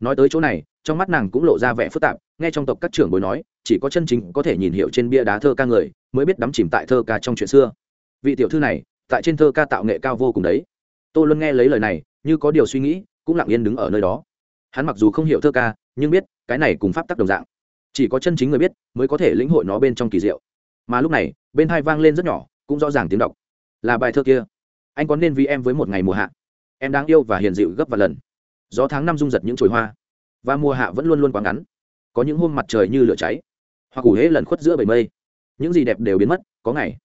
nói tới chỗ này, trong mắt nàng cũng lộ ra vẻ phức tạp, nghe trong tộc các trưởng bối nói, chỉ có chân chính có thể nhìn hiểu trên bia đá thơ ca người, mới biết đắm chìm tại thơ ca trong chuyện xưa. Vị tiểu thư này, tại trên thơ ca tạo nghệ cao vô cùng đấy. Tô luân nghe lấy lời này, như có điều suy nghĩ, cũng lặng yên đứng ở nơi đó. Hắn mặc dù không hiểu thơ ca, nhưng biết, cái này cùng pháp tắc đồng dạng. Chỉ có chân chính người biết, mới có thể lĩnh hội nó bên trong kỳ diệu. Mà lúc này, bên hai vang lên rất nhỏ, cũng rõ ràng tiếng đọc. Là bài thơ kia. Anh có nên vì em với một ngày mùa hạ? Em đáng yêu và hiền dịu gấp và lần gió tháng năm rung giật những chồi hoa, và mùa hạ vẫn luôn luôn quá ngắn. Có những hôm mặt trời như lửa cháy, hoặc ủ hễ lần khuất giữa bầy mây. Những gì đẹp đều biến mất, có ngày.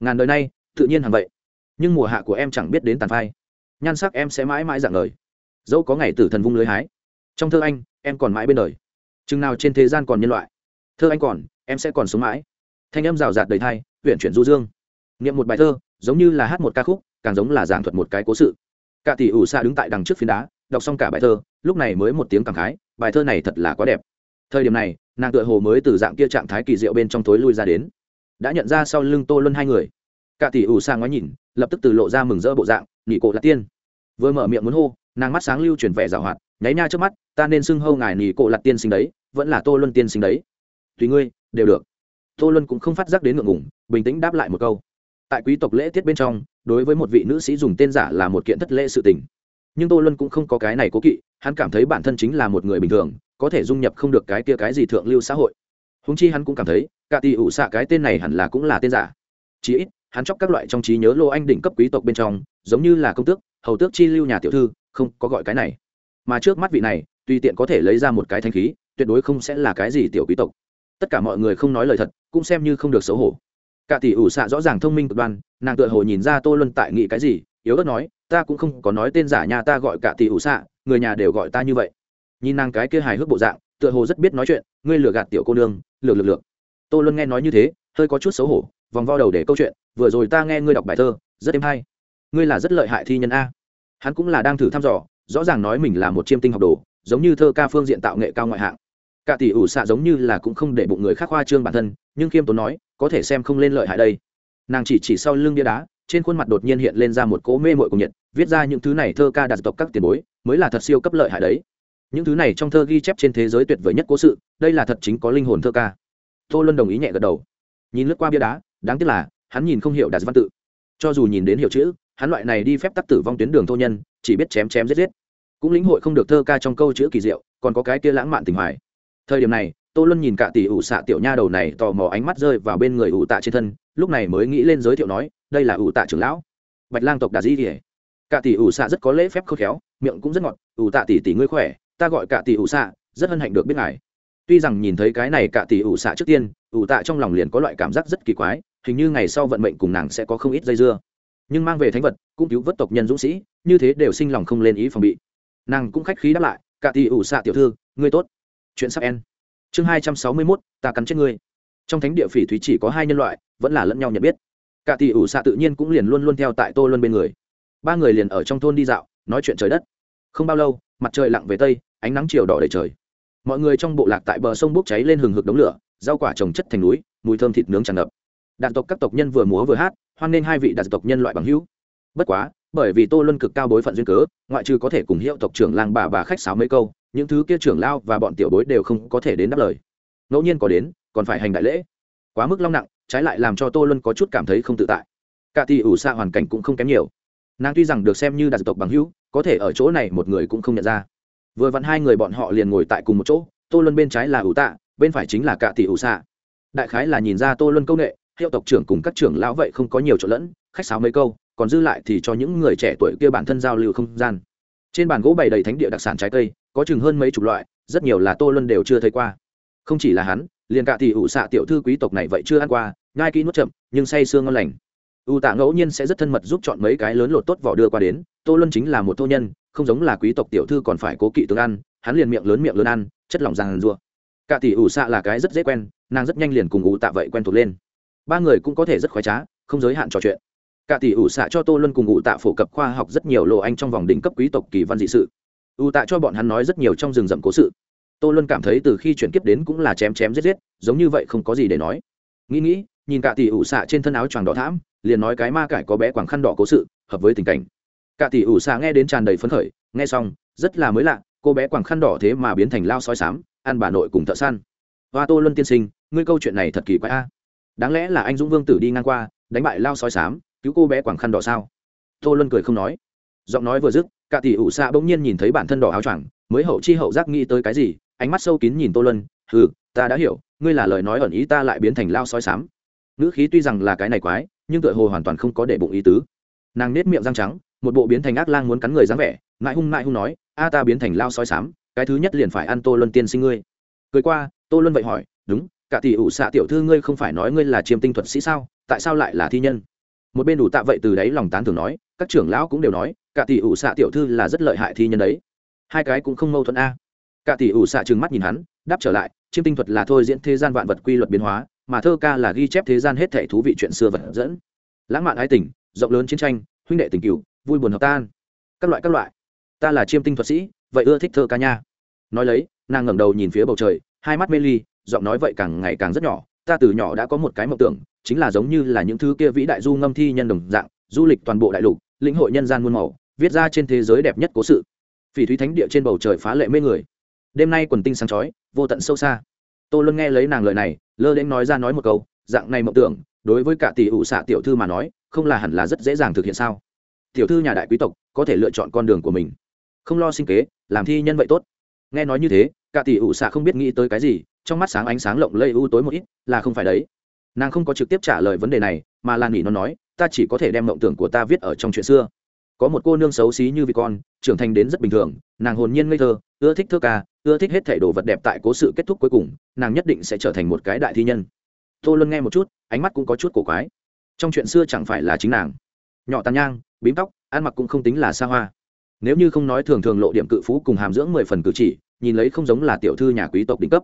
Ngàn đời nay, tự nhiên hàng vậy. Nhưng mùa hạ của em chẳng biết đến tàn phai. Nhan sắc em sẽ mãi mãi dạng lời dẫu có ngày tử thần vung lưới hái, trong thơ anh, em còn mãi bên đời. Chừng nào trên thế gian còn nhân loại, thơ anh còn, em sẽ còn sống mãi. Thanh em rào rạt đầy thai huyện chuyển du dương. Niệm một bài thơ, giống như là hát một ca khúc, càng giống là giảng thuật một cái cố sự. Cả tỷ ủ xa đứng tại đằng trước phiến đá đọc xong cả bài thơ, lúc này mới một tiếng cảm khái, bài thơ này thật là quá đẹp. Thời điểm này, nàng tựa hồ mới từ dạng kia trạng thái kỳ diệu bên trong thối lui ra đến. Đã nhận ra sau lưng tô luân hai người. Cả tỷ ủ sang ngoái nhìn, lập tức từ lộ ra mừng rỡ bộ dạng nghỉ cổ là tiên. Vừa mở miệng muốn hô, nàng mắt sáng lưu chuyển vẻ rào hoạt, nháy nha trước mắt, ta nên xưng hâu ngài nghỉ cổ là tiên sinh đấy, vẫn là tô luân tiên sinh đấy. Tùy ngươi, đều được. Tô luân cũng không phát giác đến ngượng ngủng bình tĩnh đáp lại một câu. Tại quý tộc lễ tiết bên trong, đối với một vị nữ sĩ dùng tên giả là một kiện thất lễ sự tình nhưng tô luân cũng không có cái này cố kỵ, hắn cảm thấy bản thân chính là một người bình thường, có thể dung nhập không được cái kia cái gì thượng lưu xã hội. Húng chi hắn cũng cảm thấy, cả tỷ ủ xạ cái tên này hẳn là cũng là tên giả. Chí ít, hắn chóc các loại trong trí nhớ lô anh đỉnh cấp quý tộc bên trong, giống như là công tước, hầu tước chi lưu nhà tiểu thư, không có gọi cái này. Mà trước mắt vị này, tùy tiện có thể lấy ra một cái thanh khí, tuyệt đối không sẽ là cái gì tiểu quý tộc. Tất cả mọi người không nói lời thật, cũng xem như không được xấu hổ. Cả tỷ ủ xạ rõ ràng thông minh cực đoan, nàng tựa hồ nhìn ra tô luân tại nghĩ cái gì, yếu ớt nói ta cũng không có nói tên giả nhà ta gọi cả tỷ ủ xạ, người nhà đều gọi ta như vậy. Nhìn nàng cái kia hài hước bộ dạng, tựa hồ rất biết nói chuyện, ngươi lừa gạt tiểu cô nương lừa lực lượng. tô luân nghe nói như thế, hơi có chút xấu hổ, vòng vo đầu để câu chuyện, vừa rồi ta nghe ngươi đọc bài thơ, rất êm hay. Ngươi là rất lợi hại thi nhân a. Hắn cũng là đang thử thăm dò, rõ ràng nói mình là một chiêm tinh học đồ, giống như thơ ca phương diện tạo nghệ cao ngoại hạng. Cả tỷ ủ xạ giống như là cũng không để bụng người khác khoa trương bản thân, nhưng khiêm tốn nói, có thể xem không lên lợi hại đây. Nàng chỉ chỉ sau lưng bia đá trên khuôn mặt đột nhiên hiện lên ra một cỗ mê mội cùng nhiệt, viết ra những thứ này thơ ca đạt tộc các tiền bối, mới là thật siêu cấp lợi hại đấy. Những thứ này trong thơ ghi chép trên thế giới tuyệt vời nhất cố sự, đây là thật chính có linh hồn thơ ca. Tô luân đồng ý nhẹ gật đầu. Nhìn lướt qua bia đá, đáng tiếc là, hắn nhìn không hiểu đạt văn tự. Cho dù nhìn đến hiểu chữ, hắn loại này đi phép tắc tử vong tuyến đường thô nhân, chỉ biết chém chém giết giết. Cũng lĩnh hội không được thơ ca trong câu chữ kỳ diệu, còn có cái kia lãng mạn tình hoài. Thời điểm này tô luân nhìn cả tỷ ủ xạ tiểu nha đầu này tò mò ánh mắt rơi vào bên người ủ tạ trên thân, lúc này mới nghĩ lên giới thiệu nói, đây là ủ tạ trưởng lão, bạch lang tộc đà di kể cả tỷ ủ xạ rất có lễ phép khôn khéo, miệng cũng rất ngọt, ủ tạ tỷ tỷ ngươi khỏe, ta gọi cả tỷ ủ xạ, rất hân hạnh được biết ngài. Tuy rằng nhìn thấy cái này cả tỷ ủ xạ trước tiên, ủ tạ trong lòng liền có loại cảm giác rất kỳ quái, hình như ngày sau vận mệnh cùng nàng sẽ có không ít dây dưa. Nhưng mang về thánh vật, cũng cứu vớt tộc nhân dũng sĩ, như thế đều sinh lòng không lên ý phòng bị. Nàng cũng khách khí đáp lại, cả tỷ ủ xạ tiểu thư, ngươi tốt. Chuyện sắp en chương hai trăm sáu mươi mốt, ta cắn chết ngươi. Trong thánh địa phỉ thúy chỉ có hai nhân loại, vẫn là lẫn nhau nhận biết. Cả tỷ ủ xạ tự nhiên cũng liền luôn luôn theo tại tô luân bên người. Ba người liền ở trong thôn đi dạo, nói chuyện trời đất. Không bao lâu, mặt trời lặng về tây, ánh nắng chiều đỏ đầy trời. Mọi người trong bộ lạc tại bờ sông bốc cháy lên hừng hực đống lửa, rau quả trồng chất thành núi, mùi thơm thịt nướng tràn ngập. Đạn tộc các tộc nhân vừa múa vừa hát, hoan nghênh hai vị đạn tộc nhân loại bằng hữu. Bất quá, bởi vì tô luân cực cao bối phận duyên cớ, ngoại trừ có thể cùng hiệu tộc trưởng làng bà bà khách sáo mấy câu những thứ kia trưởng lao và bọn tiểu bối đều không có thể đến đáp lời. Ngẫu nhiên có đến, còn phải hành đại lễ. Quá mức long nặng, trái lại làm cho tô luân có chút cảm thấy không tự tại. Cả tỷ ủ xa hoàn cảnh cũng không kém nhiều. Nàng tuy rằng được xem như đạt tộc bằng hữu, có thể ở chỗ này một người cũng không nhận ra. Vừa vặn hai người bọn họ liền ngồi tại cùng một chỗ, tô luân bên trái là ủ tạ, bên phải chính là cả tỷ ủ xa. đại khái là nhìn ra tô luân công nghệ, hiệu tộc trưởng cùng các trưởng lão vậy không có nhiều chỗ lẫn, khách sáo mấy câu, còn dư lại thì cho những người trẻ tuổi kia bản thân giao lưu không gian trên bàn gỗ bày đầy thánh địa đặc sản trái cây, có chừng hơn mấy chục loại, rất nhiều là tô luân đều chưa thấy qua. Không chỉ là hắn, liền cả thì ủ xạ tiểu thư quý tộc này vậy chưa ăn qua ngai kỹ nuốt chậm, nhưng say sương ngon lành. U tạ ngẫu nhiên sẽ rất thân mật giúp chọn mấy cái lớn lột tốt vỏ đưa qua đến, tô luân chính là một thô nhân, không giống là quý tộc tiểu thư còn phải cố kỵ tương ăn, hắn liền miệng lớn miệng lớn ăn, chất lỏng ràng rùa cả tỷ ủ xạ là cái rất dễ quen, nàng rất nhanh liền cùng u tạ vậy quen thuộc lên. Ba người cũng có thể rất khoái trá, không giới hạn trò chuyện cả tỷ ủ xạ cho tô luân cùng u tạ phổ cập khoa học rất nhiều lộ anh trong vòng đỉnh cấp quý tộc kỳ văn dị sự. U tạ cho bọn hắn nói rất nhiều trong rừng rậm cố sự. Tô luân cảm thấy từ khi chuyển kiếp đến cũng là chém chém giết giết, giống như vậy không có gì để nói. Nghĩ nghĩ, nhìn cả tỷ ủ xạ trên thân áo choàng đỏ thảm liền nói cái ma cải có bé quảng khăn đỏ cố sự, hợp với tình cảnh. Cả tỷ ủ xạ nghe đến tràn đầy phấn khởi, nghe xong, rất là mới lạ, cô bé quàng khăn đỏ thế mà biến thành lao sói sám ăn bà nội cùng thợ săn. Hoa tô luân tiên sinh, ngươi câu chuyện này thật kỳ quái a. Đáng lẽ là anh dũng vương tử đi ngang qua, đánh bại lao sói sám cứu cô bé quảng khăn đỏ sao? Tô luân cười không nói. Giọng nói vừa dứt, cả tỷ ủ xạ bỗng nhiên nhìn thấy bản thân đỏ áo choàng, mới hậu chi hậu giác nghĩ tới cái gì, ánh mắt sâu kín nhìn tô luân ừ ta đã hiểu, ngươi là lời nói ẩn ý ta lại biến thành lao soi sám. Ngữ khí tuy rằng là cái này quái, nhưng tựa hồ hoàn toàn không có để bụng ý tứ. Nàng nết miệng răng trắng, một bộ biến thành ác lang muốn cắn người dáng vẻ, ngại hung ngại hung nói, a ta biến thành lao soi sám, cái thứ nhất liền phải ăn tô luân tiên sinh ngươi. Cười qua, tô luân vậy hỏi, đúng, cả tỷ ủ xạ tiểu thư ngươi không phải nói ngươi là chiêm tinh thuật sĩ sao? Tại sao lại là thi nhân? Một bên đủ tạ vậy từ đấy lòng tán thường nói, các trưởng lão cũng đều nói, cả tỷ ủ xạ tiểu thư là rất lợi hại thi nhân đấy. Hai cái cũng không mâu thuẫn a. Cả tỷ ủ xạ trừng mắt nhìn hắn, đáp trở lại, chiêm tinh thuật là thôi diễn thế gian vạn vật quy luật biến hóa, mà thơ ca là ghi chép thế gian hết thể thú vị chuyện xưa vật dẫn. Lãng mạn ái tình, rộng lớn chiến tranh, huynh đệ tình cựu, vui buồn hợp tan. Các loại các loại. Ta là chiêm tinh thuật sĩ, vậy ưa thích thơ ca nha. Nói lấy, nàng ngẩng đầu nhìn phía bầu trời, hai mắt mê ly, giọng nói vậy càng ngày càng rất nhỏ, ta từ nhỏ đã có một cái mộng tưởng chính là giống như là những thứ kia vĩ đại du ngâm thi nhân đồng dạng, du lịch toàn bộ đại lục, lĩnh hội nhân gian muôn màu, viết ra trên thế giới đẹp nhất cố sự. Phỉ thúy thánh địa trên bầu trời phá lệ mê người. Đêm nay quần tinh sáng chói, vô tận sâu xa. Tô luân nghe lấy nàng lời này, lơ đến nói ra nói một câu, dạng này mộng tưởng, đối với cả tỷ ủ xạ tiểu thư mà nói, không là hẳn là rất dễ dàng thực hiện sao? Tiểu thư nhà đại quý tộc, có thể lựa chọn con đường của mình. Không lo sinh kế, làm thi nhân vậy tốt. Nghe nói như thế, cả tỷ ủ xạ không biết nghĩ tới cái gì, trong mắt sáng ánh sáng lộng lây u tối một ít, là không phải đấy nàng không có trực tiếp trả lời vấn đề này, mà lan nghỉ nó nói, ta chỉ có thể đem mộng tưởng của ta viết ở trong chuyện xưa. Có một cô nương xấu xí như vị con trưởng thành đến rất bình thường, nàng hồn nhiên ngây thơ, ưa thích thơ ca, ưa thích hết thể đồ vật đẹp tại cố sự kết thúc cuối cùng, nàng nhất định sẽ trở thành một cái đại thi nhân. Tô luân nghe một chút, ánh mắt cũng có chút cổ quái. Trong chuyện xưa chẳng phải là chính nàng. Nhỏ tàn nhang, bím tóc, ăn mặc cũng không tính là xa hoa. Nếu như không nói thường thường lộ điểm cự phú cùng hàm dưỡng mười phần cử chỉ, nhìn lấy không giống là tiểu thư nhà quý tộc đỉnh cấp.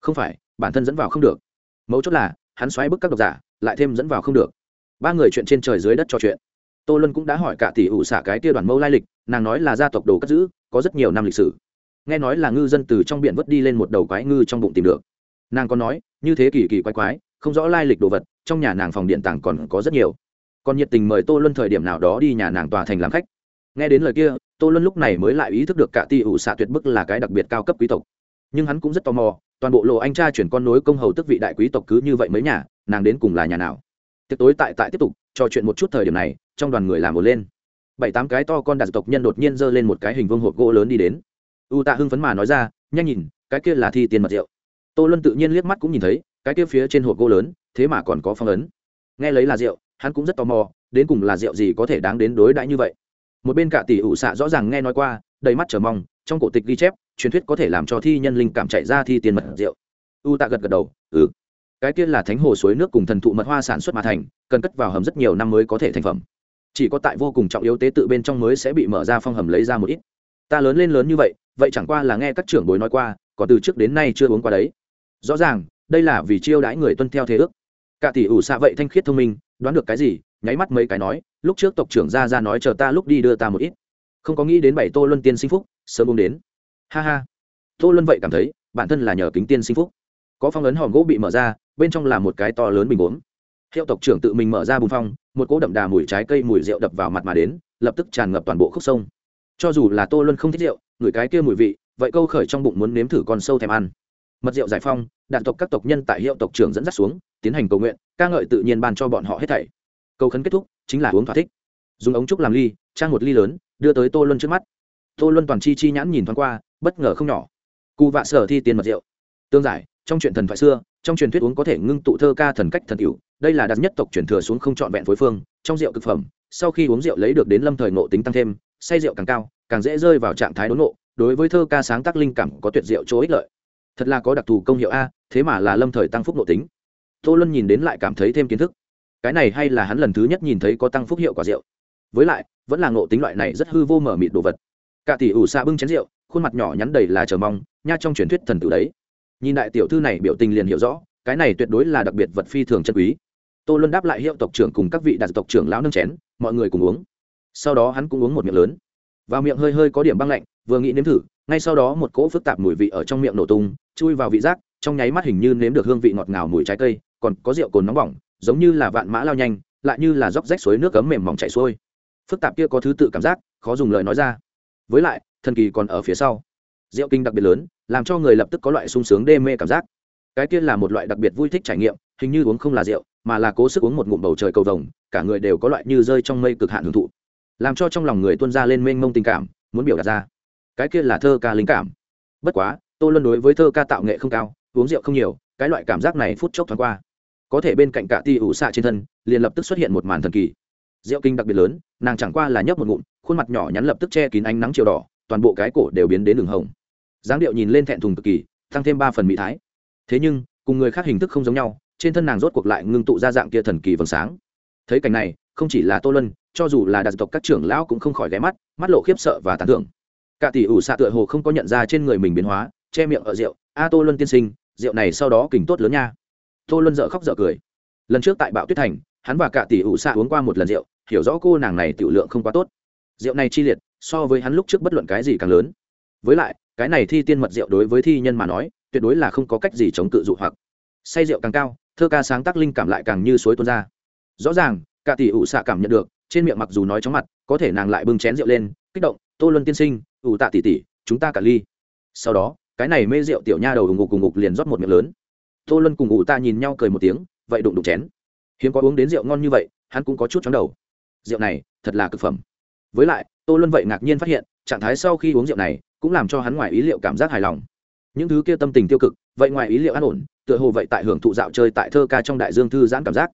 Không phải, bản thân dẫn vào không được. Mấu chốt là hắn xoáy bức các độc giả, lại thêm dẫn vào không được. Ba người chuyện trên trời dưới đất trò chuyện. Tô luân cũng đã hỏi cả tỷ ủ xả cái kia đoàn mâu lai lịch, nàng nói là gia tộc đồ cất giữ, có rất nhiều năm lịch sử. Nghe nói là ngư dân từ trong biển vớt đi lên một đầu quái ngư trong bụng tìm được. Nàng còn nói, như thế kỳ kỳ quái quái, không rõ lai lịch đồ vật, trong nhà nàng phòng điện tàng còn có rất nhiều. Còn nhiệt tình mời tô luân thời điểm nào đó đi nhà nàng tòa thành làm khách. Nghe đến lời kia, tô luân lúc này mới lại ý thức được cả tỷ ủ xạ tuyệt bức là cái đặc biệt cao cấp quý tộc. Nhưng hắn cũng rất tò mò toàn bộ lộ anh cha chuyển con nối công hầu tức vị đại quý tộc cứ như vậy mấy nhà, nàng đến cùng là nhà nào? Tiệc tối tại tại tiếp tục, trò chuyện một chút thời điểm này, trong đoàn người làm một lên. Bảy tám cái to con đạt tộc nhân đột nhiên giơ lên một cái hình vương hộp gỗ lớn đi đến. U tạ hưng phấn mà nói ra, nhanh nhìn, cái kia là thi tiền mật rượu. Tô luân tự nhiên liếc mắt cũng nhìn thấy, cái kia phía trên hộp gỗ lớn, thế mà còn có phong ấn. Nghe lấy là rượu, hắn cũng rất tò mò, đến cùng là rượu gì có thể đáng đến đối đãi như vậy? Một bên cả tỷ ủ xạ rõ ràng nghe nói qua, đầy mắt chờ mong trong cổ tịch ghi chép, truyền thuyết có thể làm cho thi nhân linh cảm chạy ra thi tiền mật rượu. U tạ gật gật đầu ừ. Cái kia là thánh hồ suối nước cùng thần thụ mật hoa sản xuất mà thành, cần cất vào hầm rất nhiều năm mới có thể thành phẩm. Chỉ có tại vô cùng trọng yếu tế tự bên trong mới sẽ bị mở ra phong hầm lấy ra một ít. Ta lớn lên lớn như vậy vậy chẳng qua là nghe các trưởng bối nói qua, còn từ trước đến nay chưa uống qua đấy. Rõ ràng, đây là vì chiêu đãi người tuân theo thế ước. Cả tỷ ủ xạ vậy thanh khiết thông minh, đoán được cái gì? Nháy mắt mấy cái nói, lúc trước tộc trưởng ra ra nói chờ ta lúc đi đưa ta một ít không có nghĩ đến bảy tô luân tiên sinh phúc, sớm uống đến. Ha ha. Tô luân vậy cảm thấy, bản thân là nhờ kính tiên sinh phúc. Có phong ấn hòm gỗ bị mở ra, bên trong là một cái to lớn bình uống hiệu tộc trưởng tự mình mở ra bùn phong, một cỗ đậm đà mùi trái cây mùi rượu đập vào mặt mà đến, lập tức tràn ngập toàn bộ khúc sông. Cho dù là tô luân không thích rượu người cái kia mùi vị, vậy câu khởi trong bụng muốn nếm thử con sâu thèm ăn. Mật rượu giải phong, đạn tộc các tộc nhân tại hiệu tộc trưởng dẫn dắt xuống, tiến hành cầu nguyện, ca ngợi tự nhiên ban cho bọn họ hết thảy. Câu khấn kết thúc, chính là uống thỏa thích. Dùng ống trúc làm ly, trang một ly lớn đưa tới tô luân trước mắt. Tô luân toàn chi chi nhãn nhìn thoáng qua, bất ngờ không nhỏ. Cụ vạ sở thi tiền mật rượu. Tương giải, trong chuyện thần thoại xưa, trong truyền thuyết uống có thể ngưng tụ thơ ca thần cách thần cựu đây là đặc nhất tộc truyền thừa xuống không trọn vẹn phối phương, trong rượu thực phẩm, sau khi uống rượu lấy được đến lâm thời ngộ tính tăng thêm, say rượu càng cao, càng dễ rơi vào trạng thái đốn ngộ, đối với thơ ca sáng tác linh cảm có tuyệt diệu chỗ ích lợi. Thật là có đặc thù công hiệu a, thế mà là lâm thời tăng phúc ngộ tính. Tô luân nhìn đến lại cảm thấy thêm kiến thức. Cái này hay là hắn lần thứ nhất nhìn thấy có tăng phúc hiệu quả rượu. Với lại vẫn là ngộ tính loại này rất hư vô mở mịt đồ vật. Cả tỷ ủ xạ bưng chén rượu, khuôn mặt nhỏ nhắn đầy là chờ mong, nha trong truyền thuyết thần tử đấy. Nhìn đại tiểu thư này biểu tình liền hiểu rõ, cái này tuyệt đối là đặc biệt vật phi thường chân quý. Tô luân đáp lại hiệu tộc trưởng cùng các vị đạt tộc trưởng lão nâng chén, mọi người cùng uống. Sau đó hắn cũng uống một miệng lớn. Vào miệng hơi hơi có điểm băng lạnh, vừa nghĩ nếm thử, ngay sau đó một cỗ phức tạp mùi vị ở trong miệng nổ tung, chui vào vị giác, trong nháy mắt hình như nếm được hương vị ngọt ngào mùi trái cây, còn có rượu cồn nóng bỏng, giống như là vạn mã lao nhanh, lại như là róc rách suối nước cấm mềm mỏng chảy xuôi phức tạp kia có thứ tự cảm giác, khó dùng lời nói ra. Với lại, thần kỳ còn ở phía sau. Rượu kinh đặc biệt lớn, làm cho người lập tức có loại sung sướng đê mê cảm giác. Cái kia là một loại đặc biệt vui thích trải nghiệm, hình như uống không là rượu, mà là cố sức uống một ngụm bầu trời cầu vồng, cả người đều có loại như rơi trong mây cực hạn hưởng thụ. Làm cho trong lòng người tuân ra lên mênh mông tình cảm, muốn biểu đạt ra. Cái kia là thơ ca linh cảm. Bất quá tôi luôn đối với thơ ca tạo nghệ không cao, uống rượu không nhiều, cái loại cảm giác này phút chốc thoáng qua. Có thể bên cạnh cả ti ủ xạ trên thân, liền lập tức xuất hiện một màn thần kỳ rượu kinh đặc biệt lớn, nàng chẳng qua là nhấp một ngụm, khuôn mặt nhỏ nhắn lập tức che kín ánh nắng chiều đỏ, toàn bộ cái cổ đều biến đến đường hồng. Dáng điệu nhìn lên thẹn thùng cực kỳ, tăng thêm ba phần mỹ thái. Thế nhưng, cùng người khác hình thức không giống nhau, trên thân nàng rốt cuộc lại ngưng tụ ra dạng kia thần kỳ vầng sáng. Thấy cảnh này, không chỉ là tô lân cho dù là đặc tộc các trưởng lão cũng không khỏi ghé mắt mắt lộ khiếp sợ và tán thưởng. Cả tỷ ủ xạ tựa hồ không có nhận ra trên người mình biến hóa, che miệng ở rượu, a tô luân tiên sinh, rượu này sau đó kình tốt lớn nha. Tô luân dợ khóc dợ cười. Lần trước tại bạo tuyết thành, hắn và cả tỷ ủ xạ uống qua một lần rượu hiểu rõ cô nàng này tiểu lượng không quá tốt. Rượu này chi liệt, so với hắn lúc trước bất luận cái gì càng lớn. Với lại, cái này thi tiên mật rượu đối với thi nhân mà nói, tuyệt đối là không có cách gì chống cự dụ hoặc. Say rượu càng cao, thơ ca sáng tác linh cảm lại càng như suối tuôn ra. Rõ ràng, cả tỷ ủ xạ cảm nhận được, trên miệng mặc dù nói chóng mặt, có thể nàng lại bưng chén rượu lên, kích động, tô luân tiên sinh, ủ tạ tỷ tỷ, chúng ta cả ly. Sau đó, cái này mê rượu tiểu nha đầu ủng ngục cùng ngục liền rót một miệng lớn. Tô luân cùng ủ ta nhìn nhau cười một tiếng, vậy đụng đụng chén. Hiếm có uống đến rượu ngon như vậy, hắn cũng có chút chóng đầu rượu này thật là cực phẩm. Với lại, tô luân vậy ngạc nhiên phát hiện, trạng thái sau khi uống rượu này cũng làm cho hắn ngoài ý liệu cảm giác hài lòng. Những thứ kia tâm tình tiêu cực, vậy ngoài ý liệu an ổn, tựa hồ vậy tại hưởng thụ dạo chơi tại thơ ca trong đại dương thư giãn cảm giác.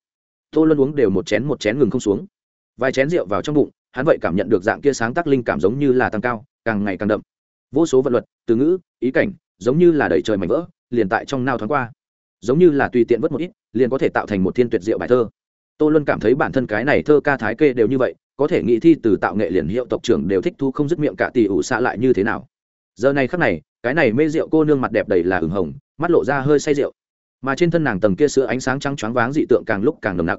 Tô luân uống đều một chén một chén ngừng không xuống. Vài chén rượu vào trong bụng, hắn vậy cảm nhận được dạng kia sáng tác linh cảm giống như là tăng cao, càng ngày càng đậm. Vô số vận luật, từ ngữ, ý cảnh, giống như là đẩy trời mảnh vỡ, liền tại trong nao thoáng qua. Giống như là tùy tiện vớt một ít, liền có thể tạo thành một thiên tuyệt diệu bài thơ tô luân cảm thấy bản thân cái này thơ ca thái kê đều như vậy, có thể nghĩ thi từ tạo nghệ liền hiệu tộc trưởng đều thích thu không dứt miệng cả tỷ ủ xạ lại như thế nào. Giờ này khắc này, cái này mê rượu cô nương mặt đẹp đầy là ửng hồng, mắt lộ ra hơi say rượu. Mà trên thân nàng tầng kia sữa ánh sáng trắng choáng váng dị tượng càng lúc càng nồng nặc.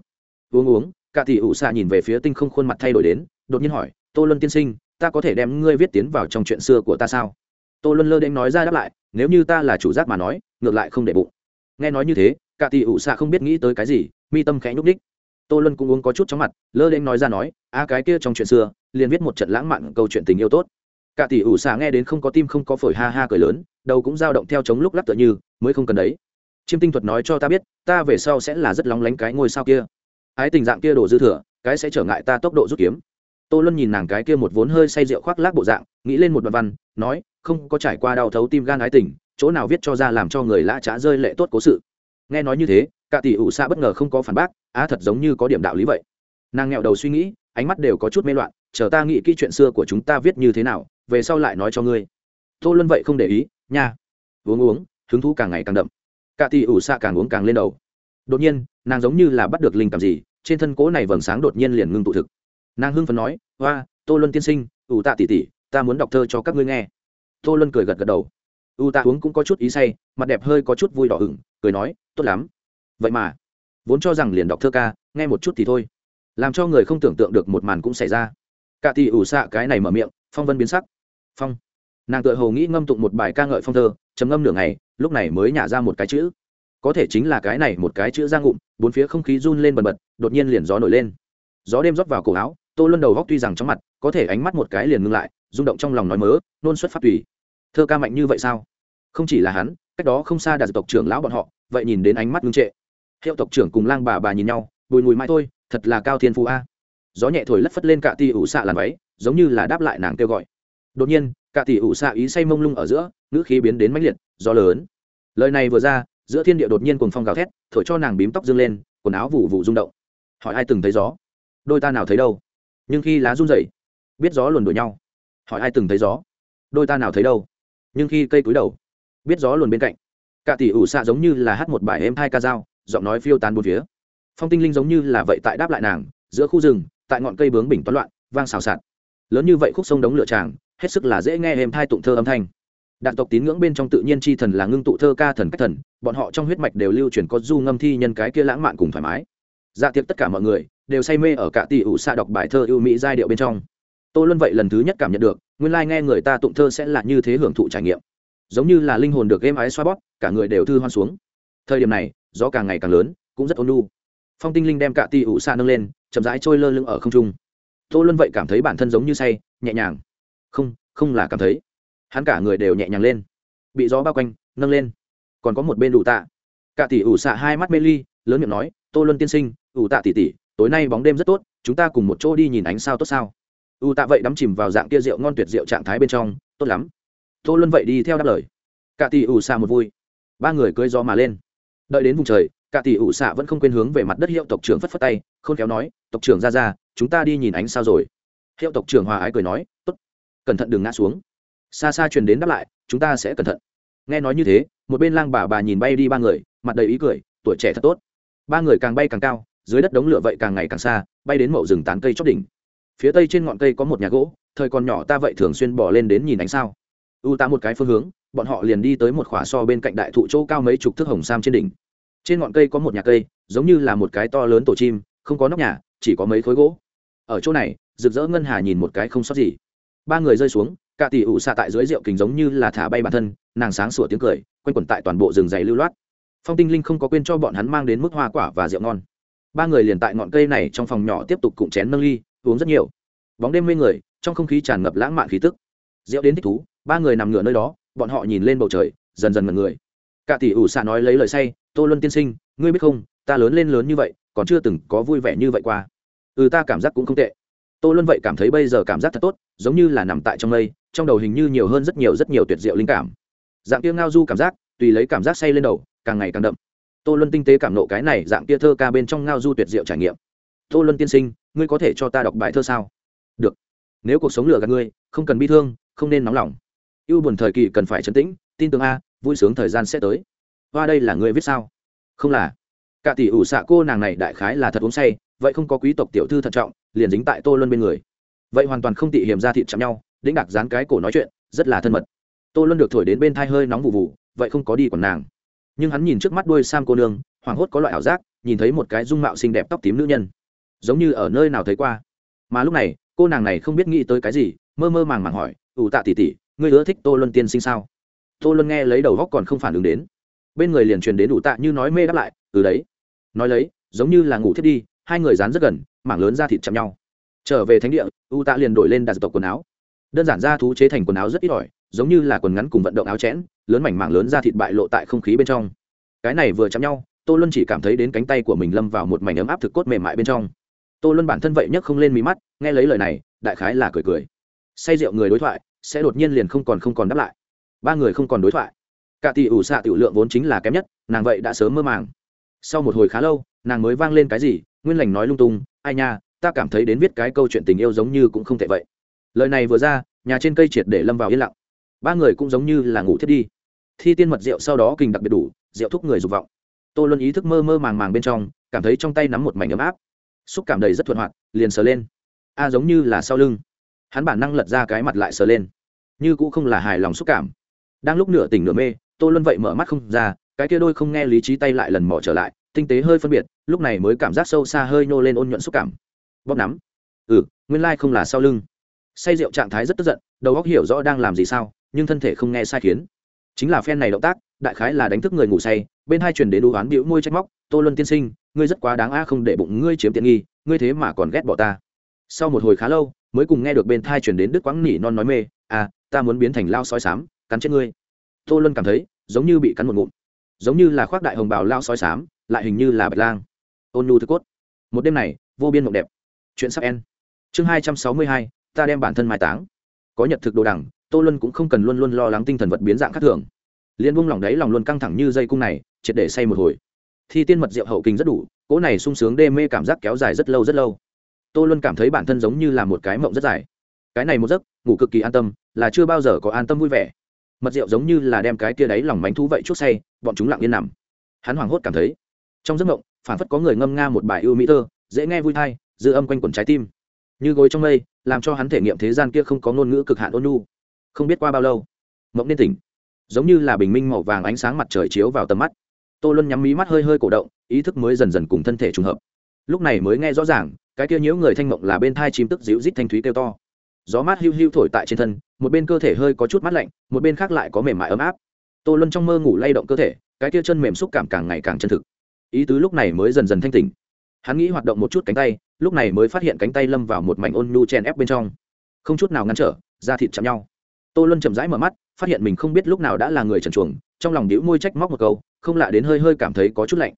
Uống uống, cả tỷ ủ xạ nhìn về phía tinh không khuôn mặt thay đổi đến, đột nhiên hỏi, tô luân tiên sinh, ta có thể đem ngươi viết tiến vào trong chuyện xưa của ta sao? Tô luân lơ đ nói ra đáp lại, nếu như ta là chủ giác mà nói, ngược lại không để bụng. Nghe nói như thế, cả tỷ ủ xạ không biết nghĩ tới cái gì, mi tâm khẽ nhúc ních tô luân cũng uống có chút chóng mặt, lơ lên nói ra nói, a, cái kia trong chuyện xưa, liền viết một trận lãng mạn câu chuyện tình yêu tốt. Cả tỷ ủ xạ nghe đến không có tim không có phổi ha ha cười lớn, đầu cũng dao động theo chống lúc lắc tựa như, mới không cần đấy. Chiêm tinh thuật nói cho ta biết, ta về sau sẽ là rất lóng lánh cái ngôi sao kia. Ái tình dạng kia đổ dư thừa, cái sẽ trở ngại ta tốc độ rút kiếm. Tô luân nhìn nàng cái kia một vốn hơi say rượu khoác lác bộ dạng, nghĩ lên một đoạn văn, nói, không có trải qua đau thấu tim gan ái tình, chỗ nào viết cho ra làm cho người lã trá rơi lệ tốt cố sự. Nghe nói như thế, cả tỷ ủ xạ bất ngờ không có phản bác á thật giống như có điểm đạo lý vậy. Nàng nghẹo đầu suy nghĩ, ánh mắt đều có chút mê loạn, chờ ta nghĩ kỹ chuyện xưa của chúng ta viết như thế nào, về sau lại nói cho ngươi. Tô luân vậy không để ý, nha. Uống uống, hứng thú càng ngày càng đậm. Cả tỷ ủ xạ càng uống càng lên đầu. Đột nhiên, nàng giống như là bắt được linh cảm gì, trên thân cố này vầng sáng đột nhiên liền ngưng tụ thực. Nàng hưng phấn nói hoa tô luân tiên sinh, ủ tạ tỷ tỷ, ta muốn đọc thơ cho các ngươi nghe. Tô luân cười gật gật đầu. U tạ uống cũng có chút ý say, mặt đẹp hơi có chút vui đỏ hửng cười nói, tốt lắm. Vậy mà vốn cho rằng liền đọc thơ ca, nghe một chút thì thôi. Làm cho người không tưởng tượng được một màn cũng xảy ra. Cả tỷ ủ xạ cái này mở miệng, phong vân biến sắc. Phong. Nàng tự hồ nghĩ ngâm tụng một bài ca ngợi phong thơ chấm ngâm nửa ngày, lúc này mới nhả ra một cái chữ. Có thể chính là cái này một cái chữ ra ngụm, bốn phía không khí run lên bần bật, đột nhiên liền gió nổi lên. Gió đêm rót vào cổ áo, tô luân đầu góc tuy rằng trong mặt, có thể ánh mắt một cái liền ngưng lại, rung động trong lòng nói mớ, nôn xuất phát tùy. Thơ ca mạnh như vậy sao? Không chỉ là hắn, cách đó không xa đạt tộc trưởng lão bọn họ, vậy nhìn đến ánh mắt ngưng trệ hiệu tộc trưởng cùng lang bà bà nhìn nhau, bùi mùi mai thôi, thật là cao thiên phú a. Gió nhẹ thổi lất phất lên cả ti ủ xạ làn váy, giống như là đáp lại nàng kêu gọi. Đột nhiên cả tỷ ủ xạ ý say mông lung ở giữa, ngữ khí biến đến mãnh liệt, gió lớn. Lời này vừa ra, giữa thiên địa đột nhiên cùng phong gào thét, thổi cho nàng bím tóc dương lên, quần áo vụ vụ rung động. Hỏi ai từng thấy gió? Đôi ta nào thấy đâu? Nhưng khi lá run rẩy, biết gió luồn đuổi nhau. Hỏi ai từng thấy gió? Đôi ta nào thấy đâu? Nhưng khi cây cúi đầu, biết gió luồn bên cạnh. Cả tỷ ủ xạ giống như là hát một bài êm hai ca dao giọng nói phiêu tán bốn phía. Phong tinh linh giống như là vậy tại đáp lại nàng, giữa khu rừng, tại ngọn cây bướng bình toán loạn, vang xào xạc. Lớn như vậy khúc sông đống lửa tràng, hết sức là dễ nghe êm thai tụng thơ âm thanh. Đạn tộc tín ngưỡng bên trong tự nhiên chi thần là ngưng tụ thơ ca thần cách thần, bọn họ trong huyết mạch đều lưu truyền có du ngâm thi nhân cái kia lãng mạn cùng thoải mái. Dạ tiệc tất cả mọi người đều say mê ở cả tỷ ủ xạ đọc bài thơ ưu mỹ giai điệu bên trong. Tôi luôn vậy lần thứ nhất cảm nhận được, nguyên lai、like、nghe người ta tụng thơ sẽ là như thế hưởng thụ trải nghiệm. Giống như là linh hồn được game ái xoa bóp, cả người đều thư hoan xuống. Thời điểm này gió càng ngày càng lớn, cũng rất ôn lu phong tinh linh đem cả tỷ ủ xa nâng lên, chậm rãi trôi lơ lưng ở không trung. Tô luân vậy cảm thấy bản thân giống như say, nhẹ nhàng. Không không là cảm thấy. Hắn cả người đều nhẹ nhàng lên. Bị gió bao quanh, nâng lên. Còn có một bên ủ tạ. Cả tỷ ủ xạ hai mắt mê ly, lớn miệng nói, tô luân tiên sinh, ủ tạ tỷ tỷ, tối nay bóng đêm rất tốt, chúng ta cùng một chỗ đi nhìn ánh sao tốt sao? Ủ tạ vậy đắm chìm vào dạng kia rượu ngon tuyệt rượu trạng thái bên trong, tốt lắm. Tô luân vậy đi theo đáp lời. Cả tỷ ủ xạ một vui. Ba người cưới gió mà lên đợi đến vùng trời, cả tỷ ủ xạ vẫn không quên hướng về mặt đất hiệu tộc trưởng phất phất tay, khôn khéo nói, tộc trưởng ra ra, chúng ta đi nhìn ánh sao rồi. Hiệu tộc trưởng hòa ái cười nói, tốt, cẩn thận đừng ngã xuống. Xa xa truyền đến đáp lại, chúng ta sẽ cẩn thận. Nghe nói như thế, một bên lang bà bà nhìn bay đi ba người, mặt đầy ý cười, tuổi trẻ thật tốt. Ba người càng bay càng cao, dưới đất đống lửa vậy càng ngày càng xa, bay đến mậu rừng tán cây chót đỉnh. Phía tây trên ngọn cây có một nhà gỗ, thời còn nhỏ ta vậy thường xuyên bỏ lên đến nhìn ánh sao. U ta một cái phương hướng bọn họ liền đi tới một khỏa so bên cạnh đại thụ chỗ cao mấy chục thước hồng sam trên đỉnh. Trên ngọn cây có một nhà cây, giống như là một cái to lớn tổ chim, không có nóc nhà, chỉ có mấy khối gỗ. Ở chỗ này, rực rỡ ngân hà nhìn một cái không sót gì. Ba người rơi xuống cả tỷ ủ xạ tại dưới rượu kình giống như là thả bay bản thân, nàng sáng sủa tiếng cười, quanh quẩn tại toàn bộ rừng dày lưu loát. Phong tinh linh không có quên cho bọn hắn mang đến mức hoa quả và rượu ngon. Ba người liền tại ngọn cây này trong phòng nhỏ tiếp tục cụm chén nâng ly, uống rất nhiều. Bóng đêm mê người, trong không khí tràn ngập lãng mạn khí tức. Rượu đến thích thú, ba người nằm ngửa nơi đó bọn họ nhìn lên bầu trời, dần dần mật người. Cả tỷ ủ xạ nói lấy lời say, tô luân tiên sinh, ngươi biết không, ta lớn lên lớn như vậy, còn chưa từng có vui vẻ như vậy qua. Ừ ta cảm giác cũng không tệ. Tô luân vậy cảm thấy bây giờ cảm giác thật tốt, giống như là nằm tại trong mây, trong đầu hình như nhiều hơn rất nhiều rất nhiều tuyệt diệu linh cảm. Dạng kia ngao du cảm giác, tùy lấy cảm giác say lên đầu, càng ngày càng đậm. Tô luân tinh tế cảm nộ cái này dạng kia thơ ca bên trong ngao du tuyệt diệu trải nghiệm. Tô luân tiên sinh, ngươi có thể cho ta đọc bài thơ sao? Được. Nếu cuộc sống lừa gạt ngươi, không cần bi thương, không nên nóng lòng ưu buồn thời kỳ cần phải chấn tĩnh, tin tưởng a, vui sướng thời gian sẽ tới. Hoa đây là người viết sao? Không là. Cả tỷ ủ xạ cô nàng này đại khái là thật uống say, vậy không có quý tộc tiểu thư thận trọng, liền dính tại tô luân bên người. Vậy hoàn toàn không tị hiểm ra thịt chạm nhau, đĩnh đạc dán cái cổ nói chuyện, rất là thân mật. Tô luân được thổi đến bên thai hơi nóng vụ vụ, vậy không có đi còn nàng. Nhưng hắn nhìn trước mắt đuôi sam cô nương, hoảng hốt có loại ảo giác, nhìn thấy một cái dung mạo xinh đẹp tóc tím nữ nhân. Giống như ở nơi nào thấy qua. Mà lúc này, cô nàng này không biết nghĩ tới cái gì, mơ mơ màng màng hỏi, ủ tạ tỉ tỉ ngươi ưa thích tô luân tiên sinh sao? Tô luân nghe lấy đầu góc còn không phản ứng đến. Bên người liền truyền đến đủ tạ như nói mê đáp lại từ đấy. Nói lấy, giống như là ngủ thiết đi, hai người dán rất gần, mảng lớn ra thịt chạm nhau. Trở về thánh địa, u tạ liền đổi lên đặt tộc quần áo. Đơn giản ra thú chế thành quần áo rất ít ỏi, giống như là quần ngắn cùng vận động áo chẽn, lớn mảnh mảng lớn ra thịt bại lộ tại không khí bên trong. Cái này vừa chạm nhau, tô luân chỉ cảm thấy đến cánh tay của mình lâm vào một mảnh ấm áp thực cốt mềm mại bên trong. Tô luân bản thân vậy nhất không lên mí mắt, nghe lấy lời này, đại khái là cười cười. Say rượu người đối thoại sẽ đột nhiên liền không còn không còn đáp lại. Ba người không còn đối thoại. Cả tỷ ủ xạ tiểu lượng vốn chính là kém nhất, nàng vậy đã sớm mơ màng. Sau một hồi khá lâu, nàng mới vang lên cái gì, nguyên lành nói lung tung, ai nha, ta cảm thấy đến viết cái câu chuyện tình yêu giống như cũng không thể vậy. Lời này vừa ra, nhà trên cây triệt để lâm vào yên lặng. Ba người cũng giống như là ngủ thiết đi. Thi tiên mật rượu sau đó kình đặc biệt đủ, rượu thúc người dục vọng. Tô luân ý thức mơ mơ màng màng bên trong, cảm thấy trong tay nắm một mảnh ấm áp. Xúc cảm đầy rất thuận hoạt, liền sờ lên. A giống như là sau lưng hắn bản năng lật ra cái mặt lại sờ lên. Như cũng không là hài lòng xúc cảm. Đang lúc nửa tỉnh nửa mê, tô luân vậy mở mắt không ra, cái kia đôi không nghe lý trí tay lại lần mỏ trở lại, tinh tế hơi phân biệt, lúc này mới cảm giác sâu xa hơi nhô lên ôn nhuận xúc cảm. Bóp nắm. Ừ nguyên lai、like、không là sau lưng. Say rượu trạng thái rất tức giận, đầu óc hiểu rõ đang làm gì sao, nhưng thân thể không nghe sai khiến. Chính là phen này động tác, đại khái là đánh thức người ngủ say, bên hai truyền đến đu oán bĩu môi trách móc, tô luân tiên sinh, ngươi rất quá đáng a, không để bụng ngươi chiếm tiện nghi, ngươi thế mà còn ghét bỏ ta sau một hồi khá lâu, mới cùng nghe được bên thai truyền đến đức quãng nỉ non nói mê à ta muốn biến thành lao sói sám cắn chết ngươi. Tô luân cảm thấy, giống như bị cắn một ngụm. Giống như là khoác đại hồng bào lao sói sám lại hình như là bạch lang. Ôn nhu thức cốt. Một đêm này, vô biên mộng đẹp. Chuyện sắp en chương hai trăm sáu mươi hai, ta đem bản thân mai táng. Có nhật thực đồ đẳng tô luân cũng không cần luôn luôn lo lắng tinh thần vật biến dạng khác thường. Liên buông lỏng đấy lòng luôn căng thẳng như dây cung này, triệt để say một hồi. Thi tiên mật rượu hậu kinh rất đủ, cỗ này sung sướng đê mê cảm giác kéo dài rất lâu rất lâu tô luân cảm thấy bản thân giống như là một cái mộng rất dài. Cái này một giấc, ngủ cực kỳ an tâm, là chưa bao giờ có an tâm vui vẻ. Mật rượu giống như là đem cái kia đáy lòng bánh thú vậy chút say, bọn chúng lặng yên nằm. Hắn hoảng hốt cảm thấy, trong giấc mộng phản phất có người ngâm nga một bài ưu mỹ thơ, dễ nghe vui thai dư âm quanh quẩn trái tim. Như gối trong mây, làm cho hắn thể nghiệm thế gian kia không có ngôn ngữ cực hạn ôn nhu. Không biết qua bao lâu, mộng nên tỉnh. Giống như là bình minh màu vàng ánh sáng mặt trời chiếu vào tầm mắt. Tô luân nhắm mí mắt hơi hơi cổ động, ý thức mới dần dần cùng thân thể trùng hợp. Lúc này mới nghe rõ ràng cái kia nhiễu người thanh mộng là bên thai chim tức dịu rít thanh thúy kêu to. Gió mát hiu hiu thổi tại trên thân, một bên cơ thể hơi có chút mát lạnh, một bên khác lại có mềm mại ấm áp. Tô luân trong mơ ngủ lay động cơ thể, cái kia chân mềm xúc cảm càng ngày càng chân thực. Ý tứ lúc này mới dần dần thanh tỉnh. Hắn nghĩ hoạt động một chút cánh tay, lúc này mới phát hiện cánh tay lâm vào một mảnh ôn nhu chen ép bên trong. Không chút nào ngăn trở, da thịt chạm nhau. Tô luân chậm rãi mở mắt, phát hiện mình không biết lúc nào đã là người trần chuồng, trong lòng đĩu môi trách móc một câu, không lạ đến hơi hơi cảm thấy có chút lạnh.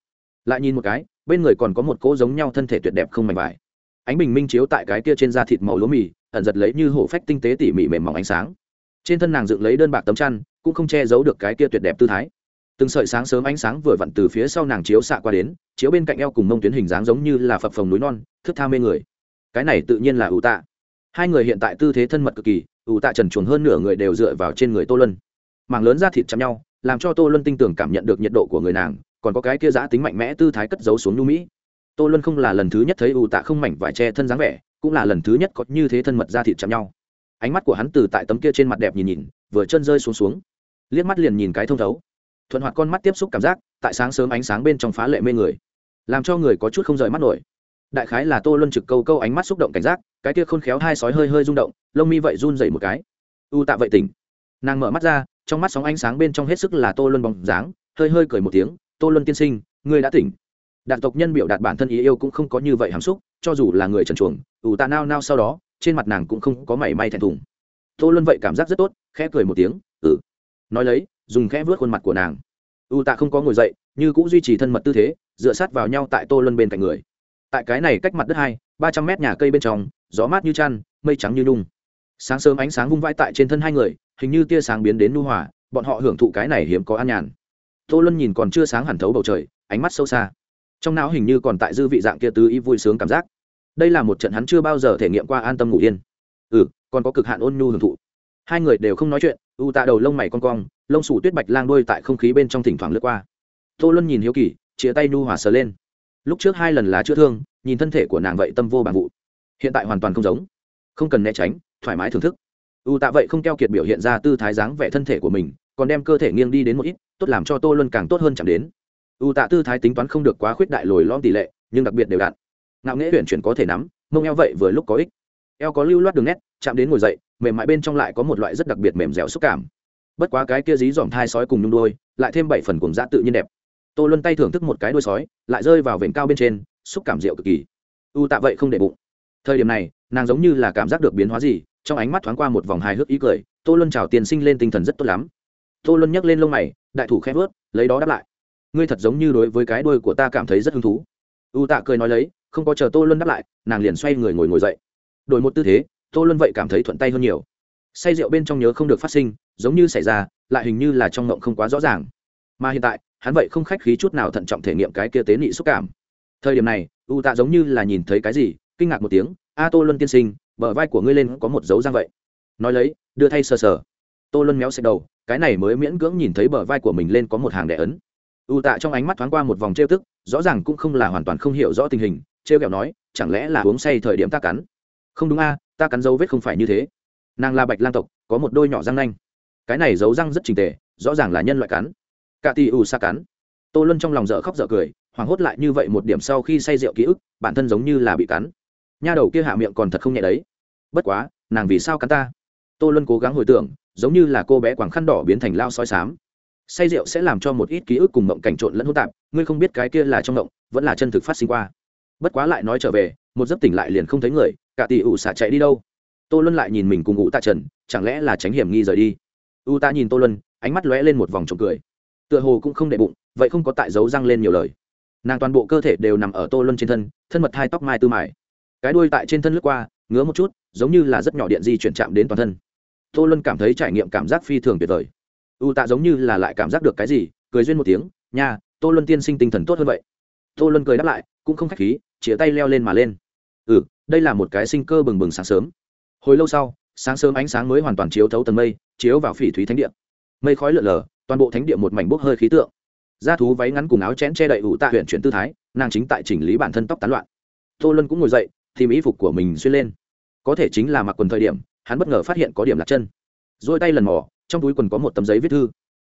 Lại nhìn một cái, bên người còn có một cỗ giống nhau thân thể tuyệt đẹp không mảnh vải ánh bình minh chiếu tại cái kia trên da thịt màu lúa mì ẩn giật lấy như hổ phách tinh tế tỉ mỉ mềm mỏng ánh sáng. Trên thân nàng dựng lấy đơn bạc tấm chăn cũng không che giấu được cái kia tuyệt đẹp tư thái. Từng sợi sáng sớm ánh sáng vừa vặn từ phía sau nàng chiếu xạ qua đến chiếu bên cạnh eo cùng mông tuyến hình dáng giống như là phập phồng núi non thức tha mê người. Cái này tự nhiên là ủ tạ. Hai người hiện tại tư thế thân mật cực kỳ ủ tạ trần chuồn hơn nửa người đều dựa vào trên người tô luân, mảng lớn da thịt chạm nhau làm cho tô luân tinh tưởng cảm nhận được nhiệt độ của người nàng còn có cái kia giã tính mạnh mẽ tư thái cất giấu xuống nhu mỹ tô luân không là lần thứ nhất thấy ưu tạ không mảnh vải che thân dáng vẻ, cũng là lần thứ nhất có như thế thân mật ra thịt chạm nhau. Ánh mắt của hắn từ tại tấm kia trên mặt đẹp nhìn nhìn, vừa chân rơi xuống xuống. Liếc mắt liền nhìn cái thông thấu. Thuận hoạt con mắt tiếp xúc cảm giác, tại sáng sớm ánh sáng bên trong phá lệ mê người. Làm cho người có chút không rời mắt nổi. Đại khái là tô luân trực câu câu ánh mắt xúc động cảnh giác, cái kia khôn khéo hai sói hơi hơi rung động, lông mi vậy run dậy một cái. U tạ vậy tỉnh. Nàng mở mắt ra, trong mắt sóng ánh sáng bên trong hết sức là tô luân bóng dáng, hơi hơi cười một tiếng, tô luân tiên sinh, ngươi đã tỉnh đạt tộc nhân biểu đạt bản thân ý yêu cũng không có như vậy hàm xúc, cho dù là người trần chuồng ủ tạ nao nao sau đó, trên mặt nàng cũng không có mảy may thẹn thùng. Tô luân vậy cảm giác rất tốt, khẽ cười một tiếng ừ. Nói lấy, dùng khẽ vớt khuôn mặt của nàng. U tạ không có ngồi dậy, như cũng duy trì thân mật tư thế, dựa sát vào nhau tại tô luân bên cạnh người. Tại cái này cách mặt đất hai, ba trăm mét nhà cây bên trong, gió mát như chăn mây trắng như nung. Sáng sớm ánh sáng vung vãi tại trên thân hai người, hình như tia sáng biến đến nu hòa, bọn họ hưởng thụ cái này hiếm có an nhàn. Tô luân nhìn còn chưa sáng hẳn thấu bầu trời, ánh mắt sâu xa trong não hình như còn tại dư vị dạng kia tứ ý vui sướng cảm giác. Đây là một trận hắn chưa bao giờ thể nghiệm qua an tâm ngủ yên. Ừ còn có cực hạn ôn nhu hưởng thụ. Hai người đều không nói chuyện, u tạ đầu lông mày con cong, lông sủ tuyết bạch lang đôi tại không khí bên trong thỉnh thoảng lướt qua. Tô luân nhìn hiếu kỳ chia tay nhu hòa sờ lên. Lúc trước hai lần lá chữa thương, nhìn thân thể của nàng vậy tâm vô bằng vụ. Hiện tại hoàn toàn không giống. Không cần né tránh, thoải mái thưởng thức. U tạ vậy không keo kiệt biểu hiện ra tư thái dáng vẻ thân thể của mình, còn đem cơ thể nghiêng đi đến một ít, tốt làm cho tô luân càng tốt hơn chạm đến u tạ tư thái tính toán không được quá khuyết đại lồi lom tỷ lệ, nhưng đặc biệt đều đặn. Ngạo nghễ huyện chuyển có thể nắm, mông eo vậy vừa lúc có ích. Eo có lưu loát đường nét, chạm đến ngồi dậy, mềm mại bên trong lại có một loại rất đặc biệt mềm dẻo xúc cảm. Bất quá cái kia dí dỏm thai sói cùng nhung đôi, lại thêm bảy phần cùng dã tự nhiên đẹp. Tôi luân tay thưởng thức một cái đuôi sói, lại rơi vào vểnh cao bên trên, xúc cảm rượu cực kỳ. U tạ vậy không để bụng. Thời điểm này, nàng giống như là cảm giác được biến hóa gì, trong ánh mắt thoáng qua một vòng hài hước ý cười tôi luân chào tiền sinh lên tinh thần rất tốt lắm. Tôi luân nhấc lên lông mày, đại thủ khép vớt lấy đó đáp lại ngươi thật giống như đối với cái đuôi của ta cảm thấy rất hứng thú. U tạ cười nói lấy, không có chờ tô luân đáp lại, nàng liền xoay người ngồi ngồi dậy. Đổi một tư thế, tô luân vậy cảm thấy thuận tay hơn nhiều. Say rượu bên trong nhớ không được phát sinh, giống như xảy ra, lại hình như là trong ngộng không quá rõ ràng. Mà hiện tại, hắn vậy không khách khí chút nào thận trọng thể nghiệm cái kia tế nị xúc cảm. Thời điểm này, u tạ giống như là nhìn thấy cái gì, kinh ngạc một tiếng, a tô luân tiên sinh, bờ vai của ngươi lên có một dấu răng vậy. Nói lấy, đưa thay sờ sờ. Tô luân méo xẹt đầu, cái này mới miễn cưỡng nhìn thấy bờ vai của mình lên có một hàng đẻ ấn u tạ trong ánh mắt thoáng qua một vòng trêu tức, rõ ràng cũng không là hoàn toàn không hiểu rõ tình hình, trêu kẹo nói, chẳng lẽ là uống say thời điểm ta cắn? Không đúng a, ta cắn dấu vết không phải như thế. Nàng là bạch lang tộc, có một đôi nhỏ răng nanh. Cái này dấu răng rất trình tề, rõ ràng là nhân loại cắn. Cả tỷ ù xa cắn. Tô luân trong lòng dở khóc dở cười, hoảng hốt lại như vậy một điểm sau khi say rượu ký ức, bản thân giống như là bị cắn. Nha đầu kia hạ miệng còn thật không nhẹ đấy. Bất quá, nàng vì sao cắn ta? Tô luân cố gắng hồi tưởng, giống như là cô bé quảng khăn đỏ biến thành lao soi sám say rượu sẽ làm cho một ít ký ức cùng mộng cảnh trộn lẫn hỗn tạp, ngươi không biết cái kia là trong mộng, vẫn là chân thực phát sinh qua. Bất quá lại nói trở về, một giấc tỉnh lại liền không thấy người, cả tỷ ủ xả chạy đi đâu? Tô luân lại nhìn mình cùng ngụ tạ trần, chẳng lẽ là tránh hiểm nghi rời đi? U ta nhìn tô luân, ánh mắt lóe lên một vòng trộm cười. Tựa hồ cũng không đệ bụng, vậy không có tại dấu răng lên nhiều lời. Nàng toàn bộ cơ thể đều nằm ở tô luân trên thân thân mật hai tóc mai tư mải. Cái đuôi tại trên thân lướt qua, ngứa một chút, giống như là rất nhỏ điện di chuyển chạm đến toàn thân. Tô luân cảm thấy trải nghiệm cảm giác phi thường tuyệt vời u tạ giống như là lại cảm giác được cái gì, cười duyên một tiếng, nha, tô luân tiên sinh tinh thần tốt hơn vậy. Tô luân cười đáp lại, cũng không k h á c h khí chĩa tay leo lên mà lên. Ừ đây là một cái sinh cơ bừng bừng sáng sớm. Hồi lâu sau, sáng sớm ánh sáng mới hoàn toàn chiếu thấu tầng mây, chiếu vào phỉ thúy thánh địa. Mây khói lượn lờ, toàn bộ thánh địa một mảnh bốc hơi khí tượng. Da thú váy ngắn cùng áo chẽn che đậy ủ tạ huyện chuyển tư thái, nàng chính tại chỉnh lý bản thân tóc tán loạn. Tô luân cũng ngồi dậy thì mỹ phục của mình xuyên lên. Có thể chính là mặc quần thời điểm, hắn bất ngờ phát hiện có điểm lạc chân. Rồi tay lần mò trong túi quần có một tấm giấy viết thư.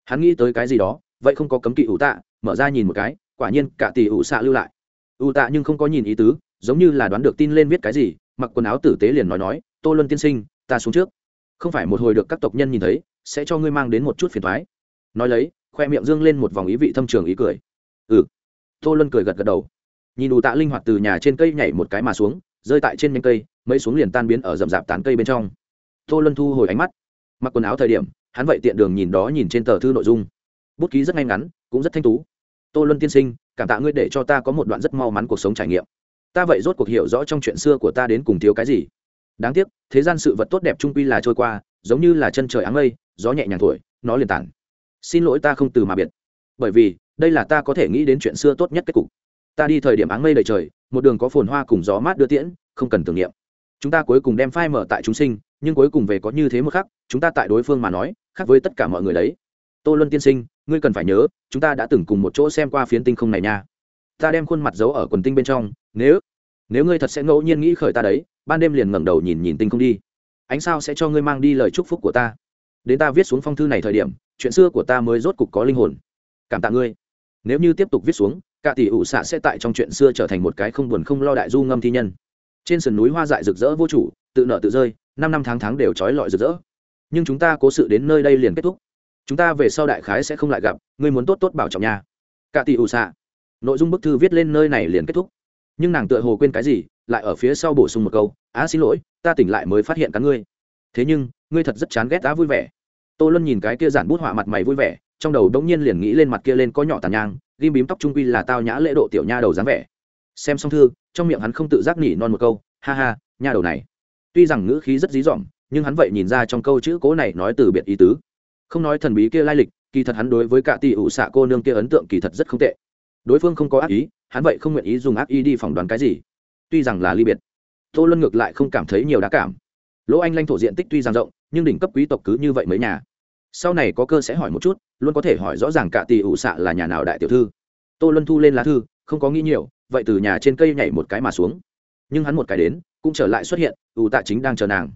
Hắn nghĩ tới cái gì đó, vậy không có cấm kỵ ủ tạ, mở ra nhìn một cái, quả nhiên cả tỷ ủ xạ lưu lại. Ủ tạ nhưng không có nhìn ý tứ, giống như là đoán được tin lên viết cái gì, mặc quần áo tử tế liền nói nói, tô luân tiên sinh, ta xuống trước. Không phải một hồi được các tộc nhân nhìn thấy, sẽ cho ngươi mang đến một chút phiền thoái nói lấy, khoe miệng dương lên một vòng ý vị thâm trường ý cười. Ừ. Tô luân cười gật gật đầu. Nhìn ủ tạ linh hoạt từ nhà trên cây nhảy một cái mà xuống, rơi tại trên nhánh cây, mấy xuống liền tan biến ở rậm rạp tán cây bên trong. Tô luân thu hồi ánh mắt, mặc quần áo thời điểm hắn vậy tiện đường nhìn đó nhìn trên tờ thư nội dung. Bút ký rất ngay ngắn, cũng rất thanh tú. Tô luân tiên sinh, cảm tạ ngươi để cho ta có một đoạn rất mau mắn cuộc sống trải nghiệm. Ta vậy rốt cuộc hiểu rõ trong chuyện xưa của ta đến cùng thiếu cái gì. Đáng tiếc, thế gian sự vật tốt đẹp trung quy là trôi qua, giống như là chân trời áng mây, gió nhẹ nhàng thổi, nó liền tản. Xin lỗi ta không từ mà biệt. Bởi vì, đây là ta có thể nghĩ đến chuyện xưa tốt nhất kết cục. Ta đi thời điểm áng mây đầy trời, một đường có phồn hoa cùng gió mát đưa tiễn, không cần tưởng niệm. Chúng ta cuối cùng đem phai mở tại chúng sinh, nhưng cuối cùng về có như thế một khắc, chúng ta tại đối phương mà nói khác với tất cả mọi người đấy. Tô luân tiên sinh, ngươi cần phải nhớ, chúng ta đã từng cùng một chỗ xem qua phiến tinh không này nha. Ta đem khuôn mặt giấu ở quần tinh bên trong, nếu nếu ngươi thật sẽ ngẫu nhiên nghĩ khởi ta đấy, ban đêm liền ngẩng đầu nhìn nhìn tinh không đi. Ánh sao sẽ cho ngươi mang đi lời chúc phúc của ta. Đến ta viết xuống phong thư này thời điểm, chuyện xưa của ta mới rốt cục có linh hồn. Cảm tạ ngươi. Nếu như tiếp tục viết xuống, cả tỷ ủ xạ sẽ tại trong chuyện xưa trở thành một cái không buồn không lo đại du ngâm thi nhân. Trên sườn núi hoa dại rực rỡ vô chủ, tự nợ tự rơi, năm năm tháng tháng đều trói lọi rực rỡ nhưng chúng ta cố sự đến nơi đây liền kết thúc. Chúng ta về sau đại khái sẽ không lại gặp, ngươi muốn tốt tốt bảo trọng nhà cả tỷ ủ xạ. Nội dung bức thư viết lên nơi này liền kết thúc. Nhưng nàng tựa hồ quên cái gì, lại ở phía sau bổ sung một câu, á, xin lỗi, ta tỉnh lại mới phát hiện cắn ngươi. Thế nhưng, ngươi thật rất chán ghét á vui vẻ. Tô luân nhìn cái kia giản bút họa mặt mày vui vẻ, trong đầu đống nhiên liền nghĩ lên mặt kia lên có nhỏ tàn nhang, ghim bím tóc trung quy là tao nhã lễ độ tiểu nha đầu dáng vẻ. Xem xong thư, trong miệng hắn không tự giác nỉ non một câu, ha ha, nha đầu này. Tuy rằng ngữ khí rất dí dỏm nhưng hắn vậy nhìn ra trong câu chữ cố này nói từ biệt ý tứ. Không nói thần bí kia lai lịch, kỳ thật hắn đối với cả tỷ ủ xạ cô nương kia ấn tượng kỳ thật rất không tệ. Đối phương không có ác ý, hắn vậy không nguyện ý dùng ác ý đi phỏng đoán cái gì. Tuy rằng là ly biệt, tô luân ngược lại không cảm thấy nhiều đá cảm. Lỗ anh lanh thổ diện tích tuy rằng rộng, nhưng đỉnh cấp quý tộc cứ như vậy mới nhà. Sau này có cơ sẽ hỏi một chút, luôn có thể hỏi rõ ràng cả tỷ ủ xạ là nhà nào đại tiểu thư. Tô luân thu lên lá thư, không có nghĩ nhiều, vậy từ nhà trên cây nhảy một cái mà xuống. Nhưng hắn một cái đến, cũng trở lại xuất hiện, ủ tạ chính đang chờ nàng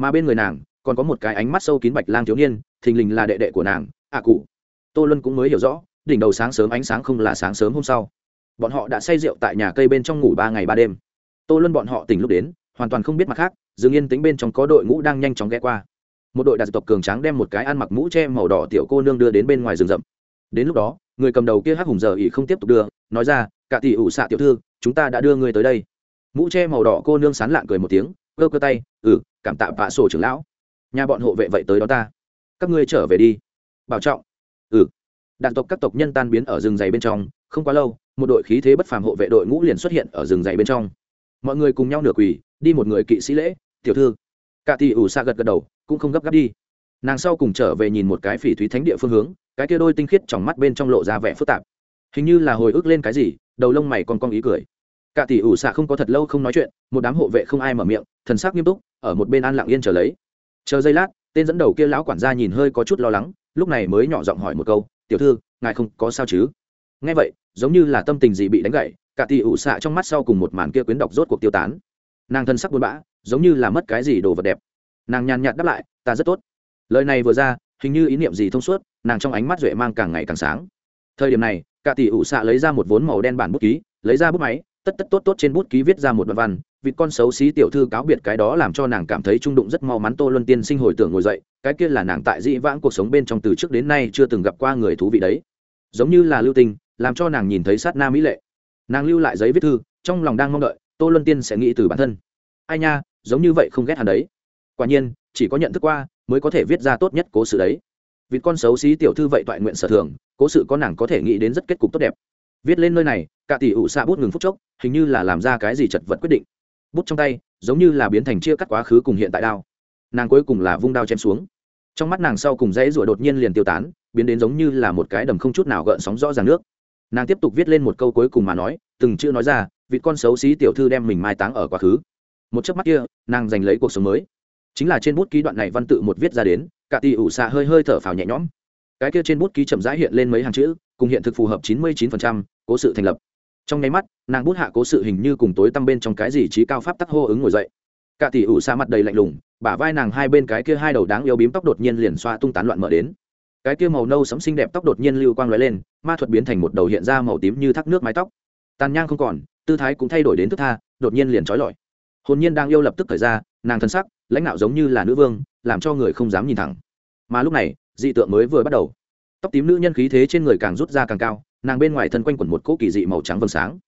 mà bên người nàng còn có một cái ánh mắt sâu kín bạch lang thiếu niên, thình lình là đệ đệ của nàng, ạ à cụ. Tô luân cũng mới hiểu rõ, đỉnh đầu sáng sớm ánh sáng không là sáng sớm hôm sau. Bọn họ đã say rượu tại nhà cây bên trong ngủ ba ngày ba đêm. Tô luân bọn họ tỉnh lúc đến, hoàn toàn không biết mặt khác dường yên tính bên trong có đội ngũ đang nhanh chóng ghé qua. Một đội đặc tộc cường tráng đem một cái ăn mặc mũ che màu đỏ tiểu cô nương đưa đến bên ngoài rừng rậm. Đến lúc đó, người cầm đầu kia hắc hùng giờ ỉ không tiếp tục đưa, nói ra, cả tỷ ủ xạ tiểu thư, chúng ta đã đưa người tới đây. Mũ che màu đỏ cô nương sán lạng cười một tiếng, cơ cơ tay ừ cảm tạ vạ sổ trưởng lão. Nhà bọn hộ vệ vậy tới đó ta. Các ngươi trở về đi. Bảo trọng. Ừ. Đạn tộc các tộc nhân tan biến ở rừng dày bên trong, không quá lâu, một đội khí thế bất phàm hộ vệ đội ngũ liền xuất hiện ở rừng dày bên trong. Mọi người cùng nhau nửa quỳ, đi một người kỵ sĩ lễ, tiểu thư. Cả tỷ ủ xa gật gật đầu, cũng không gấp gáp đi. Nàng sau cùng trở về nhìn một cái phỉ thúy thánh địa phương hướng, cái kia đôi tinh khiết trong mắt bên trong lộ ra vẻ phức tạp. Hình như là hồi ức lên cái gì, đầu lông mày còn con ý cười. Cả tỷ ủ xạ không có thật lâu không nói chuyện, một đám hộ vệ không ai mở miệng, thần sắc nghiêm túc ở một bên an lặng yên chờ lấy. Chờ giây lát, tên dẫn đầu kia lão quản gia nhìn hơi có chút lo lắng, lúc này mới nhỏ giọng hỏi một câu, tiểu thư, ngài không có sao chứ? Nghe vậy, giống như là tâm tình gì bị đánh gậy cả tỷ ủ xạ trong mắt sau cùng một màn kia quyến đọc rốt cuộc tiêu tán. Nàng thân sắc buồn bã, giống như là mất cái gì đồ vật đẹp. Nàng nhàn nhạt đáp lại, ta rất tốt. Lời này vừa ra, hình như ý niệm gì thông suốt, nàng trong ánh mắt duệ mang càng ngày càng sáng. Thời điểm này, cả tỷ ủ xạ lấy ra một vốn màu đen bản bút ký, lấy ra bút máy tất tất tốt tốt trên bút ký viết ra một đoạn văn, vịt con xấu xí tiểu thư cáo biệt cái đó làm cho nàng cảm thấy trung đụng rất mau mắn tô luân tiên sinh hồi tưởng ngồi dậy, cái kia là nàng tại dĩ vãng cuộc sống bên trong từ trước đến nay chưa từng gặp qua người thú vị đấy. Giống như là lưu tình làm cho nàng nhìn thấy sát na mỹ lệ. Nàng lưu lại giấy viết thư, trong lòng đang mong đợi, tô luân tiên sẽ nghĩ từ bản thân. Ai nha, giống như vậy không ghét hắn đấy. Quả nhiên, chỉ có nhận thức qua, mới có thể viết ra tốt nhất cố sự đấy. Vịt con xấu xí tiểu thư vậy toại nguyện sở thường cố sự có nàng có thể nghĩ đến rất kết cục tốt đẹp. Viết lên nơi này cả tỷ ủ xạ bút ngừng phút chốc hình như là làm ra cái gì chật vật quyết định. Bút trong tay giống như là biến thành chia cắt quá khứ cùng hiện tại đao. Nàng cuối cùng là vung đao chém xuống. Trong mắt nàng sau cùng dãy rủa đột nhiên liền tiêu tán biến đến giống như là một cái đầm không chút nào gợn sóng rõ ràng nước. Nàng tiếp tục viết lên một câu cuối cùng mà nói từng chữ nói ra vị con xấu xí tiểu thư đem mình mai táng ở quá khứ. Một chớp mắt kia nàng giành lấy cuộc sống mới. Chính là trên bút ký đoạn này văn tự một viết ra đến cả tỷ ủ xạ hơi hơi thở phào nhẹ nhõm. Cái kia trên bút ký chậm rãi hiện lên mấy hàng chữ cùng hiện thực phù hợp chín mươi 99%, cố sự thành lập trong nháy mắt, nàng bút hạ cố sự hình như cùng tối tăm bên trong cái gì trí cao pháp tắc hô ứng ngồi dậy. Cả tỷ ủ xa mặt đầy lạnh lùng, bả vai nàng hai bên cái kia hai đầu đáng yêu bím tóc đột nhiên liền xoa tung tán loạn mở đến. Cái kia màu nâu sẫm xinh đẹp tóc đột nhiên lưu quang lóe lên, ma thuật biến thành một đầu hiện ra màu tím như thác nước mái tóc. Tàn nhang không còn, tư thái cũng thay đổi đến thức tha, đột nhiên liền trói lọi. Hồn nhiên đang yêu lập tức thời ra, nàng thân sắc, lãnh đạo giống như là nữ vương, làm cho người không dám nhìn thẳng. Mà lúc này, dị tượng mới vừa bắt đầu. Tóc tím nữ nhân khí thế trên người càng rút ra càng cao nàng bên ngoài thân quanh quẩn một cỗ kỳ dị màu trắng vầng sáng.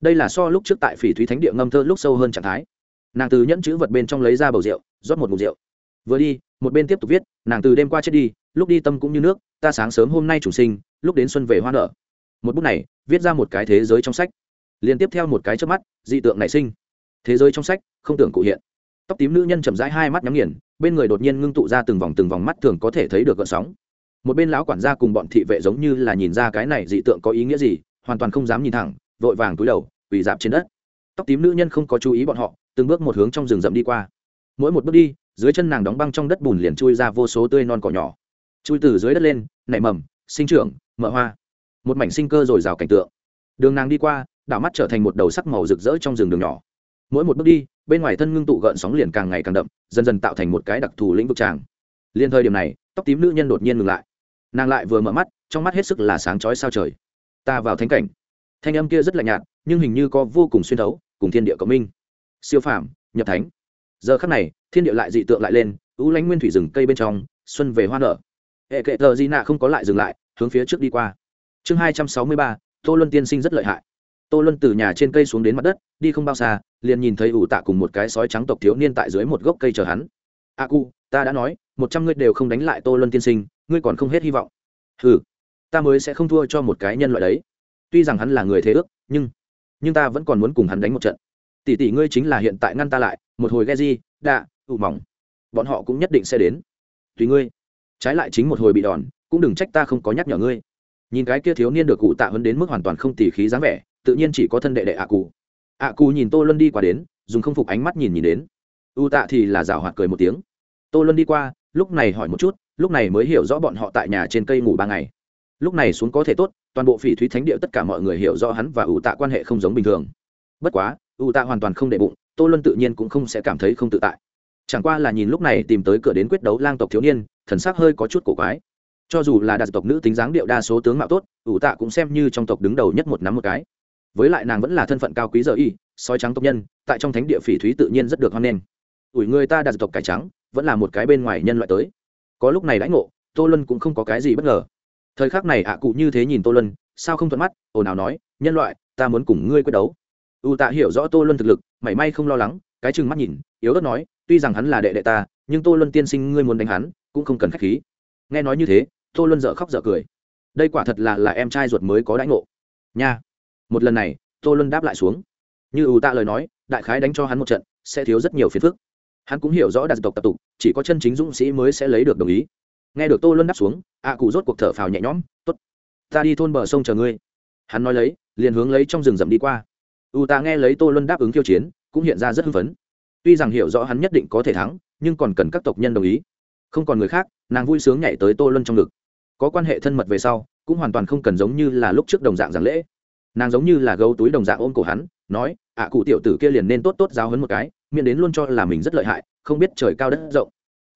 Đây là so lúc trước tại phỉ thúy thánh địa ngâm thơ lúc sâu hơn trạng thái. Nàng từ nhẫn chữ vật bên trong lấy ra bầu rượu, rót một mục rượu. Vừa đi, một bên tiếp tục viết, nàng từ đêm qua chết đi, lúc đi tâm cũng như nước, ta sáng sớm hôm nay chủ sinh, lúc đến xuân về hoa nở. Một bút này, viết ra một cái thế giới trong sách. Liên tiếp theo một cái trước mắt, dị tượng nảy sinh. Thế giới trong sách, không tưởng cụ hiện. Tóc tím nữ nhân chậm rãi hai mắt nhắm nghiền, bên người đột nhiên ngưng tụ ra từng vòng từng vòng mắt thường có thể thấy được gợn sóng một bên lão quản gia cùng bọn thị vệ giống như là nhìn ra cái này dị tượng có ý nghĩa gì, hoàn toàn không dám nhìn thẳng, vội vàng túi đầu, quỳ dạp trên đất. Tóc tím nữ nhân không có chú ý bọn họ, từng bước một hướng trong rừng rậm đi qua. Mỗi một bước đi, dưới chân nàng đóng băng trong đất bùn liền chui ra vô số tươi non cỏ nhỏ. Chui từ dưới đất lên, nảy mầm, sinh trưởng mỡ hoa. Một mảnh sinh cơ r ồ i r à o cảnh tượng. Đường nàng đi qua, đảo mắt trở thành một đầu sắc màu rực rỡ trong rừng đường nhỏ. Mỗi một bước đi, bên ngoài thân ngưng tụ gợn sóng liền càng ngày càng đậm, dần dần tạo thành một cái đặc thù lĩnh vực tràng. Liên thời điểm này, tóc tím nữ nhân đột nhiên ngừng lại nàng lại vừa mở mắt, trong mắt hết sức là sáng chói sao trời. Ta vào thánh cảnh. Thanh âm kia rất lạnh nhạt, nhưng hình như có vô cùng xuyên thấu, cùng thiên địa cộng minh. Siêu phàm, nhập thánh. Giờ khắc này, thiên địa lại dị tượng lại lên, ưu lánh nguyên thủy rừng cây bên trong, xuân về hoa nở. Hệ kệ thờ di nạ không có lại dừng lại, hướng phía trước đi qua. Chương hai trăm sáu mươi ba, tô luân tiên sinh rất lợi hại. Tô luân từ nhà trên cây xuống đến mặt đất, đi không bao xa, liền nhìn thấy ủ tạ cùng một cái sói trắng tộc thiếu niên tại dưới một gốc cây chờ hắn. A cu, ta đã nói, một trăm ngươi đều không đánh lại tô luân tiên sinh ngươi còn không hết hy vọng. Ừ ta mới sẽ không thua cho một cái nhân loại đấy. Tuy rằng hắn là người thế ước, nhưng nhưng ta vẫn còn muốn cùng hắn đánh một trận. Tỷ tỷ ngươi chính là hiện tại ngăn ta lại, một hồi ghe di, đạ, ủ mỏng. Bọn họ cũng nhất định sẽ đến. Tùy ngươi. Trái lại chính một hồi bị đòn, cũng đừng trách ta không có nhắc nhở ngươi. Nhìn cái kia thiếu niên được cụ tạ hấn đến mức hoàn toàn không tỉ khí dáng vẻ, tự nhiên chỉ có thân đệ đệ ạ cụ ạ cụ nhìn tô luân đi qua đến, dùng không phục ánh mắt nhìn nhìn đến. U tạ thì là rào hoạt cười một tiếng. Tô luân đi qua, lúc này hỏi một chút lúc này mới hiểu rõ bọn họ tại nhà trên cây ngủ ba ngày. Lúc này xuống có thể tốt, toàn bộ phỉ thúy thánh địa tất cả mọi người hiểu rõ hắn và ủ tạ quan hệ không giống bình thường. Bất quá, ủ tạ hoàn toàn không đệ bụng, tô luân tự nhiên cũng không sẽ cảm thấy không tự tại. Chẳng qua là nhìn lúc này tìm tới cửa đến quyết đấu lang tộc thiếu niên, thần sắc hơi có chút cổ quái. Cho dù là đạt tộc nữ tính dáng điệu đa số tướng mạo tốt, ủ tạ cũng xem như trong tộc đứng đầu nhất một nắm một cái. Với lại nàng vẫn là thân phận cao quý giờ y, sói trắng tộc nhân, tại trong thánh địa phỉ thúy tự nhiên rất được hoan nghênh. Ủi người ta đạt tộc cải trắng, vẫn là một cái bên ngoài nhân loại tới có lúc này đãi ngộ, tô luân cũng không có cái gì bất ngờ. Thời khắc này ạ cụ như thế nhìn tô luân, sao không thuận mắt, ồn ào nói, nhân loại, ta muốn cùng ngươi quyết đấu. U tạ hiểu rõ tô luân thực lực, mảy may không lo lắng, cái chừng mắt nhìn, yếu ớt nói, tuy rằng hắn là đệ đệ ta, nhưng tô luân tiên sinh ngươi muốn đánh hắn, cũng không cần k h á c h khí. Nghe nói như thế, tô luân dợ khóc dợ cười. Đây quả thật là là em trai ruột mới có đãi ngộ. Nha. Một lần này, tô luân đáp lại xuống. Như u tạ lời nói, đại khái đánh cho hắn một trận, sẽ thiếu rất nhiều phiền phức hắn cũng hiểu rõ đạt tộc tập tục, chỉ có chân chính dũng sĩ mới sẽ lấy được đồng ý. Nghe được tô luân đáp xuống ạ cụ rốt cuộc thở phào nhẹ nhõm t ố t ta đi thôn bờ sông chờ ngươi. Hắn nói lấy, liền hướng lấy trong rừng rậm đi qua. U ta nghe lấy tô luân đáp ứng khiêu chiến, cũng hiện ra rất hưng phấn. Tuy rằng hiểu rõ hắn nhất định có thể thắng, nhưng còn cần các tộc nhân đồng ý. Không còn người khác, nàng vui sướng nhảy tới tô luân trong ngực. Có quan hệ thân mật về sau, cũng hoàn toàn không cần giống như là lúc trước đồng dạng giảng lễ. Nàng giống như là gấu túi đồng dạng ôm cổ hắn, nói ạ cụ tiểu tử kia liền nên tốt tốt giáo hấn một cái miễn đến luôn cho là mình rất lợi hại, không biết trời cao đất rộng.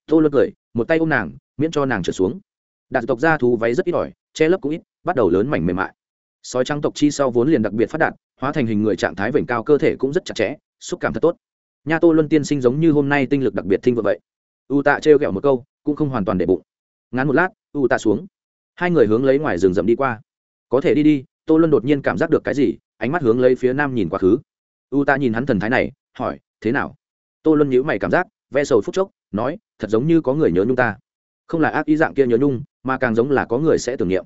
Tô luân cười, một tay ôm nàng, miễn cho nàng trở xuống. Đạt tộc gia thú váy rất ít ỏi, che lấp cũng ít, bắt đầu lớn mảnh mềm mại. Sói trắng tộc chi sau vốn liền đặc biệt phát đạt, hóa thành hình người trạng thái vểnh cao cơ thể cũng rất chặt chẽ, xúc cảm thật tốt. Nha tô luân tiên sinh giống như hôm nay tinh lực đặc biệt thinh vợ vậy. U tạ trêu ghẹo một câu, cũng không hoàn toàn để bụng. Ngắn một lát, u tạ xuống. Hai người hướng lấy ngoài rừng rậm đi qua. Có thể đi đi, tô luân đột nhiên cảm giác được cái gì, ánh mắt hướng lấy phía nam nhìn quá khứ. U tạ nhìn hắn thần thái này, hỏi thế nào? Tô luân nhữ mày cảm giác, ve sầu phút chốc, nói, thật giống như có người nhớ nhung ta. Không là ác ý dạng kia nhớ nhung, mà càng giống là có người sẽ tưởng niệm.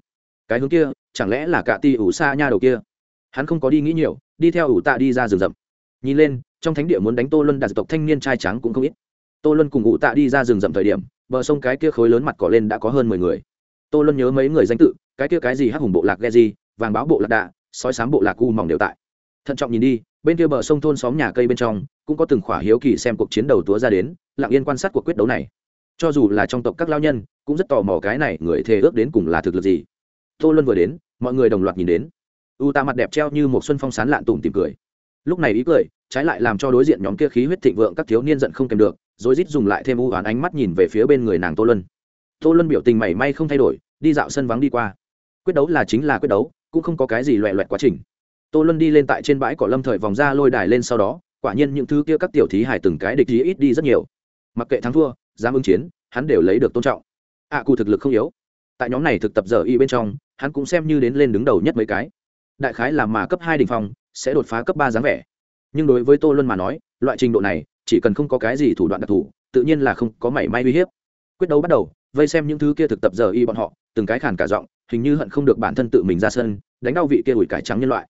Cái hướng kia, chẳng lẽ là cả ti ủ xa nha đầu kia? Hắn không có đi nghĩ nhiều, đi theo ủ tạ đi ra rừng rậm. Nhìn lên, trong thánh địa muốn đánh tô luân đạt tộc thanh niên trai trắng cũng không ít. Tô luân cùng ủ tạ đi ra rừng rậm thời điểm, bờ sông cái kia khối lớn mặt cỏ lên đã có hơn mười người. Tô luân nhớ mấy người danh tự, cái kia cái gì hắc hùng bộ lạc ghe gì vàng báo bộ lạc đạ, sói sám bộ lạc u mỏng đều tại. Thận trọng nhìn đi bên kia bờ sông thôn xóm nhà cây bên trong, cũng có từng khỏa hiếu kỳ xem cuộc chiến đầu túa ra đến, lặng yên quan sát cuộc quyết đấu này. Cho dù là trong tộc các lao nhân, cũng rất tò mò cái này người thề ước đến cùng là thực lực gì. Tô luân vừa đến, mọi người đồng loạt nhìn đến. U ta mặt đẹp treo như một xuân phong sán lạn tùng tìm cười. Lúc này ý cười, trái lại làm cho đối diện nhóm kia khí huyết thịnh vượng các thiếu niên giận không kèm được rồi rít dùng lại thêm u oán ánh mắt nhìn về phía bên người nàng tô luân. Tô luân biểu tình mảy may không thay đổi, đi dạo sân vắng đi qua. Quyết đấu là chính là quyết đấu, cũng không có cái gì loẹ loẹt quá trình tô luân đi lên tại trên bãi cỏ lâm thời vòng ra lôi đài lên sau đó quả nhiên những thứ kia các tiểu thí hài từng cái địch ý ít đi rất nhiều. Mặc kệ thắng thua dám ứng chiến hắn đều lấy được tôn trọng. Ạ à, cụ thực lực không yếu. Tại nhóm này thực tập giờ y bên trong hắn cũng xem như đến lên đứng đầu nhất mấy cái. Đại khái là mà cấp hai đ ỉ n h sẽ đột phá cấp ba dáng vẻ. Nhưng đối với tô luân mà nói loại trình độ này chỉ cần không có cái gì thủ đoạn đặc thù tự nhiên là không có mảy may uy hiếp. Quyết đấu bắt đầu vây xem những thứ kia thực tập giờ y bọn họ từng cái khản cả giọng hình như hận không được bản thân tự mình ra sân đánh đau vị kia ủi cải trắng nhân loại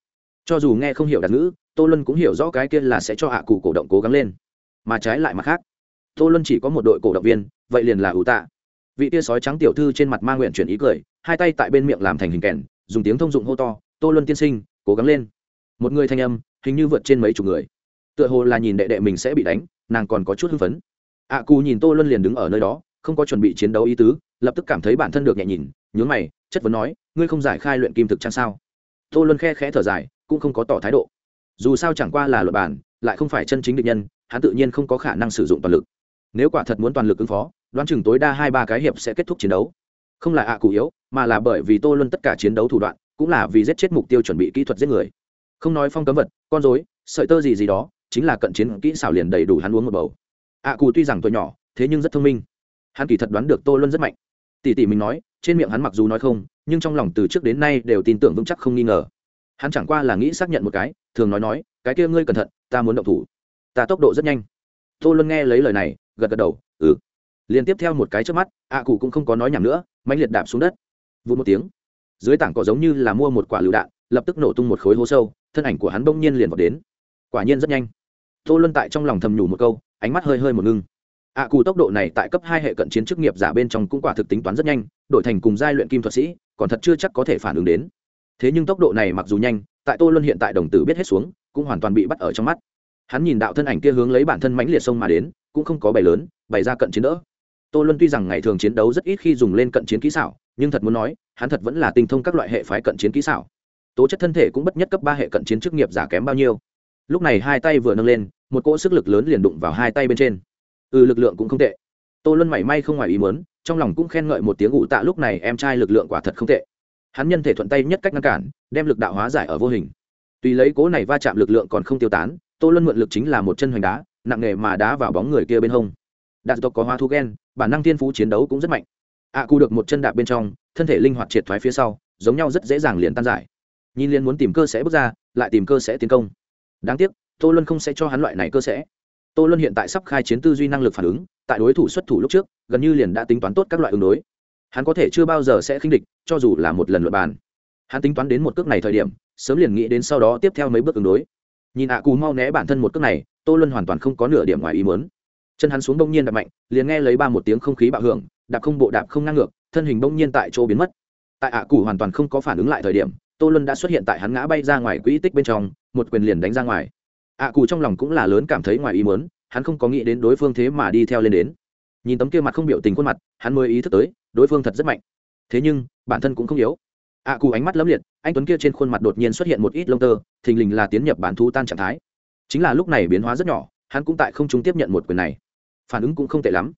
cho dù nghe không hiểu đặc ngữ tô luân cũng hiểu rõ cái kia là sẽ cho hạ cụ cổ động cố gắng lên. Mà trái lại mặt khác tô luân chỉ có một đội cổ động viên vậy liền là ủ tạ. Vị tia sói trắng tiểu thư trên mặt ma nguyện chuyển ý cười hai tay tại bên miệng làm thành hình kèn dùng tiếng thông dụng hô to tô luân tiên sinh cố gắng lên. Một người thanh âm hình như vượt trên mấy chục người. Tựa hồ là nhìn đệ đệ mình sẽ bị đánh nàng còn có chút hưng phấn. Ạ à, cù nhìn tô luân liền đứng ở nơi đó không có chuẩn bị chiến đấu ý tứ lập tức cảm thấy bản thân được nhẹ nhìn nhướng mày chất vấn nói ngươi không giải khai luyện kim thực trang sao? Tô luân khe khẽ thở dài cũng không có tỏ thái độ. Dù sao chẳng qua là luật bản, lại không phải chân chính định nhân, hắn tự nhiên không có khả năng sử dụng toàn lực. Nếu quả thật muốn toàn lực ứng phó, đoán chừng tối đa hai ba cái hiệp sẽ kết thúc chiến đấu. Không là ạ cụ yếu, mà là bởi vì tô luân tất cả chiến đấu thủ đoạn, cũng là vì giết chết mục tiêu chuẩn bị kỹ thuật giết người. Không nói phong cấm vật, con dối sợi tơ gì gì đó, chính là cận chiến kỹ xảo liền đầy đủ hắn uống một bầu. Ạ cụ tuy rằng tuổi nhỏ, thế nhưng rất thông minh. Hắn kỳ thật đoán được tô luân rất mạnh. Tỷ tỷ mình nói, trên miệng hắn mặc dù nói không, nhưng trong lòng từ trước đến nay đều tin tưởng vững chắc không nghi ngờ hắn chẳng qua là nghĩ xác nhận một cái, thường nói nói, cái kia ngươi cẩn thận, ta muốn động thủ. Ta tốc độ rất nhanh. Tô luân nghe lấy lời này, gật gật đầu ừ. Liên tiếp theo một cái trước mắt ạ cụ cũng không có nói nhảm nữa mạnh liệt đạp xuống đất. Vụt một tiếng, dưới tảng cỏ giống như là mua một quả lựu đạn, lập tức nổ tung một khối hố sâu, thân ảnh của hắn bỗng nhiên liền vào đến. Quả nhiên rất nhanh. Tô luân tại trong lòng thầm nhủ một câu, ánh mắt hơi hơi một ngưng. Ạ cụ tốc độ này tại cấp hai hệ cận chiến chức nghiệp giả bên trong cũng quả thực tính toán rất nhanh, đổi thành cùng giai luyện kim thuật sĩ, còn thật chưa chắc có thể phản ứng đến thế nhưng tốc độ này mặc dù nhanh, tại tô luân hiện tại đồng tử biết hết xuống, cũng hoàn toàn bị bắt ở trong mắt. Hắn nhìn đạo thân ảnh kia hướng lấy bản thân mãnh liệt sông mà đến, cũng không có bày lớn, bày ra cận chiến đỡ. Tô luân tuy rằng ngày thường chiến đấu rất ít khi dùng lên cận chiến kỹ xảo, nhưng thật muốn nói, hắn thật vẫn là tinh thông các loại hệ phái cận chiến kỹ xảo. Tố chất thân thể cũng bất nhất cấp ba hệ cận chiến chức nghiệp giả kém bao nhiêu. Lúc này hai tay vừa nâng lên, một cỗ sức lực lớn liền đụng vào hai tay bên trên. Ừ lực lượng cũng không tệ. Tô luân mảy may không ngoài ý muốn, trong lòng cũng khen ngợi một tiếng ủ tạ, lúc này em trai lực lượng quả thật không tệ hắn nhân thể thuận tay nhất cách ngăn cản đem lực đạo hóa giải ở vô hình. Tùy lấy cố này va chạm lực lượng còn không tiêu tán tô luân mượn lực chính là một chân hoành đá nặng nề mà đá vào bóng người kia bên hông. Đạt tộc có hoa thu ghen bản năng tiên phú chiến đấu cũng rất mạnh. Ạ à, cụ được một chân đạp bên trong thân thể linh hoạt triệt thoái phía sau giống nhau rất dễ dàng liền tan giải. Nhìn liền muốn tìm cơ sẽ bước ra lại tìm cơ sẽ tiến công. Đáng tiếc tô luân không sẽ cho hắn loại này cơ sẽ. Tô luân hiện tại sắp khai chiến tư duy năng lực phản ứng tại đối thủ xuất thủ lúc trước gần như liền đã tính toán tốt các loại ứng đối hắn có thể chưa bao giờ sẽ khinh địch, cho dù là một lần luật bàn. Hắn tính toán đến một cước này thời điểm, sớm liền nghĩ đến sau đó tiếp theo mấy bước ứng đối. Nhìn ạ cù mau né bản thân một cước này, tô luân hoàn toàn không có nửa điểm ngoài ý muốn. Chân hắn xuống đông nhiên đập mạnh, liền nghe lấy ba một tiếng không khí bạo hưởng, đạp không bộ đạp không ngang ngược, thân hình đông nhiên tại chỗ biến mất. Tại ạ cù hoàn toàn không có phản ứng lại thời điểm, tô luân đã xuất hiện tại hắn ngã bay ra ngoài quỹ tích bên trong, một quyền liền đánh ra ngoài. ạ cù trong lòng cũng là lớn cảm thấy ngoài ý muốn, hắn không có nghĩ đến đối phương thế mà đi theo lên đến nhìn tấm kia mặt không biểu tình khuôn mặt, hắn mới ý thức tới, đối phương thật rất mạnh. Thế nhưng, bản thân cũng không yếu. Ạ cù ánh mắt lấm liệt, anh tuấn kia trên khuôn mặt đột nhiên xuất hiện một ít lông tơ, thình lình là tiến nhập bản thu tan trạng thái. Chính là lúc này biến hóa rất nhỏ, hắn cũng tại không chúng tiếp nhận một quyền này. Phản ứng cũng không tệ lắm.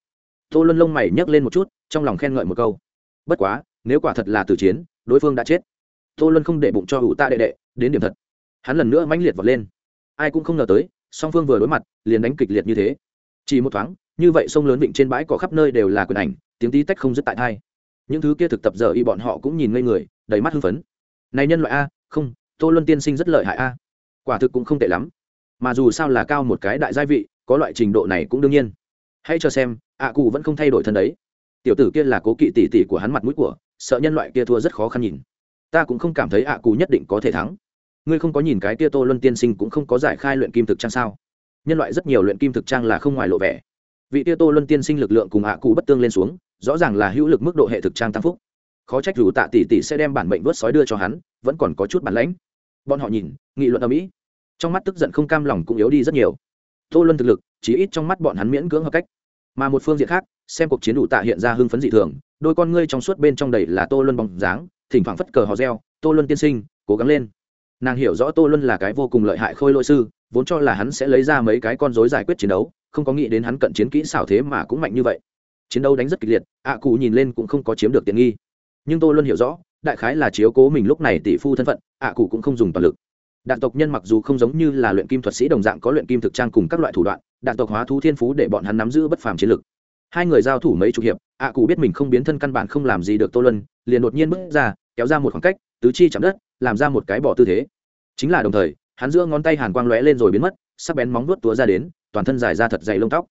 Tô luân lông mày nhấc lên một chút, trong lòng khen ngợi một câu. Bất quá, nếu quả thật là tử chiến, đối phương đã chết. Tô luân không để bụng cho hữu ta đệ đệ, đến điểm thật. Hắn lần nữa mãnh liệt vọt lên. Ai cũng không ngờ tới, song phương vừa đối mặt, liền đánh kịch liệt như thế. Chỉ một thoáng như vậy sông lớn vịnh trên bãi cỏ khắp nơi đều là quyền ảnh, tiếng tí tách không dứt tại thai. Những thứ kia thực tập giờ y bọn họ cũng nhìn ngây người, đầy mắt hưng phấn. Này nhân loại a, không, tô luân tiên sinh rất lợi hại a. Quả thực cũng không tệ lắm. Mà dù sao là cao một cái đại gia vị, có loại trình độ này cũng đương nhiên. Hãy cho xem, ạ cụ vẫn không thay đổi thân đấy. Tiểu tử kia là cố kỵ tỉ tỉ của hắn mặt mũi của, sợ nhân loại kia thua rất khó khăn nhìn. Ta cũng không cảm thấy ạ cụ nhất định có thể thắng. Ngươi không có nhìn cái kia tô luân tiên sinh cũng không có giải khai luyện kim thực trang sao? Nhân loại rất nhiều luyện kim thực trang là không ngoài lộ vẻ vị tia tô luân tiên sinh lực lượng cùng Hạ cụ bất tương lên xuống, rõ ràng là hữu lực mức độ hệ thực trang tăng phúc. Khó trách rủ tạ tỷ tỷ sẽ đem bản mệnh vớt sói đưa cho hắn, vẫn còn có chút bản lãnh. Bọn họ nhìn, nghị luận ở mỹ. Trong mắt tức giận không cam lòng cũng yếu đi rất nhiều. Tô luân thực lực, chỉ ít trong mắt bọn hắn miễn cưỡng hợp cách. Mà một phương diện khác, xem cuộc chiến đủ tạ hiện ra hưng phấn dị thường, đôi con ngươi trong suốt bên trong đầy là tô luân bóng dáng, thỉnh thoảng phất cờ hò reo, tô luân tiên sinh, cố gắng lên. Nàng hiểu rõ tô luân là cái vô cùng lợi hại khôi lỗi sư, vốn cho là hắn sẽ lấy ra mấy cái con dối giải quyết chiến đấu không có nghĩ đến hắn cận chiến kỹ xảo thế mà cũng mạnh như vậy. Chiến đấu đánh rất kịch liệt, ạ cụ nhìn lên cũng không có chiếm được tiện nghi. Nhưng tô luân hiểu rõ, đại khái là chiếu cố mình lúc này tỷ phu thân phận, ạ cụ cũng không dùng toàn lực. Đạn tộc nhân mặc dù không giống như là luyện kim thuật sĩ đồng dạng có luyện kim thực trang cùng các loại thủ đoạn, đạn tộc hóa thú thiên phú để bọn hắn nắm giữ bất phàm chiến lực. Hai người giao thủ mấy chục hiệp, ạ cụ biết mình không biến thân căn bản không làm gì được tô luân, liền đột nhiên bước ra, kéo ra một khoảng cách, tứ chi chạm đất, làm ra một cái bỏ tư thế. Chính là đồng thời, hắn giữa ngón tay hàn quang lóe lên rồi biến mất, sắc bén móng vuốt túa ra đến toàn thân dài ra thật dày lông tóc.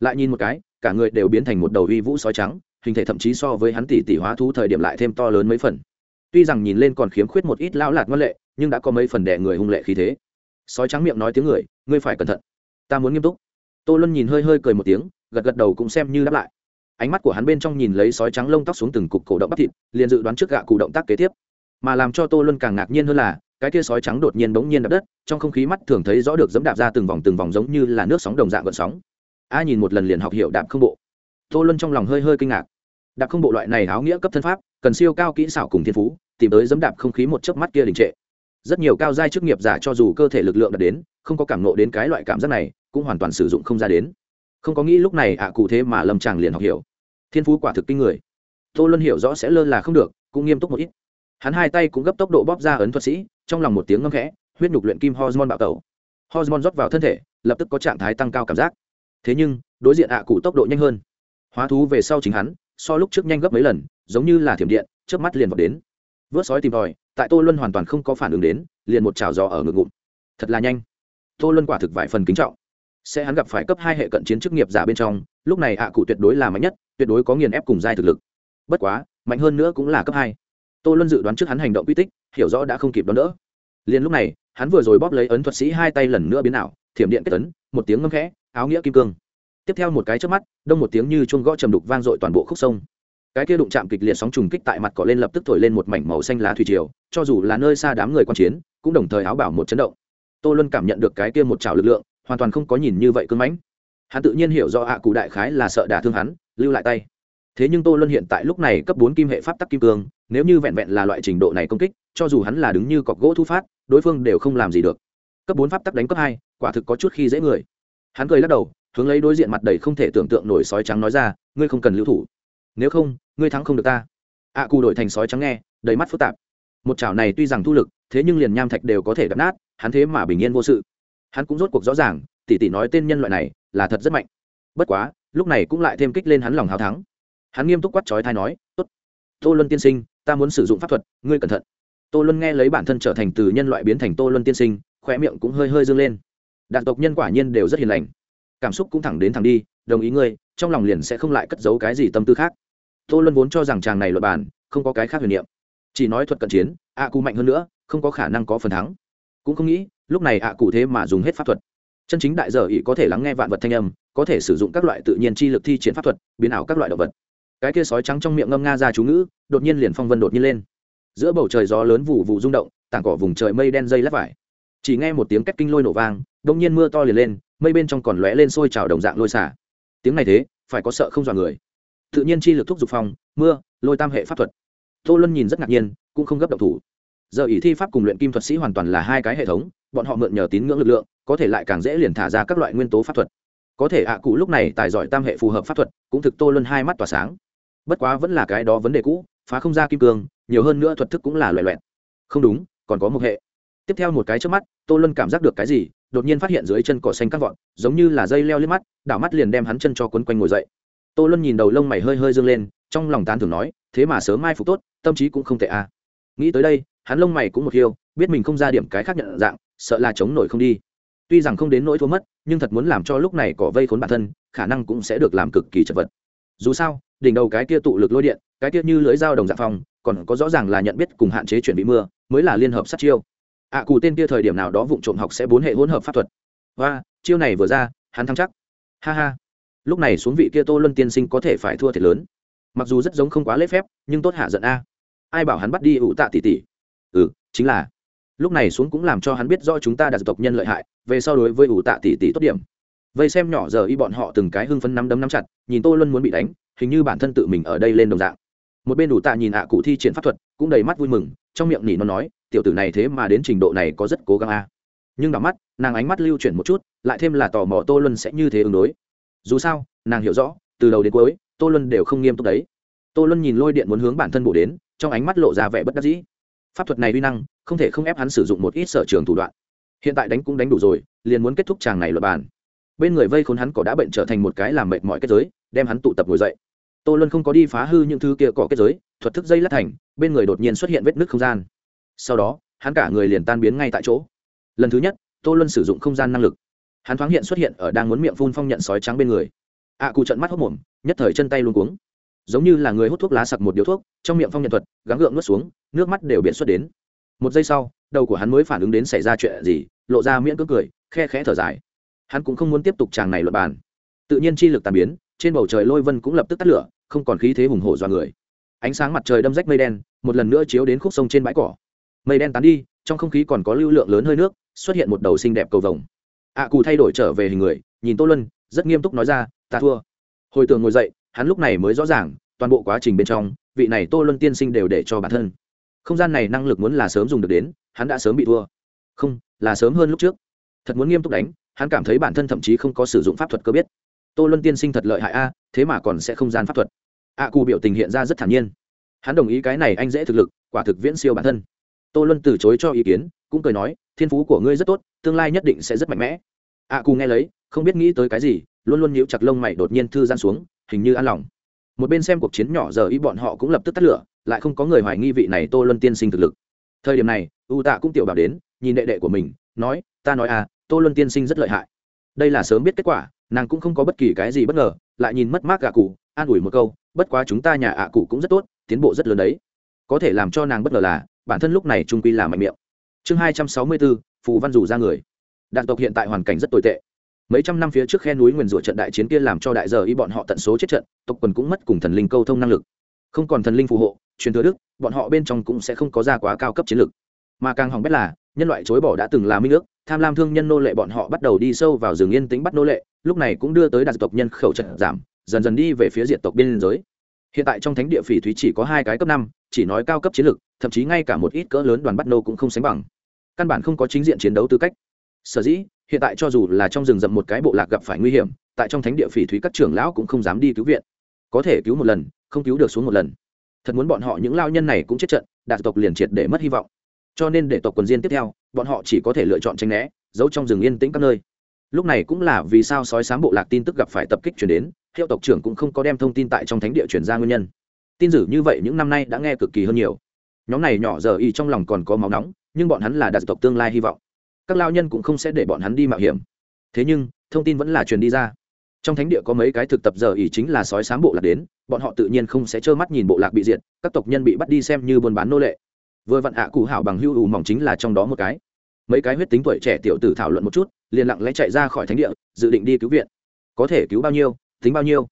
Lại nhìn một cái, cả người đều biến thành một đầu uy vũ sói trắng, hình thể thậm chí so với hắn tỷ tỷ hóa thú thời điểm lại thêm to lớn mấy phần. Tuy rằng nhìn lên còn khiếm khuyết một ít lão lạt ngoan lệ, nhưng đã có mấy phần đẻ người hung lệ khí thế. Sói trắng miệng nói tiếng người, ngươi phải cẩn thận. Ta muốn nghiêm túc. Tô luân nhìn hơi hơi cười một tiếng, gật gật đầu cũng xem như đáp lại. Ánh mắt của hắn bên trong nhìn lấy sói trắng lông tóc xuống từng cục cổ động bắp thịt, liền dự đoán trước gạ cụ động tác kế tiếp. Mà làm cho tô luân càng ngạc nhiên hơn là cái kia sói trắng đột nhiên bỗng nhiên đập đất, trong không khí mắt thường thấy rõ được dẫm đạp ra từng vòng từng vòng giống như là nước sóng đồng dạng gợn sóng. A nhìn một lần liền học hiệu đạp không bộ. Tô luân trong lòng hơi hơi kinh ngạc. Đạp không bộ loại này áo nghĩa cấp thân pháp, cần siêu cao kỹ xảo cùng thiên phú, tìm tới dẫm đạp không khí một chớp mắt kia đình trệ. Rất nhiều cao giai chức nghiệp giả cho dù cơ thể lực lượng đạt đến, không có cảm nộ đến cái loại cảm giác này, cũng hoàn toàn sử dụng không ra đến. Không có nghĩ lúc này ạ cụ thế mà lâm tràng liền học hiểu. Thiên phú quả thực kinh người. Tô luân hiểu rõ sẽ lơ là không được, cũng nghiêm túc một ít. Hắn hai tay cũng gấp tốc độ bóp ra ấn thuật sĩ trong lòng một tiếng ngâm khẽ, huyết nhục luyện kim hormone bạo tẩu. Hormone rót vào thân thể, lập tức có trạng thái tăng cao cảm giác. Thế nhưng, đối diện ạ cụ tốc độ nhanh hơn. Hóa thú về sau chính hắn, so lúc trước nhanh gấp mấy lần, giống như là thiểm điện, chớp mắt liền vào đến. Vớt sói tìm tòi, tại tô luân hoàn toàn không có phản ứng đến, liền một chảo giò ở ngực ngụm. Thật là nhanh. Tô luân quả thực vài phần kính trọng. Sẽ hắn gặp phải cấp hai hệ cận chiến chức nghiệp giả bên trong, lúc này ạ cụ tuyệt đối là mạnh nhất, tuyệt đối có nghiền ép cùng giai thực lực. Bất quá, mạnh hơn nữa cũng là cấp hai tô luân dự đoán trước hắn hành động quy tích, hiểu rõ đã không kịp đón đỡ. Liền lúc này, hắn vừa rồi bóp lấy ấn thuật sĩ hai tay lần nữa biến ảo, thiểm điện kết tấn một tiếng ngâm khẽ, áo nghĩa kim cương. Tiếp theo một cái trước mắt, đông một tiếng như chuông gõ trầm đục vang dội toàn bộ khúc sông. Cái kia đụng chạm kịch liệt sóng trùng kích tại mặt cỏ lên lập tức thổi lên một mảnh màu xanh lá thủy triều, cho dù là nơi xa đám người quan chiến, cũng đồng thời áo bảo một chấn động. Tô luân cảm nhận được cái kia một trào lực lượng, hoàn toàn không có nhìn như vậy cưng mãnh. Hắn tự nhiên hiểu do ạ cụ đại khái là sợ đả thương hắn, lưu lại tay thế nhưng tô luân hiện tại lúc này cấp bốn kim hệ pháp tắc kim cương, nếu như vẹn vẹn là loại trình độ này công kích, cho dù hắn là đứng như cọc gỗ thu phát, đối phương đều không làm gì được. Cấp bốn pháp tắc đánh cấp hai, quả thực có chút khi dễ người. Hắn cười lắc đầu, hướng lấy đối diện mặt đầy không thể tưởng tượng nổi sói trắng nói ra, ngươi không cần lưu thủ. Nếu không, ngươi thắng không được ta. Ạ cù đổi thành sói trắng nghe, đầy mắt phức tạp. Một chảo này tuy rằng thu lực, thế nhưng liền nham thạch đều có thể đập nát, hắn thế mà bình yên vô sự. Hắn cũng rốt cuộc rõ ràng, tỷ tỷ nói tên nhân loại này là thật rất mạnh. Bất quá, lúc này cũng lại thêm kích lên hắn lòng hào thắng hắn nghiêm túc quát trói thai nói, tốt. Tô luân tiên sinh, ta muốn sử dụng pháp thuật, ngươi cẩn thận. Tô luân nghe lấy bản thân trở thành từ nhân loại biến thành tô luân tiên sinh khoe miệng cũng hơi hơi dâng lên. Đạn tộc nhân quả nhiên đều rất hiền lành. Cảm xúc cũng thẳng đến thẳng đi, đồng ý ngươi, trong lòng liền sẽ không lại cất giấu cái gì tâm tư khác. Tô luân vốn cho rằng chàng này luật bản không có cái khác huyền niệm. Chỉ nói thuật cận chiến ạ cụ mạnh hơn nữa, không có khả năng có phần thắng. Cũng không nghĩ, lúc này ạ cụ thế mà dùng hết pháp thuật. Chân chính đại giờ ỵ có thể lắng nghe vạn vật thanh âm, có thể sử dụng các loại tự nhiên chi lực thi triển pháp thuật, biến ảo các loại động vật cái kia sói trắng trong miệng ngâm nga ra chú ngữ, đột nhiên liền phong vân đột nhiên lên. Giữa bầu trời gió lớn vụ vụ rung động, tảng cỏ vùng trời mây đen dây lắc vải. Chỉ nghe một tiếng cách kinh lôi nổ vang, đông nhiên mưa to liền lên, mây bên trong còn lóe lên sôi trào đồng dạng lôi xả. Tiếng này thế, phải có sợ không dọa người. Tự nhiên chi lực thúc giục phong, mưa, lôi tam hệ pháp thuật. Tô luân nhìn rất ngạc nhiên, cũng không gấp động thủ. Giờ ỷ thi pháp cùng luyện kim thuật sĩ hoàn toàn là hai cái hệ thống, bọn họ mượn nhờ tín ngưỡng lực lượng, có thể lại càng dễ liền thả ra các loại nguyên tố pháp thuật. Có thể ạ, cụ lúc này tài giỏi tam hệ phù hợp pháp thuật, cũng thực tô luân hai mắt tỏa sáng bất quá vẫn là cái đó vấn đề cũ, phá không ra kim cương, nhiều hơn nữa thuật thức cũng là loại loẹt. Không đúng, còn có một hệ. Tiếp theo một cái trước mắt, tô luân cảm giác được cái gì, đột nhiên phát hiện dưới chân cỏ xanh cắt vọn giống như là dây leo lên mắt, đảo mắt liền đem hắn chân cho quấn quanh ngồi dậy. Tô luân nhìn đầu lông mày hơi hơi dương lên, trong lòng tán thưởng nói, thế mà sớm mai phục tốt, tâm trí cũng không tệ à. nghĩ tới đây, hắn lông mày cũng một hiêu biết mình không ra điểm cái khác nhận dạng, sợ là chống nổi không đi. Tuy rằng không đến nỗi thua mất, nhưng thật muốn làm cho lúc này cỏ vây khốn bản thân, khả năng cũng sẽ được làm cực kỳ chật vật. Dù sao đỉnh đầu cái kia tụ lực lôi điện cái kia như lưới dao đồng dạng phong còn có rõ ràng là nhận biết cùng hạn chế chuyển bị mưa mới là liên hợp sát chiêu. Ạ à, cụ tên kia thời điểm nào đó vụ trộm học sẽ bốn hệ hỗn hợp pháp thuật. Và chiêu này vừa ra hắn thắng chắc. Ha ha. Lúc này xuống vị kia tô luân tiên sinh có thể phải thua thiệt lớn. Mặc dù rất giống không quá lễ phép nhưng tốt hạ giận a. Ai bảo hắn bắt đi ủ tạ tỷ tỷ? Ừ chính là. Lúc này xuống cũng làm cho hắn biết do chúng ta đạt tộc nhân lợi hại về sau đối với ủ tạ tỷ tỷ tốt điểm. Vây xem nhỏ giờ y bọn họ từng cái hưng phấn nắm đấm nắm chặt nhìn tô luân muốn bị đánh hình như bản thân tự mình ở đây lên đồng dạng. Một bên đủ tạ nhìn ạ cụ thi triển pháp thuật, cũng đầy mắt vui mừng, trong miệng nỉ nó nói, tiểu tử này thế mà đến trình độ này có rất cố gắng a. Nhưng đỏ mắt, nàng ánh mắt lưu chuyển một chút, lại thêm là tò mò tô luân sẽ như thế ứng đối. Dù sao, nàng hiểu rõ, từ đầu đến cuối, tô luân đều không nghiêm túc đấy. Tô luân nhìn lôi điện muốn hướng bản thân bổ đến, trong ánh mắt lộ ra vẻ bất đắc dĩ. Pháp thuật này uy năng, không thể không ép hắn sử dụng một ít sở trường thủ đoạn. Hiện tại đánh cũng đánh đủ rồi, liền muốn kết thúc chàng này luật bàn. Bên người vây khốn hắn cỏ đã bệnh trở thành một cái làm mệt mỏi kết giới, đem hắn tụ tập ngồi dậy tô luân không có đi phá hư những thứ kia cỏ kết giới, thuật thức dây lát thành, bên người đột nhiên xuất hiện vết nứt không gian. Sau đó, hắn cả người liền tan biến ngay tại chỗ. Lần thứ nhất, tô luân sử dụng không gian năng lực. Hắn thoáng hiện xuất hiện ở đang muốn miệng phun phong nhận sói trắng bên người. Ạ cụ trận mắt hốc mồm, nhất thời chân tay luôn cuống. Giống như là người hút thuốc lá sặc một điếu thuốc, trong miệng phong nhận thuật, gắng gượng nuốt xuống, nước mắt đều biển xuất đến. Một giây sau, đầu của hắn mới phản ứng đến xảy ra chuyện gì, lộ ra miễn cưỡng cười, khe khẽ thở dài. Hắn cũng không muốn tiếp tục chàng này luật bàn. Tự nhiên chi lực tàn biến, trên bầu trời lôi vân cũng lập tức tắt lửa không còn khí thế hùng hổ dọa người. Ánh sáng mặt trời đâm rách mây đen một lần nữa chiếu đến khúc sông trên bãi cỏ. Mây đen tán đi trong không khí còn có lưu lượng lớn hơi nước xuất hiện một đầu xinh đẹp cầu vồng. Ạ à, cù thay đổi trở về hình người nhìn tô luân rất nghiêm túc nói ra ta thua. Hồi tưởng ngồi dậy hắn lúc này mới rõ ràng toàn bộ quá trình bên trong vị này tô luân tiên sinh đều để cho bản thân. Không gian này năng lực muốn là sớm dùng được đến hắn đã sớm bị thua. Không là sớm hơn lúc trước. Thật muốn nghiêm túc đánh hắn cảm thấy bản thân thậm chí không có sử dụng pháp thuật cơ biết tô luân tiên sinh thật lợi hại a thế mà còn sẽ không gian pháp thuật. A à, cù biểu tình hiện ra rất thản nhiên. Hắn đồng ý cái này anh dễ thực lực quả thực viễn siêu bản thân. Tô luân từ chối cho ý kiến cũng cười nói thiên phú của ngươi rất tốt tương lai nhất định sẽ rất mạnh mẽ. A à, cù nghe lấy không biết nghĩ tới cái gì luôn luôn nhíu chặt lông mày đột nhiên thư gian xuống hình như an lòng. Một bên xem cuộc chiến nhỏ giờ ý bọn họ cũng lập tức tắt lửa lại không có người hoài nghi vị này tô luân tiên sinh thực lực. Thời điểm này u tạ cũng tiểu bảo đến nhìn đệ đệ của mình nói ta nói à tô luân tiên sinh rất lợi hại. Đây là sớm biết kết quả nàng cũng không có bất kỳ cái gì bất ngờ, lại nhìn mất mát gạ cụ, an ủi một câu, bất quá chúng ta nhà ạ cụ cũng rất tốt, tiến bộ rất lớn đấy. Có thể làm cho nàng bất ngờ là, bản thân lúc này trung quy là mạnh miệng. Chương hai trăm sáu mươi bốn phù văn rủ ra người. Đạn tộc hiện tại hoàn cảnh rất tồi tệ. Mấy trăm năm phía trước khe núi nguyền rủa trận đại chiến kia làm cho đại giờ y bọn họ tận số chết trận, tộc quần cũng mất cùng thần linh câu thông năng lực. Không còn thần linh phù hộ, truyền thừa đức, bọn họ bên trong cũng sẽ không có ra quá cao cấp chiến lược mà càng hỏng bét là, nhân loại chối bỏ đã từng là minh ước, tham lam thương nhân nô lệ bọn họ bắt đầu đi sâu vào rừng yên tĩnh bắt nô lệ lúc này cũng đưa tới đạt tộc nhân khẩu trận giảm, dần dần đi về phía diệt tộc biên giới. Hiện tại trong thánh địa phỉ thúy chỉ có hai cái cấp năm, chỉ nói cao cấp chiến lược thậm chí ngay cả một ít cỡ lớn đoàn bắt nô cũng không sánh bằng. Căn bản không có chính diện chiến đấu tư cách. Sở dĩ, hiện tại cho dù là trong rừng rậm một cái bộ lạc gặp phải nguy hiểm, tại trong thánh địa phỉ thúy các trưởng lão cũng không dám đi cứu viện. Có thể cứu một lần, không cứu được xuống một lần. Thật muốn bọn họ những lao nhân này cũng chết trận đạt tộc liền triệt để mất hy vọng. Cho nên để tộc quần diên tiếp theo, bọn họ chỉ có thể lựa chọn tranh né, giấu trong rừng yên tĩnh các nơi lúc này cũng là vì sao sói sáng bộ lạc tin tức gặp phải tập kích chuyển đến hiệu tộc trưởng cũng không có đem thông tin tại trong thánh địa chuyển ra nguyên nhân. Tin dữ như vậy những năm nay đã nghe cực kỳ hơn nhiều. Nhóm này nhỏ giờ y trong lòng còn có máu nóng, nhưng bọn hắn là đạt tộc tương lai hy vọng. Các lao nhân cũng không sẽ để bọn hắn đi mạo hiểm. Thế nhưng, thông tin vẫn là truyền đi ra. Trong thánh địa có mấy cái thực tập giờ ỉ chính là sói sám bộ lạc đến, bọn họ tự nhiên không sẽ trơ mắt nhìn bộ lạc bị diệt, các tộc nhân bị bắt đi xem như buôn bán nô lệ. Vừa vặn ạ à cụ hảo bằng hưu ủ mỏng chính là trong đó một cái. Mấy cái huyết tính tuổi trẻ tiểu tử thảo luận một chút liền lặng lẽ chạy ra khỏi thánh địa, dự định đi cứu viện. Có thể cứu bao nhiêu, tính bao nhiêu.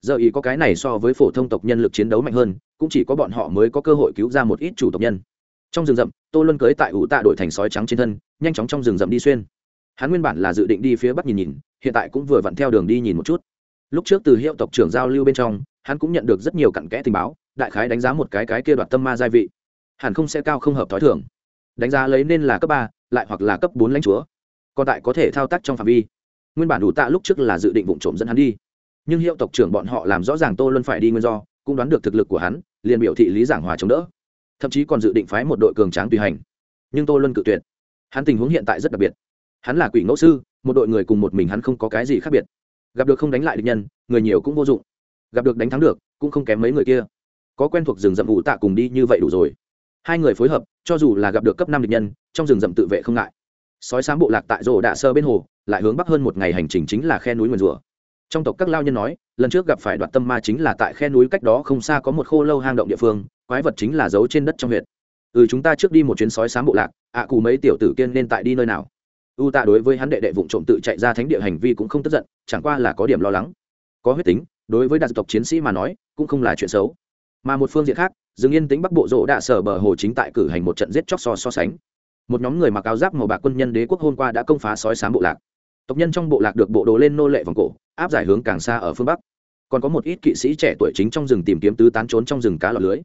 Giờ ý có cái này so với phổ thông tộc nhân lực chiến đấu mạnh hơn, cũng chỉ có bọn họ mới có cơ hội cứu ra một ít chủ tộc nhân. Trong rừng rậm, tô luân cưới tại ủ tạ đổi thành sói trắng trên thân, nhanh chóng trong rừng rậm đi xuyên. Hắn nguyên bản là dự định đi phía bắc nhìn nhìn, hiện tại cũng vừa vặn theo đường đi nhìn một chút. Lúc trước từ hiệu tộc trưởng giao lưu bên trong, hắn cũng nhận được rất nhiều cặn kẽ tình báo, đại khái đánh giá một cái cái kia đoạt tâm ma gia vị. Hẳn không sẽ cao không hợp t h ó i thưởng đánh giá lấy nên là cấp ba, lại hoặc là cấp bốn lãnh chúa còn tại có thể thao tác trong phạm vi. Nguyên bản đủ tạ lúc trước là dự định vụ trộm dẫn hắn đi. Nhưng hiệu tộc trưởng bọn họ làm rõ ràng tô luân phải đi nguyên do, cũng đoán được thực lực của hắn, liền biểu thị lý giảng hòa chống đỡ. Thậm chí còn dự định phái một đội cường tráng tùy hành. Nhưng tô luân cự tuyệt. Hắn tình huống hiện tại rất đặc biệt. Hắn là quỷ ngẫu sư, một đội người cùng một mình hắn không có cái gì khác biệt. Gặp được không đánh lại địch nhân, người nhiều cũng vô dụng. Gặp được đánh thắng được, cũng không kém mấy người kia. Có quen thuộc rừng rậm ủ tạ cùng đi như vậy đủ rồi. Hai người phối hợp, cho dù là gặp được cấp năm địch nhân, trong rừng rậm tự vệ không ngại sói sáng bộ lạc tại rổ đạ sơ bên hồ lại hướng bắc hơn một ngày hành trình chính là khe núi nguyền rùa trong tộc các lao nhân nói lần trước gặp phải đoạn tâm ma chính là tại khe núi cách đó không xa có một khô lâu hang động địa phương quái vật chính là giấu trên đất trong huyện ừ chúng ta trước đi một chuyến sói sáng bộ lạc ạ à, cù mấy tiểu tử kiên nên tại đi nơi nào? U tạ đối với hắn đệ đệ vụ trộm tự chạy ra thánh địa hành vi cũng không tức giận chẳng qua là có điểm lo lắng. Có huyết tính đối với đặc tộc chiến sĩ mà nói cũng không là chuyện xấu. Mà một phương diện khác Dừng yên tính bắc bộ rỗ đạ sở bờ hồ chính tại cử hành một trận giết chóc so so sánh một nhóm người mặc áo giáp màu bạc quân nhân đế quốc hôm qua đã công phá sói sám bộ lạc. Tộc nhân trong bộ lạc được bộ đồ lên nô lệ vòng cổ, áp giải hướng càng xa ở phương bắc. Còn có một ít kỵ sĩ trẻ tuổi chính trong rừng tìm kiếm tứ tán trốn trong rừng cá lọt lưới.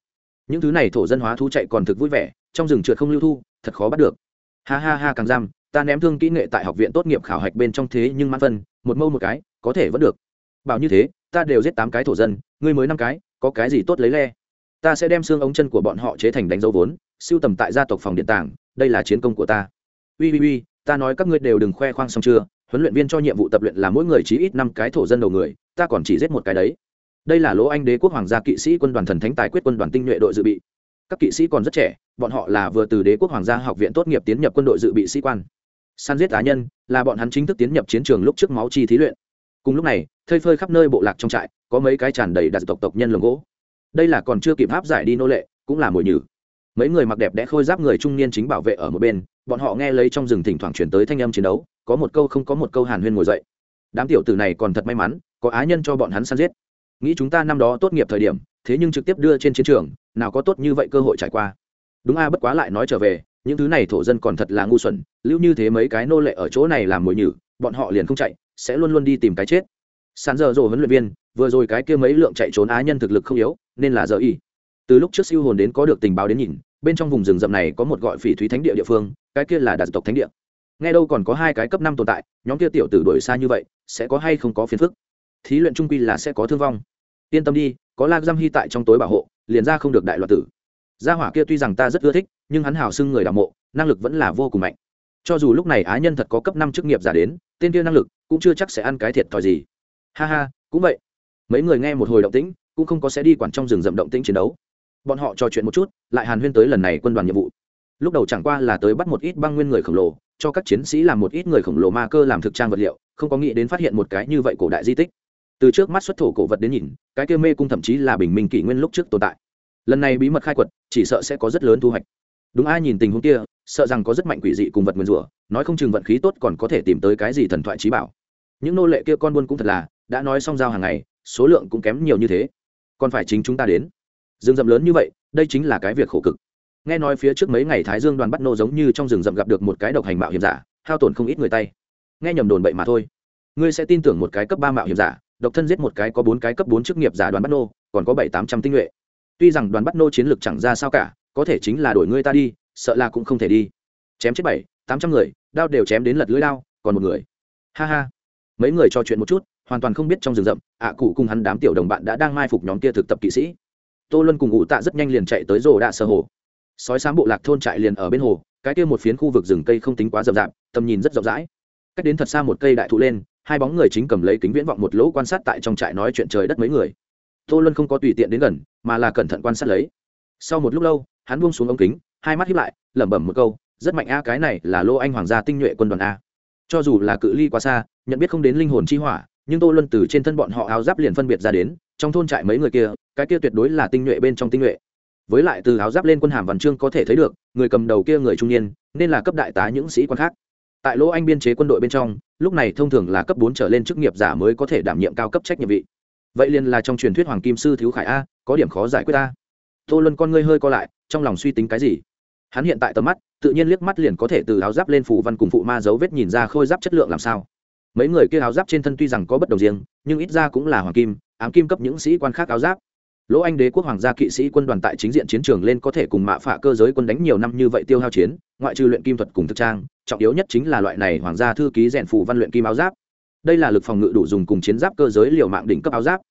Những thứ này thổ dân hóa thú chạy còn thực vui vẻ, trong rừng trượt không lưu thu, thật khó bắt được. Ha ha ha càng giam, ta ném thương kỹ nghệ tại học viện tốt nghiệp khảo hạch bên trong thế nhưng mãn phân, một mâu một cái, có thể vẫn được. Bảo như thế, ta đều giết tám cái thổ dân, ngươi mới năm cái, có cái gì tốt lấy le? Ta sẽ đem xương ống chân của bọn họ chế thành đánh dấu vốn siêu tầm tại gia tộc phòng điện tảng đây là chiến công của ta. Ui ui ui, ta nói các ngươi đều đừng khoe khoang xong chưa? Huấn luyện viên cho nhiệm vụ tập luyện là mỗi người chí ít năm cái thổ dân đầu người, ta còn chỉ giết một cái đấy. Đây là lỗ anh đế quốc hoàng gia kỵ sĩ quân đoàn thần thánh tài quyết quân đoàn tinh nhuệ đội dự bị. Các kỵ sĩ còn rất trẻ, bọn họ là vừa từ đế quốc hoàng gia học viện tốt nghiệp tiến nhập quân đội dự bị sĩ quan. Săn giết cá nhân, là bọn hắn chính thức tiến nhập chiến trường lúc trước máu chi thí luyện. Cùng lúc này thơi phơi khắp nơi bộ lạc trong trại, có mấy cái tràn đầy đặt tộc tộc nhân lồng gỗ. Đây là còn chưa kịp áp giải đi nô lệ, cũng là mồi nhử mấy người mặc đẹp đẽ khôi giáp người trung niên chính bảo vệ ở một bên, bọn họ nghe lấy trong rừng thỉnh thoảng chuyển tới thanh âm chiến đấu, có một câu không có một câu hàn huyên ngồi dậy. Đám tiểu tử này còn thật may mắn, có á nhân cho bọn hắn săn giết. Nghĩ chúng ta năm đó tốt nghiệp thời điểm, thế nhưng trực tiếp đưa trên chiến trường, nào có tốt như vậy cơ hội trải qua. Đúng a, bất quá lại nói trở về, những thứ này thổ dân còn thật là ngu xuẩn, lưu như thế mấy cái nô lệ ở chỗ này làm mồi nhử, bọn họ liền không chạy, sẽ luôn luôn đi tìm cái chết. Sàn giờ rồ huấn luyện viên, vừa rồi cái kia mấy lượng chạy trốn á nhân thực lực không yếu, nên là giờ y từ lúc trước siêu hồn đến có được tình báo đến nhìn, bên trong vùng rừng rậm này có một gọi phỉ thúy thánh địa địa phương, cái kia là đạt tộc thánh địa. Nghe đâu còn có hai cái cấp năm tồn tại, nhóm kia tiểu tử đuổi xa như vậy, sẽ có hay không có phiền phức? Thí luyện trung quy là sẽ có thương vong. Yên tâm đi, có lag giam hy tại trong tối bảo hộ, liền ra không được đại loạt tử. Gia hỏa kia tuy rằng ta rất ưa thích, nhưng hắn hào xưng người đạo mộ, năng lực vẫn là vô cùng mạnh. Cho dù lúc này á nhân thật có cấp năm chức nghiệp giả đến, tên kia năng lực cũng chưa chắc sẽ ăn cái thiệt thòi gì. Ha ha, cũng vậy. Mấy người nghe một hồi động tĩnh, cũng không có sẽ đi quản trong rừng rậm động tĩnh chiến đấu bọn họ trò chuyện một chút, lại hàn huyên tới lần này quân đoàn nhiệm vụ. Lúc đầu chẳng qua là tới bắt một ít băng nguyên người khổng lồ, cho các chiến sĩ làm một ít người khổng lồ ma cơ làm thực trang vật liệu, không có nghĩ đến phát hiện một cái như vậy cổ đại di tích. Từ trước mắt xuất thổ cổ vật đến nhìn, cái kia mê cung thậm chí là bình minh kỷ nguyên lúc trước tồn tại. Lần này bí mật khai quật, chỉ sợ sẽ có rất lớn thu hoạch. Đúng ai nhìn tình huống kia, sợ rằng có rất mạnh quỷ dị cùng vật nguyên rủa, nói không chừng vận khí tốt còn có thể tìm tới cái gì thần thoại trí bảo. Những nô lệ kia con buôn cũng thật là, đã nói xong giao hàng ngày, số lượng cũng kém nhiều như thế. Còn phải chính chúng ta đến rừng rậm lớn như vậy, đây chính là cái việc khổ cực. Nghe nói phía trước mấy ngày thái dương đoàn bắt nô giống như trong rừng rậm gặp được một cái độc hành mạo hiểm giả, hao tổn không ít người tay. Nghe nhầm đồn bậy mà thôi. Ngươi sẽ tin tưởng một cái cấp ba mạo hiểm giả, độc thân giết một cái có bốn cái cấp bốn chức nghiệp giả đoàn bắt nô, còn có bảy, tám trăm tinh nhuệ. Tuy rằng đoàn bắt nô chiến lược chẳng ra sao cả, có thể chính là đổi ngươi ta đi, sợ là cũng không thể đi. Chém chết bảy, tám trăm người, đao đều chém đến lật lưỡi đao, còn một người. Ha ha. Mấy người trò chuyện một chút, hoàn toàn không biết trong rừng rậm, ạ cụ cùng hắn đám tiểu đồng bạn đã đang mai phục nhóm kia thực tập kỵ sĩ tô luân cùng ngụ tạ rất nhanh liền chạy tới rồ đạ sơ hồ. Sói sáng bộ lạc thôn trại liền ở bên hồ, cái kia một phiến khu vực rừng cây không tính quá rậm rạp, tầm nhìn rất rộng rãi. Cách đến thật xa một cây đại thụ lên, hai bóng người chính cầm lấy kính viễn vọng một lỗ quan sát tại trong trại nói chuyện trời đất mấy người. Tô luân không có tùy tiện đến gần, mà là cẩn thận quan sát lấy. Sau một lúc lâu, hắn buông xuống ống kính, hai mắt hiếp lại, lẩm bẩm một câu, rất mạnh a, cái này là lô anh hoàng gia tinh nhuệ quân đoàn a. Cho dù là cự ly quá xa, nhận biết không đến linh hồn chi hỏa, nhưng tô luân từ trên thân bọn họ áo giáp liền phân biệt ra đến, trong thôn trại mấy người kia cái kia tuyệt đối là tinh nhuệ bên trong tinh nhuệ. Với lại từ áo giáp lên quân hàm văn chương có thể thấy được, người cầm đầu kia người trung niên, nên là cấp đại tá những sĩ quan khác. Tại lỗ anh biên chế quân đội bên trong, lúc này thông thường là cấp bốn trở lên chức nghiệp giả mới có thể đảm nhiệm cao cấp trách nhiệm vị. Vậy liền là trong truyền thuyết hoàng kim sư thiếu khải a, có điểm khó giải quyết a. Tô luân con ngươi hơi co lại, trong lòng suy tính cái gì? Hắn hiện tại tầm mắt, tự nhiên liếc mắt liền có thể từ áo giáp lên phủ văn cùng phụ ma dấu vết nhìn ra khôi giáp chất lượng làm sao. Mấy người kia áo giáp trên thân tuy rằng có bất đồng riêng, nhưng ít ra cũng là hoàng kim, ám kim cấp những sĩ quan khác áo giáp lỗ anh đế quốc hoàng gia kỵ sĩ quân đoàn tại chính diện chiến trường lên có thể cùng mạ phả cơ giới quân đánh nhiều năm như vậy tiêu hao chiến, ngoại trừ luyện kim thuật cùng thực trang, trọng yếu nhất chính là loại này hoàng gia thư ký rèn phủ văn luyện kim áo giáp. Đây là lực phòng ngự đủ dùng cùng chiến giáp cơ giới liều mạng đỉnh cấp áo giáp.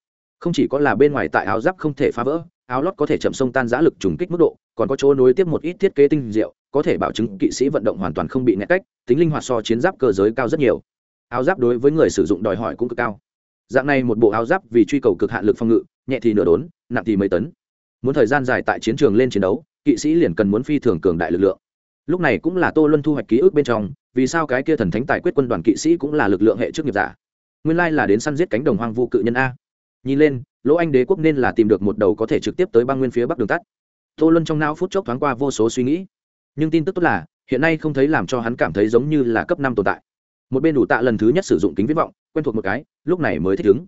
Không chỉ có là bên ngoài tại áo giáp không thể phá vỡ, áo lót có thể chậm sông tan giã lực trùng kích mức độ, còn có chỗ nối tiếp một ít thiết kế tinh diệu, có thể bảo chứng kỵ sĩ vận động hoàn toàn không bị ngã cách, tính linh hoạt so chiến giáp cơ giới cao rất nhiều. Áo giáp đối với người sử dụng đòi hỏi cũng cực cao. Dạng này một bộ áo giáp vì truy cầu cực hạn lực phòng ngự nhẹ thì nửa đốn, nặng thì mấy tấn. Muốn thời gian dài tại chiến trường lên chiến đấu, kỵ sĩ liền cần muốn phi thường cường đại lực lượng. Lúc này cũng là tô luân thu hoạch ký ức bên trong, vì sao cái kia thần thánh tài quyết quân đoàn kỵ sĩ cũng là lực lượng hệ chức nghiệp giả? Nguyên lai là đến săn giết cánh đồng hoang vu cự nhân a. Nhìn lên, lỗ anh đế quốc nên là tìm được một đầu có thể trực tiếp tới băng nguyên phía bắc đường tắt. Tô luân trong não phút chốc thoáng qua vô số suy nghĩ. Nhưng tin tức tốt là, hiện nay không thấy làm cho hắn cảm thấy giống như là cấp năm tồn tại. Một bên đủ tạ lần thứ nhất sử dụng kính viễn vọng, quen thuộc một cái, lúc này mới thích ứng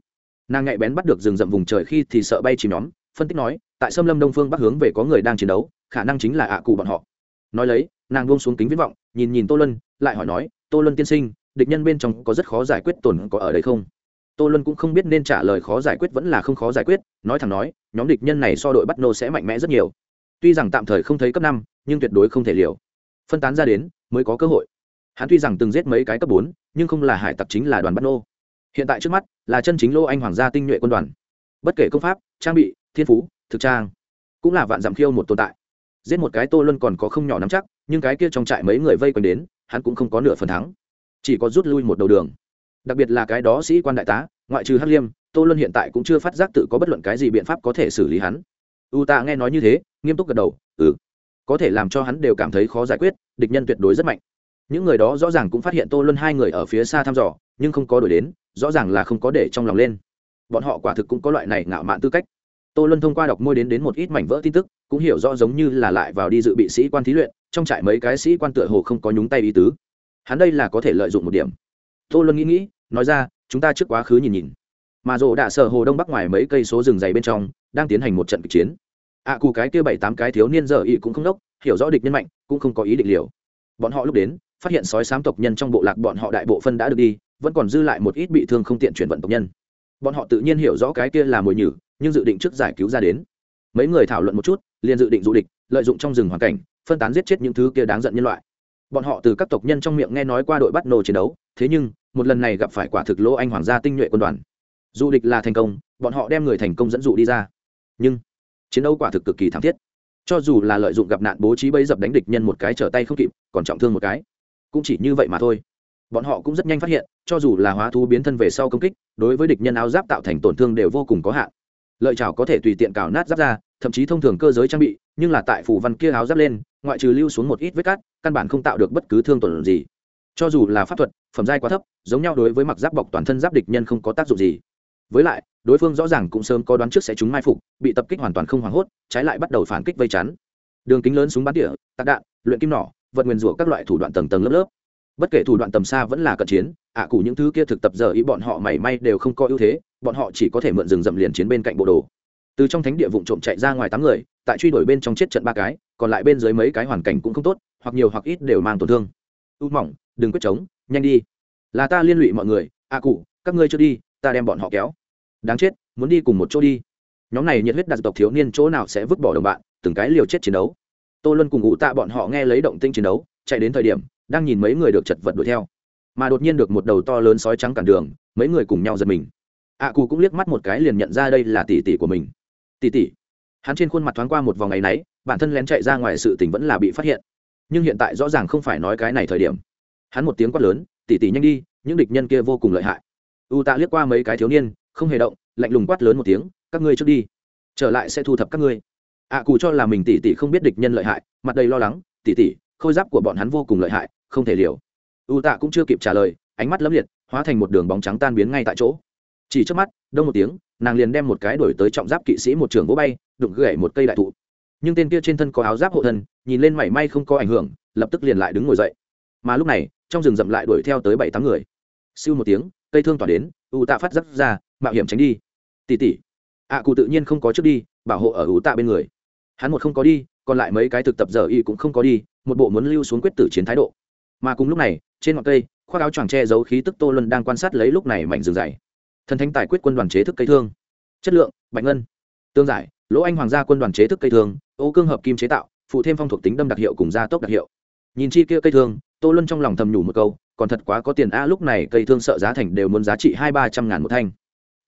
nàng nhạy bén bắt được rừng rậm vùng trời khi thì sợ bay chìm nhóm, phân tích nói, tại xâm lâm đông phương bắc hướng về có người đang chiến đấu, khả năng chính là ạ cụ bọn họ. Nói lấy, nàng buông xuống kính viễn vọng, nhìn nhìn tô lân lại hỏi nói, tô lân tiên sinh, địch nhân bên trong có rất khó giải quyết tồn có ở đây không? Tô lân cũng không biết nên trả lời khó giải quyết vẫn là không khó giải quyết, nói thẳng nói, nhóm địch nhân này so đội bắt nô sẽ mạnh mẽ rất nhiều. Tuy rằng tạm thời không thấy cấp năm, nhưng tuyệt đối không thể liều. Phân tán ra đến, mới có cơ hội. Hắn tuy rằng từng giết mấy cái cấp bốn, nhưng không là hải tặc chính là đoàn bắt nô hiện tại trước mắt là chân chính lô anh hoàng gia tinh nhuệ quân đoàn. Bất kể công pháp, trang bị, thiên phú, thực trang, cũng là vạn dặm khiêu một tồn tại. Giết một cái tô luân còn có không nhỏ nắm chắc, nhưng cái kia trong trại mấy người vây quanh đến, hắn cũng không có nửa phần thắng. Chỉ có rút lui một đầu đường. Đặc biệt là cái đó sĩ quan đại tá, ngoại trừ hắc liêm, tô luân hiện tại cũng chưa phát giác tự có bất luận cái gì biện pháp có thể xử lý hắn. U tạ nghe nói như thế, nghiêm túc gật đầu ừ có thể làm cho hắn đều cảm thấy khó giải quyết, địch nhân tuyệt đối rất mạnh. Những người đó rõ ràng cũng phát hiện tô luân hai người ở phía xa thăm dò, nhưng không có đổi đến rõ ràng là không có để trong lòng lên. Bọn họ quả thực cũng có loại này ngạo mạn tư cách. Tô luân thông qua đọc môi đến đến một ít mảnh vỡ tin tức cũng hiểu rõ giống như là lại vào đi dự bị sĩ quan thí luyện trong trại mấy cái sĩ quan tựa hồ không có nhúng tay ý tứ. Hắn đây là có thể lợi dụng một điểm. Tô luân nghĩ nghĩ nói ra chúng ta trước quá khứ nhìn nhìn. Mà rộ đạ sở hồ đông bắc ngoài mấy cây số rừng dày bên trong đang tiến hành một trận kịch chiến. Ạ à, cụ cái kia bảy tám cái thiếu niên giờ ý cũng không đốc hiểu rõ địch nhân mạnh cũng không có ý định liều. Bọn họ lúc đến phát hiện sói sám tộc nhân trong bộ lạc bọn họ đại bộ phân đã được đi vẫn còn dư lại một ít bị thương không tiện chuyển vận tộc nhân. Bọn họ tự nhiên hiểu rõ cái kia là mồi nhử, nhưng dự định trước giải cứu ra đến. Mấy người thảo luận một chút, liền dự định du địch, lợi dụng trong rừng hoàn cảnh, phân tán giết chết những thứ kia đáng giận nhân loại. Bọn họ từ các tộc nhân trong miệng nghe nói qua đội bắt nổ chiến đấu, thế nhưng, một lần này gặp phải quả thực lỗ anh hoàng gia tinh nhuệ quân đoàn. Du địch là thành công, bọn họ đem người thành công dẫn dụ đi ra. Nhưng, chiến đấu quả thực cực kỳ thảm thiết. Cho dù là lợi dụng gặp nạn bố trí bấy dập đánh địch nhân một cái trở tay không kịp, còn trọng thương một cái. Cũng chỉ như vậy mà thôi. Bọn họ cũng rất nhanh phát hiện cho dù là hóa thú biến thân về sau công kích, đối với địch nhân áo giáp tạo thành tổn thương đều vô cùng có hạn. Lợi chảo có thể tùy tiện cào nát giáp ra, thậm chí thông thường cơ giới trang bị, nhưng là tại phủ văn kia áo giáp lên, ngoại trừ lưu xuống một ít vết cát, căn bản không tạo được bất cứ thương tổn gì. Cho dù là pháp thuật, phẩm giai quá thấp, giống nhau đối với mặc giáp bọc toàn thân giáp địch nhân không có tác dụng gì. Với lại, đối phương rõ ràng cũng sớm có đoán trước sẽ chúng mai phục, bị tập kích hoàn toàn không hoảng hốt, trái lại bắt đầu phản kích vây chắn. Đường kính lớn súng bắn tỉa, tạc đạn, luyện kim nỏ, vật nguyên rủa các loại thủ đoạn tầng tầng lớp lớp bất kể thủ đoạn tầm xa vẫn là cận chiến, ạ à cụ những thứ kia thực tập giờ ý bọn họ mảy may đều không có ưu thế, bọn họ chỉ có thể mượn rừng rậm liền chiến bên cạnh bộ đồ. Từ trong thánh địa vụ trộm chạy ra ngoài tám người, tại truy đuổi bên trong chết trận ba cái, còn lại bên dưới mấy cái hoàn cảnh cũng không tốt, hoặc nhiều hoặc ít đều mang tổn thương. U mỏng, đừng quyết chống, nhanh đi. Là ta liên lụy mọi người, ạ à cụ các ngươi chưa đi, ta đem bọn họ kéo. Đáng chết, muốn đi cùng một chỗ đi. Nhóm này nhiệt huyết đặc tộc thiếu niên chỗ nào sẽ vứt bỏ đồng bạn, từng cái liều chết chiến đấu. Tô luân cùng ngụ tạ bọn họ nghe lấy động tinh chiến đấu, chạy đến thời điểm đang nhìn mấy người được chật vật đuổi theo. Mà đột nhiên được một đầu to lớn sói trắng cản đường mấy người cùng nhau giật mình. Ạ à, cù cũng liếc mắt một cái liền nhận ra đây là tỷ tỷ của mình. Tỷ tỷ? Hắn trên khuôn mặt thoáng qua một vòng ngày náy bản thân lén chạy ra ngoài sự tình vẫn là bị phát hiện. Nhưng hiện tại rõ ràng không phải nói cái này thời điểm. Hắn một tiếng quát lớn tỷ tỷ nhanh đi những địch nhân kia vô cùng lợi hại. U tạ liếc qua mấy cái thiếu niên không hề động lạnh lùng quát lớn một tiếng các ngươi trước đi trở lại sẽ thu thập các ngươi. Ạ à, cù cho là mình tỷ tỷ không biết địch nhân lợi hại mặt đầy lo lắng tỷ tỷ khôi giáp của bọn hắn vô cùng lợi hại không thể liều. U tạ cũng chưa kịp trả lời, ánh mắt lấp liệt, hóa thành một đường bóng trắng tan biến ngay tại chỗ. Chỉ trước mắt, đông một tiếng, nàng liền đem một cái đổi tới trọng giáp kỵ sĩ một trường vỗ bay, đụng gãy một cây đại thụ. Nhưng tên kia trên thân có áo giáp hộ thân, nhìn lên mảy may không có ảnh hưởng, lập tức liền lại đứng ngồi dậy. Mà lúc này, trong rừng rậm lại đuổi theo tới bảy tám người. Siêu một tiếng, cây thương tỏa đến, u tạ phát giáp ra, mạo hiểm tránh đi. Tỉ tỉ. Ạ cụ tự nhiên không có trước đi, bảo hộ ở u tạ bên người. Hắn một không có đi, còn lại mấy cái thực tập giờ y cũng không có đi, một bộ muốn lưu xuống quyết tử chiến thái độ mà cùng lúc này, trên ngọn cây, khoác áo choàng che giấu khí tức tô luân đang quan sát lấy lúc này mảnh rừng dày. Thần thánh tài quyết quân đoàn chế thức cây thương. Chất lượng, bạch ngân. Tương giải, lỗ anh hoàng gia quân đoàn chế thức cây thương, ô cương hợp kim chế tạo, phụ thêm phong thuộc tính đâm đặc hiệu cùng gia tốc đặc hiệu. Nhìn chi kia cây thương, tô luân trong lòng thầm nhủ một câu, còn thật quá có tiền a, lúc này cây thương sợ giá thành đều muốn giá trị hai ba trăm ngàn một thanh.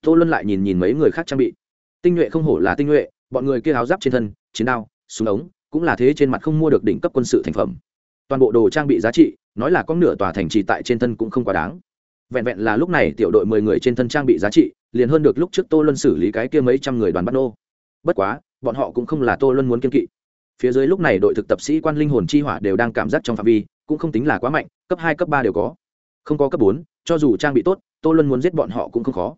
Tô luân lại nhìn nhìn mấy người khác trang bị. Tinh nhuệ không hổ là tinh nhuệ, bọn người kia áo giáp trên thân, chiến đao, súng ống, cũng là thế trên mặt không mua được đỉnh cấp quân sự thành phẩm toàn bộ đồ trang bị giá trị, nói là có nửa tòa thành trì tại trên thân cũng không quá đáng. Vẹn vẹn là lúc này tiểu đội mười người trên thân trang bị giá trị, liền hơn được lúc trước tô luân xử lý cái kia mấy trăm người đoàn bắt nô. Bất quá, bọn họ cũng không là tô luân muốn kiên kỵ. Phía dưới lúc này đội thực tập sĩ quan linh hồn chi hỏa đều đang cảm giác trong phạm vi, cũng không tính là quá mạnh, cấp hai, cấp ba đều có. Không có cấp bốn, cho dù trang bị tốt, tô luân muốn giết bọn họ cũng không khó.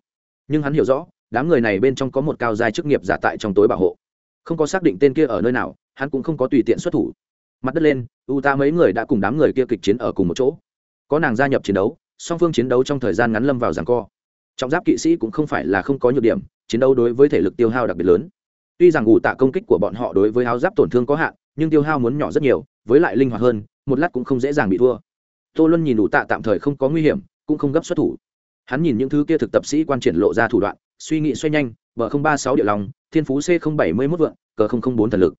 Nhưng hắn hiểu rõ, đám người này bên trong có một cao giai chức nghiệp giả tại trong tối bảo hộ. Không có xác định tên kia ở nơi nào, hắn cũng không có tùy tiện xuất thủ mặt đất lên, u ta mấy người đã cùng đám người kia kịch chiến ở cùng một chỗ. Có nàng gia nhập chiến đấu, song phương chiến đấu trong thời gian ngắn lâm vào giảng co. Trọng giáp kỵ sĩ cũng không phải là không có nhược điểm, chiến đấu đối với thể lực tiêu hao đặc biệt lớn. Tuy rằng ủ tạ công kích của bọn họ đối với áo giáp tổn thương có hạn, nhưng tiêu hao muốn nhỏ rất nhiều, với lại linh hoạt hơn, một lát cũng không dễ dàng bị thua. Tô luân nhìn ủ tạ tạm thời không có nguy hiểm, cũng không gấp xuất thủ. Hắn nhìn những thứ kia thực tập sĩ quan triển lộ ra thủ đoạn, suy nghĩ xoay nhanh, bờ không ba sáu địa lòng thiên phú c không bảy mươi mốt vượng, cờ không không bốn thần lực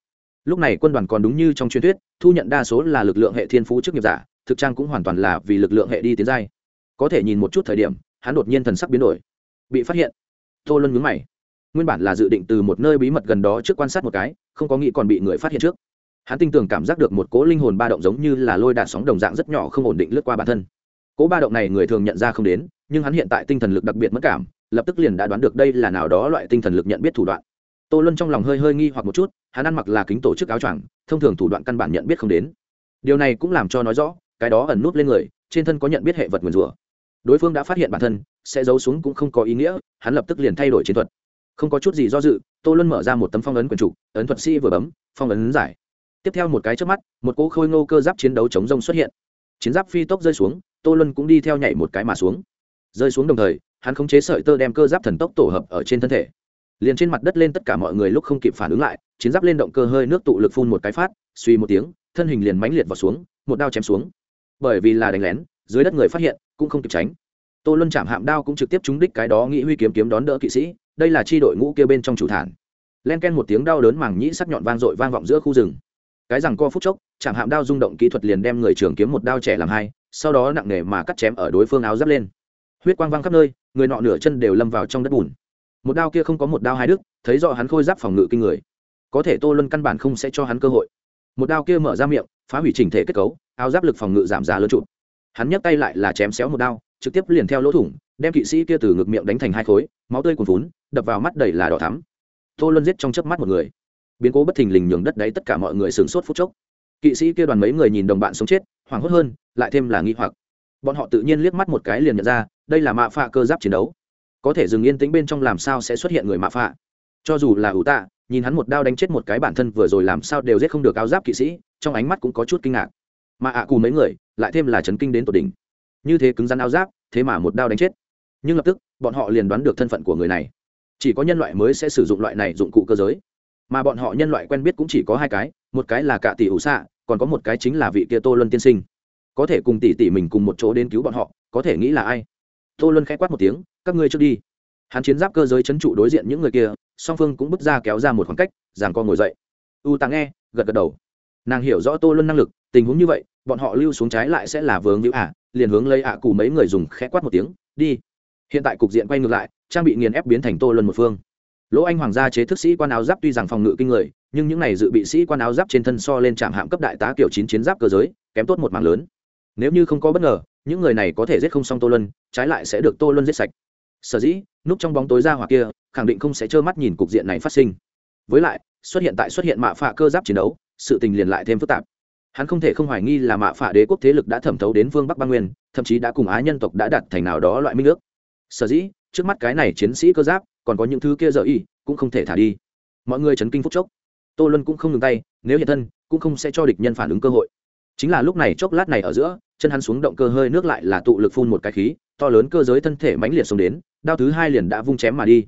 lúc này quân đoàn còn đúng như trong truyền thuyết, thu nhận đa số là lực lượng hệ thiên phú chức nghiệp giả, thực trang cũng hoàn toàn là vì lực lượng hệ đi tiến giai. Có thể nhìn một chút thời điểm, hắn đột nhiên thần sắc biến đổi. Bị phát hiện. Tô luân nhướng mày. Nguyên bản là dự định từ một nơi bí mật gần đó trước quan sát một cái, không có nghĩ còn bị người phát hiện trước. Hắn tinh tường cảm giác được một cỗ linh hồn ba động giống như là lôi đạn sóng đồng dạng rất nhỏ không ổn định lướt qua bản thân. Cỗ ba động này người thường nhận ra không đến, nhưng hắn hiện tại tinh thần lực đặc biệt mất cảm, lập tức liền đã đoán được đây là nào đó loại tinh thần lực nhận biết thủ đoạn. Tô luân trong lòng hơi hơi nghi hoặc một chút hắn ăn mặc là kính tổ chức áo choàng, thông thường thủ đoạn căn bản nhận biết không đến. Điều này cũng làm cho nói rõ, cái đó ẩn nút lên người, trên thân có nhận biết hệ vật nguyền rủa. Đối phương đã phát hiện bản thân, sẽ giấu xuống cũng không có ý nghĩa, hắn lập tức liền thay đổi chiến thuật. Không có chút gì do dự, tô luân mở ra một tấm phong ấn quyền trục ấn thuật sĩ vừa bấm, phong ấn giải. Tiếp theo một cái trước mắt, một cỗ khôi ngô cơ giáp chiến đấu chống rông xuất hiện. Chiến giáp phi tốc rơi xuống, tô luân cũng đi theo nhảy một cái mà xuống. Rơi xuống đồng thời, hắn khống chế sợi tơ đem cơ giáp thần tốc tổ hợp ở trên thân thể. Liền trên mặt đất lên tất cả mọi người lúc không kịp phản ứng lại chiến giáp lên động cơ hơi nước tụ lực phun một cái phát, suy một tiếng, thân hình liền mãnh liệt vào xuống, một đao chém xuống. Bởi vì là đánh lén, dưới đất người phát hiện, cũng không kịp tránh. Tô luân chạm hạm đao cũng trực tiếp trúng đích cái đó nghĩ huy kiếm kiếm đón đỡ kỵ sĩ, đây là chi đội ngũ kia bên trong chủ thản. Len ken một tiếng đau đớn màng nhĩ sắc nhọn vang dội vang vọng giữa khu rừng. Cái rằng co phút chốc, chạm hạm đao rung động kỹ thuật liền đem người trường kiếm một đao trẻ làm hai, sau đó nặng nề mà cắt chém ở đối phương áo giáp lên. Huyết quang văng khắp nơi, người nọ nửa chân đều lâm vào trong đất bùn. Một đao kia không có một đao hai đức thấy rõ hắn khôi giáp phòng ngự kinh người có thể tô luân căn bản không sẽ cho hắn cơ hội. Một đao kia mở ra miệng, phá hủy chỉnh thể kết cấu, áo giáp lực phòng ngự giảm giá lớn trụ hắn nhấc tay lại là chém xéo một đao, trực tiếp liền theo lỗ thủng, đem kỵ sĩ kia từ ngực miệng đánh thành hai khối, máu tươi cuồn vốn đập vào mắt đầy là đỏ thắm. Tô luân giết trong chớp mắt một người. Biến cố bất thình lình nhường đất đấy tất cả mọi người sửng sốt phút chốc. Kỵ sĩ kia đoàn mấy người nhìn đồng bạn sống chết, hoảng hốt hơn, lại thêm là nghi hoặc. Bọn họ tự nhiên liếc mắt một cái liền nhận ra, đây là mạ phạ cơ giáp chiến đấu. Có thể dừng yên tĩnh bên trong làm sao sẽ xuất hiện người mạ phạ. Cho dù là ủ tạ nhìn hắn một đao đánh chết một cái bản thân vừa rồi làm sao đều giết không được áo giáp kỵ sĩ, trong ánh mắt cũng có chút kinh ngạc. Mà ạ à cù mấy người, lại thêm là chấn kinh đến tột đỉnh. Như thế cứng rắn áo giáp, thế mà một đao đánh chết. Nhưng lập tức, bọn họ liền đoán được thân phận của người này. Chỉ có nhân loại mới sẽ sử dụng loại này dụng cụ cơ giới. Mà bọn họ nhân loại quen biết cũng chỉ có hai cái, một cái là cả tỷ ủ xạ, còn có một cái chính là vị kia tô luân tiên sinh. Có thể cùng tỷ tỷ mình cùng một chỗ đến cứu bọn họ, có thể nghĩ là ai? Tô luân k h ẽ quát một tiếng, các ngươi trước đi. Hắn chiến giáp cơ giới c h ấ n trụ đối diện những người kia song phương cũng bước ra kéo ra một khoảng cách giảng co ngồi dậy. U tạ nghe, gật gật đầu. Nàng hiểu rõ tô luân năng lực, tình huống như vậy, bọn họ lưu xuống trái lại sẽ là vướng hữu ả à, liền hướng lấy ạ à cù mấy người dùng khẽ quát một tiếng, đi. Hiện tại cục diện quay ngược lại, trang bị nghiền ép biến thành tô luân một phương. Lỗ anh hoàng gia chế thức sĩ quan áo giáp tuy rằng phòng ngự kinh người, nhưng những này dự bị sĩ quan áo giáp trên thân so lên trạm hạm cấp đại tá kiểu chín chiến giáp cơ giới, kém tốt một mảng lớn. Nếu như không có bất ngờ, những người này có thể giết không xong tô luân, trái lại sẽ được tô luân giết sạch. Sở dĩ, núp trong bóng tối ra hoặc kia khẳng định không sẽ trơ mắt nhìn cục diện này phát sinh. Với lại, xuất hiện tại xuất hiện mạ phạ cơ giáp chiến đấu, sự tình liền lại thêm phức tạp. Hắn không thể không hoài nghi là mạ phạ đế quốc thế lực đã thẩm thấu đến vương bắc bang nguyên, thậm chí đã cùng á nhân tộc đã đặt thành nào đó loại minh ước. Sở dĩ, trước mắt cái này chiến sĩ cơ giáp, còn có những thứ kia dở y, cũng không thể thả đi. Mọi người chấn kinh phúc chốc. Tô luân cũng không ngừng tay, nếu hiện thân, cũng không sẽ cho địch nhân phản ứng cơ hội. Chính là lúc này chốc lát này ở giữa, chân hắn xuống động cơ hơi nước lại là tụ lực phun một cái khí, to lớn cơ giới thân thể mãnh liệt xuống đến, đao thứ hai liền đã vung chém mà đi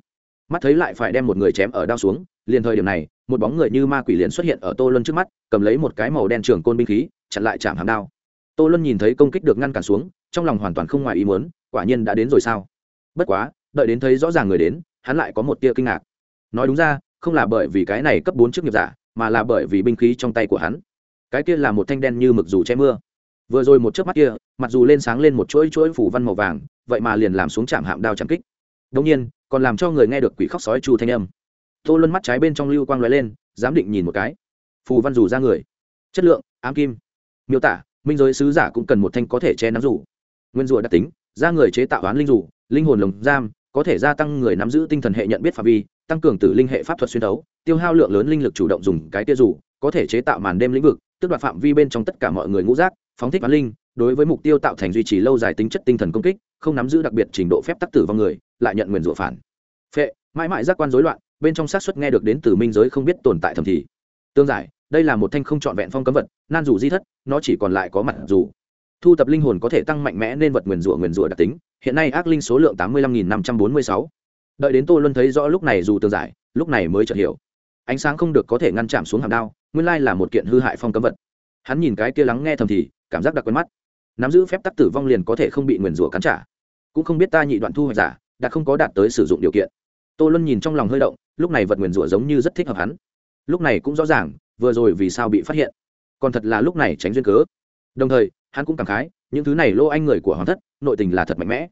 mắt thấy lại phải đem một người chém ở đao xuống, liền thời điểm này, một bóng người như ma quỷ liền xuất hiện ở tô luân trước mắt, cầm lấy một cái màu đen trường côn binh khí, chặn lại chạm hàm đao. Tô luân nhìn thấy công kích được ngăn cản xuống, trong lòng hoàn toàn không ngoài ý muốn, quả nhiên đã đến rồi sao? Bất quá, đợi đến thấy rõ ràng người đến, hắn lại có một tia kinh ngạc. Nói đúng ra, không là bởi vì cái này cấp bốn chức nghiệp giả, mà là bởi vì binh khí trong tay của hắn. Cái kia là một thanh đen như mực dù che mưa. Vừa rồi một chớp mắt kia, mặc dù lên sáng lên một chuỗi chuỗi phủ văn màu vàng, vậy mà liền làm xuống chạm hạm đao chạm kích. Đông nhiên còn làm cho người nghe được quỷ khóc sói chu thanh âm. Tô luân mắt trái bên trong lưu quang lóe lên dám định nhìn một cái. Phù văn rủ ra người. Chất lượng, ám kim. Miêu tả, minh giới sứ giả cũng cần một thanh có thể che nắm rủ nguyên rủa đặc tính, ra người chế tạo oán linh rủ linh hồn lồng giam, có thể gia tăng người nắm giữ tinh thần hệ nhận biết phạm vi, tăng cường tử linh hệ pháp thuật xuyên đấu tiêu hao lượng lớn linh lực chủ động dùng cái tia rủ có thể chế tạo màn đêm lĩnh vực tức đoạt phạm vi bên trong tất cả mọi người ngũ giác, phóng thích oán linh, đối với mục tiêu tạo thành duy trì lâu dài tính chất tinh thần công kích, không nắm giữ đặc biệt trình độ phép tắc tử vào người lại nhận nguyền rủa phản. Phệ, mãi mãi giác quan rối loạn, bên trong xác suất nghe được đến từ minh giới không biết tồn tại thầm thì. Tương giải, đây là một thanh không trọn vẹn phong cấm vật, nan dù di thất, nó chỉ còn lại có mặt dù. Thu tập linh hồn có thể tăng mạnh mẽ nên vật nguyền rủa nguyền rủa đặc tính, hiện nay ác linh số lượng tám mươi lăm nghìn năm trăm bốn mươi sáu. Đợi đến tô luân thấy rõ lúc này dù tương giải, lúc này mới chợt hiểu. Ánh sáng không được có thể ngăn chạm xuống hàm đao, nguyên lai là một kiện hư hại phong cấm vật. Hắn nhìn cái kia lắng nghe thầm thì, cảm giác đặc quen mắt. Nắm giữ phép tắc tử vong liền có thể không bị nguyền rủa cắn trả. Cũng không biết ta nhị đoạn thu hoạch giả đã không có đạt tới sử dụng điều kiện. Tô luân nhìn trong lòng hơi động, lúc này vật nguyền rủa giống như rất thích hợp hắn. Lúc này cũng rõ ràng, vừa rồi vì sao bị phát hiện. Còn thật là lúc này tránh duyên cớ. Đồng thời, hắn cũng cảm khái, những thứ này lô anh người của hoàng thất, nội tình là thật mạnh mẽ.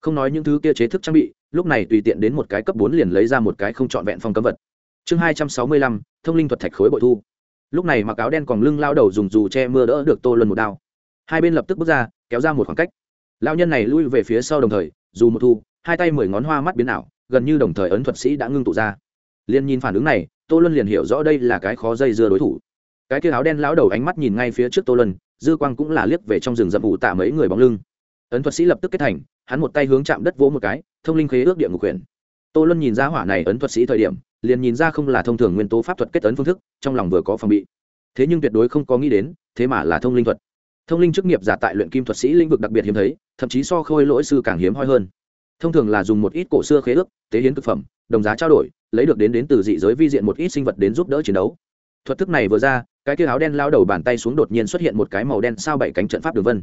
Không nói những thứ kia chế thức trang bị, lúc này tùy tiện đến một cái cấp bốn liền lấy ra một cái không trọn vẹn phong cấm vật. Chương hai trăm sáu mươi lăm, thông linh thuật thạch khối bội thu. Lúc này mặc áo đen còn lưng lao đầu dùng dù che mưa đỡ được tô luân một đao. Hai bên lập tức bước ra, kéo ra một khoảng cách. Lao nhân này lui về phía sau đồng thời, dù một thu hai tay mười ngón hoa mắt biến ảo, gần như đồng thời ấn thuật sĩ đã ngưng tụ ra. Liền nhìn phản ứng này, tô luân liền hiểu rõ đây là cái khó dây dưa đối thủ. Cái kia áo đen lão đầu ánh mắt nhìn ngay phía trước tô luân, dư quang cũng là liếc về trong rừng rậm vụ tạ mấy người bóng lưng. Ấn thuật sĩ lập tức kết thành, hắn một tay hướng chạm đất vỗ một cái, thông linh khế ước địa ngục quyền tô luân nhìn ra hỏa này ấn thuật sĩ thời điểm, liền nhìn ra không là thông thường nguyên tố pháp thuật kết ấn phương thức, trong lòng vừa có phòng bị. Thế nhưng tuyệt đối không có nghĩ đến, thế mà là thông linh thuật. Thông linh chức nghiệp giả tại luyện kim thuật sĩ lĩnh vực đặc biệt hiếm thấy, thậm chí so khôi lỗi sư càng hiếm hoi hơn thông thường là dùng một ít cổ xưa khế ước, tế hiến thực phẩm, đồng giá trao đổi, lấy được đến đến từ dị giới vi diện một ít sinh vật đến giúp đỡ chiến đấu. Thuật thức này vừa ra, cái kia áo đen lao đầu bàn tay xuống đột nhiên xuất hiện một cái màu đen sao bảy cánh trận pháp đường vân.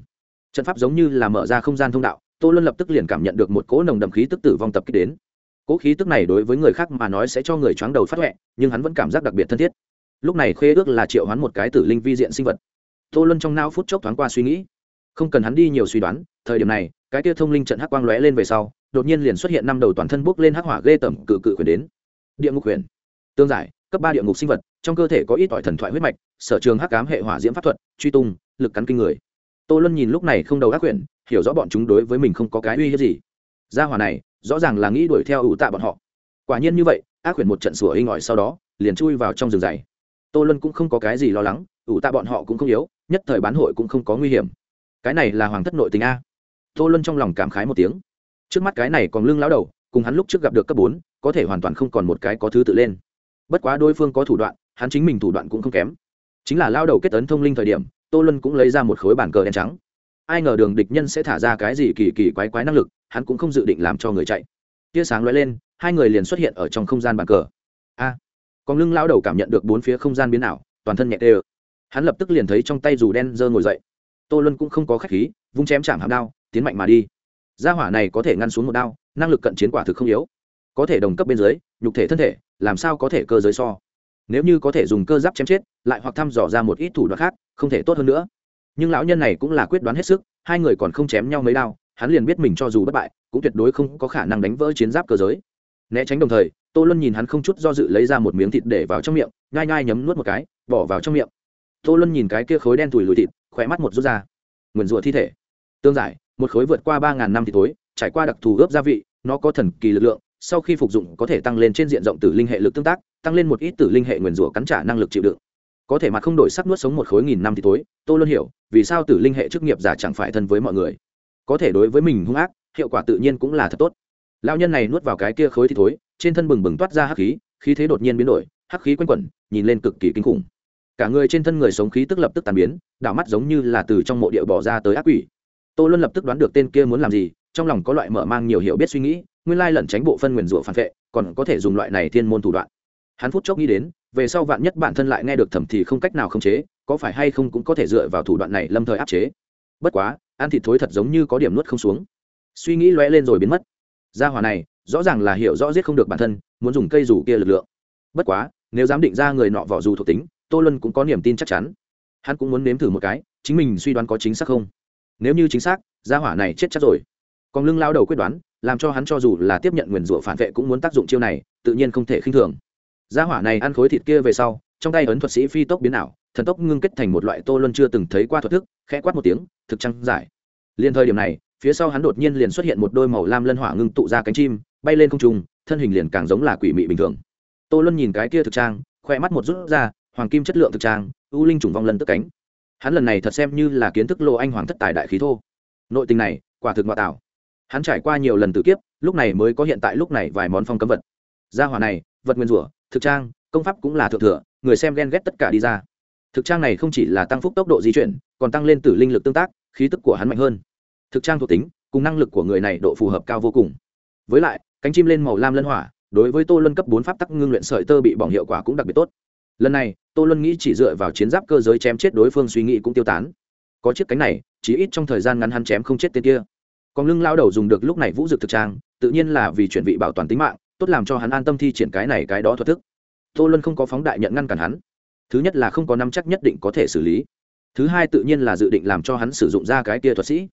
Trận pháp giống như là mở ra không gian thông đạo, tô luân lập tức liền cảm nhận được một cỗ nồng đậm khí tức tử vong tập kích đến. Cỗ khí tức này đối với người khác mà nói sẽ cho người choáng đầu phát huệ nhưng hắn vẫn cảm giác đặc biệt thân thiết. Lúc này khế ước là triệu hoán một cái tử linh vi diện sinh vật. Tô luân trong não phút chốc thoáng qua suy nghĩ. Không cần hắn đi nhiều suy đoán, thời điểm này, cái kia thông linh trận hắc quang lóe lên về sau đột nhiên liền xuất hiện năm đầu toàn thân bốc lên hắc hỏa ghê tẩm cự cự quyền đến. Địa ngục quyền tương giải, cấp ba địa ngục sinh vật, trong cơ thể có ít ỏi thần thoại huyết mạch, sở trường hắc cám hệ hỏa diễm pháp thuật, truy tung, lực cắn kinh người. Tô luân nhìn lúc này không đầu ác quyển hiểu rõ bọn chúng đối với mình không có cái uy hiếp gì. Gia hỏa này, rõ ràng là nghĩ đuổi theo ủ tạ bọn họ. Quả nhiên như vậy, ác quyển một trận sủa hinh ỏi sau đó, liền chui vào trong rừng dày. Tô luân cũng không có cái gì lo lắng, ủ tạ bọn họ cũng không yếu, nhất thời bán hội cũng không có nguy hiểm. Cái này là hoàng thất nội tình a. Tô luân trong lòng cảm khái một tiếng trước mắt cái này còn lưng lão đầu, cùng hắn lúc trước gặp được cấp bốn, có thể hoàn toàn không còn một cái có thứ tự lên. Bất quá đối phương có thủ đoạn, hắn chính mình thủ đoạn cũng không kém. Chính là lao đầu kết tấn thông linh thời điểm, tô luân cũng lấy ra một khối bàn cờ đen trắng. Ai ngờ đường địch nhân sẽ thả ra cái gì kỳ kỳ quái quái năng lực, hắn cũng không dự định làm cho người chạy. Tia sáng lóe lên, hai người liền xuất hiện ở trong không gian bàn cờ. A! Còn lưng lao đầu cảm nhận được bốn phía không gian biến ảo, toàn thân nhẹ tê ơ. Hắn lập tức liền thấy trong tay dù đen dơ ngồi dậy. Tô luân cũng không có khách khí, vung chém chạm hàm đao, tiến mạnh mà đi gia hỏa này có thể ngăn xuống một đao, năng lực cận chiến quả thực không yếu. Có thể đồng cấp bên dưới, nhục thể thân thể, làm sao có thể cơ giới so? Nếu như có thể dùng cơ giáp chém chết, lại hoặc thăm dò ra một ít thủ đoạn khác, không thể tốt hơn nữa. Nhưng lão nhân này cũng là quyết đoán hết sức, hai người còn không chém nhau mấy đao, hắn liền biết mình cho dù bất bại, cũng tuyệt đối không có khả năng đánh vỡ chiến giáp cơ giới. Né tránh đồng thời, tô luân nhìn hắn không chút do dự lấy ra một miếng thịt để vào trong miệng, nhai nhai nhấm nuốt một cái, bỏ vào trong miệng. Tô luân nhìn cái kia khối đen thùi lùi thịt khỏe mắt một rút ra. Nguyền rủa thi thể. Tương giải một khối vượt qua ba ngàn năm thì tối trải qua đặc thù ướp gia vị, nó có thần kỳ lực lượng, sau khi phục dụng có thể tăng lên trên diện rộng tử linh hệ lực tương tác, tăng lên một ít tử linh hệ nguyền rủa cắn trả năng lực chịu đựng. Có thể mà không đổi sắc nuốt sống một khối nghìn năm thì tối tôi luôn hiểu, vì sao tử linh hệ chức nghiệp giả chẳng phải thân với mọi người. Có thể đối với mình hung ác, hiệu quả tự nhiên cũng là thật tốt. Lao nhân này nuốt vào cái kia khối thì thối, trên thân bừng bừng toát ra hắc khí khí thế đột nhiên biến đổi, hắc khí quanh quẩn, nhìn lên cực kỳ kinh khủng. Cả người trên thân người sống khí tức lập tức tàn biến, đảo mắt giống như là từ trong mộ địa bỏ ra tới ác quỷ tô luân lập tức đoán được tên kia muốn làm gì, trong lòng có loại mở mang nhiều hiểu biết suy nghĩ, nguyên lai lẩn tránh bộ phân nguyền rủa phản vệ, còn có thể dùng loại này thiên môn thủ đoạn. Hắn phút chốc nghĩ đến, về sau vạn nhất bản thân lại nghe được thẩm thì không cách nào khống chế, có phải hay không cũng có thể dựa vào thủ đoạn này lâm thời áp chế. Bất quá, ăn thịt thối thật giống như có điểm nuốt không xuống. Suy nghĩ lóe lên rồi biến mất. Gia hỏa này, rõ ràng là hiểu rõ giết không được bản thân, muốn dùng cây rủ kia lực lượng. Bất quá, nếu dám định ra người nọ vỏ dù thuộc tính, tô luân cũng có niềm tin chắc chắn. Hắn cũng muốn nếm thử một cái, chính mình suy đoán có chính xác không? Nếu như chính xác, gia hỏa này chết chắc rồi. Còn lưng lao đầu quyết đoán, làm cho hắn cho dù là tiếp nhận nguyền rủa phản vệ cũng muốn tác dụng chiêu này, tự nhiên không thể khinh thường. Gia hỏa này ăn khối thịt kia về sau, trong tay ấn thuật sĩ phi tốc biến ảo, thần tốc ngưng kết thành một loại tô luân chưa từng thấy qua thuật thức, khẽ quát một tiếng, thực trăng giải. Liền thời điểm này, phía sau hắn đột nhiên liền xuất hiện một đôi màu lam lân hỏa ngưng tụ ra cánh chim, bay lên không trung, thân hình liền càng giống là quỷ mị bình thường. Tô luân nhìn cái kia thực trang, khoe mắt một rút ra, hoàng kim chất lượng thực trang, u linh trùng vong lân tức cánh hắn lần này thật xem như là kiến thức lô anh hoàng thất tài đại khí thô. Nội tình này, quả thực ngoại tạo. Hắn trải qua nhiều lần tử kiếp, lúc này mới có hiện tại lúc này vài món phong cấm vật. Gia hỏa này, vật nguyên rủa, thực trang, công pháp cũng là thượng thừa, người xem ghen ghét tất cả đi ra. Thực trang này không chỉ là tăng phúc tốc độ di chuyển, còn tăng lên tử linh lực tương tác, khí tức của hắn mạnh hơn. Thực trang thuộc tính, cùng năng lực của người này độ phù hợp cao vô cùng. Với lại, cánh chim lên màu lam lân hỏa, đối với tô luân cấp bốn pháp tắc ngưng luyện sợi tơ bị bỏng hiệu quả cũng đặc biệt tốt lần này, tô luân nghĩ chỉ dựa vào chiến giáp cơ giới chém chết đối phương suy nghĩ cũng tiêu tán. Có chiếc cánh này, chỉ ít trong thời gian ngắn hắn chém không chết tên kia. Còn lưng lao đầu dùng được lúc này vũ dực thực trang, tự nhiên là vì chuyển vị bảo toàn tính mạng, tốt làm cho hắn an tâm thi triển cái này cái đó thuật thức. Tô luân không có phóng đại nhận ngăn cản hắn. Thứ nhất là không có năm chắc nhất định có thể xử lý. Thứ hai tự nhiên là dự định làm cho hắn sử dụng ra cái kia thuật sĩ.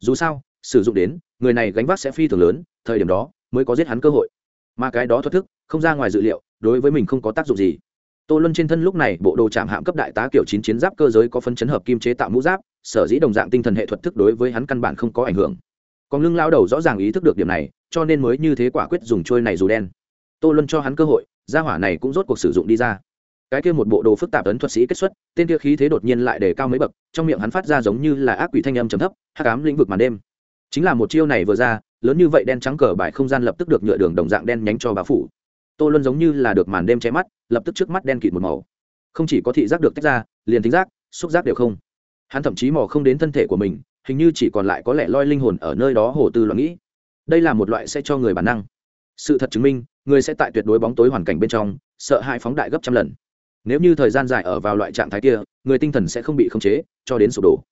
Dù sao, sử dụng đến, người này gánh vác sẽ phi thường lớn, thời điểm đó, mới có giết hắn cơ hội. Mà cái đó thuật thức, không ra ngoài dự liệu, đối với mình không có tác dụng gì tô luân trên thân lúc này bộ đồ chạm hạm cấp đại tá kiểu chín chiến giáp cơ giới có phân chấn hợp kim chế tạo mũ giáp, sở dĩ đồng dạng tinh thần hệ thuật thức đối với hắn căn bản không có ảnh hưởng. Còn lưng lao đầu rõ ràng ý thức được điểm này, cho nên mới như thế quả quyết dùng trôi này dù đen. Tô luân cho hắn cơ hội, gia hỏa này cũng rốt cuộc sử dụng đi ra. Cái kia một bộ đồ phức tạp ấn thuật sĩ kết xuất, tên kia khí thế đột nhiên lại đề cao mấy bậc, trong miệng hắn phát ra giống như là ác quỷ thanh âm trầm thấp hát cám lĩnh vực màn đêm. Chính là một chiêu này vừa ra, lớn như vậy đen trắng cờ bài không gian lập tức được nhựa đường đồng dạng đen nhánh cho bá phủ tô luân giống như là được màn đêm che mắt, lập tức trước mắt đen kịt một màu. Không chỉ có thị giác được tách ra, liền thính giác, xúc giác đều không. Hắn thậm chí mò không đến thân thể của mình, hình như chỉ còn lại có lẽ loi linh hồn ở nơi đó hồ tư loạn nghĩ. Đây là một loại sẽ cho người bản năng. Sự thật chứng minh, người sẽ tại tuyệt đối bóng tối hoàn cảnh bên trong, sợ hãi phóng đại gấp trăm lần. Nếu như thời gian dài ở vào loại trạng thái kia, người tinh thần sẽ không bị khống chế, cho đến sụp đổ.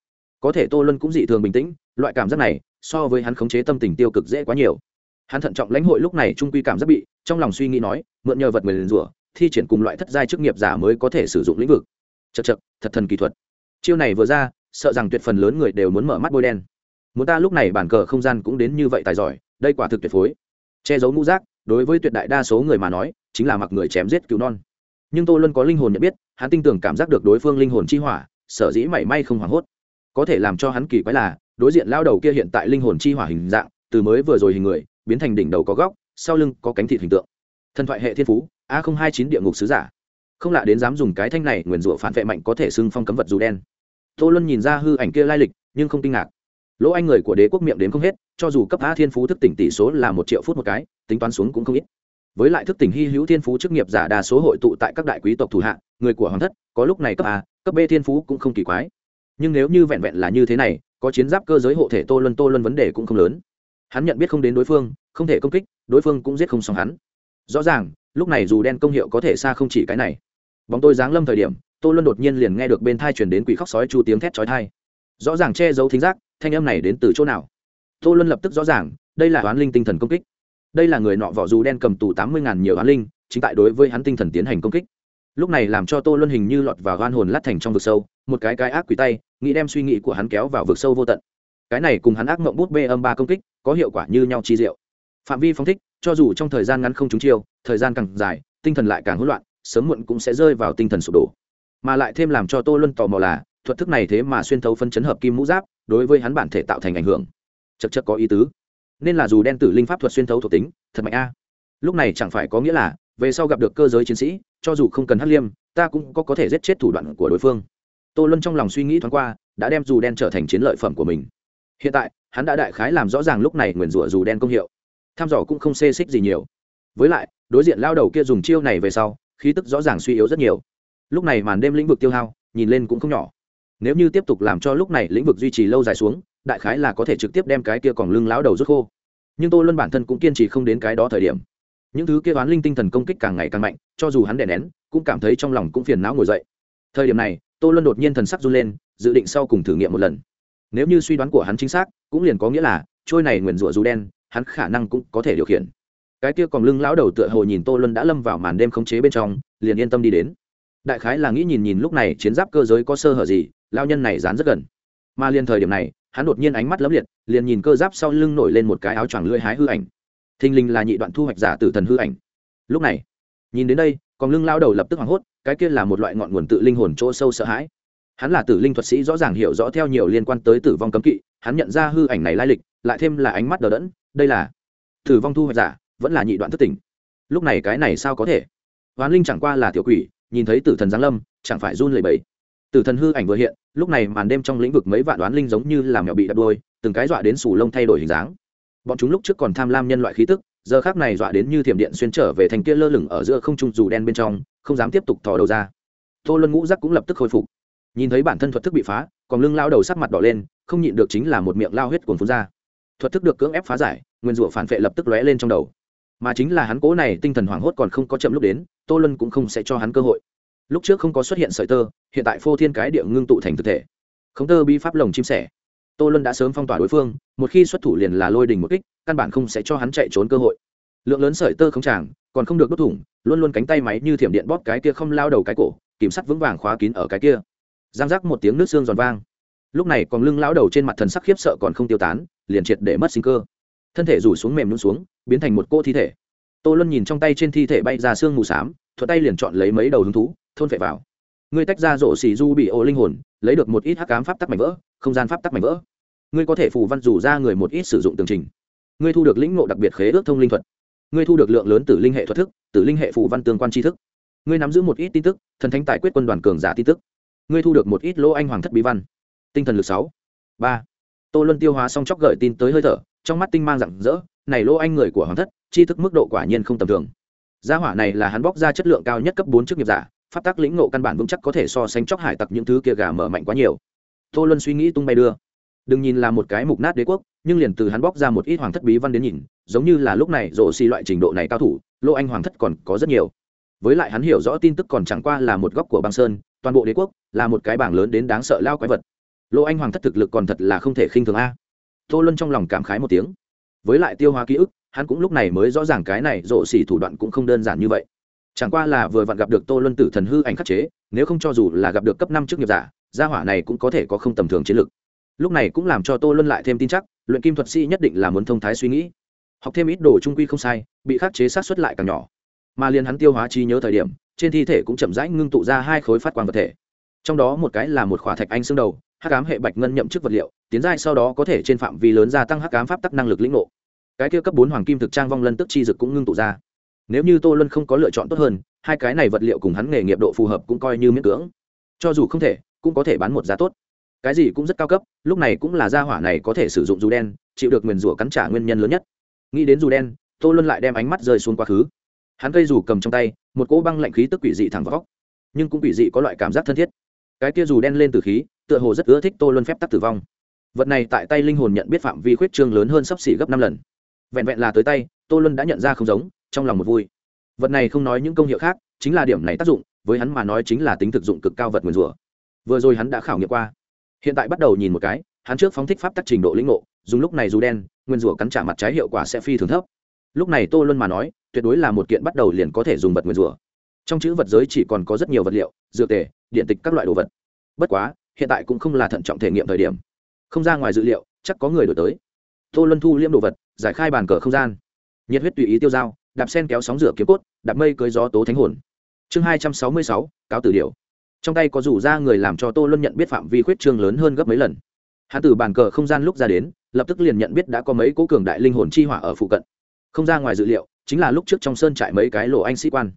Có thể tô luân cũng dị thường bình tĩnh, loại cảm giác này, so với hắn khống chế tâm tình tiêu cực dễ quá nhiều. Hắn thận trọng lãnh hội lúc này trung quy cảm giác bị trong lòng suy nghĩ nói, mượn nhờ vật nguyền rủa, thi triển cùng loại thất giai chức nghiệp giả mới có thể sử dụng lĩnh vực. Chật chật thật thần kỹ thuật. Chiêu này vừa ra, sợ rằng tuyệt phần lớn người đều muốn mở mắt bôi đen. Muốn ta lúc này bản cờ không gian cũng đến như vậy tài giỏi, đây quả thực tuyệt phối. Che giấu ngũ giác, đối với tuyệt đại đa số người mà nói, chính là mặc người chém giết cứu non. Nhưng tô luân có linh hồn nhận biết, hắn tin tưởng cảm giác được đối phương linh hồn chi hỏa, sở dĩ mảy may không hoảng hốt. Có thể làm cho hắn kỳ quái là, đối diện lao đầu kia hiện tại linh hồn chi hỏa hình dạng, từ mới vừa rồi hình người, biến thành đỉnh đầu có góc sau lưng có cánh thịt hình tượng. Thần thoại hệ thiên phú, a không hai chín địa ngục sứ giả. Không lạ đến dám dùng cái thanh này, nguyền rủa phản vệ mạnh có thể xưng phong cấm vật dù đen. Tô luân nhìn ra hư ảnh kia lai lịch, nhưng không kinh ngạc. Lỗ anh người của đế quốc miệng đến không hết, cho dù cấp a thiên phú thức tỉnh tỷ số là một triệu phút một cái, tính toán xuống cũng không ít. Với lại thức tỉnh hy hữu thiên phú chức nghiệp giả đa số hội tụ tại các đại quý tộc thủ hạ, người của hoàng thất, có lúc này cấp a, cấp b thiên phú cũng không kỳ quái. Nhưng nếu như vẹn vẹn là như thế này, có chiến giáp cơ giới hộ thể tô luân tô luân vấn đề cũng không lớn hắn nhận biết không đến đối phương, không thể công kích, đối phương cũng giết không xong hắn. Rõ ràng, lúc này dù đen công hiệu có thể xa không chỉ cái này. Bóng tôi giáng lâm thời điểm, tô luân đột nhiên liền nghe được bên thai chuyển đến quỷ khóc sói chu tiếng thét chói thai rõ ràng che giấu thính giác, thanh âm này đến từ chỗ nào? Tô luân lập tức rõ ràng, đây là oán linh tinh thần công kích. Đây là người nọ vỏ dù đen cầm tù tám mươi ngàn nhiều oán linh, chính tại đối với hắn tinh thần tiến hành công kích. Lúc này làm cho tô luân hình như lọt vào gan hồn lát thành trong vực sâu, một cái cái ác quỷ tay, nghĩ đem suy nghĩ của hắn kéo vào vực sâu vô tận cái này cùng hắn ác mộng bút bê âm ba công kích, có hiệu quả như nhau chi diệu. Phạm vi phóng thích, cho dù trong thời gian ngắn không trúng chiêu, thời gian càng dài, tinh thần lại càng hỗn loạn, sớm muộn cũng sẽ rơi vào tinh thần sụp đổ. Mà lại thêm làm cho tô luân tò mò là, thuật thức này thế mà xuyên thấu phân chấn hợp kim mũ giáp, đối với hắn bản thể tạo thành ảnh hưởng. Chật chật có ý tứ. Nên là dù đen tử linh pháp thuật xuyên thấu thuộc tính, thật mạnh a. Lúc này chẳng phải có nghĩa là, về sau gặp được cơ giới chiến sĩ, cho dù không cần hắc liêm, ta cũng có có thể giết chết thủ đoạn của đối phương. Tô luân trong lòng suy nghĩ thoáng qua, đã đem dù đen trở thành chiến lợi phẩm của mình hiện tại, hắn đã đại khái làm rõ ràng lúc này nguyền rủa dù đen công hiệu. Tham dò cũng không xê xích gì nhiều. Với lại, đối diện lao đầu kia dùng chiêu này về sau, khí tức rõ ràng suy yếu rất nhiều. Lúc này màn đêm lĩnh vực tiêu hao, nhìn lên cũng không nhỏ. Nếu như tiếp tục làm cho lúc này lĩnh vực duy trì lâu dài xuống, đại khái là có thể trực tiếp đem cái kia còn lưng lao đầu rút khô. Nhưng tôi luôn bản thân cũng kiên trì không đến cái đó thời điểm. Những thứ kia oán linh tinh thần công kích càng ngày càng mạnh, cho dù hắn đè nén, cũng cảm thấy trong lòng cũng phiền não ngồi dậy. Thời điểm này tôi luôn đột nhiên thần sắc run lên, dự định sau cùng thử nghiệm một lần nếu như suy đoán của hắn chính xác, cũng liền có nghĩa là, trôi này nguyền rủa dù đen, hắn khả năng cũng có thể điều khiển. Cái kia còn lưng lão đầu tựa hồ nhìn tô luân đã lâm vào màn đêm khống chế bên trong, liền yên tâm đi đến. Đại khái là nghĩ nhìn nhìn lúc này chiến giáp cơ giới có sơ hở gì lao nhân này dán rất gần. Mà liền thời điểm này, hắn đột nhiên ánh mắt lấm liệt, liền nhìn cơ giáp sau lưng nổi lên một cái áo choàng lưỡi hái hư ảnh. Thình lình là nhị đoạn thu hoạch giả tử thần hư ảnh. Lúc này, nhìn đến đây còn lưng lao đầu lập tức hoảng hốt, cái kia là một loại ngọn nguồn tự linh hồn chỗ sâu sợ hãi hắn là tử linh thuật sĩ rõ ràng hiểu rõ theo nhiều liên quan tới tử vong cấm kỵ, hắn nhận ra hư ảnh này lai lịch, lại thêm là ánh mắt đờ đẫn, đây là tử vong thu hoạch giả, vẫn là nhị đoạn thất tỉnh. Lúc này cái này sao có thể? Hoán linh chẳng qua là tiểu quỷ, nhìn thấy tử thần giáng lâm, chẳng phải run lẩy bẩy. Tử thần hư ảnh vừa hiện, lúc này màn đêm trong lĩnh vực mấy vạn đoán linh giống như làm mèo bị đập đôi từng cái dọa đến sù lông thay đổi hình dáng. Bọn chúng lúc trước còn tham lam nhân loại khí tức, giờ khác này dọa đến như thiểm điện xuyên trở về thành kia lơ lửng ở giữa không trung dù đen bên trong, không dám tiếp tục thò đầu ra. Tô luân ngũ giác cũng lập tức khôi phục nhìn thấy bản thân thuật thức bị phá, còn lưng lao đầu sắc mặt đỏ lên, không nhịn được chính là một miệng lao huyết cuồng phun ra. Thuật thức được cưỡng ép phá giải, nguyên rủa phản vệ lập tức lóe lên trong đầu. Mà chính là hắn cố này tinh thần hoảng hốt còn không có chậm lúc đến, tô lân cũng không sẽ cho hắn cơ hội. Lúc trước không có xuất hiện sợi tơ, hiện tại phô thiên cái địa ngưng tụ thành thực thể. Khống tơ bi pháp lồng chim sẻ. Tô lân đã sớm phong tỏa đối phương, một khi xuất thủ liền là lôi đình một kích, căn bản không sẽ cho hắn chạy trốn cơ hội. Lượng lớn sợi tơ không tràng, còn không được đốt thủng, luôn luôn cánh tay máy như thiểm điện bóp cái kia không lao đầu cái cổ kiểm sắt vững vàng khóa kín ở cái kia giang rắc một tiếng nước xương giòn vang. Lúc này còn lưng lão đầu trên mặt thần sắc khiếp sợ còn không tiêu tán, liền triệt để mất sinh cơ. Thân thể rủ xuống mềm nhún xuống, biến thành một cô thi thể. Tô luân nhìn trong tay trên thi thể bay ra xương mù s á m thuật tay liền chọn lấy mấy đầu hứng thú, thôn vệ vào. Ngươi tách ra rổ xì du bị ô linh hồn, lấy được một ít hắc cám pháp tắc mảnh vỡ, không gian pháp tắc mảnh vỡ. Ngươi có thể phù văn rủ ra người một ít sử dụng tường trình. Ngươi thu được lĩnh ngộ đặc biệt khế ước thông linh thuật. Ngươi thu được lượng lớn từ linh hệ thuật thức từ linh hệ phù văn tương quan tri thức. Ngươi nắm giữ một ít tin tức, thần thánh tài quyết quân đoàn cường giả tin tức ngươi thu được một ít lỗ anh hoàng thất bí văn. Tinh thần lực sáu. Ba. Tô luân tiêu hóa xong chóc gợi tin tới hơi thở, trong mắt tinh mang rạng rỡ, này lô anh người của hoàng thất, tri thức mức độ quả nhiên không tầm thường. Gia hỏa này là hắn bóc ra chất lượng cao nhất cấp bốn chức nghiệp giả, pháp tắc lĩnh ngộ căn bản vững chắc có thể so sánh chóc hải tặc những thứ kia gà mở mạnh quá nhiều. Tô luân suy nghĩ tung bay đưa. Đừng nhìn là một cái mục nát đế quốc, nhưng liền từ hắn bóc ra một ít hoàng thất bí văn đến nhìn, giống như là lúc này rộ xì loại trình độ này cao thủ lô anh hoàng thất còn có rất nhiều. Với lại hắn hiểu rõ tin tức còn chẳng qua là một góc của băng sơn toàn bộ đế quốc là một cái bảng lớn đến đáng sợ lao quái vật. Lô anh hoàng thất thực lực còn thật là không thể khinh thường a. Tô luân trong lòng cảm khái một tiếng. Với lại tiêu hóa ký ức, hắn cũng lúc này mới rõ ràng cái này rộ xỉ thủ đoạn cũng không đơn giản như vậy. Chẳng qua là vừa vặn gặp được tô luân tử thần hư ảnh khắc chế, nếu không cho dù là gặp được cấp năm chức nghiệp giả, gia hỏa này cũng có thể có không tầm thường chiến lược lúc này cũng làm cho tô luân lại thêm tin chắc, luyện kim thuật sĩ nhất định là muốn thông thái suy nghĩ. Học thêm ít đồ trung quy không sai, bị khắc chế sát xuất lại càng nhỏ. Mà liền hắn tiêu hóa trí nhớ thời điểm trên thi thể cũng chậm rãi ngưng tụ ra hai khối phát quang vật thể. Trong đó một cái là một khỏa thạch anh xương đầu, hắc ám hệ bạch ngân nhậm chức vật liệu, tiến giai sau đó có thể trên phạm vi lớn gia tăng hắc ám pháp tắc năng lực lĩnh ngộ. Cái kia cấp bốn hoàng kim thực trang vong lân tức chi dực cũng ngưng tụ ra. Nếu như tô luân không có lựa chọn tốt hơn, hai cái này vật liệu cùng hắn nghề nghiệp độ phù hợp cũng coi như miễn cưỡng. Cho dù không thể, cũng có thể bán một giá tốt. Cái gì cũng rất cao cấp, lúc này cũng là gia hỏa này có thể sử dụng dù đen, chịu được nguyền rủa cắn trả nguyên nhân lớn nhất. Nghĩ đến dù đen, tô luân lại đem ánh mắt rơi xuống quá khứ hắn cây dù cầm trong tay, một cỗ băng lạnh khí tức quỷ dị thẳng vào góc. Nhưng cũng quỷ dị có loại cảm giác thân thiết. Cái kia dù đen lên từ khí, tựa hồ rất ưa thích tô luân phép tắc tử vong. Vật này tại tay linh hồn nhận biết phạm vi khuyết trương lớn hơn sấp xỉ gấp năm lần. Vẹn vẹn là tới tay, tô luân đã nhận ra không giống, trong lòng một vui. Vật này không nói những công hiệu khác, chính là điểm này tác dụng, với hắn mà nói chính là tính thực dụng cực cao vật nguyền rủa. Vừa rồi hắn đã khảo nghiệm qua. Hiện tại bắt đầu nhìn một cái, hắn trước phóng thích pháp tắc trình độ lĩnh ngộ, dùng lúc này dù đen, nguyên rủa cắn trả mặt trái hiệu quả sẽ phi thường thấp. Lúc này tô luân mà nói tuyệt đối là một kiện bắt đầu liền có thể dùng vật nguyên rủa trong chữ vật giới chỉ còn có rất nhiều vật liệu, dược tề, điện tịch các loại đồ vật. Bất quá, hiện tại cũng không là thận trọng thể nghiệm thời điểm. Không ra ngoài dự liệu, chắc có người đổi tới. Tô luân thu liêm đồ vật, giải khai bàn cờ không gian. Nhiệt huyết tùy ý tiêu dao, đạp sen kéo sóng rửa kiếm cốt, đạp mây cưới gió tố thánh hồn. Chương hai trăm sáu mươi sáu, cáo tử điệu trong tay có rủ ra người làm cho tô luân nhận biết phạm vi khuyết trương lớn hơn gấp mấy lần. Hắn từ bàn cờ không gian lúc ra đến, lập tức liền nhận biết đã có mấy cố cường đại linh hồn chi hỏa ở phụ cận. Không ra ngoài dự liệu chính là lúc trước trong sơn trại mấy cái lộ anh sĩ quan.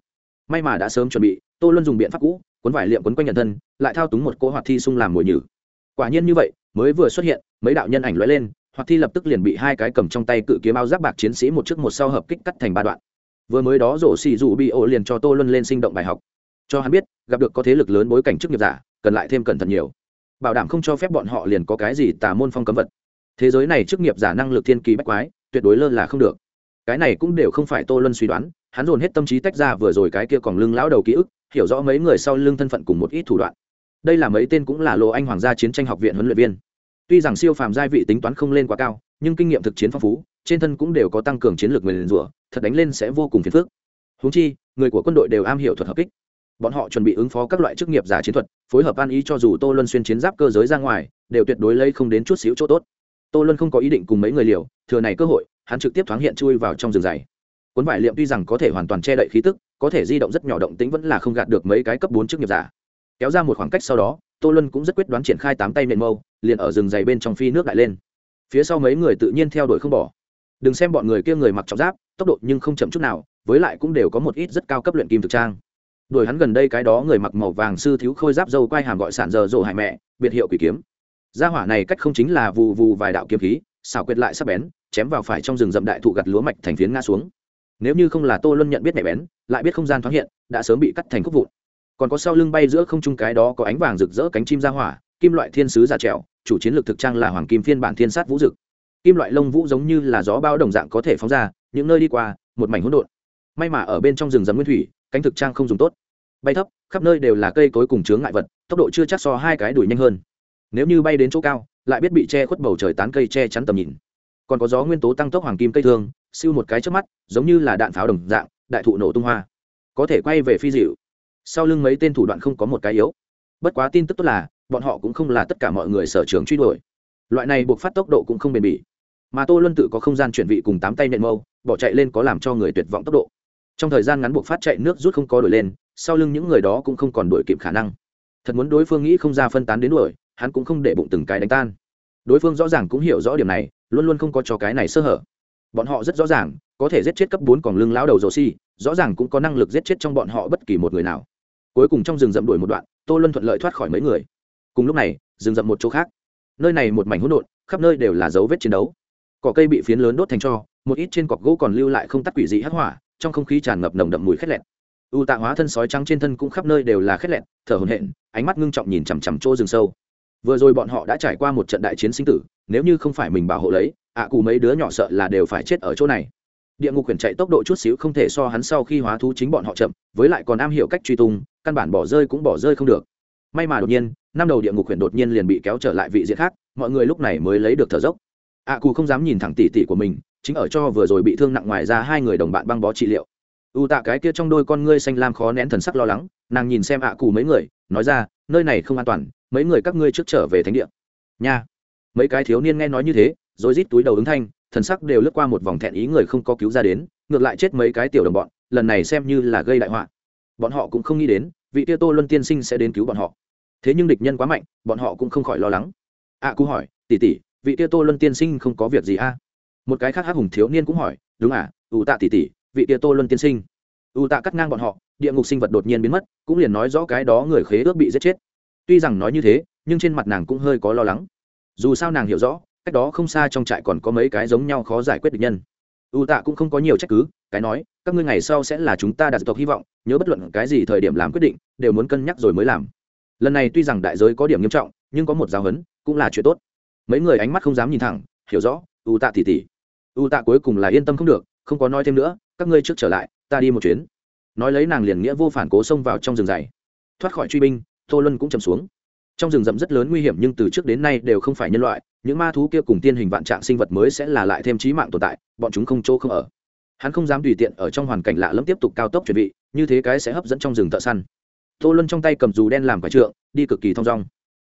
May mà đã sớm chuẩn bị, tô luân dùng biện pháp cũ, cuốn vải liệm quấn quanh nhận thân, lại thao túng một cỗ hoạt thi sung làm mồi nhử. Quả nhiên như vậy, mới vừa xuất hiện, mấy đạo nhân ảnh lóe lên, hoạt thi lập tức liền bị hai cái cầm trong tay cự kiếm áo giáp bạc chiến sĩ một trước một sau hợp kích cắt thành ba đoạn. Vừa mới đó rổ xì rủ bị ổ liền cho tô luân lên sinh động bài học. Cho hắn biết, gặp được có thế lực lớn bối cảnh chức nghiệp giả, cần lại thêm cẩn thận nhiều. Bảo đảm không cho phép bọn họ liền có cái gì tà môn phong cấm vật. Thế giới này chức nghiệp giả năng lực thiên kỳ bách quái, tuyệt đối lơ là không được cái này cũng đều không phải tô luân suy đoán, hắn dồn hết tâm trí tách ra vừa rồi cái kia còn lưng lão đầu ký ức, hiểu rõ mấy người sau lưng thân phận cùng một ít thủ đoạn. Đây là mấy tên cũng là lộ anh hoàng gia chiến tranh học viện huấn luyện viên. Tuy rằng siêu phàm gia vị tính toán không lên quá cao, nhưng kinh nghiệm thực chiến phong phú, trên thân cũng đều có tăng cường chiến lược người liền rủa, thật đánh lên sẽ vô cùng phiền phức. Húng chi, người của quân đội đều am hiểu thuật hợp kích. Bọn họ chuẩn bị ứng phó các loại chức nghiệp giả chiến thuật, phối hợp an ý cho dù tô luân xuyên chiến giáp cơ giới ra ngoài, đều tuyệt đối lấy không đến chút xíu chỗ tốt. Tô luân không có ý định cùng mấy người liều, thừa này cơ hội hắn trực tiếp thoáng hiện chui vào trong rừng dày. Cuốn vải liệm tuy rằng có thể hoàn toàn che đậy khí tức, có thể di động rất nhỏ động tính vẫn là không gạt được mấy cái cấp bốn chức nghiệp giả. Kéo ra một khoảng cách sau đó, tô luân cũng rất quyết đoán triển khai tám tay nện mâu, liền ở rừng dày bên trong phi nước đại lên. Phía sau mấy người tự nhiên theo đuổi không bỏ. Đừng xem bọn người kia người mặc trọng giáp, tốc độ nhưng không chậm chút nào, với lại cũng đều có một ít rất cao cấp luyện kim thực trang. Đuổi hắn gần đây cái đó người mặc màu vàng sư thiếu khôi giáp dâu quai hàm gọi sản giờ rộ hại mẹ, biệt hiệu quỷ kiếm. Gia hỏa này cách không chính là vù vù vài đạo kiếm khí xảo quyệt lại sắp bén, chém vào phải trong rừng rậm đại thụ gặt lúa mạch thành phiến ngã xuống. Nếu như không là tô luân nhận biết nhạy bén, lại biết không gian thoáng hiện, đã sớm bị cắt thành khúc vụn. Còn có sau lưng bay giữa không trung cái đó có ánh vàng rực rỡ cánh chim ra hỏa, kim loại thiên sứ giả trèo, chủ chiến lược thực trang là hoàng kim phiên bản thiên sát vũ dực. Kim loại lông vũ giống như là gió bao đồng dạng có thể phóng ra, những nơi đi qua, một mảnh hỗn độn. May mà ở bên trong rừng rậm nguyên thủy, cánh thực trang không dùng tốt. Bay thấp, khắp nơi đều là cây cối cùng chướng ngại vật, tốc độ chưa chắc so hai cái đuổi nhanh hơn. Nếu như bay đến chỗ cao lại biết bị che khuất bầu trời tán cây che chắn tầm nhìn. Còn có gió nguyên tố tăng tốc hoàng kim cây thương, siêu một cái trước mắt, giống như là đạn pháo đồng dạng, đại thụ nổ tung hoa. Có thể quay về phi dịu. Sau lưng mấy tên thủ đoạn không có một cái yếu. Bất quá tin tức tốt là, bọn họ cũng không là tất cả mọi người sở trường truy đuổi. Loại này buộc phát tốc độ cũng không bền bỉ. Mà tô luân tự có không gian chuyển vị cùng tám tay nện mâu, bỏ chạy lên có làm cho người tuyệt vọng tốc độ. Trong thời gian ngắn buộc phát chạy nước rút không có đổi lên, sau lưng những người đó cũng không còn đuổi kịp khả năng. Thật muốn đối phương nghĩ không ra phân tán đến đuổi hắn cũng không để bụng từng cái đánh tan. Đối phương rõ ràng cũng hiểu rõ điểm này, luôn luôn không có cho cái này sơ hở. Bọn họ rất rõ ràng, có thể giết chết cấp bốn còn lưng lão đầu rồ xi, rõ ràng cũng có năng lực giết chết trong bọn họ bất kỳ một người nào. Cuối cùng trong rừng rậm đuổi một đoạn, tô luân thuận lợi thoát khỏi mấy người. Cùng lúc này, rừng rậm một chỗ khác. Nơi này một mảnh hỗn độn, khắp nơi đều là dấu vết chiến đấu. Cỏ cây bị phiến lớn đốt thành cho, một ít trên cọc gỗ còn lưu lại không tắt quỷ dị hắc hỏa, trong không khí tràn ngập nồng đậm mùi khét lẹt. U tạ hóa thân sói trắng trên thân cũng khắp nơi đều là khét lẹt, thở hồn hện ánh mắt ngưng trọng nhìn chằm chằm chỗ rừng sâu vừa rồi bọn họ đã trải qua một trận đại chiến sinh tử, nếu như không phải mình bảo hộ lấy, ạ à cụ mấy đứa nhỏ sợ là đều phải chết ở chỗ này. Địa ngục quyền chạy tốc độ chút xíu không thể so hắn sau khi hóa thú chính bọn họ chậm, với lại còn am hiểu cách truy tung, căn bản bỏ rơi cũng bỏ rơi không được. May mà đột nhiên, năm đầu địa ngục quyền đột nhiên liền bị kéo trở lại vị diện khác, mọi người lúc này mới lấy được thở dốc. Ạ à cụ không dám nhìn thẳng tỉ tỉ của mình, chính ở cho vừa rồi bị thương nặng ngoài ra hai người đồng bạn băng bó trị liệu. U tạ cái kia trong đôi con ngươi xanh lam khó nén thần sắc lo lắng, nàng nhìn xem ạ cụ mấy người, nói ra, nơi này không an toàn mấy người các ngươi trước trở về thánh địa. Nha. Mấy cái thiếu niên nghe nói như thế, rồi rít túi đầu ứng thanh, thần sắc đều lướt qua một vòng thẹn ý người không có cứu ra đến, ngược lại chết mấy cái tiểu đồng bọn, lần này xem như là gây đại họa. Bọn họ cũng không nghĩ đến, vị tia tô luân tiên sinh sẽ đến cứu bọn họ. Thế nhưng địch nhân quá mạnh, bọn họ cũng không khỏi lo lắng. Ạ cú hỏi tỉ tỉ vị tia tô luân tiên sinh không có việc gì a? Một cái khác hắc hùng thiếu niên cũng hỏi, đúng à ủ tạ tỉ tỉ vị tia tô luân tiên sinh. Ủ tạ cắt ngang bọn họ, địa ngục sinh vật đột nhiên biến mất, cũng liền nói rõ cái đó người khế ước bị giết chết tuy rằng nói như thế, nhưng trên mặt nàng cũng hơi có lo lắng. Dù sao nàng hiểu rõ, cách đó không xa trong trại còn có mấy cái giống nhau khó giải quyết được nhân. U tạ cũng không có nhiều trách cứ, cái nói, các ngươi ngày sau sẽ là chúng ta đạt tộc hy vọng, nhớ bất luận cái gì thời điểm làm quyết định, đều muốn cân nhắc rồi mới làm. Lần này tuy rằng đại giới có điểm nghiêm trọng, nhưng có một giáo huấn, cũng là chuyện tốt. Mấy người ánh mắt không dám nhìn thẳng, hiểu rõ, u tạ tỉ tỉ. U tạ cuối cùng là yên tâm không được, không có nói thêm nữa, các ngươi trước trở lại, ta đi một chuyến. Nói lấy nàng liền nghĩa vô phản cố xông vào trong rừng dày. Thoát khỏi truy binh tô luân cũng chầm xuống. Trong rừng rậm rất lớn nguy hiểm nhưng từ trước đến nay đều không phải nhân loại, những ma thú kia cùng tiên hình vạn trạng sinh vật mới sẽ là lại thêm trí mạng tồn tại, bọn chúng không chỗ không ở. Hắn không dám tùy tiện ở trong hoàn cảnh lạ lẫm tiếp tục cao tốc chuẩn bị như thế cái sẽ hấp dẫn trong rừng thợ săn. Tô luân trong tay cầm dù đen làm quả trượng, đi cực kỳ thong dong.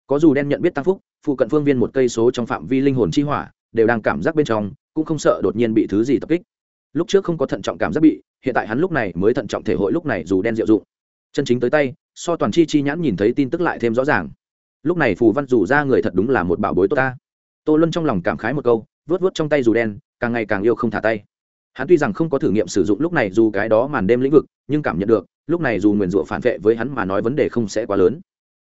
Có dù đen nhận biết tăng phúc, phụ cận phương viên một cây số trong phạm vi linh hồn chi hỏa, đều đang cảm giác bên trong, cũng không sợ đột nhiên bị thứ gì tập kích. Lúc trước không có thận trọng cảm giác bị, hiện tại hắn lúc này mới thận trọng thể hội lúc này dù đen diệu dụng. Chân chính tới tay so toàn chi chi nhãn nhìn thấy tin tức lại thêm rõ ràng. Lúc này phù văn rủ ra người thật đúng là một bảo bối tốt ta. Tô luân trong lòng cảm khái một câu vớt vớt trong tay dù đen, càng ngày càng yêu không thả tay. Hắn tuy rằng không có thử nghiệm sử dụng lúc này dù cái đó màn đêm lĩnh vực, nhưng cảm nhận được, lúc này dù nguyền rủa phản vệ với hắn mà nói vấn đề không sẽ quá lớn.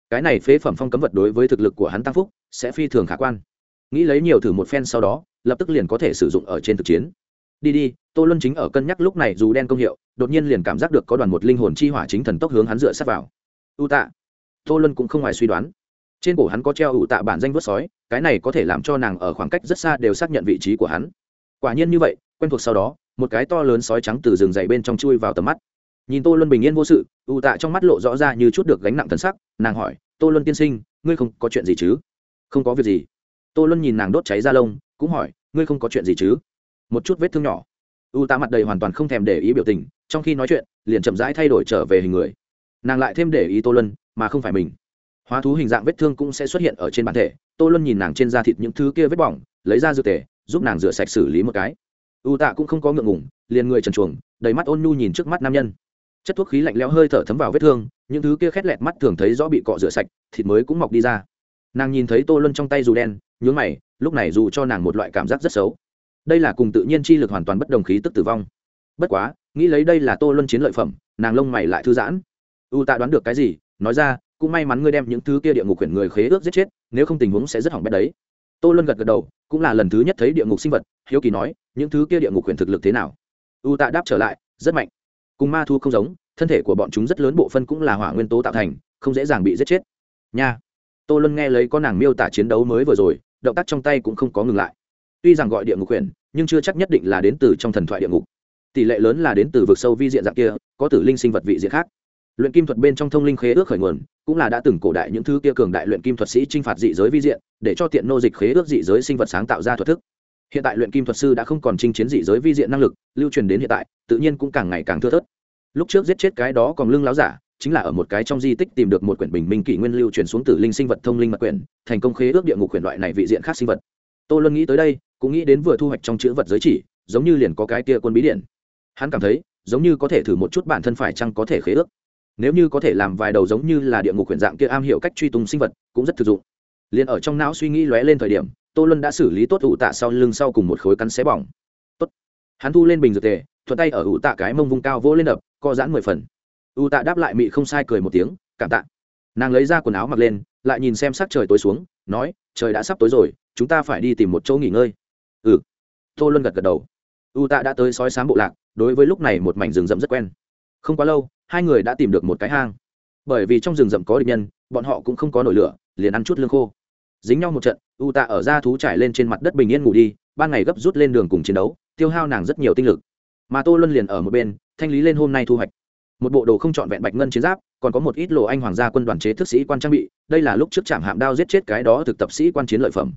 Cái này phế phẩm phong cấm vật đối với thực lực của hắn tăng phúc, sẽ phi thường khả quan. Nghĩ lấy nhiều thử một phen sau đó, lập tức liền có thể sử dụng ở trên thực chiến. Đi đi, tô luân chính ở cân nhắc lúc này dù đen công hiệu, đột nhiên liền cảm giác được có đoàn một linh hồn chi hỏa chính thần tốc hướng hắn dựa sát vào u tạ. Tô luân cũng không ngoài suy đoán. Trên cổ hắn có treo ủ tạ bản danh vớt sói, cái này có thể làm cho nàng ở khoảng cách rất xa đều xác nhận vị trí của hắn. Quả nhiên như vậy, quen thuộc sau đó, một cái to lớn sói trắng từ rừng dày bên trong chui vào tầm mắt. Nhìn tô luân bình yên vô sự ủ tạ trong mắt lộ rõ ra như chút được gánh nặng thân sắc, nàng hỏi, tô luân tiên sinh, ngươi không có chuyện gì chứ? Không có việc gì. Tô luân nhìn nàng đốt cháy ra lông, cũng hỏi, ngươi không có chuyện gì chứ? Một chút vết thương nhỏ. U tạ mặt đầy hoàn toàn không thèm để ý biểu tình, trong khi nói chuyện, liền chậm rãi thay đổi trở về hình người nàng lại thêm để ý tô luân, mà không phải mình. Hóa thú hình dạng vết thương cũng sẽ xuất hiện ở trên bản thể. Tô luân nhìn nàng trên da thịt những thứ kia vết bỏng, lấy ra dược tề, giúp nàng rửa sạch xử lý một cái. U tạ cũng không có ngượng ngủng liền người trần chuồng, đầy mắt ôn nhu nhìn trước mắt nam nhân. Chất thuốc khí lạnh lẽo hơi thở thấm vào vết thương, những thứ kia khét lẹt mắt thường thấy rõ bị cọ rửa sạch, thịt mới cũng mọc đi ra. Nàng nhìn thấy tô luân trong tay dù đen, nhướng mày, lúc này dù cho nàng một loại cảm giác rất xấu. Đây là cùng tự nhiên chi lực hoàn toàn bất đồng khí tức tử vong. Bất quá, nghĩ lấy đây là tô luân chiến lợi phẩm, nàng lông mày lại thư giãn u tạ đoán được cái gì, nói ra, cũng may mắn ngươi đem những thứ kia địa ngục quyển người khế ước giết chết, nếu không tình huống sẽ rất hỏng bét đấy. Tô luân gật gật đầu, cũng là lần thứ nhất thấy địa ngục sinh vật, hiếu kỳ nói, những thứ kia địa ngục quyển thực lực thế nào? U tạ đáp trở lại, rất mạnh. Cùng ma thu không giống, thân thể của bọn chúng rất lớn bộ phân cũng là hỏa nguyên tố tạo thành, không dễ dàng bị giết chết. Nha. Tô luân nghe lấy con nàng miêu tả chiến đấu mới vừa rồi, động tác trong tay cũng không có ngừng lại. Tuy rằng gọi địa ngục quyển nhưng chưa chắc nhất định là đến từ trong thần thoại địa ngục. Tỷ lệ lớn là đến từ vực sâu vi diện dạng kia, có tử linh sinh vật vị diện khác luyện kim thuật bên trong thông linh khế ước khởi nguồn, cũng là đã từng cổ đại những thứ kia cường đại luyện kim thuật sĩ t r i n h phạt dị giới vi diện, để cho tiện nô dịch khế ước dị giới sinh vật sáng tạo ra thuật thức. Hiện tại luyện kim thuật sư đã không còn chinh chiến dị giới vi diện năng lực, lưu truyền đến hiện tại, tự nhiên cũng càng ngày càng thưa thớt. Lúc trước giết chết cái đó còn lưng láo giả, chính là ở một cái trong di tích tìm được một quyển bình minh kỷ nguyên lưu truyền xuống từ linh sinh vật thông linh mật quyển, thành công khế ước địa ngục quyển loại này vị diện khác sinh vật. Tô luôn nghĩ tới đây, cũng nghĩ đến vừa thu hoạch trong chữ vật giới chỉ, giống như liền có cái kia quân bí điện. Hắn cảm thấy, giống như có thể thử một chút bản thân phải chăng có thể khế ước nếu như có thể làm vài đầu giống như là địa ngục huyền dạng kia am hiểu cách truy tung sinh vật, cũng rất thực dụng. Liền ở trong não suy nghĩ lóe lên thời điểm, tô luân đã xử lý tốt ủ tạ sau lưng sau cùng một khối cắn xé bỏng. Tốt. Hắn thu lên bình dược tề, thuận tay ở ủ tạ cái mông vung cao vỗ lên đập, co giãn mười phần. Ủ tạ đáp lại mị không sai cười một tiếng, cảm tạ. Nàng lấy ra quần áo mặc lên, lại nhìn xem sắc trời tối xuống, nói, trời đã sắp tối rồi, chúng ta phải đi tìm một chỗ nghỉ ngơi. Ừ. Tô luân gật gật đầu. U tạ đã tới sói sám bộ lạc, đối với lúc này một mảnh rừng rậm rất quen không quá lâu, hai người đã tìm được một cái hang. Bởi vì trong rừng rậm có địch nhân, bọn họ cũng không có nổi lửa, liền ăn chút lương khô. Dính nhau một trận, u tạ ở ra thú trải lên trên mặt đất bình yên ngủ đi, ban ngày gấp rút lên đường cùng chiến đấu, tiêu hao nàng rất nhiều tinh lực. Mà tô luân liền ở một bên, thanh lý lên hôm nay thu hoạch. Một bộ đồ không trọn vẹn bạch ngân chiến giáp, còn có một ít lộ anh hoàng gia quân đoàn chế thức sĩ quan trang bị, đây là lúc trước trạm hạm đao giết chết cái đó thực tập sĩ quan chiến lợi phẩm.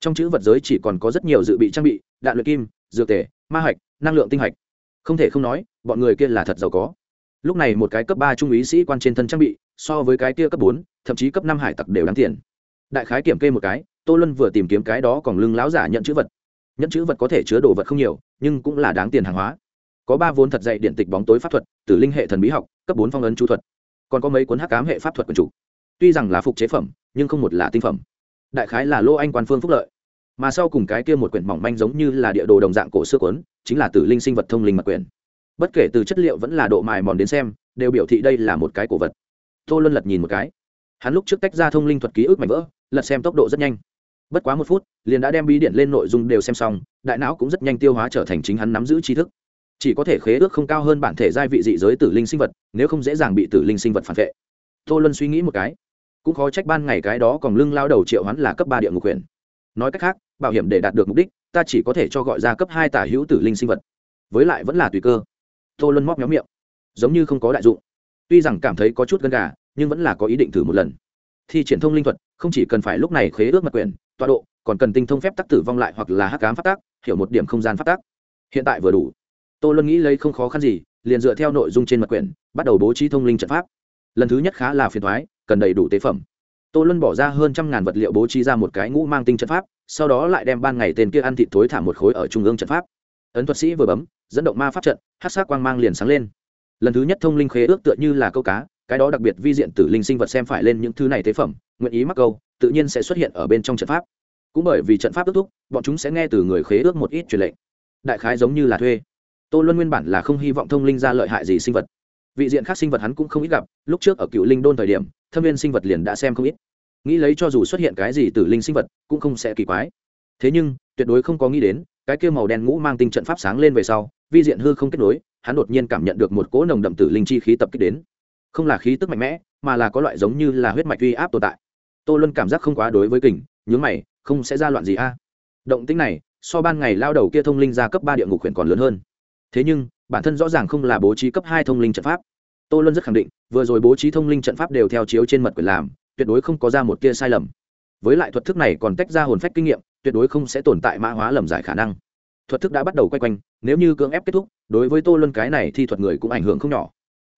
Trong chữ vật giới chỉ còn có rất nhiều dự bị trang bị, đạn luyện kim, dược tề, ma hạch, năng lượng tinh hạch. Không thể không nói, bọn người kia là thật giàu có lúc này một cái cấp ba trung úy sĩ quan trên thân trang bị, so với cái kia cấp bốn, thậm chí cấp năm hải tặc đều đáng tiền. Đại khái kiểm kê một cái, tô luân vừa tìm kiếm cái đó còn lưng láo giả nhận chữ vật. Nhận chữ vật có thể chứa đồ vật không nhiều, nhưng cũng là đáng tiền hàng hóa. Có ba vốn thật dạy điện tịch bóng tối pháp thuật, tử linh hệ thần bí học, cấp bốn phong ấn chú thuật. Còn có mấy cuốn hắc cám hệ pháp thuật quần chủ. Tuy rằng là phục chế phẩm, nhưng không một là tinh phẩm. Đại khái là lô anh quan phương phúc lợi. Mà sau cùng cái kia một quyển mỏng manh giống như là địa đồ đồng dạng cổ xưa cuốn, chính là tử linh sinh vật thông linh mật quyển bất kể từ chất liệu vẫn là độ mài mòn đến xem, đều biểu thị đây là một cái cổ vật. Tô luân lật nhìn một cái. Hắn lúc trước tách ra thông linh thuật ký ức mảnh vỡ, lật xem tốc độ rất nhanh. Bất quá một phút, liền đã đem bí điện lên nội dung đều xem xong, đại não cũng rất nhanh tiêu hóa trở thành chính hắn nắm giữ tri thức. Chỉ có thể khế ước không cao hơn bản thể giai vị dị giới tử linh sinh vật, nếu không dễ dàng bị tử linh sinh vật phản vệ. Tô luân suy nghĩ một cái. Cũng khó trách ban ngày cái đó còn lưng lao đầu triệu hắn là cấp ba địa ngục quyền. Nói cách khác, bảo hiểm để đạt được mục đích, ta chỉ có thể cho gọi ra cấp hai tả hữu tử linh sinh vật. Với lại vẫn là tùy cơ tô luân móc nhóm miệng. Giống như không có đại dụng. Tuy rằng cảm thấy có chút gần gà, nhưng vẫn là có ý định thử một lần. Thi triển thông linh thuật, không chỉ cần phải lúc này khế ước mật quyền tọa độ, còn cần tinh thông phép tắc tử vong lại hoặc là hắc cám phát tác hiểu một điểm không gian phát tác hiện tại vừa đủ. Tô luân nghĩ lấy không khó khăn gì, liền dựa theo nội dung trên mật quyển, bắt đầu bố trí thông linh trận pháp. Lần thứ nhất khá là phiền thoái cần đầy đủ tế phẩm. Tô luân bỏ ra hơn trăm ngàn vật liệu bố trí ra một cái ngũ mang tinh trận pháp, sau đó lại đem ban ngày tên kia ăn thịt thối thả một khối ở trung ương trận pháp. Ấn thuật sĩ vừa bấm, dẫn động ma pháp trận hát sắc quang mang liền sáng lên. Lần thứ nhất thông linh khế ước tựa như là câu cá, cái đó đặc biệt vi diện tử linh sinh vật xem phải lên những thứ này tế phẩm, nguyện ý mắc câu, tự nhiên sẽ xuất hiện ở bên trong trận pháp. Cũng bởi vì trận pháp ước thúc, bọn chúng sẽ nghe từ người khế ước một ít truyền lệnh. Đại khái giống như là thuê. Tô luân nguyên bản là không hy vọng thông linh ra lợi hại gì sinh vật. Vị diện khác sinh vật hắn cũng không ít gặp, lúc trước ở cựu linh đôn thời điểm, thâm viên sinh vật liền đã xem không ít. Nghĩ lấy cho dù xuất hiện cái gì từ linh sinh vật, cũng không sẽ kỳ quái thế nhưng, tuyệt đối không có nghĩ đến, cái kia màu đen ngũ mang tinh trận pháp sáng lên về sau, vi diện hư không kết nối, hắn đột nhiên cảm nhận được một cỗ nồng đậm tử linh chi khí tập kích đến. Không là khí tức mạnh mẽ, mà là có loại giống như là huyết mạch uy áp tồn tại. Tô luân cảm giác không quá đối với kình, nhướng mày, không sẽ ra loạn gì a. Động tính này, so ban ngày lao đầu kia thông linh ra cấp ba địa ngục huyện còn lớn hơn. Thế nhưng, bản thân rõ ràng không là bố trí cấp hai thông linh trận pháp. Tô luân rất khẳng định, vừa rồi bố trí thông linh trận pháp đều theo chiếu trên mật quyền làm, tuyệt đối không có ra một tia sai lầm. Với lại thuật thức này còn tách ra hồn phách kinh nghiệm tuyệt đối không sẽ tồn tại mã hóa lầm giải khả năng. Thuật thức đã bắt đầu quay quanh, nếu như cưỡng ép kết thúc, đối với tô luân cái này thì thuật người cũng ảnh hưởng không nhỏ.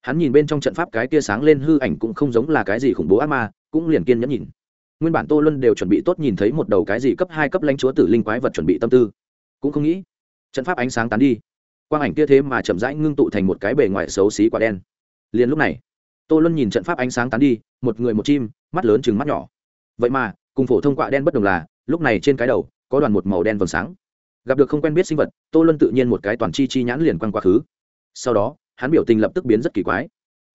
Hắn nhìn bên trong trận pháp cái tia sáng lên hư ảnh cũng không giống là cái gì khủng bố ác ma, cũng liền kiên nhẫn nhìn. Nguyên bản tô luân đều chuẩn bị tốt nhìn thấy một đầu cái gì cấp hai cấp lãnh chúa tử linh quái vật chuẩn bị tâm tư. Cũng không nghĩ, trận pháp ánh sáng tán đi. Quang ảnh kia thế mà chậm rãi ngưng tụ thành một cái bề ngoài xấu xí quả đen. Liền lúc này, tô luân nhìn trận pháp ánh sáng tán đi, một người một chim, mắt lớn chừng mắt nhỏ. Vậy mà cùng phổ thông quạ đen bất đồng là, lúc này trên cái đầu, có đoàn một màu đen vầng sáng. Gặp được không quen biết sinh vật, tô luân tự nhiên một cái toàn chi chi nhãn liền quăng quá khứ sau đó, hắn biểu tình lập tức biến rất kỳ quái.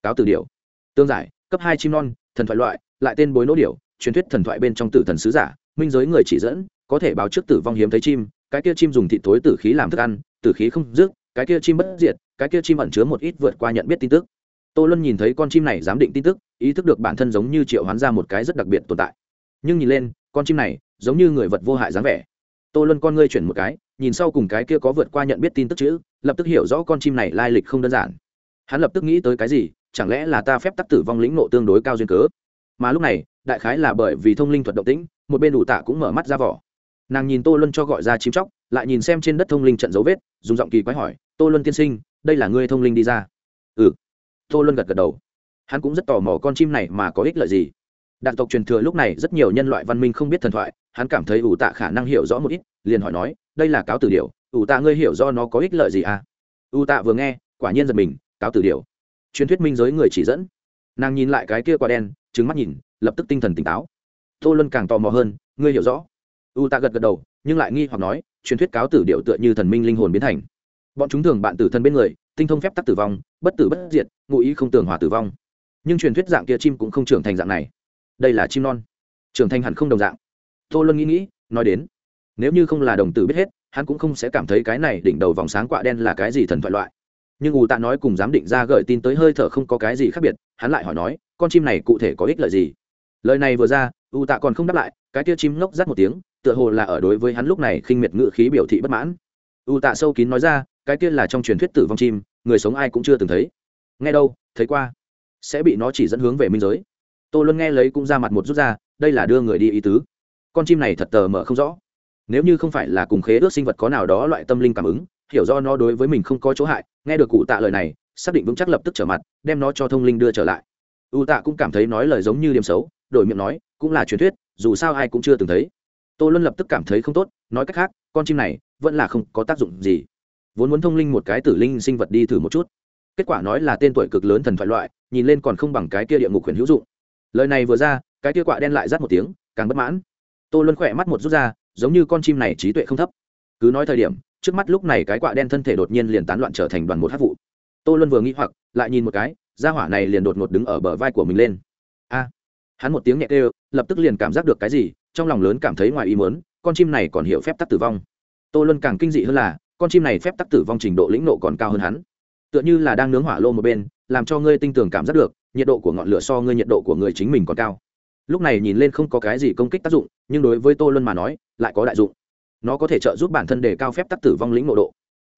Cáo từ điệu tương giải, cấp hai chim non, thần thoại loại, lại tên bối nỗ điệu truyền thuyết thần thoại bên trong tử thần sứ giả, minh giới người chỉ dẫn, có thể báo trước tử vong hiếm thấy chim, cái kia chim dùng thịt thối tử khí làm thức ăn, tử khí không dứt, cái kia chim bất diệt, cái kia chim ẩn chứa một ít vượt qua nhận biết tin tức. Tô luân nhìn thấy con chim này giám định tin tức, ý thức được bản thân giống như triệu hoán ra một cái rất đặc biệt tồn tại nhưng nhìn lên, con chim này giống như người vật vô hại dáng vẻ. Tô luân con ngươi chuyển một cái, nhìn sau cùng cái kia có vượt qua nhận biết tin tức chữ, lập tức hiểu rõ con chim này lai lịch không đơn giản. Hắn lập tức nghĩ tới cái gì, chẳng lẽ là ta phép tắc tử vong lĩnh nộ tương đối cao duyên cớ? Mà lúc này, đại khái là bởi vì thông linh thuật động tĩnh, một bên đủ tạ cũng mở mắt ra vỏ. Nàng nhìn tô luân cho gọi ra chim chóc, lại nhìn xem trên đất thông linh trận dấu vết, dùng giọng kỳ quái hỏi, tô luân tiên sinh, đây là ngươi thông linh đi ra? Ừ. Tô luân gật gật đầu. Hắn cũng rất tò mò con chim này mà có ích lợi gì đạn tộc truyền thừa lúc này rất nhiều nhân loại văn minh không biết thần thoại, hắn cảm thấy ủ tạ khả năng hiểu rõ một ít, liền hỏi nói, đây là cáo tử điều, ủ tạ ngươi hiểu do nó có ích lợi gì à? Ủ tạ vừa nghe, quả nhiên giật mình, cáo tử điều. Truyền thuyết minh giới người chỉ dẫn. Nàng nhìn lại cái kia quả đen trứng mắt nhìn, lập tức tinh thần tỉnh táo. Tô luân càng tò mò hơn, ngươi hiểu rõ? U tạ gật gật đầu, nhưng lại nghi hoặc nói, truyền thuyết cáo tử điệu tựa như thần minh linh hồn biến thành. Bọn chúng thường bạn tử thân bên người, tinh thông phép tắc tử vong, bất tử bất diệt, ngụ ý không tường hòa tử vong. Nhưng truyền thuyết dạng kia chim cũng không trưởng thành dạng này đây là chim non. Trưởng thành hẳn không đồng dạng. Tô luân nghĩ nghĩ, nói đến, nếu như không là đồng tử biết hết, hắn cũng không sẽ cảm thấy cái này đỉnh đầu vòng sáng quạ đen là cái gì thần thoại loại. Nhưng ù tạ nói cùng giám định ra gợi tin tới hơi thở không có cái gì khác biệt, hắn lại hỏi nói, con chim này cụ thể có ích lợi gì? Lời này vừa ra ù tạ còn không đáp lại, cái tia chim ngốc rắt một tiếng, tựa hồ là ở đối với hắn lúc này khinh miệt ngự khí biểu thị bất mãn. U tạ sâu kín nói ra, cái kia là trong truyền thuyết tử vong chim, người sống ai cũng chưa từng thấy. Nghe đâu, thấy qua. Sẽ bị nó chỉ dẫn hướng về minh giới tô luân nghe lấy cũng ra mặt một rút ra, đây là đưa người đi ý tứ. Con chim này thật tờ mờ không rõ. Nếu như không phải là cùng khế ước sinh vật có nào đó loại tâm linh cảm ứng, hiểu do nó đối với mình không có chỗ hại, nghe được cụ tạ lời này, xác định vững chắc lập tức trở mặt, đem nó cho thông linh đưa trở lại. U tạ cũng cảm thấy nói lời giống như điểm xấu, đổi miệng nói, cũng là truyền thuyết, dù sao ai cũng chưa từng thấy. Tô luân lập tức cảm thấy không tốt, nói cách khác, con chim này vẫn là không có tác dụng gì. Vốn muốn thông linh một cái tử linh sinh vật đi thử một chút. Kết quả nói là tên tuổi cực lớn thần thoại loại, nhìn lên còn không bằng cái kia địa ngục quyền hữu dụng lời này vừa ra, cái kia quạ đen lại rắt một tiếng, càng bất mãn. Tô luân khỏe mắt một rút ra, giống như con chim này trí tuệ không thấp. Cứ nói thời điểm, trước mắt lúc này cái quạ đen thân thể đột nhiên liền tán loạn trở thành đoàn một hát vụ. Tô luân vừa nghĩ hoặc, lại nhìn một cái ra hỏa này liền đột ngột đứng ở bờ vai của mình lên. A! Hắn một tiếng nhẹ kêu, lập tức liền cảm giác được cái gì, trong lòng lớn cảm thấy ngoài ý muốn, con chim này còn hiểu phép tắc tử vong. Tô luân càng kinh dị hơn là, con chim này phép tắc tử vong trình độ lĩnh nộ còn cao hơn hắn. Tựa như là đang nướng hỏa lô một bên, làm cho ngươi tinh tường cảm giác được nhiệt độ của ngọn lửa so ngươi nhiệt độ của người chính mình còn cao. Lúc này nhìn lên không có cái gì công kích tác dụng, nhưng đối với tô luân mà nói, lại có đại dụng. Nó có thể trợ giúp bản thân đề cao phép tắc tử vong lĩnh ngộ độ.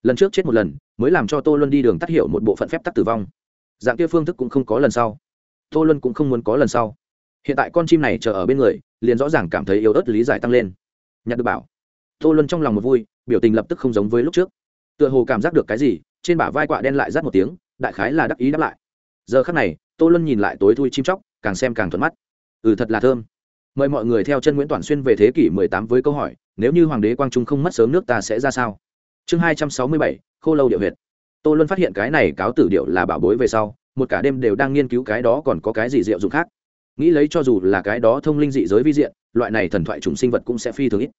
Lần trước chết một lần, mới làm cho tô luân đi đường tắt hiểu một bộ phận phép tắc tử vong. Dạng kia phương thức cũng không có lần sau. Tô luân cũng không muốn có lần sau. Hiện tại con chim này chờ ở bên người, liền rõ ràng cảm thấy yếu ớt lý giải tăng lên. Nhặt được bảo. Tô luân trong lòng một vui, biểu tình lập tức không giống với lúc trước. Tựa hồ cảm giác được cái gì, trên bả vai quạ đen lại rát một tiếng, đại khái là đắc ý đáp lại. Giờ khắc này tô luân nhìn lại tối thui chim chóc càng xem càng thuận mắt. Ừ thật là thơm. Mời mọi người theo chân nguyễn toàn xuyên về thế kỷ 18 với câu hỏi nếu như hoàng đế quang trung không mất sớm nước ta sẽ ra sao? Chương 267, khô lâu điệu huyệt. Tô luân phát hiện cái này cáo tử điệu là bảo bối về sau một cả đêm đều đang nghiên cứu cái đó còn có cái gì diệu dụng khác. Nghĩ lấy cho dù là cái đó thông linh dị giới vi diện loại này thần thoại chủng sinh vật cũng sẽ phi thường ít.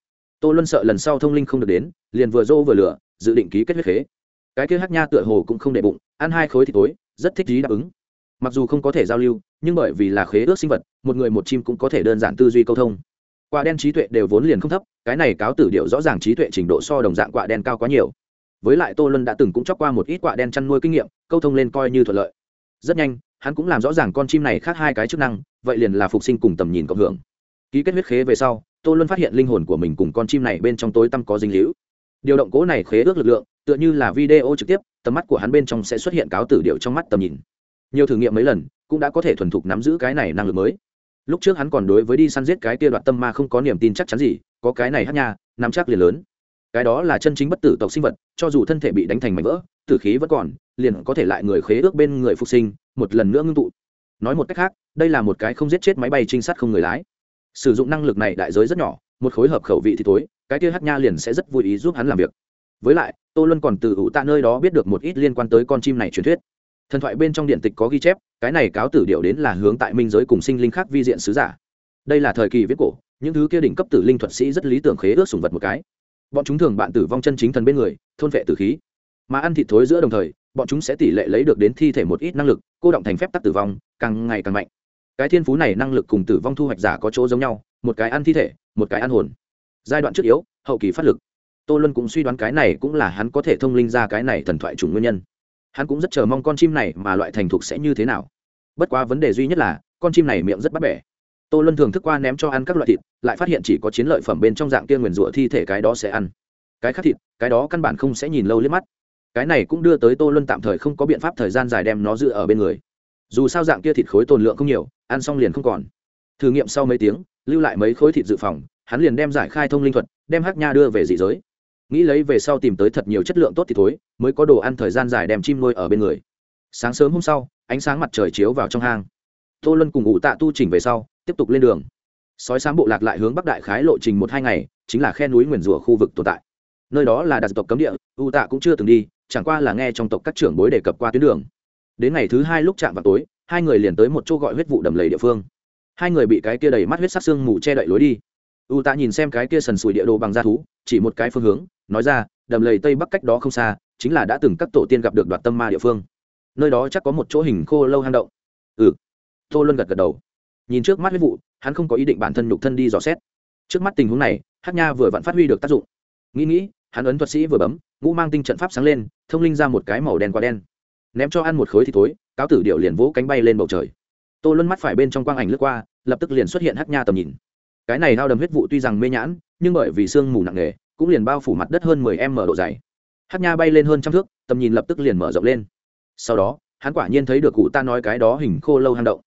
Tô luân sợ lần sau thông linh không được đến liền vừa dô vừa lửa dự định ký kết huyết khế. Cái kia hát nha tựa hồ cũng không để bụng ăn hai khối thì tối rất thích trí đáp ứng mặc dù không có thể giao lưu, nhưng bởi vì là khế ước sinh vật, một người một chim cũng có thể đơn giản tư duy câu thông. Quả đen trí tuệ đều vốn liền không thấp, cái này cáo tử điệu rõ ràng trí tuệ trình độ so đồng dạng quả đen cao quá nhiều. Với lại tô luân đã từng cũng chóc qua một ít quả đen chăn nuôi kinh nghiệm, câu thông lên coi như thuận lợi. Rất nhanh, hắn cũng làm rõ ràng con chim này khác hai cái chức năng, vậy liền là phục sinh cùng tầm nhìn cộng hưởng. Ký kết huyết khế về sau, tô luân phát hiện linh hồn của mình cùng con chim này bên trong tối tăm có dinh hữu điều động cố này khế ước lực lượng, tựa như là video trực tiếp, tầm mắt của hắn bên trong sẽ xuất hiện cáo tử điệu trong mắt tầm nhìn nhiều thử nghiệm mấy lần, cũng đã có thể thuần thục nắm giữ cái này năng lực mới. Lúc trước hắn còn đối với đi săn giết cái kia đoạt tâm ma không có niềm tin chắc chắn gì, có cái này hát nha, nắm chắc liền lớn. Cái đó là chân chính bất tử tộc sinh vật, cho dù thân thể bị đánh thành mảnh vỡ, tử khí vẫn còn, liền có thể lại người khế ước bên người phục sinh, một lần nữa ngưng tụ. Nói một cách khác, đây là một cái không giết chết máy bay trinh sát không người lái. Sử dụng năng lực này đại giới rất nhỏ, một khối hợp khẩu vị thì tối cái kia hát nha liền sẽ rất vui ý giúp hắn làm việc. Với lại, tô luân còn từ ủ tạ nơi đó biết được một ít liên quan tới con chim này truyền thuyết thần thoại bên trong điện tịch có ghi chép, cái này cáo tử điệu đến là hướng tại minh giới cùng sinh linh khác vi diện sứ giả. Đây là thời kỳ viết cổ, những thứ kia đỉnh cấp tử linh thuật sĩ rất lý tưởng khế ước sùng vật một cái. Bọn chúng thường bạn tử vong chân chính thần bên người, thôn vệ tử khí. Mà ăn thịt thối giữa đồng thời, bọn chúng sẽ tỷ lệ lấy được đến thi thể một ít năng lực, cô động thành phép tắc tử vong, càng ngày càng mạnh. Cái thiên phú này năng lực cùng tử vong thu hoạch giả có chỗ giống nhau, một cái ăn thi thể, một cái ăn hồn. Giai đoạn trước yếu, hậu kỳ phát lực. Tô luân cũng suy đoán cái này cũng là hắn có thể thông linh ra cái này thần thoại chủng nguyên nhân hắn cũng rất chờ mong con chim này mà loại thành thục sẽ như thế nào. Bất quá vấn đề duy nhất là, con chim này miệng rất bắt bẻ. Tô luân thường thức qua ném cho ăn các loại thịt, lại phát hiện chỉ có chiến lợi phẩm bên trong dạng kia nguyền rủa thi thể cái đó sẽ ăn. Cái khác thịt, cái đó căn bản không sẽ nhìn lâu liếc mắt. Cái này cũng đưa tới tô luân tạm thời không có biện pháp thời gian dài đem nó giữ ở bên người. Dù sao dạng kia thịt khối tồn lượng không nhiều, ăn xong liền không còn. Thử nghiệm sau mấy tiếng, lưu lại mấy khối thịt dự phòng, hắn liền đem giải khai thông linh thuật, đem hắc nha đưa về dị giới nghĩ lấy về sau tìm tới thật nhiều chất lượng tốt thì thối, mới có đồ ăn thời gian dài đem chim nuôi ở bên người. Sáng sớm hôm sau, ánh sáng mặt trời chiếu vào trong hang. Tô luân cùng ủ tạ tu chỉnh về sau, tiếp tục lên đường. Sói sáng bộ lạc lại hướng bắc đại khái lộ trình một hai ngày, chính là khe núi nguyền rủa khu vực tồn tại. Nơi đó là đặc tộc cấm địa, ủ tạ cũng chưa từng đi, chẳng qua là nghe trong tộc các trưởng bối đề cập qua tuyến đường. Đến ngày thứ hai lúc chạm vào tối, hai người liền tới một chỗ gọi huyết vụ đầm lầy địa phương. Hai người bị cái kia đầy mắt huyết sắc xương mù che đậy lối đi. U tạ nhìn xem cái kia sần sùi địa đồ bằng da thú, chỉ một cái phương hướng nói ra đầm lầy tây bắc cách đó không xa chính là đã từng các tổ tiên gặp được đoạt tâm ma địa phương. Nơi đó chắc có một chỗ hình khô lâu hang động. Ừ. Tô luân gật gật đầu. Nhìn trước mắt huyết vụ hắn không có ý định bản thân nhục thân đi dò xét. Trước mắt tình huống này hát nha vừa vặn phát huy được tác dụng. Nghĩ nghĩ hắn ấn thuật sĩ vừa bấm ngũ mang tinh trận pháp sáng lên thông linh ra một cái màu đen qua đen. Ném cho ăn một khối thì thối, cáo tử điệu liền vỗ cánh bay lên bầu trời. Tô luân mắt phải bên trong quang ảnh lướt qua lập tức liền xuất hiện hát nha tầm nhìn. Cái này đau đầm huyết vụ tuy rằng mê nhãn nhưng bởi vì sương mù nặng nề cũng liền bao phủ mặt đất hơn mười m độ dày. Hát nha bay lên hơn trăm thước, tầm nhìn lập tức liền mở rộng lên. Sau đó, hắn quả nhiên thấy được cụ ta nói cái đó hình khô lâu hang động.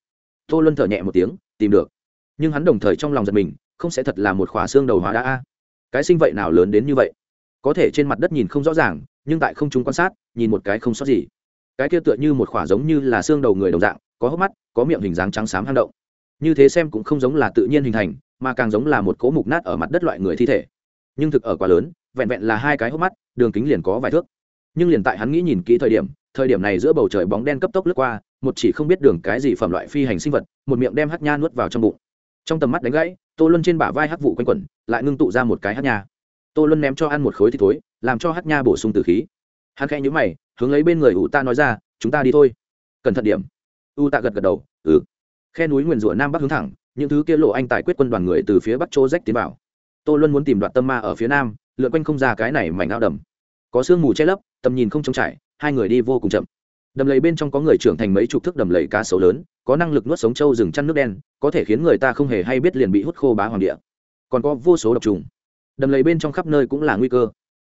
Tô luân thở nhẹ một tiếng, tìm được. Nhưng hắn đồng thời trong lòng giật mình, không sẽ thật là một khỏa xương đầu hóa đá a. Cái sinh vậy nào lớn đến như vậy? Có thể trên mặt đất nhìn không rõ ràng, nhưng tại không chúng quan sát, nhìn một cái không sót gì. Cái kia tựa như một khỏa giống như là xương đầu người đồng dạng, có hốc mắt, có miệng hình dáng trắng xám hang động. Như thế xem cũng không giống là tự nhiên hình thành, mà càng giống là một cỗ mục nát ở mặt đất loại người thi thể nhưng thực ở quá lớn, vẹn vẹn là hai cái hốc mắt, đường kính liền có vài thước. Nhưng liền tại hắn nghĩ nhìn kỹ thời điểm thời điểm này giữa bầu trời bóng đen cấp tốc lướt qua, một chỉ không biết đường cái gì phẩm loại phi hành sinh vật, một miệng đem hát nha nuốt vào trong bụng. Trong tầm mắt đánh gãy, tô luân trên bả vai hát vụ quanh quẩn, lại ngưng tụ ra một cái hát nha. Tô luân ném cho ăn một khối thì thối, làm cho hát nha bổ sung từ khí. Hắn khẽ nhữ mày, hướng lấy bên người ủ ta nói ra, chúng ta đi thôi. Cẩn thận điểm. U ta gật gật đầu ừ. Khe núi nguyền rủa nam bắc hướng thẳng, những thứ kia lộ anh tài quyết quân đoàn người từ phía bắc chỗ rách tiến vào tô luân muốn tìm đoạt tâm ma ở phía nam, lượn quanh không ra cái này mảnh ao đầm. Có sương mù che lấp, tầm nhìn không trông trải, hai người đi vô cùng chậm. Đầm lầy bên trong có người trưởng thành mấy chục thước đầm lầy cá sấu lớn, có năng lực nuốt sống trâu rừng chăn nước đen, có thể khiến người ta không hề hay biết liền bị hút khô bá hoàng địa. Còn có vô số độc trùng. Đầm lầy bên trong khắp nơi cũng là nguy cơ.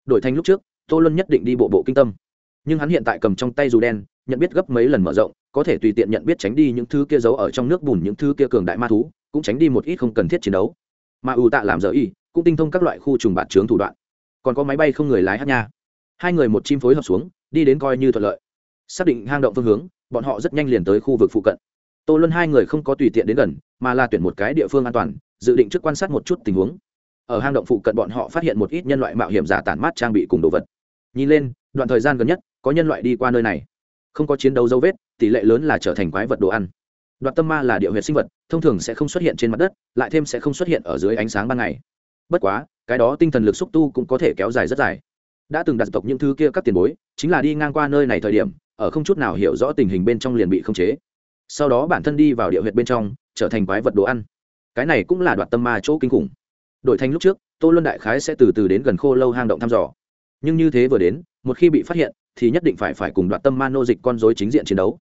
Đổi thành lúc trước, tô luân nhất định đi bộ bộ kinh tâm. Nhưng hắn hiện tại cầm trong tay dù đen, nhận biết gấp mấy lần mở rộng, có thể tùy tiện nhận biết tránh đi những thứ kia giấu ở trong nước bùn, những thứ kia cường đại ma thú, cũng tránh đi một ít không cần thiết chiến đấu. Mà ưu tạ làm dở y cũng tinh thông các loại khu trùng bạt trướng thủ đoạn. Còn có máy bay không người lái hát nha. Hai người một chim phối hợp xuống, đi đến coi như thuận lợi. Xác định hang động phương hướng, bọn họ rất nhanh liền tới khu vực phụ cận. Tô luân hai người không có tùy tiện đến gần, mà là tuyển một cái địa phương an toàn, dự định trước quan sát một chút tình huống. Ở hang động phụ cận bọn họ phát hiện một ít nhân loại mạo hiểm giả tản mát trang bị cùng đồ vật. Nhìn lên, đoạn thời gian gần nhất, có nhân loại đi qua nơi này. Không có chiến đấu dấu vết, tỷ lệ lớn là trở thành quái vật đồ ăn. Đoạn tâm ma là địa huyệt sinh vật, thông thường sẽ không xuất hiện trên mặt đất, lại thêm sẽ không xuất hiện ở dưới ánh sáng ban ngày bất quá, cái đó tinh thần lực xúc tu cũng có thể kéo dài rất dài. Đã từng đặt tộc những thứ kia các tiền bối, chính là đi ngang qua nơi này thời điểm, ở không chút nào hiểu rõ tình hình bên trong liền bị khống chế. Sau đó bản thân đi vào địa huyệt bên trong, trở thành quái vật đồ ăn. Cái này cũng là đoạt tâm ma chỗ kinh khủng. Đổi thành lúc trước, tô luân đại khái sẽ từ từ đến gần khô lâu hang động thăm dò. Nhưng như thế vừa đến, một khi bị phát hiện, thì nhất định phải phải cùng đoạt tâm ma nô dịch con dối chính diện chiến đấu.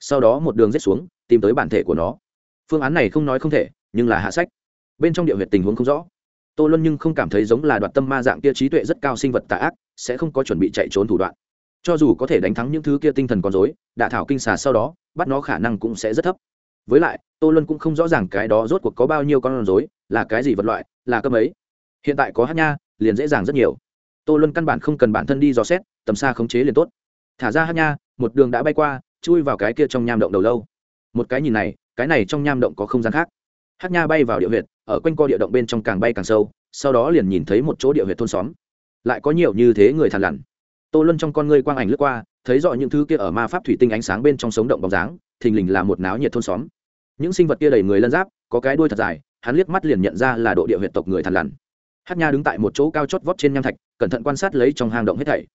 Sau đó một đường rết xuống, tìm tới bản thể của nó. Phương án này không nói không thể, nhưng là hạ sách. Bên trong địa huyệt tình huống không rõ tô luân nhưng không cảm thấy giống là đoạt tâm ma dạng kia trí tuệ rất cao sinh vật tà ác, sẽ không có chuẩn bị chạy trốn thủ đoạn. Cho dù có thể đánh thắng những thứ kia tinh thần con dối đạ thảo kinh xà sau đó, bắt nó khả năng cũng sẽ rất thấp. Với lại, tô luân cũng không rõ ràng cái đó rốt cuộc có bao nhiêu con dối là cái gì vật loại, là cơm ấy. Hiện tại có hát nha, liền dễ dàng rất nhiều. Tô luân căn bản không cần bản thân đi dò xét, tầm xa khống chế liền tốt. Thả ra hát nha, một đường đã bay qua, chui vào cái kia trong nham động đầu lâu. Một cái nhìn này, cái này trong nham động có không gian khác hát nha bay vào địa huyệt, ở quanh co địa động bên trong càng bay càng sâu, sau đó liền nhìn thấy một chỗ địa huyệt thôn xóm. Lại có nhiều như thế người thằn lằn. Tô luân trong con ngươi quang ảnh lướt qua, thấy rõ những thứ kia ở ma pháp thủy tinh ánh sáng bên trong sống động bóng dáng, thình lình là một náo nhiệt thôn xóm. Những sinh vật kia đầy người lân giáp, có cái đuôi thật dài, hắn liếc mắt liền nhận ra là độ địa huyệt tộc người thằn lằn. Hát nha đứng tại một chỗ cao chót vót trên nham thạch, cẩn thận quan sát lấy trong hang động hết thảy.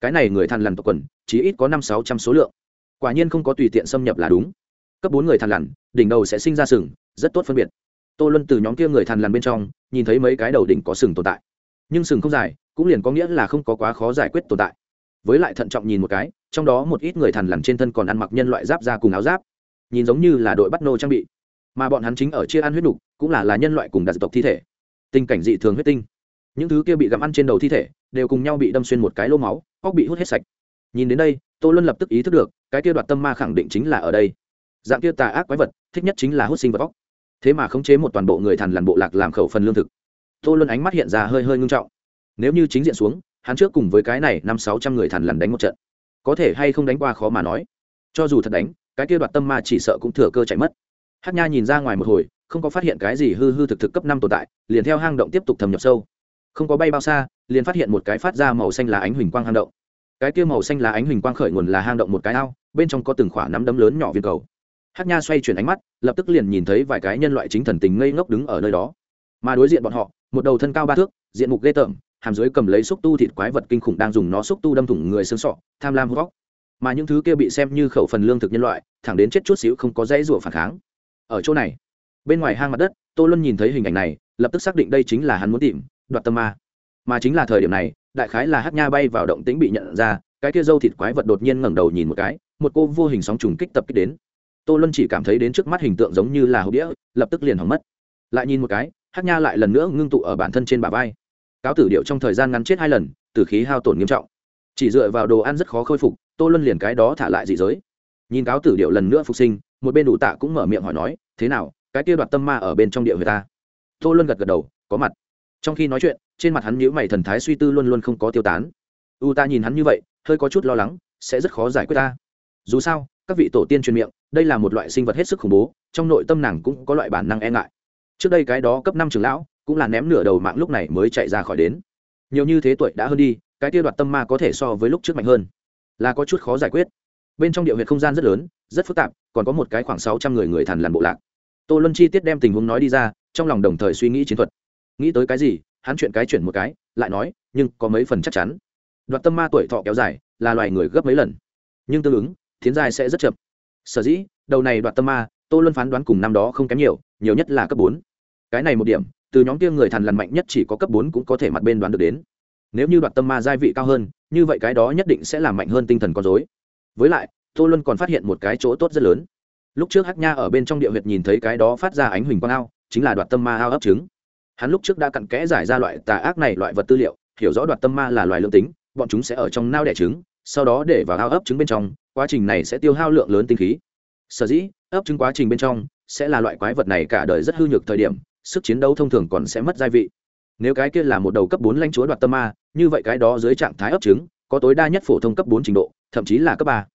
Cái này người thằn lằn tộc quần, chỉ ít có năm sáu trăm số lượng. Quả nhiên không có tùy tiện xâm nhập là đúng cấp bốn người thằn lằn, đỉnh đầu sẽ sinh ra sừng, rất tốt phân biệt. Tô luân từ nhóm kia người thằn lằn bên trong, nhìn thấy mấy cái đầu đỉnh có sừng tồn tại. Nhưng sừng không dài, cũng liền có nghĩa là không có quá khó giải quyết tồn tại. Với lại thận trọng nhìn một cái, trong đó một ít người thằn lằn trên thân còn ăn mặc nhân loại giáp ra cùng áo giáp. Nhìn giống như là đội bắt nô trang bị. Mà bọn hắn chính ở chia ăn huyết đục cũng là là nhân loại cùng đặc tộc thi thể. Tình cảnh dị thường huyết tinh. Những thứ kia bị gặm ăn trên đầu thi thể, đều cùng nhau bị đâm xuyên một cái lô máu, óc bị hút hết sạch. Nhìn đến đây, tô luân lập tức ý thức được, cái kia đoạt tâm ma khẳng định chính là ở đây dạng kia tà ác quái vật, thích nhất chính là hút sinh vật vóc thế mà khống chế một toàn bộ người thằn lằn bộ lạc làm khẩu phần lương thực. Tô luân ánh mắt hiện ra hơi hơi ngưng trọng. Nếu như chính diện xuống, hắn trước cùng với cái này năm sáu trăm người thằn lằn đánh một trận. Có thể hay không đánh qua khó mà nói. Cho dù thật đánh, cái kia đoạt tâm ma chỉ sợ cũng thừa cơ chạy mất. Hát nha nhìn ra ngoài một hồi, không có phát hiện cái gì hư hư thực thực cấp năm tồn tại, liền theo hang động tiếp tục thâm nhập sâu. Không có bay bao xa, liền phát hiện một cái phát ra màu xanh là ánh huỳnh quang hang động. Cái kia màu xanh là ánh huỳnh quang khởi nguồn là hang động một cái ao, bên trong có từng khoảng nắm đấm lớn nhỏ viên cầu hát nha xoay chuyển ánh mắt, lập tức liền nhìn thấy vài cái nhân loại chính thần tình ngây ngốc đứng ở nơi đó. Mà đối diện bọn họ, một đầu thân cao ba thước, diện mục ghê tởm, hàm dưới cầm lấy xúc tu thịt quái vật kinh khủng đang dùng nó xúc tu đâm thủng người xương sọ, tham lam hút vóc mà những thứ kia bị xem như khẩu phần lương thực nhân loại, thẳng đến chết chút xíu không có dãy rủa phản kháng. Ở chỗ này, bên ngoài hang mặt đất, tô luân nhìn thấy hình ảnh này, lập tức xác định đây chính là hắn muốn tìm, đoạt tâm ma. Mà chính là thời điểm này, đại khái là hát nha bay vào động tĩnh bị nhận ra, cái kia dâu thịt quái vật đột nhiên ngẩng đầu nhìn một cái, một cô vô hình sóng trùng kích tập kích đến tô luân chỉ cảm thấy đến trước mắt hình tượng giống như là hộp đĩa, lập tức liền hỏng mất. Lại nhìn một cái hát nha lại lần nữa ngưng tụ ở bản thân trên bả vai. Cáo tử điệu trong thời gian ngắn chết hai lần từ khí hao tổn nghiêm trọng. Chỉ dựa vào đồ ăn rất khó khôi phục, tô luân liền cái đó thả lại dị giới. Nhìn cáo tử điệu lần nữa phục sinh, một bên đủ tạ cũng mở miệng hỏi nói, thế nào, cái kia đoạt tâm ma ở bên trong địa người ta? Tô luân gật gật đầu, có mặt. Trong khi nói chuyện, trên mặt hắn nhíu mày thần thái suy tư luôn luôn không có tiêu tán. U ta nhìn hắn như vậy, hơi có chút lo lắng, sẽ rất khó giải quyết ta. Dù sao các vị tổ tiên truyền miệng, đây là một loại sinh vật hết sức khủng bố, trong nội tâm nàng cũng có loại bản năng e ngại. Trước đây cái đó cấp năm trường lão cũng là ném nửa đầu mạng lúc này mới chạy ra khỏi đến. Nhiều như thế tuổi đã hơn đi, cái tiêu đoạt tâm ma có thể so với lúc trước mạnh hơn. Là có chút khó giải quyết. Bên trong địa huyệt không gian rất lớn, rất phức tạp, còn có một cái khoảng sáu trăm người người thằn làn bộ lạc. Tô luân chi tiết đem tình huống nói đi ra, trong lòng đồng thời suy nghĩ chiến thuật. Nghĩ tới cái gì, hắn chuyện cái chuyển một cái, lại nói, nhưng có mấy phần chắc chắn. Đoạt tâm ma tuổi thọ kéo dài, là loài người gấp mấy lần. Nhưng tương ứng tiến dài sẽ rất chậm. Sở dĩ, đầu này đoạt tâm ma, tô luân phán đoán cùng năm đó không kém nhiều nhiều nhất là cấp bốn. Cái này một điểm, từ nhóm kia người thần lần mạnh nhất chỉ có cấp bốn cũng có thể mặt bên đoán được đến. Nếu như đoạt tâm ma giai vị cao hơn, như vậy cái đó nhất định sẽ làm mạnh hơn tinh thần con dối với lại, tô luân còn phát hiện một cái chỗ tốt rất lớn. Lúc trước hắc nha ở bên trong địa huyệt nhìn thấy cái đó phát ra ánh huỳnh quang ao, chính là đoạt tâm ma ao ấp trứng. Hắn lúc trước đã cặn kẽ giải ra loại tà ác này loại vật tư liệu, hiểu rõ đoạt tâm ma là loài lương tính, bọn chúng sẽ ở trong nao đẻ trứng, sau đó để vào ao ấp trứng bên trong quá trình này sẽ tiêu hao lượng lớn tinh khí. Sở dĩ, ấp trứng quá trình bên trong sẽ là loại quái vật này cả đời rất hư nhược thời điểm, sức chiến đấu thông thường còn sẽ mất gia vị. Nếu cái kia là một đầu cấp bốn lãnh chúa đoạt tâm ma, như vậy cái đó dưới trạng thái ấp trứng, có tối đa nhất phổ thông cấp bốn trình độ, thậm chí là cấp ba.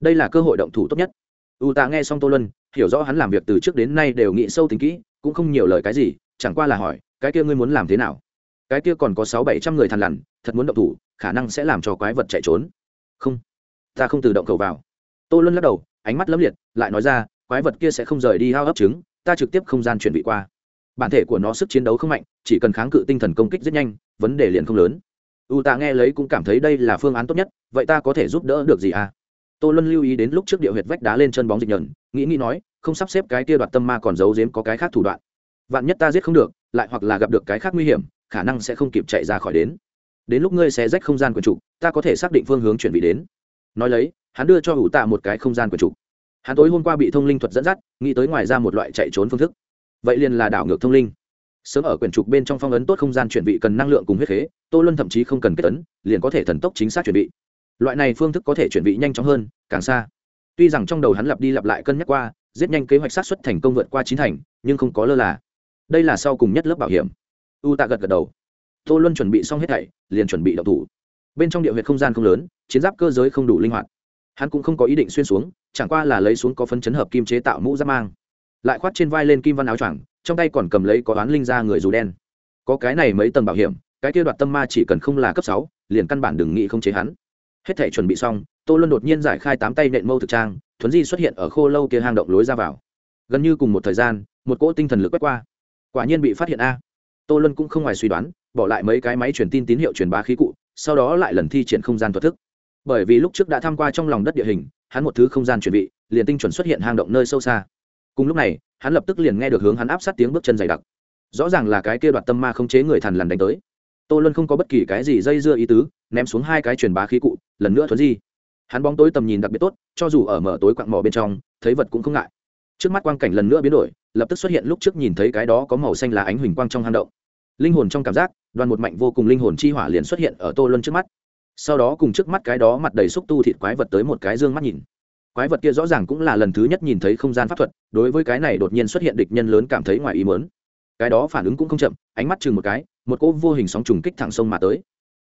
Đây là cơ hội động thủ tốt nhất. U tạ nghe xong tô luân, hiểu rõ hắn làm việc từ trước đến nay đều nghĩ sâu tính kỹ, cũng không nhiều lời cái gì, chẳng qua là hỏi, cái kia ngươi muốn làm thế nào? Cái kia còn có sáu bảy trăm người thằn lằn, thật muốn động thủ, khả năng sẽ làm cho quái vật chạy trốn. Không ta không tự động cầu vào. Tô luân lắc đầu, ánh mắt lấm liệt, lại nói ra, quái vật kia sẽ không rời đi hao ấp trứng, ta trực tiếp không gian chuyển vị qua. Bản thể của nó sức chiến đấu không mạnh, chỉ cần kháng cự tinh thần công kích rất nhanh, vấn đề liền không lớn. U tạ nghe lấy cũng cảm thấy đây là phương án tốt nhất, vậy ta có thể giúp đỡ được gì à? Tô luân lưu ý đến lúc trước điệu huyệt vách đá lên chân bóng dịch nhẫn nghĩ nghĩ nói, không sắp xếp cái kia đoạt tâm ma còn giấu giếm có cái khác thủ đoạn. Vạn nhất ta giết không được, lại hoặc là gặp được cái khác nguy hiểm, khả năng sẽ không kịp chạy ra khỏi đến. Đến lúc ngươi sẽ rách không gian quyền trục ta có thể xác định phương hướng chuyển vị đến nói lấy, hắn đưa cho hủ tạ một cái không gian của trục. Hắn tối hôm qua bị thông linh thuật dẫn dắt, nghĩ tới ngoài ra một loại chạy trốn phương thức. Vậy liền là đảo ngược thông linh. Sớm ở quyển trục bên trong phong ấn tốt không gian chuyển vị cần năng lượng cùng huyết khế, tô luân thậm chí không cần kết ấn, liền có thể thần tốc chính xác chuyển vị. Loại này phương thức có thể chuyển vị nhanh chóng hơn, càng xa. Tuy rằng trong đầu hắn lặp đi lặp lại cân nhắc qua, giết nhanh kế hoạch sát xuất thành công vượt qua chín thành, nhưng không có lơ là. Đây là sau cùng nhất lớp bảo hiểm. U tạ gật gật đầu. Tô luân chuẩn bị xong hết thảy, liền chuẩn bị đậu thủ bên trong địa huyệt không gian không lớn, chiến giáp cơ giới không đủ linh hoạt. Hắn cũng không có ý định xuyên xuống, chẳng qua là lấy xuống có phân chấn hợp kim chế tạo mũ giáp mang. Lại khoát trên vai lên kim văn áo choàng, trong tay còn cầm lấy có oán linh ra người dù đen. Có cái này mấy tầng bảo hiểm, cái kia đoạt tâm ma chỉ cần không là cấp sáu, liền căn bản đừng nghĩ không chế hắn. Hết thể chuẩn bị xong, tô luân đột nhiên giải khai tám tay nện mâu thực trang, thuấn di xuất hiện ở khô lâu kia hang động lối ra vào. Gần như cùng một thời gian, một cỗ tinh thần lực quét qua. Quả nhiên bị phát hiện a. Tô luân cũng không ngoài suy đoán, bỏ lại mấy cái máy truyền tin tín hiệu truyền bá khí cụ sau đó lại lần thi triển không gian thuật thức. Bởi vì lúc trước đã tham q u a trong lòng đất địa hình, hắn một thứ không gian chuẩn bị liền tinh chuẩn xuất hiện hang động nơi sâu xa. Cùng lúc này, hắn lập tức liền nghe được hướng hắn áp sát tiếng bước chân dày đặc. Rõ ràng là cái kia đoạt tâm ma không chế người thằn lằn đánh tới. Tô luân không có bất kỳ cái gì dây dưa ý tứ, ném xuống hai cái truyền bá khí cụ, lần nữa thuấn di. Hắn bóng tối tầm nhìn đặc biệt tốt, cho dù ở mở tối quặng mỏ bên trong, thấy vật cũng không ngại. Trước mắt quang cảnh lần nữa biến đổi, lập tức xuất hiện lúc trước nhìn thấy cái đó có màu xanh là ánh huỳnh quang trong hang động. Linh hồn trong cảm giác đoàn một mạnh vô cùng linh hồn chi hỏa liền xuất hiện ở tô luân trước mắt. Sau đó cùng trước mắt cái đó mặt đầy xúc tu thịt quái vật tới một cái dương mắt nhìn. Quái vật kia rõ ràng cũng là lần thứ nhất nhìn thấy không gian pháp thuật, đối với cái này đột nhiên xuất hiện địch nhân lớn cảm thấy ngoài ý mớn cái đó phản ứng cũng không chậm, ánh mắt chừng một cái, một cỗ vô hình sóng trùng kích thẳng sông mà tới.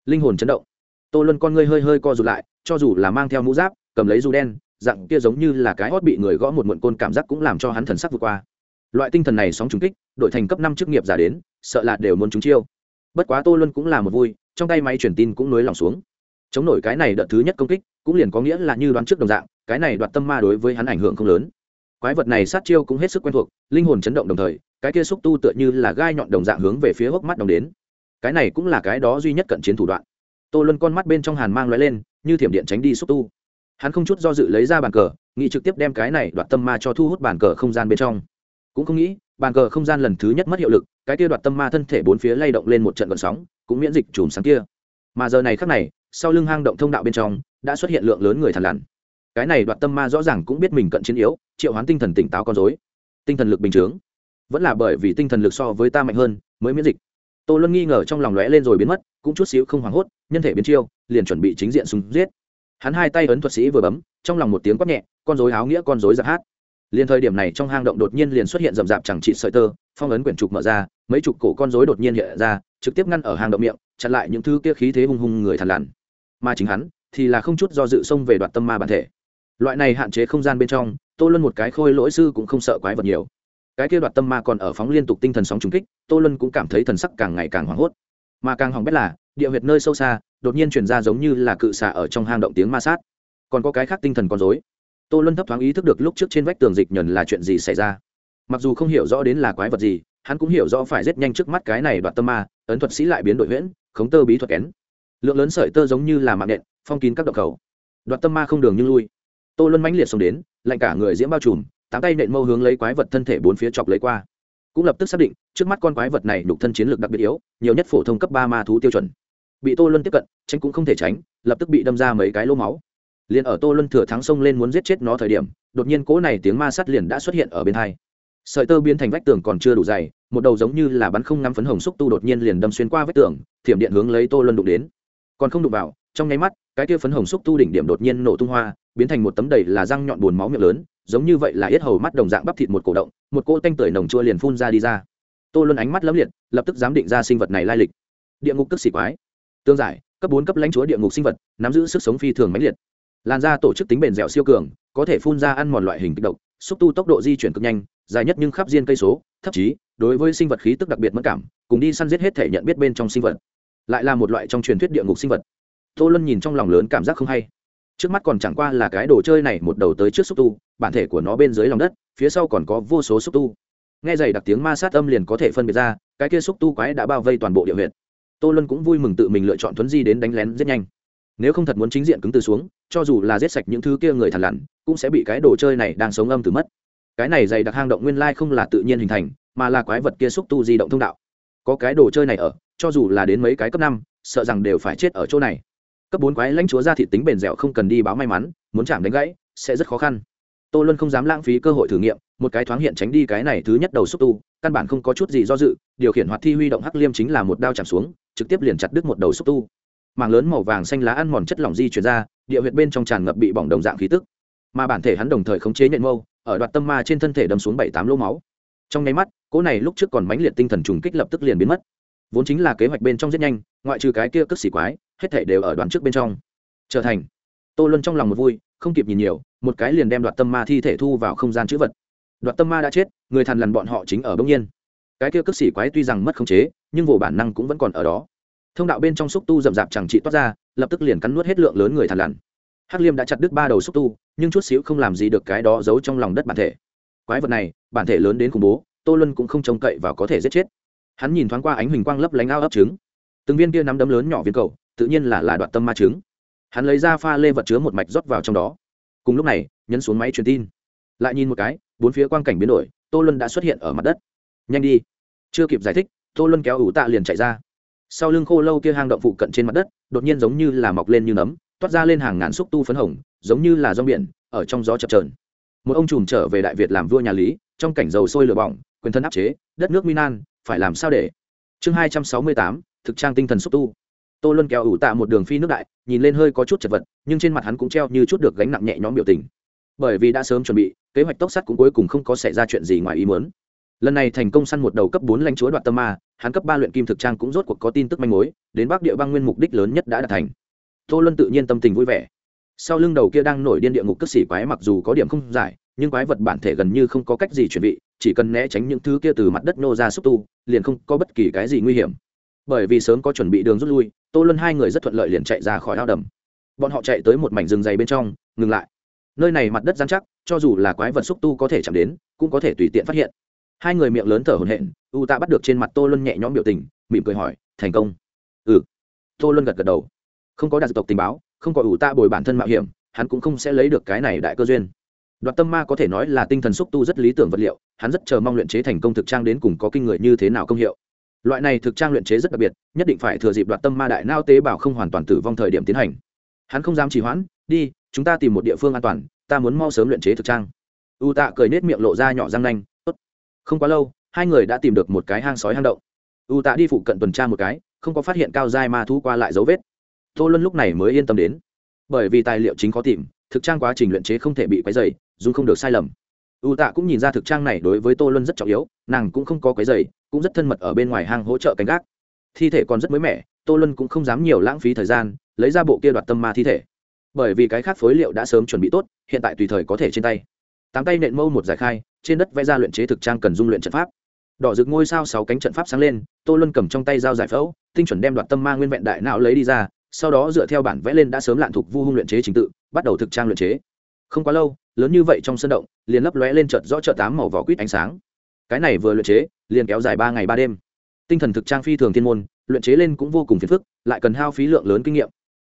Linh hồn chấn động. Tô luân con ngươi hơi hơi co rụt lại, cho dù là mang theo mũ giáp, cầm lấy dù đen, dạng kia giống như là cái hót bị người gõ một muộn côn cảm giác cũng làm cho hắn thần sắc vượt qua. Loại tinh thần này sóng trùng kích đội thành cấp năm chức nghiệp giả đến, sợ là đều muốn trúng chiêu bất quá tô luân cũng là một vui, trong tay máy truyền tin cũng nối lòng xuống. Chống nổi cái này đợt thứ nhất công kích, cũng liền có nghĩa là như đoán trước đồng dạng, cái này đoạt tâm ma đối với hắn ảnh hưởng không lớn. Quái vật này sát chiêu cũng hết sức quen thuộc, linh hồn chấn động đồng thời, cái kia xúc tu tựa như là gai nhọn đồng dạng hướng về phía hốc mắt đồng đến. Cái này cũng là cái đó duy nhất cận chiến thủ đoạn. Tô luân con mắt bên trong hàn mang l lên, như thiểm điện tránh đi xúc tu. Hắn không chút do dự lấy ra bàn cờ, nghĩ trực tiếp đem cái này đoạt tâm ma cho thu hút bàn cờ không gian bên trong. Cũng không nghĩ bàn cờ không gian lần thứ nhất mất hiệu lực, cái kia đoạt tâm ma thân thể bốn phía lay động lên một trận gọn sóng, cũng miễn dịch chùm sáng kia. Mà giờ này khác này, sau lưng hang động thông đạo bên trong, đã xuất hiện lượng lớn người thằn lằn. Cái này đoạt tâm ma rõ ràng cũng biết mình cận chiến yếu, triệu hoán tinh thần tỉnh táo con dối tinh thần lực bình chướng vẫn là bởi vì tinh thần lực so với ta mạnh hơn, mới miễn dịch. Tô luân nghi ngờ trong lòng lóe lên rồi biến mất, cũng chút xíu không hoảng hốt, nhân thể biến chiêu, liền chuẩn bị chính diện súng giết. Hắn hai tay ấn thuật sĩ vừa bấm, trong lòng một tiếng quát nhẹ, con dối áo nghĩa con dối giặc hát liền thời điểm này trong hang động đột nhiên liền xuất hiện rậm rạp chẳng trị sợi tơ, phong ấn quyển trục mở ra, mấy chục cổ con rối đột nhiên hiện ra, trực tiếp ngăn ở hang động miệng, chặn lại những thứ kia khí thế hung hung người thằn lằn. Mà chính hắn thì là không chút do dự xông về đoạt tâm ma bản thể. Loại này hạn chế không gian bên trong, tô luân một cái khôi lỗi sư cũng không sợ quái vật nhiều. Cái kia đoạt tâm ma còn ở phóng liên tục tinh thần sóng trùng kích, tô luân cũng cảm thấy thần sắc càng ngày càng hoảng hốt. Mà càng hỏng bét là, địa huyệt nơi sâu xa, đột nhiên chuyển ra giống như là cự xạ ở trong hang động tiếng ma sát. Còn có cái khác tinh thần con dối tô luân thấp thoáng ý thức được lúc trước trên vách tường dịch nhần là chuyện gì xảy ra. Mặc dù không hiểu rõ đến là quái vật gì, hắn cũng hiểu rõ phải rất nhanh trước mắt cái này đoạt tâm ma, ấn thuật sĩ lại biến đổi huyễn, khống tơ bí thuật kén. Lượng lớn sợi tơ giống như là mạng nện, phong kín các động khẩu đoạt tâm ma không đường nhưng lui. Tô luân mãnh liệt xông đến, lạnh cả người diễm bao trùm, tám tay nện mâu hướng lấy quái vật thân thể bốn phía chọc lấy qua. Cũng lập tức xác định, trước mắt con quái vật này đục thân chiến lược đặc biệt yếu, nhiều nhất phổ thông cấp ba ma thú tiêu chuẩn. Bị tô luân tiếp cận, tránh cũng không thể tránh, lập tức bị đâm ra mấy cái lỗ máu liền ở tô luân thừa thắng sông lên muốn giết chết nó thời điểm, đột nhiên cỗ này tiếng ma sắt liền đã xuất hiện ở bên hai. Sợi tơ biến thành vách tường còn chưa đủ dày, một đầu giống như là bắn không ngắm phấn hồng xúc tu đột nhiên liền đâm xuyên qua vách tường, thiểm điện hướng lấy tô luân đụng đến. Còn không đụng vào, trong nháy mắt, cái kia phấn hồng xúc tu đỉnh điểm đột nhiên nổ tung hoa, biến thành một tấm đầy là răng nhọn buồn máu miệng lớn, giống như vậy là yết hầu mắt đồng dạng bắp thịt một cổ động, một cỗ tanh tưởi nồng chua liền phun ra đi ra. Tô luân ánh mắt lấm liệt, lập tức giám định ra sinh vật này lai lịch. Địa ngục tức xỉ quái. Tương giải, cấp bốn cấp lãnh chúa địa ngục sinh vật, nắm giữ sức sống phi thường mãnh liệt làn da tổ chức tính bền dẻo siêu cường, có thể phun ra ăn mòn loại hình kích động xúc tu tốc độ di chuyển cực nhanh, dài nhất nhưng khắp diên cây số, thậm chí, đối với sinh vật khí tức đặc biệt mất cảm, cùng đi săn giết hết thể nhận biết bên trong sinh vật. Lại là một loại trong truyền thuyết địa ngục sinh vật. Tô luân nhìn trong lòng lớn cảm giác không hay. Trước mắt còn chẳng qua là cái đồ chơi này một đầu tới trước xúc tu, bản thể của nó bên dưới lòng đất, phía sau còn có vô số xúc tu. Nghe dày đặc tiếng ma sát âm liền có thể phân biệt ra, cái kia xúc tu quái đã bao vây toàn bộ địa huyện tô luân cũng vui mừng tự mình lựa chọn thuấn di đến đánh lén rất nhanh. Nếu không thật muốn chính diện cứng từ xuống cho dù là giết sạch những thứ kia người thằn lằn, cũng sẽ bị cái đồ chơi này đang sống âm từ mất. Cái này dày đặc hang động nguyên lai không là tự nhiên hình thành, mà là quái vật kia xúc tu di động thông đạo. Có cái đồ chơi này ở, cho dù là đến mấy cái cấp năm, sợ rằng đều phải chết ở chỗ này. Cấp bốn quái lãnh chúa ra thị tính bền dẻo không cần đi báo may mắn, muốn chạm đánh gãy, sẽ rất khó khăn. Tô luân không dám lãng phí cơ hội thử nghiệm, một cái thoáng hiện tránh đi cái này thứ nhất đầu xúc tu, căn bản không có chút gì do dự, điều khiển hoạt thi huy động hắc liêm chính là một đao chạm xuống, trực tiếp liền chặt đứt một đầu xúc tu. Mảng lớn màu vàng xanh lá ăn mòn chất lỏng di chuyển ra địa huyệt bên trong tràn ngập bị bỏng đồng dạng khí tức. Mà bản thể hắn đồng thời khống chế nhện mâu, ở đoạt tâm ma trên thân thể đâm xuống bảy tám lỗ máu. Trong nháy mắt, cỗ này lúc trước còn mãnh liệt tinh thần trùng kích lập tức liền biến mất. Vốn chính là kế hoạch bên trong rất nhanh, ngoại trừ cái kia cất xỉ quái, hết thể đều ở đoàn trước bên trong. Trở thành. Tô luân trong lòng một vui, không kịp nhìn nhiều, một cái liền đem đoạt tâm ma thi thể thu vào không gian chữ vật. Đoạt tâm ma đã chết, người thằn lằn bọn họ chính ở bỗng nhiên. Cái kia cất xỉ quái tuy rằng mất khống chế, nhưng vô bản năng cũng vẫn còn ở đó. Thông đạo bên trong xúc tu rậm rạp chẳng trị toát ra lập tức liền cắn nuốt hết lượng lớn người thằn lằn. Hắc liêm đã chặt đứt ba đầu xúc tu, nhưng chút xíu không làm gì được cái đó giấu trong lòng đất bản thể. Quái vật này, bản thể lớn đến khủng bố, tô luân cũng không trông cậy và có thể giết chết. Hắn nhìn thoáng qua ánh huỳnh quang lấp lánh ao ấp trứng. Từng viên kia nắm đấm lớn nhỏ viên cầu, tự nhiên là là đoạn tâm ma trứng. Hắn lấy ra pha lê vật chứa một mạch rót vào trong đó. Cùng lúc này, nhấn xuống máy truyền tin. Lại nhìn một cái, bốn phía quang cảnh biến đổi, tô luân đã xuất hiện ở mặt đất. Nhanh đi. Chưa kịp giải thích, tô luân kéo ủ tạ liền chạy ra sau lưng khô lâu kia hang động phụ cận trên mặt đất, đột nhiên giống như là mọc lên như nấm, toát ra lên hàng ngàn xúc tu phấn hồng, giống như là rong biển, ở trong gió chập trờn một ông trùm trở về đại việt làm vua nhà lý, trong cảnh dầu sôi lửa bỏng, quyền thân áp chế, đất nước minan phải làm sao để? Chương hai trăm sáu mươi tám, thực trang tinh thần xúc tu. Tô luân kéo ủ tạ một đường phi nước đại, nhìn lên hơi có chút chật vật, nhưng trên mặt hắn cũng treo như chút được gánh nặng nhẹ nhõm biểu tình. Bởi vì đã sớm chuẩn bị, kế hoạch tốc sắt cũng cuối cùng không có xảy ra chuyện gì ngoài ý muốn lần này thành công săn một đầu cấp bốn lãnh chúa đoạt tâm ma, hắn cấp ba luyện kim thực trang cũng rốt cuộc có tin tức manh mối, đến bắc địa băng nguyên mục đích lớn nhất đã đạt thành. Tô luân tự nhiên tâm tình vui vẻ. Sau lưng đầu kia đang nổi điên địa ngục cất xỉ quái mặc dù có điểm không giải, nhưng quái vật bản thể gần như không có cách gì chuẩn bị chỉ cần né tránh những thứ kia từ mặt đất nô ra xúc tu, liền không có bất kỳ cái gì nguy hiểm. Bởi vì sớm có chuẩn bị đường rút lui, tô luân hai người rất thuận lợi liền chạy ra khỏi ao đầm. Bọn họ chạy tới một mảnh rừng dày bên trong, ngừng lại. Nơi này mặt đất giám chắc, cho dù là quái vật xúc tu có thể chạm đến, cũng có thể tùy tiện phát hiện hai người miệng lớn thở hổn hển, u tạ bắt được trên mặt tô luân nhẹ nhõm biểu tình, mỉm cười hỏi, thành công. Ừ. Tô luân gật gật đầu. Không có đạt tộc tình báo, không có ủ tạ bồi bản thân mạo hiểm, hắn cũng không sẽ lấy được cái này đại cơ duyên. Đoạt tâm ma có thể nói là tinh thần xúc tu rất lý tưởng vật liệu, hắn rất chờ mong luyện chế thành công thực trang đến cùng có kinh người như thế nào công hiệu. Loại này thực trang luyện chế rất đặc biệt, nhất định phải thừa dịp đoạt tâm ma đại nao tế bào không hoàn toàn tử vong thời điểm tiến hành. Hắn không dám trì hoãn, đi, chúng ta tìm một địa phương an toàn, ta muốn mau sớm luyện chế thực trang. U tạ cười nết miệng lộ ra nhỏ răng nanh không quá lâu, hai người đã tìm được một cái hang sói hang động. U tạ đi phụ cận tuần tra một cái, không có phát hiện cao dai ma thú qua lại dấu vết. Tô luân lúc này mới yên tâm đến. Bởi vì tài liệu chính khó tìm, thực trang quá trình luyện chế không thể bị quấy dày dù không được sai lầm. U tạ cũng nhìn ra thực trang này đối với tô luân rất trọng yếu, nàng cũng không có quấy dày cũng rất thân mật ở bên ngoài hang hỗ trợ canh gác. Thi thể còn rất mới mẻ, tô luân cũng không dám nhiều lãng phí thời gian, lấy ra bộ kia đoạt tâm ma thi thể. Bởi vì cái khác phối liệu đã sớm chuẩn bị tốt, hiện tại tùy thời có thể trên tay. Tám tay nện mâu một giải khai trên đất vẽ ra luyện chế thực trang cần dung luyện trận pháp. Đỏ rực ngôi sao sáu cánh trận pháp sáng lên, tô luân cầm trong tay dao giải phẫu, tinh chuẩn đem đoạt tâm ma nguyên vẹn đại não lấy đi ra, sau đó dựa theo bản vẽ lên đã sớm lạn thuộc vu hung luyện chế trình tự, bắt đầu thực trang luyện chế. Không quá lâu, lớn như vậy trong sân động, liền lấp lóe lên chợt rõ chợt tám màu vỏ quýt ánh sáng. Cái này vừa luyện chế, liền kéo dài ba ngày ba đêm. Tinh thần thực trang phi thường thiên môn, luyện chế lên cũng vô cùng phiền phức, lại cần hao phí lượng lớn kinh nghiệm.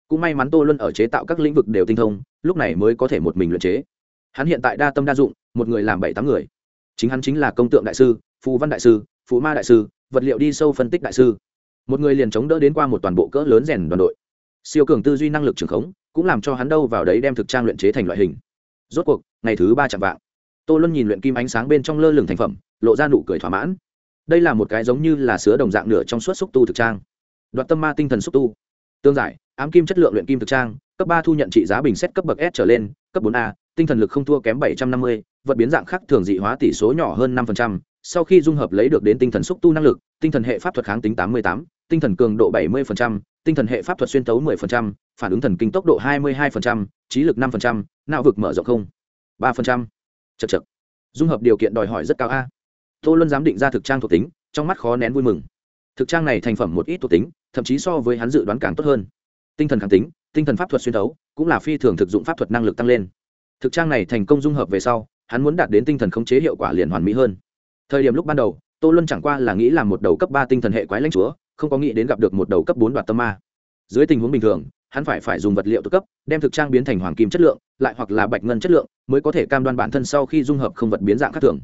Cũng may mắn tô luân ở chế tạo các lĩnh vực đều tinh thông, lúc này mới có thể một mình luyện chế hắn hiện tại đa tâm đa dụng, một người làm bảy tám người. Chính hắn chính là công tượng đại sư, phù văn đại sư, phù ma đại sư, vật liệu đi sâu phân tích đại sư. Một người liền chống đỡ đến qua một toàn bộ cỡ lớn rèn đoàn đội. Siêu cường tư duy năng lực trường khống, cũng làm cho hắn đâu vào đấy đem thực trang luyện chế thành loại hình. Rốt cuộc, ngày thứ ba chạm vạng. Tô luân nhìn luyện kim ánh sáng bên trong lơ lửng thành phẩm, lộ ra nụ cười thỏa mãn. Đây là một cái giống như là sứa đồng dạng nửa trong suốt xúc tu thực trang. Đoạt tâm ma tinh thần xúc tu. Tương giải, ám kim chất lượng luyện kim thực trang, cấp ba thu nhận trị giá bình xét cấp bậc s trở lên, cấp bốn a tinh thần lực không thua kém bảy trăm năm mươi vật biến dạng khác thường dị hóa tỷ số nhỏ hơn năm sau khi dung hợp lấy được đến tinh thần xúc tu năng lực tinh thần hệ pháp thuật kháng tính tám mươi tám tinh thần cường độ bảy mươi tinh thần hệ pháp thuật xuyên tấu 10%, phản ứng thần kinh tốc độ 22%, trí lực 5%, não vực mở rộng không 3%. Chậc chậc. Dung hợp điều kiện đòi hỏi rất cao a. Tô Luân dám định ra thực trang thuộc tính, trong mắt khó nén vui mừng. Thực trang này thành phẩm một ít thuộc tính, thậm chí so với hắn dự đoán càng tốt hơn. Tinh thần kháng tính, tinh thần pháp thuật xuyên thấu, cũng là phi thường thực dụng pháp thuật năng lực tăng lên. Thực trang này thành công dung hợp về sau, hắn muốn đạt đến tinh thần khống chế hiệu quả liền hoàn mỹ hơn. Thời điểm lúc ban đầu, Tô Luân chẳng qua là nghĩ làm một đầu cấp ba tinh thần hệ quái lãnh chúa, không có nghĩ đến gặp được một đầu cấp bốn đoạt tâm ma. Dưới tình huống bình thường hắn phải phải dùng vật liệu tự cấp đem thực trang biến thành hoàng kim chất lượng lại hoặc là bạch ngân chất lượng mới có thể cam đoan bản thân sau khi dung hợp không vật biến dạng khác thường.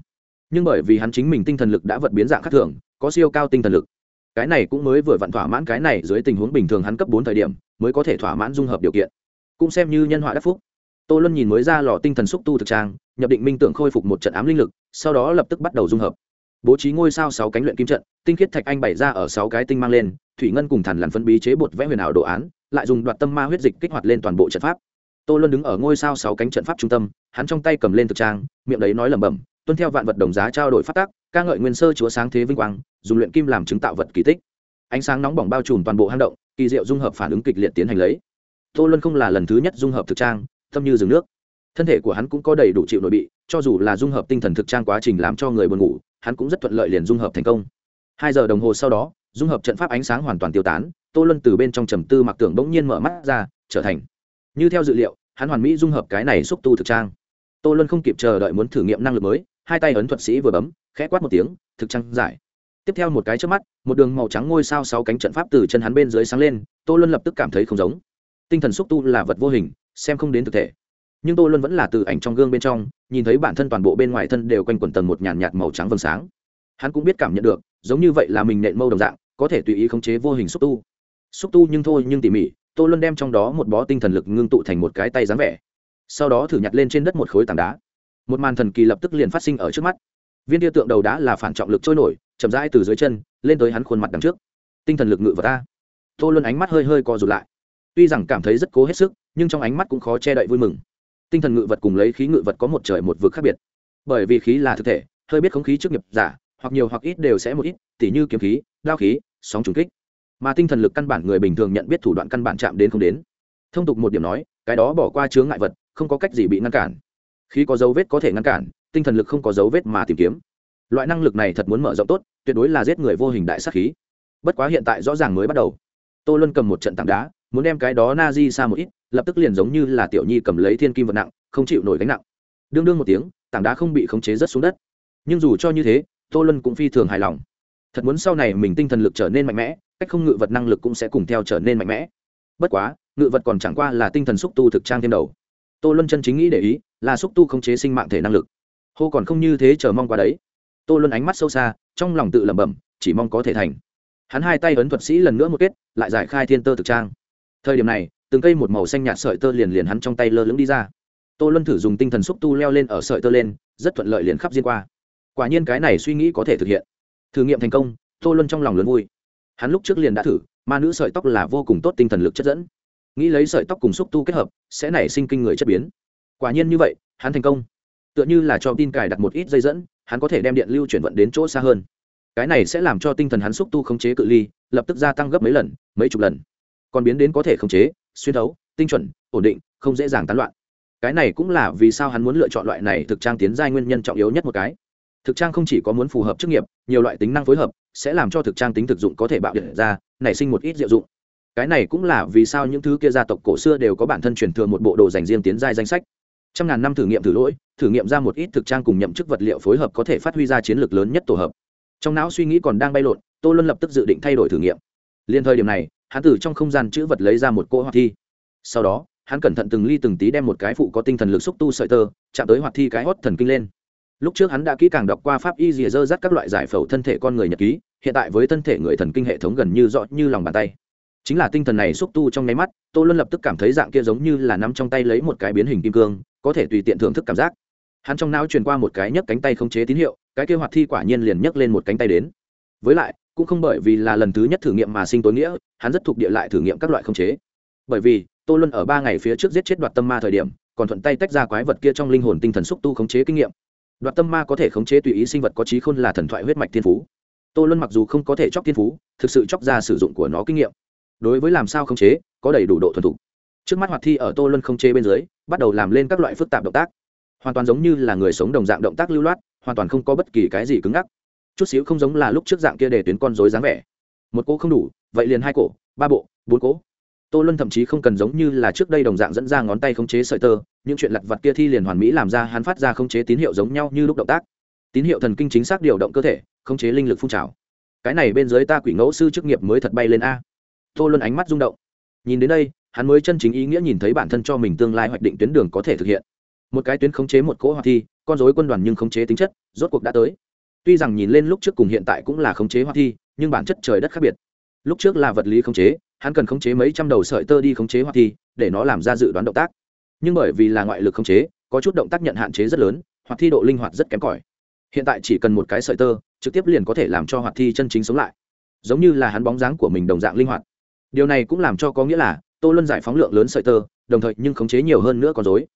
Nhưng bởi vì hắn chính mình tinh thần lực đã vật biến dạng khác thường có siêu cao tinh thần lực. Cái này cũng mới vừa vặn thỏa mãn cái này dưới tình huống bình thường hắn cấp bốn thời điểm mới có thể thỏa mãn dung hợp điều kiện. Cũng xem như nhân họa đắc phúc tô luân nhìn mới ra lò tinh thần xúc tu thực trang, nhập định minh tưởng khôi phục một trận ám linh lực, sau đó lập tức bắt đầu dung hợp. Bố trí ngôi sao sáu cánh luyện kim trận, tinh khiết thạch anh bày ra ở sáu cái tinh mang lên, thủy ngân cùng Thản lằn phân bí chế bột vẽ huyền ảo đồ án, lại dùng đoạt tâm ma huyết dịch kích hoạt lên toàn bộ trận pháp. Tô luân đứng ở ngôi sao sáu cánh trận pháp trung tâm, hắn trong tay cầm lên thực trang, miệng đấy nói lẩm bẩm, tuân theo vạn vật đồng giá trao đổi phát tác ca ngợi nguyên sơ chúa sáng thế vinh quang, dùng luyện kim làm chứng tạo vật kỳ tích. Ánh sáng nóng bỏng bao trùm toàn bộ hang động, kỳ diệu dung hợp phản ứng kịch liệt tiến hành lấy. Tô luân không là lần thứ nhất dung hợp thực trang tâm như rừng nước. Thân thể của hắn cũng có đầy đủ chịu nội bị, cho dù là dung hợp tinh thần thực trang quá trình làm cho người buồn ngủ, hắn cũng rất thuận lợi liền dung hợp thành công. Hai giờ đồng hồ sau đó, dung hợp trận pháp ánh sáng hoàn toàn tiêu tán, tô luân từ bên trong trầm tư mặc tưởng bỗng nhiên mở mắt ra, trở thành. Như theo dự liệu, hắn hoàn mỹ dung hợp cái này xúc tu thực trang. Tô luân không kịp chờ đợi muốn thử nghiệm năng lực mới, hai tay ấn thuật sĩ vừa bấm, khẽ quát một tiếng, thực trang giải. Tiếp theo một cái trước mắt, một đường màu trắng ngôi sao sáu cánh trận pháp từ chân hắn bên dưới sáng lên, tô luân lập tức cảm thấy không giống. Tinh thần xúc tu là vật vô hình xem không đến thực thể. Nhưng tôi luôn vẫn là từ ảnh trong gương bên trong, nhìn thấy bản thân toàn bộ bên ngoài thân đều quanh quẩn tầng một nhàn nhạt màu trắng vầng sáng. Hắn cũng biết cảm nhận được, giống như vậy là mình nện mâu đồng dạng, có thể tùy ý khống chế vô hình xúc tu. Xúc tu nhưng thôi, nhưng tỉ mỉ tôi luôn đem trong đó một bó tinh thần lực ngưng tụ thành một cái tay dáng vẻ. Sau đó thử nhặt lên trên đất một khối tảng đá. Một màn thần kỳ lập tức liền phát sinh ở trước mắt. Viên tia tượng đầu đá là phản trọng lực trôi nổi, chậm rãi từ dưới chân, lên tới hắn khuôn mặt đằng trước. Tinh thần lực ngự vào ta tôi luôn ánh mắt hơi hơi co rụt lại tuy rằng cảm thấy rất cố hết sức, nhưng trong ánh mắt cũng khó che đậy vui mừng. Tinh thần ngự vật cùng lấy khí ngự vật có một trời một vực khác biệt. Bởi vì khí là thực thể, hơi biết không khí trước nghiệp giả, hoặc nhiều hoặc ít đều sẽ một ít, tỉ như kiếm khí, đao khí, sóng trùng kích. Mà tinh thần lực căn bản người bình thường nhận biết thủ đoạn căn bản chạm đến không đến. Thông tục một điểm nói, cái đó bỏ qua chướng ngại vật, không có cách gì bị ngăn cản. Khí có dấu vết có thể ngăn cản, tinh thần lực không có dấu vết mà tìm kiếm. Loại năng lực này thật muốn mở rộng tốt, tuyệt đối là giết người vô hình đại sắc khí. Bất quá hiện tại rõ ràng mới bắt đầu. Tô luân cầm một trận tảng đá muốn đem cái đó na di xa một ít, lập tức liền giống như là tiểu nhi cầm lấy thiên kim vật nặng, không chịu nổi gánh nặng. Đương đương một tiếng, tảng đá không bị khống chế rất xuống đất. Nhưng dù cho như thế, tô luân cũng phi thường hài lòng. Thật muốn sau này mình tinh thần lực trở nên mạnh mẽ, cách không ngự vật năng lực cũng sẽ cùng theo trở nên mạnh mẽ. Bất quá, ngự vật còn chẳng qua là tinh thần xúc tu thực trang thêm đầu. Tô luân chân chính nghĩ để ý, là xúc tu khống chế sinh mạng thể năng lực. Hô còn không như thế chờ mong qua đấy. Tô luân ánh mắt sâu xa, trong lòng tự lẩm bẩm, chỉ mong có thể thành. Hắn hai tay ấn thuật sĩ lần nữa một kết, lại giải khai thiên tơ thực trang thời điểm này, từng cây một màu xanh nhạt sợi tơ liền liền hắn trong tay lơ lửng đi ra. Tô luân thử dùng tinh thần xúc tu leo lên ở sợi tơ lên, rất thuận lợi liền khắp diên qua. Quả nhiên cái này suy nghĩ có thể thực hiện. Thử nghiệm thành công, tô luân trong lòng lớn vui. Hắn lúc trước liền đã thử, ma nữ sợi tóc là vô cùng tốt tinh thần lực chất dẫn. Nghĩ lấy sợi tóc cùng xúc tu kết hợp, sẽ nảy sinh kinh người chất biến. Quả nhiên như vậy, hắn thành công. Tựa như là cho tin cài đặt một ít dây dẫn, hắn có thể đem điện lưu chuyển vận đến chỗ xa hơn. Cái này sẽ làm cho tinh thần hắn xúc tu khống chế cự ly, lập tức gia tăng gấp mấy lần, mấy chục lần còn biến đến có thể khống chế, xuyên thấu, tinh chuẩn, ổn định, không dễ dàng tán loạn. Cái này cũng là vì sao hắn muốn lựa chọn loại này thực trang tiến giai nguyên nhân trọng yếu nhất một cái. Thực trang không chỉ có muốn phù hợp chức nghiệp, nhiều loại tính năng phối hợp, sẽ làm cho thực trang tính thực dụng có thể bạo điện ra, nảy sinh một ít diệu dụng. Cái này cũng là vì sao những thứ kia gia tộc cổ xưa đều có bản thân truyền thừa một bộ đồ dành riêng tiến giai danh sách. Trăm ngàn năm thử nghiệm thử lỗi, thử nghiệm ra một ít thực trang cùng nhậm chức vật liệu phối hợp có thể phát huy ra chiến lược lớn nhất tổ hợp. Trong não suy nghĩ còn đang bay lộn, tô luân lập tức dự định thay đổi thử nghiệm. Liên thời điểm này hắn từ trong không gian chữ vật lấy ra một cỗ hoạt thi. Sau đó, hắn cẩn thận từng ly từng tí đem một cái phụ có tinh thần lực xúc tu sợi tơ, chạm tới hoạt thi cái hót thần kinh lên. Lúc trước hắn đã kỹ càng đọc qua pháp y dìa dơ dắt các loại giải phẫu thân thể con người nhật ký, hiện tại với thân thể người thần kinh hệ thống gần như rõ như lòng bàn tay. Chính là tinh thần này xúc tu trong nháy mắt, tô luân lập tức cảm thấy dạng kia giống như là nắm trong tay lấy một cái biến hình kim cương, có thể tùy tiện thưởng thức cảm giác. Hắn trong não truyền qua một cái nhấc cánh tay không chế tín hiệu, cái kia hoạt thi quả nhiên liền nhấc lên một cánh tay đến. Với lại cũng không bởi vì là lần thứ nhất thử nghiệm mà sinh tối nghĩa, hắn rất thuộc địa lại thử nghiệm các loại không chế. Bởi vì, tô luân ở ba ngày phía trước giết chết đoạt tâm ma thời điểm, còn thuận tay tách ra quái vật kia trong linh hồn tinh thần xúc tu khống chế kinh nghiệm. Đoạt tâm ma có thể khống chế tùy ý sinh vật có trí khôn là thần thoại huyết mạch thiên phú. Tô luân mặc dù không có thể chóc thiên phú, thực sự chóc ra sử dụng của nó kinh nghiệm. Đối với làm sao khống chế, có đầy đủ độ thuần thục. Trước mắt hoạt thi ở tô luân khống chế bên dưới, bắt đầu làm lên các loại phức tạp động tác. Hoàn toàn giống như là người sống đồng dạng động tác lưu loát, hoàn toàn không có bất kỳ cái gì cứng ngắc chút xíu không giống là lúc trước dạng kia để tuyến con rối dáng vẻ. Một cỗ không đủ, vậy liền hai cổ, ba bộ, bốn cỗ. Tô luân thậm chí không cần giống như là trước đây đồng dạng dẫn ra ngón tay khống chế sợi tơ, những chuyện lặt vặt kia thi liền hoàn mỹ làm ra hắn phát ra khống chế tín hiệu giống nhau như lúc động tác. Tín hiệu thần kinh chính xác điều động cơ thể, khống chế linh lực phun trào. Cái này bên dưới ta quỷ ngẫu sư chức nghiệp mới thật bay lên a. Tô luân ánh mắt rung động. Nhìn đến đây, hắn mới chân chính ý nghĩa nhìn thấy bản thân cho mình tương lai hoạch định tuyến đường có thể thực hiện. Một cái tuyến khống chế một cỗ hoạt thi, con dối quân đoàn nhưng khống chế tính chất, rốt cuộc đã tới tuy rằng nhìn lên lúc trước cùng hiện tại cũng là khống chế hoạt thi, nhưng bản chất trời đất khác biệt. Lúc trước là vật lý khống chế, hắn cần khống chế mấy trăm đầu sợi tơ đi khống chế hoạt thi, để nó làm ra dự đoán động tác. Nhưng bởi vì là ngoại lực khống chế, có chút động tác nhận hạn chế rất lớn hoạt thi độ linh hoạt rất kém cỏi. Hiện tại chỉ cần một cái sợi tơ, trực tiếp liền có thể làm cho hoạt thi chân chính sống lại. Giống như là hắn bóng dáng của mình đồng dạng linh hoạt. Điều này cũng làm cho có nghĩa là, tô luân giải phóng lượng lớn sợi tơ, đồng thời nhưng khống chế nhiều hơn nữa con dối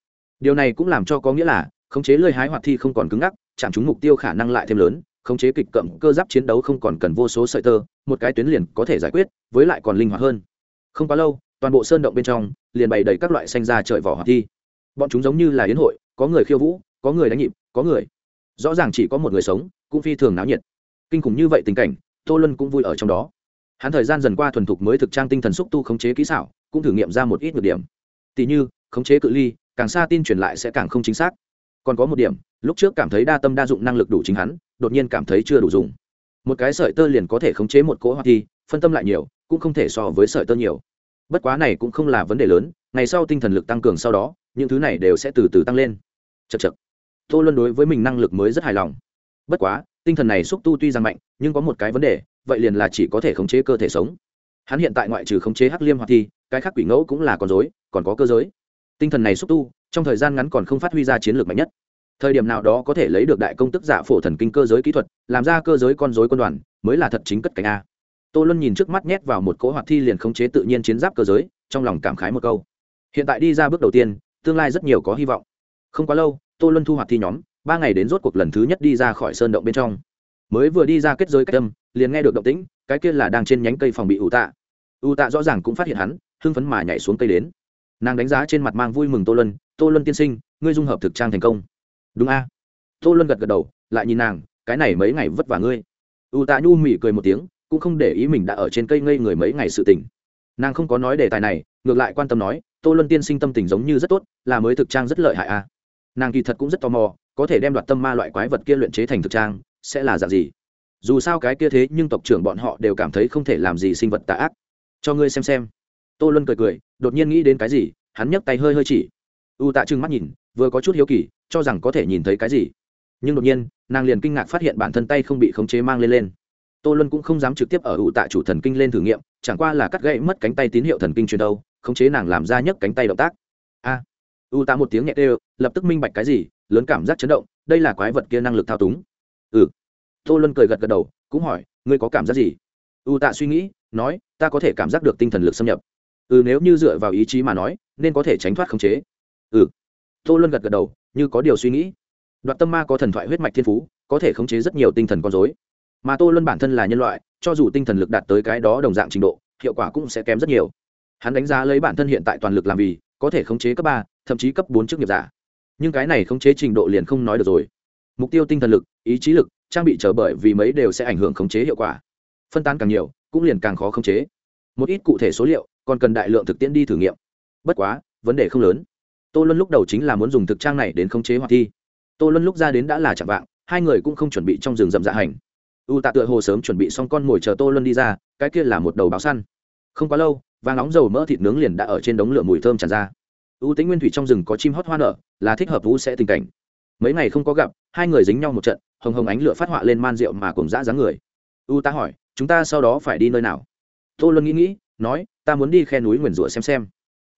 điều này cũng làm cho có nghĩa là, khống chế lơi hái hoạt thi không còn cứng ngắc chạm trúng mục tiêu khả năng lại thêm lớn, khống chế kịch cậm cơ giáp chiến đấu không còn cần vô số sợi tơ, một cái tuyến liền có thể giải quyết, với lại còn linh hoạt hơn. Không quá lâu, toàn bộ sơn động bên trong liền bày đầy các loại xanh ra trời vỏ hoạt thi. Bọn chúng giống như là yến hội, có người khiêu vũ, có người đánh nhịp, có người. Rõ ràng chỉ có một người sống, cũng phi thường náo nhiệt. Kinh khủng như vậy tình cảnh, tô luân cũng vui ở trong đó. Hắn thời gian dần qua thuần thục mới thực trang tinh thần xúc tu khống chế kỹ xảo, cũng thử nghiệm ra một ít nhược điểm. Tỷ như, khống chế cự ly, càng xa tin truyền lại sẽ càng không chính xác còn có một điểm, lúc trước cảm thấy đa tâm đa dụng năng lực đủ chính hắn, đột nhiên cảm thấy chưa đủ dùng. Một cái sợi tơ liền có thể khống chế một cỗ hoạt thi, phân tâm lại nhiều, cũng không thể so với sợi tơ nhiều. Bất quá này cũng không là vấn đề lớn, ngày sau tinh thần lực tăng cường sau đó, những thứ này đều sẽ từ từ tăng lên. Chật chật tô luân đối với mình năng lực mới rất hài lòng. Bất quá, tinh thần này xúc tu tuy rằng mạnh, nhưng có một cái vấn đề, vậy liền là chỉ có thể khống chế cơ thể sống. Hắn hiện tại ngoại trừ khống chế hắc liêm hoạt thi, cái khác quỷ ngẫu cũng là con dối còn có cơ giới. Tinh thần này xúc tu trong thời gian ngắn còn không phát huy ra chiến lược mạnh nhất. Thời điểm nào đó có thể lấy được đại công tức giả phổ thần kinh cơ giới kỹ thuật, làm ra cơ giới con dối quân đoàn, mới là thật chính cất cánh a. Tô luân nhìn trước mắt nhét vào một cỗ hoạt thi liền khống chế tự nhiên chiến giáp cơ giới, trong lòng cảm khái một câu. Hiện tại đi ra bước đầu tiên, tương lai rất nhiều có hy vọng. Không quá lâu, tô luân thu hoạt thi nhóm, ba ngày đến rốt cuộc lần thứ nhất đi ra khỏi sơn động bên trong. Mới vừa đi ra kết giới cách tâm liền nghe được động tĩnh, cái kia là đang trên nhánh cây phòng bị ủ tạ. Ủ tạ rõ ràng cũng phát hiện hắn, hưng phấn mà nhảy xuống cây đến nàng đánh giá trên mặt mang vui mừng tô luân tô luân tiên sinh, ngươi dung hợp thực trang thành công. Đúng a. Tô luân gật gật đầu, lại nhìn nàng, cái này mấy ngày vất vả ngươi. U tạ nhu mỉ cười một tiếng, cũng không để ý mình đã ở trên cây ngây người mấy ngày sự tình. Nàng không có nói đề tài này, ngược lại quan tâm nói, tô luân tiên sinh tâm tình giống như rất tốt, là mới thực trang rất lợi hại a. Nàng kỳ thật cũng rất tò mò, có thể đem đoạt tâm ma loại quái vật kia luyện chế thành thực trang, sẽ là dạng gì? Dù sao cái kia thế nhưng tộc trưởng bọn họ đều cảm thấy không thể làm gì sinh vật tà ác. Cho ngươi xem xem tô luân cười cười đột nhiên nghĩ đến cái gì hắn nhấc tay hơi hơi chỉ. U tạ trừng mắt nhìn vừa có chút hiếu kỳ cho rằng có thể nhìn thấy cái gì. Nhưng đột nhiên nàng liền kinh ngạc phát hiện bản thân tay không bị khống chế mang lên lên. Tô luân cũng không dám trực tiếp ở ủ tạ chủ thần kinh lên thử nghiệm chẳng qua là cắt gãy mất cánh tay tín hiệu thần kinh truyền đâu khống chế nàng làm ra nhấc cánh tay động tác. A. À, u tạ một tiếng nhẹ đều lập tức minh bạch cái gì lớn cảm giác chấn động đây là quái vật kia năng lực thao túng. Ừ. Tô luân cười gật gật đầu cũng hỏi ngươi có cảm giác gì? U tạ suy nghĩ nói ta có thể cảm giác được tinh thần lực xâm nhập ừ nếu như dựa vào ý chí mà nói, nên có thể tránh thoát khống chế. Ừ. Tô luân gật gật đầu, như có điều suy nghĩ. Đoạt tâm ma có thần thoại huyết mạch thiên phú, có thể khống chế rất nhiều tinh thần con dối mà tô luân bản thân là nhân loại, cho dù tinh thần lực đạt tới cái đó đồng dạng trình độ, hiệu quả cũng sẽ kém rất nhiều. Hắn đánh giá lấy bản thân hiện tại toàn lực làm vì, có thể khống chế cấp ba, thậm chí cấp bốn chức nghiệp giả. Nhưng cái này khống chế trình độ liền không nói được rồi. Mục tiêu tinh thần lực, ý chí lực, trang bị trở bởi vì mấy đều sẽ ảnh hưởng khống chế hiệu quả. Phân tán càng nhiều, cũng liền càng khó khống chế một ít cụ thể số liệu, còn cần đại lượng thực tiễn đi thử nghiệm. Bất quá, vấn đề không lớn. Tô luân lúc đầu chính là muốn dùng thực trang này đến khống chế hoạt thi. Tô luân lúc ra đến đã là chạm vạng, hai người cũng không chuẩn bị trong rừng rậm dạ hành. U tạ tựa hồ sớm chuẩn bị xong con ngồi chờ tô luân đi ra, cái kia là một đầu báo săn. Không quá lâu, vàng nóng dầu mỡ thịt nướng liền đã ở trên đống lửa mùi thơm tràn ra. U tính nguyên thủy trong rừng có chim hót hoa nở, là thích hợp vũ sẽ tình cảnh. Mấy ngày không có gặp, hai người dính nhau một trận, hồng hồng ánh lửa phát họa lên man rượu mà cùng dã dáng người. U ta hỏi, chúng ta sau đó phải đi nơi nào? Tô luân nghĩ nghĩ, nói, ta muốn đi khe núi nguyền rủa xem xem.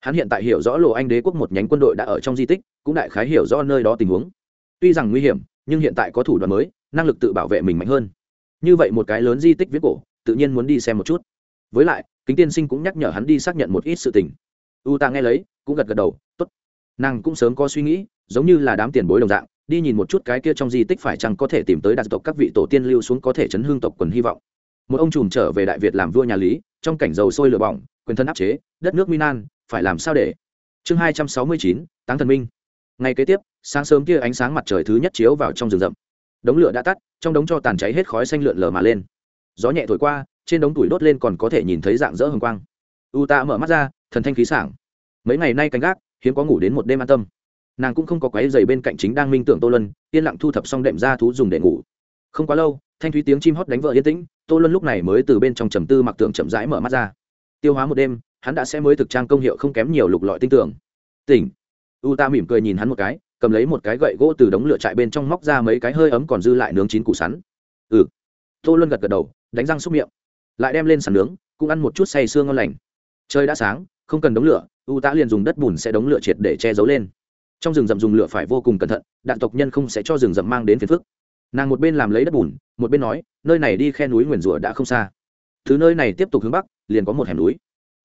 Hắn hiện tại hiểu rõ lộ anh đế quốc một nhánh quân đội đã ở trong di tích, cũng đại khái hiểu rõ nơi đó tình huống. Tuy rằng nguy hiểm, nhưng hiện tại có thủ đoạn mới, năng lực tự bảo vệ mình mạnh hơn. Như vậy một cái lớn di tích viết cổ, tự nhiên muốn đi xem một chút. Với lại, kính tiên sinh cũng nhắc nhở hắn đi xác nhận một ít sự tình. U ta nghe lấy, cũng gật gật đầu t ố t nàng cũng sớm có suy nghĩ, giống như là đám tiền bối đồng dạng, đi nhìn một chút cái kia trong di tích phải chăng có thể tìm tới đặc tộc các vị tổ tiên lưu xuống có thể chấn hương tộc quần hy vọng một ông trùm trở về đại việt làm vua nhà lý, trong cảnh dầu sôi lửa bỏng, quyền thân áp chế, đất nước minan phải làm sao để? Chương hai trăm sáu mươi chín, táng thần minh. Ngày kế tiếp, sáng sớm kia ánh sáng mặt trời thứ nhất chiếu vào trong rừng rậm. Đống lửa đã tắt, trong đống cho tàn cháy hết khói xanh lượn lờ mà lên. Gió nhẹ thổi qua, trên đống tuổi đốt lên còn có thể nhìn thấy dạng dỡ hồng quang. U ta mở mắt ra, thần thanh khí sảng. Mấy ngày nay canh gác, hiếm có ngủ đến một đêm an tâm. Nàng cũng không có quái dày bên cạnh chính đang minh tưởng tô lân yên lặng thu thập xong đệm ra thú dùng để ngủ. Không quá lâu, thanh thúy tiếng chim hót đánh vợ yên tĩnh tô Luân lúc này mới từ bên trong trầm tư mặc tưởng chậm rãi mở mắt ra. Tiêu hóa một đêm, hắn đã sẽ mới thực trang công hiệu không kém nhiều lục lọi tinh tưởng tỉnh. U ta mỉm cười nhìn hắn một cái, cầm lấy một cái gậy gỗ từ đống lửa trại bên trong móc ra mấy cái hơi ấm còn dư lại nướng chín củ sắn. Ừ. Tô luân gật gật đầu, đánh răng xúc miệng. Lại đem lên sàn nướng, cũng ăn một chút say sương ngon lành. Trời đã sáng, không cần đống lửa, u ta liền dùng đất bùn sẽ đống lửa triệt để che giấu lên. Trong rừng rậm dùng lửa phải vô cùng cẩn thận, đạn tộc nhân không sẽ cho rừng rậm mang đến phiền phức nàng một bên làm lấy đất bùn, một bên nói, nơi này đi khe núi nguyền rủa đã không xa. Thứ nơi này tiếp tục hướng bắc, liền có một hẻm núi.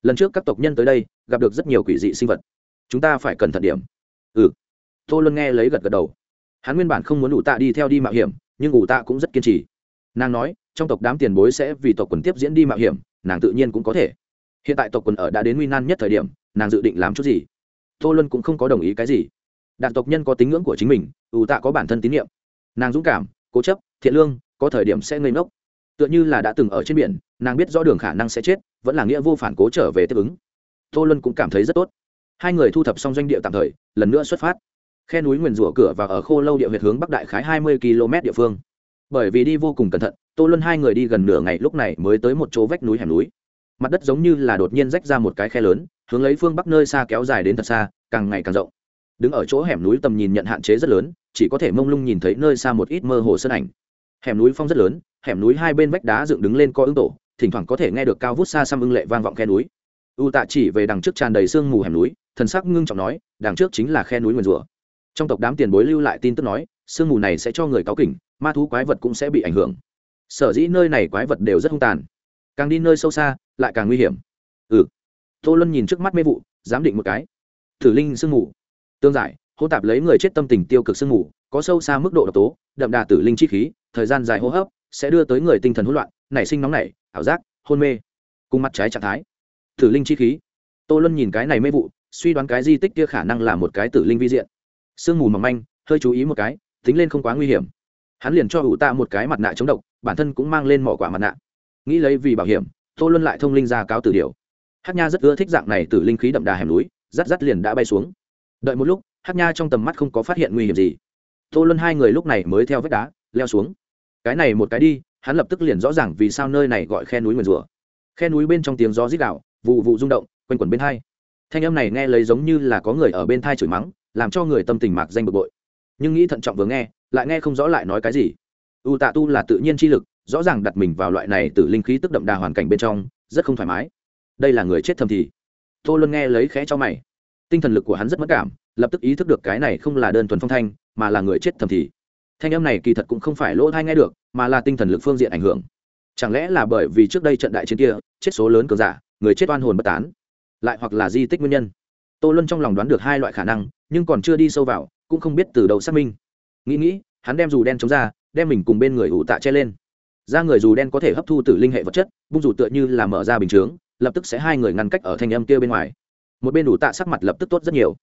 Lần trước các tộc nhân tới đây, gặp được rất nhiều quỷ dị sinh vật. Chúng ta phải cẩn thận điểm. Ừ. Tô luân nghe lấy gật gật đầu. Hắn nguyên bản không muốn ủ tạ đi theo đi mạo hiểm, nhưng ủ tạ cũng rất kiên trì. Nàng nói, trong tộc đám tiền bối sẽ vì tộc quần tiếp diễn đi mạo hiểm, nàng tự nhiên cũng có thể. Hiện tại tộc quần ở đã đến nguy nan nhất thời điểm, nàng dự định làm chút gì? Tô luân cũng không có đồng ý cái gì. Đạn tộc nhân có tín ngưỡng của chính mình, ủ tạ có bản thân tín nhiệm. Nàng dũng cảm cố chấp, thiện lương, có thời điểm sẽ ngây ngốc. Tựa như là đã từng ở trên biển, nàng biết rõ đường khả năng sẽ chết, vẫn là nghĩa vô phản cố trở về tiếp ứng. Tô luân cũng cảm thấy rất tốt. Hai người thu thập xong doanh địa tạm thời, lần nữa xuất phát. Khe núi nguyền rủa cửa và ở khô lâu địa huyệt hướng bắc đại khái hai mươi km địa phương. Bởi vì đi vô cùng cẩn thận, tô luân hai người đi gần nửa ngày lúc này mới tới một chỗ vách núi hẻm núi. Mặt đất giống như là đột nhiên rách ra một cái khe lớn, hướng lấy phương bắc nơi xa kéo dài đến thật xa, càng ngày càng rộng đứng ở chỗ hẻm núi tầm nhìn nhận hạn chế rất lớn, chỉ có thể mông lung nhìn thấy nơi xa một ít mơ hồ sơn ảnh. Hẻm núi phong rất lớn, hẻm núi hai bên vách đá dựng đứng lên co ứng tổ, thỉnh thoảng có thể nghe được cao vút xa xăm ưng lệ vang vọng khe núi. U tạ chỉ về đằng trước tràn đầy sương mù hẻm núi, thần sắc ngưng trọng nói, đằng trước chính là khe núi nguyền rủa. Trong tộc đám tiền bối lưu lại tin tức nói, sương mù này sẽ cho người cáo kỉnh, ma thú quái vật cũng sẽ bị ảnh hưởng. Sở dĩ nơi này quái vật đều rất hung tàn. Càng đi nơi sâu xa, lại càng nguy hiểm. Ừ. Tô luân nhìn trước mắt mê vụ, giám định một cái. Thử linh sương mù tương giải hô tạp lấy người chết tâm tình tiêu cực sương mù, có sâu xa mức độ độc tố, đậm đà tử linh chi khí, thời gian dài hô hấp, sẽ đưa tới người tinh thần hỗn loạn, nảy sinh nóng nảy, ảo giác, hôn mê, cùng mặt trái trạng thái. Tử linh chi khí. Tô luân nhìn cái này mê vụ, suy đoán cái di tích kia khả năng là một cái tử linh vi diện. Sương mù mỏng manh, hơi chú ý một cái, tính lên không quá nguy hiểm. Hắn liền cho ủ tạ một cái mặt nạ chống độc, bản thân cũng mang lên mỏ quả mặt nạ. Nghĩ lấy vì bảo hiểm, tô luân lại thông linh ra cáo tử điều. Hát nha rất ưa thích dạng này từ linh khí đậm đà hẻm núi rắt rắt liền đã bay xuống đợi một lúc hát nha trong tầm mắt không có phát hiện nguy hiểm gì. Tô luân hai người lúc này mới theo vách đá, leo xuống. Cái này một cái đi, hắn lập tức liền rõ ràng vì sao nơi này gọi khe núi nguyền rủa. Khe núi bên trong tiếng gió rít đạo vụ vụ rung động, quanh quẩn bên hai. Thanh âm này nghe lấy giống như là có người ở bên thai chửi mắng, làm cho người tâm tình mạc danh bực bội. Nhưng nghĩ thận trọng vừa nghe, lại nghe không rõ lại nói cái gì. U tạ tu là tự nhiên chi lực, rõ ràng đặt mình vào loại này từ linh khí tức đậm đà hoàn cảnh bên trong, rất không thoải mái. Đây là người chết thầm thì. Tô luân nghe lấy khẽ cho mày tinh thần lực của hắn rất mất cảm, lập tức ý thức được cái này không là đơn thuần phong thanh, mà là người chết thầm thì. Thanh âm này kỳ thật cũng không phải lỗ thai nghe được, mà là tinh thần lực phương diện ảnh hưởng. Chẳng lẽ là bởi vì trước đây trận đại chiến kia, chết số lớn cờ giả, người chết oan hồn bất tán? Lại hoặc là di tích nguyên nhân? Tô luân trong lòng đoán được hai loại khả năng, nhưng còn chưa đi sâu vào, cũng không biết từ đầu xác minh. Nghĩ nghĩ, hắn đem dù đen chống ra, đem mình cùng bên người ủ tạ che lên. Ra người dù đen có thể hấp thu từ linh hệ vật chất, bung dù tựa như là mở ra bình chướng, lập tức sẽ hai người ngăn cách ở thanh âm kia bên ngoài một bên đủ tạ sắc mặt lập tức tốt rất nhiều.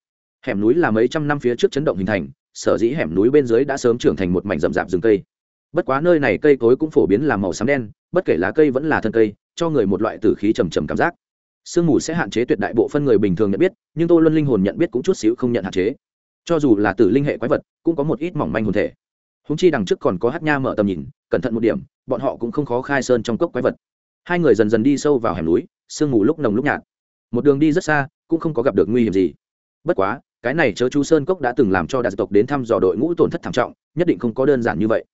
Hẻm núi là mấy trăm năm phía trước chấn động hình thành, sở dĩ hẻm núi bên dưới đã sớm trưởng thành một mảnh rậm rạp rừng cây. Bất quá nơi này cây cối cũng phổ biến là màu xám đen, bất kể lá cây vẫn là thân cây, cho người một loại tử khí trầm trầm cảm giác. Sương mù sẽ hạn chế tuyệt đại bộ phân người bình thường nhận biết, nhưng tô luân linh hồn nhận biết cũng chút xíu không nhận hạn chế. Cho dù là tử linh hệ quái vật, cũng có một ít mỏng manh hồn thể. Húng chi đằng trước còn có hát nha mở tầm nhìn, cẩn thận một điểm, bọn họ cũng không khó khai sơn trong cốc quái vật. Hai người dần dần đi sâu vào hẻm núi, sương mù lúc nồng lúc nhạt. Một đường đi rất xa cũng không có gặp được nguy hiểm gì. Bất quá, cái này chớ chú sơn cốc đã từng làm cho đạt tộc đến thăm dò đội ngũ tổn thất thảm trọng, nhất định không có đơn giản như vậy.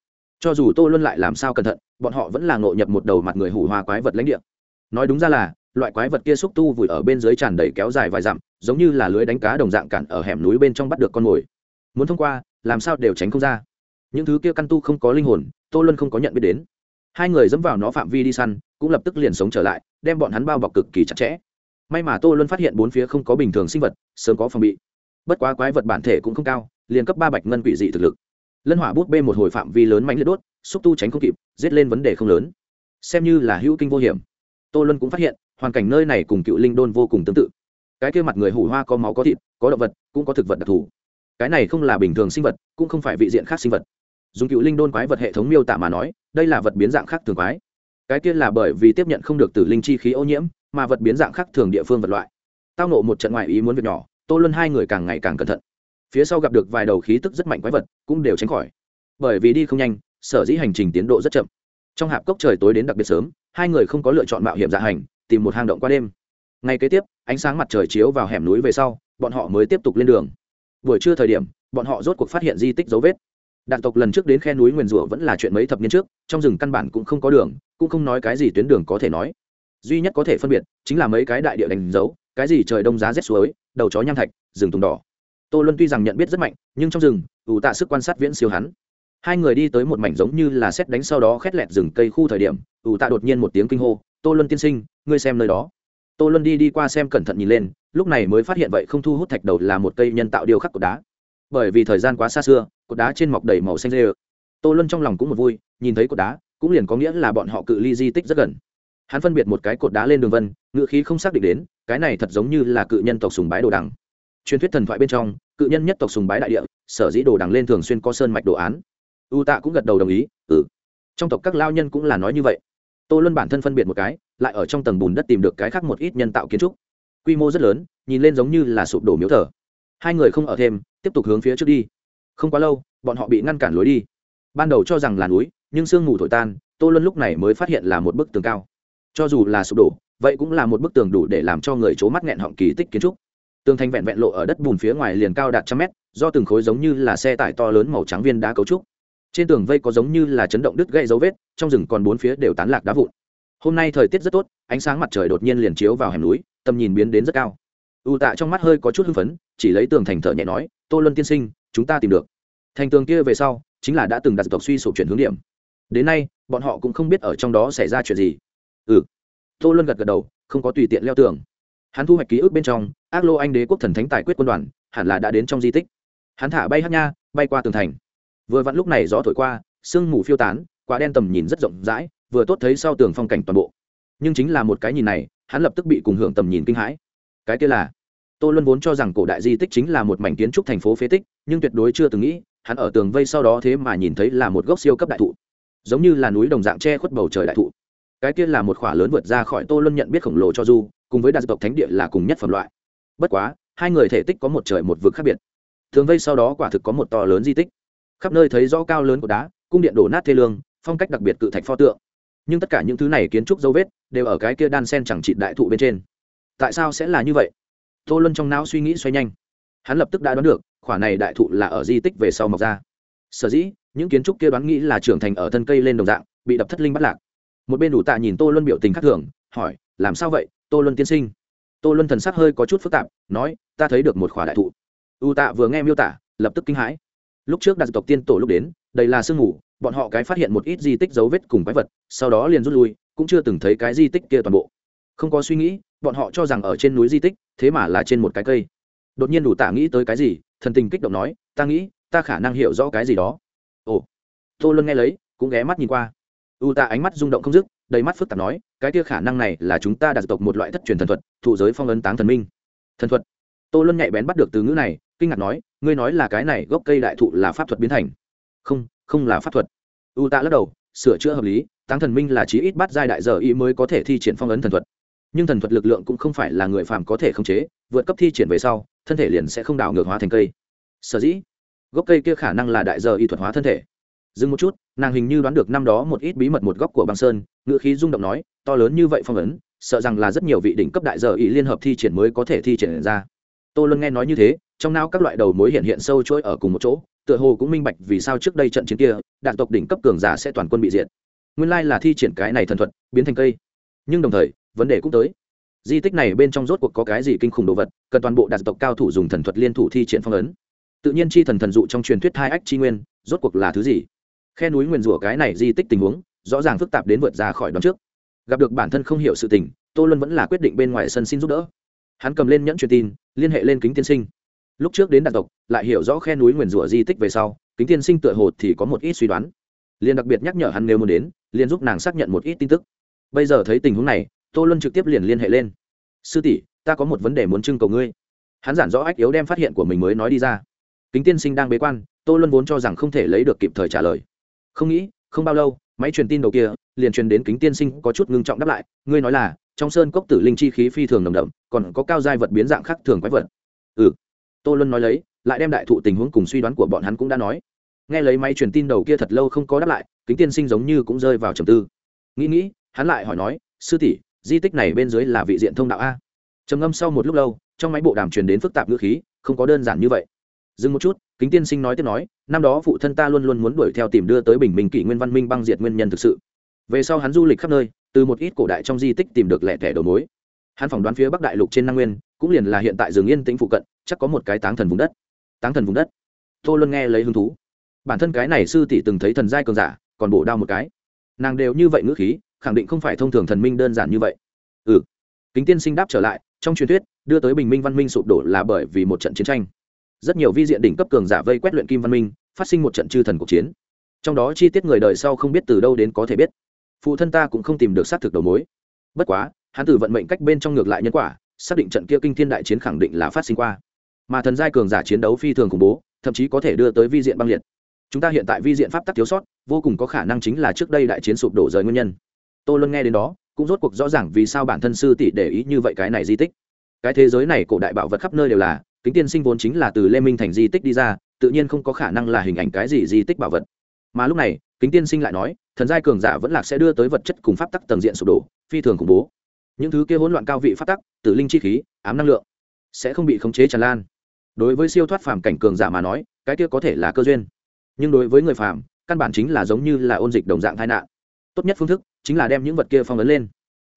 Cho dù tô luân lại làm sao cẩn thận, bọn họ vẫn là ngộ nhập một đầu mặt người hủ hoa quái vật lãnh địa. Nói đúng ra là, loại quái vật kia xúc tu vùi ở bên dưới tràn đầy kéo dài vài dặm, giống như là lưới đánh cá đồng dạng cản ở hẻm núi bên trong bắt được con mồi. Muốn thông qua, làm sao đều tránh không ra. Những thứ kia căn tu không có linh hồn, tô luân không có nhận biết đến. Hai người dẫm vào nó phạm vi đi săn, cũng lập tức liền sống trở lại, đem bọn hắn bao bọc cực kỳ chặt chẽ may mà tô luân phát hiện bốn phía không có bình thường sinh vật, sớm có phòng bị. Bất quá quái vật bản thể cũng không cao, liền cấp ba bạch ngân quỷ dị thực lực. Lân hỏa bút bê một hồi phạm vi lớn mạnh liệt đốt, xúc tu tránh không kịp, giết lên vấn đề không lớn. Xem như là hữu kinh vô hiểm. Tô luân cũng phát hiện, hoàn cảnh nơi này cùng cựu linh đôn vô cùng tương tự. Cái kia mặt người hủ hoa có máu có thịt, có động vật, cũng có thực vật đặc thù. Cái này không là bình thường sinh vật, cũng không phải vị diện khác sinh vật. Dùng cựu linh đôn quái vật hệ thống miêu tả mà nói, đây là vật biến dạng khác thường quái. Cái kia là bởi vì tiếp nhận không được từ linh chi khí ô nhiễm mà vật biến dạng khác thường địa phương vật loại. Tao nộ một trận ngoại ý muốn việc nhỏ, tô luân hai người càng ngày càng cẩn thận. Phía sau gặp được vài đầu khí tức rất mạnh quái vật, cũng đều tránh khỏi. Bởi vì đi không nhanh, sở dĩ hành trình tiến độ rất chậm. Trong hạp cốc trời tối đến đặc biệt sớm, hai người không có lựa chọn mạo hiểm dạ hành, tìm một hang động qua đêm. Ngay kế tiếp, ánh sáng mặt trời chiếu vào hẻm núi về sau, bọn họ mới tiếp tục lên đường. Buổi trưa thời điểm, bọn họ rốt cuộc phát hiện di tích dấu vết. Đạn tộc lần trước đến khe núi nguyền rủa vẫn là chuyện mấy thập niên trước, trong rừng căn bản cũng không có đường, cũng không nói cái gì tuyến đường có thể nói duy nhất có thể phân biệt chính là mấy cái đại địa đánh dấu, cái gì trời đông giá rét suối, đầu chó nham thạch, rừng tùng đỏ. Tô luân tuy rằng nhận biết rất mạnh, nhưng trong rừng, ủ tạ sức quan sát viễn siêu hắn. Hai người đi tới một mảnh giống như là xét đánh sau đó khét lẹt rừng cây khu thời điểm, ủ tạ đột nhiên một tiếng kinh hô, tô luân tiên sinh, ngươi xem nơi đó. Tô luân đi đi qua xem cẩn thận nhìn lên, lúc này mới phát hiện vậy không thu hút thạch đầu là một cây nhân tạo điều khắc cột đá. Bởi vì thời gian quá xa xưa, cột đá trên mọc đầy màu xanh rê tô luân trong lòng cũng một vui, nhìn thấy cột đá, cũng liền có nghĩa là bọn họ cự ly di tích rất gần hắn phân biệt một cái cột đá lên đường vân ngự khí không xác định đến, cái này thật giống như là cự nhân tộc sùng bái đồ đằng. Truyền thuyết thần thoại bên trong, cự nhân nhất tộc sùng bái đại địa, sở dĩ đồ đằng lên thường xuyên có sơn mạch đồ án. U tạ cũng gật đầu đồng ý ừ. Trong tộc các lao nhân cũng là nói như vậy. Tô luân bản thân phân biệt một cái, lại ở trong tầng bùn đất tìm được cái khác một ít nhân tạo kiến trúc. Quy mô rất lớn, nhìn lên giống như là sụp đổ miếu thờ. Hai người không ở thêm, tiếp tục hướng phía trước đi. Không quá lâu, bọn họ bị ngăn cản lối đi. Ban đầu cho rằng là núi, nhưng sương mù thổi tan, tô luân lúc này mới phát hiện là một bức tường cao cho dù là sụp đổ, vậy cũng là một bức tường đủ để làm cho người c h ố mắt nghẹn họng kỳ tích kiến trúc. Tường thành vẹn vẹn lộ ở đất bùn phía ngoài liền cao đạt trăm mét, do từng khối giống như là xe tải to lớn màu trắng viên đá cấu trúc. Trên tường vây có giống như là chấn động đứt gây dấu vết, trong rừng còn bốn phía đều tán lạc đá vụn. Hôm nay thời tiết rất tốt, ánh sáng mặt trời đột nhiên liền chiếu vào hẻm núi, tầm nhìn biến đến rất cao. U tạ trong mắt hơi có chút hưng phấn, chỉ lấy tường thành thở nhẹ nói, tô luân tiên sinh, chúng ta tìm được. Thành tường kia về sau, chính là đã từng đặt tộc suy sụp chuyển hướng điểm. Đến nay, bọn họ cũng không biết ở trong đó xảy ra chuyện gì ừ. Tô luân gật gật đầu, không có tùy tiện leo tường. Hắn thu hoạch ký ức bên trong, ác lô anh đế quốc thần thánh tài quyết quân đoàn, hẳn là đã đến trong di tích. Hắn thả bay hát nha, bay qua tường thành. Vừa vặn lúc này gió thổi qua, sương mù phiêu tán, quả đen tầm nhìn rất rộng rãi, vừa tốt thấy sau tường phong cảnh toàn bộ. Nhưng chính là một cái nhìn này, hắn lập tức bị cùng hưởng tầm nhìn kinh hãi. Cái kia là, tô luân vốn cho rằng cổ đại di tích chính là một mảnh kiến trúc thành phố phế tích, nhưng tuyệt đối chưa từng nghĩ, hắn ở tường vây sau đó thế mà nhìn thấy là một gốc siêu cấp đại thụ. Giống như là núi đồng dạng che khuất bầu trời đại thụ cái kia là một khỏa lớn vượt ra khỏi tô luân nhận biết khổng lồ cho du, cùng với đặc tộc thánh địa là cùng nhất phẩm loại. Bất quá, hai người thể tích có một trời một vực khác biệt. Thường vây sau đó quả thực có một to lớn di tích. Khắp nơi thấy rõ cao lớn của đá, cung điện đổ nát thê lương, phong cách đặc biệt cự thạch pho tượng. Nhưng tất cả những thứ này kiến trúc dấu vết đều ở cái kia đan sen chẳng trị đại thụ bên trên. Tại sao sẽ là như vậy? Tô luân trong não suy nghĩ xoay nhanh. Hắn lập tức đã đoán được khoả này đại thụ là ở di tích về sau mọc ra. Sở dĩ, những kiến trúc kia đoán nghĩ là trưởng thành ở thân cây lên đồng dạng, bị đập thất linh bắt lạc một bên đủ tạ nhìn tô luân biểu tình khác thường, hỏi, làm sao vậy, tô luân tiên sinh? Tô luân thần sắc hơi có chút phức tạp, nói, ta thấy được một khỏa đại thụ. U tạ vừa nghe miêu tả, lập tức kinh hãi. Lúc trước đặc tộc tiên tổ lúc đến đây là sương mù, bọn họ cái phát hiện một ít di tích dấu vết cùng quái vật, sau đó liền rút lui, cũng chưa từng thấy cái di tích kia toàn bộ. Không có suy nghĩ, bọn họ cho rằng ở trên núi di tích, thế mà là trên một cái cây. Đột nhiên đủ tạ nghĩ tới cái gì, thần tình kích động nói, ta nghĩ, ta khả năng hiểu rõ cái gì đó. Ồ. Tô luân nghe lấy, cũng ghé mắt nhìn qua u tạ ánh mắt rung động không dứt, đầy mắt phức tạp nói, cái kia khả năng này là chúng ta đạt tộc một loại thất truyền thần thuật, thụ giới phong ấn táng thần minh. Thần thuật? Tô luân nhạy bén bắt được từ ngữ này, kinh ngạc nói, ngươi nói là cái này gốc cây đại thụ là pháp thuật biến thành. Không không là pháp thuật. U tạ lắc đầu, sửa chữa hợp lý, táng thần minh là chí ít bắt giai đại giờ ý mới có thể thi triển phong ấn thần thuật. Nhưng thần thuật lực lượng cũng không phải là người phàm có thể khống chế, vượt cấp thi triển về sau, thân thể liền sẽ không đảo ngược hóa thành cây. Sở dĩ, gốc cây kia khả năng là đại giờ y thuật hóa thân thể dừng một chút, nàng hình như đoán được năm đó một ít bí mật một góc của băng sơn ngựa khí rung động nói, to lớn như vậy phong ấn, sợ rằng là rất nhiều vị đỉnh cấp đại giờ ý liên hợp thi triển mới có thể thi triển ra. Tô luân nghe nói như thế, trong não các loại đầu mối hiện hiện sâu chuỗi ở cùng một chỗ, tựa hồ cũng minh bạch vì sao trước đây trận chiến kia, đạn tộc đỉnh cấp cường giả sẽ toàn quân bị diệt. Nguyên lai là thi triển cái này thần thuật, biến thành cây. Nhưng đồng thời, vấn đề cũng tới. Di tích này bên trong rốt cuộc có cái gì kinh khủng đồ vật, cần toàn bộ đạt tộc cao thủ dùng thần thuật liên thủ thi triển phong ấn. Tự nhiên chi thần thần dụ trong truyền thuyết hai ách chi nguyên, rốt cuộc là thứ gì? Khe núi nguyền rủa cái này di tích tình huống, rõ ràng phức tạp đến vượt ra khỏi đón trước. Gặp được bản thân không hiểu sự tình, tô luân vẫn là quyết định bên ngoài sân xin giúp đỡ. Hắn cầm lên nhẫn truyền tin, liên hệ lên kính tiên sinh. Lúc trước đến đặc tộc, lại hiểu rõ khe núi nguyền rủa di tích về sau, kính tiên sinh tựa hồ thì có một ít suy đoán. Liền đặc biệt nhắc nhở hắn nếu muốn đến, liền giúp nàng xác nhận một ít tin tức. Bây giờ thấy tình huống này, tô luân trực tiếp liền liên hệ lên. Sư tỷ, ta có một vấn đề muốn trưng cầu ngươi. Hắn giản rõ ách yếu đem phát hiện của mình mới nói đi ra. Kính tiên sinh đang bế quan, tô luân vốn cho rằng không thể lấy được kịp thời trả lời không nghĩ, không bao lâu, máy truyền tin đầu kia liền truyền đến kính tiên sinh có chút ngưng trọng đáp lại, ngươi nói là, trong sơn cốc tử linh chi khí phi thường nồng đậm, còn có cao giai vật biến dạng khác thường quái vật. Ừ. Tô luân nói lấy, lại đem đại thụ tình huống cùng suy đoán của bọn hắn cũng đã nói. Nghe lấy máy truyền tin đầu kia thật lâu không có đáp lại, kính tiên sinh giống như cũng rơi vào trầm tư. Nghĩ nghĩ, hắn lại hỏi nói, sư tỷ, di tích này bên dưới là vị diện thông đạo a? Trầm ngâm sau một lúc lâu, trong máy bộ đàm truyền đến phức tạp ngữ khí, không có đơn giản như vậy dừng một chút, kính tiên sinh nói tiếp nói, năm đó phụ thân ta luôn luôn muốn đuổi theo tìm đưa tới bình minh kỷ nguyên văn minh băng diệt nguyên nhân thực sự. Về sau hắn du lịch khắp nơi, từ một ít cổ đại trong di tích tìm được lẻ thẻ đầu mối. Hắn phỏng đoán phía bắc đại lục trên năng nguyên, cũng liền là hiện tại rừng yên tĩnh phụ cận, chắc có một cái táng thần vùng đất. Táng thần vùng đất? Tô luân nghe lấy hứng thú. Bản thân cái này sư tỷ từng thấy thần giai cường giả, còn bổ đao một cái. Nàng đều như vậy ngữ khí, khẳng định không phải thông thường thần minh đơn giản như vậy. Ừ. Kính tiên sinh đáp trở lại, trong truyền thuyết, đưa tới bình minh văn minh sụp đổ là bởi vì một trận chiến tranh rất nhiều vi diện đỉnh cấp cường giả vây quét luyện kim văn minh, phát sinh một trận chư thần cuộc chiến. Trong đó chi tiết người đời sau không biết từ đâu đến có thể biết. Phụ thân ta cũng không tìm được xác thực đầu mối. Bất quá, hắn từ vận mệnh cách bên trong ngược lại nhân quả, xác định trận kia kinh thiên đại chiến khẳng định là phát sinh qua. Mà thần giai cường giả chiến đấu phi thường khủng bố, thậm chí có thể đưa tới vi diện băng liệt. Chúng ta hiện tại vi diện pháp tắc thiếu sót, vô cùng có khả năng chính là trước đây đại chiến sụp đổ rời nguyên nhân. Tôi luôn nghe đến đó, cũng rốt cuộc rõ ràng vì sao bản thân sư tỷ để ý như vậy cái này di tích. Cái thế giới này cổ đại bảo vật khắp nơi đều là kính tiên sinh vốn chính là từ lê minh thành di tích đi ra, tự nhiên không có khả năng là hình ảnh cái gì di tích bảo vật. Mà lúc này, kính tiên sinh lại nói, thần giai cường giả vẫn lạc sẽ đưa tới vật chất cùng pháp tắc tầng diện sụp đổ, phi thường khủng bố. Những thứ kia hỗn loạn cao vị pháp tắc, tử linh chi khí, ám năng lượng, sẽ không bị khống chế tràn lan. Đối với siêu thoát phàm cảnh cường giả mà nói, cái kia có thể là cơ duyên. Nhưng đối với người phàm, căn bản chính là giống như là ôn dịch đồng dạng tai nạn. Tốt nhất phương thức chính là đem những vật kia phong ấn lên.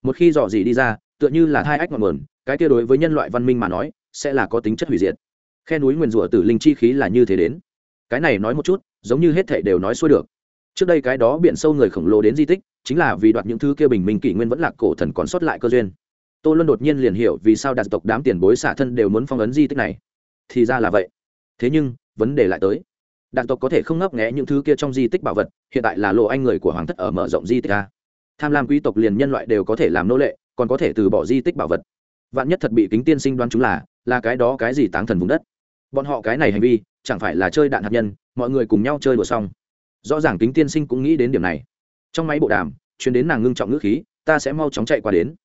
Một khi dò dỉ đi ra, tựa như là thai ách ngọn nguồn, cái kia đối với nhân loại văn minh mà nói sẽ là có tính chất hủy diệt. Khe núi nguyền rủa tử linh chi khí là như thế đến. Cái này nói một chút, giống như hết thảy đều nói xuôi được. Trước đây cái đó biển sâu người khổng lồ đến di tích, chính là vì đoạt những thứ kia bình minh kỷ nguyên vẫn là cổ thần còn sót lại cơ duyên. Tô luân đột nhiên liền hiểu vì sao đạt tộc đám tiền bối xả thân đều muốn phong ấn di tích này. Thì ra là vậy. Thế nhưng, vấn đề lại tới. Đạt tộc có thể không ngấp nghẽ những thứ kia trong di tích bảo vật, hiện tại là lộ anh người của hoàng thất ở mở rộng di tích ra tham lam quý tộc liền nhân loại đều có thể làm nô lệ, còn có thể từ bỏ di tích bảo vật. Vạn nhất thật bị kính tiên sinh đoán chúng là là cái đó cái gì táng thần vùng đất? Bọn họ cái này hành vi, chẳng phải là chơi đạn hạt nhân, mọi người cùng nhau chơi đùa xong. Rõ ràng kính tiên sinh cũng nghĩ đến điểm này. Trong máy bộ đàm chuyến đến nàng ngưng trọng ngữ khí, ta sẽ mau chóng chạy qua đến.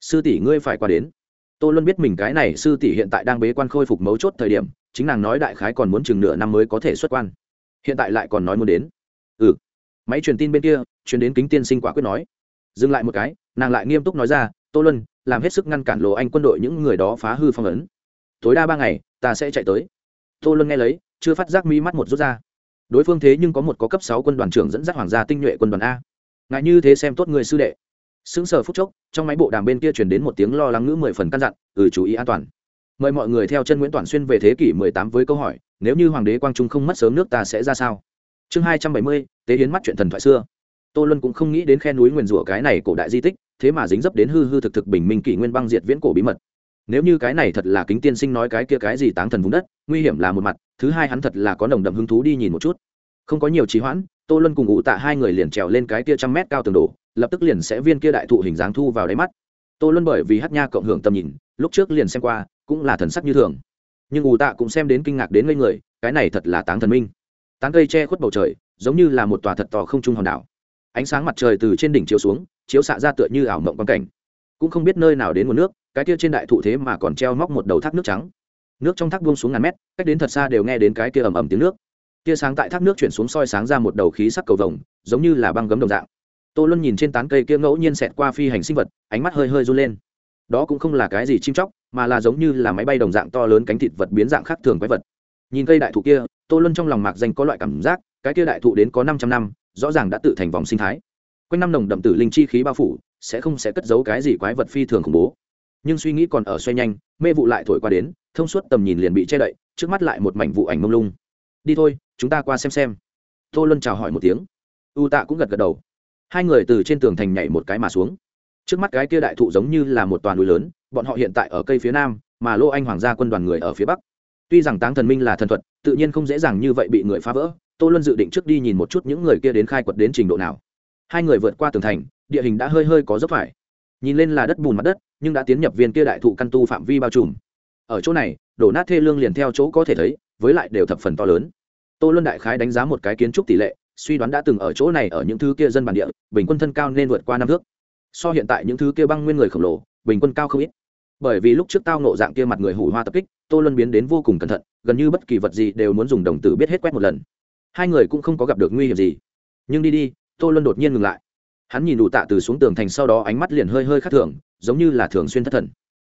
Sư tỷ, ngươi phải qua đến. Tôi luôn biết mình cái này sư tỷ hiện tại đang bế quan khôi phục mấu chốt thời điểm, chính nàng nói đại khái còn muốn chừng nửa năm mới có thể xuất quan. Hiện tại lại còn nói muốn đến. Ừ. Máy truyền tin bên kia chuyến đến kính tiên sinh quả quyết nói. Dừng lại một cái, nàng lại nghiêm túc nói ra, tô luân, làm hết sức ngăn cản lộ anh quân đội những người đó phá hư phong ấn tối đa ba ngày, ta sẽ chạy tới. Tô luân nghe lấy, chưa phát giác mi mắt một rút ra. Đối phương thế nhưng có một có cấp sáu quân đoàn trưởng dẫn dắt hoàng gia tinh nhuệ quân đoàn a. Ngại như thế xem tốt người sư đệ. Sững sờ phút chốc, trong máy bộ đàm bên kia truyền đến một tiếng lo lắng ngữ mười phần căn dặn ừ chú ý an toàn. Mời mọi người theo chân nguyễn toàn xuyên về thế kỷ mười tám với câu hỏi, nếu như hoàng đế quang trung không mất sớm nước ta sẽ ra sao? Chương hai trăm bảy mươi, tế hiến mắt chuyện thần thoại xưa. Tô luân cũng không nghĩ đến khe núi nguyền rủa cái này cổ đại di tích, thế mà dính dấp đến hư hư thực thực bình minh kỷ nguyên băng diệt viễn cổ bí mật nếu như cái này thật là kính tiên sinh nói cái kia cái gì táng thần vùng đất, nguy hiểm là một mặt, thứ hai hắn thật là có nồng đậm hứng thú đi nhìn một chút. Không có nhiều trì hoãn, tô luân cùng ngụ tạ hai người liền trèo lên cái kia trăm mét cao tường đổ, lập tức liền sẽ viên kia đại thụ hình dáng thu vào đáy mắt. Tô luân bởi vì hát nha cộng hưởng tầm nhìn, lúc trước liền xem qua, cũng là thần sắc như thường. Nhưng ủ tạ cũng xem đến kinh ngạc đến ngây người, cái này thật là táng thần minh. Tán cây che khuất bầu trời, giống như là một tòa thật tò không trung hòn đảo. Ánh sáng mặt trời từ trên đỉnh chiếu xuống, chiếu xạ ra tựa như ảo mộng quan cảnh. Cũng không biết nơi nào đến nguồn nước cái kia trên đại thụ thế mà còn treo móc một đầu thác nước trắng. Nước trong thác buông xuống ngàn mét, cách đến thật xa đều nghe đến cái kia ầm ầm tiếng nước. Tia sáng tại thác nước chuyển xuống soi sáng ra một đầu khí sắc cầu vồng, giống như là băng gấm đồng dạng. Tô luân nhìn trên tán cây kia ngẫu nhiên xẹt qua phi hành sinh vật, ánh mắt hơi hơi run lên. Đó cũng không là cái gì chim chóc, mà là giống như là máy bay đồng dạng to lớn cánh thịt vật biến dạng khác thường quái vật. Nhìn cây đại thụ kia, tô luân trong lòng mạc danh có loại cảm giác, cái kia đại thụ đến có năm trăm năm, rõ ràng đã tự thành vòng sinh thái. Quanh năm nồng đậm tử linh chi khí bao phủ, sẽ không sẽ cất giấu cái gì quái vật phi thường khủng bố nhưng suy nghĩ còn ở xoay nhanh, mê vụ lại thổi qua đến, thông suốt tầm nhìn liền bị che đậy, trước mắt lại một mảnh vụ ảnh mông lung. Đi thôi, chúng ta qua xem xem. Tô luân chào hỏi một tiếng. U tạ cũng gật gật đầu. Hai người từ trên tường thành nhảy một cái mà xuống. Trước mắt cái kia đại thụ giống như là một toàn núi lớn, bọn họ hiện tại ở cây phía nam, mà lô anh hoàng gia quân đoàn người ở phía bắc. Tuy rằng táng thần minh là thần thuật, tự nhiên không dễ dàng như vậy bị người phá vỡ, tô luân dự định trước đi nhìn một chút những người kia đến khai quật đến trình độ nào. Hai người vượt qua tường thành, địa hình đã hơi hơi có dốc phải nhìn lên là đất bùn mặt đất, nhưng đã tiến nhập viên kia đại thụ căn tu phạm vi bao trùm. Ở chỗ này, đổ nát thê lương liền theo chỗ có thể thấy, với lại đều thập phần to lớn. Tô luân đại khái đánh giá một cái kiến trúc tỷ lệ, suy đoán đã từng ở chỗ này ở những thứ kia dân bản địa, bình quân thân cao nên vượt qua năm thước. So hiện tại những thứ kia băng nguyên người khổng lồ, bình quân cao không ít. Bởi vì lúc trước tao nộ dạng kia mặt người hủ hoa tập kích, tô luân biến đến vô cùng cẩn thận, gần như bất kỳ vật gì đều muốn dùng đồng tử biết hết quét một lần. Hai người cũng không có gặp được nguy hiểm gì. Nhưng đi đi, tô luân đột nhiên ngừng lại hắn nhìn đủ tạ từ xuống tường thành sau đó ánh mắt liền hơi hơi khác thường, giống như là thường xuyên thất thần.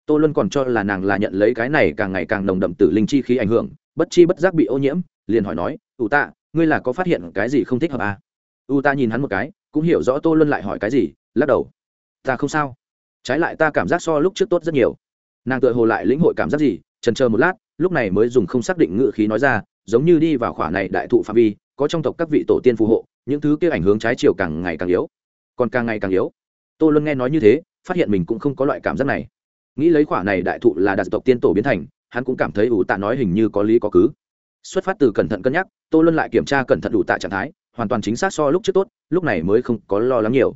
Tô luân còn cho là nàng là nhận lấy cái này càng ngày càng nồng đậm tử linh chi khí ảnh hưởng, bất chi bất giác bị ô nhiễm, liền hỏi nói, ủ tạ, ngươi là có phát hiện cái gì không thích hợp à? u ta nhìn hắn một cái, cũng hiểu rõ tô luân lại hỏi cái gì, lắc đầu, ta không sao. Trái lại ta cảm giác so lúc trước tốt rất nhiều. Nàng tự hồ lại lĩnh hội cảm giác gì trần chờ một lát, lúc này mới dùng không xác định ngự khí nói ra, giống như đi vào khỏa này đại thụ phạm vi, có trong tộc các vị tổ tiên phù hộ, những thứ kia ảnh hướng trái chiều càng ngày càng yếu còn càng ngày càng yếu. Tô luân nghe nói như thế, phát hiện mình cũng không có loại cảm giác này. Nghĩ lấy khoả này đại thụ là đạt tộc tiên tổ biến thành, hắn cũng cảm thấy ủ tạ nói hình như có lý có cứ. Xuất phát từ cẩn thận cân nhắc, tô luân lại kiểm tra cẩn thận đủ tạ trạng thái, hoàn toàn chính xác so lúc trước tốt, lúc này mới không có lo lắng nhiều.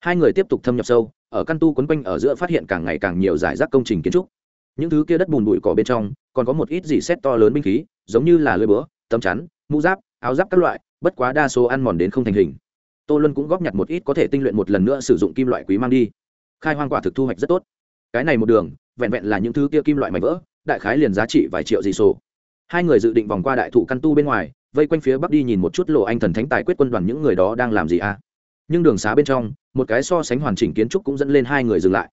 Hai người tiếp tục thâm nhập sâu, ở căn tu quấn quanh ở giữa phát hiện càng ngày càng nhiều giải rác công trình kiến trúc. Những thứ kia đất bùn bụi cỏ bên trong, còn có một ít gì xét to lớn binh khí, giống như là lưới búa, tấm chắn, mũ giáp, áo giáp các loại, bất quá đa số ăn mòn đến không thành hình tô luân cũng góp nhặt một ít có thể tinh luyện một lần nữa sử dụng kim loại quý mang đi. Khai hoang quả thực thu hoạch rất tốt. Cái này một đường, vẹn vẹn là những thứ kia kim loại mảnh vỡ, đại khái liền giá trị vài triệu gì sổ. Hai người dự định vòng qua đại thụ căn tu bên ngoài, vây quanh phía bắc đi nhìn một chút lộ anh thần thánh tài quyết quân đoàn những người đó đang làm gì à. Nhưng đường xá bên trong, một cái so sánh hoàn chỉnh kiến trúc cũng dẫn lên hai người dừng lại.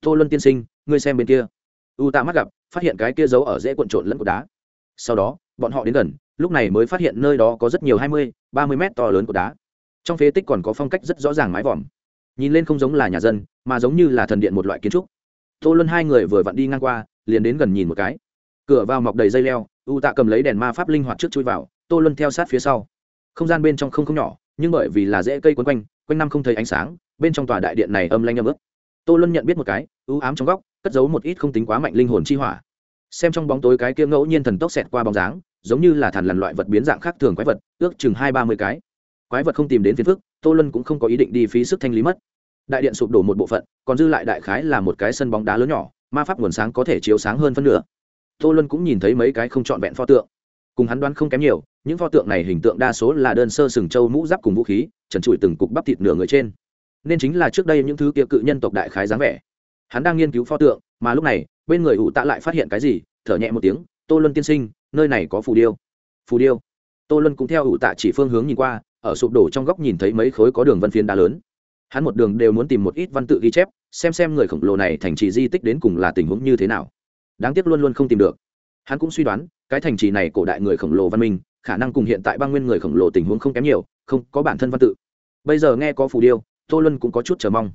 Tô luân tiên sinh, ngươi xem bên kia. U tạ mắt gặp, phát hiện cái kia giấu ở dễ cuộn trộn lẫn cột đá. Sau đó, bọn họ đến gần, lúc này mới phát hiện nơi đó có rất nhiều hai mươi, ba mươi mét to lớn cột đá trong phế tích còn có phong cách rất rõ ràng mái vòm. Nhìn lên không giống là nhà dân, mà giống như là thần điện một loại kiến trúc. Tô luân hai người vừa vặn đi ngang qua, liền đến gần nhìn một cái. Cửa vào mọc đầy dây leo, u tạ cầm lấy đèn ma pháp linh hoạt trước chui vào, tô luân theo sát phía sau. Không gian bên trong không không nhỏ, nhưng bởi vì là dễ cây quấn quanh quanh năm không thấy ánh sáng, bên trong tòa đại điện này âm lanh âm ức tô luân nhận biết một cái, ưu ám trong góc, cất giấu một ít không tính quá mạnh linh hồn chi hỏa. Xem trong bóng tối cái kia ngẫu nhiên thần tốc xẹt qua bóng dáng, giống như là thằn lằn loại vật biến dạng khác thường quái vật, ước chừng hai ba mươi cái quái vật không tìm đến phiền phức, tô luân cũng không có ý định đi phí sức thanh lý mất. Đại điện sụp đổ một bộ phận, còn dư lại đại khái là một cái sân bóng đá lớn nhỏ, ma pháp nguồn sáng có thể chiếu sáng hơn phân nửa. Tô luân cũng nhìn thấy mấy cái không trọn vẹn pho tượng. Cùng hắn đoán không kém nhiều, những pho tượng này hình tượng đa số là đơn sơ sừng trâu mũ giáp cùng vũ khí, trần trụi từng cục bắp thịt nửa người trên. Nên chính là trước đây những thứ kia cự nhân tộc đại khái dáng vẻ. Hắn đang nghiên cứu pho tượng, mà lúc này, bên người ủ tạ lại phát hiện cái gì, thở nhẹ một tiếng, tô luân tiên sinh, nơi này có phù điêu. Phù điêu? Tô luân cũng theo ủ tạ chỉ phương hướng nhìn qua ở sụp đổ trong góc nhìn thấy mấy khối có đường vân phiến đá lớn. Hắn một đường đều muốn tìm một ít văn tự ghi chép, xem xem người khổng lồ này thành trì di tích đến cùng là tình huống như thế nào. Đáng tiếc luôn luôn không tìm được. Hắn cũng suy đoán, cái thành trì này cổ đại người khổng lồ văn minh, khả năng cùng hiện tại băng nguyên người khổng lồ tình huống không kém nhiều, không có bản thân văn tự. Bây giờ nghe có phù điêu, tô luân cũng có chút chờ mong.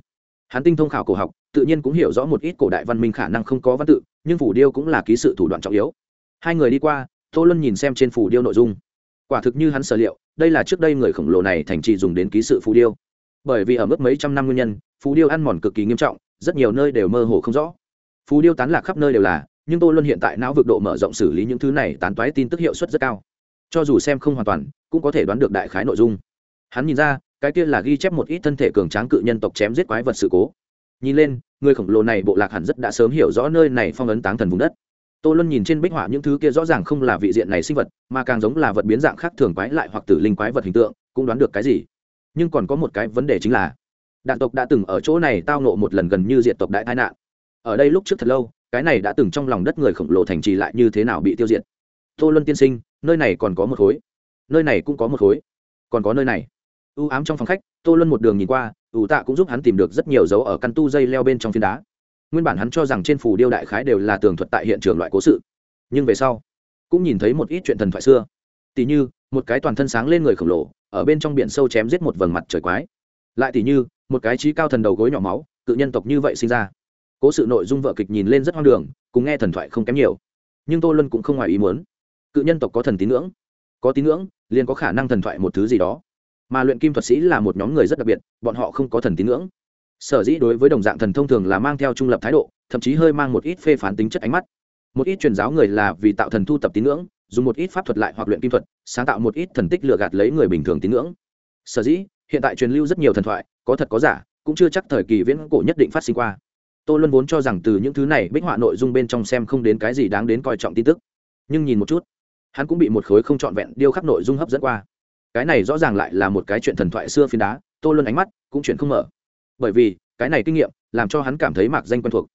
Hắn tinh thông khảo cổ học, tự nhiên cũng hiểu rõ một ít cổ đại văn minh khả năng không có văn tự, nhưng phù điêu cũng là ký sự thủ đoạn trọng yếu. Hai người đi qua, tô luân nhìn xem trên phù điêu nội dung quả thực như hắn sở liệu, đây là trước đây người khổng lồ này thành trì dùng đến ký sự phù điêu. Bởi vì ở mức mấy trăm năm nguyên nhân, phù điêu ăn mòn cực kỳ nghiêm trọng, rất nhiều nơi đều mơ hồ không rõ. Phù điêu tán lạc khắp nơi đều là, nhưng tô luân hiện tại não vực độ mở rộng xử lý những thứ này tán toái tin tức hiệu suất rất cao. Cho dù xem không hoàn toàn, cũng có thể đoán được đại khái nội dung. Hắn nhìn ra, cái kia là ghi chép một ít thân thể cường tráng cự nhân tộc chém giết quái vật sự cố. Nhìn lên, người khổng lồ này bộ lạc hẳn rất đã sớm hiểu rõ nơi này phong ấn táng thần vùng đất tô luân nhìn trên bích họa những thứ kia rõ ràng không là vị diện này sinh vật, mà càng giống là vật biến dạng khác thường quái lại hoặc tử linh quái vật hình tượng, cũng đoán được cái gì. Nhưng còn có một cái vấn đề chính là, đạn tộc đã từng ở chỗ này tao nộ một lần gần như diện tộc đại tai nạn. Ở đây lúc trước thật lâu, cái này đã từng trong lòng đất người khổng lồ thành trì lại như thế nào bị tiêu diệt. Tô luân tiên sinh, nơi này còn có một khối. Nơi này cũng có một khối. Còn có nơi này. U ám trong phòng khách, tô luân một đường nhìn qua, ủ tạ cũng giúp hắn tìm được rất nhiều dấu ở căn tu dây leo bên trong phiến đá nguyên bản hắn cho rằng trên phủ điêu đại khái đều là tường thuật tại hiện trường loại cố sự. Nhưng về sau, cũng nhìn thấy một ít chuyện thần thoại xưa. Tỉ như, một cái toàn thân sáng lên người khổng lồ, ở bên trong biển sâu chém giết một vầng mặt trời quái. Lại tỉ như, một cái trí cao thần đầu gối nhỏ máu, cự nhân tộc như vậy sinh ra. Cố sự nội dung vợ kịch nhìn lên rất hoang đường, cùng nghe thần thoại không kém nhiều. Nhưng tô luân cũng không ngoài ý muốn. Cự nhân tộc có thần tín ngưỡng. Có tín ngưỡng, liền có khả năng thần thoại một thứ gì đó. Mà luyện kim thuật sĩ là một nhóm người rất đặc biệt, bọn họ không có thần tín ngưỡng sở dĩ đối với đồng dạng thần thông thường là mang theo trung lập thái độ, thậm chí hơi mang một ít phê phán tính chất ánh mắt. Một ít truyền giáo người là vì tạo thần thu tập tín ngưỡng, dùng một ít pháp thuật lại hoặc luyện kim thuật, sáng tạo một ít thần tích lừa gạt lấy người bình thường tín ngưỡng. Sở dĩ, hiện tại truyền lưu rất nhiều thần thoại, có thật có giả, cũng chưa chắc thời kỳ viễn cổ nhất định phát sinh qua. Tô luân vốn cho rằng từ những thứ này bích họa nội dung bên trong xem không đến cái gì đáng đến coi trọng tin tức. Nhưng nhìn một chút, hắn cũng bị một khối không trọn vẹn điêu khắc nội dung hấp dẫn qua. Cái này rõ ràng lại là một cái chuyện thần thoại xưa phiến đá, tô luân ánh mắt cũng chuyện không mở bởi vì, cái này kinh nghiệm làm cho hắn cảm thấy mạc danh quen thuộc.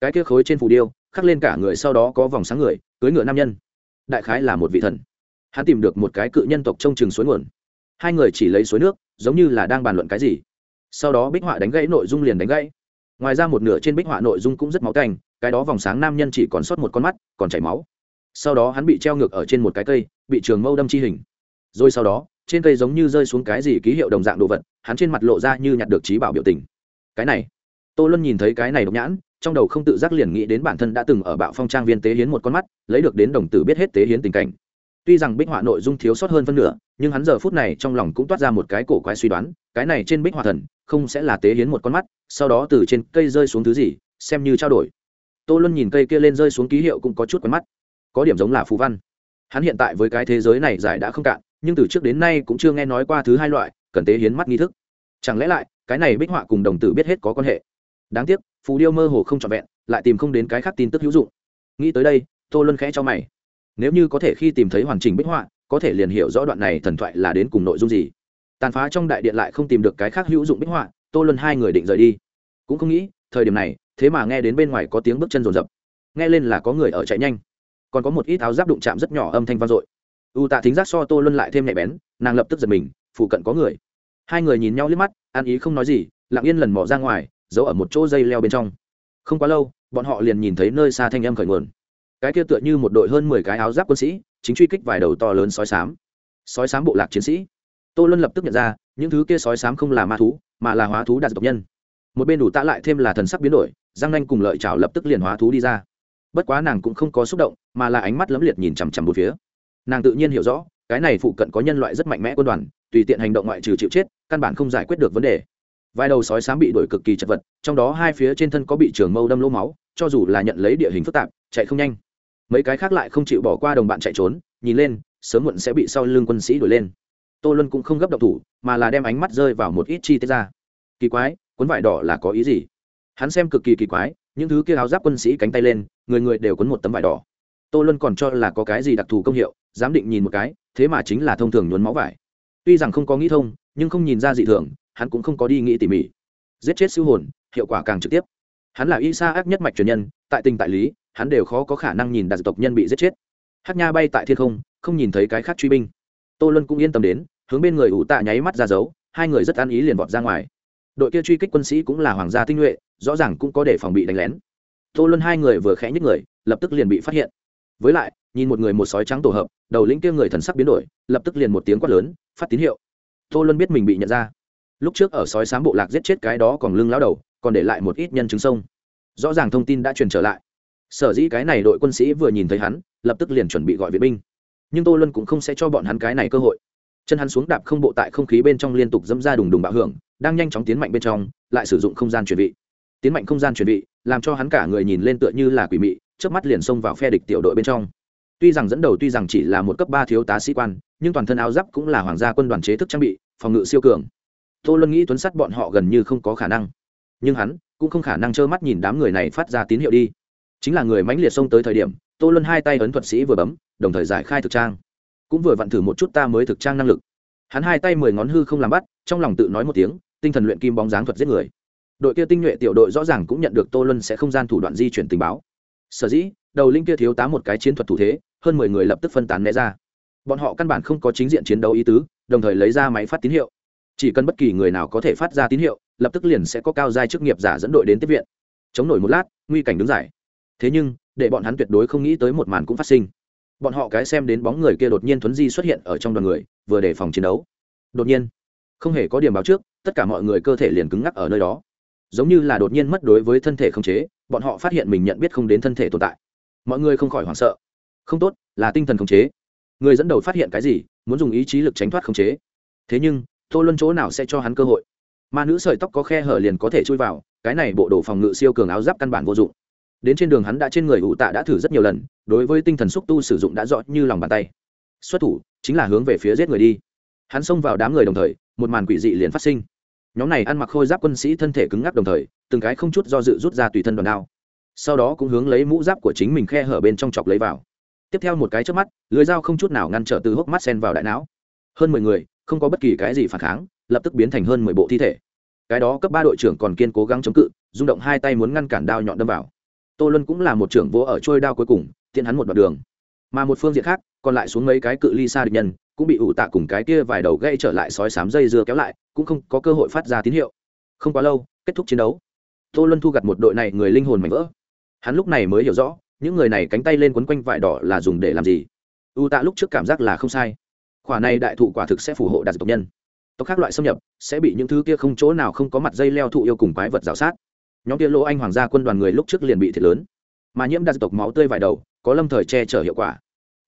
Cái kia khối trên phù điêu, khắc lên cả người sau đó có vòng sáng người, cưới ngựa nam nhân. Đại khái là một vị thần. Hắn tìm được một cái cự nhân tộc trông chừng suối nguồn. Hai người chỉ lấy suối nước, giống như là đang bàn luận cái gì. Sau đó bích họa đánh gãy nội dung liền đánh gãy. Ngoài ra một nửa trên bích họa nội dung cũng rất máu canh, cái đó vòng sáng nam nhân chỉ còn sót một con mắt, còn chảy máu. Sau đó hắn bị treo ngược ở trên một cái cây, bị trường mâu đâm chi hình. Rồi sau đó, trên cây giống như rơi xuống cái gì ký hiệu đồng dạng đồ vật, hắn trên mặt lộ ra như nhặt được trí bảo biểu tình cái này. Tô luân nhìn thấy cái này độc nhãn, trong đầu không tự giác liền nghĩ đến bản thân đã từng ở bạo phong trang viên tế hiến một con mắt, lấy được đến đồng tử biết hết tế hiến tình cảnh. Tuy rằng bích họa nội dung thiếu sót hơn phân nửa, nhưng hắn giờ phút này trong lòng cũng toát ra một cái cổ quái suy đoán, cái này trên bích họa thần, không sẽ là tế hiến một con mắt, sau đó từ trên cây rơi xuống thứ gì, xem như trao đổi. Tô luân nhìn cây kia lên rơi xuống ký hiệu cũng có chút quen mắt. Có điểm giống là phù văn. Hắn hiện tại với cái thế giới này giải đã không cạn, nhưng từ trước đến nay cũng chưa nghe nói qua thứ hai loại, cần tế hiến mắt nghi thức chẳng lẽ lại, cái này bích họa cùng đồng tử biết hết có quan hệ? Đáng tiếc, phù điêu mơ hồ không trọn vẹn, lại tìm không đến cái khác tin tức hữu dụng. Nghĩ tới đây, tô luân khẽ cho mày. Nếu như có thể khi tìm thấy hoàn chỉnh bích họa, có thể liền hiểu rõ đoạn này thần thoại là đến cùng nội dung gì. Tàn phá trong đại điện lại không tìm được cái khác hữu dụng bích họa, tô luân hai người định rời đi. Cũng không nghĩ, thời điểm này, thế mà nghe đến bên ngoài có tiếng bước chân rồn rập. Nghe lên là có người ở chạy nhanh. Còn có một ít áo giáp đụng chạm rất nhỏ âm thanh vang dội. U tạ thính giác so tô luân lại thêm nhạy bén, nàng lập tức giật mình, phụ cận có người hai người nhìn nhau liếc mắt, ăn ý không nói gì, lặng yên lần mò ra ngoài, giấu ở một chỗ dây leo bên trong. Không quá lâu, bọn họ liền nhìn thấy nơi xa thanh âm khởi nguồn. Cái kia tựa như một đội hơn mười cái áo giáp quân sĩ, chính truy kích vài đầu to lớn sói sám sói sám bộ lạc chiến sĩ. Tô luân lập tức nhận ra, những thứ kia sói sám không là ma thú, mà là hóa thú đạt tộc nhân. Một bên đủ tạ lại thêm là thần sắc biến đổi, giang anh cùng lợi chảo lập tức liền hóa thú đi ra. Bất quá nàng cũng không có xúc động, mà là ánh mắt lấm liệt nhìn chằm chằm một phía. Nàng tự nhiên hiểu rõ, cái này phụ cận có nhân loại rất mạnh mẽ quân đoàn tùy tiện hành động ngoại trừ chịu chết, căn bản không giải quyết được vấn đề. Vài đầu sói sám bị đuổi cực kỳ chật vật, trong đó hai phía trên thân có bị trường mâu đâm lỗ máu, cho dù là nhận lấy địa hình phức tạp, chạy không nhanh. Mấy cái khác lại không chịu bỏ qua đồng bạn chạy trốn, nhìn lên, sớm muộn sẽ bị sau lưng quân sĩ đuổi lên. Tô luân cũng không gấp động thủ, mà là đem ánh mắt rơi vào một ít chi tiết ra. Kỳ quái, cuốn vải đỏ là có ý gì? Hắn xem cực kỳ kỳ quái, những thứ kia áo giáp quân sĩ cánh tay lên, người người đều cuốn một tấm vải đỏ. Tô luân còn cho là có cái gì đặc thù công hiệu giám định nhìn một cái, thế mà chính là thông thường nhuốm máu vải tuy rằng không có nghĩ thông, nhưng không nhìn ra dị thường, hắn cũng không có đi nghĩ tỉ mỉ. Giết chết siêu hồn, hiệu quả càng trực tiếp. Hắn là y sa ác nhất mạch truyền nhân, tại tình tại lý, hắn đều khó có khả năng nhìn đạt tộc nhân bị giết chết. Hát nha bay tại thiên không không nhìn thấy cái khác truy binh. Tô luân cũng yên tâm đến, hướng bên người ủ tạ nháy mắt ra dấu, hai người rất an ý liền vọt ra ngoài. Đội kia truy kích quân sĩ cũng là hoàng gia tinh nhuệ, rõ ràng cũng có để phòng bị đánh lén. Tô luân hai người vừa khẽ nhích người, lập tức liền bị phát hiện. Với lại, nhìn một người một sói trắng tổ hợp, đầu lĩnh kia người thần sắc biến đổi, lập tức liền một tiếng quát lớn phát tín hiệu. Tô luân biết mình bị nhận ra. Lúc trước ở sói sám bộ lạc giết chết cái đó còn lưng lao đầu còn để lại một ít nhân chứng sông. Rõ ràng thông tin đã truyền trở lại. Sở dĩ cái này đội quân sĩ vừa nhìn thấy hắn lập tức liền chuẩn bị gọi viện binh. Nhưng tô luân cũng không sẽ cho bọn hắn cái này cơ hội. Chân hắn xuống đạp không bộ tại không khí bên trong liên tục dẫm ra đùng đùng bạo hưởng đang nhanh chóng tiến mạnh bên trong lại sử dụng không gian chuyển vị. tiến mạnh không gian chuyển vị, làm cho hắn cả người nhìn lên tựa như là quỷ mị trước mắt liền xông vào phe địch tiểu đội bên trong tuy rằng dẫn đầu tuy rằng chỉ là một cấp ba thiếu tá sĩ quan, nhưng toàn thân áo giáp cũng là hoàng gia quân đoàn chế thức trang bị, phòng ngự siêu cường. Tô luân nghĩ tuấn sắt bọn họ gần như không có khả năng. Nhưng hắn cũng không khả năng trơ mắt nhìn đám người này phát ra tín hiệu đi. Chính là người mãnh liệt xông tới thời điểm, tô luân hai tay ấn thuật sĩ vừa bấm, đồng thời giải khai thực trang. Cũng vừa vặn thử một chút ta mới thực trang năng lực. Hắn hai tay mười ngón hư không làm bắt, trong lòng tự nói một tiếng, tinh thần luyện kim bóng dáng thuật giết người. Đội kia tinh nhuệ tiểu đội rõ ràng cũng nhận được tô luân sẽ không gian thủ đoạn di chuyển tình báo. Sở dĩ đầu linh kia thiếu tá một cái chiến thuật thủ thế, hơn mười người lập tức phân tán né ra. Bọn họ căn bản không có chính diện chiến đấu ý tứ, đồng thời lấy ra máy phát tín hiệu. Chỉ cần bất kỳ người nào có thể phát ra tín hiệu, lập tức liền sẽ có cao giai chức nghiệp giả dẫn đội đến tiếp viện. Chống nổi một lát, nguy cảnh đứng giải thế nhưng, để bọn hắn tuyệt đối không nghĩ tới một màn cũng phát sinh. Bọn họ cái xem đến bóng người kia đột nhiên thuấn di xuất hiện ở trong đoàn người, vừa đề phòng chiến đấu. Đột nhiên, không hề có điểm báo trước, tất cả mọi người cơ thể liền cứng ngắc ở nơi đó. Giống như là đột nhiên mất đối với thân thể không chế, bọn họ phát hiện mình nhận biết không đến thân thể tồn tại mọi người không khỏi hoảng sợ. Không tốt, là tinh thần khống chế. Người dẫn đầu phát hiện cái gì, muốn dùng ý chí lực tránh thoát khống chế. Thế nhưng, tô luân chỗ nào sẽ cho hắn cơ hội? Ma nữ sợi tóc có khe hở liền có thể chui vào, cái này bộ đồ phòng ngự siêu cường áo giáp căn bản vô dụng. Đến trên đường hắn đã trên người ủ tạ đã thử rất nhiều lần, đối với tinh thần xúc tu sử dụng đã rõ như lòng bàn tay. Xuất thủ, chính là hướng về phía giết người đi. Hắn xông vào đám người đồng thời, một màn quỷ dị liền phát sinh. Nhóm này ăn mặc khôi giáp quân sĩ thân thể cứng ngắc đồng thời, từng cái không chút do dự rút ra tùy thân đòn đao sau đó cũng hướng lấy mũ giáp của chính mình khe hở bên trong chọc lấy vào. Tiếp theo một cái trước mắt, lưới dao không chút nào ngăn trở từ hốc mắt sen vào đại não. Hơn mười người, không có bất kỳ cái gì phản kháng, lập tức biến thành hơn mười bộ thi thể. Cái đó cấp ba đội trưởng còn kiên cố gắng chống cự, rung động hai tay muốn ngăn cản đao nhọn đâm vào. Tô luân cũng là một trưởng vỗ ở trôi đao cuối cùng, tiện hắn một đoạn đường. Mà một phương diện khác, còn lại xuống mấy cái cự ly xa địch nhân, cũng bị ủ tạ cùng cái kia vài đầu gây trở lại sói sám dây dưa kéo lại, cũng không có cơ hội phát ra tín hiệu. Không quá lâu, kết thúc chiến đấu. Tô luân thu gặt một đội này người linh hồn mảnh vỡ hắn lúc này mới hiểu rõ, những người này cánh tay lên quấn quanh vải đỏ là dùng để làm gì. U tạ lúc trước cảm giác là không sai. Khỏa này đại thụ quả thực sẽ phù hộ đạt tộc nhân. Tộc khác loại xâm nhập, sẽ bị những thứ kia không chỗ nào không có mặt dây leo thụ yêu cùng quái vật rào sát. Nhóm kia lô anh hoàng gia quân đoàn người lúc trước liền bị thiệt lớn. Mà nhiễm đạt tộc máu tươi vải đầu, có lâm thời che chở hiệu quả.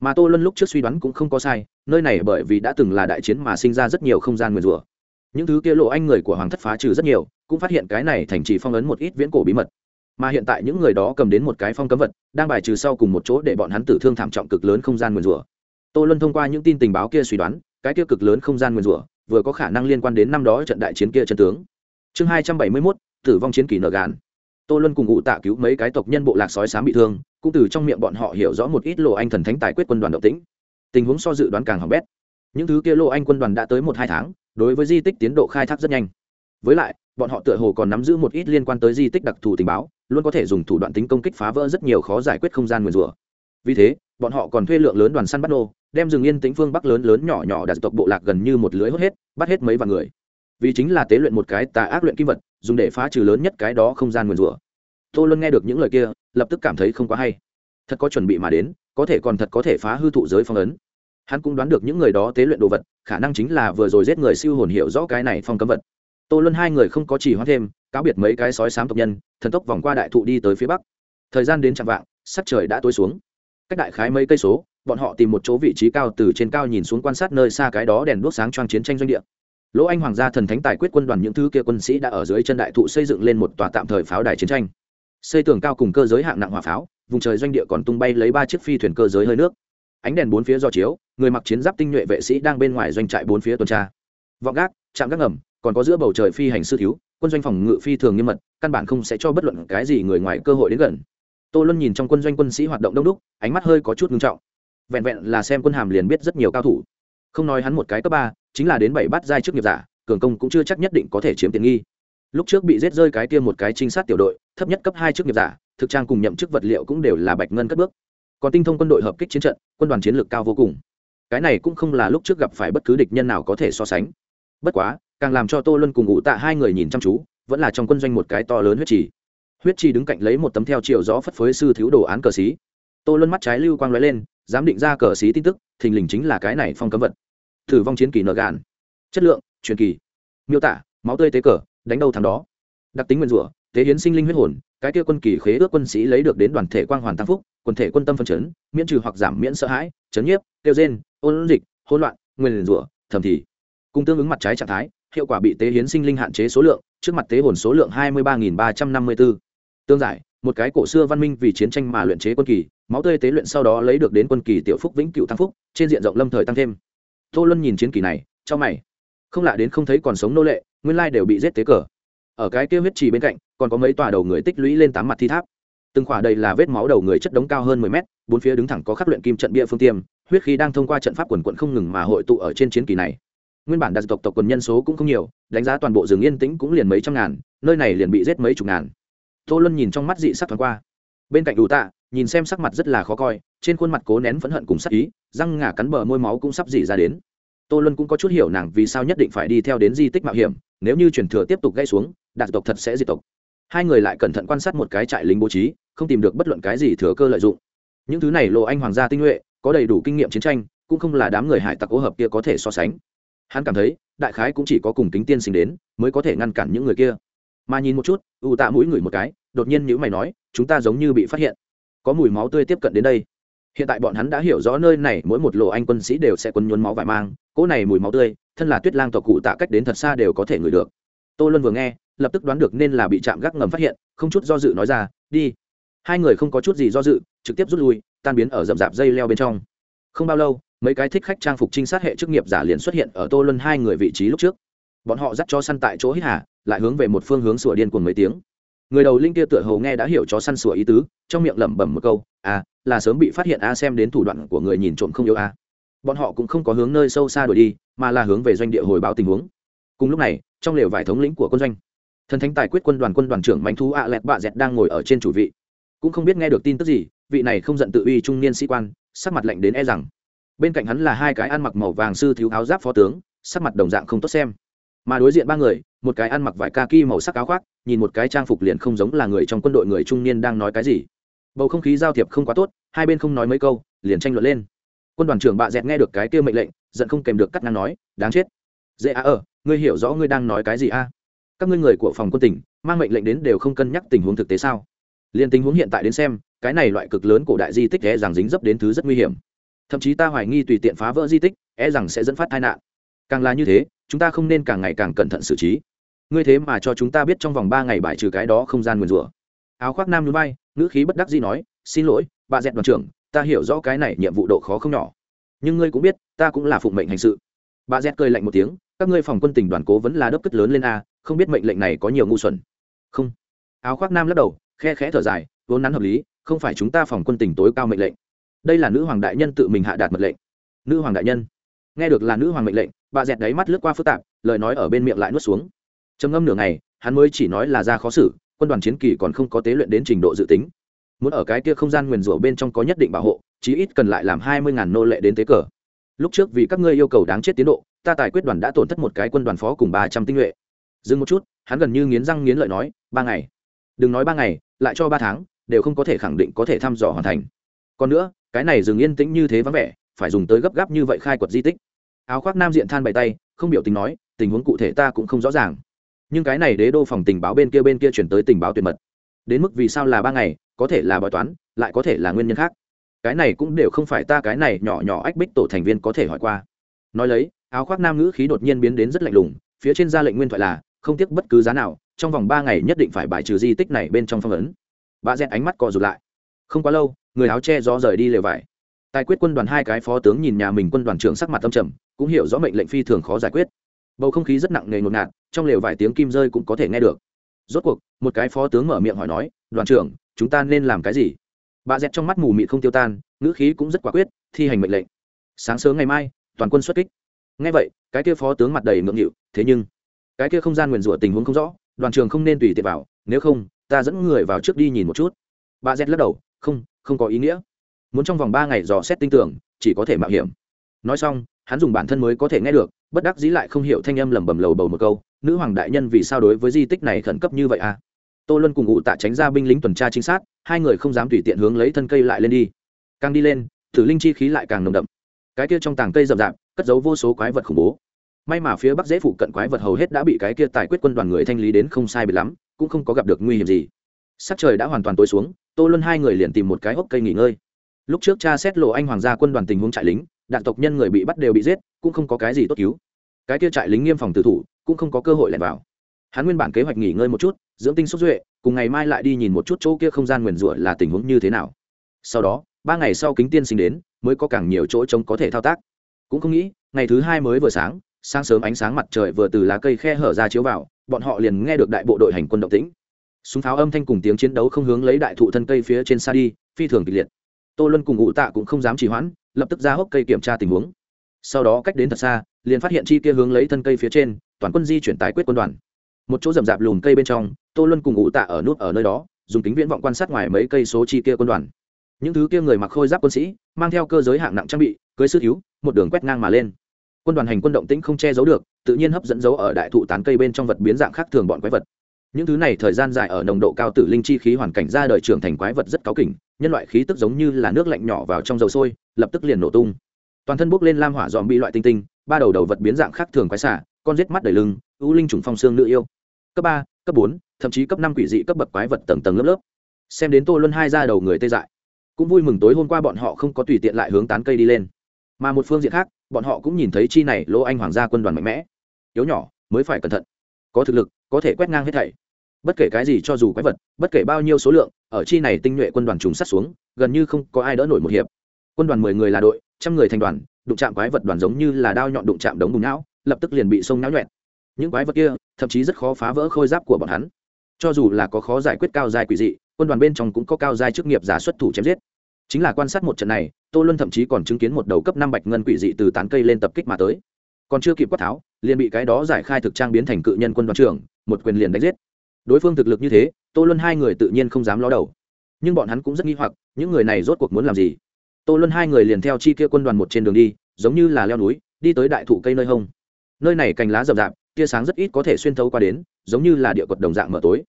Mà tô luân lúc trước suy đoán cũng không có sai, nơi này bởi vì đã từng là đại chiến mà sinh ra rất nhiều không gian nguyền rủa. Những thứ kia lộ anh người của hoàng thất phá trừ rất nhiều, cũng phát hiện cái này thành trì phong ấn một ít viễn cổ bí mật mà hiện tại những người đó cầm đến một cái phong cấm vật, đang bài trừ sau cùng một chỗ để bọn hắn tử thương thảm trọng cực lớn không gian nguyền rủa. Tô luân thông qua những tin tình báo kia suy đoán, cái kia cực lớn không gian nguyền rủa vừa có khả năng liên quan đến năm đó trận đại chiến kia chân tướng. Chương hai trăm bảy mươi mốt, tử vong chiến kỳ nở gàn tô luân cùng ngụ tạ cứu mấy cái tộc nhân bộ lạc sói sám bị thương, cũng từ trong miệng bọn họ hiểu rõ một ít lộ anh thần thánh tài quyết quân đoàn độc tĩnh. Tình huống so dự đoán càng hỏng bét. Những thứ kia lộ anh quân đoàn đã tới một hai tháng, đối với di tích tiến độ khai thác rất nhanh. Với lại bọn họ tựa hồ còn nắm giữ một ít liên quan tới di tích đặc thù tình báo, luôn có thể dùng thủ đoạn tính công kích phá vỡ rất nhiều khó giải quyết không gian nguyền rủa. Vì thế, bọn họ còn thuê lượng lớn đoàn săn bắt nô, đem rừng yên tĩnh phương bắc lớn lớn nhỏ nhỏ đặt tộc bộ lạc gần như một lưới hốt hết, bắt hết mấy vạn người. Vì chính là tế luyện một cái tà ác luyện kim vật, dùng để phá trừ lớn nhất cái đó không gian nguyền rủa. Tô luân nghe được những lời kia, lập tức cảm thấy không quá hay. Thật có chuẩn bị mà đến, có thể còn thật có thể phá hư thụ giới phong ấn. Hắn cũng đoán được những người đó tế luyện đồ vật, khả năng chính là vừa rồi giết người siêu hồn hiểu rõ cái này phong cấm vật tô luân hai người không có chỉ hoãn thêm, cáo biệt mấy cái sói sám tộc nhân, thần tốc vòng qua đại thụ đi tới phía bắc. Thời gian đến chạm vạng, sắc trời đã tối xuống. Cách đại khái mấy cây số, bọn họ tìm một chỗ vị trí cao từ trên cao nhìn xuống quan sát nơi xa cái đó đèn đuốc sáng choang chiến tranh doanh địa. Lỗ anh hoàng gia thần thánh tài quyết quân đoàn những thứ kia quân sĩ đã ở dưới chân đại thụ xây dựng lên một tòa tạm thời pháo đài chiến tranh. Xây tường cao cùng cơ giới hạng nặng hỏa pháo, vùng trời doanh địa còn tung bay lấy ba chiếc phi thuyền cơ giới hơi nước. Ánh đèn bốn phía do chiếu, người mặc chiến giáp tinh nhuệ vệ sĩ đang bên ngoài doanh trại bốn phía tuần tra. Vọng gác, chạm gác ngầm còn có giữa bầu trời phi hành sư thiếu, quân doanh phòng ngự phi thường nghiêm mật, căn bản không sẽ cho bất luận cái gì người ngoài cơ hội đến gần. Tô luân nhìn trong quân doanh quân sĩ hoạt động đông đúc, ánh mắt hơi có chút ngưng trọng. Vẹn vẹn là xem quân hàm liền biết rất nhiều cao thủ. Không nói hắn một cái cấp ba, chính là đến bảy bát giai trước nghiệp giả, cường công cũng chưa chắc nhất định có thể chiếm tiện nghi. Lúc trước bị giết rơi cái kia một cái trinh sát tiểu đội, thấp nhất cấp hai trước nghiệp giả, thực trang cùng nhậm chức vật liệu cũng đều là bạch ngân cất bước. Còn tinh thông quân đội hợp kích chiến trận, quân đoàn chiến lược cao vô cùng. Cái này cũng không là lúc trước gặp phải bất cứ địch nhân nào có thể so sánh. Bất quá càng làm cho tô luân cùng ngụ tạ hai người nhìn chăm chú, vẫn là trong quân doanh một cái to lớn huyết trì. Huyết trì đứng cạnh lấy một tấm theo chiều gió phất phới sư thiếu đồ án cờ xí. Tô luân mắt trái lưu quang lóe lên dám định ra cờ xí tin tức, thình lình chính là cái này phong cấm vật. Thử vong chiến kỳ nợ gàn chất lượng, truyền kỳ. Miêu tả, máu tươi tế cờ, đánh đầu thằng đó. Đặc tính nguyên rủa, tế hiến sinh linh huyết hồn, cái kia quân kỳ khế ước quân sĩ lấy được đến đoàn thể quang hoàn tăng phúc quần thể quân tâm phân chấn, miễn trừ hoặc giảm miễn sợ hãi, chấn nhiếp, tiêu rên ôn dịch, hỗn loạn, nguyên rủa thầm thì cùng tương ứng mặt trái trạng thái hiệu quả bị tế hiến sinh linh hạn chế số lượng, trước mặt tế hồn số lượng hai mươi ba nghìn ba trăm năm mươi bốn tương giải, một cái cổ xưa văn minh vì chiến tranh mà luyện chế quân kỳ, máu tươi tế luyện sau đó lấy được đến quân kỳ tiểu phúc vĩnh cựu tăng phúc, trên diện rộng lâm thời tăng thêm. Tô luân nhìn chiến kỳ này, cho mày. Không lạ đến không thấy còn sống nô lệ, nguyên lai đều bị giết tế cờ. Ở cái kia huyết trì bên cạnh, còn có mấy tòa đầu người tích lũy lên tám mặt thi tháp. Từng khỏa đầy là vết máu đầu người chất đống cao hơn mười mét, bốn phía đứng thẳng có khắc luyện kim trận bia phương tiêm, huyết khí đang thông qua trận pháp quần quận không ngừng mà hội tụ ở trên chiến kỳ này nguyên bản đặc tộc tộc quần nhân số cũng không nhiều, đánh giá toàn bộ rừng yên tĩnh cũng liền mấy trăm ngàn, nơi này liền bị giết mấy chục ngàn. Tô luân nhìn trong mắt dị sắc thoáng qua. Bên cạnh đủ tạ, nhìn xem sắc mặt rất là khó coi, trên khuôn mặt cố nén phẫn hận cùng sắc ý, răng ngả cắn bờ môi máu cũng sắp dị ra đến. Tô luân cũng có chút hiểu nàng vì sao nhất định phải đi theo đến di tích mạo hiểm, nếu như truyền thừa tiếp tục gây xuống đạt tộc thật sẽ diệt tộc. Hai người lại cẩn thận quan sát một cái trại lính bố trí, không tìm được bất luận cái gì thừa cơ lợi dụng. Những thứ này lộ anh hoàng gia tinh nhuệ, có đầy đủ kinh nghiệm chiến tranh, cũng không là đám người hải tặc cố hợp kia có thể so sánh hắn cảm thấy, đại khái cũng chỉ có cùng kính tiên sinh đến, mới có thể ngăn cản những người kia. Mà nhìn một chút u tạ mũi người một cái, đột nhiên nhữ mày nói, chúng ta giống như bị phát hiện. Có mùi máu tươi tiếp cận đến đây. Hiện tại bọn hắn đã hiểu rõ nơi này, mỗi một lộ anh quân sĩ đều sẽ quân nhuốm máu vải mang, cỗ này mùi máu tươi, thân là tuyết lang tộc cụ tạ cách đến thật xa đều có thể ngửi được. Tô luân vừa nghe, lập tức đoán được nên là bị chạm gác ngầm phát hiện, không chút do dự nói ra, đi. Hai người không có chút gì do dự, trực tiếp rút lui, tan biến ở rậm rạp dây leo bên trong. Không bao lâu mấy cái thích khách trang phục trinh sát hệ chức nghiệp giả liền xuất hiện ở tô luân hai người vị trí lúc trước. Bọn họ dắt cho săn tại chỗ hít hà, lại hướng về một phương hướng sủa điên cuồng mấy tiếng. Người đầu linh kia tựa hầu nghe đã hiểu chó săn sủa ý tứ, trong miệng lẩm bẩm một câu à là sớm bị phát hiện a xem đến thủ đoạn của người nhìn trộm không yêu a. Bọn họ cũng không có hướng nơi sâu xa đuổi đi, mà là hướng về doanh địa hồi báo tình huống. Cùng lúc này, trong lều vải thống lĩnh của quân doanh, thần thánh tài quyết quân đoàn quân đoàn trưởng mạnh thú ạ lẹt bạ dẹt đang ngồi ở trên chủ vị. Cũng không biết nghe được tin tức gì, vị này không giận tự uy trung niên sĩ quan, sắc mặt lạnh đến e rằng bên cạnh hắn là hai cái ăn mặc màu vàng sư thiếu áo giáp phó tướng, sắc mặt đồng dạng không tốt xem. Mà đối diện ba người, một cái ăn mặc vải kaki màu sắc áo khoác, nhìn một cái trang phục liền không giống là người trong quân đội người trung niên đang nói cái gì. Bầu không khí giao thiệp không quá tốt, hai bên không nói mấy câu, liền tranh luận lên. Quân đoàn trưởng bạ dẹt nghe được cái kia mệnh lệnh, giận không kèm được cắt ngang nói, đáng chết. Dễ à ờ ngươi hiểu rõ ngươi đang nói cái gì a? Các ngươi người của phòng quân tỉnh, mang mệnh lệnh đến đều không cân nhắc tình huống thực tế sao? Liền tình huống hiện tại đến xem, cái này loại cực lớn cổ đại di tích e rằng dính dấp đến thứ rất nguy hiểm thậm chí ta hoài nghi tùy tiện phá vỡ di tích e rằng sẽ dẫn phát tai nạn. Càng là như thế, chúng ta không nên càng ngày càng cẩn thận xử trí. Ngươi thế mà cho chúng ta biết trong vòng ba ngày bài trừ cái đó không gian nguyền rủa. Áo khoác nam núi bay, ngữ khí bất đắc dĩ nói, xin lỗi, bà dẹt đoàn trưởng, ta hiểu rõ cái này nhiệm vụ độ khó không nhỏ. Nhưng ngươi cũng biết, ta cũng là phụng mệnh hành sự. Bà dẹt cười lạnh một tiếng, các ngươi phòng quân tỉnh đoàn cố vẫn là đốc cất lớn lên a, không biết mệnh lệnh này có nhiều ngu xuẩn. Không. Áo khoác nam lắc đầu, khe khẽ thở dài, vốn nắn hợp lý, không phải chúng ta phòng quân tỉnh tối cao mệnh lệnh đây là nữ hoàng đại nhân tự mình hạ đạt mật lệnh. Nữ hoàng đại nhân. Nghe được là nữ hoàng mệnh lệnh, bà dẹt đáy mắt lướt qua phức tạp, lời nói ở bên miệng lại nuốt xuống. Trầm ngâm nửa ngày, hắn mới chỉ nói là ra khó xử, quân đoàn chiến kỳ còn không có tế luyện đến trình độ dự tính. Muốn ở cái kia không gian nguyền rủa bên trong có nhất định bảo hộ, chí ít cần lại làm hai mươi ngàn nô lệ đến tế cờ. Lúc trước vì các ngươi yêu cầu đáng chết tiến độ, ta tài quyết đoàn đã tổn thất một cái quân đoàn phó cùng ba trăm tinh nhuệ. Dừng một chút, hắn gần như nghiến răng nghiến lợi nói, ba ngày. Đừng nói ba ngày, lại cho ba tháng, đều không có thể khẳng định có thể thăm dò hoàn thành. Còn nữa cái này dừng yên tĩnh như thế vắng vẻ, phải dùng tới gấp gáp như vậy khai quật di tích. Áo khoác nam diện than bày tay, không biểu tình nói, tình huống cụ thể ta cũng không rõ ràng. Nhưng cái này đế đô phòng tình báo bên kia bên kia chuyển tới tình báo tuyệt mật. Đến mức vì sao là ba ngày, có thể là bói toán, lại có thể là nguyên nhân khác. Cái này cũng đều không phải ta cái này nhỏ nhỏ ách bích tổ thành viên có thể hỏi qua. Nói lấy, áo khoác nam ngữ khí đột nhiên biến đến rất lạnh lùng, phía trên ra lệnh nguyên thoại là, không tiếc bất cứ giá nào, trong vòng ba ngày nhất định phải bài trừ di tích này bên trong phong ấn. Bà rẽ ánh mắt co rụt lại không quá lâu, người áo che gió rời đi lều vải. Tài quyết quân đoàn hai cái phó tướng nhìn nhà mình quân đoàn trưởng sắc mặt tâm trầm, cũng hiểu rõ mệnh lệnh phi thường khó giải quyết. Bầu không khí rất nặng nề ngột ngạt, trong lều vài tiếng kim rơi cũng có thể nghe được. Rốt cuộc, một cái phó tướng mở miệng hỏi nói, đoàn trưởng, chúng ta nên làm cái gì? Bà dẹt trong mắt mù mịt không tiêu tan, ngữ khí cũng rất quả quyết, thi hành mệnh lệnh. Sáng sớm ngày mai, toàn quân xuất kích. Ngay vậy, cái kia phó tướng mặt đầy ngượng nghịu, thế nhưng, cái kia không gian nguyền rủa tình huống không rõ, đoàn trường không nên tùy tiện vào, nếu không, ta dẫn người vào trước đi nhìn một chút. Bà dẹt lắc đầu không không có ý nghĩa. Muốn trong vòng ba ngày dò xét tinh tưởng, chỉ có thể mạo hiểm. Nói xong, hắn dùng bản thân mới có thể nghe được, bất đắc dĩ lại không hiểu thanh âm lẩm bẩm lầu bầu một câu, nữ hoàng đại nhân vì sao đối với di tích này khẩn cấp như vậy à? Tô luân cùng ngụ tạ tránh ra binh lính tuần tra chính xác hai người không dám tùy tiện hướng lấy thân cây lại lên đi. Càng đi lên, thử linh chi khí lại càng nồng đậm. Cái kia trong tàng cây rậm rạp, cất giấu vô số quái vật khủng bố. May mà phía bắc dễ phụ cận quái vật hầu hết đã bị cái kia tài quyết quân đoàn người thanh lý đến không sai bị lắm, cũng không có gặp được nguy hiểm gì. Sắc trời đã hoàn toàn tối xuống tô luân hai người liền tìm một cái hốc cây nghỉ ngơi. Lúc trước cha xét lộ anh hoàng gia quân đoàn tình huống trại lính, đạn tộc nhân người bị bắt đều bị giết, cũng không có cái gì tốt cứu. Cái kia trại lính nghiêm phòng tử thủ, cũng không có cơ hội lẻn vào. Hắn nguyên bản kế hoạch nghỉ ngơi một chút, dưỡng tinh xúc duệ, cùng ngày mai lại đi nhìn một chút chỗ kia không gian nguyền rủa là tình huống như thế nào. Sau đó, ba ngày sau kính tiên sinh đến, mới có càng nhiều chỗ trống có thể thao tác. Cũng không nghĩ, ngày thứ hai mới vừa sáng sáng sớm ánh sáng mặt trời vừa từ lá cây khe hở ra chiếu vào, bọn họ liền nghe được đại bộ đội hành quân động tĩnh súng pháo âm thanh cùng tiếng chiến đấu không hướng lấy đại thụ thân cây phía trên xa đi phi thường kịch liệt. Tô luân cùng ngụ tạ cũng không dám trì hoãn lập tức ra hốc cây kiểm tra tình huống. Sau đó cách đến thật xa liền phát hiện chi kia hướng lấy thân cây phía trên toàn quân di chuyển tái quyết quân đoàn. Một chỗ rậm rạp lùm cây bên trong tô luân cùng ngụ tạ ở nút ở nơi đó dùng kính viễn vọng quan sát ngoài mấy cây số chi kia quân đoàn. Những thứ kia người mặc khôi giáp quân sĩ mang theo cơ giới hạng nặng trang bị cưới sư yếu, một đường quét ngang mà lên. Quân đoàn hành quân động tĩnh không che giấu được tự nhiên hấp dẫn dấu ở đại thụ tán cây bên trong vật biến dạng khác thường bọn quái vật những thứ này thời gian dài ở nồng độ cao tử linh chi khí hoàn cảnh ra đời trưởng thành quái vật rất cáu kỉnh, nhân loại khí tức giống như là nước lạnh nhỏ vào trong dầu sôi, lập tức liền nổ tung. Toàn thân bốc lên lam hỏa dòm bị loại tinh tinh, ba đầu đầu vật biến dạng khác thường quái xả, con rết mắt đầy lưng, ưu linh trùng phong xương nữ yêu. Cấp ba, cấp bốn, thậm chí cấp năm quỷ dị cấp bậc quái vật tầng tầng lớp lớp. Xem đến tô luân hai ra đầu người tê dại. Cũng vui mừng tối hôm qua bọn họ không có tùy tiện lại hướng tán cây đi lên. Mà một phương diện khác, bọn họ cũng nhìn thấy chi này lỗ anh hoàng gia quân đoàn mạnh mẽ. Yếu nhỏ, mới phải cẩn thận. Có thực lực, có thể quét ngang hết thảy bất kể cái gì cho dù quái vật, bất kể bao nhiêu số lượng, ở chi này tinh nhuệ quân đoàn trùng sát xuống, gần như không có ai đỡ nổi một hiệp. Quân đoàn mười người là đội, trăm người thành đoàn, đụng chạm quái vật đoàn giống như là đao nhọn đụng chạm đống bùng não, lập tức liền bị sông náo nhuẹn. Những quái vật kia, thậm chí rất khó phá vỡ khôi giáp của bọn hắn. Cho dù là có khó giải quyết cao dài quỷ dị, quân đoàn bên trong cũng có cao dài chức nghiệp giả xuất thủ chém giết. Chính là quan sát một trận này, tô luân thậm chí còn chứng kiến một đầu cấp năm bạch ngân quỷ dị từ tán cây lên tập kích mà tới. Còn chưa kịp quát tháo, liền bị cái đó giải khai thực trang biến thành cự nhân quân đoàn trưởng, một quyền liền đánh giết đối phương thực lực như thế, tô luân hai người tự nhiên không dám ló đầu. Nhưng bọn hắn cũng rất nghi hoặc, những người này rốt cuộc muốn làm gì? Tô luân hai người liền theo chi kia quân đoàn một trên đường đi, giống như là leo núi, đi tới đại thụ cây nơi hông. Nơi này cành lá rậm rạp, tia sáng rất ít có thể xuyên thấu qua đến, giống như là địa quật đồng dạng mở tối.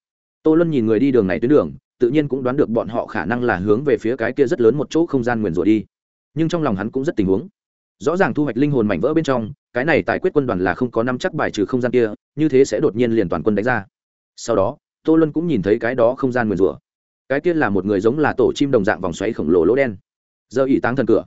Tô luân nhìn người đi đường này tuyến đường, tự nhiên cũng đoán được bọn họ khả năng là hướng về phía cái kia rất lớn một chỗ không gian nguyền rủa đi. Nhưng trong lòng hắn cũng rất tình huống. Rõ ràng thu hoạch linh hồn mảnh vỡ bên trong, cái này tài quyết quân đoàn là không có năm chắc bài trừ không gian kia, như thế sẽ đột nhiên liền toàn quân đánh ra sau đó, tô luân cũng nhìn thấy cái đó không gian nguyền rủa. Cái kia là một người giống là tổ chim đồng dạng vòng xoáy khổng lồ lỗ đen. Giờ ỉ táng thần cửa.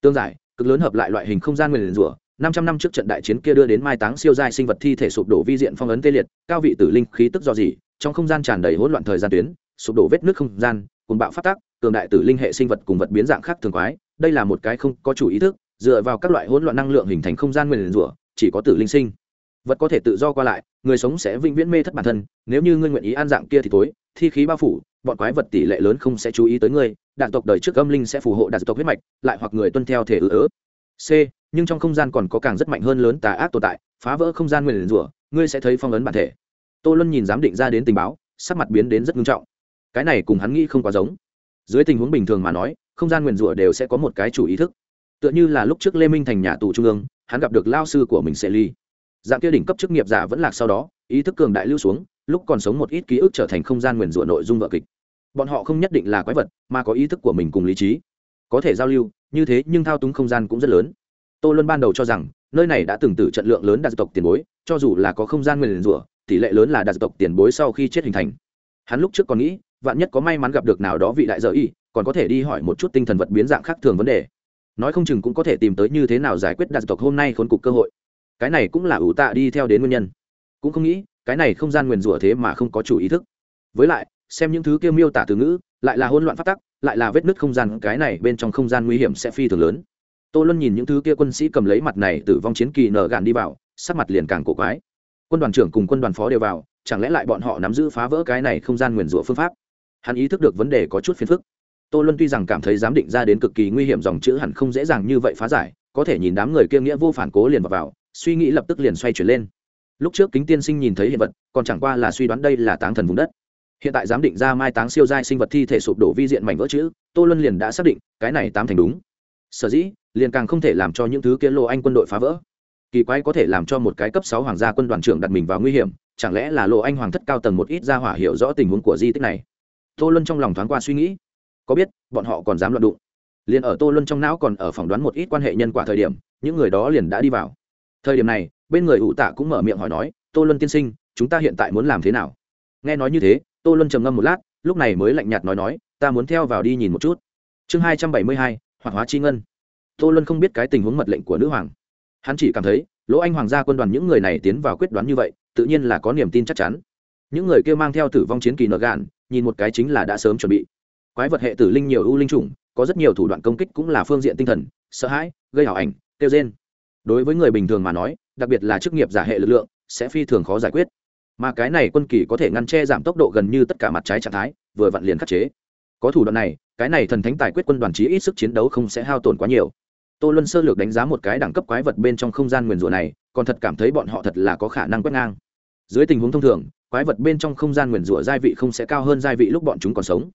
Tương giải, cực lớn hợp lại loại hình không gian nguyền rủa, năm trăm năm trước trận đại chiến kia đưa đến mai táng siêu giai sinh vật thi thể sụp đổ vi diện phong ấn tê liệt, cao vị tử linh khí tức do gì, trong không gian tràn đầy hỗn loạn thời gian tuyến, sụp đổ vết nước không gian cùng bạo phát tác, cường đại tử linh hệ sinh vật cùng vật biến dạng khác thường quái, đây là một cái không có chủ ý thức, dựa vào các loại hỗn loạn năng lượng hình thành không gian nguyền rủa, chỉ có tử linh sinh vật có thể tự do qua lại, người sống sẽ vĩnh viễn mê thất bản thân, nếu như ngươi nguyện ý ăn dạng kia thì tối thi khí bao phủ, bọn quái vật tỷ lệ lớn không sẽ chú ý tới ngươi, đạn tộc đời trước âm linh sẽ phù hộ đạn tộc huyết mạch, lại hoặc người tuân theo thể ư ớ. C, nhưng trong không gian còn có càng rất mạnh hơn lớn tà ác tồn tại, phá vỡ không gian nguyền rủa, ngươi sẽ thấy phong ấn bản thể. Tô luân nhìn giám định ra đến tình báo, sắc mặt biến đến rất nghiêm trọng. Cái này cùng hắn nghĩ không quá giống. Dưới tình huống bình thường mà nói, không gian nguyền rủa đều sẽ có một cái chủ ý thức. Tựa như là lúc trước lê minh thành nhà tù trung ương, hắn gặp được lao sư của mình sẽ ly dạng kia đỉnh cấp chức nghiệp giả vẫn lạc sau đó, ý thức cường đại lưu xuống, lúc còn sống một ít ký ức trở thành không gian nguyền rủa nội dung vợ kịch. Bọn họ không nhất định là quái vật, mà có ý thức của mình cùng lý trí. Có thể giao lưu, như thế nhưng thao túng không gian cũng rất lớn. Tô luân ban đầu cho rằng, nơi này đã từng tử trận lượng lớn đạt tộc tiền bối, cho dù là có không gian nguyền rủa, tỷ lệ lớn là đạt tộc tiền bối sau khi chết hình thành. Hắn lúc trước còn nghĩ, vạn nhất có may mắn gặp được nào đó vị đại dợ y, còn có thể đi hỏi một chút tinh thần vật biến dạng khác thường vấn đề. Nói không chừng cũng có thể tìm tới như thế nào giải quyết đạt tộc hôm nay khốn cục cơ hội cái này cũng là ủ tạ đi theo đến nguyên nhân. Cũng không nghĩ cái này không gian nguyền rủa thế mà không có chủ ý thức. Với lại xem những thứ kia miêu tả từ ngữ lại là hỗn loạn phát tắc lại là vết nứt không gian cái này bên trong không gian nguy hiểm sẽ phi thường lớn. Tô luân nhìn những thứ kia quân sĩ cầm lấy mặt này tử vong chiến kỳ nở gạn đi vào sắc mặt liền càng cổ quái. Quân đoàn trưởng cùng quân đoàn phó đều vào chẳng lẽ lại bọn họ nắm giữ phá vỡ cái này không gian nguyền rủa phương pháp? Hắn ý thức được vấn đề có chút phiền phức. Tô luân tuy rằng cảm thấy giám định ra đến cực kỳ nguy hiểm dòng chữ hẳn không dễ dàng như vậy phá giải có thể nhìn đám người kia nghĩa vô phản cố liền vào, vào suy nghĩ lập tức liền xoay chuyển lên. Lúc trước kính tiên sinh nhìn thấy hiện vật, còn chẳng qua là suy đoán đây là táng thần vùng đất. Hiện tại giám định ra mai táng siêu giai sinh vật thi thể sụp đổ vi diện mảnh vỡ chữ, tô luân liền đã xác định, cái này tám thành đúng. Sở dĩ, liền càng không thể làm cho những thứ kia lô anh quân đội phá vỡ. Kỳ quái có thể làm cho một cái cấp sáu hoàng gia quân đoàn trưởng đặt mình vào nguy hiểm, chẳng lẽ là lộ anh hoàng thất cao tầng một ít ra hỏa hiểu rõ tình huống của di tích này? Tô luân trong lòng thoáng qua suy nghĩ. Có biết, bọn họ còn dám loạn đụng. Liền ở tô luân trong não còn ở phỏng đoán một ít quan hệ nhân quả thời điểm, những người đó liền đã đi vào thời điểm này, bên người ủ tạ cũng mở miệng hỏi nói, tô luân tiên sinh, chúng ta hiện tại muốn làm thế nào? Nghe nói như thế, tô luân trầm ngâm một lát, lúc này mới lạnh nhạt nói nói, ta muốn theo vào đi nhìn một chút. Chương hai trăm bảy mươi hai, hoạt hóa chi ngân. Tô luân không biết cái tình huống mật lệnh của nữ hoàng. Hắn chỉ cảm thấy, lỗ anh hoàng gia quân đoàn những người này tiến vào quyết đoán như vậy, tự nhiên là có niềm tin chắc chắn. Những người kia mang theo tử vong chiến kỳ nợ gạn, nhìn một cái chính là đã sớm chuẩn bị. Quái vật hệ tử linh nhiều ưu linh chủng, có rất nhiều thủ đoạn công kích cũng là phương diện tinh thần, sợ hãi, gây hảo ảnh tiêu rên đối với người bình thường mà nói, đặc biệt là chức nghiệp giả hệ lực lượng, sẽ phi thường khó giải quyết. Mà cái này quân kỳ có thể ngăn che giảm tốc độ gần như tất cả mặt trái trạng thái, vừa vặn liền khắc chế. Có thủ đoạn này, cái này thần thánh tài quyết quân đoàn chí ít sức chiến đấu không sẽ hao tổn quá nhiều. Tô luân sơ lược đánh giá một cái đẳng cấp quái vật bên trong không gian nguyền rủa này, còn thật cảm thấy bọn họ thật là có khả năng quét ngang. Dưới tình huống thông thường, quái vật bên trong không gian nguyền rủa gia vị không sẽ cao hơn gia vị lúc bọn chúng còn sống.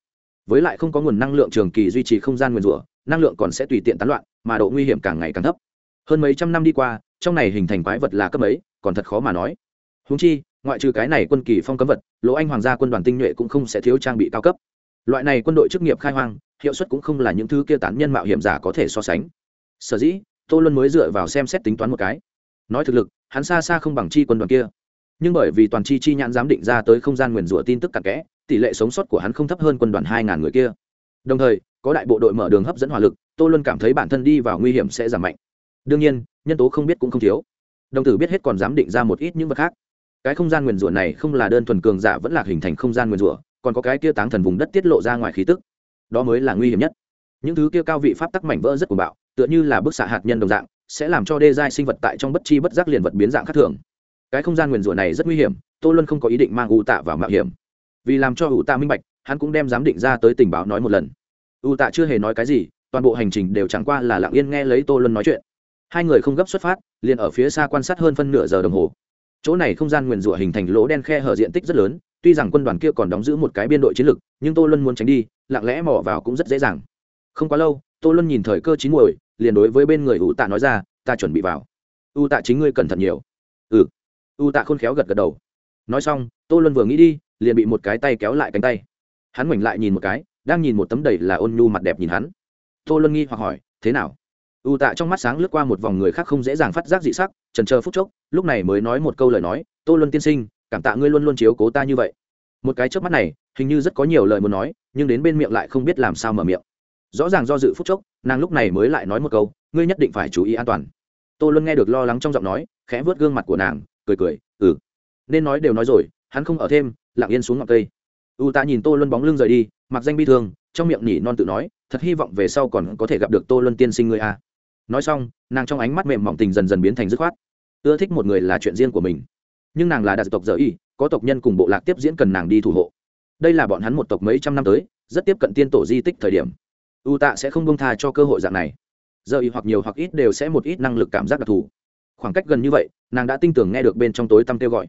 Với lại không có nguồn năng lượng trường kỳ duy trì không gian nguyền rủa, năng lượng còn sẽ tùy tiện tán loạn, mà độ nguy hiểm càng ngày càng thấp hơn mấy trăm năm đi qua, trong này hình thành quái vật là cấp ấy còn thật khó mà nói. Húng chi, ngoại trừ cái này quân kỳ phong cấm vật, lỗ anh hoàng gia quân đoàn tinh nhuệ cũng không sẽ thiếu trang bị cao cấp. Loại này quân đội chức nghiệp khai hoang, hiệu suất cũng không là những thứ kia tán nhân mạo hiểm giả có thể so sánh. Sở dĩ, tô luân mới dựa vào xem xét tính toán một cái. Nói thực lực, hắn xa xa không bằng chi quân đoàn kia. Nhưng bởi vì toàn chi chi nhãn giám định ra tới không gian nguyền rủa tin tức cặn kẽ, tỷ lệ sống sót của hắn không thấp hơn quân đoàn hai ngàn người kia. Đồng thời, có đại bộ đội mở đường hấp dẫn hỏa lực, tô luân cảm thấy bản thân đi vào nguy hiểm sẽ giảm mạnh đương nhiên, nhân tố không biết cũng không thiếu. Đồng tử biết hết còn dám định ra một ít những vật khác. Cái không gian nguyền rủa này không là đơn thuần cường giả vẫn là hình thành không gian nguyền rủa, còn có cái kia táng thần vùng đất tiết lộ ra ngoài khí tức. Đó mới là nguy hiểm nhất. Những thứ kia cao vị pháp tắc mảnh vỡ rất cuồng bạo, tựa như là bức xạ hạt nhân đồng dạng, sẽ làm cho đê giai sinh vật tại trong bất chi bất giác liền vật biến dạng khác thường. Cái không gian nguyền rủa này rất nguy hiểm, tô luân không có ý định mang u tạ vào mạo hiểm. Vì làm cho u tạ minh bạch, hắn cũng đem giám định ra tới tình báo nói một lần. U tạ chưa hề nói cái gì, toàn bộ hành trình đều chẳng qua là lặng yên nghe lấy tô luân nói chuyện hai người không gấp xuất phát, liền ở phía xa quan sát hơn phân nửa giờ đồng hồ. Chỗ này không gian nguyền rủa hình thành lỗ đen khe hở diện tích rất lớn, tuy rằng quân đoàn kia còn đóng giữ một cái biên đội chiến lược, nhưng tô luân muốn tránh đi, lặng lẽ mò vào cũng rất dễ dàng. Không quá lâu, tô luân nhìn thời cơ chín muồi, liền đối với bên người ủ tạ nói ra, ta chuẩn bị vào. U tạ chính ngươi cẩn thận nhiều. Ừ. U tạ khôn khéo gật gật đầu. Nói xong, tô luân vừa nghĩ đi, liền bị một cái tay kéo lại cánh tay. Hắn ngoảnh lại nhìn một cái, đang nhìn một tấm đầy là ôn nhu mặt đẹp nhìn hắn. Tô luân nghi hoặc hỏi, thế nào? U tạ trong mắt sáng lướt qua một vòng người khác không dễ dàng phát giác dị sắc, trần chờ phút chốc, lúc này mới nói một câu lời nói, tô luân tiên sinh, cảm tạ ngươi luôn luôn chiếu cố ta như vậy. Một cái trước mắt này, hình như rất có nhiều lời muốn nói, nhưng đến bên miệng lại không biết làm sao mở miệng. Rõ ràng do dự phút chốc, nàng lúc này mới lại nói một câu, ngươi nhất định phải chú ý an toàn. Tô luân nghe được lo lắng trong giọng nói, khẽ vớt gương mặt của nàng, cười cười ừ. Nên nói đều nói rồi, hắn không ở thêm, lặng yên xuống ngọn cây. U tạ nhìn tô luân bóng lưng rời đi, mặc danh bi thương, trong miệng nhỉ non tự nói, thật hy vọng về sau còn có thể gặp được tô luân tiên sinh người a nói xong, nàng trong ánh mắt mềm mỏng tình dần dần biến thành dứt khoát. Ưa thích một người là chuyện riêng của mình. Nhưng nàng là đặc tộc dở y, có tộc nhân cùng bộ lạc tiếp diễn cần nàng đi thủ hộ. Đây là bọn hắn một tộc mấy trăm năm tới, rất tiếp cận tiên tổ di tích thời điểm. U tạ sẽ không bông tha cho cơ hội dạng này. Giờ y hoặc nhiều hoặc ít đều sẽ một ít năng lực cảm giác đặc thù. Khoảng cách gần như vậy, nàng đã tin tưởng nghe được bên trong tối tăm kêu gọi.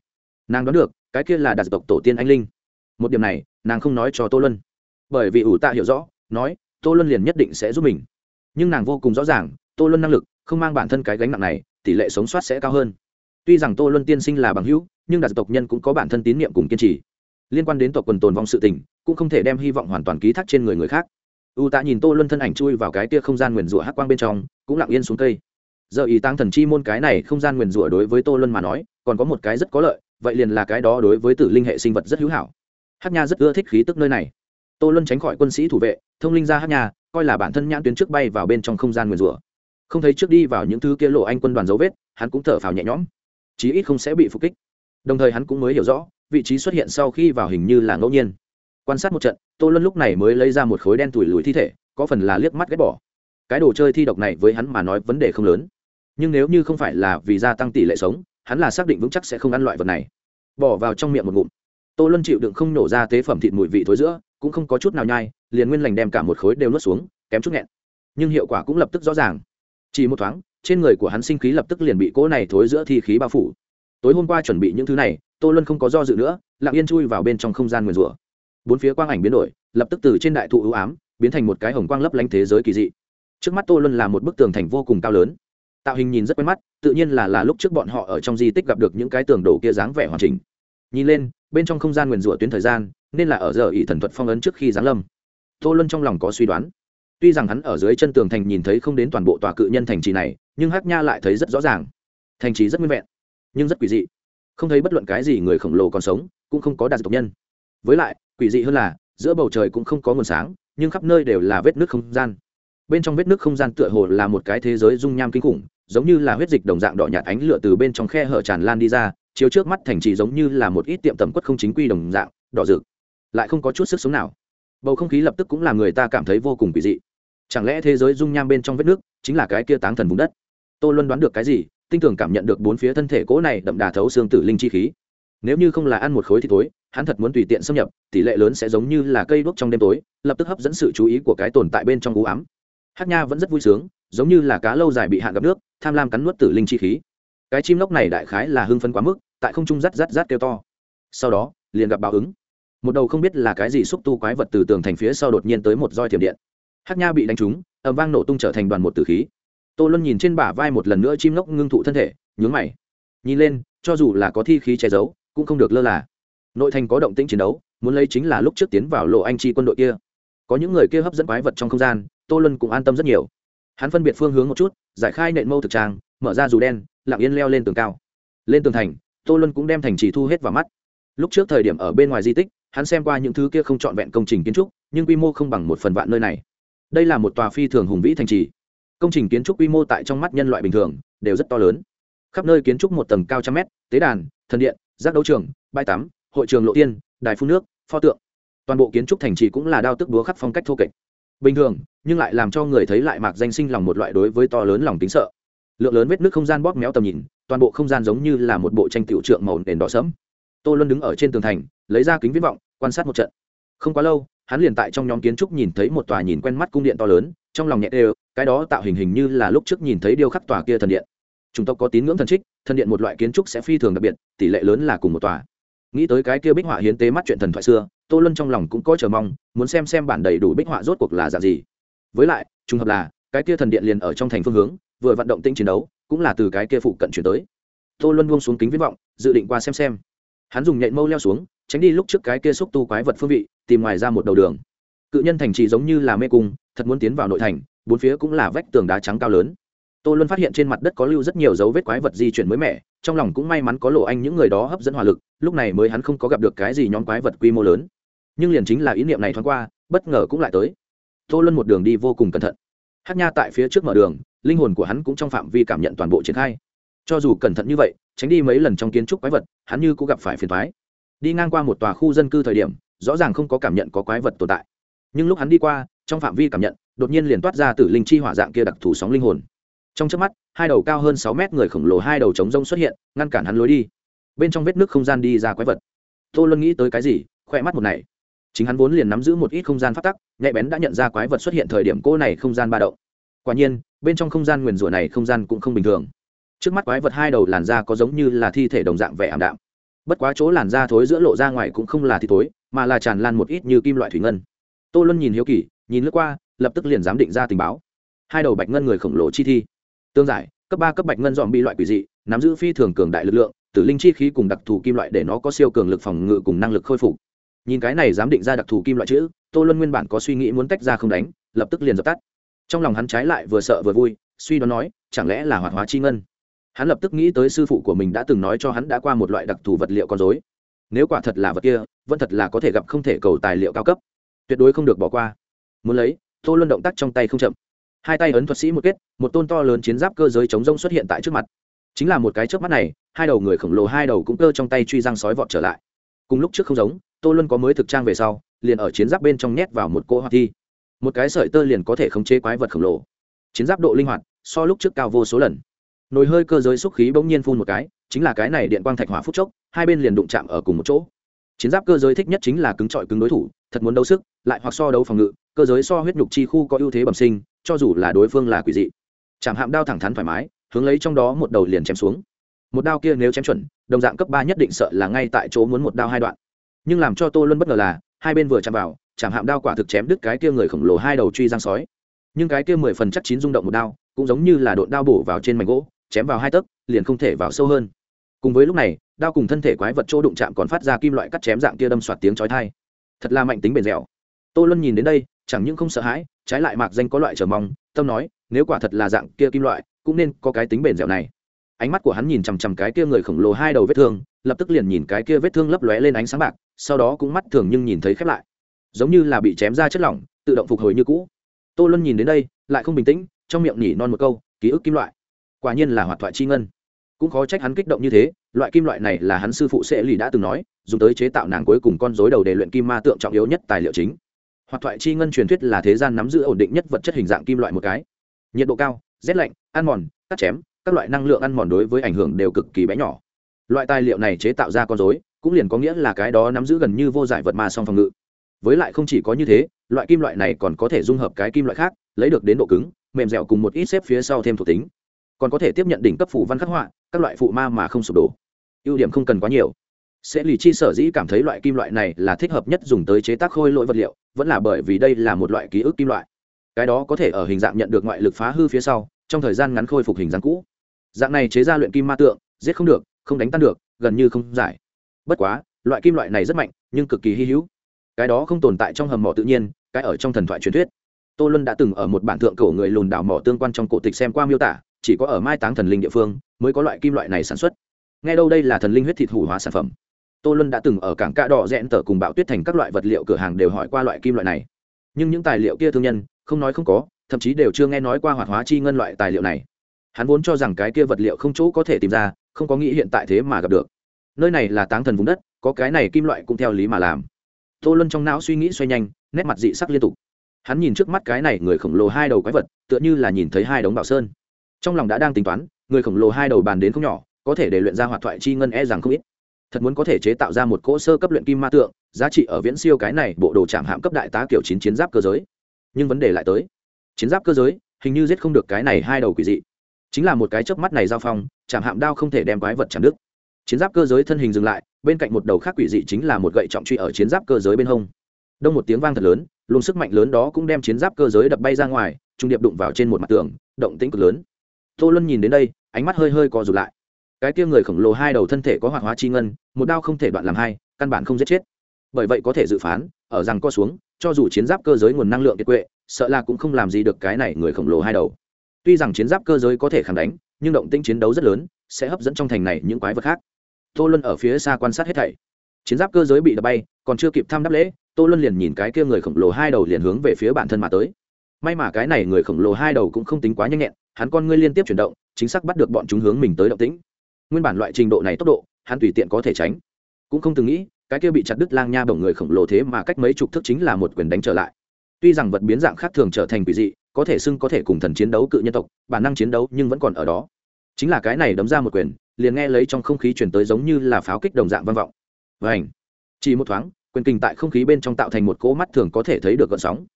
Nàng đoán được, cái kia là đặc tộc tổ tiên anh linh. Một điểm này, nàng không nói cho tô luân. Bởi vì ủ tạ hiểu rõ, nói, tô luân liền nhất định sẽ giúp mình. Nhưng nàng vô cùng rõ ràng tô luân năng lực, không mang bản thân cái gánh nặng này, tỷ lệ sống sót sẽ cao hơn. Tuy rằng tô luân tiên sinh là bằng hữu, nhưng đặc tộc nhân cũng có bản thân tín nhiệm cùng kiên trì. Liên quan đến tộc quần tồn vong sự tình, cũng không thể đem hy vọng hoàn toàn ký thác trên người người khác. U tạ nhìn tô luân thân ảnh chui vào cái tia không gian nguyền rủa hắc quang bên trong, cũng lặng yên xuống cây. Giờ ý tăng thần chi môn cái này không gian nguyền rủa đối với tô luân mà nói, còn có một cái rất có lợi, vậy liền là cái đó đối với tử linh hệ sinh vật rất hữu hảo. Hát nha rất ưa thích khí tức nơi này. Tô luân tránh khỏi quân sĩ thủ vệ, thông linh ra hát nha, coi là bản thân nhãn tuyến trước bay vào bên trong không gian nguyền rủa không thấy trước đi vào những thứ kia lộ anh quân đoàn dấu vết, hắn cũng thở phào nhẹ nhõm. Chí ít không sẽ bị phục kích. Đồng thời hắn cũng mới hiểu rõ, vị trí xuất hiện sau khi vào hình như là ngẫu nhiên. Quan sát một trận, tô luân lúc này mới lấy ra một khối đen tủi lùi thi thể, có phần là liếc mắt ghét bỏ. Cái đồ chơi thi độc này với hắn mà nói vấn đề không lớn. Nhưng nếu như không phải là vì gia tăng tỷ lệ sống, hắn là xác định vững chắc sẽ không ăn loại vật này. Bỏ vào trong miệng một ngụm. Tô luân chịu đựng không nổ ra tế phẩm thịt mùi vị thối giữa, cũng không có chút nào nhai, liền nguyên lành đem cả một khối đều nuốt xuống, kém chút nghẹn. Nhưng hiệu quả cũng lập tức rõ ràng chỉ một thoáng, trên người của hắn sinh khí lập tức liền bị cỗ này thối giữa thi khí bao phủ. Tối hôm qua chuẩn bị những thứ này, tô luân không có do dự nữa, lặng yên chui vào bên trong không gian nguyền rủa. Bốn phía quang ảnh biến đổi, lập tức từ trên đại thụ ưu ám, biến thành một cái hồng quang lấp lánh thế giới kỳ dị. Trước mắt tô luân là một bức tường thành vô cùng cao lớn. Tạo hình nhìn rất quen mắt, tự nhiên là là lúc trước bọn họ ở trong di tích gặp được những cái tường đổ kia dáng vẻ hoàn chỉnh. Nhìn lên, bên trong không gian nguyền rủa tuyến thời gian, nên là ở giờ ỷ thần thuật phong ấn trước khi giáng lâm. Tô luân trong lòng có suy đoán tuy rằng hắn ở dưới chân tường thành nhìn thấy không đến toàn bộ tòa cự nhân thành trì này, nhưng hắc nha lại thấy rất rõ ràng. Thành trì rất nguyên vẹn, nhưng rất quỷ dị. Không thấy bất luận cái gì người khổng lồ còn sống, cũng không có đạt tộc nhân. Với lại, quỷ dị hơn là, giữa bầu trời cũng không có nguồn sáng, nhưng khắp nơi đều là vết nước không gian. Bên trong vết nước không gian tựa hồ là một cái thế giới dung nham kinh khủng, giống như là huyết dịch đồng dạng đỏ nhạt ánh lửa từ bên trong khe hở tràn lan đi ra, chiếu trước mắt thành trì giống như là một ít tiệm tầm quất không chính quy đồng dạng, đỏ rực, lại không có chút sức sống nào. Bầu không khí lập tức cũng làm người ta cảm thấy vô cùng quỷ dị chẳng lẽ thế giới dung nham bên trong vết nước chính là cái kia táng thần vùng đất? Tôi luôn đoán được cái gì, tinh tưởng cảm nhận được bốn phía thân thể cỗ này đậm đà thấu xương tử linh chi khí. Nếu như không là ăn một khối thì tối hắn thật muốn tùy tiện xâm nhập, tỷ lệ lớn sẽ giống như là cây đuốc trong đêm tối, lập tức hấp dẫn sự chú ý của cái tồn tại bên trong cú ám. Hát nha vẫn rất vui sướng, giống như là cá lâu dài bị hạn gặp nước, tham lam cắn nuốt tử linh chi khí. Cái chim lốc này đại khái là hưng phân quá mức, tại không trung rắt rắt rắt kêu to. Sau đó, liền gặp báo ứng. Một đầu không biết là cái gì xúc tu quái vật từ tường thành phía sau đột nhiên tới một roi thiểm điện hát nha bị đánh trúng ẩm vang nổ tung trở thành đoàn một tử khí. Tô luân nhìn trên bả vai một lần nữa chim ngốc ngưng thụ thân thể, nhướng mày. Nhìn lên, cho dù là có thi khí che giấu, cũng không được lơ là. Nội thành có động tĩnh chiến đấu, muốn lấy chính là lúc trước tiến vào lộ anh chi quân đội kia. Có những người kia hấp dẫn quái vật trong không gian, tô luân cũng an tâm rất nhiều. Hắn phân biệt phương hướng một chút, giải khai nện mâu thực trang, mở ra dù đen, lặng yên leo lên tường cao. Lên tường thành, tô luân cũng đem thành trì thu hết vào mắt. Lúc trước thời điểm ở bên ngoài di tích, hắn xem qua những thứ kia không trọn vẹn công trình kiến trúc, nhưng quy mô không bằng một phần vạn nơi này đây là một tòa phi thường hùng vĩ thành trì. Công trình kiến trúc quy mô tại trong mắt nhân loại bình thường đều rất to lớn. Khắp nơi kiến trúc một tầng cao trăm mét, tế đàn, thần điện, giác đấu trường, bãi tắm, hội trường lộ tiên, đài phun nước, pho tượng. Toàn bộ kiến trúc thành trì cũng là đao tức búa khắc phong cách thô kệch. Bình thường, nhưng lại làm cho người thấy lại mạc danh sinh lòng một loại đối với to lớn lòng tính sợ. Lượng lớn vết nước không gian bóp méo tầm nhìn, toàn bộ không gian giống như là một bộ tranh tiểu trượng màu nền đỏ sẫm. Tô luân đứng ở trên tường thành, lấy ra kính viễn vọng, quan sát một trận. Không quá lâu hắn liền tại trong nhóm kiến trúc nhìn thấy một tòa nhìn quen mắt cung điện to lớn, trong lòng nhẹ đều, cái đó tạo hình hình như là lúc trước nhìn thấy điêu khắc tòa kia thần điện. Chúng tộc có tín ngưỡng thần trích, thần điện một loại kiến trúc sẽ phi thường đặc biệt, tỷ lệ lớn là cùng một tòa. Nghĩ tới cái kia bích họa hiến tế mắt chuyện thần thoại xưa, tô luân trong lòng cũng có chờ mong, muốn xem xem bản đầy đủ bích họa rốt cuộc là dạng gì. Với lại, trùng hợp là, cái kia thần điện liền ở trong thành phương hướng, vừa vận động tinh chiến đấu, cũng là từ cái kia phụ cận chuyển tới. Tô luân buông xuống kính viễn vọng, dự định qua xem xem. Hắn dùng nhện mâu leo xuống tránh đi lúc trước cái kia xúc tu quái vật phương vị, tìm ngoài ra một đầu đường. Cự nhân thành trì giống như là mê cung, thật muốn tiến vào nội thành, bốn phía cũng là vách tường đá trắng cao lớn. Tô luân phát hiện trên mặt đất có lưu rất nhiều dấu vết quái vật di chuyển mới mẻ, trong lòng cũng may mắn có lộ anh những người đó hấp dẫn hỏa lực, lúc này mới hắn không có gặp được cái gì nhóm quái vật quy mô lớn. Nhưng liền chính là ý niệm này thoáng qua, bất ngờ cũng lại tới. Tô luân một đường đi vô cùng cẩn thận. Hát nha tại phía trước mở đường, linh hồn của hắn cũng trong phạm vi cảm nhận toàn bộ triển khai. Cho dù cẩn thận như vậy, tránh đi mấy lần trong kiến trúc quái vật, hắn như cũng gặp phải phiền thoái đi ngang qua một tòa khu dân cư thời điểm, rõ ràng không có cảm nhận có quái vật tồn tại. Nhưng lúc hắn đi qua, trong phạm vi cảm nhận, đột nhiên liền toát ra từ linh chi hỏa dạng kia đặc thù sóng linh hồn. Trong trước mắt, hai đầu cao hơn sáu mét người khổng lồ hai đầu trống rông xuất hiện, ngăn cản hắn lối đi. Bên trong vết nước không gian đi ra quái vật. Tô luân nghĩ tới cái gì khoe mắt một này. Chính hắn vốn liền nắm giữ một ít không gian phát tắc, nhạy bén đã nhận ra quái vật xuất hiện thời điểm cô này không gian ba động. Quả nhiên, bên trong không gian nguyền rủa này không gian cũng không bình thường. Trước mắt quái vật hai đầu làn da có giống như là thi thể đồng dạng vẻ ảm đạm bất quá chỗ làn da thối giữa lộ ra ngoài cũng không là thi thối, mà là tràn lan một ít như kim loại thủy ngân. Tô luân nhìn hiếu kỳ, nhìn lướt qua, lập tức liền giám định ra tình báo. Hai đầu bạch ngân người khổng lồ chi thi. Tương giải, cấp ba cấp bạch ngân dòm bi loại quỷ dị, nắm giữ phi thường cường đại lực lượng, tử linh chi khí cùng đặc thù kim loại để nó có siêu cường lực phòng ngự cùng năng lực khôi phục. Nhìn cái này giám định ra đặc thù kim loại chữ, tô luân nguyên bản có suy nghĩ muốn tách ra không đánh, lập tức liền dập tắt. Trong lòng hắn trái lại vừa sợ vừa vui, suy đoán nói, chẳng lẽ là hoạt hóa chi ngân? Hắn lập tức nghĩ tới sư phụ của mình đã từng nói cho hắn đã qua một loại đặc thù vật liệu con dối nếu quả thật là vật kia, vẫn thật là có thể gặp không thể cầu tài liệu cao cấp. Tuyệt đối không được bỏ qua. Muốn lấy, tô luân động tác trong tay không chậm. Hai tay ấn thuật sĩ một kết, một tôn to lớn chiến giáp cơ giới chống rông xuất hiện tại trước mặt. Chính là một cái trước mắt này, hai đầu người khổng lồ hai đầu cũng cơ trong tay truy răng sói vọt trở lại. Cùng lúc trước không giống, tô luân có mới thực trang về sau, liền ở chiến giáp bên trong nhét vào một cỗ hoạt thi. Một cái sợi tơ liền có thể khống chế quái vật khổng lồ. Chiến giáp độ linh hoạt, so lúc trước cao vô số lần nồi hơi cơ giới xúc khí bỗng nhiên phun một cái, chính là cái này điện quang thạch hỏa phút chốc, hai bên liền đụng chạm ở cùng một chỗ. Chiến giáp cơ giới thích nhất chính là cứng trọi cứng đối thủ, thật muốn đấu sức, lại hoặc so đấu phòng ngự, cơ giới so huyết nhục chi khu có ưu thế bẩm sinh, cho dù là đối phương là quỷ dị. Chạm hạm đao thẳng thắn thoải mái, hướng lấy trong đó một đầu liền chém xuống. Một đao kia nếu chém chuẩn, đồng dạng cấp ba nhất định sợ là ngay tại chỗ muốn một đao hai đoạn. Nhưng làm cho tô luân bất ngờ là, hai bên vừa chạm vào chạm hạm đao quả thực chém đứt cái kia người khổng lồ hai đầu truy giang sói. Nhưng cái kia mười phần chắc chín rung động một đao, cũng giống như là độn đao bổ vào trên mảnh gỗ chém vào hai tấc, liền không thể vào sâu hơn. Cùng với lúc này, đao cùng thân thể quái vật chỗ đụng chạm còn phát ra kim loại cắt chém dạng kia đâm soạt tiếng chói thai thật là mạnh tính bền dẻo. Tô luân nhìn đến đây, chẳng những không sợ hãi, trái lại mạc danh có loại chờ mong, tâm nói, nếu quả thật là dạng kia kim loại, cũng nên có cái tính bền dẻo này. Ánh mắt của hắn nhìn chằm chằm cái kia người khổng lồ hai đầu vết thương, lập tức liền nhìn cái kia vết thương lấp lóe lên ánh sáng bạc, sau đó cũng mắt thường nhưng nhìn thấy khép lại. Giống như là bị chém ra chất lỏng, tự động phục hồi như cũ. Tô luân nhìn đến đây, lại không bình tĩnh, trong miệng nhỉ non một câu, ký ức kim loại quả nhiên là hoạt thoại chi ngân. Cũng khó trách hắn kích động như thế, loại kim loại này là hắn sư phụ sẽ lì đã từng nói, dùng tới chế tạo nàng cuối cùng con dối đầu để luyện kim ma tượng trọng yếu nhất tài liệu chính. Hoạt thoại chi ngân truyền thuyết là thế gian nắm giữ ổn định nhất vật chất hình dạng kim loại một cái. Nhiệt độ cao, rét lạnh, ăn mòn, cắt chém, các loại năng lượng ăn mòn đối với ảnh hưởng đều cực kỳ bé nhỏ. Loại tài liệu này chế tạo ra con dối cũng liền có nghĩa là cái đó nắm giữ gần như vô giải vật ma song phòng ngự. Với lại không chỉ có như thế, loại kim loại này còn có thể dung hợp cái kim loại khác, lấy được đến độ cứng, mềm dẻo cùng một ít xếp phía sau thêm thuộc tính còn có thể tiếp nhận đỉnh cấp phụ văn khắc họa, các loại phụ ma mà không sụp đổ. Ưu điểm không cần quá nhiều. Sẽ lì chi sở dĩ cảm thấy loại kim loại này là thích hợp nhất dùng tới chế tác khôi lỗi vật liệu, vẫn là bởi vì đây là một loại ký ức kim loại. Cái đó có thể ở hình dạng nhận được ngoại lực phá hư phía sau, trong thời gian ngắn khôi phục hình dáng cũ. Dạng này chế ra luyện kim ma tượng, giết không được, không đánh tan được, gần như không giải. Bất quá, loại kim loại này rất mạnh, nhưng cực kỳ hy hữu. Cái đó không tồn tại trong hầm mỏ tự nhiên, cái ở trong thần thoại truyền thuyết. Tô luân đã từng ở một bản thượng cổ người lùn đảo mỏ tương quan trong cổ tịch xem qua miêu tả chỉ có ở mai táng thần linh địa phương mới có loại kim loại này sản xuất. Nghe đâu đây là thần linh huyết thịt hủ hóa sản phẩm. Tô luân đã từng ở cảng cạ đỏ rẽn tở cùng bạo tuyết thành các loại vật liệu cửa hàng đều hỏi qua loại kim loại này. Nhưng những tài liệu kia thương nhân không nói không có, thậm chí đều chưa nghe nói qua hoạt hóa chi ngân loại tài liệu này. Hắn vốn cho rằng cái kia vật liệu không chỗ có thể tìm ra, không có nghĩ hiện tại thế mà gặp được. Nơi này là táng thần vùng đất, có cái này kim loại cũng theo lý mà làm. Tô luân trong não suy nghĩ xoay nhanh, nét mặt dị sắc liên tục. Hắn nhìn trước mắt cái này người khổng lồ hai đầu quái vật, tựa như là nhìn thấy hai đống bảo sơn trong lòng đã đang tính toán, người khổng lồ hai đầu bàn đến không nhỏ, có thể để luyện ra hoạt thoại chi ngân e rằng không ít. Thật muốn có thể chế tạo ra một cỗ sơ cấp luyện kim ma tượng, giá trị ở viễn siêu cái này, bộ đồ chạm hạm cấp đại tá kiểu chín chiến giáp cơ giới. Nhưng vấn đề lại tới. Chiến giáp cơ giới, hình như giết không được cái này hai đầu quỷ dị. Chính là một cái chớp mắt này giao phong chạm hạm đao không thể đem quái vật chạm đứt. Chiến giáp cơ giới thân hình dừng lại, bên cạnh một đầu khác quỷ dị chính là một gậy trọng truy ở chiến giáp cơ giới bên hông. Đông một tiếng vang thật lớn, luồng sức mạnh lớn đó cũng đem chiến giáp cơ giới đập bay ra ngoài, trung điệp đụng vào trên một mặt tường, động tĩnh cực lớn tô luân nhìn đến đây, ánh mắt hơi hơi co rụt lại. Cái kia người khổng lồ hai đầu thân thể có hoạt hóa chi ngân, một đao không thể đoạn làm hai, căn bản không giết chết. Bởi vậy có thể dự phán, ở rằng co xuống, cho dù chiến giáp cơ giới nguồn năng lượng kiệt quệ, sợ là cũng không làm gì được cái này người khổng lồ hai đầu. Tuy rằng chiến giáp cơ giới có thể kháng đánh, nhưng động tĩnh chiến đấu rất lớn, sẽ hấp dẫn trong thành này những quái vật khác. Tô luân ở phía xa quan sát hết thảy. Chiến giáp cơ giới bị đập bay, còn chưa kịp thăm đáp lễ, tô luân liền nhìn cái kia người khổng lồ hai đầu liền hướng về phía bản thân mà tới may mà cái này người khổng lồ hai đầu cũng không tính quá nhanh nhẹn, hắn con ngươi liên tiếp chuyển động, chính xác bắt được bọn chúng hướng mình tới động tĩnh. Nguyên bản loại trình độ này tốc độ, hắn tùy tiện có thể tránh. Cũng không từng nghĩ, cái kia bị chặt đứt lang nha bổng người khổng lồ thế mà cách mấy chục thức chính là một quyền đánh trở lại. Tuy rằng vật biến dạng khác thường trở thành quỷ dị, có thể xưng có thể cùng thần chiến đấu cự nhân tộc, bản năng chiến đấu nhưng vẫn còn ở đó. Chính là cái này đấm ra một quyền, liền nghe lấy trong không khí chuyển tới giống như là pháo kích đồng dạng vang vọng. Vảnh chỉ một thoáng, quyền kinh tại không khí bên trong tạo thành một cỗ mắt thường có thể thấy được gợn sóng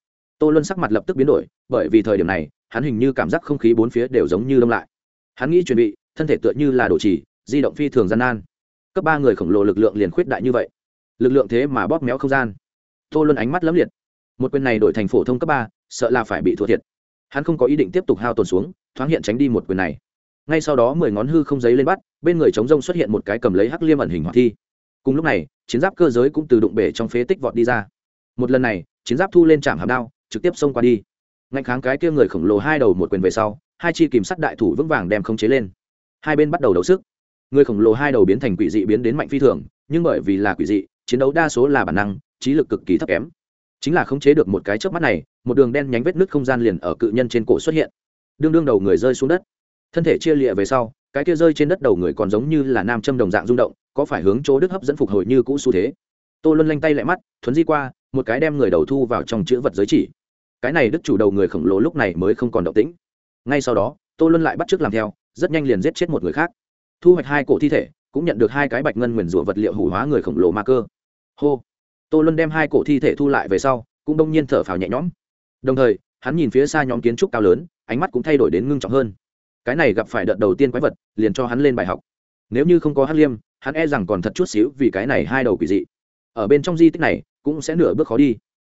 tô luân sắc mặt lập tức biến đổi, bởi vì thời điểm này, hắn hình như cảm giác không khí bốn phía đều giống như đông lại. Hắn nghĩ chuẩn bị, thân thể tựa như là đồ trì di động phi thường gian nan. Cấp ba người khổng lồ lực lượng liền khuyết đại như vậy. Lực lượng thế mà bóp méo không gian. Tô luân ánh mắt lấm liệt. Một quyền này đổi thành phổ thông cấp ba, sợ là phải bị thua thiệt. Hắn không có ý định tiếp tục hao tồn xuống, thoáng hiện tránh đi một quyền này. Ngay sau đó mười ngón hư không giấy lên bắt, bên người chống rông xuất hiện một cái cầm lấy hắc liêm ẩn hình hoạt thi. Cùng lúc này, chiến giáp cơ giới cũng từ đụng bể trong phế tích vọt đi ra. Một lần này, chiến giáp thu lên trạm hàm đao trực tiếp xông qua đi. Ngạnh kháng cái kia người khổng lồ hai đầu một quyền về sau, hai chi kìm sắt đại thủ vững vàng đem không chế lên. Hai bên bắt đầu đấu sức. Người khổng lồ hai đầu biến thành quỷ dị biến đến mạnh phi thường, nhưng bởi vì là quỷ dị, chiến đấu đa số là bản năng, trí lực cực kỳ thấp kém. Chính là khống chế được một cái chớp mắt này, một đường đen nhánh vết nứt không gian liền ở cự nhân trên cổ xuất hiện. Đương đương đầu người rơi xuống đất. Thân thể chia lịa về sau, cái kia rơi trên đất đầu người còn giống như là nam châm đồng dạng rung động, có phải hướng chỗ đức hấp dẫn phục hồi như cũ xu thế? Tô luân lanh tay lại mắt, thuấn di qua, một cái đem người đầu thu vào trong chữ vật giới chỉ cái này đức chủ đầu người khổng lồ lúc này mới không còn động tĩnh. Ngay sau đó, tô luân lại bắt t r ư ớ c làm theo, rất nhanh liền giết chết một người khác. Thu hoạch hai cổ thi thể, cũng nhận được hai cái bạch ngân nguyền rủa vật liệu hủ hóa người khổng lồ ma cơ. Hô! Tô luân đem hai cổ thi thể thu lại về sau, cũng đông nhiên thở phào nhẹ nhõm. Đồng thời, hắn nhìn phía xa nhóm kiến trúc cao lớn, ánh mắt cũng thay đổi đến ngưng trọng hơn. Cái này gặp phải đợt đầu tiên quái vật, liền cho hắn lên bài học. Nếu như không có hát liêm, hắn e rằng còn thật chút xíu vì cái này hai đầu quỷ dị. Ở bên trong di tích này, cũng sẽ nửa bước khó đi.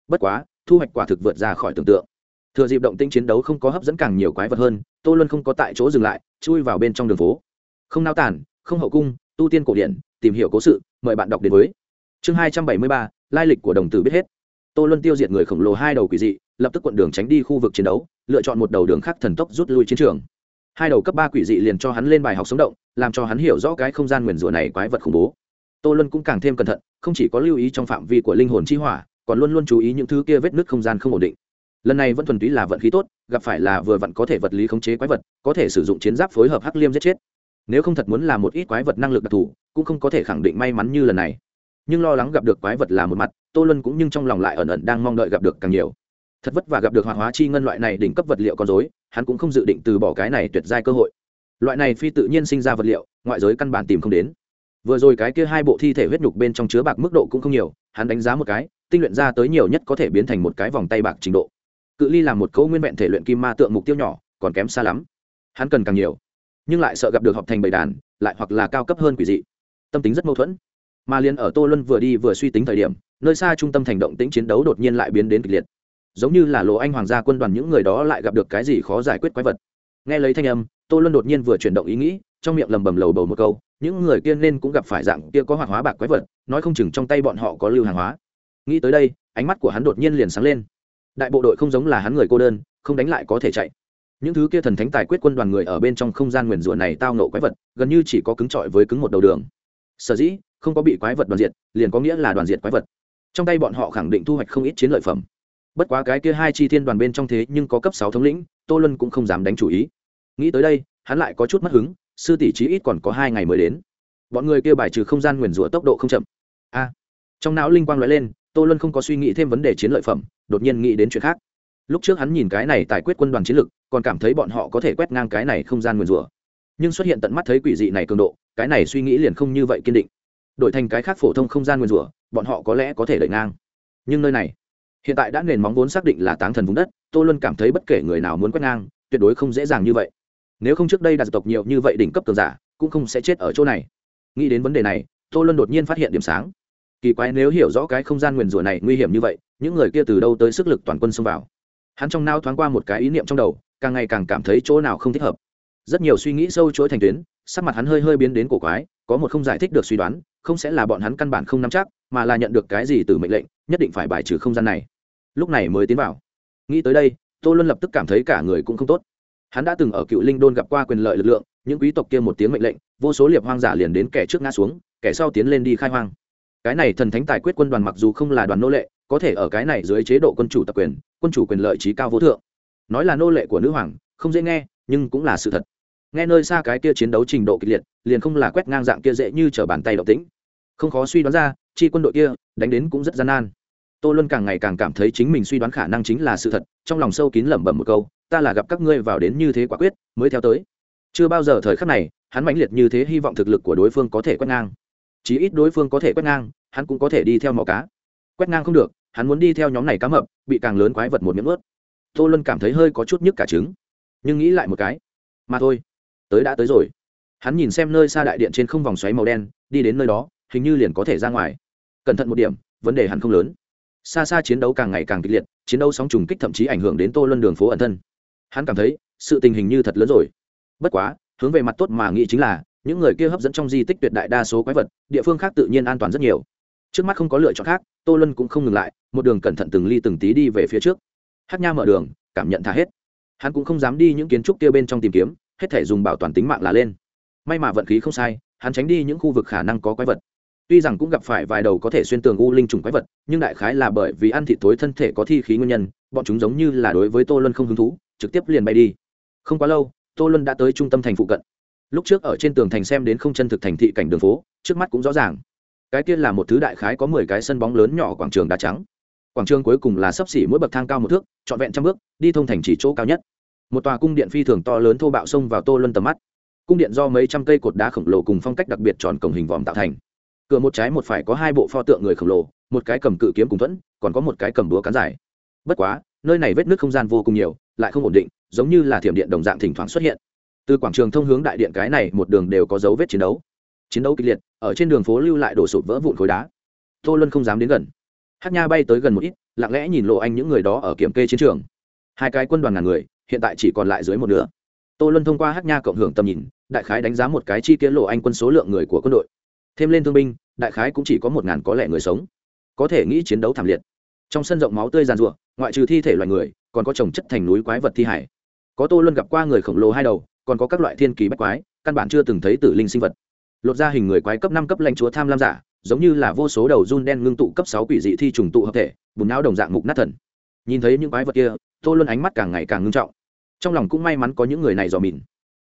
Bất quá thu hoạch quả thực vượt ra khỏi tưởng tượng. Thừa dịp động tinh chiến đấu không có hấp dẫn càng nhiều quái vật hơn, tô luân không có tại chỗ dừng lại, chui vào bên trong đường phố. Không nao tản không hậu cung, tu tiên cổ điển, tìm hiểu cố sự, mời bạn đọc đến với. Chương hai trăm bảy mươi ba, lai lịch của đồng tử biết hết. Tô luân tiêu diệt người khổng lồ hai đầu quỷ dị, lập tức quận đường tránh đi khu vực chiến đấu, lựa chọn một đầu đường khác thần tốc rút lui chiến trường. Hai đầu cấp ba quỷ dị liền cho hắn lên bài học sống động, làm cho hắn hiểu rõ cái không gian nguyền rủa này quái vật khủng bố. Tô luân cũng càng thêm cẩn thận, không chỉ có lưu ý trong phạm vi của linh hồn chi hỏa còn luôn luôn chú ý những thứ kia vết nứt không gian không ổn định. Lần này vẫn thuần túy là vận khí tốt, gặp phải là vừa vặn có thể vật lý khống chế quái vật, có thể sử dụng chiến giáp phối hợp hắc liêm giết chết. Nếu không thật muốn là một ít quái vật năng lực đặc thù, cũng không có thể khẳng định may mắn như lần này. Nhưng lo lắng gặp được quái vật là một mặt, tô luân cũng nhưng trong lòng lại ẩn ẩn đang mong đợi gặp được càng nhiều. Thật vất vả gặp được hoạt hóa chi ngân loại này đỉnh cấp vật liệu con dối hắn cũng không dự định từ bỏ cái này tuyệt giai cơ hội. Loại này phi tự nhiên sinh ra vật liệu, ngoại giới căn bản tìm không đến. Vừa rồi cái kia hai bộ thi thể huyết nhục bên trong chứa bạc mức độ cũng không nhiều, hắn đánh giá một cái tinh luyện ra tới nhiều nhất có thể biến thành một cái vòng tay bạc trình độ. Cự ly là một câu nguyên vẹn thể luyện kim ma tượng mục tiêu nhỏ, còn kém xa lắm. Hắn cần càng nhiều, nhưng lại sợ gặp được họp thành bầy đàn, lại hoặc là cao cấp hơn quỷ dị. Tâm tính rất mâu thuẫn. Mà liền ở tô luân vừa đi vừa suy tính thời điểm, nơi xa trung tâm thành động tĩnh chiến đấu đột nhiên lại biến đến kịch liệt. Giống như là lộ anh hoàng gia quân đoàn những người đó lại gặp được cái gì khó giải quyết quái vật. Nghe lấy thanh âm, tô luân đột nhiên vừa chuyển động ý nghĩ, trong miệng lầm bầm lầu bầu một câu, những người kia nên cũng gặp phải dạng kia có hoạt hóa bạc quái vật, nói không chừng trong tay bọn họ có lưu hàng hóa nghĩ tới đây, ánh mắt của hắn đột nhiên liền sáng lên. Đại bộ đội không giống là hắn người cô đơn, không đánh lại có thể chạy. Những thứ kia thần thánh tài quyết quân đoàn người ở bên trong không gian nguyền rủa này tao nộ quái vật, gần như chỉ có cứng trọi với cứng một đầu đường. Sở dĩ, không có bị quái vật đoàn diệt, liền có nghĩa là đoàn diệt quái vật. Trong tay bọn họ khẳng định thu hoạch không ít chiến lợi phẩm. Bất quá cái kia hai chi thiên đoàn bên trong thế nhưng có cấp sáu thống lĩnh, tô lân cũng không dám đánh chủ ý. Nghĩ tới đây, hắn lại có chút mất hứng, sư tỷ trí ít còn có hai ngày mới đến. Bọn người kia bài trừ không gian nguyền rủa tốc độ không chậm. A, trong não linh quang l lên tô luân không có suy nghĩ thêm vấn đề chiến lợi phẩm, đột nhiên nghĩ đến chuyện khác. Lúc trước hắn nhìn cái này tài quyết quân đoàn chiến lực, còn cảm thấy bọn họ có thể quét ngang cái này không gian nguyền rủa. Nhưng xuất hiện tận mắt thấy quỷ dị này cường độ, cái này suy nghĩ liền không như vậy kiên định. Đổi thành cái khác phổ thông không gian nguyền rủa, bọn họ có lẽ có thể đẩy ngang. Nhưng nơi này, hiện tại đã nền móng vốn xác định là táng thần vùng đất, tô luân cảm thấy bất kể người nào muốn quét ngang, tuyệt đối không dễ dàng như vậy. Nếu không trước đây đạt tộc nhiều như vậy đỉnh cấp cường giả, cũng không sẽ chết ở chỗ này. Nghĩ đến vấn đề này, tô luân đột nhiên phát hiện điểm sáng kỳ quái nếu hiểu rõ cái không gian nguyền rủa này nguy hiểm như vậy, những người kia từ đâu tới sức lực toàn quân xông vào? Hắn trong nao thoáng qua một cái ý niệm trong đầu, càng ngày càng cảm thấy chỗ nào không thích hợp. Rất nhiều suy nghĩ sâu chuỗi thành tuyến, sắc mặt hắn hơi hơi biến đến cổ quái, có một không giải thích được suy đoán, không sẽ là bọn hắn căn bản không nắm chắc, mà là nhận được cái gì từ mệnh lệnh, nhất định phải bài trừ không gian này. Lúc này mới tiến vào. Nghĩ tới đây, tô luân lập tức cảm thấy cả người cũng không tốt. Hắn đã từng ở cựu linh đôn gặp qua quyền lợi lực lượng, những quý tộc kia một tiếng mệnh lệnh, vô số liệp hoang giả liền đến kẻ trước ngã xuống, kẻ sau tiến lên đi khai hoang cái này thần thánh tài quyết quân đoàn mặc dù không là đoàn nô lệ, có thể ở cái này dưới chế độ quân chủ tập quyền, quân chủ quyền lợi trí cao vô thượng. Nói là nô lệ của nữ hoàng, không dễ nghe, nhưng cũng là sự thật. Nghe nơi xa cái kia chiến đấu trình độ kịch liệt, liền không là quét ngang dạng kia dễ như t r ở bàn tay động tĩnh. Không khó suy đoán ra, chi quân đội kia, đánh đến cũng rất gian nan. Tô luân càng ngày càng cảm thấy chính mình suy đoán khả năng chính là sự thật, trong lòng sâu kín lẩm bẩm một câu, ta là gặp các ngươi vào đến như thế quả quyết, mới theo tới. Chưa bao giờ thời khắc này, hắn mãnh liệt như thế hy vọng thực lực của đối phương có thể quét ngang chí ít đối phương có thể quét ngang, hắn cũng có thể đi theo mỏ cá. Quét ngang không được, hắn muốn đi theo nhóm này cá mập, bị càng lớn quái vật một miếng ướt. Tô luân cảm thấy hơi có chút nhức cả trứng. Nhưng nghĩ lại một cái, mà thôi, tới đã tới rồi. Hắn nhìn xem nơi xa đại điện trên không vòng xoáy màu đen, đi đến nơi đó, hình như liền có thể ra ngoài. Cẩn thận một điểm, vấn đề hẳn không lớn. Xa xa chiến đấu càng ngày càng kịch liệt, chiến đấu sóng trùng kích thậm chí ảnh hưởng đến tô luân đường phố ẩn thân. Hắn cảm thấy, sự tình hình như thật lớn rồi. Bất quá, hướng về mặt tốt mà nghĩ chính là những người kia hấp dẫn trong di tích tuyệt đại đa số quái vật, địa phương khác tự nhiên an toàn rất nhiều. Trước mắt không có lựa chọn khác, tô luân cũng không ngừng lại, một đường cẩn thận từng ly từng tí đi về phía trước. Hát nha mở đường, cảm nhận thả hết. Hắn cũng không dám đi những kiến trúc kia bên trong tìm kiếm, hết thể dùng bảo toàn tính mạng là lên. May mà vận khí không sai, hắn tránh đi những khu vực khả năng có quái vật. Tuy rằng cũng gặp phải vài đầu có thể xuyên tường u linh trùng quái vật, nhưng đại khái là bởi vì ăn thịt tối thân thể có thi khí nguyên nhân, bọn chúng giống như là đối với tô luân không hứng thú, trực tiếp liền bay đi. Không quá lâu, tô luân đã tới trung tâm thành phụ cận lúc trước ở trên tường thành xem đến không chân thực thành thị cảnh đường phố, trước mắt cũng rõ ràng. Cái kia là một thứ đại khái có mười cái sân bóng lớn nhỏ quảng trường đá trắng. Quảng trường cuối cùng là sấp xỉ mỗi bậc thang cao một thước, trọn vẹn trăm bước, đi thông thành chỉ chỗ cao nhất. Một tòa cung điện phi thường to lớn thô bạo xông vào tô luân tầm mắt. Cung điện do mấy trăm cây cột đá khổng lồ cùng phong cách đặc biệt tròn cổng hình vòm tạo thành. Cửa một trái một phải có hai bộ pho tượng người khổng lồ, một cái cầm cự kiếm cùng thuẫn, còn có một cái cầm búa cán dài. Bất quá, nơi này vết nước không gian vô cùng nhiều, lại không ổn định, giống như là thiểm điện đồng dạng thỉnh thoảng xuất hiện từ quảng trường thông hướng đại điện cái này, một đường đều có dấu vết chiến đấu. Chiến đấu kịch liệt, ở trên đường phố lưu lại đổ sụp vỡ vụn khối đá. Tô luân không dám đến gần. Hát nha bay tới gần một ít, lặng lẽ nhìn lộ anh những người đó ở kiểm kê chiến trường. Hai cái quân đoàn ngàn người, hiện tại chỉ còn lại dưới một nửa. Tô luân thông qua hát nha cộng hưởng tầm nhìn, đại khái đánh giá một cái chi kiến lộ anh quân số lượng người của quân đội. Thêm lên thương binh, đại khái cũng chỉ có một ngàn có lẽ người sống. Có thể nghĩ chiến đấu thảm liệt. Trong sân rộng máu tươi giàn ruộng ngoại trừ thi thể loài người, còn có trồng chất thành núi quái vật thi hải. Có tô luân gặp qua người khổng lồ hai đầu còn có các loại thiên kỳ bách quái, căn bản chưa từng thấy tử linh sinh vật. Lột ra hình người quái cấp năm cấp lãnh chúa tham lam giả, giống như là vô số đầu run đen ngưng tụ cấp sáu quỷ dị thi trùng tụ hợp thể, bùn não đồng dạng mục nát thần. Nhìn thấy những quái vật kia, tô luân ánh mắt càng ngày càng ngưng trọng. Trong lòng cũng may mắn có những người này dò mìn.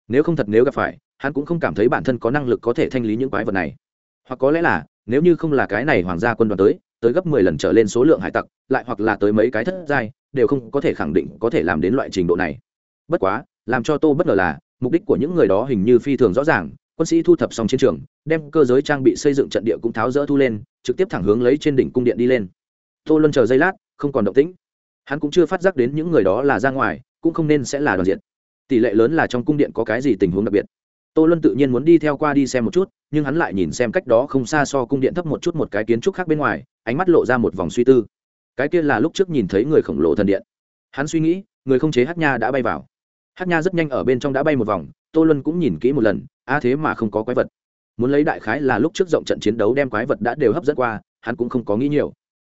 Nếu không thật nếu gặp phải, hắn cũng không cảm thấy bản thân có năng lực có thể thanh lý những quái vật này. Hoặc có lẽ là, nếu như không là cái này hoàng gia quân đoàn tới tới gấp mười lần trở lên số lượng hải tặc, lại hoặc là tới mấy cái thất giai, đều không có thể khẳng định có thể làm đến loại trình độ này. Bất quá, làm cho tô bất ngờ là mục đích của những người đó hình như phi thường rõ ràng, quân sĩ thu thập xong chiến trường, đem cơ giới trang bị xây dựng trận địa cũng tháo rỡ thu lên, trực tiếp thẳng hướng lấy trên đỉnh cung điện đi lên. Tô luân chờ giây lát, không còn động tĩnh. Hắn cũng chưa phát giác đến những người đó là ra ngoài, cũng không nên sẽ là đoàn diện. Tỷ lệ lớn là trong cung điện có cái gì tình huống đặc biệt. Tô luân tự nhiên muốn đi theo qua đi xem một chút, nhưng hắn lại nhìn xem cách đó không xa so cung điện thấp một chút một cái kiến trúc khác bên ngoài, ánh mắt lộ ra một vòng suy tư. Cái kia là lúc trước nhìn thấy người khổng lồ thần điện. Hắn suy nghĩ, người không chế hát nha đã bay vào hát nha rất nhanh ở bên trong đã bay một vòng, tô luân cũng nhìn kỹ một lần, a thế mà không có quái vật. Muốn lấy đại khái là lúc trước rộng trận chiến đấu đem quái vật đã đều hấp dẫn qua, hắn cũng không có nghĩ nhiều.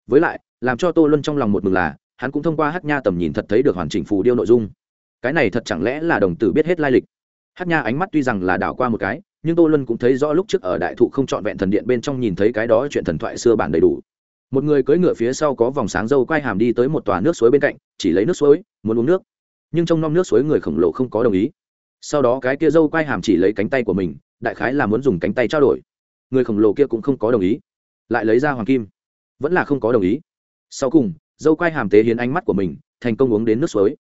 Với lại, làm cho tô luân trong lòng một mừng là, hắn cũng thông qua hát nha tầm nhìn thật thấy được hoàn chỉnh phù điêu nội dung. Cái này thật chẳng lẽ là đồng tử biết hết lai lịch? Hát nha ánh mắt tuy rằng là đảo qua một cái, nhưng tô luân cũng thấy rõ lúc trước ở đại thụ không trọn vẹn thần điện bên trong nhìn thấy cái đó chuyện thần thoại xưa bản đầy đủ. Một người cưỡi ngựa phía sau có vòng sáng dâu quay hàm đi tới một tòa nước suối bên cạnh, chỉ lấy nước suối, muốn uống nước nhưng trong non nước suối người khổng lồ không có đồng ý. Sau đó cái kia dâu quay hàm chỉ lấy cánh tay của mình, đại khái là muốn dùng cánh tay trao đổi. Người khổng lồ kia cũng không có đồng ý. Lại lấy ra hoàng kim. Vẫn là không có đồng ý. Sau cùng, dâu quay hàm tế hiến ánh mắt của mình, thành công uống đến nước suối.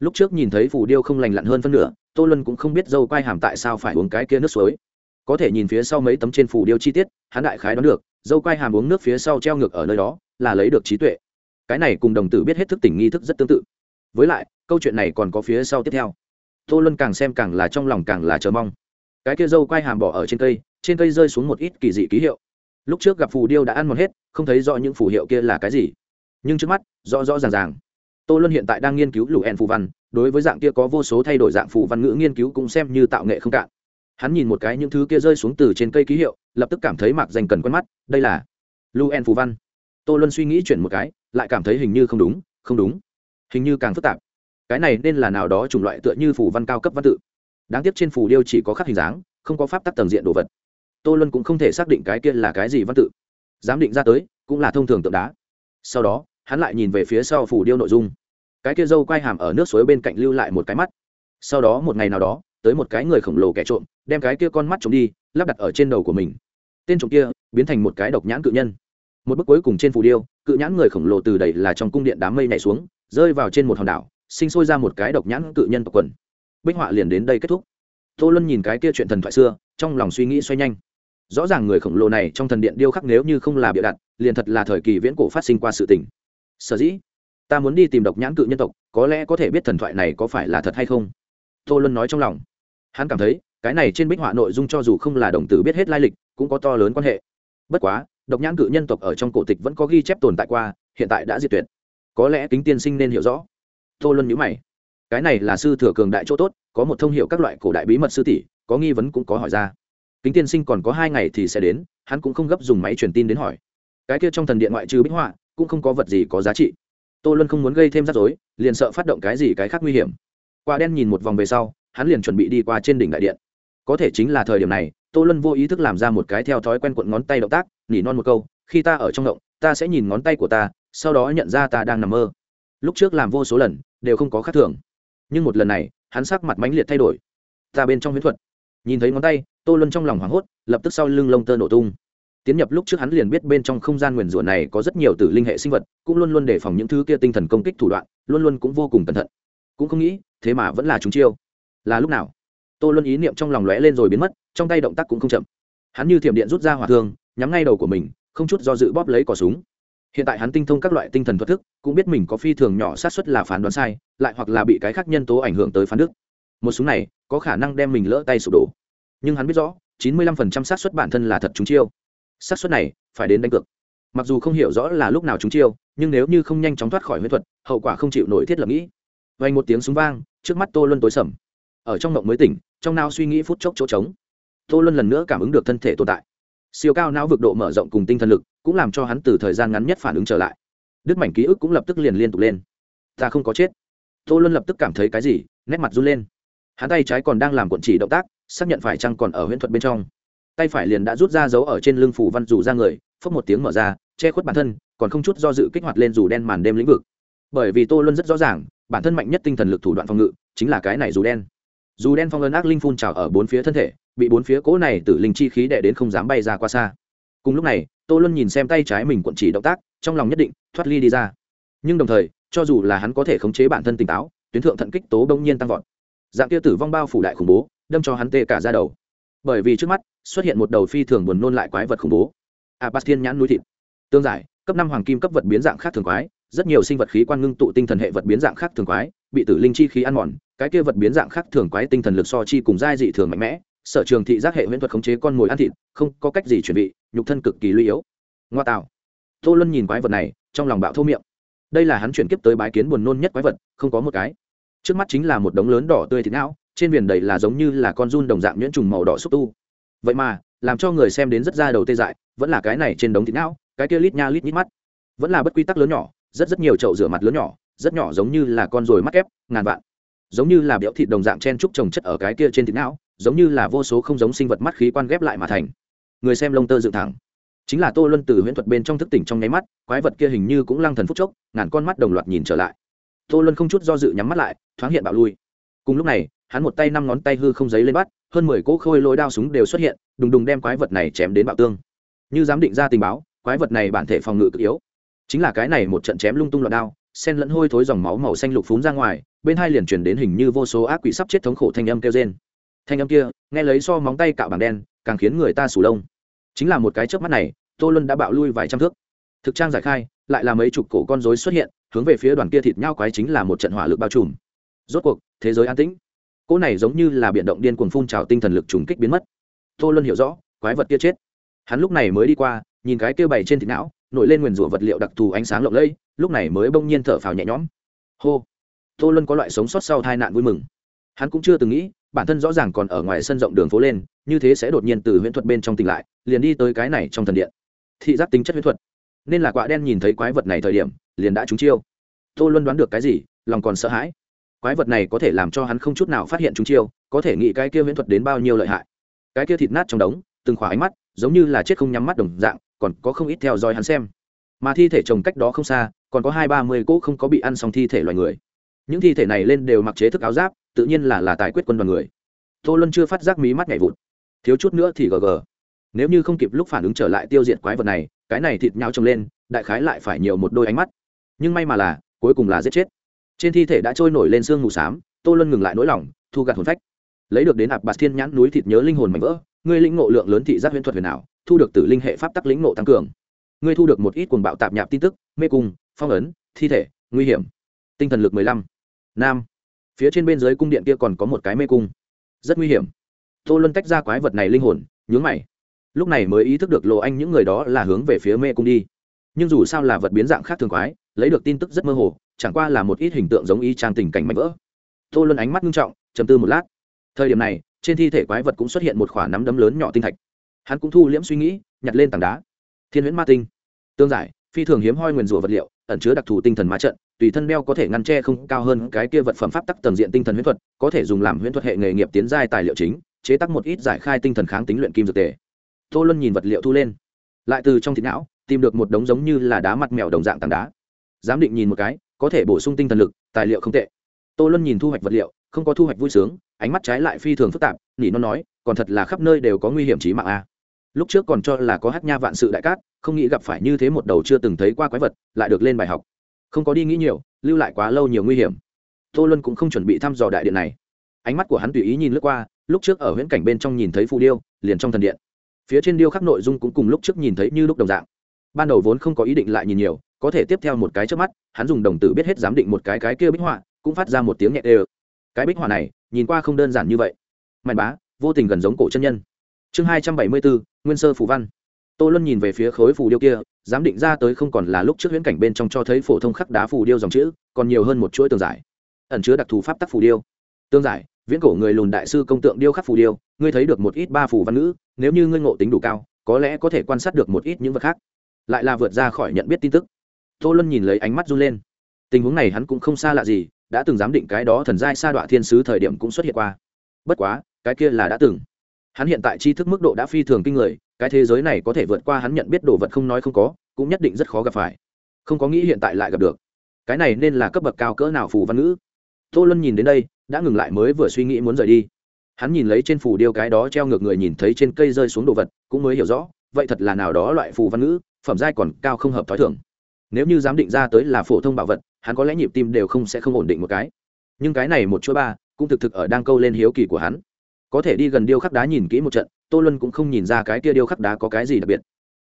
Lúc trước nhìn thấy phù điêu không lành lặn hơn phân nửa, tô lân cũng không biết dâu quay hàm tại sao phải uống cái kia nước suối. Có thể nhìn phía sau mấy tấm trên phù điêu chi tiết, hắn đại khái đoán được, dâu quay hàm uống nước phía sau treo ngược ở nơi đó, là lấy được trí tuệ. Cái này cùng đồng tử biết hết thức tỉnh nghi thức rất tương tự. Với lại câu chuyện này còn có phía sau tiếp theo. Tô luân càng xem càng là trong lòng càng là chờ mong. Cái kia dâu quai hàm bỏ ở trên cây trên cây rơi xuống một ít kỳ dị ký hiệu. Lúc trước gặp phù điêu đã ăn một hết, không thấy rõ những phù hiệu kia là cái gì. Nhưng trước mắt, rõ rõ ràng ràng. Tô luân hiện tại đang nghiên cứu lũ en phù văn, đối với dạng kia có vô số thay đổi dạng phù văn ngữ nghiên cứu cũng xem như tạo nghệ không cạn. Hắn nhìn một cái những thứ kia rơi xuống từ trên cây ký hiệu, lập tức cảm thấy mạc danh cần quen mắt, đây là lũ en phù văn. Tô luân suy nghĩ chuyển một cái, lại cảm thấy hình như không đúng không đúng. Hình như càng phức tạp cái này nên là nào đó chủng loại tựa như phù văn cao cấp văn tự. Đáng tiếc trên phù điêu chỉ có khắc hình dáng, không có pháp tắc tầng diện đồ vật. Tô luân cũng không thể xác định cái kia là cái gì văn tự. Giám định ra tới, cũng là thông thường tượng đá. Sau đó, hắn lại nhìn về phía sau phù điêu nội dung. Cái kia dâu quai hàm ở nước suối bên cạnh lưu lại một cái mắt. Sau đó một ngày nào đó, tới một cái người khổng lồ kẻ trộm, đem cái kia con mắt trộm đi, lắp đặt ở trên đầu của mình. Tên trộm kia biến thành một cái độc nhãn cự nhân. Một bước cuối cùng trên phù điêu, cự nhãn người khổng lồ từ đầy là trong cung điện đám mây nhảy xuống, rơi vào trên một hòn đảo sinh sôi ra một cái độc nhãn cự nhân tộc quần. Bích họa liền đến đây kết thúc. Tô luân nhìn cái kia chuyện thần thoại xưa, trong lòng suy nghĩ xoay nhanh. Rõ ràng người khổng lồ này trong thần điện điêu khắc nếu như không là bịa đặt, liền thật là thời kỳ viễn cổ phát sinh qua sự tình. Sở dĩ, ta muốn đi tìm độc nhãn cự nhân tộc, có lẽ có thể biết thần thoại này có phải là thật hay không? Tô luân nói trong lòng. Hắn cảm thấy, cái này trên bích họa nội dung cho dù không là đồng tử biết hết lai lịch, cũng có to lớn quan hệ. Bất quá, độc nhãn cự nhân tộc ở trong cổ tịch vẫn có ghi chép tồn tại qua, hiện tại đã diệt tuyệt. Có lẽ kính tiên sinh nên hiểu rõ tô luân nhữ mày. Cái này là sư thừa cường đại chỗ tốt, có một thông hiệu các loại cổ đại bí mật sư tỷ, có nghi vấn cũng có hỏi ra. Kính tiên sinh còn có hai ngày thì sẽ đến, hắn cũng không gấp dùng máy truyền tin đến hỏi. Cái kia trong thần điện ngoại trừ bích họa, cũng không có vật gì có giá trị. Tô luân không muốn gây thêm rắc rối, liền sợ phát động cái gì cái khác nguy hiểm. Quả đen nhìn một vòng về sau, hắn liền chuẩn bị đi qua trên đỉnh đại điện. Có thể chính là thời điểm này, tô luân vô ý thức làm ra một cái theo thói quen cuộn ngón tay động tác, nỉ non một câu, khi ta ở trong động, ta sẽ nhìn ngón tay của ta, sau đó nhận ra ta đang nằm mơ lúc trước làm vô số lần, đều không có khác thường. Nhưng một lần này, hắn sắc mặt mãnh liệt thay đổi. Ta bên trong huyễn thuật. Nhìn thấy ngón tay, tô luân trong lòng hoảng hốt, lập tức sau lưng lông tơ nổ tung. Tiến nhập lúc trước hắn liền biết bên trong không gian nguyền rủa này có rất nhiều tử linh hệ sinh vật, cũng luôn luôn đề phòng những thứ kia tinh thần công kích thủ đoạn, luôn luôn cũng vô cùng cẩn thận. Cũng không nghĩ, thế mà vẫn là chúng chiêu. Là lúc nào? Tô luân ý niệm trong lòng lóe lên rồi biến mất, trong tay động tác cũng không chậm. Hắn như thiểm điện rút ra hỏa thương, nhắm ngay đầu của mình, không chút do dự bóp lấy cỏ súng hiện tại hắn tinh thông các loại tinh thần thuật thức, cũng biết mình có phi thường nhỏ sát xuất là phán đoán sai, lại hoặc là bị cái khác nhân tố ảnh hưởng tới phán đức. Một súng này có khả năng đem mình lỡ tay sụp đổ. Nhưng hắn biết rõ, chín mươi lăm phần trăm xác suất bản thân là thật chúng chiêu. Xác suất này phải đến đánh cược. Mặc dù không hiểu rõ là lúc nào chúng chiêu, nhưng nếu như không nhanh chóng thoát khỏi huyết thuật, hậu quả không chịu nổi thiết lập nghĩ. Vành một tiếng súng vang, trước mắt tô luân tối sầm. Ở trong mộng mới tỉnh, trong nao suy nghĩ phút chốc chỗ trống. Tô luân lần nữa cảm ứng được thân thể tồn tại siêu cao não vực độ mở rộng cùng tinh thần lực cũng làm cho hắn từ thời gian ngắn nhất phản ứng trở lại. Đứt mảnh ký ức cũng lập tức liền liên tục lên. Ta không có chết. Tô luân lập tức cảm thấy cái gì, nét mặt run lên. Hắn tay trái còn đang làm cuộn chỉ động tác, xác nhận phải chăng còn ở huyễn thuật bên trong. Tay phải liền đã rút ra dấu ở trên lưng phủ văn dù ra người, phốc một tiếng mở ra, che khuất bản thân, còn không chút do dự kích hoạt lên dù đen màn đêm lĩnh vực. Bởi vì tô luân rất rõ ràng, bản thân mạnh nhất tinh thần lực thủ đoạn phòng ngự chính là cái này dù đen. Dù đen phong ấn ác linh phun trào ở bốn phía thân thể bị bốn phía cỗ này tử linh chi khí đè đến không dám bay ra qua xa. Cùng lúc này, tô luân nhìn xem tay trái mình cuộn chỉ động tác, trong lòng nhất định, thoát ly đi ra. Nhưng đồng thời, cho dù là hắn có thể khống chế bản thân tỉnh táo, tuyến thượng thận kích tố bỗng nhiên tăng vọt. Dạng kia tử vong bao phủ đại khủng bố, đâm cho hắn tê cả ra đầu. Bởi vì trước mắt, xuất hiện một đầu phi thường buồn nôn lại quái vật khủng bố. A bát thiên nhãn núi thịt. Tương giải, cấp năm hoàng kim cấp vật biến dạng khác thường quái, rất nhiều sinh vật khí quan ngưng tụ tinh thần hệ vật biến dạng khác thường quái, bị tử linh chi khí ăn mòn, cái kia vật biến dạng khác thường quái tinh thần lực so chi cùng giai dị thường mạnh mẽ sở trường thị giác hệ huyễn thuật khống chế con mồi ăn thịt, không có cách gì chuẩn bị nhục thân cực kỳ lưu yếu. Ngoa tạo. Tô luân nhìn quái vật này, trong lòng bạo thô miệng. Đây là hắn chuyển kiếp tới bái kiến buồn nôn nhất quái vật, không có một cái. Trước mắt chính là một đống lớn đỏ tươi thịt não, trên viền đầy là giống như là con run đồng dạng nhuyễn trùng màu đỏ xúc tu. Vậy mà, làm cho người xem đến rất ra đầu tê dại, vẫn là cái này trên đống thịt não, cái kia lít nha lít nhít mắt. Vẫn là bất quy tắc lớn nhỏ, rất rất nhiều chậu rửa mặt lớn nhỏ, rất nhỏ giống như là con ruồi mắt ép ngàn vạn. Giống như là béo thịt đồng dạng chen trúc trồng chất ở cái kia trên thịt não giống như là vô số không giống sinh vật mắt khí quan ghép lại mà thành. Người xem lông tơ dựng thẳng. Chính là tô luân từ huyễn thuật bên trong thức tỉnh trong nháy mắt, quái vật kia hình như cũng lăng thần phúc chốc, ngàn con mắt đồng loạt nhìn trở lại. Tô luân không chút do dự nhắm mắt lại, thoáng hiện bạo lui. Cùng lúc này, hắn một tay năm ngón tay hư không giấy lên bắt, hơn mười cỗ khôi lôi đao súng đều xuất hiện, đùng đùng đem quái vật này chém đến bạo tương. Như dám định ra tình báo, quái vật này bản thể phòng ngự cực yếu. Chính là cái này một trận chém lung tung loạn đao sen lẫn hôi thối dòng máu màu xanh lục phún ra ngoài, bên hai liền truyền đến hình như vô số ác quỷ sắp chết thống khổ thanh âm kêu trên thanh âm kia, nghe lấy so móng tay cạo bảng đen, càng khiến người ta sủ lông. Chính là một cái chớp mắt này, tô luân đã bạo lui vài trăm thước. Thực trang giải khai, lại là mấy chục cổ con rối xuất hiện, hướng về phía đoàn kia thịt nhau quái chính là một trận hỏa lực bao trùm. Rốt cuộc, thế giới an tĩnh. Cỗ này giống như là biển động điên cuồng phun trào tinh thần lực trùng kích biến mất. Tô luân hiểu rõ, quái vật kia chết. Hắn lúc này mới đi qua, nhìn cái kia bày trên thịt não, nổi lên nguyền rủa vật liệu đặc thù ánh sáng lộng lẫy, lúc này mới bỗng nhiên thở phào nhẹ nhõm. Hô! Tô luân có loại sống sót sau tai nạn vui mừng. Hắn cũng chưa từng nghĩ bản thân rõ ràng còn ở ngoài sân rộng đường phố lên, như thế sẽ đột nhiên từ huyễn thuật bên trong tỉnh lại, liền đi tới cái này trong thần điện. Thị giác tính chất huyễn thuật. Nên là quạ đen nhìn thấy quái vật này thời điểm, liền đã trúng chiêu. Tô luân đoán được cái gì, lòng còn sợ hãi. Quái vật này có thể làm cho hắn không chút nào phát hiện trúng chiêu, có thể nghĩ cái kia huyễn thuật đến bao nhiêu lợi hại. Cái kia thịt nát trong đống, từng khỏa ánh mắt, giống như là chết không nhắm mắt đồng dạng, còn có không ít theo dõi hắn xem. Mà thi thể chồng cách đó không xa, còn có hai ba mươi cỗ không có bị ăn xong thi thể loài người. Những thi thể này lên đều mặc chế thức áo giáp tự nhiên là là tài quyết quân đoàn người. Tô luân chưa phát giác mí mắt nhảy vụt. Thiếu chút nữa thì gờ gờ. nếu như không kịp lúc phản ứng trở lại tiêu diệt quái vật này, cái này thịt nhau trồng lên, đại khái lại phải nhiều một đôi ánh mắt. Nhưng may mà là, cuối cùng là giết chết. Trên thi thể đã trôi nổi lên xương mù s á m tô luân ngừng lại nỗi lòng, thu gạt hồn phách. Lấy được đến ạp bạt thiên nhãn núi thịt nhớ linh hồn mạnh vỡ, ngươi lĩnh ngộ lượng lớn thị giác huyễn thuật huyền nào thu được từ linh hệ pháp tắc lĩnh ngộ tăng cường. Ngươi thu được một ít cuồng bạo tạp nhạp tin tức, mê cung, phong ấn, thi thể, nguy hiểm. Tinh thần lực mười lăm. Nam phía trên bên dưới cung điện kia còn có một cái mê cung. Rất nguy hiểm. Tô luân tách ra quái vật này linh hồn, nhướng mày. Lúc này mới ý thức được lộ anh những người đó là hướng về phía mê cung đi. Nhưng dù sao là vật biến dạng khác thường quái, lấy được tin tức rất mơ hồ, chẳng qua là một ít hình tượng giống y trang tình cảnh mạnh vỡ. Tô luân ánh mắt nghiêm trọng chầm tư một lát. Thời điểm này, trên thi thể quái vật cũng xuất hiện một khoả nắm đấm lớn nhỏ tinh thạch. Hắn cũng thu liễm suy nghĩ, nhặt lên tảng đá. Thiên huyễn ma tinh. Tương giải phi thường hiếm hoi nguyền rủa vật liệu, ẩn chứa đặc thù tinh thần ma trận, tùy thân đeo có thể ngăn che không cao hơn cái kia vật phẩm pháp tắc tầng diện tinh thần huyễn thuật, có thể dùng làm huyễn thuật hệ nghề nghiệp tiến giai tài liệu chính, chế tác một ít giải khai tinh thần kháng tính luyện kim dược tề. Tô luân nhìn vật liệu thu lên. Lại từ trong thịt não, tìm được một đống giống như là đá mặt mèo đồng dạng tảng đá. Giám định nhìn một cái, có thể bổ sung tinh thần lực, tài liệu không tệ. Tô luân nhìn thu hoạch vật liệu, không có thu hoạch vui sướng, ánh mắt trái lại phi thường phức tạp, nỉ nó nói, còn thật là khắp nơi đều có nguy hiểm trí mạng a lúc trước còn cho là có hát nha vạn sự đại cát, không nghĩ gặp phải như thế một đầu chưa từng thấy qua quái vật, lại được lên bài học. Không có đi nghĩ nhiều, lưu lại quá lâu nhiều nguy hiểm. Tô luân cũng không chuẩn bị thăm dò đại điện này. Ánh mắt của hắn tùy ý nhìn lướt qua, lúc trước ở huyễn cảnh bên trong nhìn thấy phù điêu, liền trong thần điện. Phía trên điêu khắc nội dung cũng cùng lúc trước nhìn thấy như lúc đồng dạng. Ban đầu vốn không có ý định lại nhìn nhiều, có thể tiếp theo một cái trước mắt, hắn dùng đồng tử biết hết giám định một cái cái kia bích họa, cũng phát ra một tiếng nhẹ đê cái bích họa này, nhìn qua không đơn giản như vậy. Mạnh bá, vô tình gần giống cổ chân nhân. Chương hai trăm bảy mươi bốn nguyên sơ phù văn. Tô luân nhìn về phía khối phù điêu kia, giám định ra tới không còn là lúc trước huyễn cảnh bên trong cho thấy phổ thông khắc đá phù điêu dòng chữ, còn nhiều hơn một chuỗi tường giải. Ẩn chứa đặc thù pháp tắc phù điêu. Tương giải, viễn cổ người lùn đại sư công tượng điêu khắc phù điêu, ngươi thấy được một ít ba phù văn ngữ, nếu như ngươi ngộ tính đủ cao, có lẽ có thể quan sát được một ít những vật khác. Lại là vượt ra khỏi nhận biết tin tức. Tô luân nhìn lấy ánh mắt run lên. Tình huống này hắn cũng không xa lạ gì, đã từng giám định cái đó thần giai sa đọa thiên sứ thời điểm cũng xuất hiện qua. Bất quá, cái kia là đã từng hắn hiện tại tri thức mức độ đã phi thường kinh người, cái thế giới này có thể vượt qua hắn nhận biết đồ vật không nói không có, cũng nhất định rất khó gặp phải. Không có nghĩ hiện tại lại gặp được. Cái này nên là cấp bậc cao cỡ nào phù văn ngữ? Tô luân nhìn đến đây, đã ngừng lại mới vừa suy nghĩ muốn rời đi. Hắn nhìn lấy trên phù điêu cái đó treo ngược người nhìn thấy trên cây rơi xuống đồ vật, cũng mới hiểu rõ, vậy thật là nào đó loại phù văn ngữ, phẩm giai còn cao không hợp t h ó i thưởng nếu như dám định ra tới là phổ thông bảo vật, hắn có lẽ nhịp tim đều không sẽ không ổn định một cái. Nhưng cái này một chuỗi ba, cũng thực thực ở đang câu lên hiếu kỳ của hắn có thể đi gần điêu khắc đá nhìn kỹ một trận, tô luân cũng không nhìn ra cái kia điêu khắc đá có cái gì đặc biệt.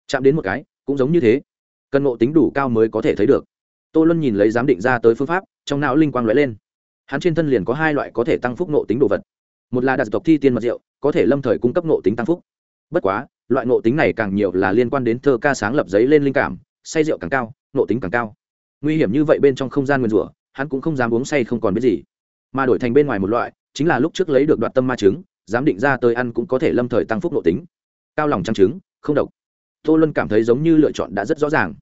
Chạm đến một cái, cũng giống như thế. Cần ngộ tính đủ cao mới có thể thấy được. Tô luân nhìn lấy giám định ra tới phương pháp, trong não linh quang lóe lên. Hắn trên thân liền có hai loại có thể tăng phúc nộ tính đồ vật. Một là đặc tộc thi tiên mật rượu, có thể lâm thời cung cấp nộ tính tăng phúc. Bất quá, loại nộ tính này càng nhiều là liên quan đến thơ ca sáng lập giấy lên linh cảm, say rượu càng cao nộ tính càng cao. Nguy hiểm như vậy bên trong không gian nguyên rủa, hắn cũng không dám uống say không còn biết gì. Mà đổi thành bên ngoài một loại, chính là lúc trước lấy được đoạn tâm ma trứng dám định ra tới ăn cũng có thể lâm thời tăng phúc nộ tính. Cao lòng trăng trứng, không độc. Tô luân cảm thấy giống như lựa chọn đã rất rõ ràng.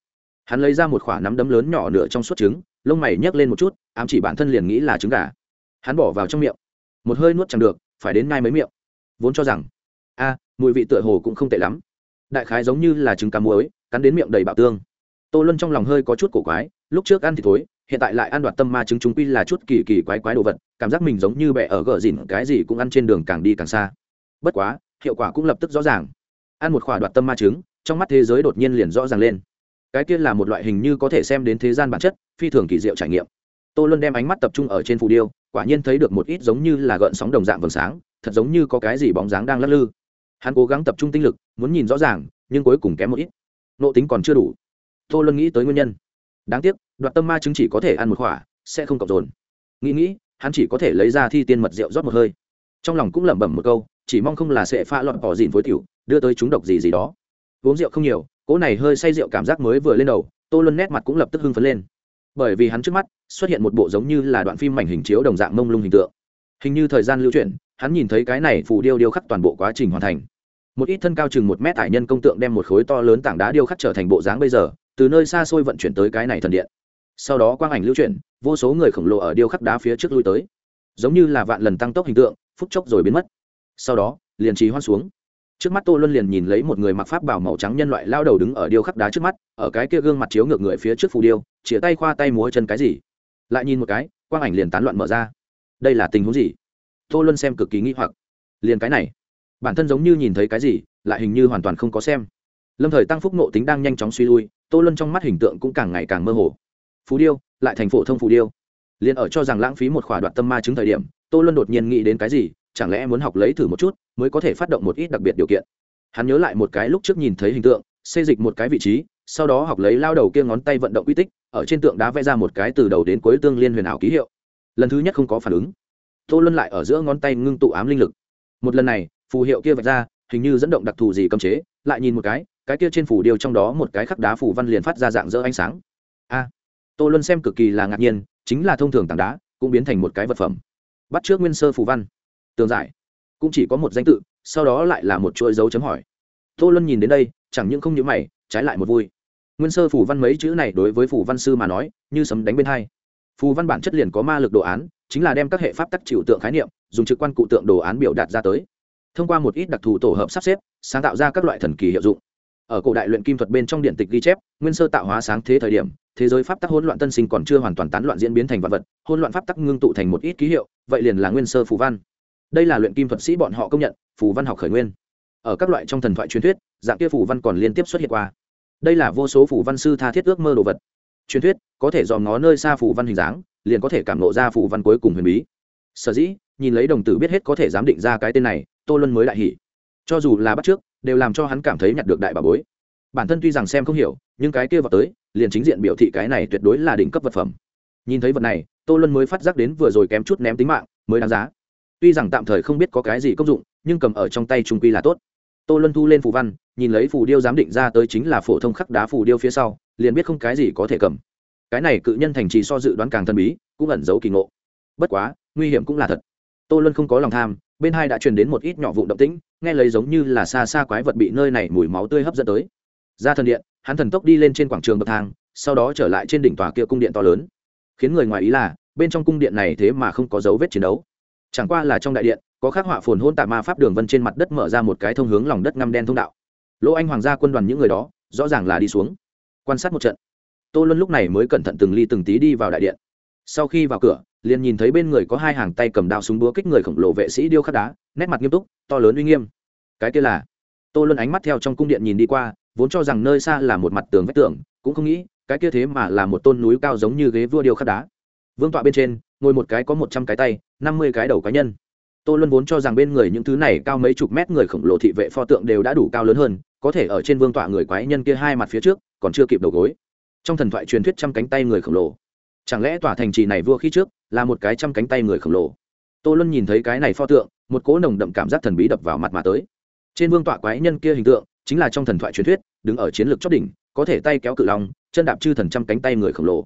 Hắn lấy ra một khoả nắm đấm lớn nhỏ nửa trong suốt trứng, lông mày nhấc lên một chút, ám chỉ bản thân liền nghĩ là trứng gà. Hắn bỏ vào trong miệng. Một hơi nuốt chẳng được, phải đến ngay mấy miệng. Vốn cho rằng, a, mùi vị tựa hồ cũng không tệ lắm. Đại khái giống như là trứng cá muối, cắn đến miệng đầy bạo tương. Tô luân trong lòng hơi có chút cổ quái, lúc trước ăn thì thối hiện tại lại ăn đoạt tâm ma trứng chúng quy là chút kỳ kỳ quái quái đồ vật, cảm giác mình giống như bẹ ở gờ dìn cái gì cũng ăn trên đường càng đi càng xa. Bất quá, hiệu quả cũng lập tức rõ ràng. Ăn một khỏa đoạt tâm ma trứng, trong mắt thế giới đột nhiên liền rõ ràng lên. Cái kia là một loại hình như có thể xem đến thế gian bản chất, phi thường kỳ diệu trải nghiệm. Tô luân đem ánh mắt tập trung ở trên phù điêu, quả nhiên thấy được một ít giống như là gợn sóng đồng dạng vầng sáng, thật giống như có cái gì bóng dáng đang lắc lư. Hắn cố gắng tập trung tinh lực, muốn nhìn rõ ràng, nhưng cuối cùng kém một ít. Nộ tính còn chưa đủ. Tô luân nghĩ tới nguyên nhân. Đáng tiếc đoạt tâm ma chứng chỉ có thể ăn một khỏa, sẽ không cộng dồn. Nghĩ nghĩ, hắn chỉ có thể lấy ra thi tiên mật rượu rót một hơi. Trong lòng cũng lẩm bẩm một câu, chỉ mong không là sẽ pha loạn bỏ dịn với tiểu, đưa tới chúng độc gì gì đó. Uống rượu không nhiều cỗ này hơi say rượu cảm giác mới vừa lên đầu, tô luân nét mặt cũng lập tức hưng phấn lên. Bởi vì hắn trước mắt xuất hiện một bộ giống như là đoạn phim mảnh hình chiếu đồng dạng mông lung hình tượng. Hình như thời gian lưu chuyển, hắn nhìn thấy cái này phù điêu điêu khắc toàn bộ quá trình hoàn thành. Một ít thân cao chừng một mét thải nhân công tượng đem một khối to lớn tảng đá điêu khắc trở thành bộ dáng bây giờ, từ nơi xa xôi vận chuyển tới cái này thần điện sau đó quang ảnh lưu chuyển, vô số người khổng lồ ở điêu khắc đá phía trước lui tới. Giống như là vạn lần tăng tốc hình tượng, phút chốc rồi biến mất. Sau đó, liền trì hoan xuống. Trước mắt tô luân liền nhìn lấy một người mặc pháp bảo màu trắng nhân loại lao đầu đứng ở điêu khắc đá trước mắt, ở cái kia gương mặt chiếu ngược người phía trước phù điêu chĩa tay khoa tay múa chân cái gì. Lại nhìn một cái, quang ảnh liền tán loạn mở ra. Đây là tình huống gì? Tô luân xem cực kỳ nghi hoặc. Liền cái này. Bản thân giống như nhìn thấy cái gì, lại hình như hoàn toàn không có xem. Lâm thời tăng phúc nộ tính đang nhanh chóng suy lui, tô luân trong mắt hình tượng cũng càng ngày càng mơ hồ phú điêu, lại thành phổ thông phù điêu. Liền ở cho rằng lãng phí một khỏa đoạn tâm ma chứng thời điểm, tô luân đột nhiên nghĩ đến cái gì, chẳng lẽ muốn học lấy thử một chút, mới có thể phát động một ít đặc biệt điều kiện. Hắn nhớ lại một cái lúc trước nhìn thấy hình tượng xây dịch một cái vị trí, sau đó học lấy lao đầu kia ngón tay vận động uy tích, ở trên tượng đá vẽ ra một cái từ đầu đến cuối tương liên huyền ảo ký hiệu. Lần thứ nhất không có phản ứng. Tô luân lại ở giữa ngón tay ngưng tụ ám linh lực. Một lần này, phù hiệu kia vạch ra, hình như dẫn động đặc thù gì cấm chế, lại nhìn một cái cái kia trên phủ điêu trong đó một cái khắc đá phủ văn liền phát ra dạng dỡ ánh sáng. A! Tô luân xem cực kỳ là ngạc nhiên, chính là thông thường tảng đá cũng biến thành một cái vật phẩm. Bắt trước nguyên sơ phù văn. Tường giải. Cũng chỉ có một danh tự, sau đó lại là một chuỗi dấu chấm hỏi. Tô luân nhìn đến đây, chẳng những không nhớ mày, trái lại một vui. Nguyên sơ phù văn mấy chữ này đối với phù văn sư mà nói, như sấm đánh bên hai. Phù văn bản chất liền có ma lực đồ án, chính là đem các hệ pháp tắc chịu tượng khái niệm, dùng trực quan cụ tượng đồ án biểu đạt ra tới. Thông qua một ít đặc thù tổ hợp sắp xếp, sáng tạo ra các loại thần kỳ hiệu dụng ở cổ đại luyện kim thuật bên trong điện tịch ghi chép, nguyên sơ tạo hóa sáng thế thời điểm, thế giới pháp tắc hỗn loạn tân sinh còn chưa hoàn toàn tán loạn diễn biến thành vật vật, hỗn loạn pháp tắc ngưng tụ thành một ít ký hiệu, vậy liền là nguyên sơ phù văn. Đây là luyện kim thuật sĩ bọn họ công nhận, phù văn học khởi nguyên. Ở các loại trong thần thoại truyền thuyết, dạng kia phù văn còn liên tiếp xuất hiện qua. Đây là vô số phù văn sư tha thiết ước mơ đồ vật. Truyền thuyết, có thể dòm ngó nơi xa phù văn hình dáng, liền có thể cảm nộ ra phù văn cuối cùng huyền bí. Sở dĩ, nhìn lấy đồng tử biết hết có thể giám định ra cái tên này, tô luân mới đại hỉ. Cho dù là bắt trước đều làm cho hắn cảm thấy nhặt được đại bà bối. Bản thân tuy rằng xem không hiểu, nhưng cái kia vào tới, liền chính diện biểu thị cái này tuyệt đối là đỉnh cấp vật phẩm. Nhìn thấy vật này, tô luân mới phát giác đến vừa rồi kém chút ném tính mạng, mới đáng giá. Tuy rằng tạm thời không biết có cái gì công dụng, nhưng cầm ở trong tay trung quy là tốt. Tô luân thu lên phù văn, nhìn lấy phù điêu giám định ra tới chính là phổ thông khắc đá phù điêu phía sau, liền biết không cái gì có thể cầm. Cái này cự nhân thành trì so dự đoán càng thần bí, cũng ẩn giấu kỳ ngộ. Bất quá, nguy hiểm cũng là thật. Tô luân không có lòng tham bên hai đã truyền đến một ít nhỏ vụ động tĩnh, nghe lấy giống như là xa xa quái vật bị nơi này mùi máu tươi hấp dẫn tới. Ra thần điện, hắn thần tốc đi lên trên quảng trường bậc thang, sau đó trở lại trên đỉnh tòa kia cung điện to lớn. Khiến người ngoài ý là, bên trong cung điện này thế mà không có dấu vết chiến đấu. Chẳng qua là trong đại điện, có khắc họa phồn hôn tạ ma pháp đường vân trên mặt đất mở ra một cái thông hướng lòng đất ngăm đen thông đạo. Lỗ anh hoàng gia quân đoàn những người đó, rõ ràng là đi xuống, quan sát một trận. Tô luân lúc này mới cẩn thận từng ly từng tí đi vào đại điện. Sau khi vào cửa liền nhìn thấy bên người có hai hàng tay cầm đao súng búa kích người khổng lồ vệ sĩ điêu khắc đá, nét mặt nghiêm túc, to lớn uy nghiêm. Cái kia là, tô luân ánh mắt theo trong cung điện nhìn đi qua, vốn cho rằng nơi xa là một mặt tường vách tường, cũng không nghĩ, cái kia thế mà là một tôn núi cao giống như ghế vua điêu khắc đá. Vương tọa bên trên, ngồi một cái có một trăm cái tay, năm mươi cái đầu cá nhân. Tô luân vốn cho rằng bên người những thứ này cao mấy chục mét người khổng lồ thị vệ pho tượng đều đã đủ cao lớn hơn, có thể ở trên vương tọa người quái nhân kia hai mặt phía trước, còn chưa kịp đầu gối. Trong thần thoại truyền thuyết trăm cánh tay người khổng lồ chẳng lẽ tòa thành trì này vua khi trước là một cái trăm cánh tay người khổng lồ? Tô luân nhìn thấy cái này pho tượng, một cỗ nồng đậm cảm giác thần bí đập vào mặt mà tới. Trên vương tọa quái nhân kia hình tượng chính là trong thần thoại truyền thuyết, đứng ở chiến lược chót đỉnh, có thể tay kéo cự long, chân đạp chư thần trăm cánh tay người khổng lồ.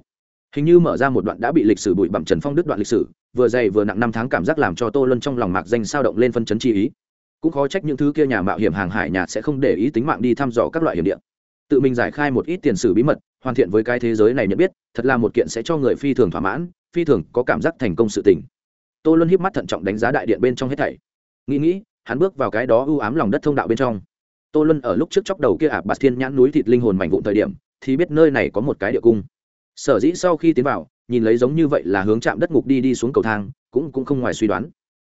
Hình như mở ra một đoạn đã bị lịch sử bụi bặm trần phong đứt đoạn lịch sử, vừa dày vừa nặng năm tháng cảm giác làm cho tô luân trong lòng mạc danh sao động lên phân chấn chi ý. Cũng khó trách những thứ kia nhà mạo hiểm hàng hải nhà sẽ không để ý tính mạng đi thăm dò các loại hiểm địa tự mình giải khai một ít tiền sử bí mật, hoàn thiện với cái thế giới này nhận biết, thật là một kiện sẽ cho người phi thường thỏa mãn, phi thường có cảm giác thành công sự tình. Tô luân híp mắt thận trọng đánh giá đại điện bên trong hết thảy. Nghĩ nghĩ, hắn bước vào cái đó ưu ám lòng đất thông đạo bên trong. Tô luân ở lúc trước chóc đầu kia ạp bạt thiên nhãn núi thịt linh hồn mảnh vụn thời điểm, thì biết nơi này có một cái địa cung. Sở dĩ sau khi tiến vào, nhìn lấy giống như vậy là hướng chạm đất ngục đi đi xuống cầu thang, cũng cũng không ngoài suy đoán.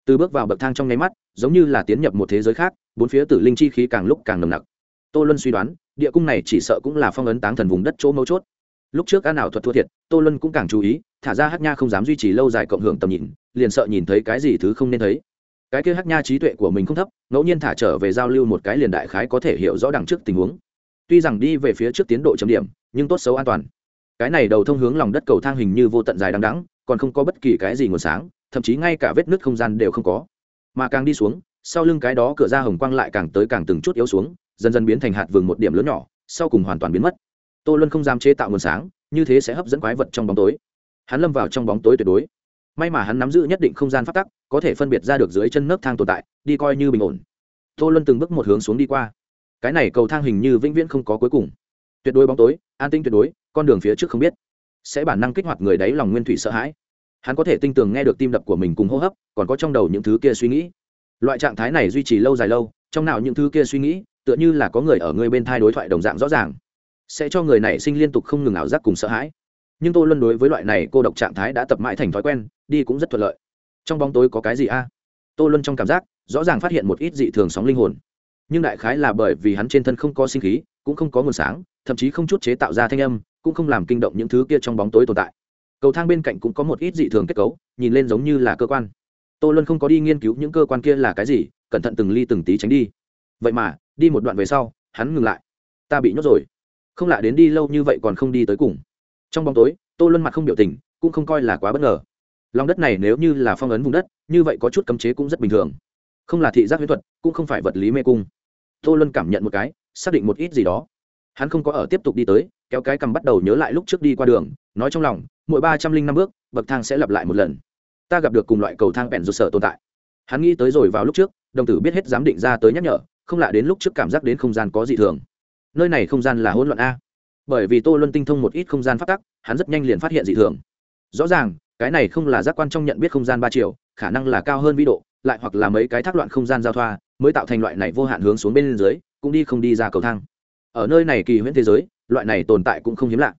Từ bước vào bậc thang trong nháy mắt, giống như là tiến nhập một thế giới khác, bốn phía tử linh chi khí càng lúc càng nồng nặc tô luân suy đoán, địa cung này chỉ sợ cũng là phong ấn táng thần vùng đất chỗ mấu chốt. Lúc trước an ảo thuật thua thiệt, tô luân cũng càng chú ý, thả ra hát nha không dám duy trì lâu dài cộng hưởng tầm nhìn, liền sợ nhìn thấy cái gì thứ không nên thấy. Cái kia hát nha trí tuệ của mình không thấp, ngẫu nhiên thả trở về giao lưu một cái liền đại khái có thể hiểu rõ đằng trước tình huống. Tuy rằng đi về phía trước tiến độ chấm điểm, nhưng tốt xấu an toàn. Cái này đầu thông hướng lòng đất cầu thang hình như vô tận dài đằng đắng còn không có bất kỳ cái gì nguồn sáng, thậm chí ngay cả vết nứt không gian đều không có. Mà càng đi xuống, sau lưng cái đó cửa ra hồng quang lại càng tới càng từng chút yếu xuống dần dần biến thành hạt vừng một điểm lớn nhỏ, sau cùng hoàn toàn biến mất. Tô luân không dám chế tạo nguồn sáng, như thế sẽ hấp dẫn quái vật trong bóng tối. Hắn lâm vào trong bóng tối tuyệt đối. May mà hắn nắm giữ nhất định không gian phát tắc, có thể phân biệt ra được dưới chân nấc thang tồn tại, đi coi như bình ổn. Tô luân từng bước một hướng xuống đi qua. Cái này cầu thang hình như vĩnh viễn không có cuối cùng. Tuyệt đối bóng tối, an tinh tuyệt đối, con đường phía trước không biết. Sẽ bản năng kích hoạt người đáy lòng nguyên thủy sợ hãi. Hắn có thể tinh tường nghe được tim đập của mình cùng hô hấp, còn có trong đầu những thứ kia suy nghĩ. Loại trạng thái này duy trì lâu dài lâu, trong nào những thứ kia suy nghĩ tựa như là có người ở ngươi bên thai đối thoại đồng dạng rõ ràng. Sẽ cho người này sinh liên tục không ngừng ảo giác cùng sợ hãi. Nhưng tôi luôn đối với loại này cô độc trạng thái đã tập mãi thành thói quen, đi cũng rất thuận lợi. Trong bóng tối có cái gì a? À? tôi luôn trong cảm giác, rõ ràng phát hiện một ít dị thường sóng linh hồn. Nhưng đại khái là bởi vì hắn trên thân không có sinh khí, cũng không có nguồn sáng, thậm chí không chút chế tạo ra thanh âm, cũng không làm kinh động những thứ kia trong bóng tối tồn tại. Cầu thang bên cạnh cũng có một ít dị thường kết cấu, nhìn lên giống như là cơ quan. Tô luân không có đi nghiên cứu những cơ quan kia là cái gì, cẩn thận từng ly từng tí tránh đi. Vậy mà đi một đoạn về sau, hắn ngừng lại. Ta bị nhốt rồi. Không lạ đến đi lâu như vậy còn không đi tới cùng. Trong bóng tối, tô luân mặt không biểu tình, cũng không coi là quá bất ngờ. Lòng đất này nếu như là phong ấn vùng đất, như vậy có chút cấm chế cũng rất bình thường. Không là thị giác huyễn thuật, cũng không phải vật lý mê cung. Tô luân cảm nhận một cái, xác định một ít gì đó. Hắn không có ở tiếp tục đi tới, kéo cái cầm bắt đầu nhớ lại lúc trước đi qua đường, nói trong lòng, mỗi ba trăm linh năm bước, bậc thang sẽ lặp lại một lần. Ta gặp được cùng loại cầu thang bèn rột sở tồn tại. Hắn nghĩ tới rồi vào lúc trước, đồng tử biết hết giám định ra tới nhắc nhở không lạ đến lúc trước cảm giác đến không gian có dị thường. Nơi này không gian là hỗn loạn a. Bởi vì tô luân tinh thông một ít không gian phát tắc, hắn rất nhanh liền phát hiện dị thường. Rõ ràng, cái này không là giác quan trong nhận biết không gian ba chiều, khả năng là cao hơn vĩ độ, lại hoặc là mấy cái thác loạn không gian giao thoa, mới tạo thành loại này vô hạn hướng xuống bên dưới, cũng đi không đi ra cầu thang. Ở nơi này kỳ huyễn thế giới, loại này tồn tại cũng không hiếm lạ.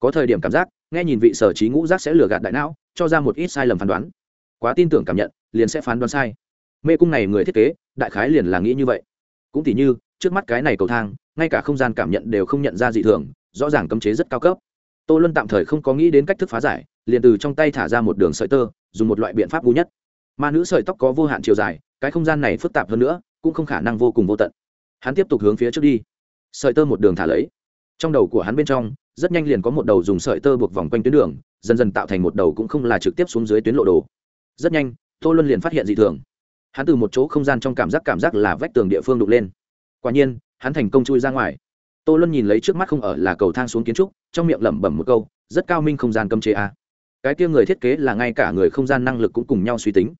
Có thời điểm cảm giác, nghe nhìn vị sở trí ngũ giác sẽ lừa gạt đại não, cho ra một ít sai lầm phán đoán. Quá tin tưởng cảm nhận, liền sẽ phán đoán sai. Mê cung này người thiết kế, đại khái liền là nghĩ như vậy cũng tỉ như, trước mắt cái này cầu thang, ngay cả không gian cảm nhận đều không nhận ra dị thường, rõ ràng cấm chế rất cao cấp. Tô luân tạm thời không có nghĩ đến cách thức phá giải, liền từ trong tay thả ra một đường sợi tơ, dùng một loại biện pháp ngu nhất. Ma nữ sợi tóc có vô hạn chiều dài, cái không gian này phức tạp hơn nữa, cũng không khả năng vô cùng vô tận. Hắn tiếp tục hướng phía trước đi. Sợi tơ một đường thả lấy. Trong đầu của hắn bên trong, rất nhanh liền có một đầu dùng sợi tơ buộc vòng quanh tuyến đường, dần dần tạo thành một đầu cũng không là trực tiếp xuống dưới tuyến lộ đồ. Rất nhanh, tô luân liền phát hiện dị thường hắn từ một chỗ không gian trong cảm giác cảm giác là vách tường địa phương đục lên. Quả nhiên, hắn thành công chui ra ngoài. Tô luân nhìn lấy trước mắt không ở là cầu thang xuống kiến trúc, trong miệng lẩm bẩm một câu, rất cao minh không gian cấm chế a. Cái kia người thiết kế là ngay cả người không gian năng lực cũng cùng nhau suy tính.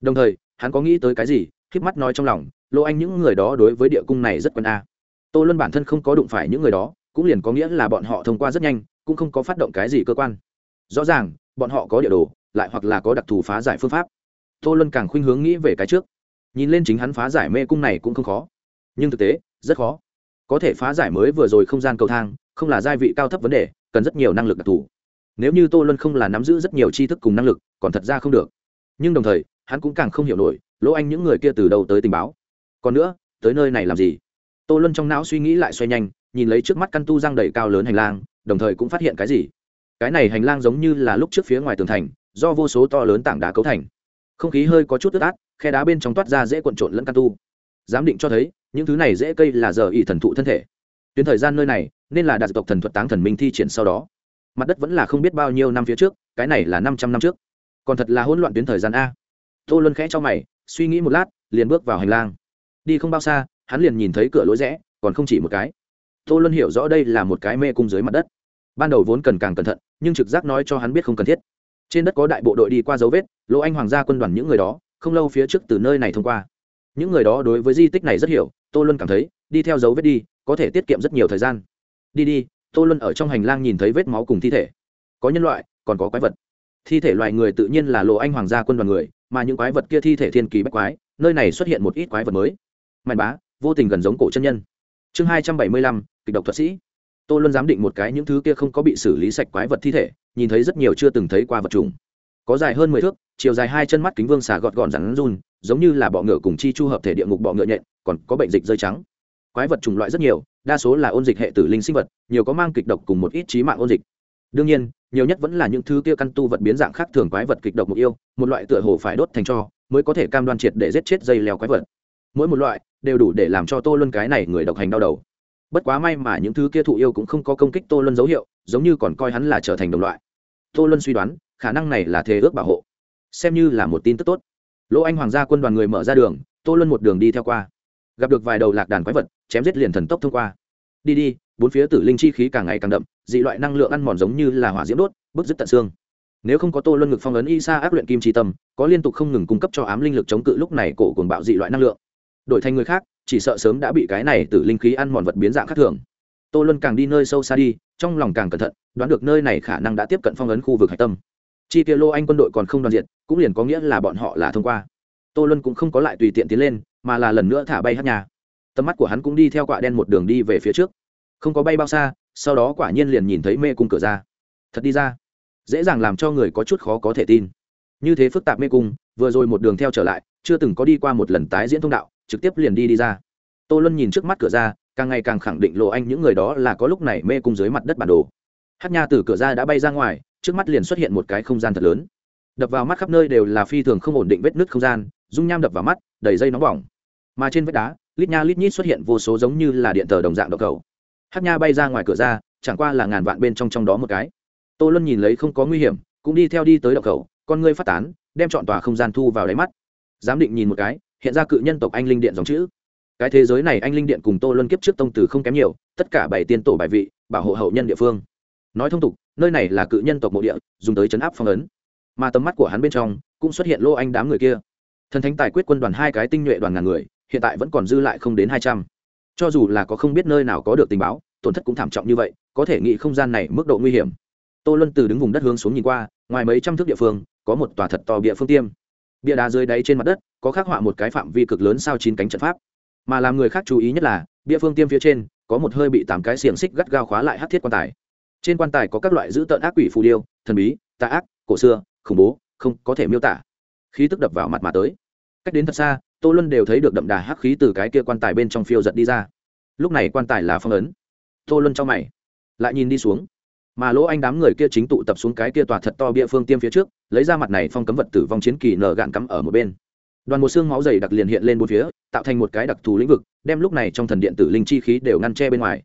Đồng thời, hắn có nghĩ tới cái gì k mắt nói trong lòng, lô anh những người đó đối với địa cung này rất quen a. Tô luân bản thân không có đụng phải những người đó, cũng liền có nghĩa là bọn họ thông qua rất nhanh, cũng không có phát động cái gì cơ quan. Rõ ràng, bọn họ có địa đồ, lại hoặc là có đặc thù phá giải phương pháp tô luân càng khuynh hướng nghĩ về cái trước. Nhìn lên chính hắn phá giải mê cung này cũng không khó. Nhưng thực tế, rất khó. Có thể phá giải mới vừa rồi không gian cầu thang, không là gia vị cao thấp vấn đề, cần rất nhiều năng lực đặc thù. Nếu như tô luân không là nắm giữ rất nhiều tri thức cùng năng lực, còn thật ra không được. Nhưng đồng thời, hắn cũng càng không hiểu nổi, lỗ anh những người kia từ đâu tới tình báo. Còn nữa, tới nơi này làm gì? Tô luân trong não suy nghĩ lại xoay nhanh, nhìn lấy trước mắt căn tu răng đầy cao lớn hành lang, đồng thời cũng phát hiện cái gì? Cái này hành lang giống như là lúc trước phía ngoài tường thành, do vô số to lớn tảng đá cấu thành không khí hơi có chút ướt át, khe đá bên trong toát ra dễ cuộn trộn lẫn căn tu. Giám định cho thấy, những thứ này dễ cây là giờ ỉ thần thụ thân thể. Tuyến thời gian nơi này, nên là đạt tộc thần thuật táng thần minh thi triển sau đó. Mặt đất vẫn là không biết bao nhiêu năm phía trước, cái này là năm trăm năm trước. Còn thật là hỗn loạn tuyến thời gian a. Tô luân khẽ cho mày, suy nghĩ một lát, liền bước vào hành lang. Đi không bao xa, hắn liền nhìn thấy cửa lối rẽ, còn không chỉ một cái. Tô luân hiểu rõ đây là một cái mê cung dưới mặt đất. Ban đầu vốn cần càng cẩn thận, nhưng trực giác nói cho hắn biết không cần thiết. Trên đất có đại bộ đội đi qua dấu vết lỗ anh hoàng gia quân đoàn những người đó, không lâu phía trước từ nơi này thông qua. Những người đó đối với di tích này rất hiểu, tô luân cảm thấy, đi theo dấu vết đi, có thể tiết kiệm rất nhiều thời gian. Đi đi, tô luân ở trong hành lang nhìn thấy vết máu cùng thi thể. Có nhân loại, còn có quái vật. Thi thể loài người tự nhiên là lộ anh hoàng gia quân đoàn người, mà những quái vật kia thi thể thiên kỳ bách quái, nơi này xuất hiện một ít quái vật mới. Mạnh bá, vô tình gần giống cổ chân nhân. Chương hai trăm bảy mươi lăm, kịch độc thuật sĩ. Tô luân giám định một cái những thứ kia không có bị xử lý sạch quái vật thi thể, nhìn thấy rất nhiều chưa từng thấy qua vật trùng có dài hơn mười thước, chiều dài hai chân mắt kính vương xà gọt gọn rắn run, giống như là bọ ngựa cùng chi chu hợp thể địa ngục bọ ngựa nhện, còn có bệnh dịch rơi trắng. Quái vật chủng loại rất nhiều, đa số là ôn dịch hệ tử linh sinh vật, nhiều có mang kịch độc cùng một ít trí mạng ôn dịch. Đương nhiên, nhiều nhất vẫn là những thứ kia căn tu vật biến dạng khác thường quái vật kịch độc mục yêu, một loại tựa hồ phải đốt thành cho, mới có thể cam đoan triệt để giết chết dây leo quái vật. Mỗi một loại đều đủ để làm cho tô luân cái này người độc hành đau đầu. Bất quá may mà những thứ kia thụ yêu cũng không có công kích tô luân dấu hiệu, giống như còn coi hắn là trở thành đồng loại. Tô luân suy đoán khả năng này là thề ước bảo hộ. Xem như là một tin tức tốt. Lỗ anh hoàng gia quân đoàn người mở ra đường, tô luân một đường đi theo qua. Gặp được vài đầu lạc đàn quái vật, chém giết liền thần tốc thông qua. Đi đi, bốn phía tử linh chi khí càng ngày càng đậm, dị loại năng lượng ăn mòn giống như là hỏa diễm đốt, bức dứt tận xương. Nếu không có tô luân ngực phong ấn y sa áp luyện kim tri tâm, có liên tục không ngừng cung cấp cho ám linh lực chống cự lúc này cổ cồn bạo dị loại năng lượng. Đổi thành người khác, chỉ sợ sớm đã bị cái này tử linh khí ăn mòn vật biến dạng khác thường. Tô luân càng đi nơi sâu xa đi, trong lòng càng cẩn thận, đoán được nơi này khả năng đã tiếp cận phong ấn khu vực hạch tâm chi kia lô anh quân đội còn không đoàn diện cũng liền có nghĩa là bọn họ là thông qua. Tô luân cũng không có lại tùy tiện tiến lên, mà là lần nữa thả bay hát nhà. Tầm mắt của hắn cũng đi theo quạ đen một đường đi về phía trước. Không có bay bao xa, sau đó quả nhiên liền nhìn thấy mê cung cửa ra. Thật đi ra. Dễ dàng làm cho người có chút khó có thể tin. Như thế phức tạp mê cung, vừa rồi một đường theo trở lại, chưa từng có đi qua một lần tái diễn thông đạo, trực tiếp liền đi đi ra. Tô luân nhìn trước mắt cửa ra, càng ngày càng khẳng định lộ anh những người đó là có lúc này mê cung dưới mặt đất bản đồ. Hát nha từ cửa ra đã bay ra ngoài trước mắt liền xuất hiện một cái không gian thật lớn. Đập vào mắt khắp nơi đều là phi thường không ổn định vết nứt không gian, dung nham đập vào mắt, đầy dây nóng bỏng. Mà trên vách đá, lít nha lít nhít xuất hiện vô số giống như là điện tờ đồng dạng độc cầu. Hát nha bay ra ngoài cửa ra, chẳng qua là ngàn vạn bên trong trong đó một cái. Tô luân nhìn lấy không có nguy hiểm, cũng đi theo đi tới độc cầu, con ngươi phát tán, đem chọn tòa không gian thu vào đáy mắt. Giám định nhìn một cái, hiện ra cự nhân tộc anh linh điện dòng chữ. Cái thế giới này anh linh điện cùng tô luân kiếp trước tông từ không kém nhiều, tất cả bảy tiên tổ bài vị, bảo hộ hậu nhân địa phương. Nói thông tục nơi này là cự nhân tộc mộ địa, dùng tới chấn áp phong ấn. Mà tầm mắt của hắn bên trong cũng xuất hiện lô anh đám người kia. Thần thánh tài quyết quân đoàn hai cái tinh nhuệ đoàn ngàn người, hiện tại vẫn còn dư lại không đến hai trăm. Cho dù là có không biết nơi nào có được tình báo, tổn thất cũng thảm trọng như vậy, có thể nghĩ không gian này mức độ nguy hiểm. Tô luân từ đứng vùng đất hướng xuống nhìn qua, ngoài mấy trăm thước địa phương, có một tòa thật to bịa phương tiêm. Bia đá dưới đáy trên mặt đất, có khắc họa một cái phạm vi cực lớn sao chín cánh trận pháp. Mà làm người khác chú ý nhất là, bia phương tiêm phía trên, có một hơi bị tám cái xiềng xích gắt gao khóa lại hát thiết quan tài trên quan tài có các loại dữ tợn ác quỷ phù điêu, thần bí, tà ác, cổ xưa, khủng bố, không có thể miêu tả. Khí tức đập vào mặt mà tới. Cách đến thật xa, tô luân đều thấy được đậm đà hắc khí từ cái kia quan tài bên trong phiêu giật đi ra. Lúc này quan tài là phong ấn. Tô luân cho mày, lại nhìn đi xuống. Mà lỗ anh đám người kia chính tụ tập xuống cái kia tòa thật to bia phương tiêm phía trước, lấy ra mặt này phong cấm vật tử vong chiến kỳ nở gạn cắm ở một bên. Đoàn một xương máu dày đặc liền hiện lên bốn phía, tạo thành một cái đặc thù lĩnh vực, đem lúc này trong thần điện tử linh chi khí đều ngăn che bên ngoài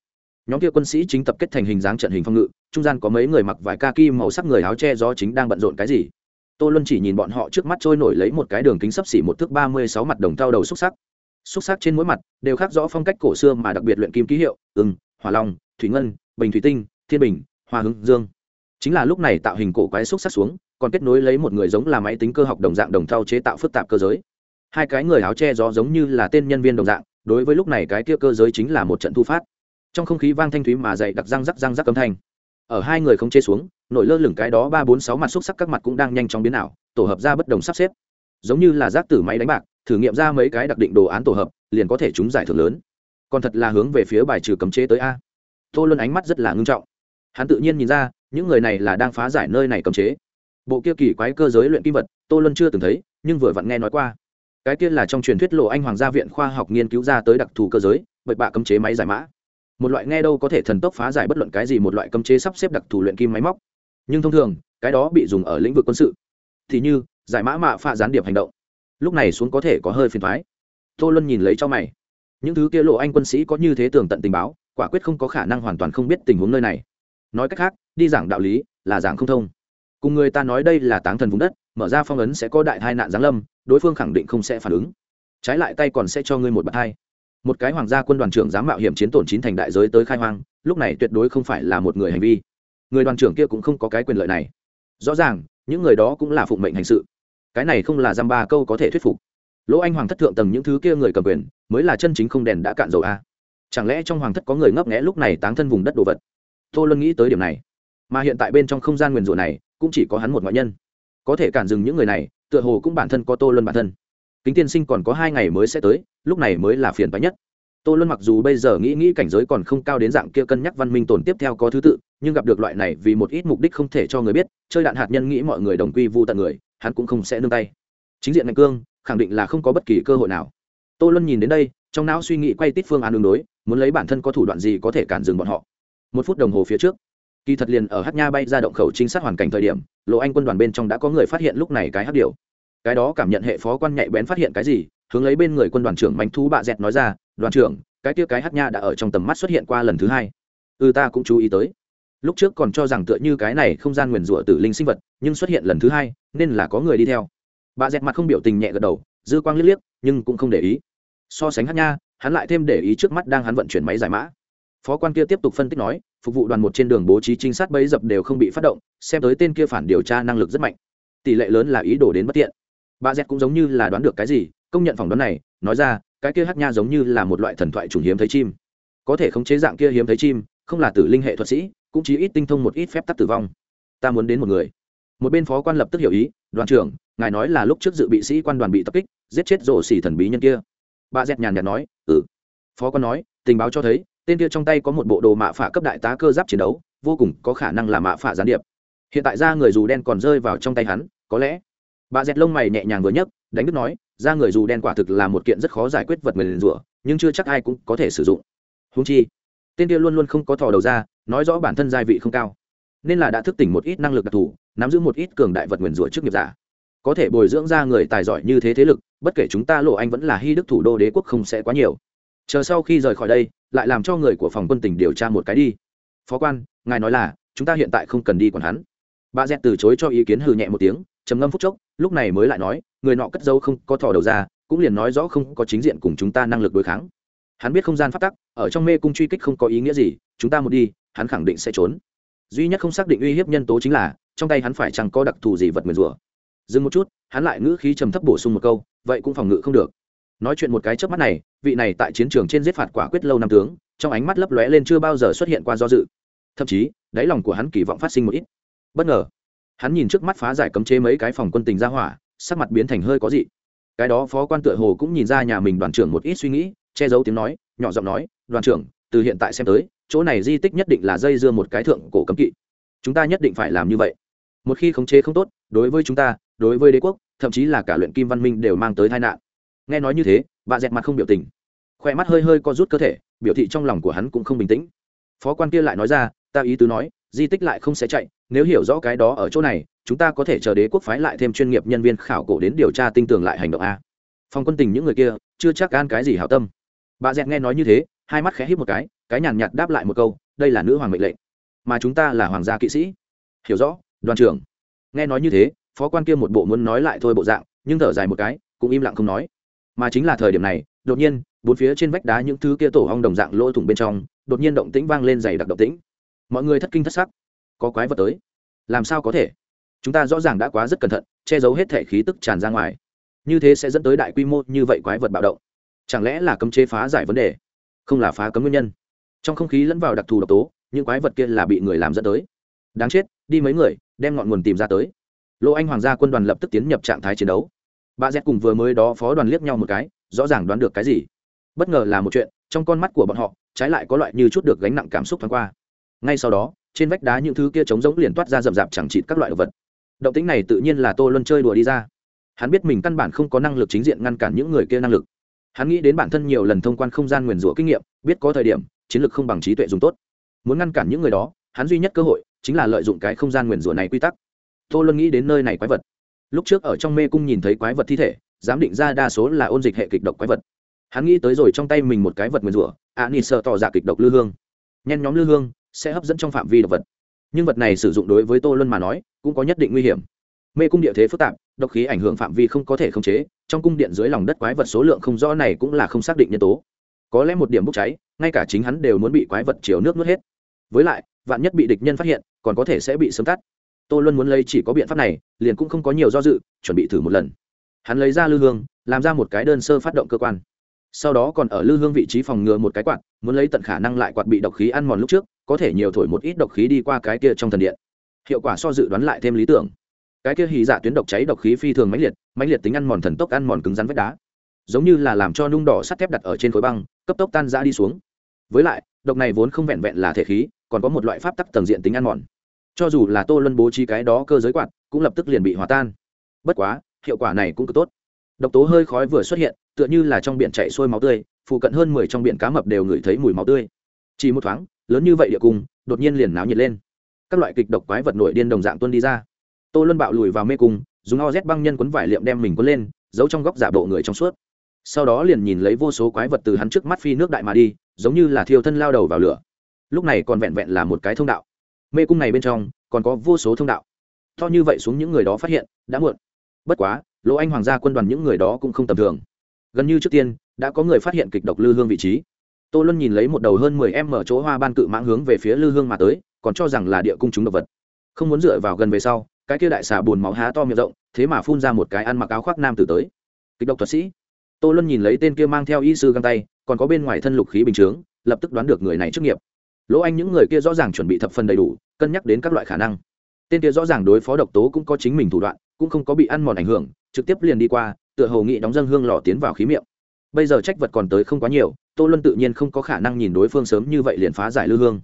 nhóm kia quân sĩ chính tập kết thành hình dáng trận hình phong ngự, trung gian có mấy người mặc vải ca kim màu sắc người áo che gió chính đang bận rộn cái gì. Tô luân chỉ nhìn bọn họ trước mắt trôi nổi lấy một cái đường kính sấp xỉ một thước ba mươi sáu mặt đồng thau đầu xúc sắc. Xúc sắc trên mỗi mặt đều khác rõ phong cách cổ xưa mà đặc biệt luyện kim ký hiệu ừng hỏa long, thủy ngân, bình thủy tinh, thiên bình, hoa hướng dương. Chính là lúc này tạo hình cổ quái xúc sắc xuống, còn kết nối lấy một người giống là máy tính cơ học đồng dạng đồng thau chế tạo phức tạp cơ giới. Hai cái người áo che gió giống như là tên nhân viên đồng dạng, đối với lúc này cái kia cơ giới chính là một trận thu phát trong không khí vang thanh thúy mà dậy đặc răng rắc răng rắc âm thanh. Ở hai người không chê xuống, nổi lơ lửng cái đó ba bốn sáu mặt xúc sắc các mặt cũng đang nhanh chóng biến ảo, tổ hợp ra bất đồng sắp xếp. Giống như là rác tử máy đánh bạc, thử nghiệm ra mấy cái đặc định đồ án tổ hợp, liền có thể chúng giải thưởng lớn. Còn thật là hướng về phía bài trừ cấm chế tới a. Tô luân ánh mắt rất là ngưng trọng. Hắn tự nhiên nhìn ra, những người này là đang phá giải nơi này cấm chế. Bộ kia kỳ quái cơ giới luyện kim vật, tô luân chưa từng thấy, nhưng vừa vặn nghe nói qua. Cái kia là trong truyền thuyết lộ anh hoàng gia viện khoa học nghiên cứu ra tới đặc thù cơ giới, bậy bạ cấm chế máy giải mã một loại nghe đâu có thể thần tốc phá giải bất luận cái gì một loại cấm chế sắp xếp đặc thù luyện kim máy móc. Nhưng thông thường, cái đó bị dùng ở lĩnh vực quân sự. Thì như, giải mã mạ pha gián điệp hành động. Lúc này xuống có thể có hơi phiền thoái. Tô luân nhìn lấy cho mày. Những thứ kia lộ anh quân sĩ có như thế tường tận tình báo, quả quyết không có khả năng hoàn toàn không biết tình huống nơi này. Nói cách khác, đi giảng đạo lý là giảng không thông. Cùng người ta nói đây là táng thần vùng đất, mở ra phong ấn sẽ có đại tai nạn giáng lâm, đối phương khẳng định không sẽ phản ứng. Trái lại tay còn sẽ cho ngươi một bậc hai một cái hoàng gia quân đoàn trưởng dám mạo hiểm chiến tổn chín thành đại giới tới khai hoang, lúc này tuyệt đối không phải là một người hành vi. Người đoàn trưởng kia cũng không có cái quyền lợi này. Rõ ràng, những người đó cũng là phụng mệnh hành sự. Cái này không là dăm ba câu có thể thuyết phục. Lỗ anh hoàng thất thượng tầng những thứ kia người cầm quyền, mới là chân chính không đèn đã cạn dầu a. Chẳng lẽ trong hoàng thất có người ngấp nghẽ lúc này táng thân vùng đất đồ vật? Tô luân nghĩ tới điểm này. Mà hiện tại bên trong không gian nguyền rủa này, cũng chỉ có hắn một ngoại nhân. Có thể cản dừng những người này, tựa hồ cũng bản thân có tô luân bản thân kính tiên sinh còn có hai ngày mới sẽ tới, lúc này mới là phiền phái nhất. Tô luân mặc dù bây giờ nghĩ nghĩ cảnh giới còn không cao đến dạng kia cân nhắc văn minh tồn tiếp theo có thứ tự, nhưng gặp được loại này vì một ít mục đích không thể cho người biết, chơi đạn hạt nhân nghĩ mọi người đồng quy vu tận người, hắn cũng không sẽ nương tay. Chính diện ngạch cương, khẳng định là không có bất kỳ cơ hội nào. Tô luân nhìn đến đây, trong não suy nghĩ quay tít phương án đường đối, muốn lấy bản thân có thủ đoạn gì có thể cản dừng bọn họ. Một phút đồng hồ phía trước, kỳ thật liền ở hát nha bay ra động khẩu trinh sát hoàn cảnh thời điểm lộ anh quân đoàn bên trong đã có người phát hiện lúc này cái hát điều cái đó cảm nhận hệ phó quan nhạy bén phát hiện cái gì, hướng lấy bên người quân đoàn trưởng bánh thú bạ dẹt nói ra, đoàn trưởng, cái kia cái hát nha đã ở trong tầm mắt xuất hiện qua lần thứ hai. Ừ ta cũng chú ý tới. Lúc trước còn cho rằng tựa như cái này không gian nguyền rủa tử linh sinh vật, nhưng xuất hiện lần thứ hai, nên là có người đi theo. Bà dẹt mặt không biểu tình nhẹ gật đầu, dư quang liếc liếc, nhưng cũng không để ý. So sánh hát nha, hắn lại thêm để ý trước mắt đang hắn vận chuyển máy giải mã. Phó quan kia tiếp tục phân tích nói, phục vụ đoàn một trên đường bố trí trinh sát bấy dập đều không bị phát động, xem tới tên kia phản điều tra năng lực rất mạnh. Tỷ lệ lớn là ý đồ đến bất tiện bà z cũng giống như là đoán được cái gì, công nhận phỏng đoán này, nói ra, cái kia hát nha giống như là một loại thần thoại trùng hiếm thấy chim. Có thể khống chế dạng kia hiếm thấy chim, không là tử linh hệ thuật sĩ, cũng chỉ ít tinh thông một ít phép tắc tử vong. Ta muốn đến một người. Một bên phó quan lập tức hiểu ý, đoàn trưởng, ngài nói là lúc trước dự bị sĩ quan đoàn bị tập kích, giết chết rổ xỉ thần bí nhân kia. Bà dẹt nhàn nhạt nói ừ. Phó quan nói, tình báo cho thấy, tên kia trong tay có một bộ đồ mạ phả cấp đại tá cơ giáp chiến đấu, vô cùng có khả năng là mạ phả gián điệp. Hiện tại ra người dù đen còn rơi vào trong tay hắn, có lẽ bà dẹt lông mày nhẹ nhàng vừa nhấc, đánh đức nói, ra người dù đen quả thực là một kiện rất khó giải quyết vật nguyền rủa, nhưng chưa chắc ai cũng có thể sử dụng. Húng chi, tên kia luôn luôn không có thò đầu ra, nói rõ bản thân gia vị không cao, nên là đã thức tỉnh một ít năng lực đặc thù, nắm giữ một ít cường đại vật nguyền rủa trước nghiệp giả. Có thể bồi dưỡng ra người tài giỏi như thế thế lực, bất kể chúng ta lộ anh vẫn là hy đức thủ đô đế quốc không sẽ quá nhiều. Chờ sau khi rời khỏi đây, lại làm cho người của phòng quân tỉnh điều tra một cái đi. Phó quan, ngài nói là, chúng ta hiện tại không cần đi còn hắn. Bà dẹt từ chối cho ý kiến hừ nhẹ một tiếng trầm ngâm phút chốc, lúc này mới lại nói, người nọ cất dấu không có thò đầu ra, cũng liền nói rõ không có chính diện cùng chúng ta năng lực đối kháng. Hắn biết không gian phát tắc, ở trong mê cung truy kích không có ý nghĩa gì, chúng ta một đi, hắn khẳng định sẽ trốn. Duy nhất không xác định uy hiếp nhân tố chính là, trong tay hắn phải chẳng có đặc thù gì vật nguyền rủa. Dừng một chút, hắn lại ngữ khí trầm thấp bổ sung một câu, vậy cũng phòng ngự không được. Nói chuyện một cái trước mắt này, vị này tại chiến trường trên giết phạt quả quyết lâu năm tướng, trong ánh mắt lấp lóe lên chưa bao giờ xuất hiện qua do dự. Thậm chí, đáy lòng của hắn kỳ vọng phát sinh một ít. Bất ngờ hắn nhìn trước mắt phá giải cấm chế mấy cái phòng quân tình ra hỏa, sắc mặt biến thành hơi có dị. Cái đó phó quan tựa hồ cũng nhìn ra nhà mình đoàn trưởng một ít suy nghĩ, che giấu tiếng nói, nhỏ giọng nói, đoàn trưởng, từ hiện tại xem tới, chỗ này di tích nhất định là dây dưa một cái thượng cổ cấm kỵ. Chúng ta nhất định phải làm như vậy. Một khi khống chế không tốt, đối với chúng ta, đối với đế quốc, thậm chí là cả luyện kim văn minh đều mang tới tai nạn. Nghe nói như thế, bà dẹt mặt không biểu tình. Khoe mắt hơi hơi co rút cơ thể, biểu thị trong lòng của hắn cũng không bình tĩnh. Phó quan kia lại nói ra, ta ý tứ nói di tích lại không sẽ chạy, nếu hiểu rõ cái đó ở chỗ này, chúng ta có thể chờ đế quốc phái lại thêm chuyên nghiệp nhân viên khảo cổ đến điều tra tinh tường lại hành động a. Phòng quân tình những người kia, chưa chắc gan cái gì hảo tâm. Bà dẹt nghe nói như thế, hai mắt khẽ hít một cái cái nhàn nhạt đáp lại một câu, đây là nữ hoàng mệnh lệnh. Mà chúng ta là hoàng gia kỵ sĩ. Hiểu rõ, đoàn trưởng. Nghe nói như thế, phó quan kia một bộ muốn nói lại thôi bộ dạng, nhưng thở dài một cái, cũng im lặng không nói. Mà chính là thời điểm này, đột nhiên, bốn phía trên vách đá những thứ kia tổ hong đồng dạng lỗ thủng bên trong, đột nhiên động tĩnh vang lên dày đặc động tĩnh mọi người thất kinh thất sắc. Có quái vật tới. Làm sao có thể? Chúng ta rõ ràng đã quá rất cẩn thận, che giấu hết thể khí tức tràn ra ngoài. Như thế sẽ dẫn tới đại quy mô như vậy quái vật bạo động. Chẳng lẽ là cấm chế phá giải vấn đề? Không là phá cấm nguyên nhân. Trong không khí lẫn vào đặc thù độc tố, những quái vật kia là bị người làm dẫn tới. Đáng chết, đi mấy người, đem ngọn nguồn tìm ra tới. Lỗ anh hoàng gia quân đoàn lập tức tiến nhập trạng thái chiến đấu. Bà z cùng vừa mới đó phó đoàn liếc nhau một cái, rõ ràng đoán được cái gì. Bất ngờ là một chuyện, trong con mắt của bọn họ, trái lại có loại như chút được gánh nặng cảm xúc thoáng qua ngay sau đó, trên vách đá những thứ kia trống rỗng liền toát ra rậm rạp chẳng chịt các loại đồ vật. Động tính này tự nhiên là tô luân chơi đùa đi ra. Hắn biết mình căn bản không có năng lực chính diện ngăn cản những người kia năng lực. Hắn nghĩ đến bản thân nhiều lần thông quan không gian nguyền rủa kinh nghiệm, biết có thời điểm, chiến lược không bằng trí tuệ dùng tốt. Muốn ngăn cản những người đó, hắn duy nhất cơ hội chính là lợi dụng cái không gian nguyền rủa này quy tắc. Tô luân nghĩ đến nơi này quái vật. Lúc trước ở trong mê cung nhìn thấy quái vật thi thể, giám định ra đa số là ôn dịch hệ kịch độc quái vật. Hắn nghĩ tới rồi trong tay mình một cái vật nguyền rủa ạ nị sợ tỏ giả kịch độc lư hương. Nhen nhóm lư hương sẽ hấp dẫn trong phạm vi độc vật. Nhưng vật này sử dụng đối với tô luân mà nói, cũng có nhất định nguy hiểm. Mê cung địa thế phức tạp, độc khí ảnh hưởng phạm vi không có thể khống chế, trong cung điện dưới lòng đất quái vật số lượng không rõ này cũng là không xác định nhân tố. Có lẽ một điểm bốc cháy, ngay cả chính hắn đều muốn bị quái vật chiều nước nuốt hết. Với lại, vạn nhất bị địch nhân phát hiện, còn có thể sẽ bị sớm tắt. Tô luân muốn lấy chỉ có biện pháp này, liền cũng không có nhiều do dự, chuẩn bị thử một lần. Hắn lấy ra lư hương, làm ra một cái đơn sơ phát động cơ quan. Sau đó còn ở lư hương vị trí phòng ngừa một cái quạt, muốn lấy tận khả năng lại quạt bị độc khí ăn mòn lúc trước có thể nhiều thổi một ít độc khí đi qua cái kia trong thần điện. Hiệu quả so dự đoán lại thêm lý tưởng. Cái kia hì dạ tuyến độc cháy độc khí phi thường mãnh liệt mãnh liệt tính ăn mòn thần tốc ăn mòn cứng rắn vách đá. Giống như là làm cho nung đỏ sắt thép đặt ở trên khối băng, cấp tốc tan ra đi xuống. Với lại, độc này vốn không vẹn vẹn là thể khí, còn có một loại pháp tắc tầng diện tính ăn mòn. Cho dù là tô luân bố trí cái đó cơ giới quạt, cũng lập tức liền bị hòa tan. Bất quá, hiệu quả này cũng cực tốt. Độc tố hơi khói vừa xuất hiện, tựa như là trong biển chạy xuôi máu tươi, phụ cận hơn mười trong biển cá mập đều ngửi thấy mùi máu tươi. Chỉ một thoáng lớn như vậy địa cung, đột nhiên liền náo nhiệt lên. Các loại kịch độc quái vật nổi điên đồng dạng tuân đi ra. Tô luân bạo lùi vào mê cung, dùng o z băng nhân quấn vải liệm đem mình quấn lên, giấu trong góc giả bộ người trong suốt. Sau đó liền nhìn lấy vô số quái vật từ hắn trước mắt phi nước đại mà đi, giống như là thiêu thân lao đầu vào lửa. Lúc này còn vẹn vẹn là một cái thông đạo. Mê cung này bên trong, còn có vô số thông đạo. To như vậy xuống những người đó phát hiện, đã muộn. Bất quá, lỗ anh hoàng gia quân đoàn những người đó cũng không tầm thường. Gần như trước tiên, đã có người phát hiện kịch độc lư hương vị trí tô luân nhìn lấy một đầu hơn mười em mở chỗ hoa ban cự mãng hướng về phía lư hương mà tới, còn cho rằng là địa cung chúng độc vật. Không muốn dựa vào gần về sau, cái kia đại xà buồn máu há to miệng rộng, thế mà phun ra một cái ăn mặc áo khoác nam tử tới. Kịch độc thuật sĩ. Tô luân nhìn lấy tên kia mang theo y sư găng tay, còn có bên ngoài thân lục khí bình chướng, lập tức đoán được người này chức nghiệp. Lỗ anh những người kia rõ ràng chuẩn bị thập phần đầy đủ, cân nhắc đến các loại khả năng. Tên kia rõ ràng đối phó độc tố cũng có chính mình thủ đoạn, cũng không có bị ăn mòn ảnh hưởng, trực tiếp liền đi qua, tựa hồ nghị đóng dân hương lò tiến vào khí miệng bây giờ trách vật còn tới không quá nhiều, tô luân tự nhiên không có khả năng nhìn đối phương sớm như vậy liền phá giải lư hương.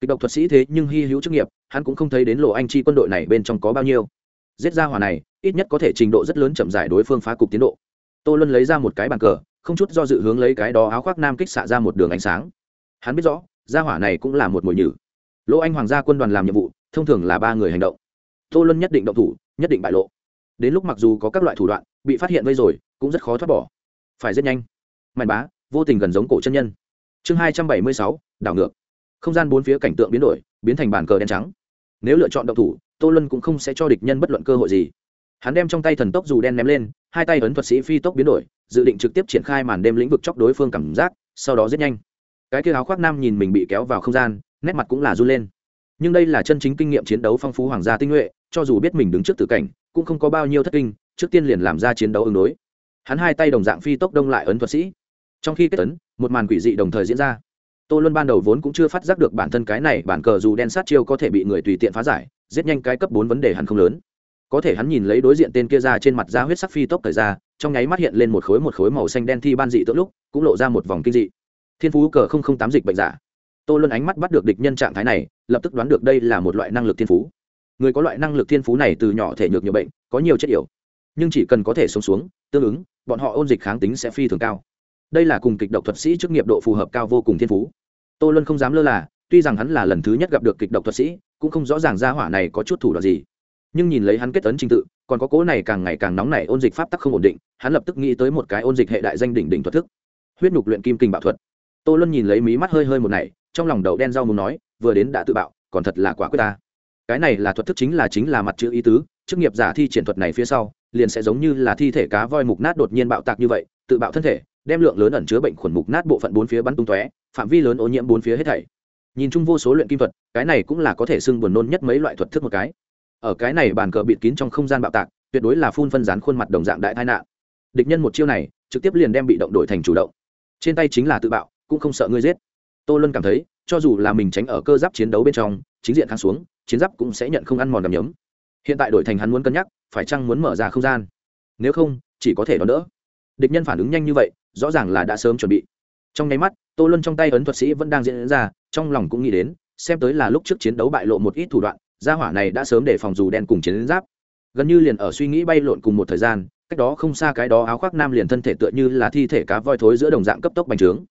Kịch độc thuật sĩ thế nhưng hy hữu chức nghiệp, hắn cũng không thấy đến lộ anh chi quân đội này bên trong có bao nhiêu. Giết ra hỏa này, ít nhất có thể trình độ rất lớn chậm giải đối phương phá cục tiến độ. Tô luân lấy ra một cái bàn cờ, không chút do dự hướng lấy cái đó áo khoác nam kích xạ ra một đường ánh sáng. Hắn biết rõ gia hỏa này cũng là một mồi nhử. Lỗ anh hoàng gia quân đoàn làm nhiệm vụ, thông thường là ba người hành động. Tô luân nhất định động thủ, nhất định bại lộ. Đến lúc mặc dù có các loại thủ đoạn, bị phát hiện vây rồi, cũng rất khó thoát bỏ. Phải rất nhanh mạnh bá, vô tình gần giống cổ chân nhân. Chương hai trăm bảy mươi sáu, đảo ngược. Không gian bốn phía cảnh tượng biến đổi, biến thành bàn cờ đen trắng. Nếu lựa chọn động thủ, tô luân cũng không sẽ cho địch nhân bất luận cơ hội gì. Hắn đem trong tay thần tốc dù đen ném lên, hai tay ấn thuật sĩ phi tốc biến đổi, dự định trực tiếp triển khai màn đêm lĩnh vực chóc đối phương cảm giác, sau đó rất nhanh. Cái kia áo khoác nam nhìn mình bị kéo vào không gian, nét mặt cũng là run lên. Nhưng đây là chân chính kinh nghiệm chiến đấu phong phú hoàng gia tinh nhuệ, cho dù biết mình đứng trước tử cảnh, cũng không có bao nhiêu thất kinh, trước tiên liền làm ra chiến đấu ứng đối. Hắn hai tay đồng dạng phi tốc đông lại ấn thuật sĩ trong khi kết tấn, một màn quỷ dị đồng thời diễn ra. Tô luân ban đầu vốn cũng chưa phát giác được bản thân cái này, bản cờ dù đen sát chiêu có thể bị người tùy tiện phá giải, giết nhanh cái cấp bốn vấn đề hẳn không lớn. Có thể hắn nhìn lấy đối diện tên kia ra trên mặt da huyết sắc phi tốc thời ra, trong nháy mắt hiện lên một khối một khối màu xanh đen thi ban dị tượng lúc, cũng lộ ra một vòng kinh dị. Thiên phú cờ không không tám dịch bệnh giả. Tô luân ánh mắt bắt được địch nhân trạng thái này, lập tức đoán được đây là một loại năng lực thiên phú. Người có loại năng lực thiên phú này từ nhỏ thể nhược nhiều bệnh, có nhiều chất yểu nhưng chỉ cần có thể sống xuống, tương ứng, bọn họ ôn dịch kháng tính sẽ phi thường cao đây là cùng kịch độc thuật sĩ chức nghiệp độ phù hợp cao vô cùng thiên phú. Tô luân không dám lơ là, tuy rằng hắn là lần thứ nhất gặp được kịch độc thuật sĩ, cũng không rõ ràng ra hỏa này có chút thủ đoạn gì. Nhưng nhìn lấy hắn kết tấn trình tự, còn có cố này càng ngày càng nóng nảy ôn dịch pháp tắc không ổn định, hắn lập tức nghĩ tới một cái ôn dịch hệ đại danh đỉnh đỉnh thuật thức. Huyết nhục luyện kim kinh bạo thuật. Tô luân nhìn lấy mí mắt hơi hơi một này trong lòng đầu đen rau muốn nói, vừa đến đã tự bạo, còn thật là quả quyết ta. Cái này là thuật thức chính là chính là mặt chữ ý tứ, chức nghiệp giả thi triển thuật này phía sau, liền sẽ giống như là thi thể cá voi mục nát đột nhiên bạo tạc như vậy, tự bạo thân thể đem lượng lớn ẩn chứa bệnh khuẩn mục nát bộ phận bốn phía bắn tung tóe, phạm vi lớn ô nhiễm bốn phía hết thảy. Nhìn chung vô số luyện kim thuật, cái này cũng là có thể xưng buồn nôn nhất mấy loại thuật thức một cái. Ở cái này bàn cờ bịt kín trong không gian bạo tạc, tuyệt đối là phun phân rán khuôn mặt đồng dạng đại tai nạn. Địch nhân một chiêu này, trực tiếp liền đem bị động đổi thành chủ động. Trên tay chính là tự bạo, cũng không sợ ngươi giết. Tô luân cảm thấy, cho dù là mình tránh ở cơ giáp chiến đấu bên trong, chính diện kháng xuống, chiến giáp cũng sẽ nhận không ăn mòn đầm nhấm. Hiện tại đổi thành hắn muốn cân nhắc, phải chăng muốn mở ra không gian? Nếu không, chỉ có thể đón đỡ địch nhân phản ứng nhanh như vậy, rõ ràng là đã sớm chuẩn bị. Trong nháy mắt, tô luân trong tay ấn thuật sĩ vẫn đang diễn ra, trong lòng cũng nghĩ đến, xem tới là lúc trước chiến đấu bại lộ một ít thủ đoạn, gia hỏa này đã sớm để phòng dù đen cùng chiến giáp. Gần như liền ở suy nghĩ bay lộn cùng một thời gian, cách đó không xa cái đó áo khoác nam liền thân thể tựa như là thi thể cá voi thối giữa đồng dạng cấp tốc bành trướng.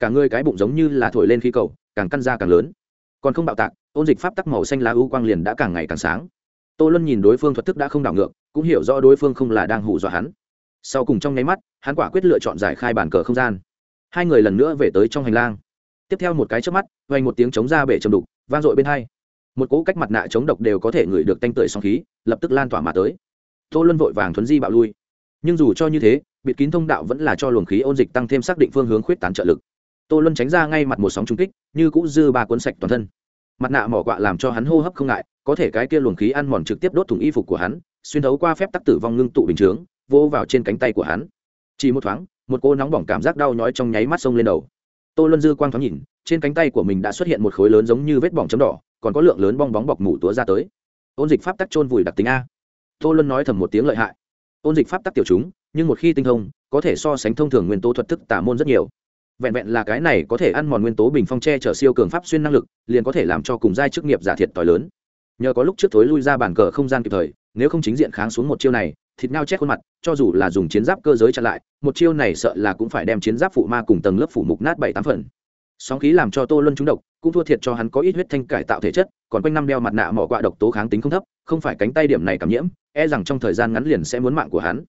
Cả người cái bụng giống như là thổi lên khí cầu, càng căn ra càng lớn. Còn không bạo tạc, ôn dịch pháp tắc màu xanh lá ưu quang liền đã càng ngày càng sáng. Tô luân nhìn đối phương thuật thức đã không đảo ngược, cũng hiểu rõ đối phương không là đang hù dọa hắn sau cùng trong nháy mắt, hắn quả quyết lựa chọn giải khai bàn cờ không gian. Hai người lần nữa về tới trong hành lang. Tiếp theo một cái trước mắt vay một tiếng chống ra bể trầm đục, vang dội bên hai. Một cỗ cách mặt nạ chống độc đều có thể ngửi được tanh tưởi song khí, lập tức lan tỏa mà tới. Tô luân vội vàng thuấn di bạo lui. Nhưng dù cho như thế, bịt kín thông đạo vẫn là cho luồng khí ôn dịch tăng thêm xác định phương hướng khuyết tán trợ lực. Tô luân tránh ra ngay mặt một sóng trung kích, như cũ dư ba cuốn sạch toàn thân. Mặt nạ mỏ quạ làm cho hắn hô hấp không ngại, có thể cái kia luồng khí ăn mòn trực tiếp đốt thủng y phục của hắn, xuyên thấu qua phép tắc tử vong ngưng tụ bình chướng vô vào trên cánh tay của hắn. Chỉ một thoáng, một cô nóng bỏng cảm giác đau nhói trong nháy mắt sông lên đầu. Tô luân dư quang thoáng nhìn, trên cánh tay của mình đã xuất hiện một khối lớn giống như vết bỏng chấm đỏ, còn có lượng lớn bong bóng bọc mủ túa ra tới. Ôn dịch pháp tắc trôn vùi đặc tính a. Tô luân nói thầm một tiếng lợi hại. Ôn dịch pháp tắc tiểu chúng, nhưng một khi tinh thông, có thể so sánh thông thường nguyên tố thuật thức tả môn rất nhiều. Vẹn vẹn là cái này có thể ăn mòn nguyên tố bình phong tre chở siêu cường pháp xuyên năng lực, liền có thể làm cho cùng giai chức nghiệp giả thiệt t lớn. Nhờ có lúc trước thối lui ra bàn cờ không gian kịp thời, nếu không chính diện kháng xuống một chiêu này thịt ngao chết khuôn mặt, cho dù là dùng chiến giáp cơ giới chặn lại, một chiêu này sợ là cũng phải đem chiến giáp phụ ma cùng tầng lớp phủ mục nát bảy tám phần. Sóng khí làm cho tô luân trúng độc, cũng thua thiệt cho hắn có ít huyết thanh cải tạo thể chất, còn quanh năm đeo mặt nạ mỏ quạ độc tố kháng tính không thấp, không phải cánh tay điểm này cảm nhiễm e rằng trong thời gian ngắn liền sẽ muốn mạng của hắn.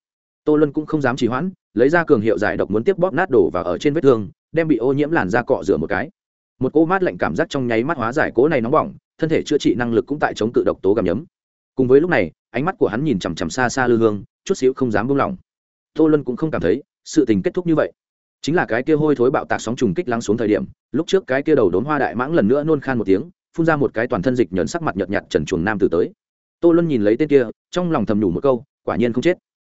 Tô luân cũng không dám trì hoãn, lấy ra cường hiệu giải độc muốn tiếp bóp nát đổ và ở trên vết thương, đem bị ô nhiễm làn da cọ rửa một cái. Một cỗ mát lạnh cảm giác trong nháy mắt hóa giải cố này nóng bỏng, thân thể chữa trị năng lực cũng tại chống cự độc tố gầm nhấm cùng với lúc này ánh mắt của hắn nhìn chằm chằm xa xa lư hương, chút xíu không dám buông lỏng. Tô luân cũng không cảm thấy sự tình kết thúc như vậy. Chính là cái kia hôi thối bạo tạc sóng trùng kích lắng xuống thời điểm, lúc trước cái kia đầu đốn hoa đại mãng lần nữa nôn khan một tiếng, phun ra một cái toàn thân dịch nhẫn sắc mặt nhợt nhạt trần chuồng nam tử tới. Tô luân nhìn lấy tên kia, trong lòng thầm nhủ một câu, quả nhiên không chết.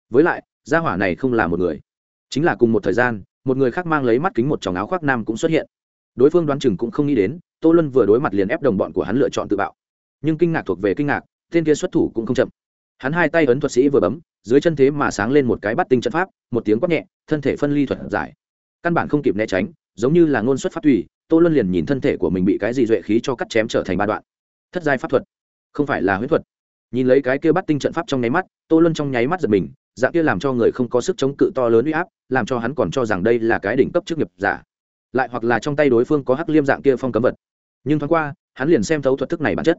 Với lại, gia hỏa này không là một người. Chính là cùng một thời gian, một người khác mang lấy mắt kính một tròng áo khoác nam cũng xuất hiện. Đối phương đoán chừng cũng không nghĩ đến, tô luân vừa đối mặt liền ép đồng bọn của hắn lựa chọn tự bạo. Nhưng kinh ngạc thuộc về kinh ngạc, tên kia xuất thủ cũng không chậm hắn hai tay ấn thuật sĩ vừa bấm, dưới chân thế mà sáng lên một cái bắt tinh trận pháp, một tiếng quát nhẹ, thân thể phân ly thuật giải. Căn bản không kịp né tránh, giống như là ngôn xuất pháp tùy, tô luân liền nhìn thân thể của mình bị cái gì duệ khí cho cắt chém trở thành ba đoạn. Thất giai pháp thuật, không phải là huyết thuật. Nhìn lấy cái kia bắt tinh trận pháp trong nháy mắt, tô luân trong nháy mắt giật mình, dạng kia làm cho người không có sức chống cự to lớn uy áp, làm cho hắn còn cho rằng đây là cái đỉnh cấp chức nghiệp giả. Lại hoặc là trong tay đối phương có hắc liêm dạng kia phong cấm vật. Nhưng thoáng qua, hắn liền xem thấu thuật thức này bản chất.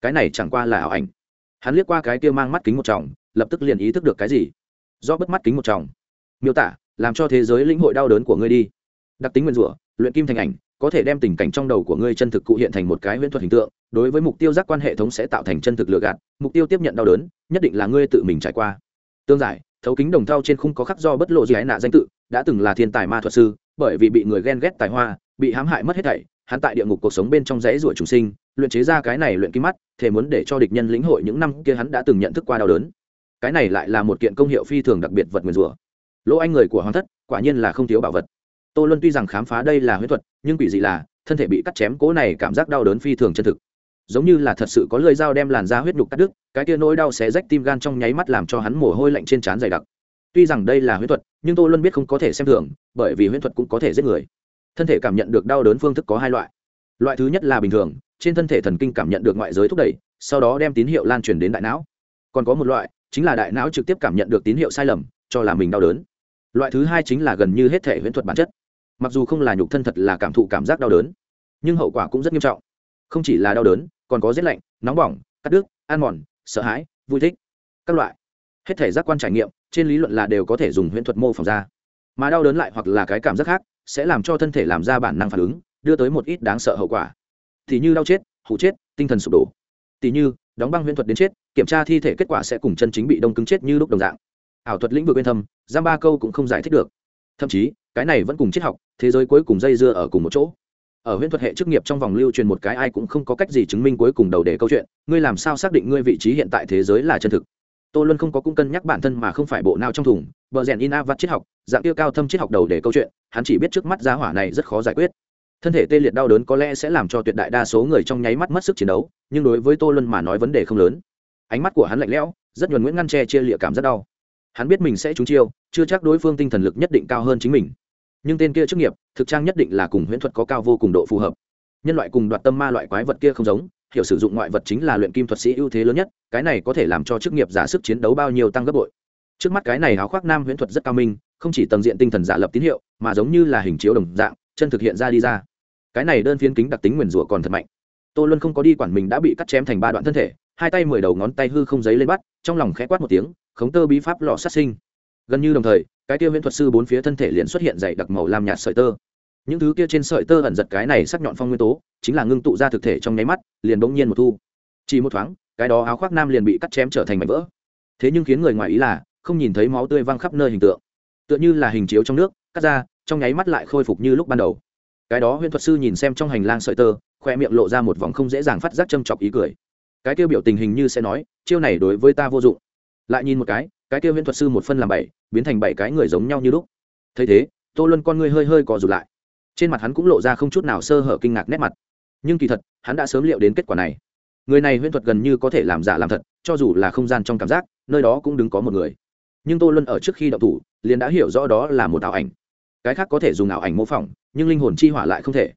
Cái này chẳng qua là ảo ảnh hắn liếc qua cái kia mang mắt kính một tròng, lập tức liền ý thức được cái gì. Do bất mắt kính một tròng. Miêu tả, làm cho thế giới lĩnh hội đau đớn của ngươi đi. Đặc tính nguyên rủa, luyện kim thành ảnh, có thể đem tình cảnh trong đầu của ngươi chân thực cụ hiện thành một cái huyễn thuật hình tượng, đối với mục tiêu giác quan hệ thống sẽ tạo thành chân thực lựa gạt, mục tiêu tiếp nhận đau đớn, nhất định là ngươi tự mình trải qua. Tương giải, thấu kính đồng thau trên khung có khắc do bất lộ gì ái nạ danh tự, đã từng là thiên tài ma thuật sư, bởi vì bị người ghen ghét tài hoa, bị hãm hại mất hết thảy, hắn tại địa ngục cuộc sống bên trong rẫy ruột trùng sinh luyện chế ra cái này luyện kim mắt thể muốn để cho địch nhân lĩnh hội những năm kia hắn đã từng nhận thức qua đau đớn. Cái này lại là một kiện công hiệu phi thường đặc biệt vật nguyền rủa. Lỗ anh người của hoàng thất, quả nhiên là không thiếu bảo vật. Tô luân tuy rằng khám phá đây là huyết thuật, nhưng quỷ dị là, thân thể bị cắt chém, cố này cảm giác đau đớn phi thường chân thực. Giống như là thật sự có lưỡi dao đem làn da huyết nhục cắt đứt, cái kia nỗi đau xé rách tim gan trong nháy mắt làm cho hắn mồ hôi lạnh trên trán dày đặc. Tuy rằng đây là huyết thuật, nhưng tô luân biết không có thể xem thường, bởi vì huyết thuật cũng có thể giết người. Thân thể cảm nhận được đau đớn phương thức có hai loại. Loại thứ nhất là bình thường trên thân thể thần kinh cảm nhận được ngoại giới thúc đẩy, sau đó đem tín hiệu lan truyền đến đại não. Còn có một loại, chính là đại não trực tiếp cảm nhận được tín hiệu sai lầm, cho là mình đau đớn. Loại thứ hai chính là gần như hết thể huyễn thuật bản chất. Mặc dù không là nhục thân thật là cảm thụ cảm giác đau đớn, nhưng hậu quả cũng rất nghiêm trọng. Không chỉ là đau đớn, còn có rét lạnh, nóng bỏng, cắt đứt, ăn mòn, sợ hãi, vui thích, các loại. Hết thể giác quan trải nghiệm, trên lý luận là đều có thể dùng huyễn thuật mô phỏng ra. Mà đau đớn lại hoặc là cái cảm giác khác, sẽ làm cho thân thể làm ra bản năng phản ứng, đưa tới một ít đáng sợ hậu quả thì như đau chết hụ chết, tinh thần sụp đổ. Thì như, đóng băng huyễn thuật đến chết, kiểm tra thi thể kết quả sẽ cùng chân chính bị đông cứng chết như lúc đồng dạng. Ảo thuật lĩnh vực bên thâm, giam ba câu cũng không giải thích được. Thậm chí, cái này vẫn cùng triết học, thế giới cuối cùng dây dưa ở cùng một chỗ. Ở huyễn thuật hệ chức nghiệp trong vòng lưu truyền một cái ai cũng không có cách gì chứng minh cuối cùng đầu đề câu chuyện, ngươi làm sao xác định ngươi vị trí hiện tại thế giới là chân thực? Tô luân không có cung cân nhắc bản thân mà không phải bộ nào trong thùng, bờ rèn in a vắt triết học, dạng kia cao thâm triết học đầu để câu chuyện, hắn chỉ biết trước mắt giá hỏa này rất khó giải quyết thân thể tê liệt đau đớn có lẽ sẽ làm cho tuyệt đại đa số người trong nháy mắt mất sức chiến đấu, nhưng đối với tô luân mà nói vấn đề không lớn. Ánh mắt của hắn lạnh lẽo, rất nhuần nguyễn ngăn tre chia lịa cảm rất đau. Hắn biết mình sẽ trúng chiêu, chưa chắc đối phương tinh thần lực nhất định cao hơn chính mình. Nhưng tên kia chức nghiệp, thực trang nhất định là cùng huyễn thuật có cao vô cùng độ phù hợp. Nhân loại cùng đoạt tâm ma loại quái vật kia không giống, hiểu sử dụng ngoại vật chính là luyện kim thuật sĩ ưu thế lớn nhất, cái này có thể làm cho chức nghiệp giả sức chiến đấu bao nhiêu tăng gấp bội. Trước mắt cái này áo khoác nam huyễn thuật rất cao minh, không chỉ tầng diện tinh thần giả lập tín hiệu, mà giống như là hình chiếu đồng dạng, chân thực hiện ra đi ra cái này đơn phiến kính đặc tính nguyền rủa còn thật mạnh. Tô luân không có đi quản mình đã bị cắt chém thành ba đoạn thân thể, hai tay mười đầu ngón tay hư không giấy lên bắt, trong lòng khẽ quát một tiếng, khống tơ bí pháp lọ sát sinh. Gần như đồng thời, cái kia viễn thuật sư bốn phía thân thể liền xuất hiện dày đặc màu lam nhạt sợi tơ. Những thứ kia trên sợi tơ ẩn giật cái này sắc nhọn phong nguyên tố, chính là ngưng tụ ra thực thể trong nháy mắt, liền bỗng nhiên một thu. Chỉ một thoáng, cái đó áo khoác nam liền bị cắt chém trở thành mảnh vỡ. Thế nhưng khiến người ngoài ý là, không nhìn thấy máu tươi văng khắp nơi hình tượng. Tựa như là hình chiếu trong nước, cắt ra, trong nháy mắt lại khôi phục như lúc ban đầu cái đó huyễn thuật sư nhìn xem trong hành lang sợi tơ, khoe miệng lộ ra một vòng không dễ dàng phát giác châm chọc ý cười. Cái kêu biểu tình hình như sẽ nói, chiêu này đối với ta vô dụng. Lại nhìn một cái cái kêu huyễn thuật sư một phân làm bảy, biến thành bảy cái người giống nhau như lúc. Thấy thế, tô luân con ngươi hơi hơi cò rụt lại. Trên mặt hắn cũng lộ ra không chút nào sơ hở kinh ngạc nét mặt. Nhưng kỳ thật, hắn đã sớm liệu đến kết quả này. Người này huyễn thuật gần như có thể làm giả làm thật, cho dù là không gian trong cảm giác, nơi đó cũng đứng có một người. Nhưng tô luân ở trước khi đậu thủ, liền đã hiểu rõ đó là một ảo ảnh. Cái khác có thể dùng ảo ảnh mô phỏng nhưng linh hồn chi hỏa lại không thể.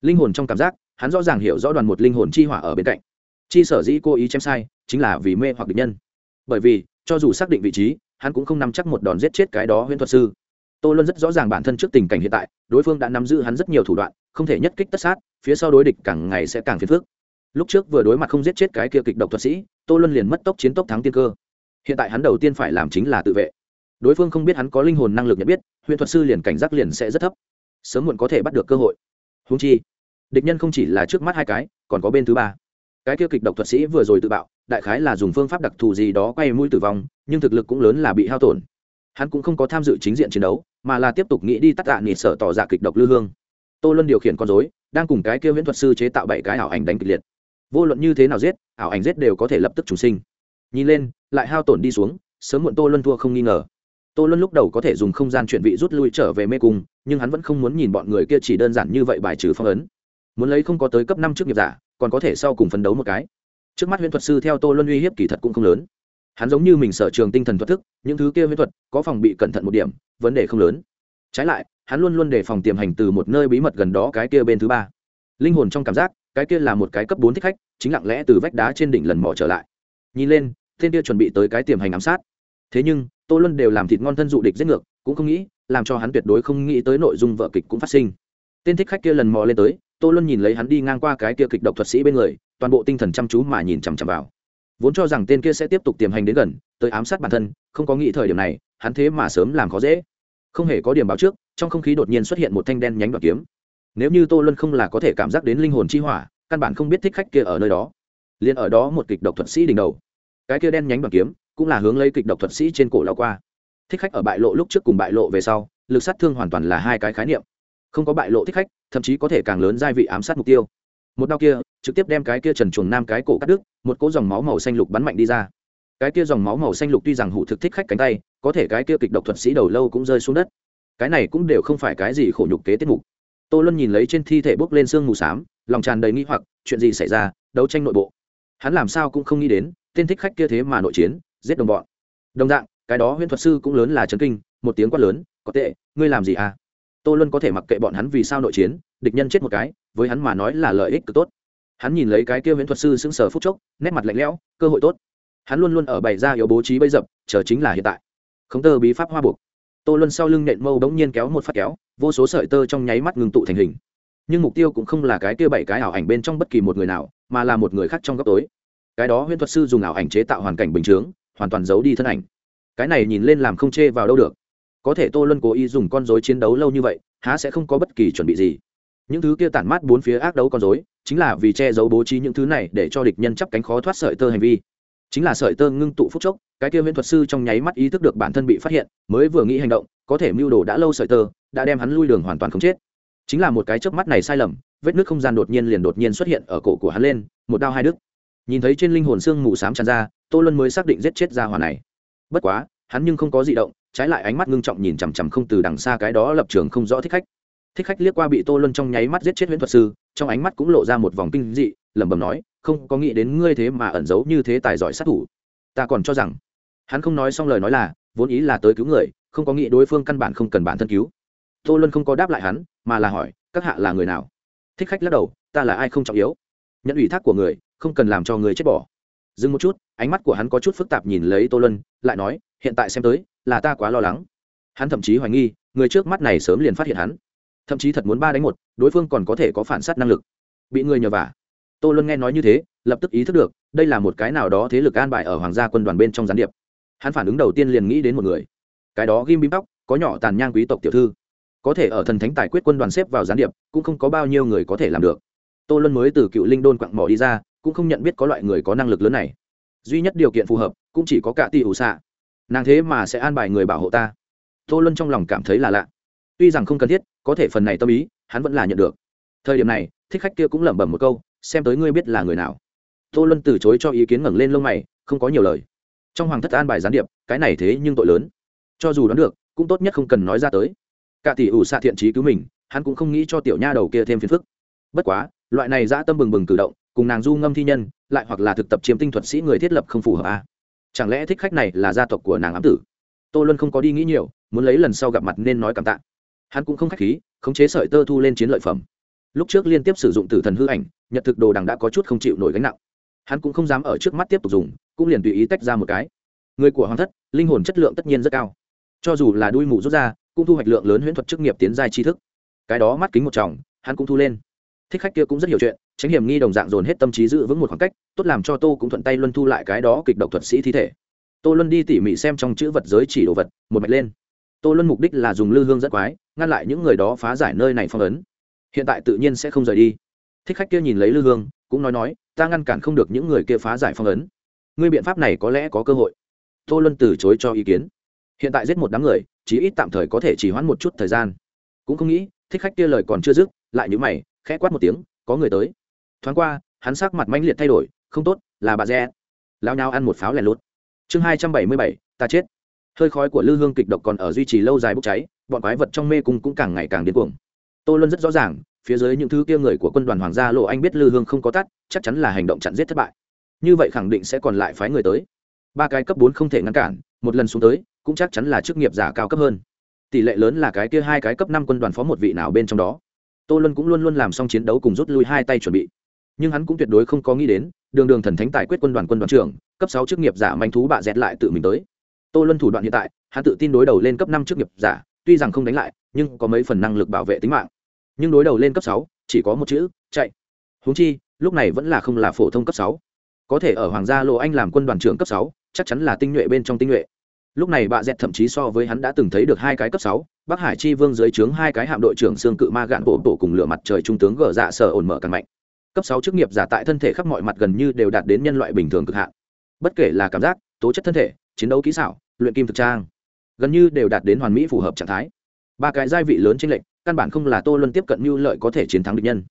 Linh hồn trong cảm giác, hắn rõ ràng hiểu rõ đoàn một linh hồn chi hỏa ở bên cạnh. Chi sở dĩ cố ý chém sai, chính là vì mê hoặc địch nhân. Bởi vì, cho dù xác định vị trí, hắn cũng không nắm chắc một đòn giết chết cái đó huyễn thuật sư. Tô luân rất rõ ràng bản thân trước tình cảnh hiện tại, đối phương đã nắm giữ hắn rất nhiều thủ đoạn, không thể nhất kích tất sát, phía sau đối địch càng ngày sẽ càng phiền phức. Lúc trước vừa đối mặt không giết chết cái kia kịch độc thuật sĩ, tô luân liền mất tốc chiến tốc thắng tiên cơ. Hiện tại hắn đầu tiên phải làm chính là tự vệ. Đối phương không biết hắn có linh hồn năng lực nhận biết huyện thuật sư liền cảnh giác liền sẽ rất thấp sớm muộn có thể bắt được cơ hội. Húng chi, địch nhân không chỉ là trước mắt hai cái, còn có bên thứ ba. Cái kia kịch độc thuật sĩ vừa rồi tự bạo, đại khái là dùng phương pháp đặc thù gì đó quay mũi tử vong, nhưng thực lực cũng lớn là bị hao tổn. Hắn cũng không có tham dự chính diện chiến đấu, mà là tiếp tục nghĩ đi tắt tạ nịt sở tỏ ra kịch độc lư hương. Tô luân điều khiển con dối đang cùng cái kia viễn thuật sư chế tạo bảy cái ảo ảnh đánh kịch liệt. Vô luận như thế nào giết, ảo ảnh giết đều có thể lập tức trùng sinh. Nhìn lên, lại hao tổn đi xuống, sớm muộn tô luân thua không nghi ngờ tô luân lúc đầu có thể dùng không gian chuyển vị rút lui trở về mê cung, nhưng hắn vẫn không muốn nhìn bọn người kia chỉ đơn giản như vậy bài trừ phong ấn. Muốn lấy không có tới cấp năm trước nghiệp giả, còn có thể sau cùng phấn đấu một cái. Trước mắt huyễn thuật sư theo tô luân uy hiếp kỳ thật cũng không lớn. Hắn giống như mình sở trường tinh thần thuật thức, những thứ kia huyễn thuật, có phòng bị cẩn thận một điểm, vấn đề không lớn. Trái lại, hắn luôn luôn đề phòng tiềm hành từ một nơi bí mật gần đó cái kia bên thứ ba. Linh hồn trong cảm giác, cái kia là một cái cấp bốn thích khách, chính lặng lẽ từ vách đá trên đỉnh lần mò trở lại. Nhìn lên tên kia chuẩn bị tới cái tiềm hành ám sát. Thế nhưng tô luân đều làm thịt ngon thân dụ địch giết ngược, cũng không nghĩ, làm cho hắn tuyệt đối không nghĩ tới nội dung vợ kịch cũng phát sinh. Tên thích khách kia lần mò lên tới, tô luân nhìn lấy hắn đi ngang qua cái kia kịch độc thuật sĩ bên người, toàn bộ tinh thần chăm chú mà nhìn chằm chằm vào. Vốn cho rằng tên kia sẽ tiếp tục tiềm hành đến gần, tới ám sát bản thân, không có nghĩ thời điểm này, hắn thế mà sớm làm khó dễ. Không hề có điểm báo trước, trong không khí đột nhiên xuất hiện một thanh đen nhánh đoạn kiếm. Nếu như tô luân không là có thể cảm giác đến linh hồn chi hỏa, căn bản không biết thích khách kia ở nơi đó. Liền ở đó một kịch độc thuật sĩ đỉnh đầu. Cái kia đen nhánh đoạn kiếm cũng là hướng lấy kịch độc thuật sĩ trên cổ lao qua. Thích khách ở bại lộ lúc trước cùng bại lộ về sau, lực sát thương hoàn toàn là hai cái khái niệm. Không có bại lộ thích khách, thậm chí có thể càng lớn gia vị ám sát mục tiêu. Một đao kia, trực tiếp đem cái kia trần chuồng nam cái cổ cắt đứt, một cỗ dòng máu màu xanh lục bắn mạnh đi ra. Cái kia dòng máu màu xanh lục tuy rằng hủ thực thích khách cánh tay, có thể cái kia kịch độc thuật sĩ đầu lâu cũng rơi xuống đất. Cái này cũng đều không phải cái gì khổ nhục kế tiết mục. Tô luân nhìn lấy trên thi thể bốc lên sương mù s á m lòng tràn đầy nghi hoặc, chuyện gì xảy ra, đấu tranh nội bộ. Hắn làm sao cũng không nghĩ đến, tên thích khách kia thế mà nội chiến giết đồng bọn. Đồng dạng, cái đó huyễn thuật sư cũng lớn là trấn kinh, một tiếng quát lớn, có tệ, ngươi làm gì à? Tô luân có thể mặc kệ bọn hắn vì sao nội chiến, địch nhân chết một cái, với hắn mà nói là lợi ích cực tốt. Hắn nhìn lấy cái kia huyễn thuật sư sững sờ phút chốc, nét mặt lạnh lẽo, cơ hội tốt. Hắn luôn luôn ở bày ra yếu bố trí bấy dập chờ chính là hiện tại. Khống tơ bí pháp hoa buộc. Tô luân sau lưng nện mâu bỗng nhiên kéo một phát kéo, vô số sợi tơ trong nháy mắt ngừng tụ thành hình. Nhưng mục tiêu cũng không là cái kia bảy cái ảo ảnh bên trong bất kỳ một người nào, mà là một người khác trong góc tối. Cái đó huyễn thuật sư dùng ảo ảnh chế tạo hoàn cảnh bình chướng hoàn toàn giấu đi thân ảnh. Cái này nhìn lên làm không chê vào đâu được. Có thể tô luân cố ý dùng con dối chiến đấu lâu như vậy, há sẽ không có bất kỳ chuẩn bị gì. Những thứ kia tản mát bốn phía ác đấu con dối chính là vì che giấu bố trí những thứ này để cho địch nhân chắp cánh khó thoát sợi tơ hành vi. Chính là sợi tơ ngưng tụ phúc chốc, cái kia viễn thuật sư trong nháy mắt ý thức được bản thân bị phát hiện, mới vừa nghĩ hành động, có thể mưu đồ đã lâu sợi tơ, đã đem hắn lui đường hoàn toàn không chết. Chính là một cái chớp mắt này sai lầm, vết nước không gian đột nhiên liền đột nhiên xuất hiện ở cổ của hắn lên, một đao hai đức nhìn thấy trên linh hồn xương mù sám tràn ra tô luân mới xác định giết chết ra hỏa này. Bất quá, hắn nhưng không có gì động, trái lại ánh mắt ngưng trọng nhìn chằm chằm không từ đằng xa cái đó lập trường không rõ thích khách. Thích khách liếc qua bị tô luân trong nháy mắt giết chết huyễn thuật sư, trong ánh mắt cũng lộ ra một vòng kinh dị, lẩm bẩm nói, không có nghĩ đến ngươi thế mà ẩn giấu như thế tài giỏi sát thủ. Ta còn cho rằng hắn không nói xong lời nói là, vốn ý là tới cứu người, không có nghĩ đối phương căn bản không cần bản thân cứu. Tô luân không có đáp lại hắn, mà là hỏi, các hạ là người nào? Thích khách lắc đầu, ta là ai không trọng yếu. Nhận ủy thác của người, không cần làm cho người chết bỏ dừng một chút, ánh mắt của hắn có chút phức tạp nhìn lấy tô luân, lại nói, hiện tại xem tới, là ta quá lo lắng. Hắn thậm chí hoài nghi, người trước mắt này sớm liền phát hiện hắn. Thậm chí thật muốn ba đánh một, đối phương còn có thể có phản s á t năng lực. Bị người nhờ vả. Tô luân nghe nói như thế, lập tức ý thức được, đây là một cái nào đó thế lực an bài ở hoàng gia quân đoàn bên trong gián điệp. Hắn phản ứng đầu tiên liền nghĩ đến một người. Cái đó ghim bím tóc, có nhỏ tàn nhang quý tộc tiểu thư. Có thể ở thần thánh tài quyết quân đoàn xếp vào gián điệp, cũng không có bao nhiêu người có thể làm được tô luân mới từ cựu linh đôn quặng mỏ đi ra, cũng không nhận biết có loại người có năng lực lớn này. Duy nhất điều kiện phù hợp, cũng chỉ có cả tỷ ủ xạ nàng thế mà sẽ an bài người bảo hộ ta. Tô luân trong lòng cảm thấy là lạ. Tuy rằng không cần thiết, có thể phần này tâm ý, hắn vẫn là nhận được. Thời điểm này, thích khách kia cũng lẩm bẩm một câu, xem tới ngươi biết là người nào. Tô luân từ chối cho ý kiến ngẩng lên lông mày, không có nhiều lời. Trong hoàng thất an bài gián điệp, cái này thế nhưng tội lớn. Cho dù đoán được, cũng tốt nhất không cần nói ra tới. Cả tỷ ủ xạ thiện trí cứu mình, hắn cũng không nghĩ cho tiểu nha đầu kia thêm phiền phức. Bất quá loại này dã tâm bừng bừng cử động, cùng nàng du ngâm thi nhân, lại hoặc là thực tập chiếm tinh thuật sĩ người thiết lập không phù hợp à. chẳng lẽ thích khách này là gia tộc của nàng ám tử? Tô luân không có đi nghĩ nhiều, muốn lấy lần sau gặp mặt nên nói cảm tạ. Hắn cũng không khách khí, khống chế sợi tơ thu lên chiến lợi phẩm. Lúc trước liên tiếp sử dụng tử thần hư ảnh nhận thực đồ đằng đã có chút không chịu nổi gánh nặng. Hắn cũng không dám ở trước mắt tiếp tục dùng, cũng liền tùy ý tách ra một cái. Người của hoàng thất, linh hồn chất lượng tất nhiên rất cao. Cho dù là đuôi mù rút ra, cũng thu hoạch lượng lớn huyễn thuật chức nghiệp tiến giai tri thức. Cái đó mắt kính một chồng hắn cũng thu lên thích khách kia cũng rất hiểu chuyện, tránh hiểm nghi đồng dạng dồn hết tâm trí giữ vững một khoảng cách, tốt làm cho tô cũng thuận tay luân thu lại cái đó kịch độc thuật sĩ thi thể. Tô luân đi tỉ mỉ xem trong chữ vật giới chỉ đồ vật, một mạch lên. Tô luân mục đích là dùng lư hương rất quái, ngăn lại những người đó phá giải nơi này phong ấn. Hiện tại tự nhiên sẽ không rời đi. Thích khách kia nhìn lấy lư hương, cũng nói nói, ta ngăn cản không được những người kia phá giải phong ấn. Ngươi biện pháp này có lẽ có cơ hội. Tô luân từ chối cho ý kiến. Hiện tại giết một đám người, chí ít tạm thời có thể chỉ hoãn một chút thời gian. Cũng không nghĩ, thích khách kia lời còn chưa dứt, lại nhữ mày khẽ quát một tiếng, có người tới. Thoáng qua, hắn sắc mặt mãnh liệt thay đổi, không tốt, là bà rẽ lao nhau ăn một pháo lèn lút. Chương hai trăm bảy mươi bảy, ta chết. Hơi khói của lư hương kịch độc còn ở duy trì lâu dài bốc cháy, bọn quái vật trong mê cung cũng càng ngày càng điên cuồng. Tô luân rất rõ ràng, phía dưới những thứ kia người của quân đoàn hoàng gia lộ anh biết lư hương không có tắt, chắc chắn là hành động chặn giết thất bại. Như vậy khẳng định sẽ còn lại phái người tới. Ba cái cấp bốn không thể ngăn cản, một lần xuống tới, cũng chắc chắn là chức nghiệp giả cao cấp hơn. Tỷ lệ lớn là cái kia hai cái cấp năm quân đoàn phó một vị nào bên trong đó tô luân cũng luôn luôn làm xong chiến đấu cùng rút lui hai tay chuẩn bị. Nhưng hắn cũng tuyệt đối không có nghĩ đến, đường đường thần thánh tài quyết quân đoàn quân đoàn trưởng, cấp sáu chức nghiệp giả manh thú bạ dẹt lại tự mình tới. Tô luân thủ đoạn hiện tại, hắn tự tin đối đầu lên cấp năm chức nghiệp giả, tuy rằng không đánh lại, nhưng có mấy phần năng lực bảo vệ tính mạng. Nhưng đối đầu lên cấp sáu, chỉ có một chữ, chạy. Húng chi, lúc này vẫn là không là phổ thông cấp sáu. Có thể ở hoàng gia lộ anh làm quân đoàn trưởng cấp sáu, chắc chắn là tinh nhuệ bên trong tinh nhuệ lúc này bạ dẹt thậm chí so với hắn đã từng thấy được hai cái cấp sáu, bắc hải chi vương dưới trướng hai cái hạm đội trưởng xương cự ma gạn bộ bộ cùng lửa mặt trời trung tướng gờ dạ sở ổn mở càng mạnh. Cấp sáu chức nghiệp giả tại thân thể khắp mọi mặt gần như đều đạt đến nhân loại bình thường cực hạn. Bất kể là cảm giác, tố chất thân thể, chiến đấu kỹ xảo, luyện kim thực trang, gần như đều đạt đến hoàn mỹ phù hợp trạng thái. Ba cái giai vị lớn trên lệnh căn bản không là tô luân tiếp cận mưu lợi có thể chiến thắng địch nhân.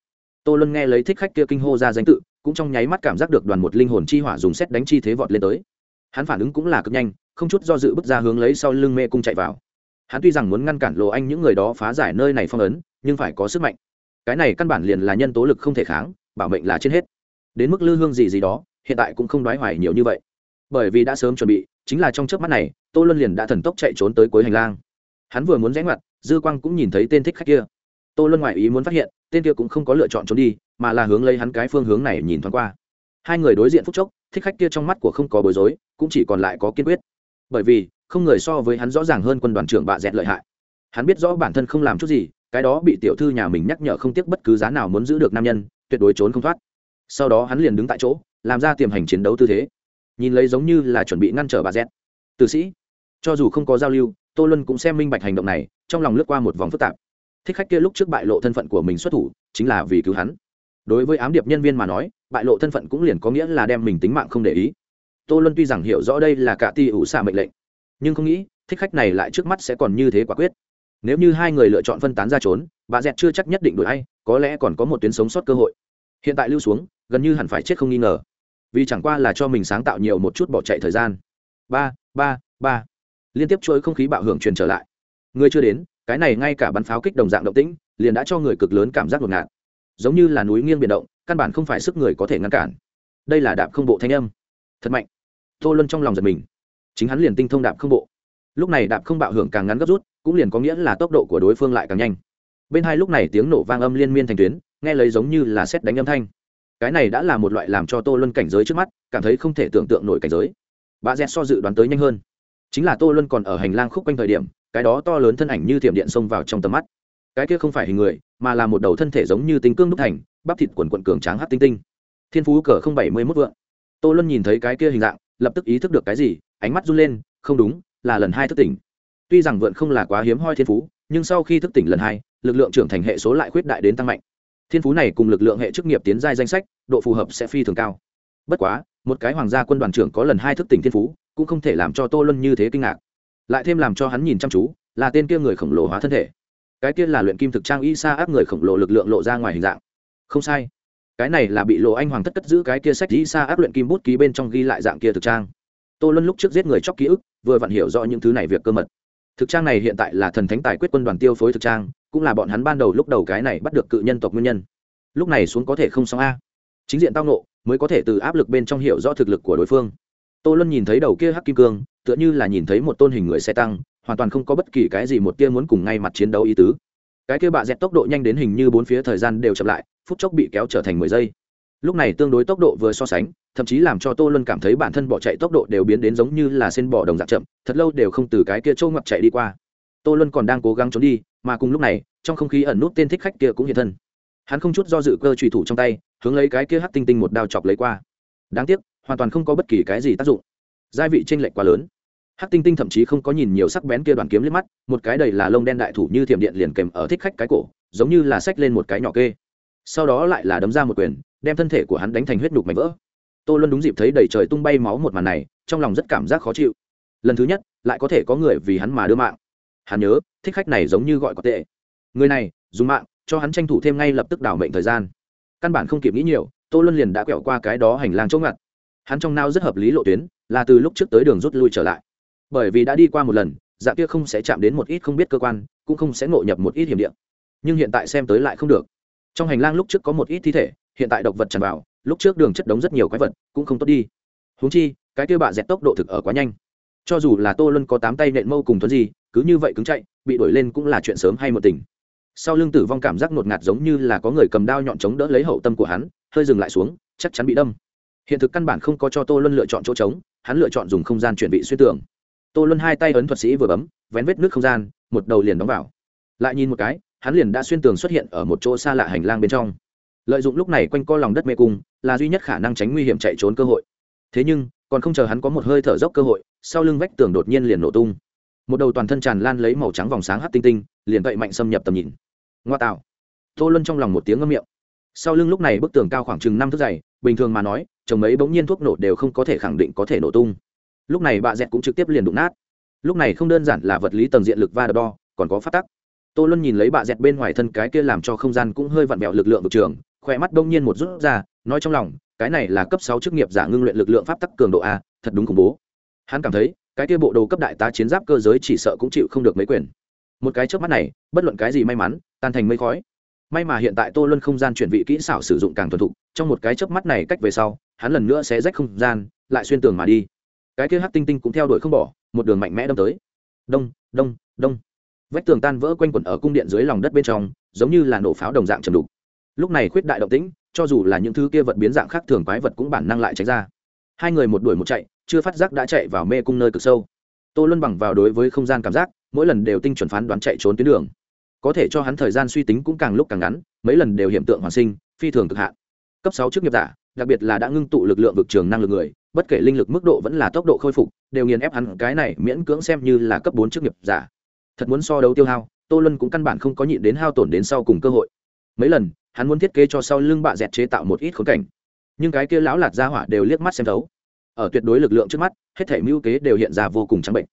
Tô luân nghe lấy thích khách kia kinh hô ra danh tự, cũng trong nháy mắt cảm giác được đoàn một linh hồn chi hỏa dùng xét đánh chi thế vọt lên tới. Hắn phản ứng cũng là cực nhanh không chút do dự bước ra hướng lấy sau lưng mê cung chạy vào. Hắn tuy rằng muốn ngăn cản lộ anh những người đó phá giải nơi này phong ấn, nhưng phải có sức mạnh. Cái này căn bản liền là nhân tố lực không thể kháng, bảo mệnh là trên hết. Đến mức lư hương gì gì đó, hiện tại cũng không đoái hoài nhiều như vậy. Bởi vì đã sớm chuẩn bị, chính là trong trước mắt này, tô luân liền đã thần tốc chạy trốn tới cuối hành lang. Hắn vừa muốn rẽ ngoặt, dư quang cũng nhìn thấy tên thích khách kia. Tô luân ngoại ý muốn phát hiện, tên kia cũng không có lựa chọn trốn đi, mà là hướng lấy hắn cái phương hướng này nhìn thoáng qua. Hai người đối diện phúc chốc, thích khách kia trong mắt của không có bối rối, cũng chỉ còn lại có kiên quyết bởi vì không người so với hắn rõ ràng hơn quân đoàn trưởng bạ dẹt lợi hại. Hắn biết rõ bản thân không làm chút gì, cái đó bị tiểu thư nhà mình nhắc nhở không tiếc bất cứ giá nào muốn giữ được nam nhân, tuyệt đối trốn không thoát. Sau đó hắn liền đứng tại chỗ, làm ra tiềm hành chiến đấu tư thế. Nhìn lấy giống như là chuẩn bị ngăn trở bà z tử sĩ, cho dù không có giao lưu, tô luân cũng xem minh bạch hành động này, trong lòng lướt qua một vòng phức tạp. Thích khách kia lúc trước bại lộ thân phận của mình xuất thủ, chính là vì cứu hắn. Đối với ám điệp nhân viên mà nói, bại lộ thân phận cũng liền có nghĩa là đem mình tính mạng không để ý tô luân tuy rằng hiểu rõ đây là cả ti ủ xạ mệnh lệnh, nhưng không nghĩ thích khách này lại trước mắt sẽ còn như thế quả quyết. Nếu như hai người lựa chọn phân tán ra trốn, bà dẹt chưa chắc nhất định đổi hay có lẽ còn có một tuyến sống sót cơ hội. Hiện tại lưu xuống, gần như hẳn phải chết không nghi ngờ. Vì chẳng qua là cho mình sáng tạo nhiều một chút bỏ chạy thời gian. Ba ba ba. Liên tiếp chuỗi không khí bạo hưởng truyền trở lại. Người chưa đến, cái này ngay cả bắn pháo kích đồng dạng động tĩnh, liền đã cho người cực lớn cảm giác ngột ngạt. Giống như là núi nghiêng biển động, căn bản không phải sức người có thể ngăn cản. Đây là đạp không bộ thanh âm. Thật mạnh tô luân trong lòng giật mình. Chính hắn liền tinh thông đạp không bộ. Lúc này đạp không bạo hưởng càng ngắn gấp rút, cũng liền có nghĩa là tốc độ của đối phương lại càng nhanh. Bên hai lúc này tiếng nổ vang âm liên miên thành tuyến, nghe lấy giống như là xét đánh âm thanh. Cái này đã là một loại làm cho tô luân cảnh giới trước mắt, cảm thấy không thể tưởng tượng nổi cảnh giới. Bà z so dự đoán tới nhanh hơn. Chính là tô luân còn ở hành lang khúc quanh thời điểm, cái đó to lớn thân ảnh như thiểm điện xông vào trong tầm mắt. Cái kia không phải hình người, mà là một đầu thân thể giống như tinh cương đúc thành, bắp thịt quần quận cường tráng hát tinh tinh. Thiên phú cờ không bảy mươi mốt vượng. Tô luân nhìn thấy cái kia hình dạng lập tức ý thức được cái gì, ánh mắt run lên, không đúng, là lần hai thức tỉnh. Tuy rằng vượn không là quá hiếm hoi thiên phú, nhưng sau khi thức tỉnh lần hai, lực lượng trưởng thành hệ số lại khuyết đại đến tăng mạnh. Thiên phú này cùng lực lượng hệ chức nghiệp tiến giai danh sách, độ phù hợp sẽ phi thường cao. Bất quá, một cái hoàng gia quân đoàn trưởng có lần hai thức tỉnh thiên phú, cũng không thể làm cho tô luân như thế kinh ngạc. Lại thêm làm cho hắn nhìn chăm chú, là tên kia người khổng lồ hóa thân thể. Cái kia là luyện kim thực trang y sa áp người khổng lồ lực lượng lộ ra ngoài hình dạng. Không sai cái này là bị lộ anh hoàng thất cất giữ cái kia sách dĩ sa áp luyện kim bút ký bên trong ghi lại dạng kia thực trang. Tô luân lúc trước giết người chóc ký ức, vừa vặn hiểu rõ những thứ này việc cơ mật. Thực trang này hiện tại là thần thánh tài quyết quân đoàn tiêu phối thực trang, cũng là bọn hắn ban đầu lúc đầu cái này bắt được cự nhân tộc nguyên nhân. Lúc này xuống có thể không xong a. Chính diện tao nộ mới có thể từ áp lực bên trong hiểu rõ thực lực của đối phương. Tô luân nhìn thấy đầu kia hắc kim cương, tựa như là nhìn thấy một tôn hình người xe tăng, hoàn toàn không có bất kỳ cái gì một tia muốn cùng ngay mặt chiến đấu ý tứ. Cái kia bạ dẹt tốc độ nhanh đến hình như bốn phía thời gian đều chậm lại phút chốc bị kéo trở thành mười giây. Lúc này tương đối tốc độ vừa so sánh, thậm chí làm cho tô luân cảm thấy bản thân bỏ chạy tốc độ đều biến đến giống như là sen bỏ đồng dạng chậm, thật lâu đều không từ cái kia trâu ngập chạy đi qua. Tô luân còn đang cố gắng trốn đi, mà cùng lúc này, trong không khí ẩn nút tên thích khách kia cũng hiện thân. Hắn không chút do dự cơ trùy thủ trong tay, hướng lấy cái kia hắt tinh tinh một đao chọc lấy qua. Đáng tiếc, hoàn toàn không có bất kỳ cái gì tác dụng. Gia vị t lệch quá lớn. Hắc tinh tinh thậm chí không có nhìn nhiều sắc bén kia đoàn kiếm liếc mắt, một cái đầy là lông đen đại thủ như thiểm điện liền kèm ở thích khách cái cổ, giống như là xách lên một cái nhỏ kê sau đó lại là đấm ra một quyền, đem thân thể của hắn đánh thành huyết nhục mảnh vỡ. Tô luân đúng dịp thấy đầy trời tung bay máu một màn này, trong lòng rất cảm giác khó chịu. Lần thứ nhất, lại có thể có người vì hắn mà đưa mạng. Hắn nhớ, thích khách này giống như gọi có tệ. Người này, dùng mạng, cho hắn tranh thủ thêm ngay lập tức đảo mệnh thời gian. Căn bản không kịp nghĩ nhiều, tô luân liền đã quẹo qua cái đó hành lang chỗ ngặt. Hắn trong nao rất hợp lý lộ tuyến, là từ lúc trước tới đường rút lui trở lại. Bởi vì đã đi qua một lần, dạng kia không sẽ chạm đến một ít không biết cơ quan, cũng không sẽ ngộ nhập một ít hiểm điện nhưng hiện tại xem tới lại không được trong hành lang lúc trước có một ít thi thể, hiện tại độc vật tràn vào, lúc trước đường chất đống rất nhiều quái vật, cũng không tốt đi. Húng chi, cái kia bạ dẹt tốc độ thực ở quá nhanh. Cho dù là tô luân có tám tay nện mâu cùng thuấn gì, cứ như vậy cứng chạy, bị đuổi lên cũng là chuyện sớm hay một tình. Sau lưng tử vong cảm giác ngột ngạt giống như là có người cầm đao nhọn chống đỡ lấy hậu tâm của hắn, hơi dừng lại xuống, chắc chắn bị đâm. Hiện thực căn bản không có cho tô luân lựa chọn chỗ trống, hắn lựa chọn dùng không gian chuẩn bị suy tưởng. Tô luân hai tay ấn thuật sĩ vừa bấm, vén vết nước không gian, một đầu liền đóng vào. Lại nhìn một cái hắn liền đã xuyên tường xuất hiện ở một chỗ xa lạ hành lang bên trong. Lợi dụng lúc này quanh co lòng đất mê cung là duy nhất khả năng tránh nguy hiểm chạy trốn cơ hội. Thế nhưng, còn không chờ hắn có một hơi thở dốc cơ hội, sau lưng vách tường đột nhiên liền nổ tung. Một đầu toàn thân tràn lan lấy màu trắng vòng sáng hát tinh tinh, liền vậy mạnh xâm nhập tầm nhìn. Ngoa tạo. Tô luân trong lòng một tiếng ngâm miệng. Sau lưng lúc này bức tường cao khoảng chừng năm thước dày, bình thường mà nói, chồng mấy bỗng nhiên thuốc nổ đều không có thể khẳng định có thể nổ tung. Lúc này bạ dẹt cũng trực tiếp liền đụng nát. Lúc này không đơn giản là vật lý tầng diện lực va đập đo, còn có phát tắc tô luân nhìn lấy bạ dẹt bên ngoài thân cái kia làm cho không gian cũng hơi vặn vẹo lực lượng vực trường, khỏe mắt đông nhiên một rút ra, nói trong lòng, cái này là cấp sáu chức nghiệp giả ngưng luyện lực lượng pháp tắc cường độ a, thật đúng khủng bố. Hắn cảm thấy, cái kia bộ đồ cấp đại tá chiến giáp cơ giới chỉ sợ cũng chịu không được mấy quyền. Một cái trước mắt này, bất luận cái gì may mắn, tan thành mây khói. May mà hiện tại tô luân không gian chuyển vị kỹ xảo sử dụng càng thuần thục, trong một cái chớp mắt này cách về sau, hắn lần nữa sẽ rách không gian, lại xuyên tường mà đi. Cái kia hắc tinh tinh cũng theo đuổi không bỏ, một đường mạnh mẽ đâm tới. Đông đông đông vách tường tan vỡ quanh quẩn ở cung điện dưới lòng đất bên trong, giống như là nổ pháo đồng dạng trầm đục. Lúc này khuyết đại động tĩnh, cho dù là những thứ kia vật biến dạng khác thường quái vật cũng bản năng lại tránh ra. Hai người một đuổi một chạy, chưa phát giác đã chạy vào mê cung nơi cực sâu. Tô luân bằng vào đối với không gian cảm giác, mỗi lần đều tinh chuẩn phán đoán chạy trốn tuyến đường. Có thể cho hắn thời gian suy tính cũng càng lúc càng ngắn, mấy lần đều hiện tượng hoàn sinh, phi thường cực hạn. Cấp sáu chức nghiệp giả, đặc biệt là đã ngưng tụ lực lượng vực trường năng lực người, bất kể linh lực mức độ vẫn là tốc độ khôi phục, đều nghiền ép hắn, cái này miễn cưỡng xem như là cấp bốn chức nghiệp giả thật muốn so đấu tiêu hao, tô lân cũng căn bản không có nhịn đến hao tổn đến sau cùng cơ hội. Mấy lần, hắn muốn thiết kế cho sau lưng bạ dẹt chế tạo một ít khốn cảnh. Nhưng cái kia lão lạt ra hỏa đều liếc mắt xem thấu. Ở tuyệt đối lực lượng trước mắt, hết thể mưu kế đều hiện ra vô cùng trắng bệnh.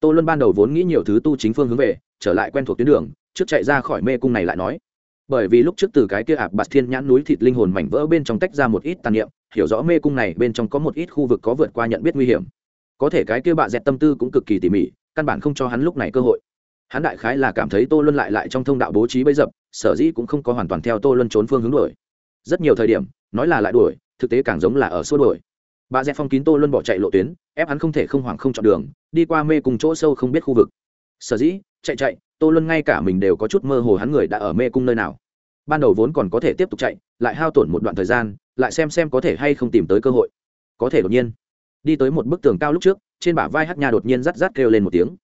Tô luân ban đầu vốn nghĩ nhiều thứ tu chính phương hướng về, trở lại quen thuộc tuyến đường, trước chạy ra khỏi mê cung này lại nói. Bởi vì lúc trước từ cái kia ạp bạt thiên nhãn núi thịt linh hồn mảnh vỡ bên trong tách ra một ít tàn niệm, hiểu rõ mê cung này bên trong có một ít khu vực có vượt qua nhận biết nguy hiểm. Có thể cái kia bạ dẹt tâm tư cũng cực kỳ tỉ mỉ, căn bản không cho hắn lúc này cơ hội hắn đại khái là cảm thấy tô luân lại lại trong thông đạo bố trí bấy dập, sở dĩ cũng không có hoàn toàn theo tô luân trốn phương hướng đuổi. Rất nhiều thời điểm, nói là lại đuổi, thực tế càng giống là ở xua đuổi. Bà dẹp phong kín tô luân bỏ chạy lộ tuyến, ép hắn không thể không hoảng không chọn đường, đi qua mê cùng chỗ sâu không biết khu vực. Sở dĩ, chạy chạy, tô luân ngay cả mình đều có chút mơ hồ hắn người đã ở mê cung nơi nào. Ban đầu vốn còn có thể tiếp tục chạy, lại hao tổn một đoạn thời gian, lại xem xem có thể hay không tìm tới cơ hội. Có thể đột nhiên, đi tới một bức tường cao lúc trước, trên bả vai hát nha đột nhiên rắt rắt kêu lên một tiếng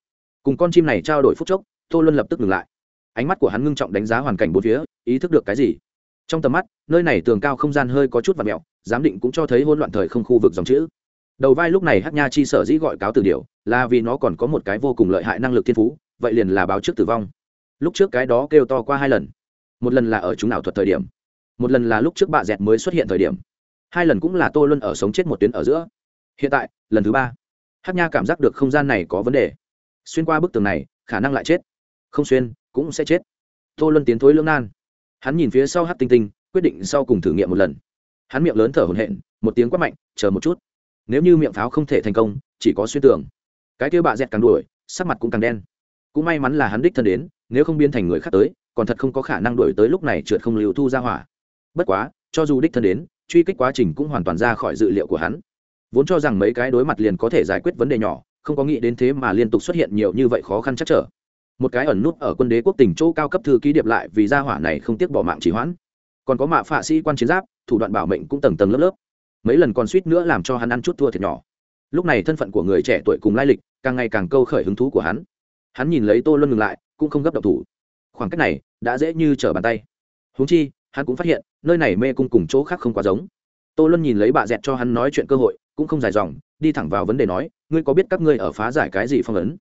cùng con chim này trao đổi phút chốc, tô luân lập tức ngừng lại. Ánh mắt của hắn ngưng trọng đánh giá hoàn cảnh bốn phía, ý thức được cái gì? Trong tầm mắt, nơi này tường cao không gian hơi có chút và mẹo, giám định cũng cho thấy hôn loạn thời không khu vực dòng chữ. Đầu vai lúc này hát nha chi sở dĩ gọi cáo từ điều là vì nó còn có một cái vô cùng lợi hại năng lực thiên phú, vậy liền là báo trước tử vong. Lúc trước cái đó kêu to qua hai lần. Một lần là ở chúng ảo thuật thời điểm, một lần là lúc trước bạ dẹt mới xuất hiện thời điểm. Hai lần cũng là tô luân ở sống chết một tuyến ở giữa. Hiện tại, lần thứ ba. Hát nha cảm giác được không gian này có vấn đề xuyên qua bức tường này, khả năng lại chết. Không xuyên, cũng sẽ chết. Tô luân tiến thối lưỡng nan. Hắn nhìn phía sau hát tinh tinh, quyết định sau cùng thử nghiệm một lần. Hắn miệng lớn thở hồn hện một tiếng quát mạnh, chờ một chút. Nếu như miệng pháo không thể thành công, chỉ có xuyên tường. Cái kia bạ dẹt càng đuổi, sắc mặt cũng càng đen. Cũng may mắn là hắn đích thân đến, nếu không biến thành người khác tới, còn thật không có khả năng đuổi tới lúc này trượt không lưu thu ra hỏa. Bất quá, cho dù đích thân đến, truy kích quá trình cũng hoàn toàn ra khỏi dự liệu của hắn. Vốn cho rằng mấy cái đối mặt liền có thể giải quyết vấn đề nhỏ không có nghĩ đến thế mà liên tục xuất hiện nhiều như vậy khó khăn chắc trở. Một cái ẩn nút ở quân đế quốc tỉnh chỗ cao cấp thư ký điệp lại vì gia hỏa này không tiếc bỏ mạng chỉ hoãn. Còn có mạ phạ sĩ quan chiến giáp, thủ đoạn bảo mệnh cũng tầng tầng lớp lớp. Mấy lần còn suýt nữa làm cho hắn ăn chút thua thiệt nhỏ. Lúc này thân phận của người trẻ tuổi cùng lai lịch, càng ngày càng câu khởi hứng thú của hắn. Hắn nhìn lấy tô luân ngừng lại, cũng không gấp độc thủ. Khoảng cách này, đã dễ như trở bàn tay. Húng chi, hắn cũng phát hiện, nơi này mê cung cùng chỗ khác không quá giống. Tô luân nhìn lấy bà dẹt cho hắn nói chuyện cơ hội, cũng không dài dòng, đi thẳng vào vấn đề nói ngươi có biết các ngươi ở phá giải cái gì phong ấn?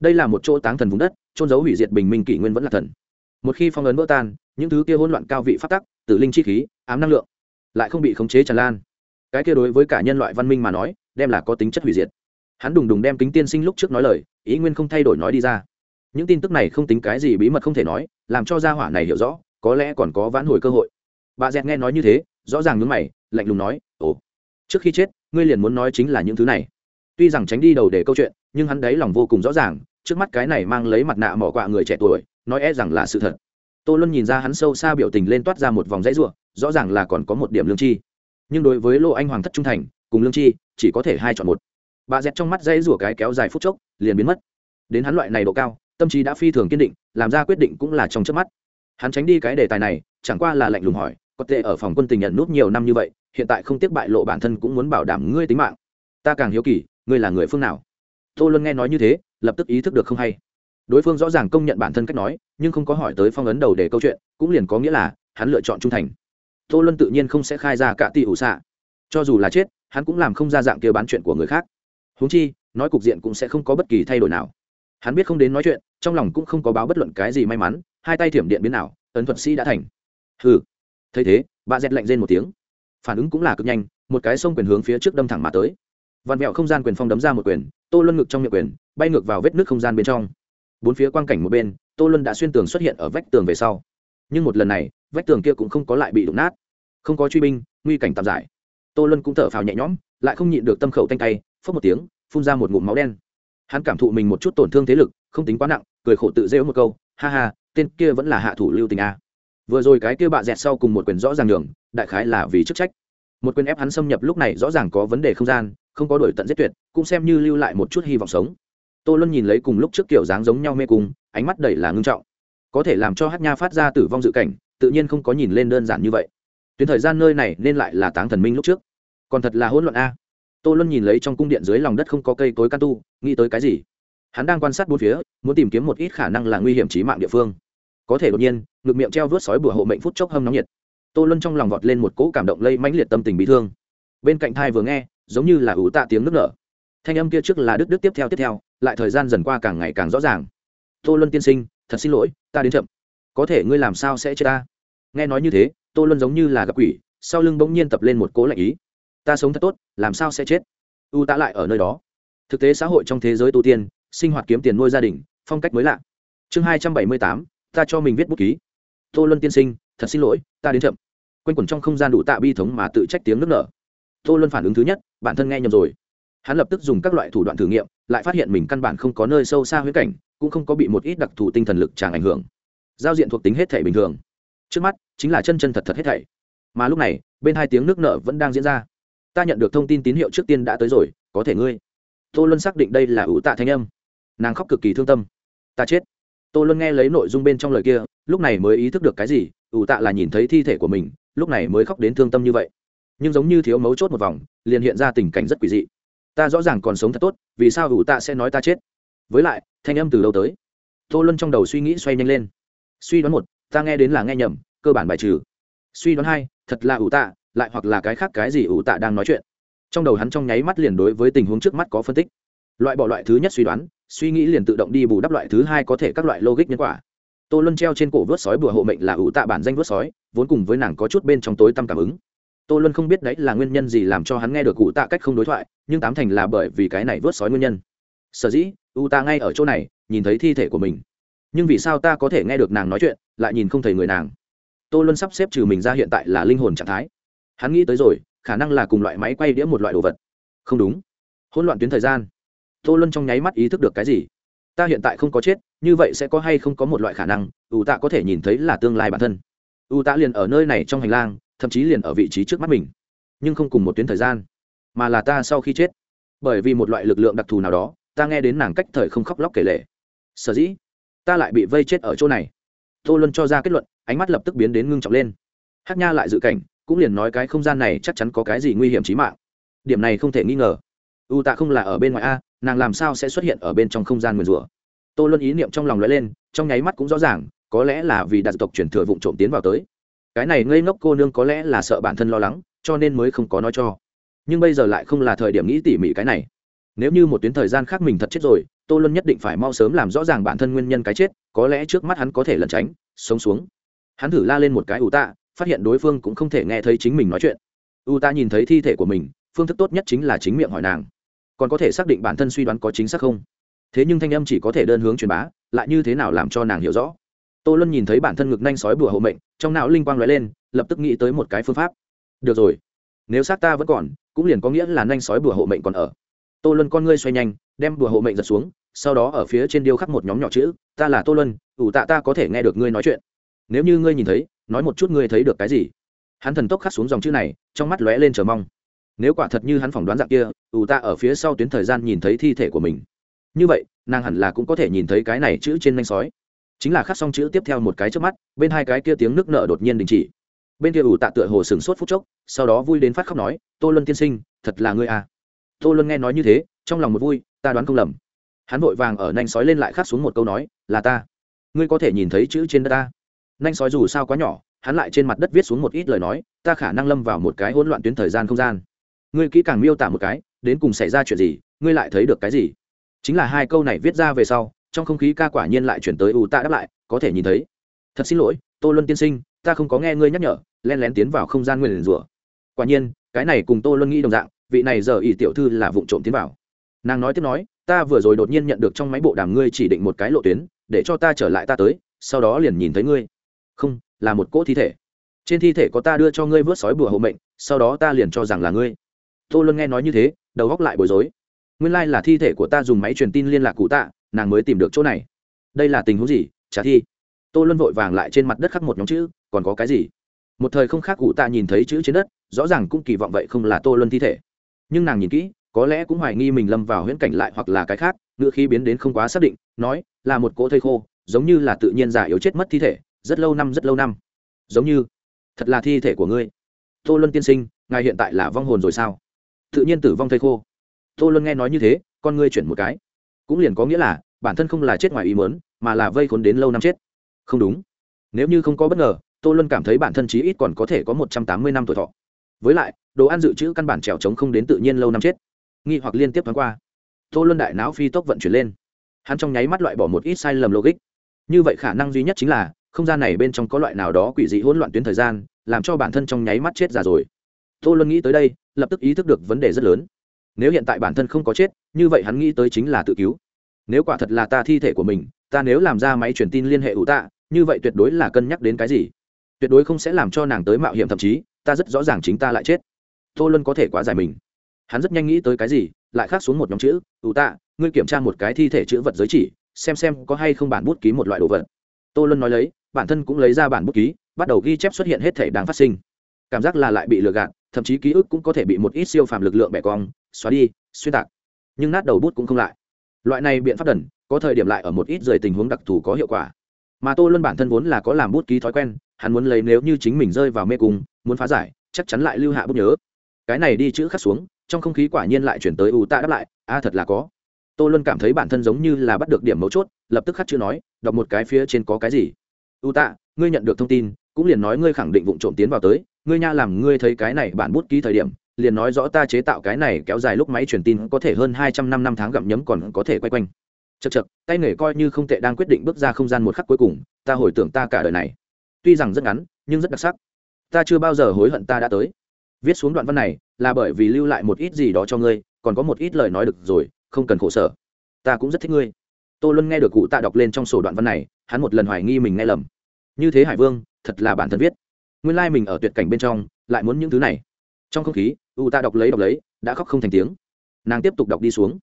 Đây là một chỗ táng thần vùng đất trôn giấu hủy diệt bình minh kỷ nguyên vẫn là thần. Một khi phong ấn vỡ tan, những thứ kia hỗn loạn cao vị phát tắc, tử linh chi khí, ám năng lượng, lại không bị khống chế tràn lan. Cái kia đối với cả nhân loại văn minh mà nói, đem là có tính chất hủy diệt. Hắn đùng đùng đem kính tiên sinh lúc trước nói lời, ý nguyên không thay đổi nói đi ra. Những tin tức này không tính cái gì bí mật không thể nói, làm cho gia hỏa này hiểu rõ, có lẽ còn có vãn hồi cơ hội. Bà dẹt nghe nói như thế, rõ ràng nhướng mày, lạnh lùng nói, ồ, trước khi chết, ngươi liền muốn nói chính là những thứ này tuy rằng tránh đi đầu để câu chuyện, nhưng hắn đấy lòng vô cùng rõ ràng, trước mắt cái này mang lấy mặt nạ mỏ quạ người trẻ tuổi, nói e rằng là sự thật. Tô luân nhìn ra hắn sâu xa biểu tình lên toát ra một vòng dãy ruộng rõ ràng là còn có một điểm lương chi. Nhưng đối với lô anh hoàng thất trung thành, cùng lương chi, chỉ có thể hai chọn một. Bà dẹt trong mắt dãy rủa cái kéo dài phút chốc, liền biến mất. Đến hắn loại này độ cao, tâm trí đã phi thường kiên định, làm ra quyết định cũng là trong trước mắt. Hắn tránh đi cái đề tài này, chẳng qua là lạnh lùng hỏi, có thể ở phòng quân tình nhận nút nhiều năm như vậy, hiện tại không tiếc bại lộ bản thân cũng muốn bảo đảm ngươi tính mạng. Ta càng hiếu kỳ ngươi là người phương nào? Tô luân nghe nói như thế, lập tức ý thức được không hay. Đối phương rõ ràng công nhận bản thân cách nói, nhưng không có hỏi tới phong ấn đầu để câu chuyện, cũng liền có nghĩa là, hắn lựa chọn trung thành. Tô luân tự nhiên không sẽ khai ra cả tỷ ủ xạ. Cho dù là chết, hắn cũng làm không ra dạng kia bán chuyện của người khác. Húng chi, nói cục diện cũng sẽ không có bất kỳ thay đổi nào. Hắn biết không đến nói chuyện, trong lòng cũng không có báo bất luận cái gì may mắn, hai tay thiểm điện biến nào ấn thuật sĩ đã thành. Hừ. Thấy thế, bà dẹt lạnh rên một tiếng. Phản ứng cũng là cực nhanh, một cái sông quyền hướng phía trước đâm thẳng mà tới vạn mẹo không gian quyền phong đấm ra một quyền, tô luân ngực trong miệng quyền, bay ngược vào vết nước không gian bên trong. Bốn phía quang cảnh một bên, tô luân đã xuyên tường xuất hiện ở vách tường về sau. Nhưng một lần này, vách tường kia cũng không có lại bị đụng nát. Không có truy binh, nguy cảnh tạm giải tô luân cũng thở phào nhẹ nhõm, lại không nhịn được tâm khẩu tanh tay phớt một tiếng, phun ra một ngụm máu đen. Hắn cảm thụ mình một chút tổn thương thế lực, không tính quá nặng, cười khổ tự rêu một câu, ha ha, tên kia vẫn là hạ thủ lưu tình a. Vừa rồi cái kia bạ dẹt sau cùng một quyền rõ ràng đường đại khái là vì chức trách một quyền ép hắn xâm nhập lúc này rõ ràng có vấn đề không gian, không có đổi tận giết tuyệt, cũng xem như lưu lại một chút hy vọng sống. Tô luân nhìn lấy cùng lúc trước kiểu dáng giống nhau mê cung, ánh mắt đầy là ngưng trọng. Có thể làm cho hát nha phát ra tử vong dự cảnh, tự nhiên không có nhìn lên đơn giản như vậy. Tuyến thời gian nơi này nên lại là táng thần minh lúc trước. Còn thật là hỗn loạn a. Tô luân nhìn lấy trong cung điện dưới lòng đất không có cây cối can tu, nghĩ tới cái gì? Hắn đang quan sát bốn phía, muốn tìm kiếm một ít khả năng là nguy hiểm trí mạng địa phương. Có thể đột nhiên, ngực miệng treo vớt sói bùa hộ mệnh phút chốc hâm nóng nhiệt tô luân trong lòng vọt lên một cỗ cảm động lây mãnh liệt tâm tình bị thương. Bên cạnh thai vừa nghe, giống như là ủ tạ tiếng nước nở. Thanh âm kia trước là đứt đứt tiếp theo tiếp theo, lại thời gian dần qua càng ngày càng rõ ràng. Tô luân tiên sinh, thật xin lỗi, ta đến chậm. Có thể ngươi làm sao sẽ chết ta? Nghe nói như thế, tô luân giống như là gặp quỷ, sau lưng bỗng nhiên tập lên một cố lạnh ý. Ta sống thật tốt, làm sao sẽ chết? U tạ lại ở nơi đó. Thực tế xã hội trong thế giới tu tiên, sinh hoạt kiếm tiền nuôi gia đình, phong cách mới lạ. Chương hai trăm bảy mươi tám, ta cho mình viết bút ký tô luân tiên sinh, thật xin lỗi, ta đến chậm. Quanh quẩn trong không gian đủ tạ bi thống mà tự trách tiếng nước nở. Tô luân phản ứng thứ nhất, bản thân nghe nhầm rồi. Hắn lập tức dùng các loại thủ đoạn thử nghiệm, lại phát hiện mình căn bản không có nơi sâu xa huyết cảnh, cũng không có bị một ít đặc thù tinh thần lực tràn ảnh hưởng. Giao diện thuộc tính hết thể bình thường. Trước mắt, chính là chân chân thật thật hết thảy. Mà lúc này, bên hai tiếng nước nở vẫn đang diễn ra. Ta nhận được thông tin tín hiệu trước tiên đã tới rồi, có thể ngươi. Tô luân xác định đây là ủ tạ thanh âm. Nàng khóc cực kỳ thương tâm. Ta chết tô luân nghe lấy nội dung bên trong lời kia, lúc này mới ý thức được cái gì, ủ tạ là nhìn thấy thi thể của mình, lúc này mới khóc đến thương tâm như vậy. Nhưng giống như thiếu mấu chốt một vòng, liền hiện ra tình cảnh rất quỷ dị. Ta rõ ràng còn sống thật tốt, vì sao ủ tạ sẽ nói ta chết? Với lại, thanh âm từ đâu tới? Tô luân trong đầu suy nghĩ xoay nhanh lên. Suy đoán một, ta nghe đến là nghe nhầm, cơ bản bài trừ. Suy đoán hai, thật là ủ tạ, lại hoặc là cái khác cái gì ủ tạ đang nói chuyện. Trong đầu hắn trong nháy mắt liền đối với tình huống trước mắt có phân tích. Loại bỏ loại thứ nhất suy đoán suy nghĩ liền tự động đi bù đắp loại thứ hai có thể các loại logic nhân quả. Tô luân treo trên cổ vớt sói bùa hộ mệnh là ủ tạ bản danh vớt sói, vốn cùng với nàng có chút bên trong tối tăm cảm ứng. Tô luân không biết đấy là nguyên nhân gì làm cho hắn nghe được ủ tạ cách không đối thoại, nhưng tám thành là bởi vì cái này vớt sói nguyên nhân. Sở dĩ, ủ tạ ngay ở chỗ này, nhìn thấy thi thể của mình. Nhưng vì sao ta có thể nghe được nàng nói chuyện, lại nhìn không thấy người nàng? Tô luân sắp xếp trừ mình ra hiện tại là linh hồn trạng thái. Hắn nghĩ tới rồi, khả năng là cùng loại máy quay đĩa một loại đồ vật. Không đúng. Hỗn loạn tuyến thời gian tô luân trong nháy mắt ý thức được cái gì? Ta hiện tại không có chết, như vậy sẽ có hay không có một loại khả năng, ủ tạ có thể nhìn thấy là tương lai bản thân. Ủ tạ liền ở nơi này trong hành lang, thậm chí liền ở vị trí trước mắt mình. Nhưng không cùng một tuyến thời gian, mà là ta sau khi chết. Bởi vì một loại lực lượng đặc thù nào đó, ta nghe đến nàng cách thời không khóc lóc kể lệ sở dĩ, ta lại bị vây chết ở chỗ này. Tô luân cho ra kết luận, ánh mắt lập tức biến đến ngưng trọng lên. Hát nha lại dự cảnh, cũng liền nói cái không gian này chắc chắn có cái gì nguy hiểm trí mạng. Điểm này không thể nghi ngờ. U tạ không là ở bên ngoài a nàng làm sao sẽ xuất hiện ở bên trong không gian nguyền rủa? Tô luân ý niệm trong lòng lóe lên, trong nháy mắt cũng rõ ràng, có lẽ là vì đạt tộc chuyển thừa vụ trộm tiến vào tới. Cái này ngây ngốc cô nương có lẽ là sợ bản thân lo lắng, cho nên mới không có nói cho. Nhưng bây giờ lại không là thời điểm nghĩ tỉ mỉ cái này. Nếu như một tuyến thời gian khác mình thật chết rồi, tô luân nhất định phải mau sớm làm rõ ràng bản thân nguyên nhân cái chết, có lẽ trước mắt hắn có thể lẩn tránh, sống xuống. Hắn thử la lên một cái ủ tạ, phát hiện đối phương cũng không thể nghe thấy chính mình nói chuyện. U ta nhìn thấy thi thể của mình, phương thức tốt nhất chính là chính miệng hỏi nàng còn có thể xác định bản thân suy đoán có chính xác không? Thế nhưng thanh âm chỉ có thể đơn hướng truyền bá, lại như thế nào làm cho nàng hiểu rõ? Tô luân nhìn thấy bản thân ngực nhanh sói bùa hộ mệnh, trong não linh quang l ó e lên, lập tức nghĩ tới một cái phương pháp. Được rồi, nếu xác ta vẫn còn, cũng liền có nghĩa là nhanh sói bùa hộ mệnh còn ở. Tô luân con ngươi xoay nhanh, đem bùa hộ mệnh giật xuống, sau đó ở phía trên điêu khắc một nhóm nhỏ chữ, ta là tô luân, ủ tạ ta có thể nghe được ngươi nói chuyện. Nếu như ngươi nhìn thấy, nói một chút ngươi thấy được cái gì? Hắn thần tốc khắc xuống dòng chữ này, trong mắt lóe lên chờ mong nếu quả thật như hắn phỏng đoán dạng kia, ủ tạ ở phía sau tuyến thời gian nhìn thấy thi thể của mình. Như vậy, nàng hẳn là cũng có thể nhìn thấy cái này chữ trên nanh sói. Chính là khắc xong chữ tiếp theo một cái trước mắt, bên hai cái kia tiếng nước nợ đột nhiên đình chỉ. Bên kia ủ tạ tựa hồ sừng sốt phút chốc, sau đó vui đến phát khóc nói, tô luân tiên sinh, thật là ngươi à. Tô luân nghe nói như thế, trong lòng một vui, ta đoán không lầm. Hắn vội vàng ở nanh sói lên lại khắc xuống một câu nói, là ta. Ngươi có thể nhìn thấy chữ trên đất ta. Nanh sói dù sao quá nhỏ, hắn lại trên mặt đất viết xuống một ít lời nói, ta khả năng lâm vào một cái hỗn loạn tuyến thời gian không gian ngươi kỹ càng miêu tả một cái, đến cùng xảy ra chuyện gì, ngươi lại thấy được cái gì? Chính là hai câu này viết ra về sau, trong không khí ca quả nhiên lại chuyển tới ủ tạ đáp lại, có thể nhìn thấy. Thật xin lỗi, tô luân tiên sinh, ta không có nghe ngươi nhắc nhở len lén tiến vào không gian nguyên rủa. Quả nhiên, cái này cùng tô luân nghĩ đồng dạng, vị này giờ ỷ tiểu thư là vụ trộm tiến vào. Nàng nói tiếp nói, ta vừa rồi đột nhiên nhận được trong máy bộ đàm ngươi chỉ định một cái lộ tuyến, để cho ta trở lại ta tới, sau đó liền nhìn thấy ngươi. Không, là một cỗ thi thể. Trên thi thể có ta đưa cho ngươi vớt sói bùa hộ mệnh, sau đó ta liền cho rằng là ngươi tô luân nghe nói như thế, đầu góc lại bối rối. Nguyên lai là thi thể của ta dùng máy truyền tin liên lạc cụ tạ, nàng mới tìm được chỗ này. Đây là tình huống gì? Trả thi. Tô luân vội vàng lại trên mặt đất khắc một nhóm chữ, còn có cái gì? Một thời không khác cụ tạ nhìn thấy chữ trên đất, rõ ràng cũng kỳ vọng vậy không là tô luân thi thể. Nhưng nàng nhìn kỹ, có lẽ cũng hoài nghi mình lâm vào huyễn cảnh lại hoặc là cái khác, ngựa khi biến đến không quá xác định, nói, là một cỗ thây khô, giống như là tự nhiên giả yếu chết mất thi thể, rất lâu năm, rất lâu năm. Giống như, thật là thi thể của ngươi. Tô luân tiên sinh, ngài hiện tại là vong hồn rồi sao? Tự nhiên tử vong thây khô. Tô luân nghe nói như thế, con ngươi chuyển một cái. Cũng liền có nghĩa là, bản thân không là chết ngoài ý mớn mà là vây khốn đến lâu năm chết. Không đúng. Nếu như không có bất ngờ, tô luân cảm thấy bản thân chí ít còn có thể có một trăm tám mươi năm tuổi thọ. Với lại, đồ ăn dự trữ căn bản trèo trống không đến tự nhiên lâu năm chết. Nghi hoặc liên tiếp thoáng qua. Tô luân đại não phi tốc vận chuyển lên. Hắn trong nháy mắt loại bỏ một ít sai lầm logic. Như vậy khả năng duy nhất chính là, không gian này bên trong có loại nào đó quỷ dị hỗn loạn tuyến thời gian, làm cho bản thân trong nháy mắt chết già rồi. Tô luân nghĩ tới đây lập tức ý thức được vấn đề rất lớn. Nếu hiện tại bản thân không có chết, như vậy hắn nghĩ tới chính là tự cứu. Nếu quả thật là ta thi thể của mình, ta nếu làm ra máy truyền tin liên hệ ủ tạ, như vậy tuyệt đối là cân nhắc đến cái gì? Tuyệt đối không sẽ làm cho nàng tới mạo hiểm, thậm chí, ta rất rõ ràng chính ta lại chết. Tô luân có thể quá dài mình. Hắn rất nhanh nghĩ tới cái gì, lại khác xuống một nhóm chữ, ủ tạ, ngươi kiểm tra một cái thi thể chữ vật giới chỉ, xem xem có hay không bản bút ký một loại đồ vật. Tô luân nói lấy, bản thân cũng lấy ra bản bút ký, bắt đầu ghi chép xuất hiện hết thể đáng phát sinh. Cảm giác là lại bị lừa gạt thậm chí ký ức cũng có thể bị một ít siêu phàm lực lượng bẻ cong, xóa đi, xuyên tạc. Nhưng nát đầu bút cũng không lại. Loại này biện pháp đần, có thời điểm lại ở một ít rời tình huống đặc thù có hiệu quả. Mà tô luân bản thân vốn là có làm bút ký thói quen, hắn muốn lấy nếu như chính mình rơi vào mê cung, muốn phá giải, chắc chắn lại lưu hạ bút nhớ. Cái này đi chữ khắc xuống, trong không khí quả nhiên lại chuyển tới ủ tạ đáp lại, a, thật là có. Tô luân cảm thấy bản thân giống như là bắt được điểm mấu chốt, lập tức khắc chữ nói, đọc một cái phía trên có cái gì? U tạ, ngươi nhận được thông tin cũng liền nói ngươi khẳng định vụng trộm tiến vào tới, ngươi nha làm ngươi thấy cái này bản bút ký thời điểm, liền nói rõ ta chế tạo cái này kéo dài lúc máy truyền tin có thể hơn hai trăm năm năm tháng gặm nhấm còn có thể quay quanh. Chật chật tay nghề coi như không tệ đang quyết định bước ra không gian một khắc cuối cùng, ta hồi tưởng ta cả đời này. Tuy rằng rất ngắn, nhưng rất đặc sắc. Ta chưa bao giờ hối hận ta đã tới. Viết xuống đoạn văn này, là bởi vì lưu lại một ít gì đó cho ngươi, còn có một ít lời nói được rồi, không cần khổ sở. Ta cũng rất thích ngươi. Tô luân nghe được cụ tạ đọc lên trong sổ đoạn văn này, hắn một lần hoài nghi mình nghe lầm. Như thế hải vương thật là bản thân viết. Nguyên lai、like、mình ở tuyệt cảnh bên trong, lại muốn những thứ này. Trong không khí, u ta đọc lấy đọc lấy, đã khóc không thành tiếng. Nàng tiếp tục đọc đi xuống.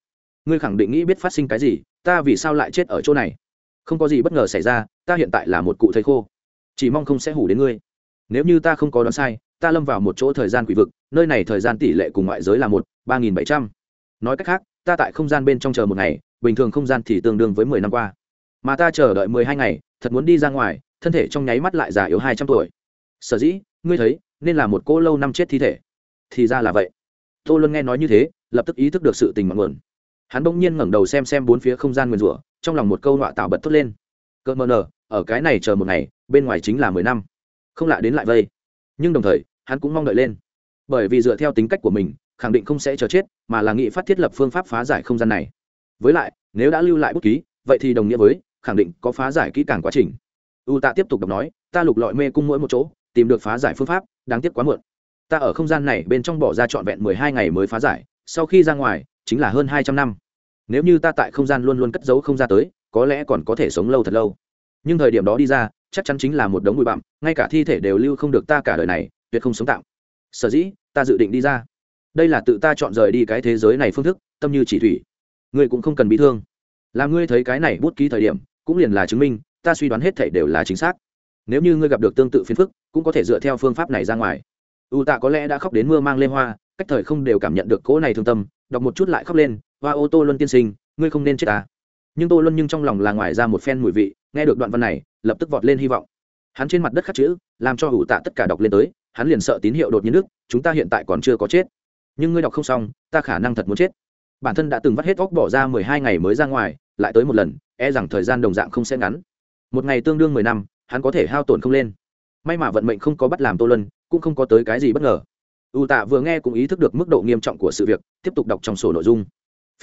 Ngươi khẳng định nghĩ biết phát sinh cái gì, ta vì sao lại chết ở chỗ này? Không có gì bất ngờ xảy ra, ta hiện tại là một cụ thầy khô. Chỉ mong không sẽ hủ đến ngươi. Nếu như ta không có đoán sai, ta lâm vào một chỗ thời gian quỷ vực, nơi này thời gian tỷ lệ cùng ngoại giới là một, ba nghìn bảy trăm. Nói cách khác, ta tại không gian bên trong chờ một ngày, bình thường không gian thì tương đương với mười năm qua. Mà ta chờ đợi mười hai ngày, thật muốn đi ra ngoài thân thể trong nháy mắt lại già yếu hai trăm tuổi. Sở dĩ, ngươi thấy, nên là một cô lâu năm chết thi thể. Thì ra là vậy. Tô luân nghe nói như thế, lập tức ý thức được sự tình mặn nguồn. Hắn bỗng nhiên ngẩng đầu xem xem bốn phía không gian nguyền rủa, trong lòng một câu nọa tạo bật thốt lên. Cơn mờ nờ, ở cái này chờ một ngày, bên ngoài chính là mười năm. Không lạ đến lại vây. Nhưng đồng thời, hắn cũng mong đợi lên. Bởi vì dựa theo tính cách của mình, khẳng định không sẽ chờ chết, mà là nghị phát thiết lập phương pháp phá giải không gian này. Với lại, nếu đã lưu lại bút ký, vậy thì đồng nghĩa với, khẳng định có phá giải kỹ càng quá trình u tạ tiếp tục đọc nói, ta lục lọi mê cung mỗi một chỗ, tìm được phá giải phương pháp, đáng tiếc quá muộn. Ta ở không gian này bên trong bỏ ra trọn vẹn mười hai ngày mới phá giải, sau khi ra ngoài, chính là hơn hai trăm năm. Nếu như ta tại không gian luôn luôn cất giấu không ra tới, có lẽ còn có thể sống lâu thật lâu. Nhưng thời điểm đó đi ra, chắc chắn chính là một đống bụi bặm, ngay cả thi thể đều lưu không được ta cả đời này, tuyệt không sống tạm. Sở dĩ, ta dự định đi ra. Đây là tự ta chọn rời đi cái thế giới này phương thức, tâm như chỉ thủy. Ngươi cũng không cần bị thương. Là ngươi thấy cái này bút ký thời điểm, cũng liền là chứng minh ta suy đoán hết thảy đều là chính xác. Nếu như ngươi gặp được tương tự phiền phức, cũng có thể dựa theo phương pháp này ra ngoài. U tạ có lẽ đã khóc đến mưa mang lên hoa, cách thời không đều cảm nhận được cỗ này thương tâm, đọc một chút lại khóc lên, hoa ô tô luân tiên sinh, ngươi không nên chết ta. Nhưng tô luân nhưng trong lòng là ngoài ra một phen mùi vị, nghe được đoạn văn này, lập tức vọt lên hy vọng. Hắn trên mặt đất khắc chữ, làm cho ủ tạ tất cả đọc lên tới, hắn liền sợ tín hiệu đột nhiên nước chúng ta hiện tại còn chưa có chết. Nhưng ngươi đọc không xong, ta khả năng thật muốn chết. Bản thân đã từng vắt hết óc bỏ ra mười hai ngày mới ra ngoài, lại tới một lần e rằng thời gian đồng dạng không sẽ ngắn một ngày tương đương mười năm, hắn có thể hao tổn không lên. May mà vận mệnh không có bắt làm tô lân cũng không có tới cái gì bất ngờ. U tạ vừa nghe cũng ý thức được mức độ nghiêm trọng của sự việc, tiếp tục đọc trong sổ nội dung.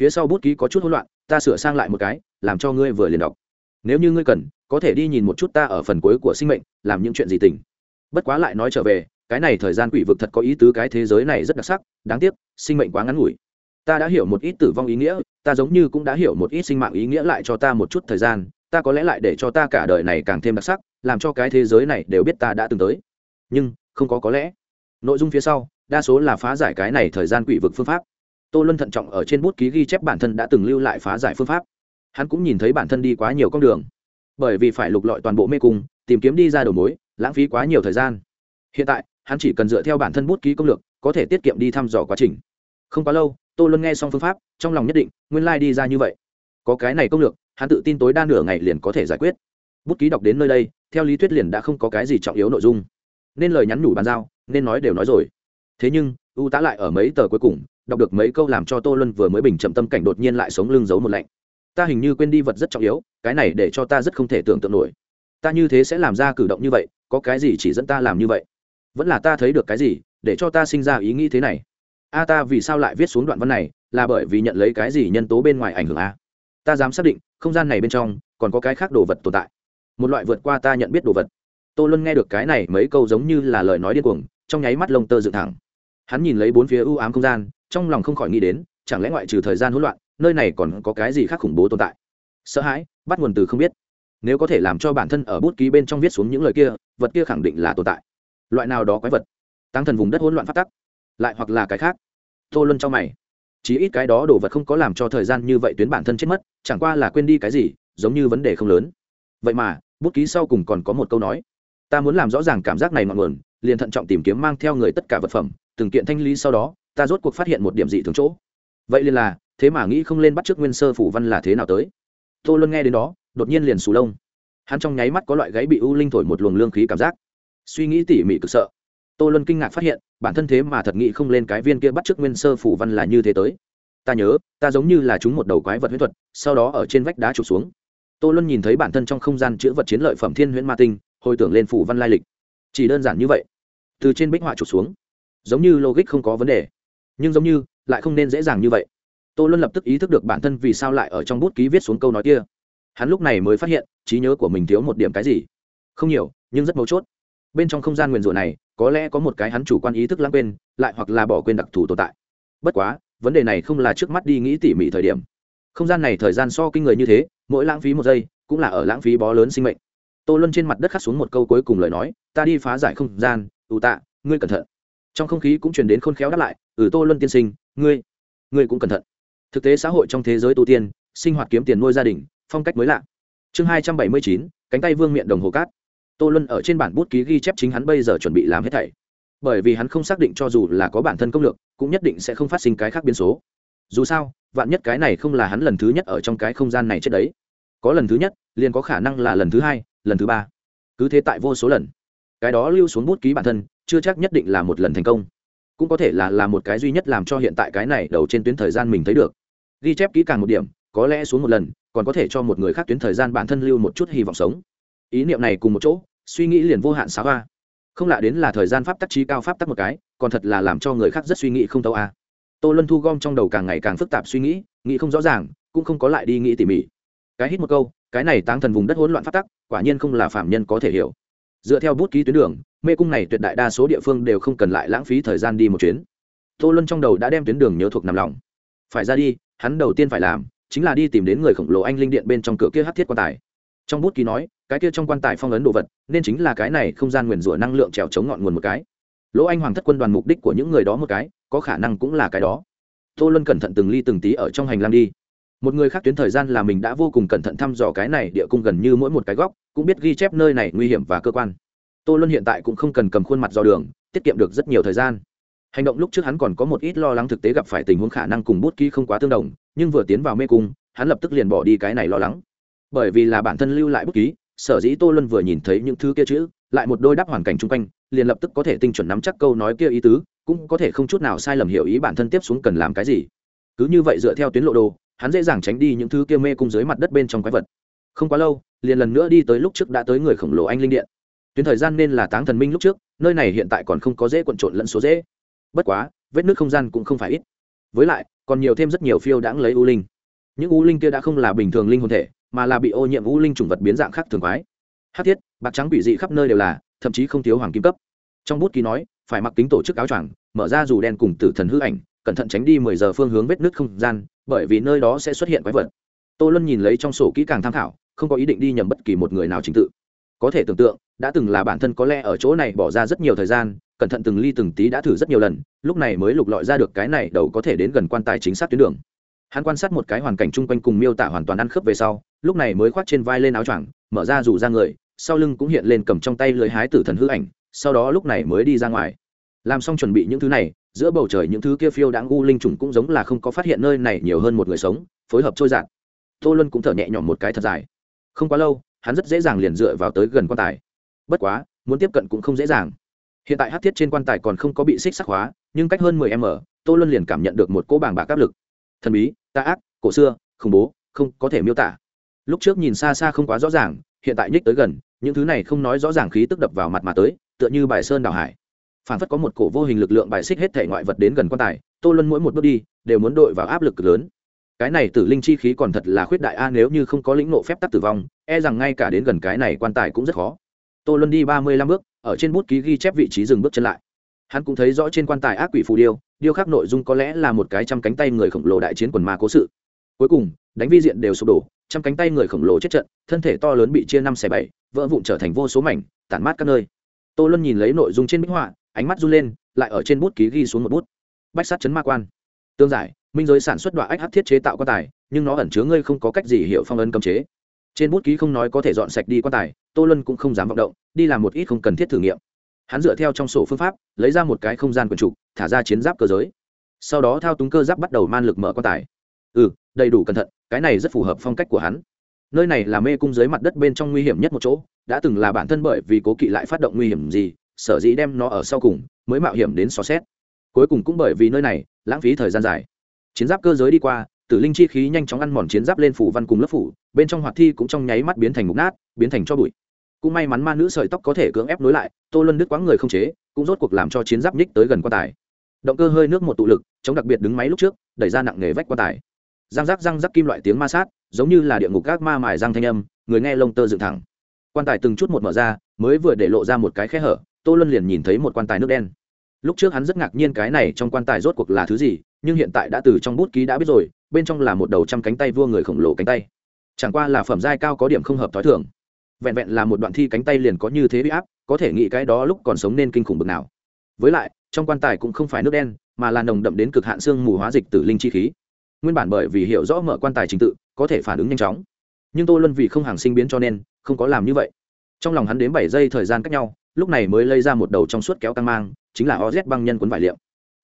Phía sau bút ký có chút hỗn loạn, ta sửa sang lại một cái, làm cho ngươi vừa liền đọc. Nếu như ngươi cần, có thể đi nhìn một chút ta ở phần cuối của sinh mệnh, làm những chuyện gì tình bất quá lại nói trở về, cái này thời gian quỷ vực thật có ý tứ cái thế giới này rất đặc sắc, đáng tiếc, sinh mệnh quá ngắn ngủi. Ta đã hiểu một ít tử vong ý nghĩa, ta giống như cũng đã hiểu một ít sinh mạng ý nghĩa lại cho ta một chút thời gian ta có lẽ lại để cho ta cả đời này càng thêm đặc sắc, làm cho cái thế giới này đều biết ta đã từng tới. Nhưng, không có có lẽ. Nội dung phía sau, đa số là phá giải cái này thời gian quỷ vực phương pháp. Tô luân thận trọng ở trên bút ký ghi chép bản thân đã từng lưu lại phá giải phương pháp. Hắn cũng nhìn thấy bản thân đi quá nhiều con đường. Bởi vì phải lục lọi toàn bộ mê cung, tìm kiếm đi ra đầu mối, lãng phí quá nhiều thời gian. Hiện tại, hắn chỉ cần dựa theo bản thân bút ký công lược, có thể tiết kiệm đi thăm dò quá trình. Không quá lâu, tô luân nghe xong phương pháp, trong lòng nhất định, nguyên lai、like、đi ra như vậy có cái này công lược, hắn tự tin tối đa nửa ngày liền có thể giải quyết. Bút ký đọc đến nơi đây, theo lý thuyết liền đã không có cái gì trọng yếu nội dung. Nên lời nhắn nhủ bàn giao, nên nói đều nói rồi. Thế nhưng, u tá lại ở mấy tờ cuối cùng, đọc được mấy câu làm cho tô luân vừa mới bình chậm tâm cảnh đột nhiên lại sống lưng giấu một lạnh. Ta hình như quên đi vật rất trọng yếu, cái này để cho ta rất không thể tưởng tượng nổi. Ta như thế sẽ làm ra cử động như vậy, có cái gì chỉ dẫn ta làm như vậy? Vẫn là ta thấy được cái gì, để cho ta sinh ra ý nghĩ thế này. A ta vì sao lại viết xuống đoạn văn này, là bởi vì nhận lấy cái gì nhân tố bên ngoài ảnh hưởng a? Ta dám xác định, không gian này bên trong còn có cái khác đồ vật tồn tại. Một loại vượt qua ta nhận biết đồ vật. Tô luân nghe được cái này mấy câu giống như là lời nói điên cuồng, trong nháy mắt lông tơ dựng thẳng. Hắn nhìn lấy bốn phía ưu ám không gian, trong lòng không khỏi nghĩ đến, chẳng lẽ ngoại trừ thời gian hỗn loạn, nơi này còn có cái gì khác khủng bố tồn tại? Sợ hãi, bắt nguồn từ không biết. Nếu có thể làm cho bản thân ở bút ký bên trong viết xuống những lời kia, vật kia khẳng định là tồn tại. Loại nào đó quái vật. Tăng thần vùng đất hỗn loạn phát tắc. Lại hoặc là cái khác. Tô luân trong mày chí ít cái đó đồ vật không có làm cho thời gian như vậy tuyến bản thân chết mất, chẳng qua là quên đi cái gì, giống như vấn đề không lớn. Vậy mà, bút ký sau cùng còn có một câu nói. Ta muốn làm rõ ràng cảm giác này ngọn nguồn, liền thận trọng tìm kiếm mang theo người tất cả vật phẩm, từng kiện thanh lý sau đó, ta rốt cuộc phát hiện một điểm dị thường chỗ. Vậy liền là, thế mà nghĩ không lên bắt trước nguyên sơ phủ văn là thế nào tới. Tô luân nghe đến đó, đột nhiên liền sù lông. Hắn trong nháy mắt có loại gáy bị u linh thổi một luồng lương khí cảm giác. Suy nghĩ tỉ mỉ cực sợ. Tô luân kinh ngạc phát hiện bản thân thế mà thật nghĩ không lên cái viên kia bắt chước nguyên sơ phủ văn là như thế tới. Ta nhớ, ta giống như là chúng một đầu quái vật huyết thuật, sau đó ở trên vách đá trục xuống. Tô luân nhìn thấy bản thân trong không gian chữ vật chiến lợi phẩm thiên huyễn ma tinh, hồi tưởng lên phủ văn lai lịch. Chỉ đơn giản như vậy, từ trên bích họa trục xuống. Giống như logic không có vấn đề, nhưng giống như lại không nên dễ dàng như vậy. Tô luân lập tức ý thức được bản thân vì sao lại ở trong bút ký viết xuống câu nói kia. Hắn lúc này mới phát hiện, trí nhớ của mình thiếu một điểm cái gì. Không nhiều, nhưng rất mấu chốt. Bên trong không gian nguyền rủa này có lẽ có một cái hắn chủ quan ý thức lãng quên, lại hoặc là bỏ quên đặc thù tồn tại. Bất quá, vấn đề này không là trước mắt đi nghĩ tỉ mỉ thời điểm. Không gian này thời gian so kinh người như thế, mỗi lãng phí một giây, cũng là ở lãng phí bó lớn sinh mệnh. Tô luân trên mặt đất khắc xuống một câu cuối cùng lời nói, ta đi phá giải không gian ủ tạ, ngươi cẩn thận. Trong không khí cũng truyền đến khôn khéo đáp lại ừ tô luân tiên sinh, ngươi ngươi cũng cẩn thận. Thực tế xã hội trong thế giới tu tiên, sinh hoạt kiếm tiền nuôi gia đình, phong cách mới lạ. Chương hai trăm bảy mươi chín, cánh tay vương miệng đồng hồ cát tô luân ở trên bản bút ký ghi chép chính hắn bây giờ chuẩn bị làm hết thảy. Bởi vì hắn không xác định cho dù là có bản thân công lược, cũng nhất định sẽ không phát sinh cái khác biến số. Dù sao, vạn nhất cái này không là hắn lần thứ nhất ở trong cái không gian này trước đấy. Có lần thứ nhất, liền có khả năng là lần thứ hai, lần thứ ba. Cứ thế tại vô số lần. Cái đó lưu xuống bút ký bản thân, chưa chắc nhất định là một lần thành công. Cũng có thể là là một cái duy nhất làm cho hiện tại cái này đầu trên tuyến thời gian mình thấy được. Ghi chép kỹ càng một điểm, có lẽ xuống một lần, còn có thể cho một người khác tuyến thời gian bản thân lưu một chút hy vọng sống. Ý niệm này cùng một chỗ suy nghĩ liền vô hạn xá hoa. Không lạ đến là thời gian pháp tắc trí cao pháp tắc một cái, còn thật là làm cho người khác rất suy nghĩ không tâu a. Tô luân thu gom trong đầu càng ngày càng phức tạp suy nghĩ nghĩ không rõ ràng, cũng không có lại đi nghĩ tỉ mỉ. Cái hít một câu, cái này táng thần vùng đất hỗn loạn pháp tắc, quả nhiên không là phạm nhân có thể hiểu. Dựa theo bút ký tuyến đường, mê cung này tuyệt đại đa số địa phương đều không cần lại lãng phí thời gian đi một chuyến. Tô luân trong đầu đã đem tuyến đường nhớ thuộc nằm lòng. Phải ra đi, hắn đầu tiên phải làm, chính là đi tìm đến người khổng lồ anh linh điện bên trong cửa kia hát thiết quan tài trong bút ký nói, cái kia trong quan tài phong ấn đồ vật, nên chính là cái này không gian nguyền rủa năng lượng trèo chống ngọn nguồn một cái. Lỗ anh hoàng thất quân đoàn mục đích của những người đó một cái, có khả năng cũng là cái đó. Tô luân cẩn thận từng ly từng tí ở trong hành lang đi. Một người khác tuyến thời gian là mình đã vô cùng cẩn thận thăm dò cái này địa cung gần như mỗi một cái góc, cũng biết ghi chép nơi này nguy hiểm và cơ quan. Tô luân hiện tại cũng không cần cầm khuôn mặt dò đường, tiết kiệm được rất nhiều thời gian. Hành động lúc trước hắn còn có một ít lo lắng thực tế gặp phải tình huống khả năng cùng bút ký không quá tương đồng, nhưng vừa tiến vào mê cung, hắn lập tức liền bỏ đi cái này lo lắng bởi vì là bản thân lưu lại bút ký, sở dĩ tô luân vừa nhìn thấy những thứ kia chữ, lại một đôi đáp hoàn cảnh chung quanh, liền lập tức có thể tinh chuẩn nắm chắc câu nói kia ý tứ, cũng có thể không chút nào sai lầm hiểu ý bản thân tiếp xuống cần làm cái gì. Cứ như vậy dựa theo tuyến lộ đồ, hắn dễ dàng tránh đi những thứ kia mê cung dưới mặt đất bên trong quái vật. Không quá lâu, liền lần nữa đi tới lúc trước đã tới người khổng lồ anh linh điện. Tuyến thời gian nên là táng thần minh lúc trước, nơi này hiện tại còn không có dễ cuộn trộn lẫn số dễ. Bất quá, vết nước không gian cũng không phải ít. Với lại, còn nhiều thêm rất nhiều phiêu đãng lấy u linh. Những u linh kia đã không là bình thường linh hồn thể mà là bị ô nhiễm u linh chủng vật biến dạng khác thường quái. Hát thiết, bạc trắng quỷ dị khắp nơi đều là, thậm chí không thiếu hoàng kim cấp. Trong bút ký nói, phải mặc kính tổ chức áo choàng, mở ra dù đen cùng tử thần hư ảnh, cẩn thận tránh đi mười giờ phương hướng vết nứt không gian, bởi vì nơi đó sẽ xuất hiện quái vật. Tô luân nhìn lấy trong sổ kỹ càng tham khảo, không có ý định đi nhầm bất kỳ một người nào trình tự. Có thể tưởng tượng, đã từng là bản thân có lẽ ở chỗ này bỏ ra rất nhiều thời gian, cẩn thận từng ly từng tí đã thử rất nhiều lần, lúc này mới lục lọi ra được cái này đầu có thể đến gần quan tài chính xác tuyến đường hắn quan sát một cái hoàn cảnh chung quanh cùng miêu tả hoàn toàn ăn khớp về sau, lúc này mới khoác trên vai lên áo choàng, mở ra rủ ra người, sau lưng cũng hiện lên cầm trong tay lưới hái tử thần hư ảnh, sau đó lúc này mới đi ra ngoài. Làm xong chuẩn bị những thứ này, giữa bầu trời những thứ kia phiêu đãng u linh trùng cũng giống là không có phát hiện nơi này nhiều hơn một người sống, phối hợp trôi dạt tô luân cũng thở nhẹ nhõm một cái thật dài. Không quá lâu, hắn rất dễ dàng liền dựa vào tới gần quan tài. Bất quá, muốn tiếp cận cũng không dễ dàng. Hiện tại hát thiết trên quan tài còn không có bị xích sắc hóa, nhưng cách hơn mười m, tô luân liền cảm nhận được một cỗ bảng bạc áp lực thần bí, tà ác, cổ xưa, khủng bố, không có thể miêu tả. Lúc trước nhìn xa xa không quá rõ ràng, hiện tại nhích tới gần, những thứ này không nói rõ ràng khí tức đập vào mặt mà tới, tựa như bài sơn đảo hải. Phản phất có một cổ vô hình lực lượng bài xích hết thể ngoại vật đến gần quan tài, tô luân mỗi một bước đi, đều muốn đội vào áp lực lớn. Cái này tử linh chi khí còn thật là khuyết đại a, nếu như không có lĩnh nộ phép tắc tử vong e rằng ngay cả đến gần cái này quan tài cũng rất khó. Tô luân đi ba mươi lăm bước, ở trên bút ký ghi chép vị trí dừng bước chân lại. Hắn cũng thấy rõ trên quan tài ác quỷ phù điêu điêu khắc nội dung có lẽ là một cái trăm cánh tay người khổng lồ đại chiến quần ma cố sự. Cuối cùng, đánh vi diện đều sụp đổ, trăm cánh tay người khổng lồ chết trận, thân thể to lớn bị chia năm xẻ bảy, vỡ vụn trở thành vô số mảnh, tản mát các nơi. Tô luân nhìn lấy nội dung trên bích họa, ánh mắt run lên, lại ở trên bút ký ghi xuống một bút. Bách sát chấn ma quan. Tương giải, minh giới sản xuất đoạn ách hát thiết chế tạo quan tài, nhưng nó ẩn chứa ngươi không có cách gì hiểu phong ấn cấm chế. Trên bút ký không nói có thể dọn sạch đi quan tài, tô luân cũng không dám vọng động, đi làm một ít không cần thiết thử nghiệm hắn dựa theo trong sổ phương pháp, lấy ra một cái không gian quần trục, thả ra chiến giáp cơ giới. Sau đó thao túng cơ giáp bắt đầu man lực mở quan tài. Ừ đầy đủ cẩn thận, cái này rất phù hợp phong cách của hắn. Nơi này là mê cung dưới mặt đất bên trong nguy hiểm nhất một chỗ, đã từng là bản thân bởi vì cố kỵ lại phát động nguy hiểm gì, sở dĩ đem nó ở sau cùng, mới mạo hiểm đến xò xét. Cuối cùng cũng bởi vì nơi này, lãng phí thời gian dài. Chiến giáp cơ giới đi qua, tử linh chi khí nhanh chóng ăn mòn chiến giáp lên phủ văn cùng lớp phủ, bên trong hoạt thi cũng trong nháy mắt biến thành mục nát, biến thành cho bụi cũng may mắn ma nữ sợi tóc có thể cưỡng ép nối lại, tô luân đứt quãng người không chế, cũng rốt cuộc làm cho chiến giáp nhích tới gần quan tài. Động cơ hơi nước một tụ lực, chống đặc biệt đứng máy lúc trước, đẩy ra nặng nghề vách quan tài. Răng rác răng rắc kim loại tiếng ma sát, giống như là địa ngục gác ma mài răng thanh âm, người nghe lông tơ dựng thẳng. Quan tài từng chút một mở ra, mới vừa để lộ ra một cái khe hở, tô luân liền nhìn thấy một quan tài nước đen. Lúc trước hắn rất ngạc nhiên cái này trong quan tài rốt cuộc là thứ gì, nhưng hiện tại đã từ trong bút ký đã biết rồi, bên trong là một đầu trăm cánh tay vua người khổng lồ cánh tay. Chẳng qua là phẩm giai cao có điểm không hợp t h ó i thường vẹn vẹn là một đoạn thi cánh tay liền có như thế bị áp, có thể nghĩ cái đó lúc còn sống nên kinh khủng bực nào. Với lại, trong quan tài cũng không phải nước đen, mà là nồng đậm đến cực hạn xương mù hóa dịch tử linh chi khí. Nguyên bản bởi vì hiểu rõ mở quan tài trình tự, có thể phản ứng nhanh chóng. Nhưng tô luân vì không hàng sinh biến cho nên, không có làm như vậy. Trong lòng hắn đến bảy giây thời gian cách nhau, lúc này mới lây ra một đầu trong suốt kéo căng mang, chính là oz băng nhân quấn vải liệu.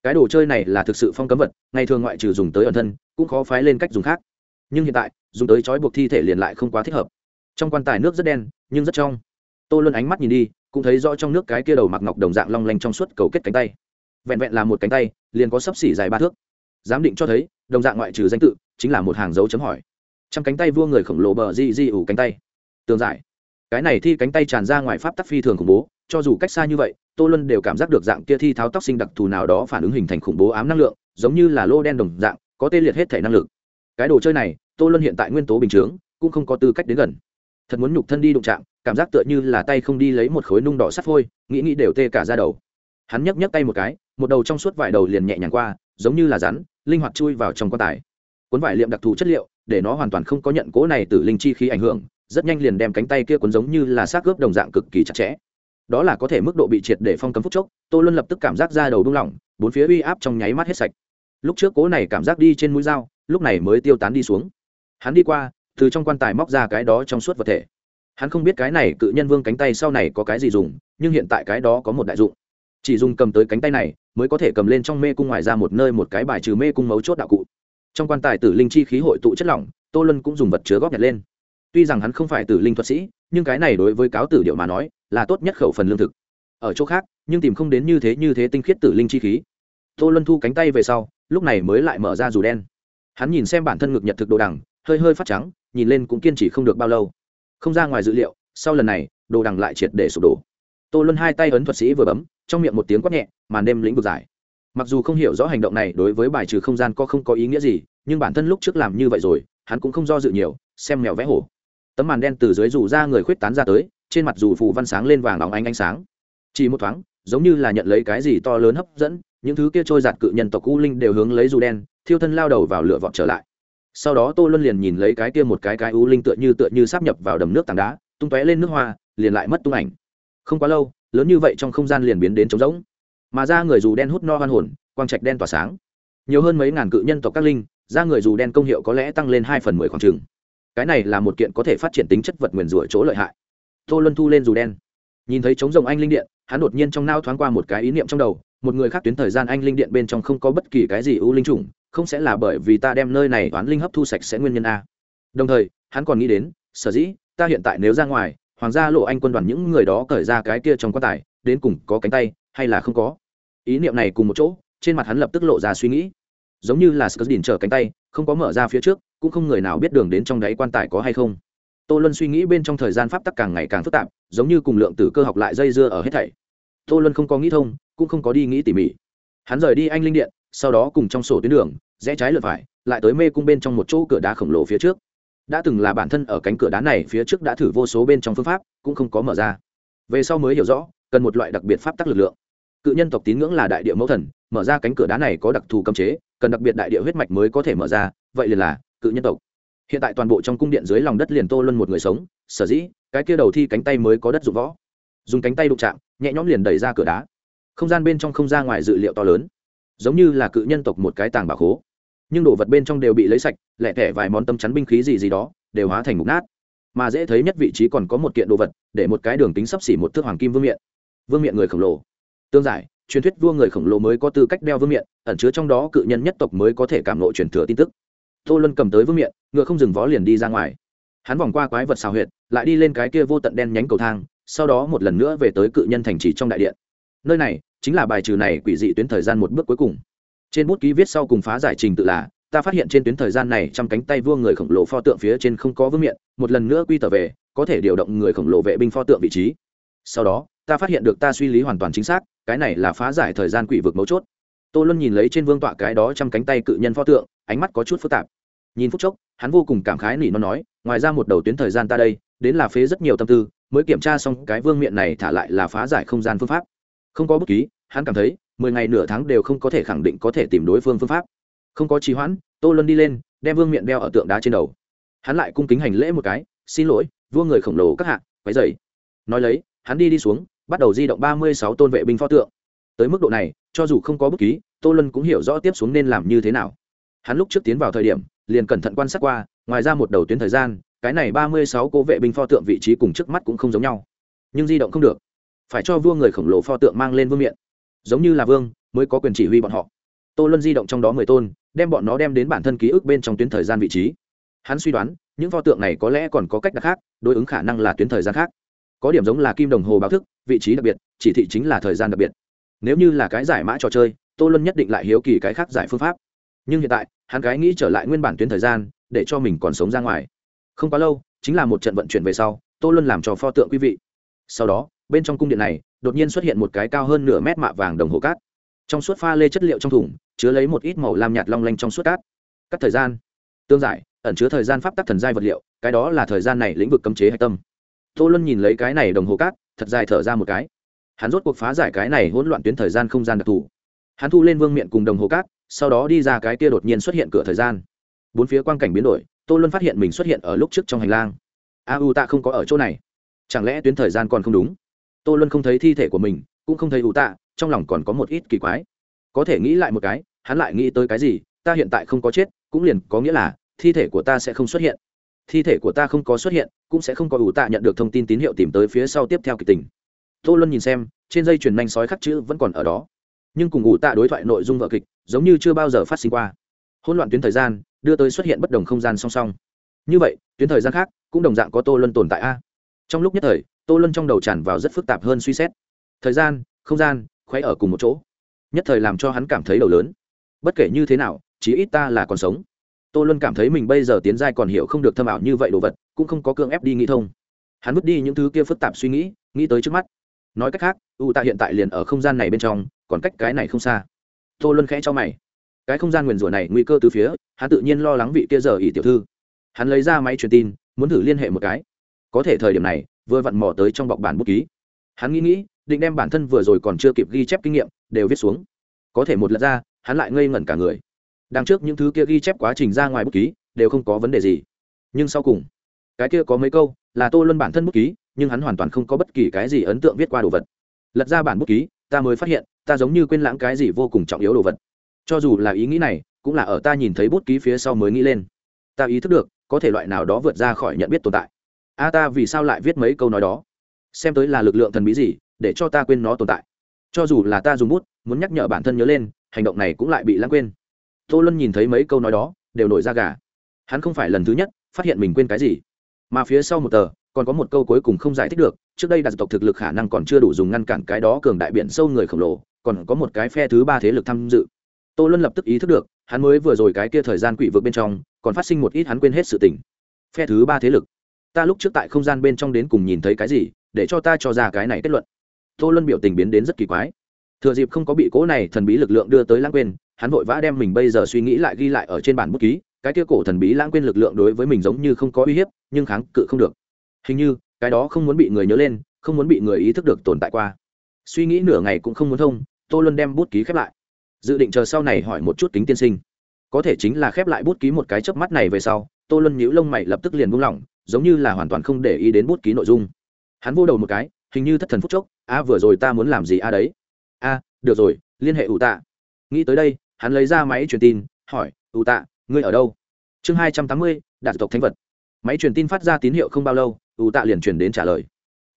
cái đồ chơi này là thực sự phong cấm vật, ngày thường ngoại trừ dùng tới ẩn thân, cũng khó phái lên cách dùng khác. Nhưng hiện tại, dùng tới trói buộc thi thể liền lại không quá thích hợp trong quan tài nước rất đen, nhưng rất trong. Tô luân ánh mắt nhìn đi, cũng thấy rõ trong nước cái kia đầu mặc ngọc đồng dạng long lanh trong suốt cầu kết cánh tay. Vẹn vẹn là một cánh tay, liền có sấp xỉ dài ba thước. Giám định cho thấy, đồng dạng ngoại trừ danh tự, chính là một hàng dấu chấm hỏi. Trong cánh tay vua người khổng lồ bờ di di ủ cánh tay. Tường giải. Cái này thi cánh tay tràn ra ngoài pháp tắc phi thường khủng bố, cho dù cách xa như vậy, tô luân đều cảm giác được dạng kia thi tháo tóc sinh đặc thù nào đó phản ứng hình thành khủng bố ám năng lượng, giống như là lô đen đồng dạng, có tê liệt hết thể năng lực. Cái đồ chơi này, tô luân hiện tại nguyên tố bình chướng, cũng không có tư cách đến gần thật muốn nhục thân đi đụng chạm, cảm giác tựa như là tay không đi lấy một khối nung đỏ sắt phôi, nghĩ nghĩ đều tê cả ra đầu. Hắn nhấc nhấc tay một cái, một đầu trong suốt vải đầu liền nhẹ nhàng qua, giống như là rắn, linh hoạt chui vào trong quan tài. Cuốn vải liệm đặc thù chất liệu, để nó hoàn toàn không có nhận cố này từ linh chi khí ảnh hưởng, rất nhanh liền đem cánh tay kia cuốn giống như là xác gớp đồng dạng cực kỳ chặt chẽ. Đó là có thể mức độ bị triệt để phong cấm phút chốc, tô luôn lập tức cảm giác ra đầu đung lỏng, bốn phía uy áp trong nháy mắt hết sạch. Lúc trước cố này cảm giác đi trên mũi dao, lúc này mới tiêu tán đi xuống. Hắn đi qua từ trong quan tài móc ra cái đó trong suốt vật thể. Hắn không biết cái này cự nhân vương cánh tay sau này có cái gì dùng, nhưng hiện tại cái đó có một đại dụng. Chỉ dùng cầm tới cánh tay này, mới có thể cầm lên trong mê cung ngoài ra một nơi một cái bài trừ mê cung mấu chốt đạo cụ. Trong quan tài tử linh chi khí hội tụ chất lỏng, tô lân cũng dùng vật chứa góp nhặt lên. Tuy rằng hắn không phải tử linh thuật sĩ, nhưng cái này đối với cáo tử điệu mà nói, là tốt nhất khẩu phần lương thực. Ở chỗ khác, nhưng tìm không đến như thế như thế tinh khiết tử linh chi khí. Tô luân thu cánh tay về sau, lúc này mới lại mở ra dù đen. Hắn nhìn xem bản thân ngực nhật thực đồ đằng, hơi hơi phát trắng nhìn lên cũng kiên trì không được bao lâu. Không ra ngoài dự liệu, sau lần này, đồ đằng lại triệt để sụp đổ. Tô luân hai tay ấn thuật sĩ vừa bấm, trong miệng một tiếng quát nhẹ, màn đêm lĩnh vực giải. Mặc dù không hiểu rõ hành động này đối với bài trừ không gian có không có ý nghĩa gì, nhưng bản thân lúc trước làm như vậy rồi, hắn cũng không do dự nhiều, xem mèo vẽ hổ. Tấm màn đen từ dưới rủ ra người khuyết tán ra tới, trên mặt dù phù văn sáng lên vàng óng ánh ánh sáng. Chỉ một thoáng, giống như là nhận lấy cái gì to lớn hấp dẫn, những thứ kia trôi giạt cự nhân tộc u linh đều hướng lấy dù đen, thiêu thân lao đầu vào lửa vọt trở lại sau đó tô luân liền nhìn lấy cái kia một cái cái u linh tựa như tựa như sắp nhập vào đầm nước tảng đá, tung tóe lên nước hoa, liền lại mất tung ảnh. Không quá lâu, lớn như vậy trong không gian liền biến đến trống rỗng. Mà ra người dù đen hút no hoan hồn, quang trạch đen tỏa sáng. Nhiều hơn mấy ngàn cự nhân tộc các linh ra người dù đen công hiệu có lẽ tăng lên hai phần mười khoảng trừng cái này là một kiện có thể phát triển tính chất vật nguyền rủa chỗ lợi hại. Tô luân thu lên dù đen. Nhìn thấy trống rồng anh linh điện, hắn đột nhiên trong nao thoáng qua một cái ý niệm trong đầu một người khác tuyến thời gian anh linh điện bên trong không có bất kỳ cái gì ưu linh chủng, không sẽ là bởi vì ta đem nơi này toán linh hấp thu sạch sẽ nguyên nhân a. Đồng thời, hắn còn nghĩ đến, sở dĩ, ta hiện tại nếu ra ngoài, hoàng gia lộ anh quân đoàn những người đó cởi ra cái kia trong quan tài, đến cùng có cánh tay, hay là không có? Ý niệm này cùng một chỗ, trên mặt hắn lập tức lộ ra suy nghĩ. Giống như là sờ đỉnh trở cánh tay, không có mở ra phía trước, cũng không người nào biết đường đến trong đáy quan tài có hay không. Tô luân suy nghĩ bên trong thời gian pháp tắc càng ngày càng phức tạp, giống như cùng lượng tử cơ học lại dây dưa ở hết thảy tô luân không có nghĩ thông, cũng không có đi nghĩ tỉ mỉ. Hắn rời đi anh linh điện, sau đó cùng trong sổ tuyến đường, rẽ trái lượt phải, lại tới mê cung bên trong một chỗ cửa đá khổng lồ phía trước. Đã từng là bản thân ở cánh cửa đá này phía trước đã thử vô số bên trong phương pháp, cũng không có mở ra. Về sau mới hiểu rõ, cần một loại đặc biệt pháp tắc lực lượng. Cự nhân tộc tín ngưỡng là đại địa mẫu thần, mở ra cánh cửa đá này có đặc thù cấm chế, cần đặc biệt đại địa huyết mạch mới có thể mở ra, vậy liền là cự nhân tộc. Hiện tại toàn bộ trong cung điện dưới lòng đất liền tô luân một người sống, sở dĩ, cái kia đầu thi cánh tay mới có đất dụng võ. Dùng cánh tay đụng chạm nhẹ nhõm liền đẩy ra cửa đá. Không gian bên trong không ra ngoài dự liệu to lớn, giống như là cự nhân tộc một cái tàng bà khố. Nhưng đồ vật bên trong đều bị lấy sạch lẹ tẻ vài món tâm chắn binh khí gì gì đó, đều hóa thành mục nát. Mà dễ thấy nhất vị trí còn có một kiện đồ vật, để một cái đường tính sắp xỉ một thước hoàng kim vương miện. Vương miện người khổng lồ. Tương giải, truyền thuyết vua người khổng lồ mới có tư cách đeo vương miện, ẩn chứa trong đó cự nhân nhất tộc mới có thể cảm lộ truyền thừa tin tức. Tô luân cầm tới vương miện, ngựa không dừng vó liền đi ra ngoài. Hắn vòng qua quái vật xào huyệt, lại đi lên cái kia vô tận đen nhánh cầu thang sau đó một lần nữa về tới cự nhân thành trì trong đại điện. Nơi này chính là bài trừ này quỷ dị tuyến thời gian một bước cuối cùng. Trên bút ký viết sau cùng phá giải trình tự là, ta phát hiện trên tuyến thời gian này trăm cánh tay vua người khổng lồ pho tượng phía trên không có vương miện, một lần nữa quy tờ về, có thể điều động người khổng lồ vệ binh pho tượng vị trí. Sau đó, ta phát hiện được ta suy lý hoàn toàn chính xác, cái này là phá giải thời gian quỷ vực mấu chốt. Tô luân nhìn lấy trên vương tọa cái đó trăm cánh tay cự nhân pho tượng, ánh mắt có chút phức tạp. Nhìn phút chốc, hắn vô cùng cảm khái nỉ nó nói, ngoài ra một đầu tuyến thời gian ta đây, đến là phế rất nhiều tâm tư mới kiểm tra xong cái vương miện này thả lại là phá giải không gian phương pháp. Không có bất ký, hắn cảm thấy, mười ngày nửa tháng đều không có thể khẳng định có thể tìm đối phương phương pháp. Không có trì hoãn, tô luân đi lên, đem vương miện đeo ở tượng đá trên đầu. Hắn lại cung kính hành lễ một cái, xin lỗi, vua người khổng lồ các hạ váy dày nói lấy, hắn đi đi xuống, bắt đầu di động ba mươi sáu tôn vệ binh pho tượng. Tới mức độ này, cho dù không có bút ký, tô luân cũng hiểu rõ tiếp xuống nên làm như thế nào. Hắn lúc trước tiến vào thời điểm, liền cẩn thận quan sát qua, ngoài ra một đầu tuyến thời gian cái này ba mươi sáu cố vệ binh pho tượng vị trí cùng trước mắt cũng không giống nhau. Nhưng di động không được. Phải cho vua người khổng lồ pho tượng mang lên vương miện. Giống như là vương, mới có quyền chỉ huy bọn họ. Tô luân di động trong đó mười tôn, đem bọn nó đem đến bản thân ký ức bên trong tuyến thời gian vị trí. Hắn suy đoán, những pho tượng này có lẽ còn có cách đặc khác, đối ứng khả năng là tuyến thời gian khác. Có điểm giống là kim đồng hồ báo thức, vị trí đặc biệt, chỉ thị chính là thời gian đặc biệt. Nếu như là cái giải mã trò chơi, tô luân nhất định lại hiếu kỳ cái khác giải phương pháp. Nhưng hiện tại, hắn cái nghĩ trở lại nguyên bản tuyến thời gian, để cho mình còn sống ra ngoài không quá lâu, chính là một trận vận chuyển về sau, tô luân làm cho pho tượng quý vị. Sau đó, bên trong cung điện này, đột nhiên xuất hiện một cái cao hơn nửa mét mạ vàng đồng hồ cát. Trong suốt pha lê chất liệu trong thùng, chứa lấy một ít màu lam nhạt long lanh trong suốt cát. Cắt thời gian. Tương giải, ẩn chứa thời gian pháp tắc thần giai vật liệu, cái đó là thời gian này lĩnh vực cấm chế hạch tâm. Tô luân nhìn lấy cái này đồng hồ cát, thật dài thở ra một cái. Hắn rốt cuộc phá giải cái này hỗn loạn tuyến thời gian không gian đặc thù. Hắn thu lên vương miện cùng đồng hồ cát, sau đó đi ra cái kia đột nhiên xuất hiện cửa thời gian. Bốn phía quang cảnh biến đổi tô luân phát hiện mình xuất hiện ở lúc trước trong hành lang. A u tạ không có ở chỗ này. Chẳng lẽ tuyến thời gian còn không đúng? Tô luân không thấy thi thể của mình, cũng không thấy u tạ, trong lòng còn có một ít kỳ quái. Có thể nghĩ lại một cái, hắn lại nghĩ tới cái gì, ta hiện tại không có chết, cũng liền có nghĩa là, thi thể của ta sẽ không xuất hiện. Thi thể của ta không có xuất hiện, cũng sẽ không có ủ tạ nhận được thông tin tín hiệu tìm tới phía sau tiếp theo kịch tình. Tô luân nhìn xem, trên dây chuyền nhanh sói khắc chữ vẫn còn ở đó. Nhưng cùng ủ tạ đối thoại nội dung vợ kịch, giống như chưa bao giờ phát sinh qua. Hỗn loạn tuyến thời gian đưa tới xuất hiện bất đồng không gian song song. Như vậy, tuyến thời gian khác cũng đồng dạng có tô luân tồn tại a. Trong lúc nhất thời, tô luân trong đầu tràn vào rất phức tạp hơn suy xét. Thời gian, không gian khoáy ở cùng một chỗ. Nhất thời làm cho hắn cảm thấy đầu lớn. Bất kể như thế nào, chí ít ta là còn sống. Tô luân cảm thấy mình bây giờ tiến giai còn hiểu không được thâm ảo như vậy đồ vật, cũng không có cương ép đi nghĩ thông. Hắn vứt đi những thứ kia phức tạp suy nghĩ nghĩ tới trước mắt. Nói cách khác u ta hiện tại liền ở không gian này bên trong, còn cách cái này không xa. Tô luân khẽ cho mày cái không gian nguyền rủa này nguy cơ từ phía, hắn tự nhiên lo lắng vị kia giờ ỉ tiểu thư. Hắn lấy ra máy truyền tin, muốn thử liên hệ một cái. Có thể thời điểm này, vừa vặn mò tới trong bọc bản bút ký. Hắn nghĩ nghĩ, định đem bản thân vừa rồi còn chưa kịp ghi chép kinh nghiệm, đều viết xuống. Có thể một lần ra, hắn lại ngây ngẩn cả người. Đằng trước những thứ kia ghi chép quá trình ra ngoài bút ký, đều không có vấn đề gì. Nhưng sau cùng, cái kia có mấy câu, là tô luân bản thân bút ký, nhưng hắn hoàn toàn không có bất kỳ cái gì ấn tượng viết qua đồ vật. Lật ra bản bút ký, ta mới phát hiện, ta giống như quên lãng cái gì vô cùng trọng yếu đồ vật cho dù là ý nghĩ này, cũng là ở ta nhìn thấy bút ký phía sau mới nghĩ lên. Ta ý thức được, có thể loại nào đó vượt ra khỏi nhận biết tồn tại. A ta vì sao lại viết mấy câu nói đó? Xem tới là lực lượng thần bí gì, để cho ta quên nó tồn tại. Cho dù là ta dùng bút, muốn nhắc nhở bản thân nhớ lên, hành động này cũng lại bị lãng quên. Tô luân nhìn thấy mấy câu nói đó, đều nổi ra gà. Hắn không phải lần thứ nhất, phát hiện mình quên cái gì. Mà phía sau một tờ, còn có một câu cuối cùng không giải thích được, trước đây đặc tộc thực lực khả năng còn chưa đủ dùng ngăn cản cái đó cường đại biển sâu người khổng lồ, còn có một cái phe thứ ba thế lực tham dự tô luân lập tức ý thức được, hắn mới vừa rồi cái kia thời gian quỷ vực bên trong, còn phát sinh một ít hắn quên hết sự tình. Phe thứ ba thế lực, ta lúc trước tại không gian bên trong đến cùng nhìn thấy cái gì, để cho ta cho ra cái này kết luận. Tô luân biểu tình biến đến rất kỳ quái. Thừa dịp không có bị cố này thần bí lực lượng đưa tới lãng quên, hắn vội vã đem mình bây giờ suy nghĩ lại ghi lại ở trên bản bút ký, cái kia cổ thần bí lãng quên lực lượng đối với mình giống như không có uy hiếp, nhưng kháng cự không được. Hình như, cái đó không muốn bị người nhớ lên, không muốn bị người ý thức được tồn tại qua. Suy nghĩ nửa ngày cũng không muốn thông, tô luân đem bút ký khép lại dự định chờ sau này hỏi một chút kính tiên sinh. Có thể chính là khép lại bút ký một cái chớp mắt này về sau, tô luân nhíu lông mày lập tức liền buông lỏng, giống như là hoàn toàn không để ý đến bút ký nội dung. Hắn vô đầu một cái, hình như thất thần phút chốc, a, vừa rồi ta muốn làm gì a đấy? A, được rồi, liên hệ ủ tạ. Nghĩ tới đây, hắn lấy ra máy truyền tin, hỏi, ủ tạ, ngươi ở đâu? Chương hai trăm tám mươi đạt tộc thánh vật. Máy truyền tin phát ra tín hiệu không bao lâu, ủ tạ liền truyền đến trả lời.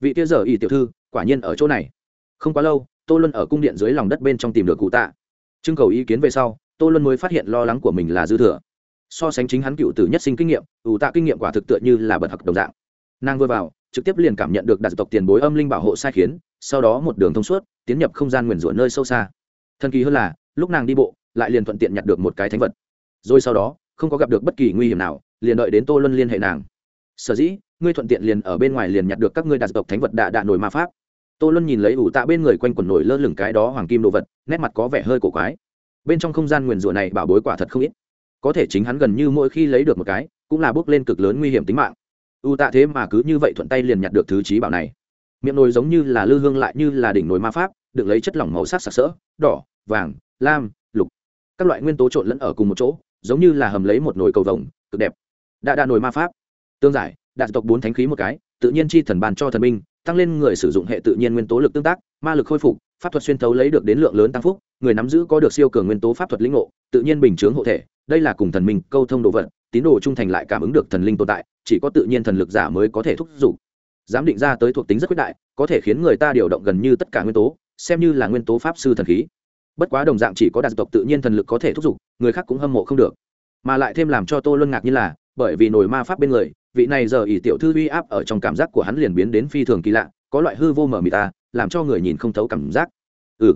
Vị kia giờ y tiểu thư, quả nhiên ở chỗ này. Không quá lâu, tô luân ở cung điện dưới lòng đất bên trong tìm được cụ tạ trưng cầu ý kiến về sau, tô luân mới phát hiện lo lắng của mình là dư thừa. So sánh chính hắn cựu tử nhất sinh kinh nghiệm, ủ tạ kinh nghiệm quả thực tựa như là bật học đồng dạng. Nàng vừa vào, trực tiếp liền cảm nhận được đặc tộc tiền bối âm linh bảo hộ sai khiến, sau đó một đường thông suốt, tiến nhập không gian nguyền rủa nơi sâu xa. Thần kỳ hơn là, lúc nàng đi bộ, lại liền thuận tiện nhặt được một cái thánh vật. Rồi sau đó, không có gặp được bất kỳ nguy hiểm nào, liền đợi đến tô luân liên hệ nàng. Sở dĩ, ngươi thuận tiện liền ở bên ngoài liền nhặt được các ngươi đặc tộc thánh vật đạ đạ nổi ma pháp tô luân nhìn lấy ủ tạ bên người quanh quần nổi lơ lửng cái đó hoàng kim đồ vật, nét mặt có vẻ hơi cổ quái. Bên trong không gian nguyền rủa này bảo bối quả thật không ít. Có thể chính hắn gần như mỗi khi lấy được một cái, cũng là bước lên cực lớn nguy hiểm tính mạng. U tạ thế mà cứ như vậy thuận tay liền nhặt được thứ trí bảo này. Miệng nồi giống như là lư hương lại như là đỉnh nồi ma pháp, được lấy chất lỏng màu sắc sặc sỡ, đỏ, vàng, lam, lục. Các loại nguyên tố trộn lẫn ở cùng một chỗ, giống như là hầm lấy một nồi cầu vồng, cực đẹp. Đã đa nồi ma pháp. Tương giải đạt tộc bốn thánh khí một cái, tự nhiên chi thần bàn cho thần minh tăng lên người sử dụng hệ tự nhiên nguyên tố lực tương tác, ma lực khôi phục, pháp thuật xuyên thấu lấy được đến lượng lớn tăng phúc, người nắm giữ có được siêu cường nguyên tố pháp thuật lĩnh ngộ, tự nhiên bình chướng hộ thể, đây là cùng thần minh câu thông đồ vật, tín đồ trung thành lại cảm ứng được thần linh tồn tại, chỉ có tự nhiên thần lực giả mới có thể thúc giục. Giám định ra tới thuộc tính rất quyết đại, có thể khiến người ta điều động gần như tất cả nguyên tố, xem như là nguyên tố pháp sư thần khí. Bất quá đồng dạng chỉ có đạt tộc tự nhiên thần lực có thể thúc giục, người khác cũng hâm mộ không được. Mà lại thêm làm cho tô luân ngạc như là, bởi vì nổi ma pháp bên người vị này giờ ỷ tiểu thư uy áp ở trong cảm giác của hắn liền biến đến phi thường kỳ lạ, có loại hư vô mở mịt ta, làm cho người nhìn không thấu cảm giác. Ừ.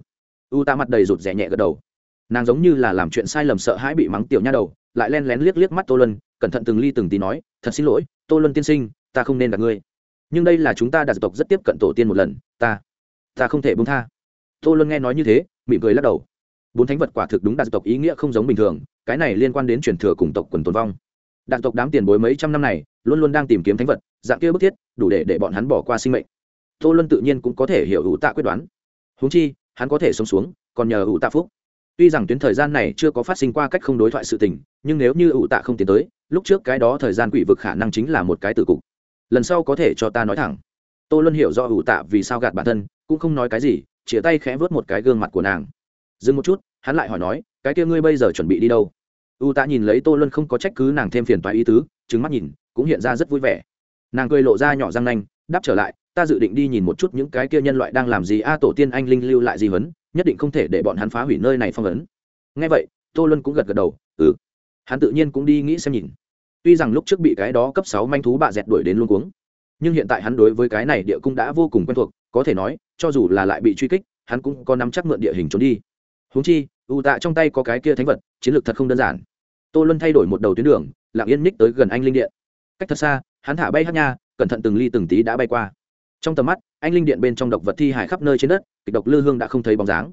U ta mặt đầy rụt rè nhẹ gật đầu. Nàng giống như là làm chuyện sai lầm sợ hãi bị mắng tiểu nha đầu, lại len lén liếc liếc mắt tô luân, cẩn thận từng ly từng tí nói, thật xin lỗi, tô luân tiên sinh, ta không nên gặp ngươi. Nhưng đây là chúng ta đạt tộc rất tiếp cận tổ tiên một lần, ta ta không thể bông tha. Tô luân nghe nói như thế, mỉm cười lắc đầu. Bốn thánh vật quả thực đúng đạt tộc ý nghĩa không giống bình thường, cái này liên quan đến truyền thừa cùng tộc quần tồn vong. Đạt tộc đám tiền bối mấy trăm năm này luôn luôn đang tìm kiếm thánh vật, dạng kia bức thiết, đủ để để bọn hắn bỏ qua sinh mệnh. Tô luân tự nhiên cũng có thể hiểu ủ tạ quyết đoán. Húng chi, hắn có thể sống xuống, còn nhờ ủ tạ phúc. Tuy rằng tuyến thời gian này chưa có phát sinh qua cách không đối thoại sự tình, nhưng nếu như ủ tạ không tiến tới, lúc trước cái đó thời gian quỷ vực khả năng chính là một cái tử cục. Lần sau có thể cho ta nói thẳng. Tô luân hiểu do ủ tạ vì sao gạt bản thân, cũng không nói cái gì chĩa tay khẽ vớt một cái gương mặt của nàng. Dừng một chút, hắn lại hỏi nói, cái kia ngươi bây giờ chuẩn bị đi đâu? U tạ nhìn lấy tô luân không có trách cứ nàng thêm phiền toái ý tứ trứng mắt nhìn cũng hiện ra rất vui vẻ. Nàng cười lộ ra nhỏ răng nanh đáp trở lại ta dự định đi nhìn một chút những cái kia nhân loại đang làm gì a tổ tiên anh linh lưu lại gì vấn, nhất định không thể để bọn hắn phá hủy nơi này phong ấn. Ngay vậy tô luân cũng gật gật đầu ừ. Hắn tự nhiên cũng đi nghĩ xem nhìn. Tuy rằng lúc trước bị cái đó cấp sáu manh thú bạ dẹt đuổi đến luôn cuống nhưng hiện tại hắn đối với cái này địa cung đã vô cùng quen thuộc có thể nói cho dù là lại bị truy kích hắn cũng có nắm chắc mượn địa hình trốn đi. Húng chi ưu tạ trong tay có cái kia thánh vật, chiến lược thật không đơn giản. Tô luân thay đổi một đầu tuyến đường, lặng yên ních tới gần anh linh điện. Cách thật xa, hắn thả bay hát nha, cẩn thận từng ly từng tí đã bay qua. Trong tầm mắt, anh linh điện bên trong độc vật thi hải khắp nơi trên đất, kịch độc lư hương đã không thấy bóng dáng.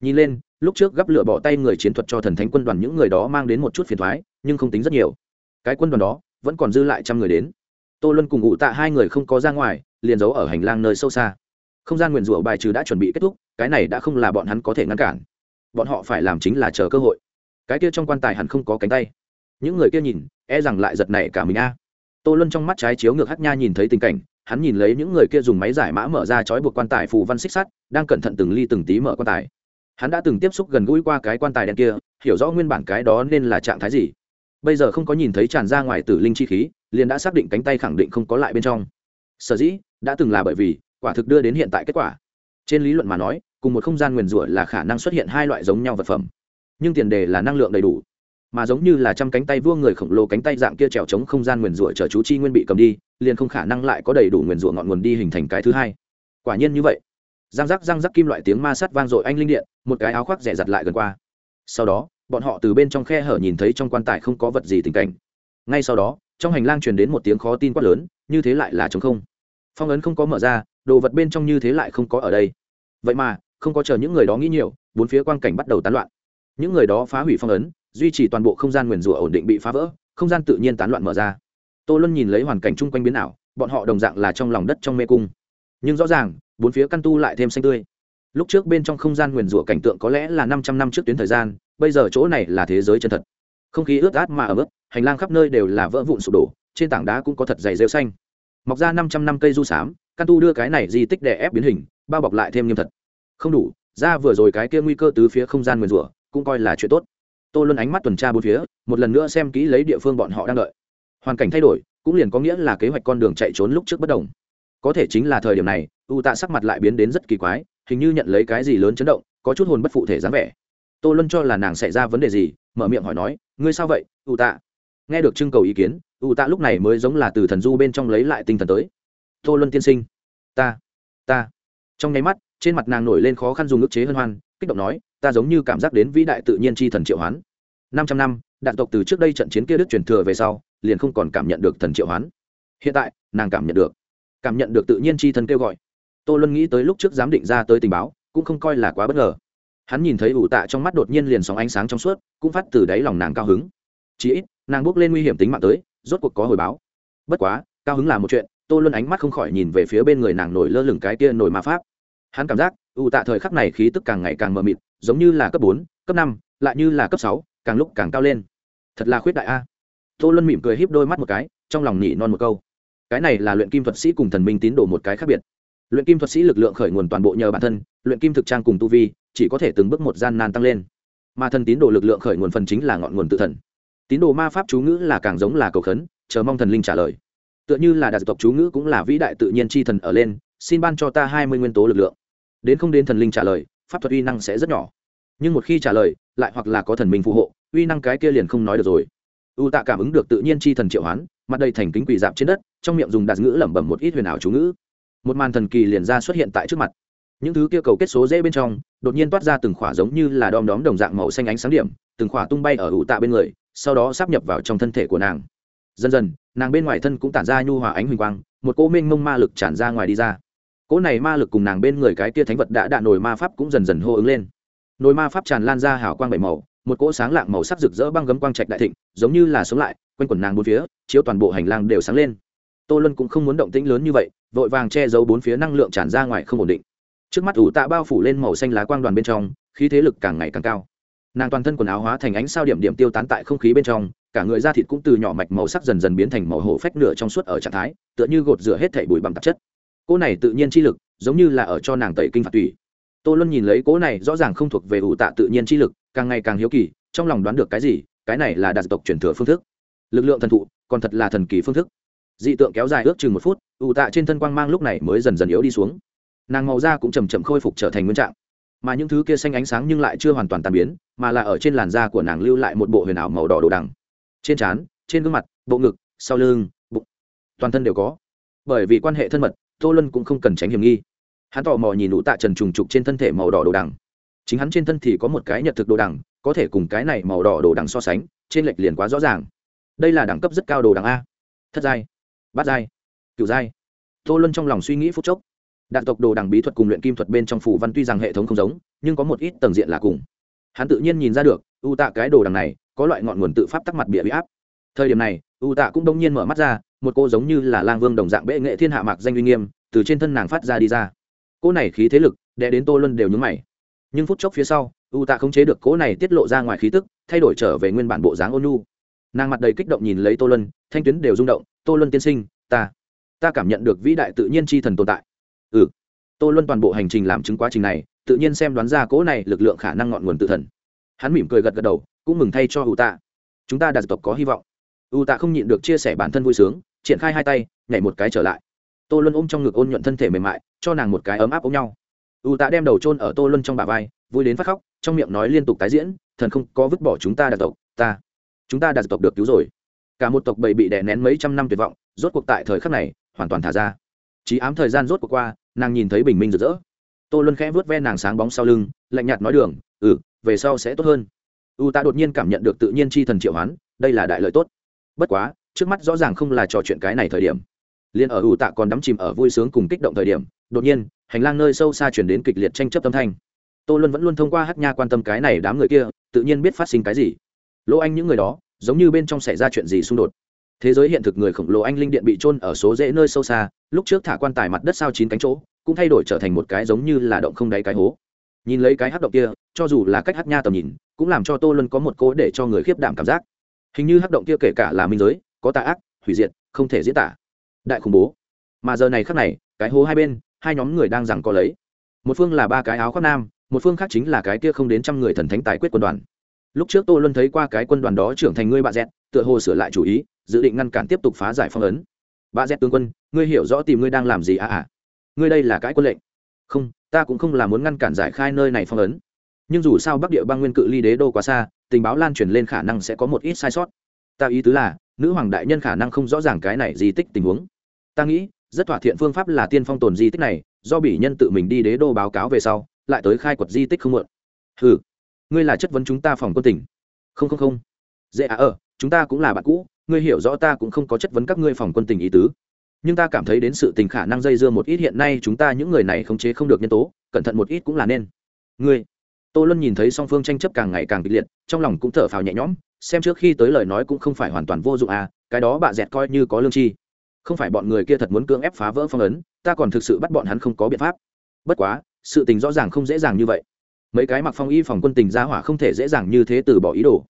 Nhìn lên, lúc trước gắp lửa bỏ tay người chiến thuật cho thần thánh quân đoàn những người đó mang đến một chút phiền thoái nhưng không tính rất nhiều. Cái quân đoàn đó, vẫn còn dư lại trăm người đến. Tô luân cùng ngụ tạ hai người không có ra ngoài, liền giấu ở hành lang nơi sâu xa. Không gian nguyền rủa bài trừ đã chuẩn bị kết thúc, cái này đã không là bọn hắn có thể ngăn cản bọn họ phải làm chính là chờ cơ hội. Cái kia trong quan tài hẳn không có cánh tay. Những người kia nhìn e rằng lại giật nảy cả mình a. Tô luân trong mắt trái chiếu ngược hát nha nhìn thấy tình cảnh, hắn nhìn lấy những người kia dùng máy giải mã mở ra chói buộc quan tài phù văn xích sắt, đang cẩn thận từng ly từng tí mở quan tài. Hắn đã từng tiếp xúc gần gũi qua cái quan tài đen kia, hiểu rõ nguyên bản cái đó nên là trạng thái gì. Bây giờ không có nhìn thấy tràn ra ngoài tử linh chi khí, liền đã xác định cánh tay khẳng định không có lại bên trong. Sở dĩ, đã từng là bởi vì, quả thực đưa đến hiện tại kết quả. Trên lý luận mà nói cùng một không gian nguyền rủa là khả năng xuất hiện hai loại giống nhau vật phẩm. Nhưng tiền đề là năng lượng đầy đủ. Mà giống như là trăm cánh tay vua người khổng lồ cánh tay dạng kia trèo chống không gian nguyền rủa chờ chú chi nguyên bị cầm đi, liền không khả năng lại có đầy đủ nguyền rủa ngọn nguồn đi hình thành cái thứ hai. Quả nhiên như vậy. Răng rắc răng rắc kim loại tiếng ma sắt vang dội anh linh điện, một cái áo khoác rẻ giặt lại gần qua. Sau đó, bọn họ từ bên trong khe hở nhìn thấy trong quan tài không có vật gì tình cảnh. Ngay sau đó, trong hành lang truyền đến một tiếng khó tin quát lớn, như thế lại là chống không. Phong ấn không có mở ra, đồ vật bên trong như thế lại không có ở đây. Vậy mà không có chờ những người đó nghĩ nhiều, bốn phía quang cảnh bắt đầu tán loạn. Những người đó phá hủy phong ấn, duy trì toàn bộ không gian nguyền rủa ổn định bị phá vỡ, không gian tự nhiên tán loạn mở ra. Tô luân nhìn lấy hoàn cảnh chung quanh biến ảo, bọn họ đồng dạng là trong lòng đất trong mê cung. Nhưng rõ ràng, bốn phía căn tu lại thêm xanh tươi. Lúc trước bên trong không gian nguyền rủa cảnh tượng có lẽ là năm trăm năm trước tuyến thời gian, bây giờ chỗ này là thế giới chân thật. Không khí ướt át mà ở mức hành lang khắp nơi đều là vỡ vụn sụp đổ, trên tảng đá cũng có thật dày rêu xanh. Mọc ra năm trăm năm cây du xám căn tu đưa cái này di tích đè ép biến hình, bao bọc lại thêm nghiêm thật không đủ, ra vừa rồi cái kia nguy cơ từ phía không gian nguyền rủa cũng coi là chuyện tốt. Tô luân ánh mắt tuần tra bốn phía, một lần nữa xem kỹ lấy địa phương bọn họ đang đợi. Hoàn cảnh thay đổi, cũng liền có nghĩa là kế hoạch con đường chạy trốn lúc trước bất đồng. Có thể chính là thời điểm này, u tạ sắc mặt lại biến đến rất kỳ quái, hình như nhận lấy cái gì lớn chấn động, có chút hồn bất phụ thể dáng vẻ. Tô luân cho là nàng xảy ra vấn đề gì, mở miệng hỏi nói, ngươi sao vậy, u tạ? Nghe được trưng cầu ý kiến, u tạ lúc này mới giống là từ thần du bên trong lấy lại tinh thần tới. Tô luân tiên sinh. Ta ta. Trong nháy mắt trên mặt nàng nổi lên khó khăn dùng ức chế hân hoan, kích động nói, ta giống như cảm giác đến vĩ đại tự nhiên chi thần triệu hoán. Năm trăm năm, đạn tộc từ trước đây trận chiến kia đức truyền thừa về sau, liền không còn cảm nhận được thần triệu hoán. Hiện tại, nàng cảm nhận được, cảm nhận được tự nhiên chi thần kêu gọi. Tô luân nghĩ tới lúc trước giám định ra tới tình báo, cũng không coi là quá bất ngờ. Hắn nhìn thấy ủ tạ trong mắt đột nhiên liền sóng ánh sáng trong suốt, cũng phát từ đáy lòng nàng cao hứng. Chí ít, nàng bước lên nguy hiểm tính mạng tới, rốt cuộc có hồi báo. Bất quá, cao hứng là một chuyện, tô luân ánh mắt không khỏi nhìn về phía bên người nàng nổi lơ lửng cái kia nổi ma pháp hắn cảm giác, ủ tạ thời khắc này khí tức càng ngày càng mờ mịt, giống như là cấp bốn, cấp năm, lại như là cấp sáu, càng lúc càng cao lên. Thật là khuyết đại a. Tô luân mỉm cười híp đôi mắt một cái, trong lòng nhỉ non một câu. Cái này là luyện kim thuật sĩ cùng thần minh tín đồ một cái khác biệt. Luyện kim thuật sĩ lực lượng khởi nguồn toàn bộ nhờ bản thân, luyện kim thực trang cùng tu vi, chỉ có thể từng bước một gian nan tăng lên. Mà thần tín đồ lực lượng khởi nguồn phần chính là ngọn nguồn tự thần. Tín đồ ma pháp chú ngữ là càng giống là cầu khấn, chờ mong thần linh trả lời. Tựa như là đạt tộc chú ngữ cũng là vĩ đại tự nhiên chi thần ở lên xin ban cho ta hai mươi nguyên tố lực lượng. Đến không đến thần linh trả lời, pháp thuật uy năng sẽ rất nhỏ. Nhưng một khi trả lời, lại hoặc là có thần minh phù hộ, uy năng cái kia liền không nói được rồi. U tạ cảm ứng được tự nhiên chi thần triệu hoán, mặt đầy thành kính quỳ dạp trên đất, trong miệng dùng đạt ngữ lẩm bẩm một ít huyền ảo chú ngữ. Một màn thần kỳ liền ra xuất hiện tại trước mặt. Những thứ kia cầu kết số dễ bên trong, đột nhiên toát ra từng khỏa giống như là đom đóm đồng dạng màu xanh ánh sáng điểm, từng khỏa tung bay ở ủ tạ bên người, sau đó sắp nhập vào trong thân thể của nàng. Dần dần, nàng bên ngoài thân cũng tản ra nhu hòa ánh huỳnh quang, một cỗ minh mông ma lực tràn ra ngoài đi ra cỗ này ma lực cùng nàng bên người cái tia thánh vật đã đạn nổi ma pháp cũng dần dần hô ứng lên. Nồi ma pháp tràn lan ra hào quang bảy màu, một cỗ sáng lạng màu sắc rực rỡ băng gấm quang trạch đại thịnh, giống như là sống lại, quanh quần nàng bốn phía, chiếu toàn bộ hành lang đều sáng lên. Tô lân cũng không muốn động tĩnh lớn như vậy, vội vàng che giấu bốn phía năng lượng tràn ra ngoài không ổn định. Trước mắt ủ tạ bao phủ lên màu xanh lá quang đoàn bên trong, khí thế lực càng ngày càng cao. Nàng toàn thân quần áo hóa thành ánh sao điểm điểm tiêu tán tại không khí bên trong, cả người da thịt cũng từ nhỏ mạch màu sắc dần dần biến thành màu hổ phách nửa trong suốt ở trạng thái, tựa như gột rửa hết thảy bụi bằng tạp chất cô này tự nhiên chi lực, giống như là ở cho nàng tẩy kinh phạt tùy tô luân nhìn lấy cỗ này rõ ràng không thuộc về ủ tạ tự nhiên chi lực, càng ngày càng hiếu kỳ, trong lòng đoán được cái gì, cái này là đạt tộc truyền thừa phương thức. Lực lượng thần thụ, còn thật là thần kỳ phương thức. Dị tượng kéo dài ước chừng một phút, ủ tạ trên thân quang mang lúc này mới dần dần yếu đi xuống. Nàng màu da cũng chầm chậm khôi phục trở thành nguyên trạng. Mà những thứ kia xanh ánh sáng nhưng lại chưa hoàn toàn tàn biến, mà là ở trên làn da của nàng lưu lại một bộ huyền ảo màu đỏ đồ đằng. Trên trán, trên gương mặt, bộ ngực, sau lưng, bụng, toàn thân đều có. Bởi vì quan hệ thân mật tô lân cũng không cần tránh hiểm nghi. Hắn tò mò nhìn ủ tạ trần trùng trục trên thân thể màu đỏ đồ đằng. Chính hắn trên thân thì có một cái nhật thực đồ đằng, có thể cùng cái này màu đỏ đồ đằng so sánh, trên lệch liền quá rõ ràng. Đây là đẳng cấp rất cao đồ đằng a. Thất giai, bát giai, cửu giai. Tô luân trong lòng suy nghĩ phút chốc. Đạn tộc đồ đằng bí thuật cùng luyện kim thuật bên trong phủ văn tuy rằng hệ thống không giống, nhưng có một ít tầng diện là cùng. Hắn tự nhiên nhìn ra được, u tạ cái đồ đằng này có loại ngọn nguồn tự pháp tắc mặt bịa bị áp. Thời điểm này, u tạ cũng đông nhiên mở mắt ra một cô giống như là lang vương đồng dạng bệ nghệ thiên hạ mạc danh uy nghiêm, từ trên thân nàng phát ra đi ra. Cô này khí thế lực, đè đến tô luân đều nhúng mày. Nhưng phút chốc phía sau, u tạ không chế được cỗ này tiết lộ ra ngoài khí tức, thay đổi trở về nguyên bản bộ dáng ôn nhu. Nàng mặt đầy kích động nhìn lấy tô luân, thanh tuyến đều rung động, tô luân tiên sinh, ta ta cảm nhận được vĩ đại tự nhiên chi thần tồn tại. Ừ. Tô luân toàn bộ hành trình làm chứng quá trình này, tự nhiên xem đoán ra cỗ này lực lượng khả năng ngọn nguồn tự thần. Hắn mỉm cười gật gật đầu, cũng mừng thay cho u tạ. Chúng ta đạt tộc có hy vọng. U tạ không nhịn được chia sẻ bản thân vui sướng triển khai hai tay, nhảy một cái trở lại. Tô luân ôm trong ngực ôn nhuận thân thể mềm mại, cho nàng một cái ấm áp ôm nhau. U tạ đem đầu trôn ở tô luân trong bà vai, vui đến phát khóc, trong miệng nói liên tục tái diễn, thần không có vứt bỏ chúng ta đặc tộc, ta, chúng ta đặc tộc được cứu rồi. Cả một tộc bầy bị đè nén mấy trăm năm tuyệt vọng, rốt cuộc tại thời khắc này, hoàn toàn thả ra. Trí ám thời gian rốt cuộc qua, nàng nhìn thấy bình minh rực rỡ. Tô luân khẽ vớt ve nàng sáng bóng sau lưng, lạnh nhạt nói đường ừ về sau sẽ tốt hơn. U Tạ đột nhiên cảm nhận được tự nhiên chi thần triệu hoán, đây là đại lợi tốt. Bất quá trước mắt rõ ràng không là trò chuyện cái này thời điểm. Liền ở ủ tạ còn đắm chìm ở vui sướng cùng kích động thời điểm, đột nhiên, hành lang nơi sâu xa chuyển đến kịch liệt tranh chấp tâm thanh. Tô luân vẫn luôn thông qua hát nha quan tâm cái này đám người kia, tự nhiên biết phát sinh cái gì. Lỗ anh những người đó, giống như bên trong xảy ra chuyện gì xung đột. Thế giới hiện thực người khổng lồ anh linh điện bị trôn ở số dễ nơi sâu xa, lúc trước thả quan tài mặt đất sao chín cánh chỗ, cũng thay đổi trở thành một cái giống như là động không đáy cái hố. Nhìn lấy cái hát động kia, cho dù là cách hát nha tầm nhìn, cũng làm cho tô luân có một cố để cho người khiếp đảm cảm giác. Hình như hát động kia kể cả là minh giới có tà ác, hủy diệt, không thể diễn tả. Đại khủng bố. Mà giờ này khác này, cái hố hai bên, hai nhóm người đang rằng có lấy. Một phương là ba cái áo khoác nam, một phương khác chính là cái kia không đến trăm người thần thánh tài quyết quân đoàn. Lúc trước tô luân thấy qua cái quân đoàn đó trưởng thành ngươi bà dẹt, tựa hồ sửa lại chủ ý, dự định ngăn cản tiếp tục phá giải phong ấn. Bà dẹt tướng quân, ngươi hiểu rõ tìm ngươi đang làm gì à à? Ngươi đây là cái quân lệnh. Không, ta cũng không là muốn ngăn cản giải khai nơi này phong ấn. Nhưng dù sao bắc địa băng nguyên cự ly đế đô quá xa, tình báo lan truyền lên khả năng sẽ có một ít sai sót ta ý tứ là, nữ hoàng đại nhân khả năng không rõ ràng cái này di tích tình huống. Ta nghĩ, rất thỏa thiện phương pháp là tiên phong tồn di tích này, do bỉ nhân tự mình đi đế đô báo cáo về sau, lại tới khai quật di tích không mượn. Ừ ngươi là chất vấn chúng ta phòng quân tỉnh. Không không không. Dễ à ờ chúng ta cũng là bạn cũ, ngươi hiểu rõ ta cũng không có chất vấn các ngươi phòng quân tình ý tứ. Nhưng ta cảm thấy đến sự tình khả năng dây dưa một ít, hiện nay chúng ta những người này khống chế không được nhân tố, cẩn thận một ít cũng là nên. Ngươi tô luân nhìn thấy song phương tranh chấp càng ngày càng kịch liệt, trong lòng cũng thở phào nhẹ nhõm, xem trước khi tới lời nói cũng không phải hoàn toàn vô dụng à cái đó bà dẹt coi như có lương chi. Không phải bọn người kia thật muốn cưỡng ép phá vỡ phong ấn, ta còn thực sự bắt bọn hắn không có biện pháp. Bất quá, sự tình rõ ràng không dễ dàng như vậy. Mấy cái mặc phong y phòng quân tình gia hỏa không thể dễ dàng như thế từ bỏ ý đồ.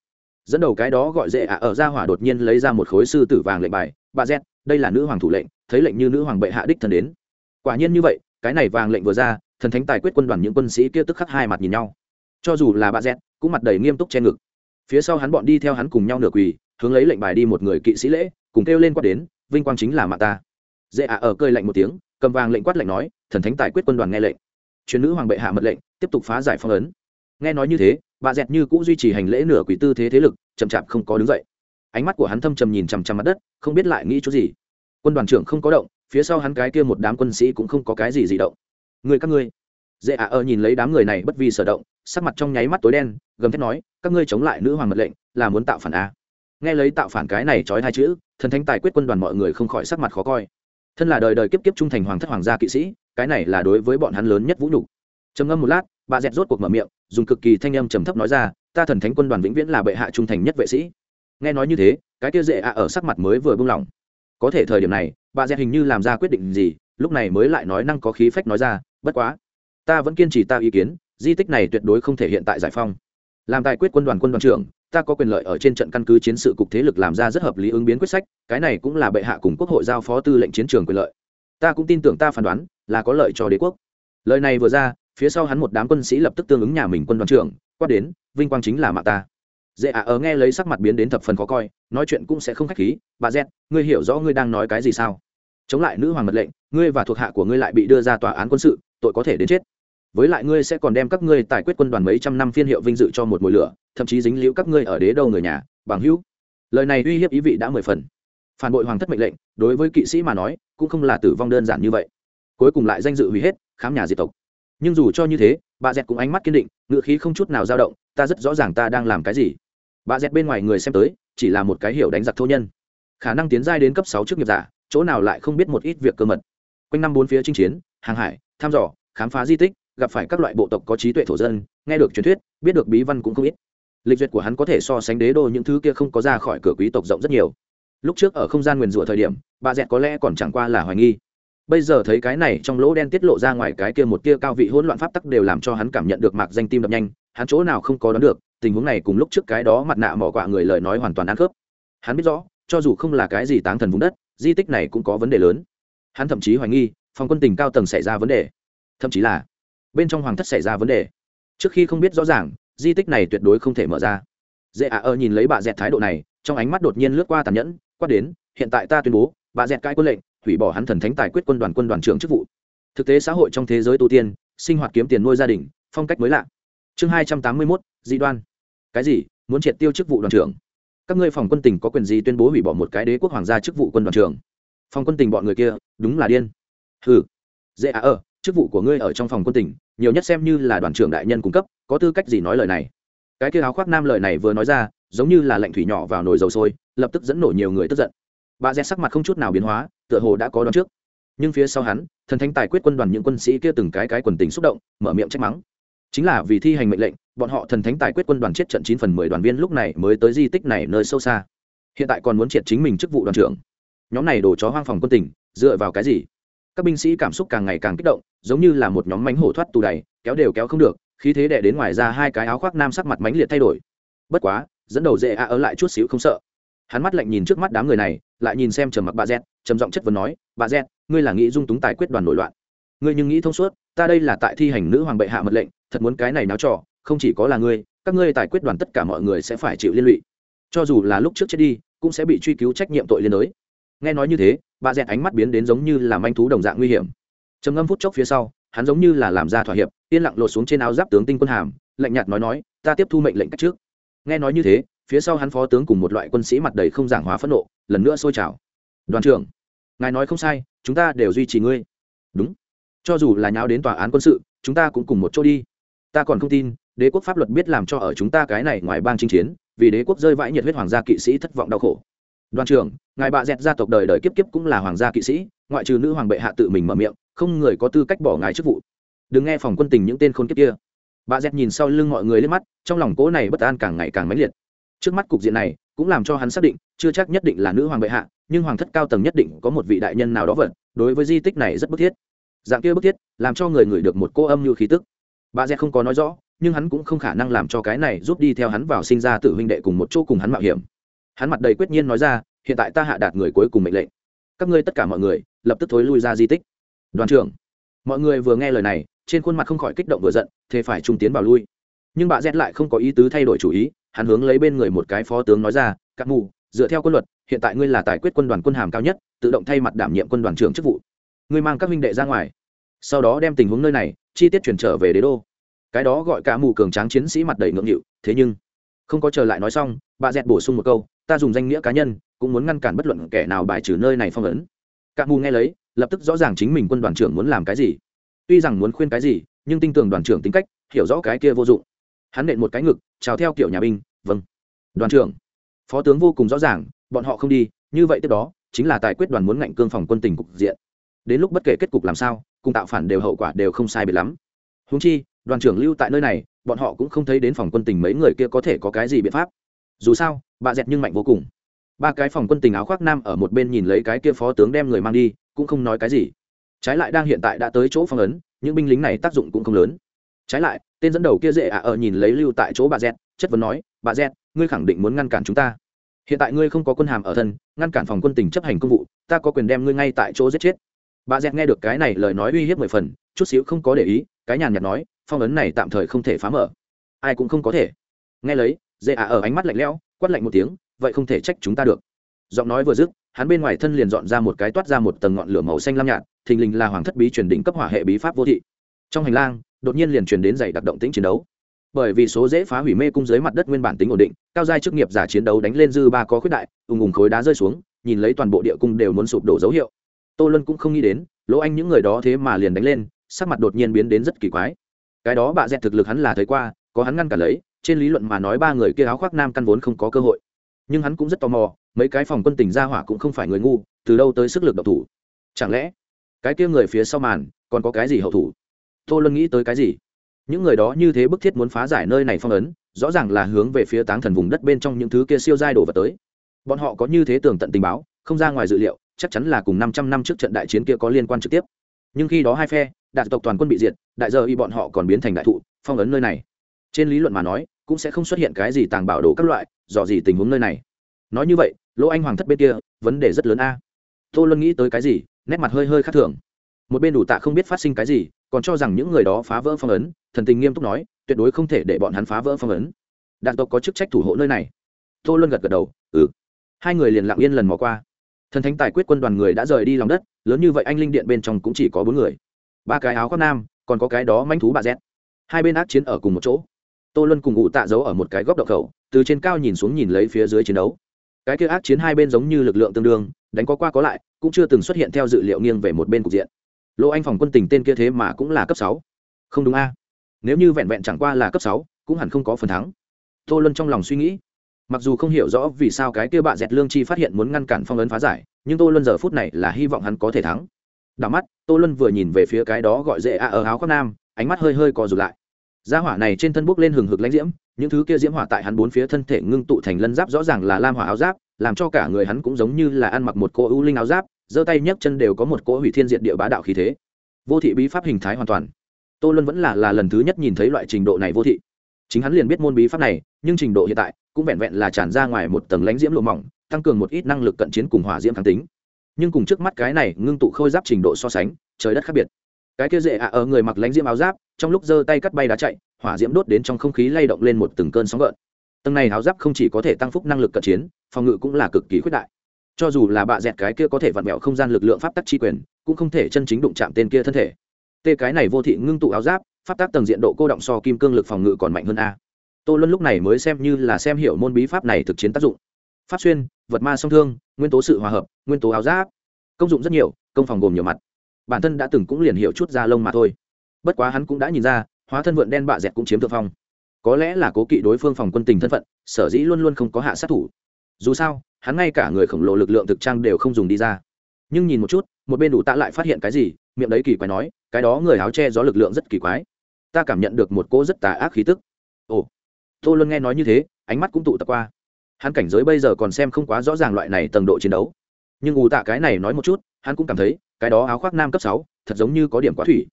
Dẫn đầu cái đó gọi dễ ạ, ở gia hỏa đột nhiên lấy ra một khối sư tử vàng lệnh bài bà z đây là nữ hoàng thủ lệnh, thấy lệnh như nữ hoàng bệ hạ đích thần đến. Quả nhiên như vậy, cái này vàng lệnh vừa ra, thần thánh tài quyết quân đoàn những quân sĩ kia tức khắc hai mặt nhìn nhau cho dù là bà dẹt, cũng mặt đầy nghiêm túc che ngực. Phía sau hắn bọn đi theo hắn cùng nhau nửa quỳ hướng lấy lệnh bài đi một người kỵ sĩ lễ cùng kêu lên quát đến vinh quang chính là mạng ta. Dễ ạ ở cơi lạnh một tiếng cầm vàng lệnh quát lệnh nói thần thánh tài quyết quân đoàn nghe lệnh. Truyền nữ hoàng bệ hạ mật lệnh tiếp tục phá giải phong ấn. Nghe nói như thế bà dẹt như cũng duy trì hành lễ nửa quỷ tư thế thế lực chậm chạp không có đứng dậy. Ánh mắt của hắn thâm trầm nhìn chằm chằm mặt đất không biết lại nghĩ chút gì. Quân đoàn trưởng không có động phía sau hắn cái kia một đám quân sĩ cũng không có cái gì gì động. Người các ngươi. Dễ ạ ở nhìn lấy đám người này bất vi sở động sắc mặt trong nháy mắt tối đen, gầm thét nói, các ngươi chống lại nữ hoàng mật lệnh, là muốn tạo phản a nghe lấy tạo phản cái này trói hai chữ, thần thánh tài quyết quân đoàn mọi người không khỏi sắc mặt khó coi. Thân là đời đời kiếp kiếp trung thành hoàng thất hoàng gia kỵ sĩ, cái này là đối với bọn hắn lớn nhất vũ nhục. Trầm ngâm một lát, bà dẹt rốt cuộc mở miệng, dùng cực kỳ thanh âm trầm thấp nói ra, ta thần thánh quân đoàn vĩnh viễn là bệ hạ trung thành nhất vệ sĩ. Nghe nói như thế, cái kia dễ ạ ở sắc mặt mới vừa buông lỏng có thể thời điểm này, bà dẹt hình như làm ra quyết định gì, lúc này mới lại nói năng có khí phách nói ra, bất quá, ta vẫn kiên trì ta ý kiến di tích này tuyệt đối không thể hiện tại giải phong làm tài quyết quân đoàn quân đoàn trưởng, ta có quyền lợi ở trên trận căn cứ chiến sự cục thế lực làm ra rất hợp lý ứng biến quyết sách, cái này cũng là bệ hạ cùng quốc hội giao phó tư lệnh chiến trường quyền lợi. Ta cũng tin tưởng ta phán đoán, là có lợi cho đế quốc. Lời này vừa ra, phía sau hắn một đám quân sĩ lập tức tương ứng nhà mình quân đoàn trưởng, quát đến, vinh quang chính là mạng ta. Dễ ạ, ở nghe lấy sắc mặt biến đến thập phần khó coi, nói chuyện cũng sẽ không khách khí, bà z ngươi hiểu rõ ngươi đang nói cái gì sao? Chống lại nữ hoàng mật lệnh, ngươi và thuộc hạ của ngươi lại bị đưa ra tòa án quân sự, tội có thể đến chết với lại ngươi sẽ còn đem các ngươi tài quyết quân đoàn mấy trăm năm phiên hiệu vinh dự cho một mùi lửa, thậm chí dính liễu các ngươi ở đế đâu người nhà, bằng hữu. Lời này uy hiếp ý vị đã mười phần. Phản bội hoàng thất mệnh lệnh, đối với kỵ sĩ mà nói, cũng không là tử vong đơn giản như vậy. Cuối cùng lại danh dự hủy hết, khám nhà diệt tộc. Nhưng dù cho như thế, bà dẹt cũng ánh mắt kiên định ngựa khí không chút nào dao động, ta rất rõ ràng ta đang làm cái gì. Bà dẹt bên ngoài người xem tới, chỉ là một cái hiểu đánh giặc thô nhân. Khả năng tiến giai đến cấp sáu trước nghiệp giả, chỗ nào lại không biết một ít việc cơ mật. Quanh năm bốn phía chinh chiến, hàng hải, thăm dò, khám phá di tích gặp phải các loại bộ tộc có trí tuệ thổ dân, nghe được truyền thuyết, biết được bí văn cũng không ít. Lịch duyệt của hắn có thể so sánh đế đô những thứ kia không có ra khỏi cửa quý tộc rộng rất nhiều. Lúc trước ở không gian nguyền rủa thời điểm, bà dẹt có lẽ còn chẳng qua là hoài nghi. Bây giờ thấy cái này trong lỗ đen tiết lộ ra ngoài cái kia một tia cao vị hỗn loạn pháp tắc đều làm cho hắn cảm nhận được mạc danh tim đập nhanh, hắn chỗ nào không có đoán được, tình huống này cùng lúc trước cái đó mặt nạ mỏ quạ người lời nói hoàn toàn ăn khớp. Hắn biết rõ, cho dù không là cái gì táng thần vùng đất, di tích này cũng có vấn đề lớn. Hắn thậm chí hoài nghi, phòng quân tình cao tầng xảy ra vấn đề. Thậm chí là bên trong hoàng thất xảy ra vấn đề. Trước khi không biết rõ ràng, di tích này tuyệt đối không thể mở ra. Dễ ạ ơ nhìn lấy bà dẹt thái độ này, trong ánh mắt đột nhiên lướt qua tàn nhẫn, quát đến, hiện tại ta tuyên bố, bà dẹt cãi quân lệnh, hủy bỏ hắn thần thánh tài quyết quân đoàn quân đoàn trưởng chức vụ. Thực tế xã hội trong thế giới tu tiên, sinh hoạt kiếm tiền nuôi gia đình, phong cách mới lạ. Chương hai trăm tám mươi mốt, dị đoan. Cái gì? Muốn triệt tiêu chức vụ đoàn trưởng? Các ngươi phòng quân tỉnh có quyền gì tuyên bố hủy bỏ một cái đế quốc hoàng gia chức vụ quân đoàn trưởng? Phòng quân tỉnh bọn người kia, đúng là điên. Hừ. Dễ à ơ chức vụ của ngươi ở trong phòng quân tỉnh, nhiều nhất xem như là đoàn trưởng đại nhân cung cấp, có tư cách gì nói lời này? Cái kia áo khoác nam lời này vừa nói ra, giống như là lệnh thủy nhỏ vào nồi dầu sôi, lập tức dẫn nổ nhiều người tức giận. Bà rẽ sắc mặt không chút nào biến hóa, tựa hồ đã có đón trước. Nhưng phía sau hắn, thần thánh tài quyết quân đoàn những quân sĩ kia từng cái cái quần tình xúc động, mở miệng trách mắng. Chính là vì thi hành mệnh lệnh, bọn họ thần thánh tài quyết quân đoàn chết trận chín phần mười đoàn viên lúc này mới tới di tích này nơi sâu xa. Hiện tại còn muốn triệt chính mình chức vụ đoàn trưởng. Nhóm này đổ chó hoang phòng quân tỉnh dựa vào cái gì? Các binh sĩ cảm xúc càng ngày càng kích động, giống như là một nhóm mánh hổ thoát tù đầy, kéo đều kéo không được, khí thế đẻ đến ngoài ra hai cái áo khoác nam sắc mặt mánh liệt thay đổi. Bất quá, dẫn đầu dễ a ở lại chút xíu không sợ. Hắn mắt lạnh nhìn trước mắt đám người này, lại nhìn xem trầm mặc bà z trầm giọng chất vấn nói, bà z ngươi là nghĩ dung túng tài quyết đoàn nổi loạn. Ngươi nhưng nghĩ thông suốt, ta đây là tại thi hành nữ hoàng bệ hạ mật lệnh, thật muốn cái này náo trò, không chỉ có là ngươi, các ngươi tài quyết đoàn tất cả mọi người sẽ phải chịu liên lụy. Cho dù là lúc trước chết đi, cũng sẽ bị truy cứu trách nhiệm tội liên đới. Nghe nói như thế bà dẹt ánh mắt biến đến giống như là manh thú đồng dạng nguy hiểm. Trầm ngâm phút chốc phía sau, hắn giống như là làm ra thỏa hiệp, yên lặng lột xuống trên áo giáp tướng tinh quân hàm, lạnh nhạt nói nói, ta tiếp thu mệnh lệnh cách trước. Nghe nói như thế, phía sau hắn phó tướng cùng một loại quân sĩ mặt đầy không giảng hóa phẫn nộ, lần nữa sôi trào. Đoàn trưởng, ngài nói không sai, chúng ta đều duy trì ngươi. Đúng. Cho dù là nháo đến tòa án quân sự, chúng ta cũng cùng một chỗ đi. Ta còn không tin, đế quốc pháp luật biết làm cho ở chúng ta cái này ngoài bang chinh chiến, vì đế quốc rơi vãi nhiệt huyết hoàng gia kỵ sĩ thất vọng đau khổ đoàn trưởng, ngài bạ dẹt gia tộc đời đời kiếp kiếp cũng là hoàng gia kỵ sĩ, ngoại trừ nữ hoàng bệ hạ tự mình mở miệng, không người có tư cách bỏ ngài chức vụ. Đừng nghe phòng quân tình những tên khôn kiếp kia. Bà dẹt nhìn sau lưng mọi người lên mắt, trong lòng cố này bất an càng ngày càng mãnh liệt. Trước mắt cục diện này, cũng làm cho hắn xác định, chưa chắc nhất định là nữ hoàng bệ hạ, nhưng hoàng thất cao tầng nhất định có một vị đại nhân nào đó vật đối với di tích này rất bức thiết. Dạng kia bức thiết, làm cho người ngửi được một cô âm như khí tức. Bà dẹt không có nói rõ, nhưng hắn cũng không khả năng làm cho cái này giúp đi theo hắn vào sinh ra tự huynh đệ cùng một chỗ cùng hắn mạo hiểm hắn mặt đầy quyết nhiên nói ra, hiện tại ta hạ đạt người cuối cùng mệnh lệnh. Các ngươi tất cả mọi người, lập tức thối lui ra di tích. Đoàn trưởng, mọi người vừa nghe lời này, trên khuôn mặt không khỏi kích động vừa giận, thế phải trung tiến vào lui. Nhưng bà z lại không có ý tứ thay đổi chủ ý, hắn hướng lấy bên người một cái phó tướng nói ra, các mù, dựa theo quân luật, hiện tại ngươi là tài quyết quân đoàn quân hàm cao nhất, tự động thay mặt đảm nhiệm quân đoàn trưởng chức vụ. Ngươi mang các minh đệ ra ngoài. Sau đó đem tình huống nơi này, chi tiết chuyển trở về đế đô. Cái đó gọi cả mù cường tráng chiến sĩ mặt đầy ngượng nghịu, thế nhưng, không có chờ lại nói xong, bà dẹt bổ sung một câu ta dùng danh nghĩa cá nhân, cũng muốn ngăn cản bất luận kẻ nào bài trừ nơi này phong ấn. Cả mù nghe lấy, lập tức rõ ràng chính mình quân đoàn trưởng muốn làm cái gì. Tuy rằng muốn khuyên cái gì, nhưng tin tưởng đoàn trưởng tính cách, hiểu rõ cái kia vô dụng. Hắn nện một cái ngực, chào theo kiểu nhà binh vâng. Đoàn trưởng. Phó tướng vô cùng rõ ràng, bọn họ không đi, như vậy tiếp đó, chính là tài quyết đoàn muốn ngạnh cương phòng quân tình cục diện. Đến lúc bất kể kết cục làm sao, cùng tạo phản đều hậu quả đều không sai biệt lắm. Húng chi, đoàn trưởng lưu tại nơi này, bọn họ cũng không thấy đến phòng quân tình mấy người kia có thể có cái gì biện pháp dù sao, bà dẹt nhưng mạnh vô cùng. Ba cái phòng quân tình áo khoác nam ở một bên nhìn lấy cái kia phó tướng đem người mang đi, cũng không nói cái gì. Trái lại đang hiện tại đã tới chỗ phong ấn, những binh lính này tác dụng cũng không lớn. Trái lại, tên dẫn đầu kia dễ ạ ở nhìn lấy lưu tại chỗ bà dẹt, chất vấn nói, bà dẹt, ngươi khẳng định muốn ngăn cản chúng ta. Hiện tại ngươi không có quân hàm ở thân, ngăn cản phòng quân tình chấp hành công vụ, ta có quyền đem ngươi ngay tại chỗ giết chết. Bà dẹt nghe được cái này lời nói uy hiếp mười phần, chút xíu không có để ý, cái nhàn nhạt nói, phong ấn này tạm thời không thể phá mở. Ai cũng không có thể. Nghe lấy dễ ạ ở ánh mắt lạnh lẽo, quát lạnh một tiếng, vậy không thể trách chúng ta được. Giọng nói vừa dứt, hắn bên ngoài thân liền dọn ra một cái toát ra một tầng ngọn lửa màu xanh lam nhạt, thình lình là hoàng thất bí truyền đỉnh cấp hỏa hệ bí pháp vô thị. Trong hành lang, đột nhiên liền truyền đến dày đặc động tĩnh chiến đấu. Bởi vì số dễ phá hủy mê cung dưới mặt đất nguyên bản tính ổn định, cao giai chức nghiệp giả chiến đấu đánh lên dư ba có khuyết đại, ùng ùng khối đá rơi xuống, nhìn lấy toàn bộ địa cung đều muốn sụp đổ dấu hiệu. Tô lân cũng không nghĩ đến, lỗ anh những người đó thế mà liền đánh lên, sắc mặt đột nhiên biến đến rất kỳ quái. Cái đó bạ dẹt thực lực hắn là thấy qua, có hắn ngăn cả lấy trên lý luận mà nói ba người kia áo khoác nam căn vốn không có cơ hội. Nhưng hắn cũng rất tò mò, mấy cái phòng quân tỉnh ra hỏa cũng không phải người ngu, từ đâu tới sức lực độc thủ? Chẳng lẽ, cái kia người phía sau màn còn có cái gì hậu thủ? Tô luân nghĩ tới cái gì? Những người đó như thế bức thiết muốn phá giải nơi này phong ấn, rõ ràng là hướng về phía táng thần vùng đất bên trong những thứ kia siêu giai đổ vật tới. Bọn họ có như thế tường tận tình báo, không ra ngoài dự liệu, chắc chắn là cùng năm trăm năm trước trận đại chiến kia có liên quan trực tiếp. Nhưng khi đó hai phe, đại tộc toàn quân bị diệt, đại giờ y bọn họ còn biến thành đại thụ, phong ấn nơi này trên lý luận mà nói, cũng sẽ không xuất hiện cái gì tàng bảo đồ các loại, dò gì tình huống nơi này. Nói như vậy, lỗ anh hoàng thất bên kia, vấn đề rất lớn a. Tô luân nghĩ tới cái gì, nét mặt hơi hơi khác thường. Một bên đủ tạ không biết phát sinh cái gì, còn cho rằng những người đó phá vỡ phong ấn, thần tình nghiêm túc nói, tuyệt đối không thể để bọn hắn phá vỡ phong ấn. Đạn tộc có chức trách thủ hộ nơi này. Tô luân gật gật đầu ừ. Hai người liền lặng yên lần mò qua. Thần thánh tài quyết quân đoàn người đã rời đi lòng đất, lớn như vậy anh linh điện bên trong cũng chỉ có bốn người. Ba cái áo khoác nam, còn có cái đó manh thú bà z. Hai bên ác chiến ở cùng một chỗ tô luân cùng ngụ tạ giấu ở một cái góc đậu khẩu, từ trên cao nhìn xuống nhìn lấy phía dưới chiến đấu. Cái kia ác chiến hai bên giống như lực lượng tương đương, đánh có qua có lại, cũng chưa từng xuất hiện theo dự liệu nghiêng về một bên cục diện. Lỗ anh phòng quân tình tên kia thế mà cũng là cấp sáu. Không đúng a. Nếu như vẹn vẹn chẳng qua là cấp sáu, cũng hẳn không có phần thắng. Tô luân trong lòng suy nghĩ. Mặc dù không hiểu rõ vì sao cái kia bạ dẹt lương chi phát hiện muốn ngăn cản phong ấn phá giải, nhưng tô luân giờ phút này là hy vọng hắn có thể thắng. Đảo mắt, tô luân vừa nhìn về phía cái đó gọi dễ a ở áo khoác nam, ánh mắt hơi hơi co rụt lại gia hỏa này trên thân bốc lên hừng hực lãnh diễm, những thứ kia diễm hỏa tại hắn bốn phía thân thể ngưng tụ thành lân giáp rõ ràng là lam hỏa áo giáp, làm cho cả người hắn cũng giống như là ăn mặc một cỗ ưu linh áo giáp, giơ tay nhấc chân đều có một cỗ hủy thiên diệt địa bá đạo khí thế. Vô thị bí pháp hình thái hoàn toàn. Tô luân vẫn là là lần thứ nhất nhìn thấy loại trình độ này vô thị. Chính hắn liền biết môn bí pháp này, nhưng trình độ hiện tại cũng vẹn vẹn là tràn ra ngoài một tầng lãnh diễm lộ mỏng, tăng cường một ít năng lực cận chiến cùng hỏa diễm kháng tính. Nhưng cùng trước mắt cái này ngưng tụ khôi giáp trình độ so sánh, trời đất khác biệt cái kia dễ ạ, ở người mặc lánh diễm áo giáp, trong lúc giơ tay cắt bay đá chạy, hỏa diễm đốt đến trong không khí lay động lên một từng cơn sóng gợn. Tầng này áo giáp không chỉ có thể tăng phúc năng lực cận chiến, phòng ngự cũng là cực kỳ khuyết đại. Cho dù là bạ dẹt cái kia có thể vặn vẹo không gian lực lượng pháp tắc chi quyền, cũng không thể chân chính đụng chạm tên kia thân thể. Tê cái này vô thị ngưng tụ áo giáp, pháp tắc tầng diện độ cô động so kim cương lực phòng ngự còn mạnh hơn a. Tô luân lúc này mới xem như là xem hiểu môn bí pháp này thực chiến tác dụng. Pháp xuyên, vật ma song thương, nguyên tố sự hòa hợp, nguyên tố áo giáp. Công dụng rất nhiều, công phòng gồm nhiều mặt bản thân đã từng cũng liền hiểu chút da lông mà thôi. Bất quá hắn cũng đã nhìn ra, hóa thân vượn đen bạ dẹt cũng chiếm thượng phong. Có lẽ là cố kỵ đối phương phòng quân tình thân phận, sở dĩ luôn luôn không có hạ sát thủ. Dù sao, hắn ngay cả người khổng lồ lực lượng thực trang đều không dùng đi ra. Nhưng nhìn một chút, một bên đủ tạ lại phát hiện cái gì, miệng đấy kỳ quái nói, cái đó người áo che gió lực lượng rất kỳ quái. Ta cảm nhận được một cô rất tà ác khí tức. Ồ, tô luân nghe nói như thế, ánh mắt cũng tụ tập qua. Hắn cảnh giới bây giờ còn xem không quá rõ ràng loại này tầng độ chiến đấu. Nhưng ù tạ cái này nói một chút, hắn cũng cảm thấy cái đó áo khoác nam cấp sáu, thật giống như có điểm quá thủy.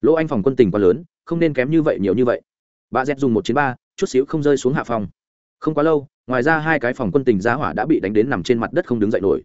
Lỗ anh phòng quân tình quá lớn, không nên kém như vậy nhiều như vậy. Bà z dùng một chiến ba, chút xíu không rơi xuống hạ phòng không quá lâu, ngoài ra hai cái phòng quân tình giá hỏa đã bị đánh đến nằm trên mặt đất không đứng dậy nổi.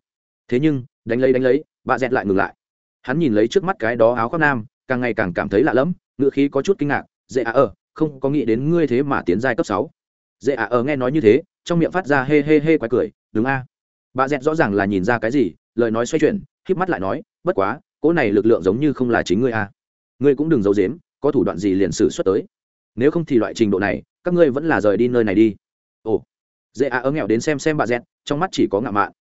Thế nhưng, đánh lấy đánh lấy, bà z lại ngừng lại. Hắn nhìn lấy trước mắt cái đó áo khoác nam, càng ngày càng cảm thấy lạ lẫm ngựa khí có chút kinh ngạc. Dễ à ở không có nghĩ đến ngươi thế mà tiến giai cấp sáu. Dễ à ở nghe nói như thế, trong miệng phát ra hê hê hê quái cười, đúng a. Bà dẹt rõ ràng là nhìn ra cái gì, lời nói xoay chuyển, híp mắt lại nói bất quá, cỗ này lực lượng giống như không là chính ngươi a ngươi cũng đừng giấu dếm có thủ đoạn gì liền xử xuất tới. Nếu không thì loại trình độ này, các ngươi vẫn là rời đi nơi này đi. Ồ. Dễ à ớ nghèo đến xem xem bà dẹt trong mắt chỉ có ngạo mạn.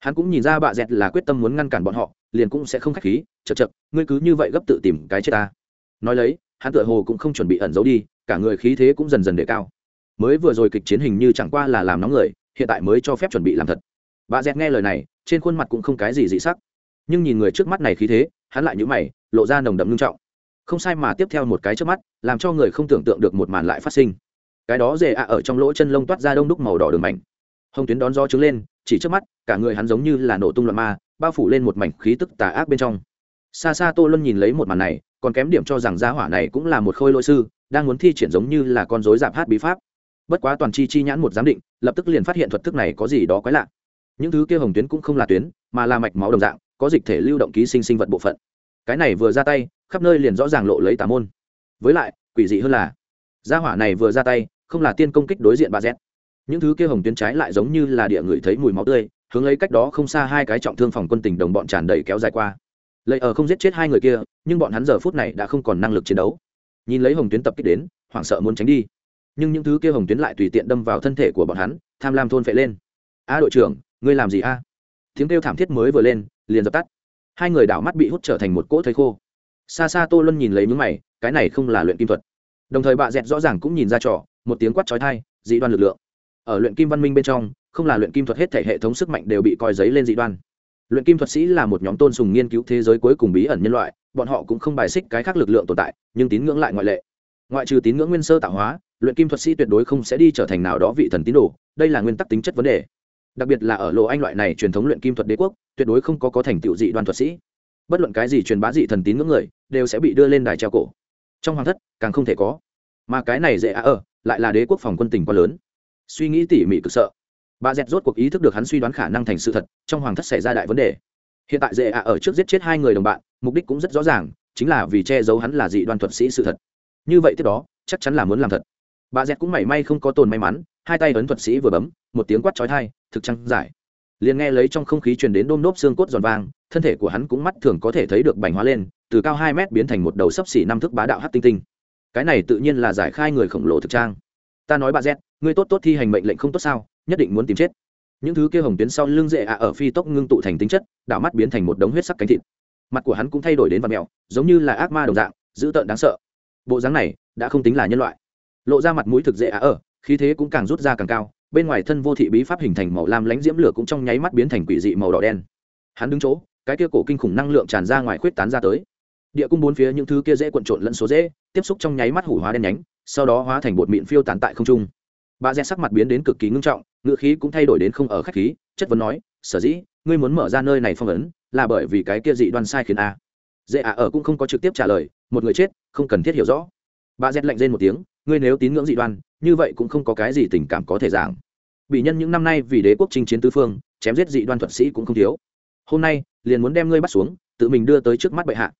Hắn cũng nhìn ra bà dẹt là quyết tâm muốn ngăn cản bọn họ, liền cũng sẽ không khách khí chật chật ngươi cứ như vậy gấp tự tìm cái chết ta. Nói lấy, hắn tựa hồ cũng không chuẩn bị ẩn giấu đi, cả người khí thế cũng dần dần đề cao. Mới vừa rồi kịch chiến hình như chẳng qua là làm nóng người, hiện tại mới cho phép chuẩn bị làm thật. Bà dẹt nghe lời này, trên khuôn mặt cũng không cái gì dị sắc nhưng nhìn người trước mắt này khí thế, hắn lại nhữ mày, lộ ra nồng đậm nghiêm trọng. Không sai mà tiếp theo một cái trước mắt, làm cho người không tưởng tượng được một màn lại phát sinh. Cái đó dễ ạ ở trong lỗ chân lông toát ra đông đúc màu đỏ đường mảnh. Hồng tuyến đón gió trứng lên, chỉ trước mắt, cả người hắn giống như là nổ tung loạn ma, bao phủ lên một mảnh khí tức tà ác bên trong. Xa xa tô luân nhìn lấy một màn này, còn kém điểm cho rằng gia hỏa này cũng là một khôi lỗi sư, đang muốn thi triển giống như là con dối giảm hát bí pháp. Bất quá toàn chi chi nhãn một giám định, lập tức liền phát hiện thuật thức này có gì đó quái lạ. Những thứ kia hồng tuyến cũng không là tuyến, mà là mạch máu đồng dạng có dịch thể lưu động ký sinh sinh vật bộ phận. Cái này vừa ra tay, khắp nơi liền rõ ràng lộ lấy tà môn. Với lại, quỷ dị hơn là, gia hỏa này vừa ra tay, không là tiên công kích đối diện bà z. Những thứ kia hồng tuyến trái lại giống như là địa người thấy mùi máu tươi, hướng lấy cách đó không xa hai cái trọng thương phòng quân tình đồng bọn tràn đầy kéo dài qua. Lệ ở không giết chết hai người kia, nhưng bọn hắn giờ phút này đã không còn năng lực chiến đấu. Nhìn lấy hồng tuyến tập kích đến, hoảng sợ muốn tránh đi. Nhưng những thứ kia hồng tuyến lại tùy tiện đâm vào thân thể của bọn hắn, tham lam thôn phệ lên. A đội trưởng, ngươi làm gì a? Tiếng kêu thảm thiết mới vừa lên liền dập tắt. Hai người đảo mắt bị hút trở thành một cỗ thây khô. Xa xa tô luân nhìn lấy những mày, cái này không là luyện kim thuật. Đồng thời bạ dẹt rõ ràng cũng nhìn ra trò, một tiếng quát trói thai dị đoan lực lượng. Ở luyện kim văn minh bên trong, không là luyện kim thuật hết thể hệ thống sức mạnh đều bị coi giấy lên dị đoan. Luyện kim thuật sĩ là một nhóm tôn sùng nghiên cứu thế giới cuối cùng bí ẩn nhân loại, bọn họ cũng không bài xích cái khác lực lượng tồn tại, nhưng tín ngưỡng lại ngoại lệ. Ngoại trừ tín ngưỡng nguyên sơ tạo hóa, luyện kim thuật sĩ tuyệt đối không sẽ đi trở thành nào đó vị thần tín đồ, đây là nguyên tắc tính chất vấn đề đặc biệt là ở lộ anh loại này truyền thống luyện kim thuật đế quốc, tuyệt đối không có có thành tựu dị đoan thuật sĩ. Bất luận cái gì truyền bá dị thần tín ngưỡng người, đều sẽ bị đưa lên đài treo cổ. Trong hoàng thất, càng không thể có. Mà cái này dễ à ở lại là đế quốc phòng quân tình quá lớn. Suy nghĩ tỉ mỉ cực sợ. Bà dẹt rốt cuộc ý thức được hắn suy đoán khả năng thành sự thật, trong hoàng thất xảy ra đại vấn đề. Hiện tại dễ ạ ở trước giết chết hai người đồng bạn, mục đích cũng rất rõ ràng, chính là vì che giấu hắn là dị đoan thuật sĩ sự thật. Như vậy tiếp đó, chắc chắn là muốn làm thật. Bà dẹt cũng mảy may không có tồn may mắn, hai tay ấn thuật sĩ vừa bấm, một tiếng quát trói thai thực trăng giải. Liền nghe lấy trong không khí truyền đến đôm nốt xương cốt giòn vang, thân thể của hắn cũng mắt thường có thể thấy được bành hóa lên, từ cao hai mét biến thành một đầu sấp xỉ năm thước bá đạo hát tinh tinh. Cái này tự nhiên là giải khai người khổng lồ thực trang. Ta nói bà z, ngươi tốt tốt thi hành mệnh lệnh không tốt sao, nhất định muốn tìm chết. Những thứ kia hồng tuyến sau lưng dệ ạ ở phi tốc ngưng tụ thành tính chất, đảo mắt biến thành một đống huyết sắc cánh thịt. Mặt của hắn cũng thay đổi đến vật mèo, giống như là ác ma đồng dạng, dữ tợn đáng sợ. Bộ dáng này đã không tính là nhân loại. Lộ ra mặt mũi thực dễ ạ ở, khí thế cũng càng rút ra càng cao bên ngoài thân vô thị bí pháp hình thành màu lam lánh diễm lửa cũng trong nháy mắt biến thành quỷ dị màu đỏ đen. Hắn đứng chỗ, cái kia cổ kinh khủng năng lượng tràn ra ngoài khuyết tán ra tới. Địa cung bốn phía những thứ kia dễ cuộn trộn lẫn số dễ, tiếp xúc trong nháy mắt hủ hóa đen nhánh, sau đó hóa thành bột mịn phiêu tán tại không trung. Bà dẹt sắc mặt biến đến cực kỳ ngưng trọng ngựa khí cũng thay đổi đến không ở khách khí, chất vấn nói, sở dĩ, ngươi muốn mở ra nơi này phong ấn, là bởi vì cái kia dị đoan sai khiến a. Dễ ạ ở cũng không có trực tiếp trả lời, một người chết, không cần thiết hiểu rõ. Bà dẹt lạnh lên một tiếng, ngươi nếu tín ngưỡng dị đoan như vậy cũng không có cái gì tình cảm có thể giảng. Bị nhân những năm nay vì đế quốc chinh chiến tứ phương, chém giết dị đoan thuật sĩ cũng không thiếu. Hôm nay, liền muốn đem ngươi bắt xuống, tự mình đưa tới trước mắt bệ hạ.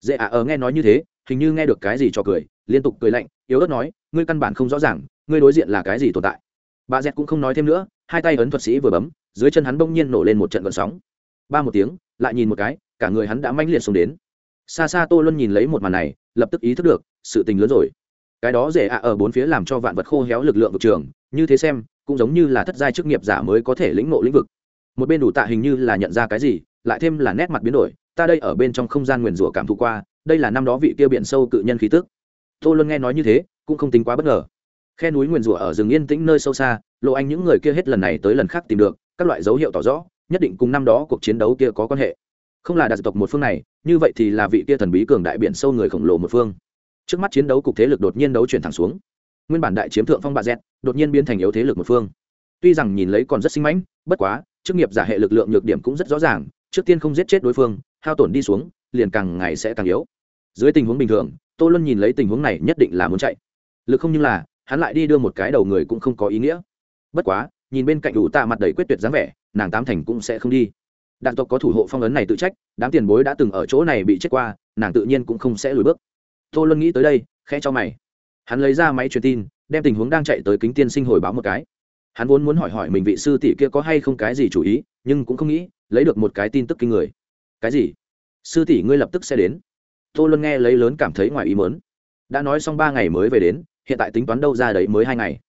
Dễ ạ ở nghe nói như thế, hình như nghe được cái gì cho cười, liên tục cười lạnh, yếu ớt nói, ngươi căn bản không rõ ràng, ngươi đối diện là cái gì tồn tại. Bà dẹt cũng không nói thêm nữa, hai tay ấn thuật sĩ vừa bấm, dưới chân hắn bỗng nhiên nổ lên một trận gợn sóng. Ba một tiếng, lại nhìn một cái, cả người hắn đã manh liệt xuống đến. Xa xa tô luân nhìn lấy một màn này, lập tức ý thức được, sự tình lớn rồi cái đó dễ ạ, ở bốn phía làm cho vạn vật khô héo lực lượng vực trường, như thế xem, cũng giống như là thất giai chức nghiệp giả mới có thể lĩnh ngộ lĩnh vực. Một bên đủ tạ hình như là nhận ra cái gì, lại thêm là nét mặt biến đổi, ta đây ở bên trong không gian nguyền rủa cảm thụ qua, đây là năm đó vị kia biển sâu cự nhân khí tức. Tô luân nghe nói như thế, cũng không tính quá bất ngờ. Khe núi nguyền rủa ở rừng yên tĩnh nơi sâu xa lộ anh những người kia hết lần này tới lần khác tìm được, các loại dấu hiệu tỏ rõ, nhất định cùng năm đó cuộc chiến đấu kia có quan hệ. Không là đặc tộc một phương này, như vậy thì là vị kia thần bí cường đại biển sâu người khổng lồ một phương trước mắt chiến đấu cục thế lực đột nhiên đấu chuyển thẳng xuống. Nguyên bản đại chiếm thượng phong bà dẹt, đột nhiên biến thành yếu thế lực một phương. Tuy rằng nhìn lấy còn rất sinh mãnh, bất quá, chức nghiệp giả hệ lực lượng nhược điểm cũng rất rõ ràng, trước tiên không giết chết đối phương, hao tổn đi xuống, liền càng ngày sẽ càng yếu. Dưới tình huống bình thường, tô luân nhìn lấy tình huống này nhất định là muốn chạy. Lực không như là, hắn lại đi đưa một cái đầu người cũng không có ý nghĩa. Bất quá, nhìn bên cạnh đủ tạ mặt đầy quyết tuyệt dáng vẻ, nàng tám thành cũng sẽ không đi. Đạn tộc có thủ hộ phong ấn này tự trách, đám tiền bối đã từng ở chỗ này bị chết qua, nàng tự nhiên cũng không sẽ lùi bước tô luân nghĩ tới đây, khẽ cho mày. Hắn lấy ra máy truyền tin, đem tình huống đang chạy tới kính tiên sinh hồi báo một cái. Hắn vốn muốn hỏi hỏi mình vị sư tỷ kia có hay không cái gì chủ ý, nhưng cũng không nghĩ, lấy được một cái tin tức kinh người. Cái gì? Sư tỷ ngươi lập tức sẽ đến. Tô luân nghe lấy lớn cảm thấy ngoài ý mớn đã nói xong ba ngày mới về đến, hiện tại tính toán đâu ra đấy mới hai ngày.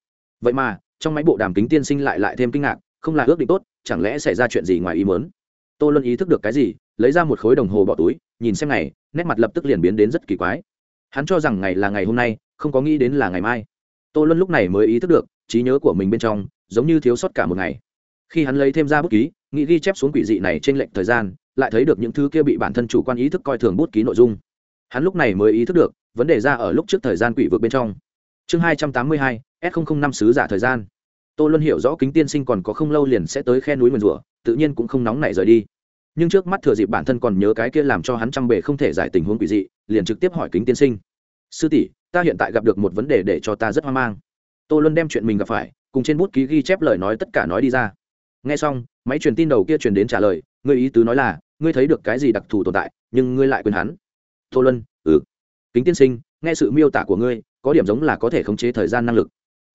Vậy mà, trong máy bộ đàm kính tiên sinh lại lại thêm kinh ngạc, không là ước định tốt, chẳng lẽ xảy ra chuyện gì ngoài ý mớn tô luân ý thức được cái gì, lấy ra một khối đồng hồ bỏ túi, nhìn xem ngày nét mặt lập tức liền biến đến rất kỳ quái hắn cho rằng ngày là ngày hôm nay, không có nghĩ đến là ngày mai. Tô luân lúc này mới ý thức được, trí nhớ của mình bên trong, giống như thiếu sót cả một ngày. Khi hắn lấy thêm ra bút ký, nghĩ ghi chép xuống quỷ dị này trên lệnh thời gian, lại thấy được những thứ kia bị bản thân chủ quan ý thức coi thường bút ký nội dung. Hắn lúc này mới ý thức được, vấn đề ra ở lúc trước thời gian quỷ vượt bên trong. Chương hai trăm tám mươi hai, s năm sứ giả thời gian. Tô luân hiểu rõ kính tiên sinh còn có không lâu liền sẽ tới khe núi mườn rủa tự nhiên cũng không nóng nảy rời đi. Nhưng trước mắt thừa dịp bản thân còn nhớ cái kia làm cho hắn trăm bề không thể giải tình huống quỷ dị liền trực tiếp hỏi kính tiên sinh. Sư tỷ, ta hiện tại gặp được một vấn đề để cho ta rất hoang mang. Tô luân đem chuyện mình gặp phải, cùng trên bút ký ghi chép lời nói tất cả nói đi ra. Nghe xong, máy truyền tin đầu kia truyền đến trả lời, ngươi ý tứ nói là, ngươi thấy được cái gì đặc thù tồn tại, nhưng ngươi lại quên hắn. Tô luân ừ. Kính tiên sinh, nghe sự miêu tả của ngươi, có điểm giống là có thể khống chế thời gian năng lực.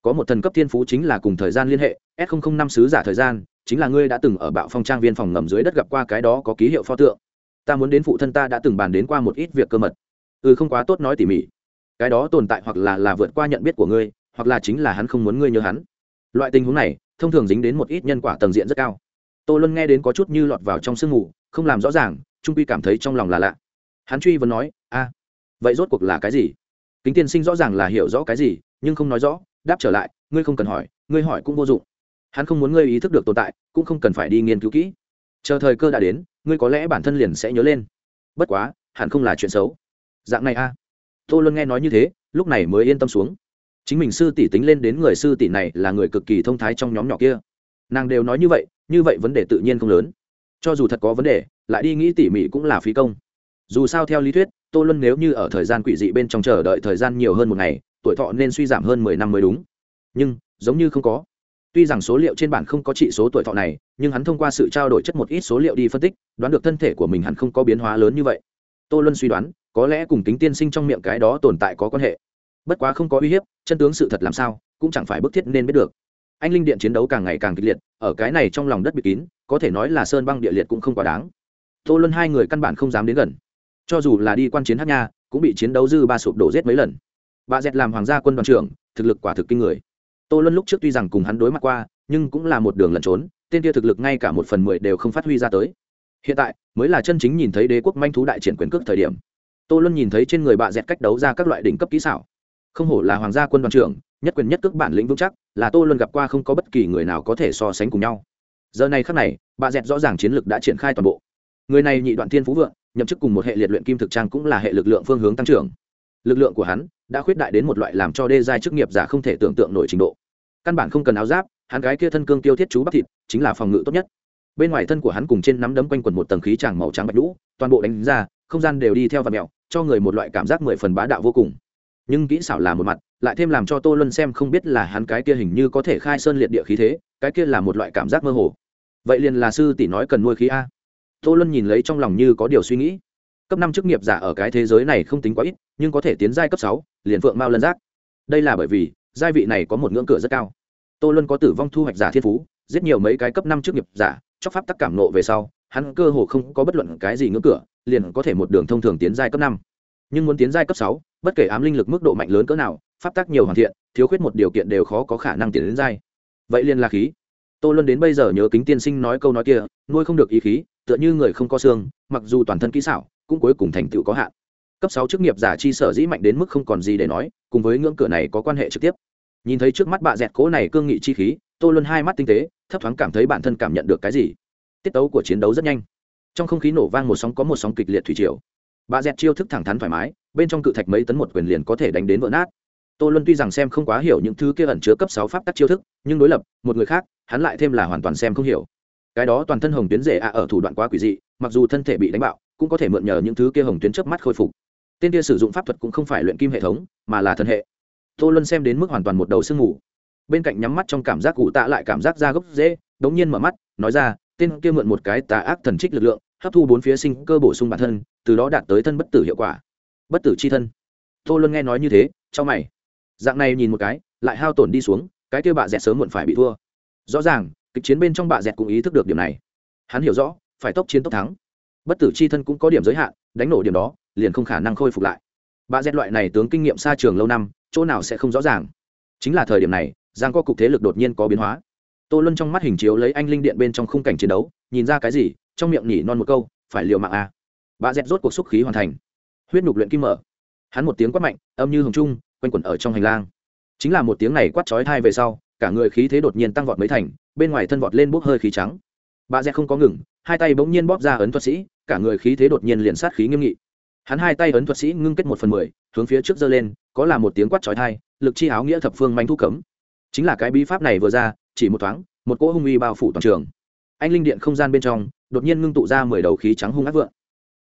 Có một thần cấp thiên phú chính là cùng thời gian liên hệ, s năm sứ giả thời gian, chính là ngươi đã từng ở bạo phong trang viên phòng ngầm dưới đất gặp qua cái đó có ký hiệu pho tượng ta muốn đến phụ thân ta đã từng bàn đến qua một ít việc cơ mật. Ừ không quá tốt nói tỉ mỉ. Cái đó tồn tại hoặc là là vượt qua nhận biết của ngươi, hoặc là chính là hắn không muốn ngươi nhớ hắn. Loại tình huống này, thông thường dính đến một ít nhân quả tầng diện rất cao. Tô luân nghe đến có chút như lọt vào trong sương mù, không làm rõ ràng, trung quy cảm thấy trong lòng là lạ. Hắn truy vấn nói, a, vậy rốt cuộc là cái gì? Kính tiên sinh rõ ràng là hiểu rõ cái gì, nhưng không nói rõ, đáp trở lại, ngươi không cần hỏi, ngươi hỏi cũng vô dụng. Hắn không muốn ngươi ý thức được tồn tại, cũng không cần phải đi nghiên cứu kỹ. Chờ thời cơ đã đến ngươi có lẽ bản thân liền sẽ nhớ lên. Bất quá, hẳn không là chuyện xấu. Dạng này a. Tô luân nghe nói như thế, lúc này mới yên tâm xuống. Chính mình sư tỷ tính lên đến người sư tỷ này là người cực kỳ thông thái trong nhóm nhỏ kia. Nàng đều nói như vậy như vậy vấn đề tự nhiên không lớn. Cho dù thật có vấn đề, lại đi nghĩ tỉ mỉ cũng là phí công. Dù sao theo lý thuyết, tô luân nếu như ở thời gian quỷ dị bên trong chờ đợi thời gian nhiều hơn một ngày, tuổi thọ nên suy giảm hơn mười năm mới đúng. Nhưng, giống như không có tuy rằng số liệu trên bản không có trị số tuổi thọ này, nhưng hắn thông qua sự trao đổi chất một ít số liệu đi phân tích, đoán được thân thể của mình hẳn không có biến hóa lớn như vậy. Tô luân suy đoán, có lẽ cùng tính tiên sinh trong miệng cái đó tồn tại có quan hệ. Bất quá không có uy hiếp, chân tướng sự thật làm sao, cũng chẳng phải bức thiết nên biết được. Anh linh điện chiến đấu càng ngày càng kịch liệt, ở cái này trong lòng đất bị kín, có thể nói là sơn băng địa liệt cũng không quá đáng. Tô luân hai người căn bản không dám đến gần. Cho dù là đi quan chiến hát nha, cũng bị chiến đấu dư ba sụp đổ giết mấy lần. Bà dẹt làm hoàng gia quân đoàn trưởng, thực lực quả thực kinh người tô luân lúc trước tuy rằng cùng hắn đối mặt qua, nhưng cũng là một đường lẩn trốn, tên kia thực lực ngay cả một phần mười đều không phát huy ra tới. Hiện tại, mới là chân chính nhìn thấy đế quốc manh thú đại triển quyền cước thời điểm. Tô luân nhìn thấy trên người bà dẹt cách đấu ra các loại đỉnh cấp kỹ xảo. Không hổ là hoàng gia quân đoàn trưởng, nhất quyền nhất cước bản lĩnh vững chắc, là tô luân gặp qua không có bất kỳ người nào có thể so sánh cùng nhau. Giờ này khắc này bà dẹt rõ ràng chiến lược đã triển khai toàn bộ. Người này nhị đoạn thiên phú vượng, nhậm chức cùng một hệ liệt luyện kim thực trang cũng là hệ lực lượng phương hướng tăng trưởng. Lực lượng của hắn đã khuyết đại đến một loại làm cho đê giai chức nghiệp giả không thể tưởng tượng nổi trình độ căn bản không cần áo giáp, hắn gái kia thân cương tiêu thiết chú bắp thịt, chính là phòng ngự tốt nhất. Bên ngoài thân của hắn cùng trên nắm đấm quanh quần một tầng khí tràng màu trắng bạch lũ toàn bộ đánh ra, không gian đều đi theo và mẹo cho người một loại cảm giác mười phần bá đạo vô cùng. Nhưng kỹ xảo là một mặt, lại thêm làm cho tô luân xem không biết là hắn cái kia hình như có thể khai sơn liệt địa khí thế, cái kia là một loại cảm giác mơ hồ. Vậy liền là sư tỷ nói cần nuôi khí a. Tô luân nhìn lấy trong lòng như có điều suy nghĩ. Cấp năm chức nghiệp giả ở cái thế giới này không tính quá ít, nhưng có thể tiến giai cấp sáu, liền phượng mao lân giác. Đây là bởi vì giai vị này có một ngưỡng cửa rất cao. Tô luân có tử vong thu hoạch giả thiên phú, giết nhiều mấy cái cấp năm trước nghiệp giả, chóc pháp tắc cảm nộ về sau, hắn cơ hồ không có bất luận cái gì ngưỡng cửa, liền có thể một đường thông thường tiến giai cấp năm. Nhưng muốn tiến giai cấp sáu, bất kể ám linh lực mức độ mạnh lớn cỡ nào, pháp tắc nhiều hoàn thiện, thiếu khuyết một điều kiện đều khó có khả năng tiến đến giai. Vậy liền là khí. Tô luân đến bây giờ nhớ kính tiên sinh nói câu nói kia, nuôi không được ý khí, tựa như người không có xương, mặc dù toàn thân kỹ xảo, cũng cuối cùng thành tựu có hạn cấp sáu chức nghiệp giả chi sở dĩ mạnh đến mức không còn gì để nói, cùng với ngưỡng cửa này có quan hệ trực tiếp. Nhìn thấy trước mắt bạ dẹt cố này cương nghị chi khí, tô luân hai mắt tinh tế, thấp thoáng cảm thấy bản thân cảm nhận được cái gì. Tiết tấu của chiến đấu rất nhanh. Trong không khí nổ vang một sóng có một sóng kịch liệt thủy triều. Bạ dẹt chiêu thức thẳng thắn thoải mái, bên trong cự thạch mấy tấn một quyền liền có thể đánh đến vỡ nát. Tô luân tuy rằng xem không quá hiểu những thứ kia ẩn chứa cấp sáu pháp tắc chiêu thức, nhưng đối lập, một người khác, hắn lại thêm là hoàn toàn xem không hiểu. Cái đó toàn thân hồng tuyến rể ạ ở thủ đoạn quá quỷ dị, mặc dù thân thể bị đánh bạo, cũng có thể mượn nhờ những thứ kia hồng tuyến chớp mắt khôi phục tên kia sử dụng pháp thuật cũng không phải luyện kim hệ thống, mà là thần hệ. Tô luân xem đến mức hoàn toàn một đầu sương mù. Bên cạnh nhắm mắt trong cảm giác cụ tạ lại cảm giác ra gốc dễ, đống nhiên mở mắt, nói ra, tên kia mượn một cái tà ác thần trích lực lượng, hấp thu bốn phía sinh cơ bổ sung bản thân, từ đó đạt tới thân bất tử hiệu quả. Bất tử c h i thân. Tô luân nghe nói như thế trong mày. Dạng này nhìn một cái, lại hao tổn đi xuống, cái kia bạ dẹt sớm muộn phải bị thua. Rõ ràng, kịch chiến bên trong bạ dẹt cũng ý thức được điểm này. Hắn hiểu rõ, phải tốc chiến tốc thắng. Bất tử c h i thân cũng có điểm giới hạn, đánh nổ điểm đó liền không khả năng khôi phục lại. Bạ dẹt loại này tướng kinh nghiệm xa trường lâu năm, chỗ nào sẽ không rõ ràng. Chính là thời điểm này, giang có cục thế lực đột nhiên có biến hóa. Tô luân trong mắt hình chiếu lấy anh linh điện bên trong khung cảnh chiến đấu, nhìn ra cái gì, trong miệng nhỉ non một câu, phải liều mạng a à. bà dẹt rốt cuộc xúc khí hoàn thành. Huyết nhục luyện kim mở. Hắn một tiếng quát mạnh, âm như hồng trung, quanh quẩn ở trong hành lang. Chính là một tiếng này quát chói thai về sau, cả người khí thế đột nhiên tăng vọt mấy thành, bên ngoài thân vọt lên bốc hơi khí trắng. Bà dẹt không có ngừng, hai tay bỗng nhiên bóp ra ấn thuật sĩ, cả người khí thế đột nhiên liền sát khí nghiêm nghị hắn hai tay ấn thuật sĩ ngưng kết một phần mười, hướng phía trước giơ lên, có là một tiếng quát chói thai lực chi áo nghĩa thập phương manh thu cấm. Chính là cái bí pháp này vừa ra, chỉ một thoáng, một cỗ hung uy bao phủ toàn trường. Anh linh điện không gian bên trong, đột nhiên ngưng tụ ra mười đầu khí trắng hung ác vượng.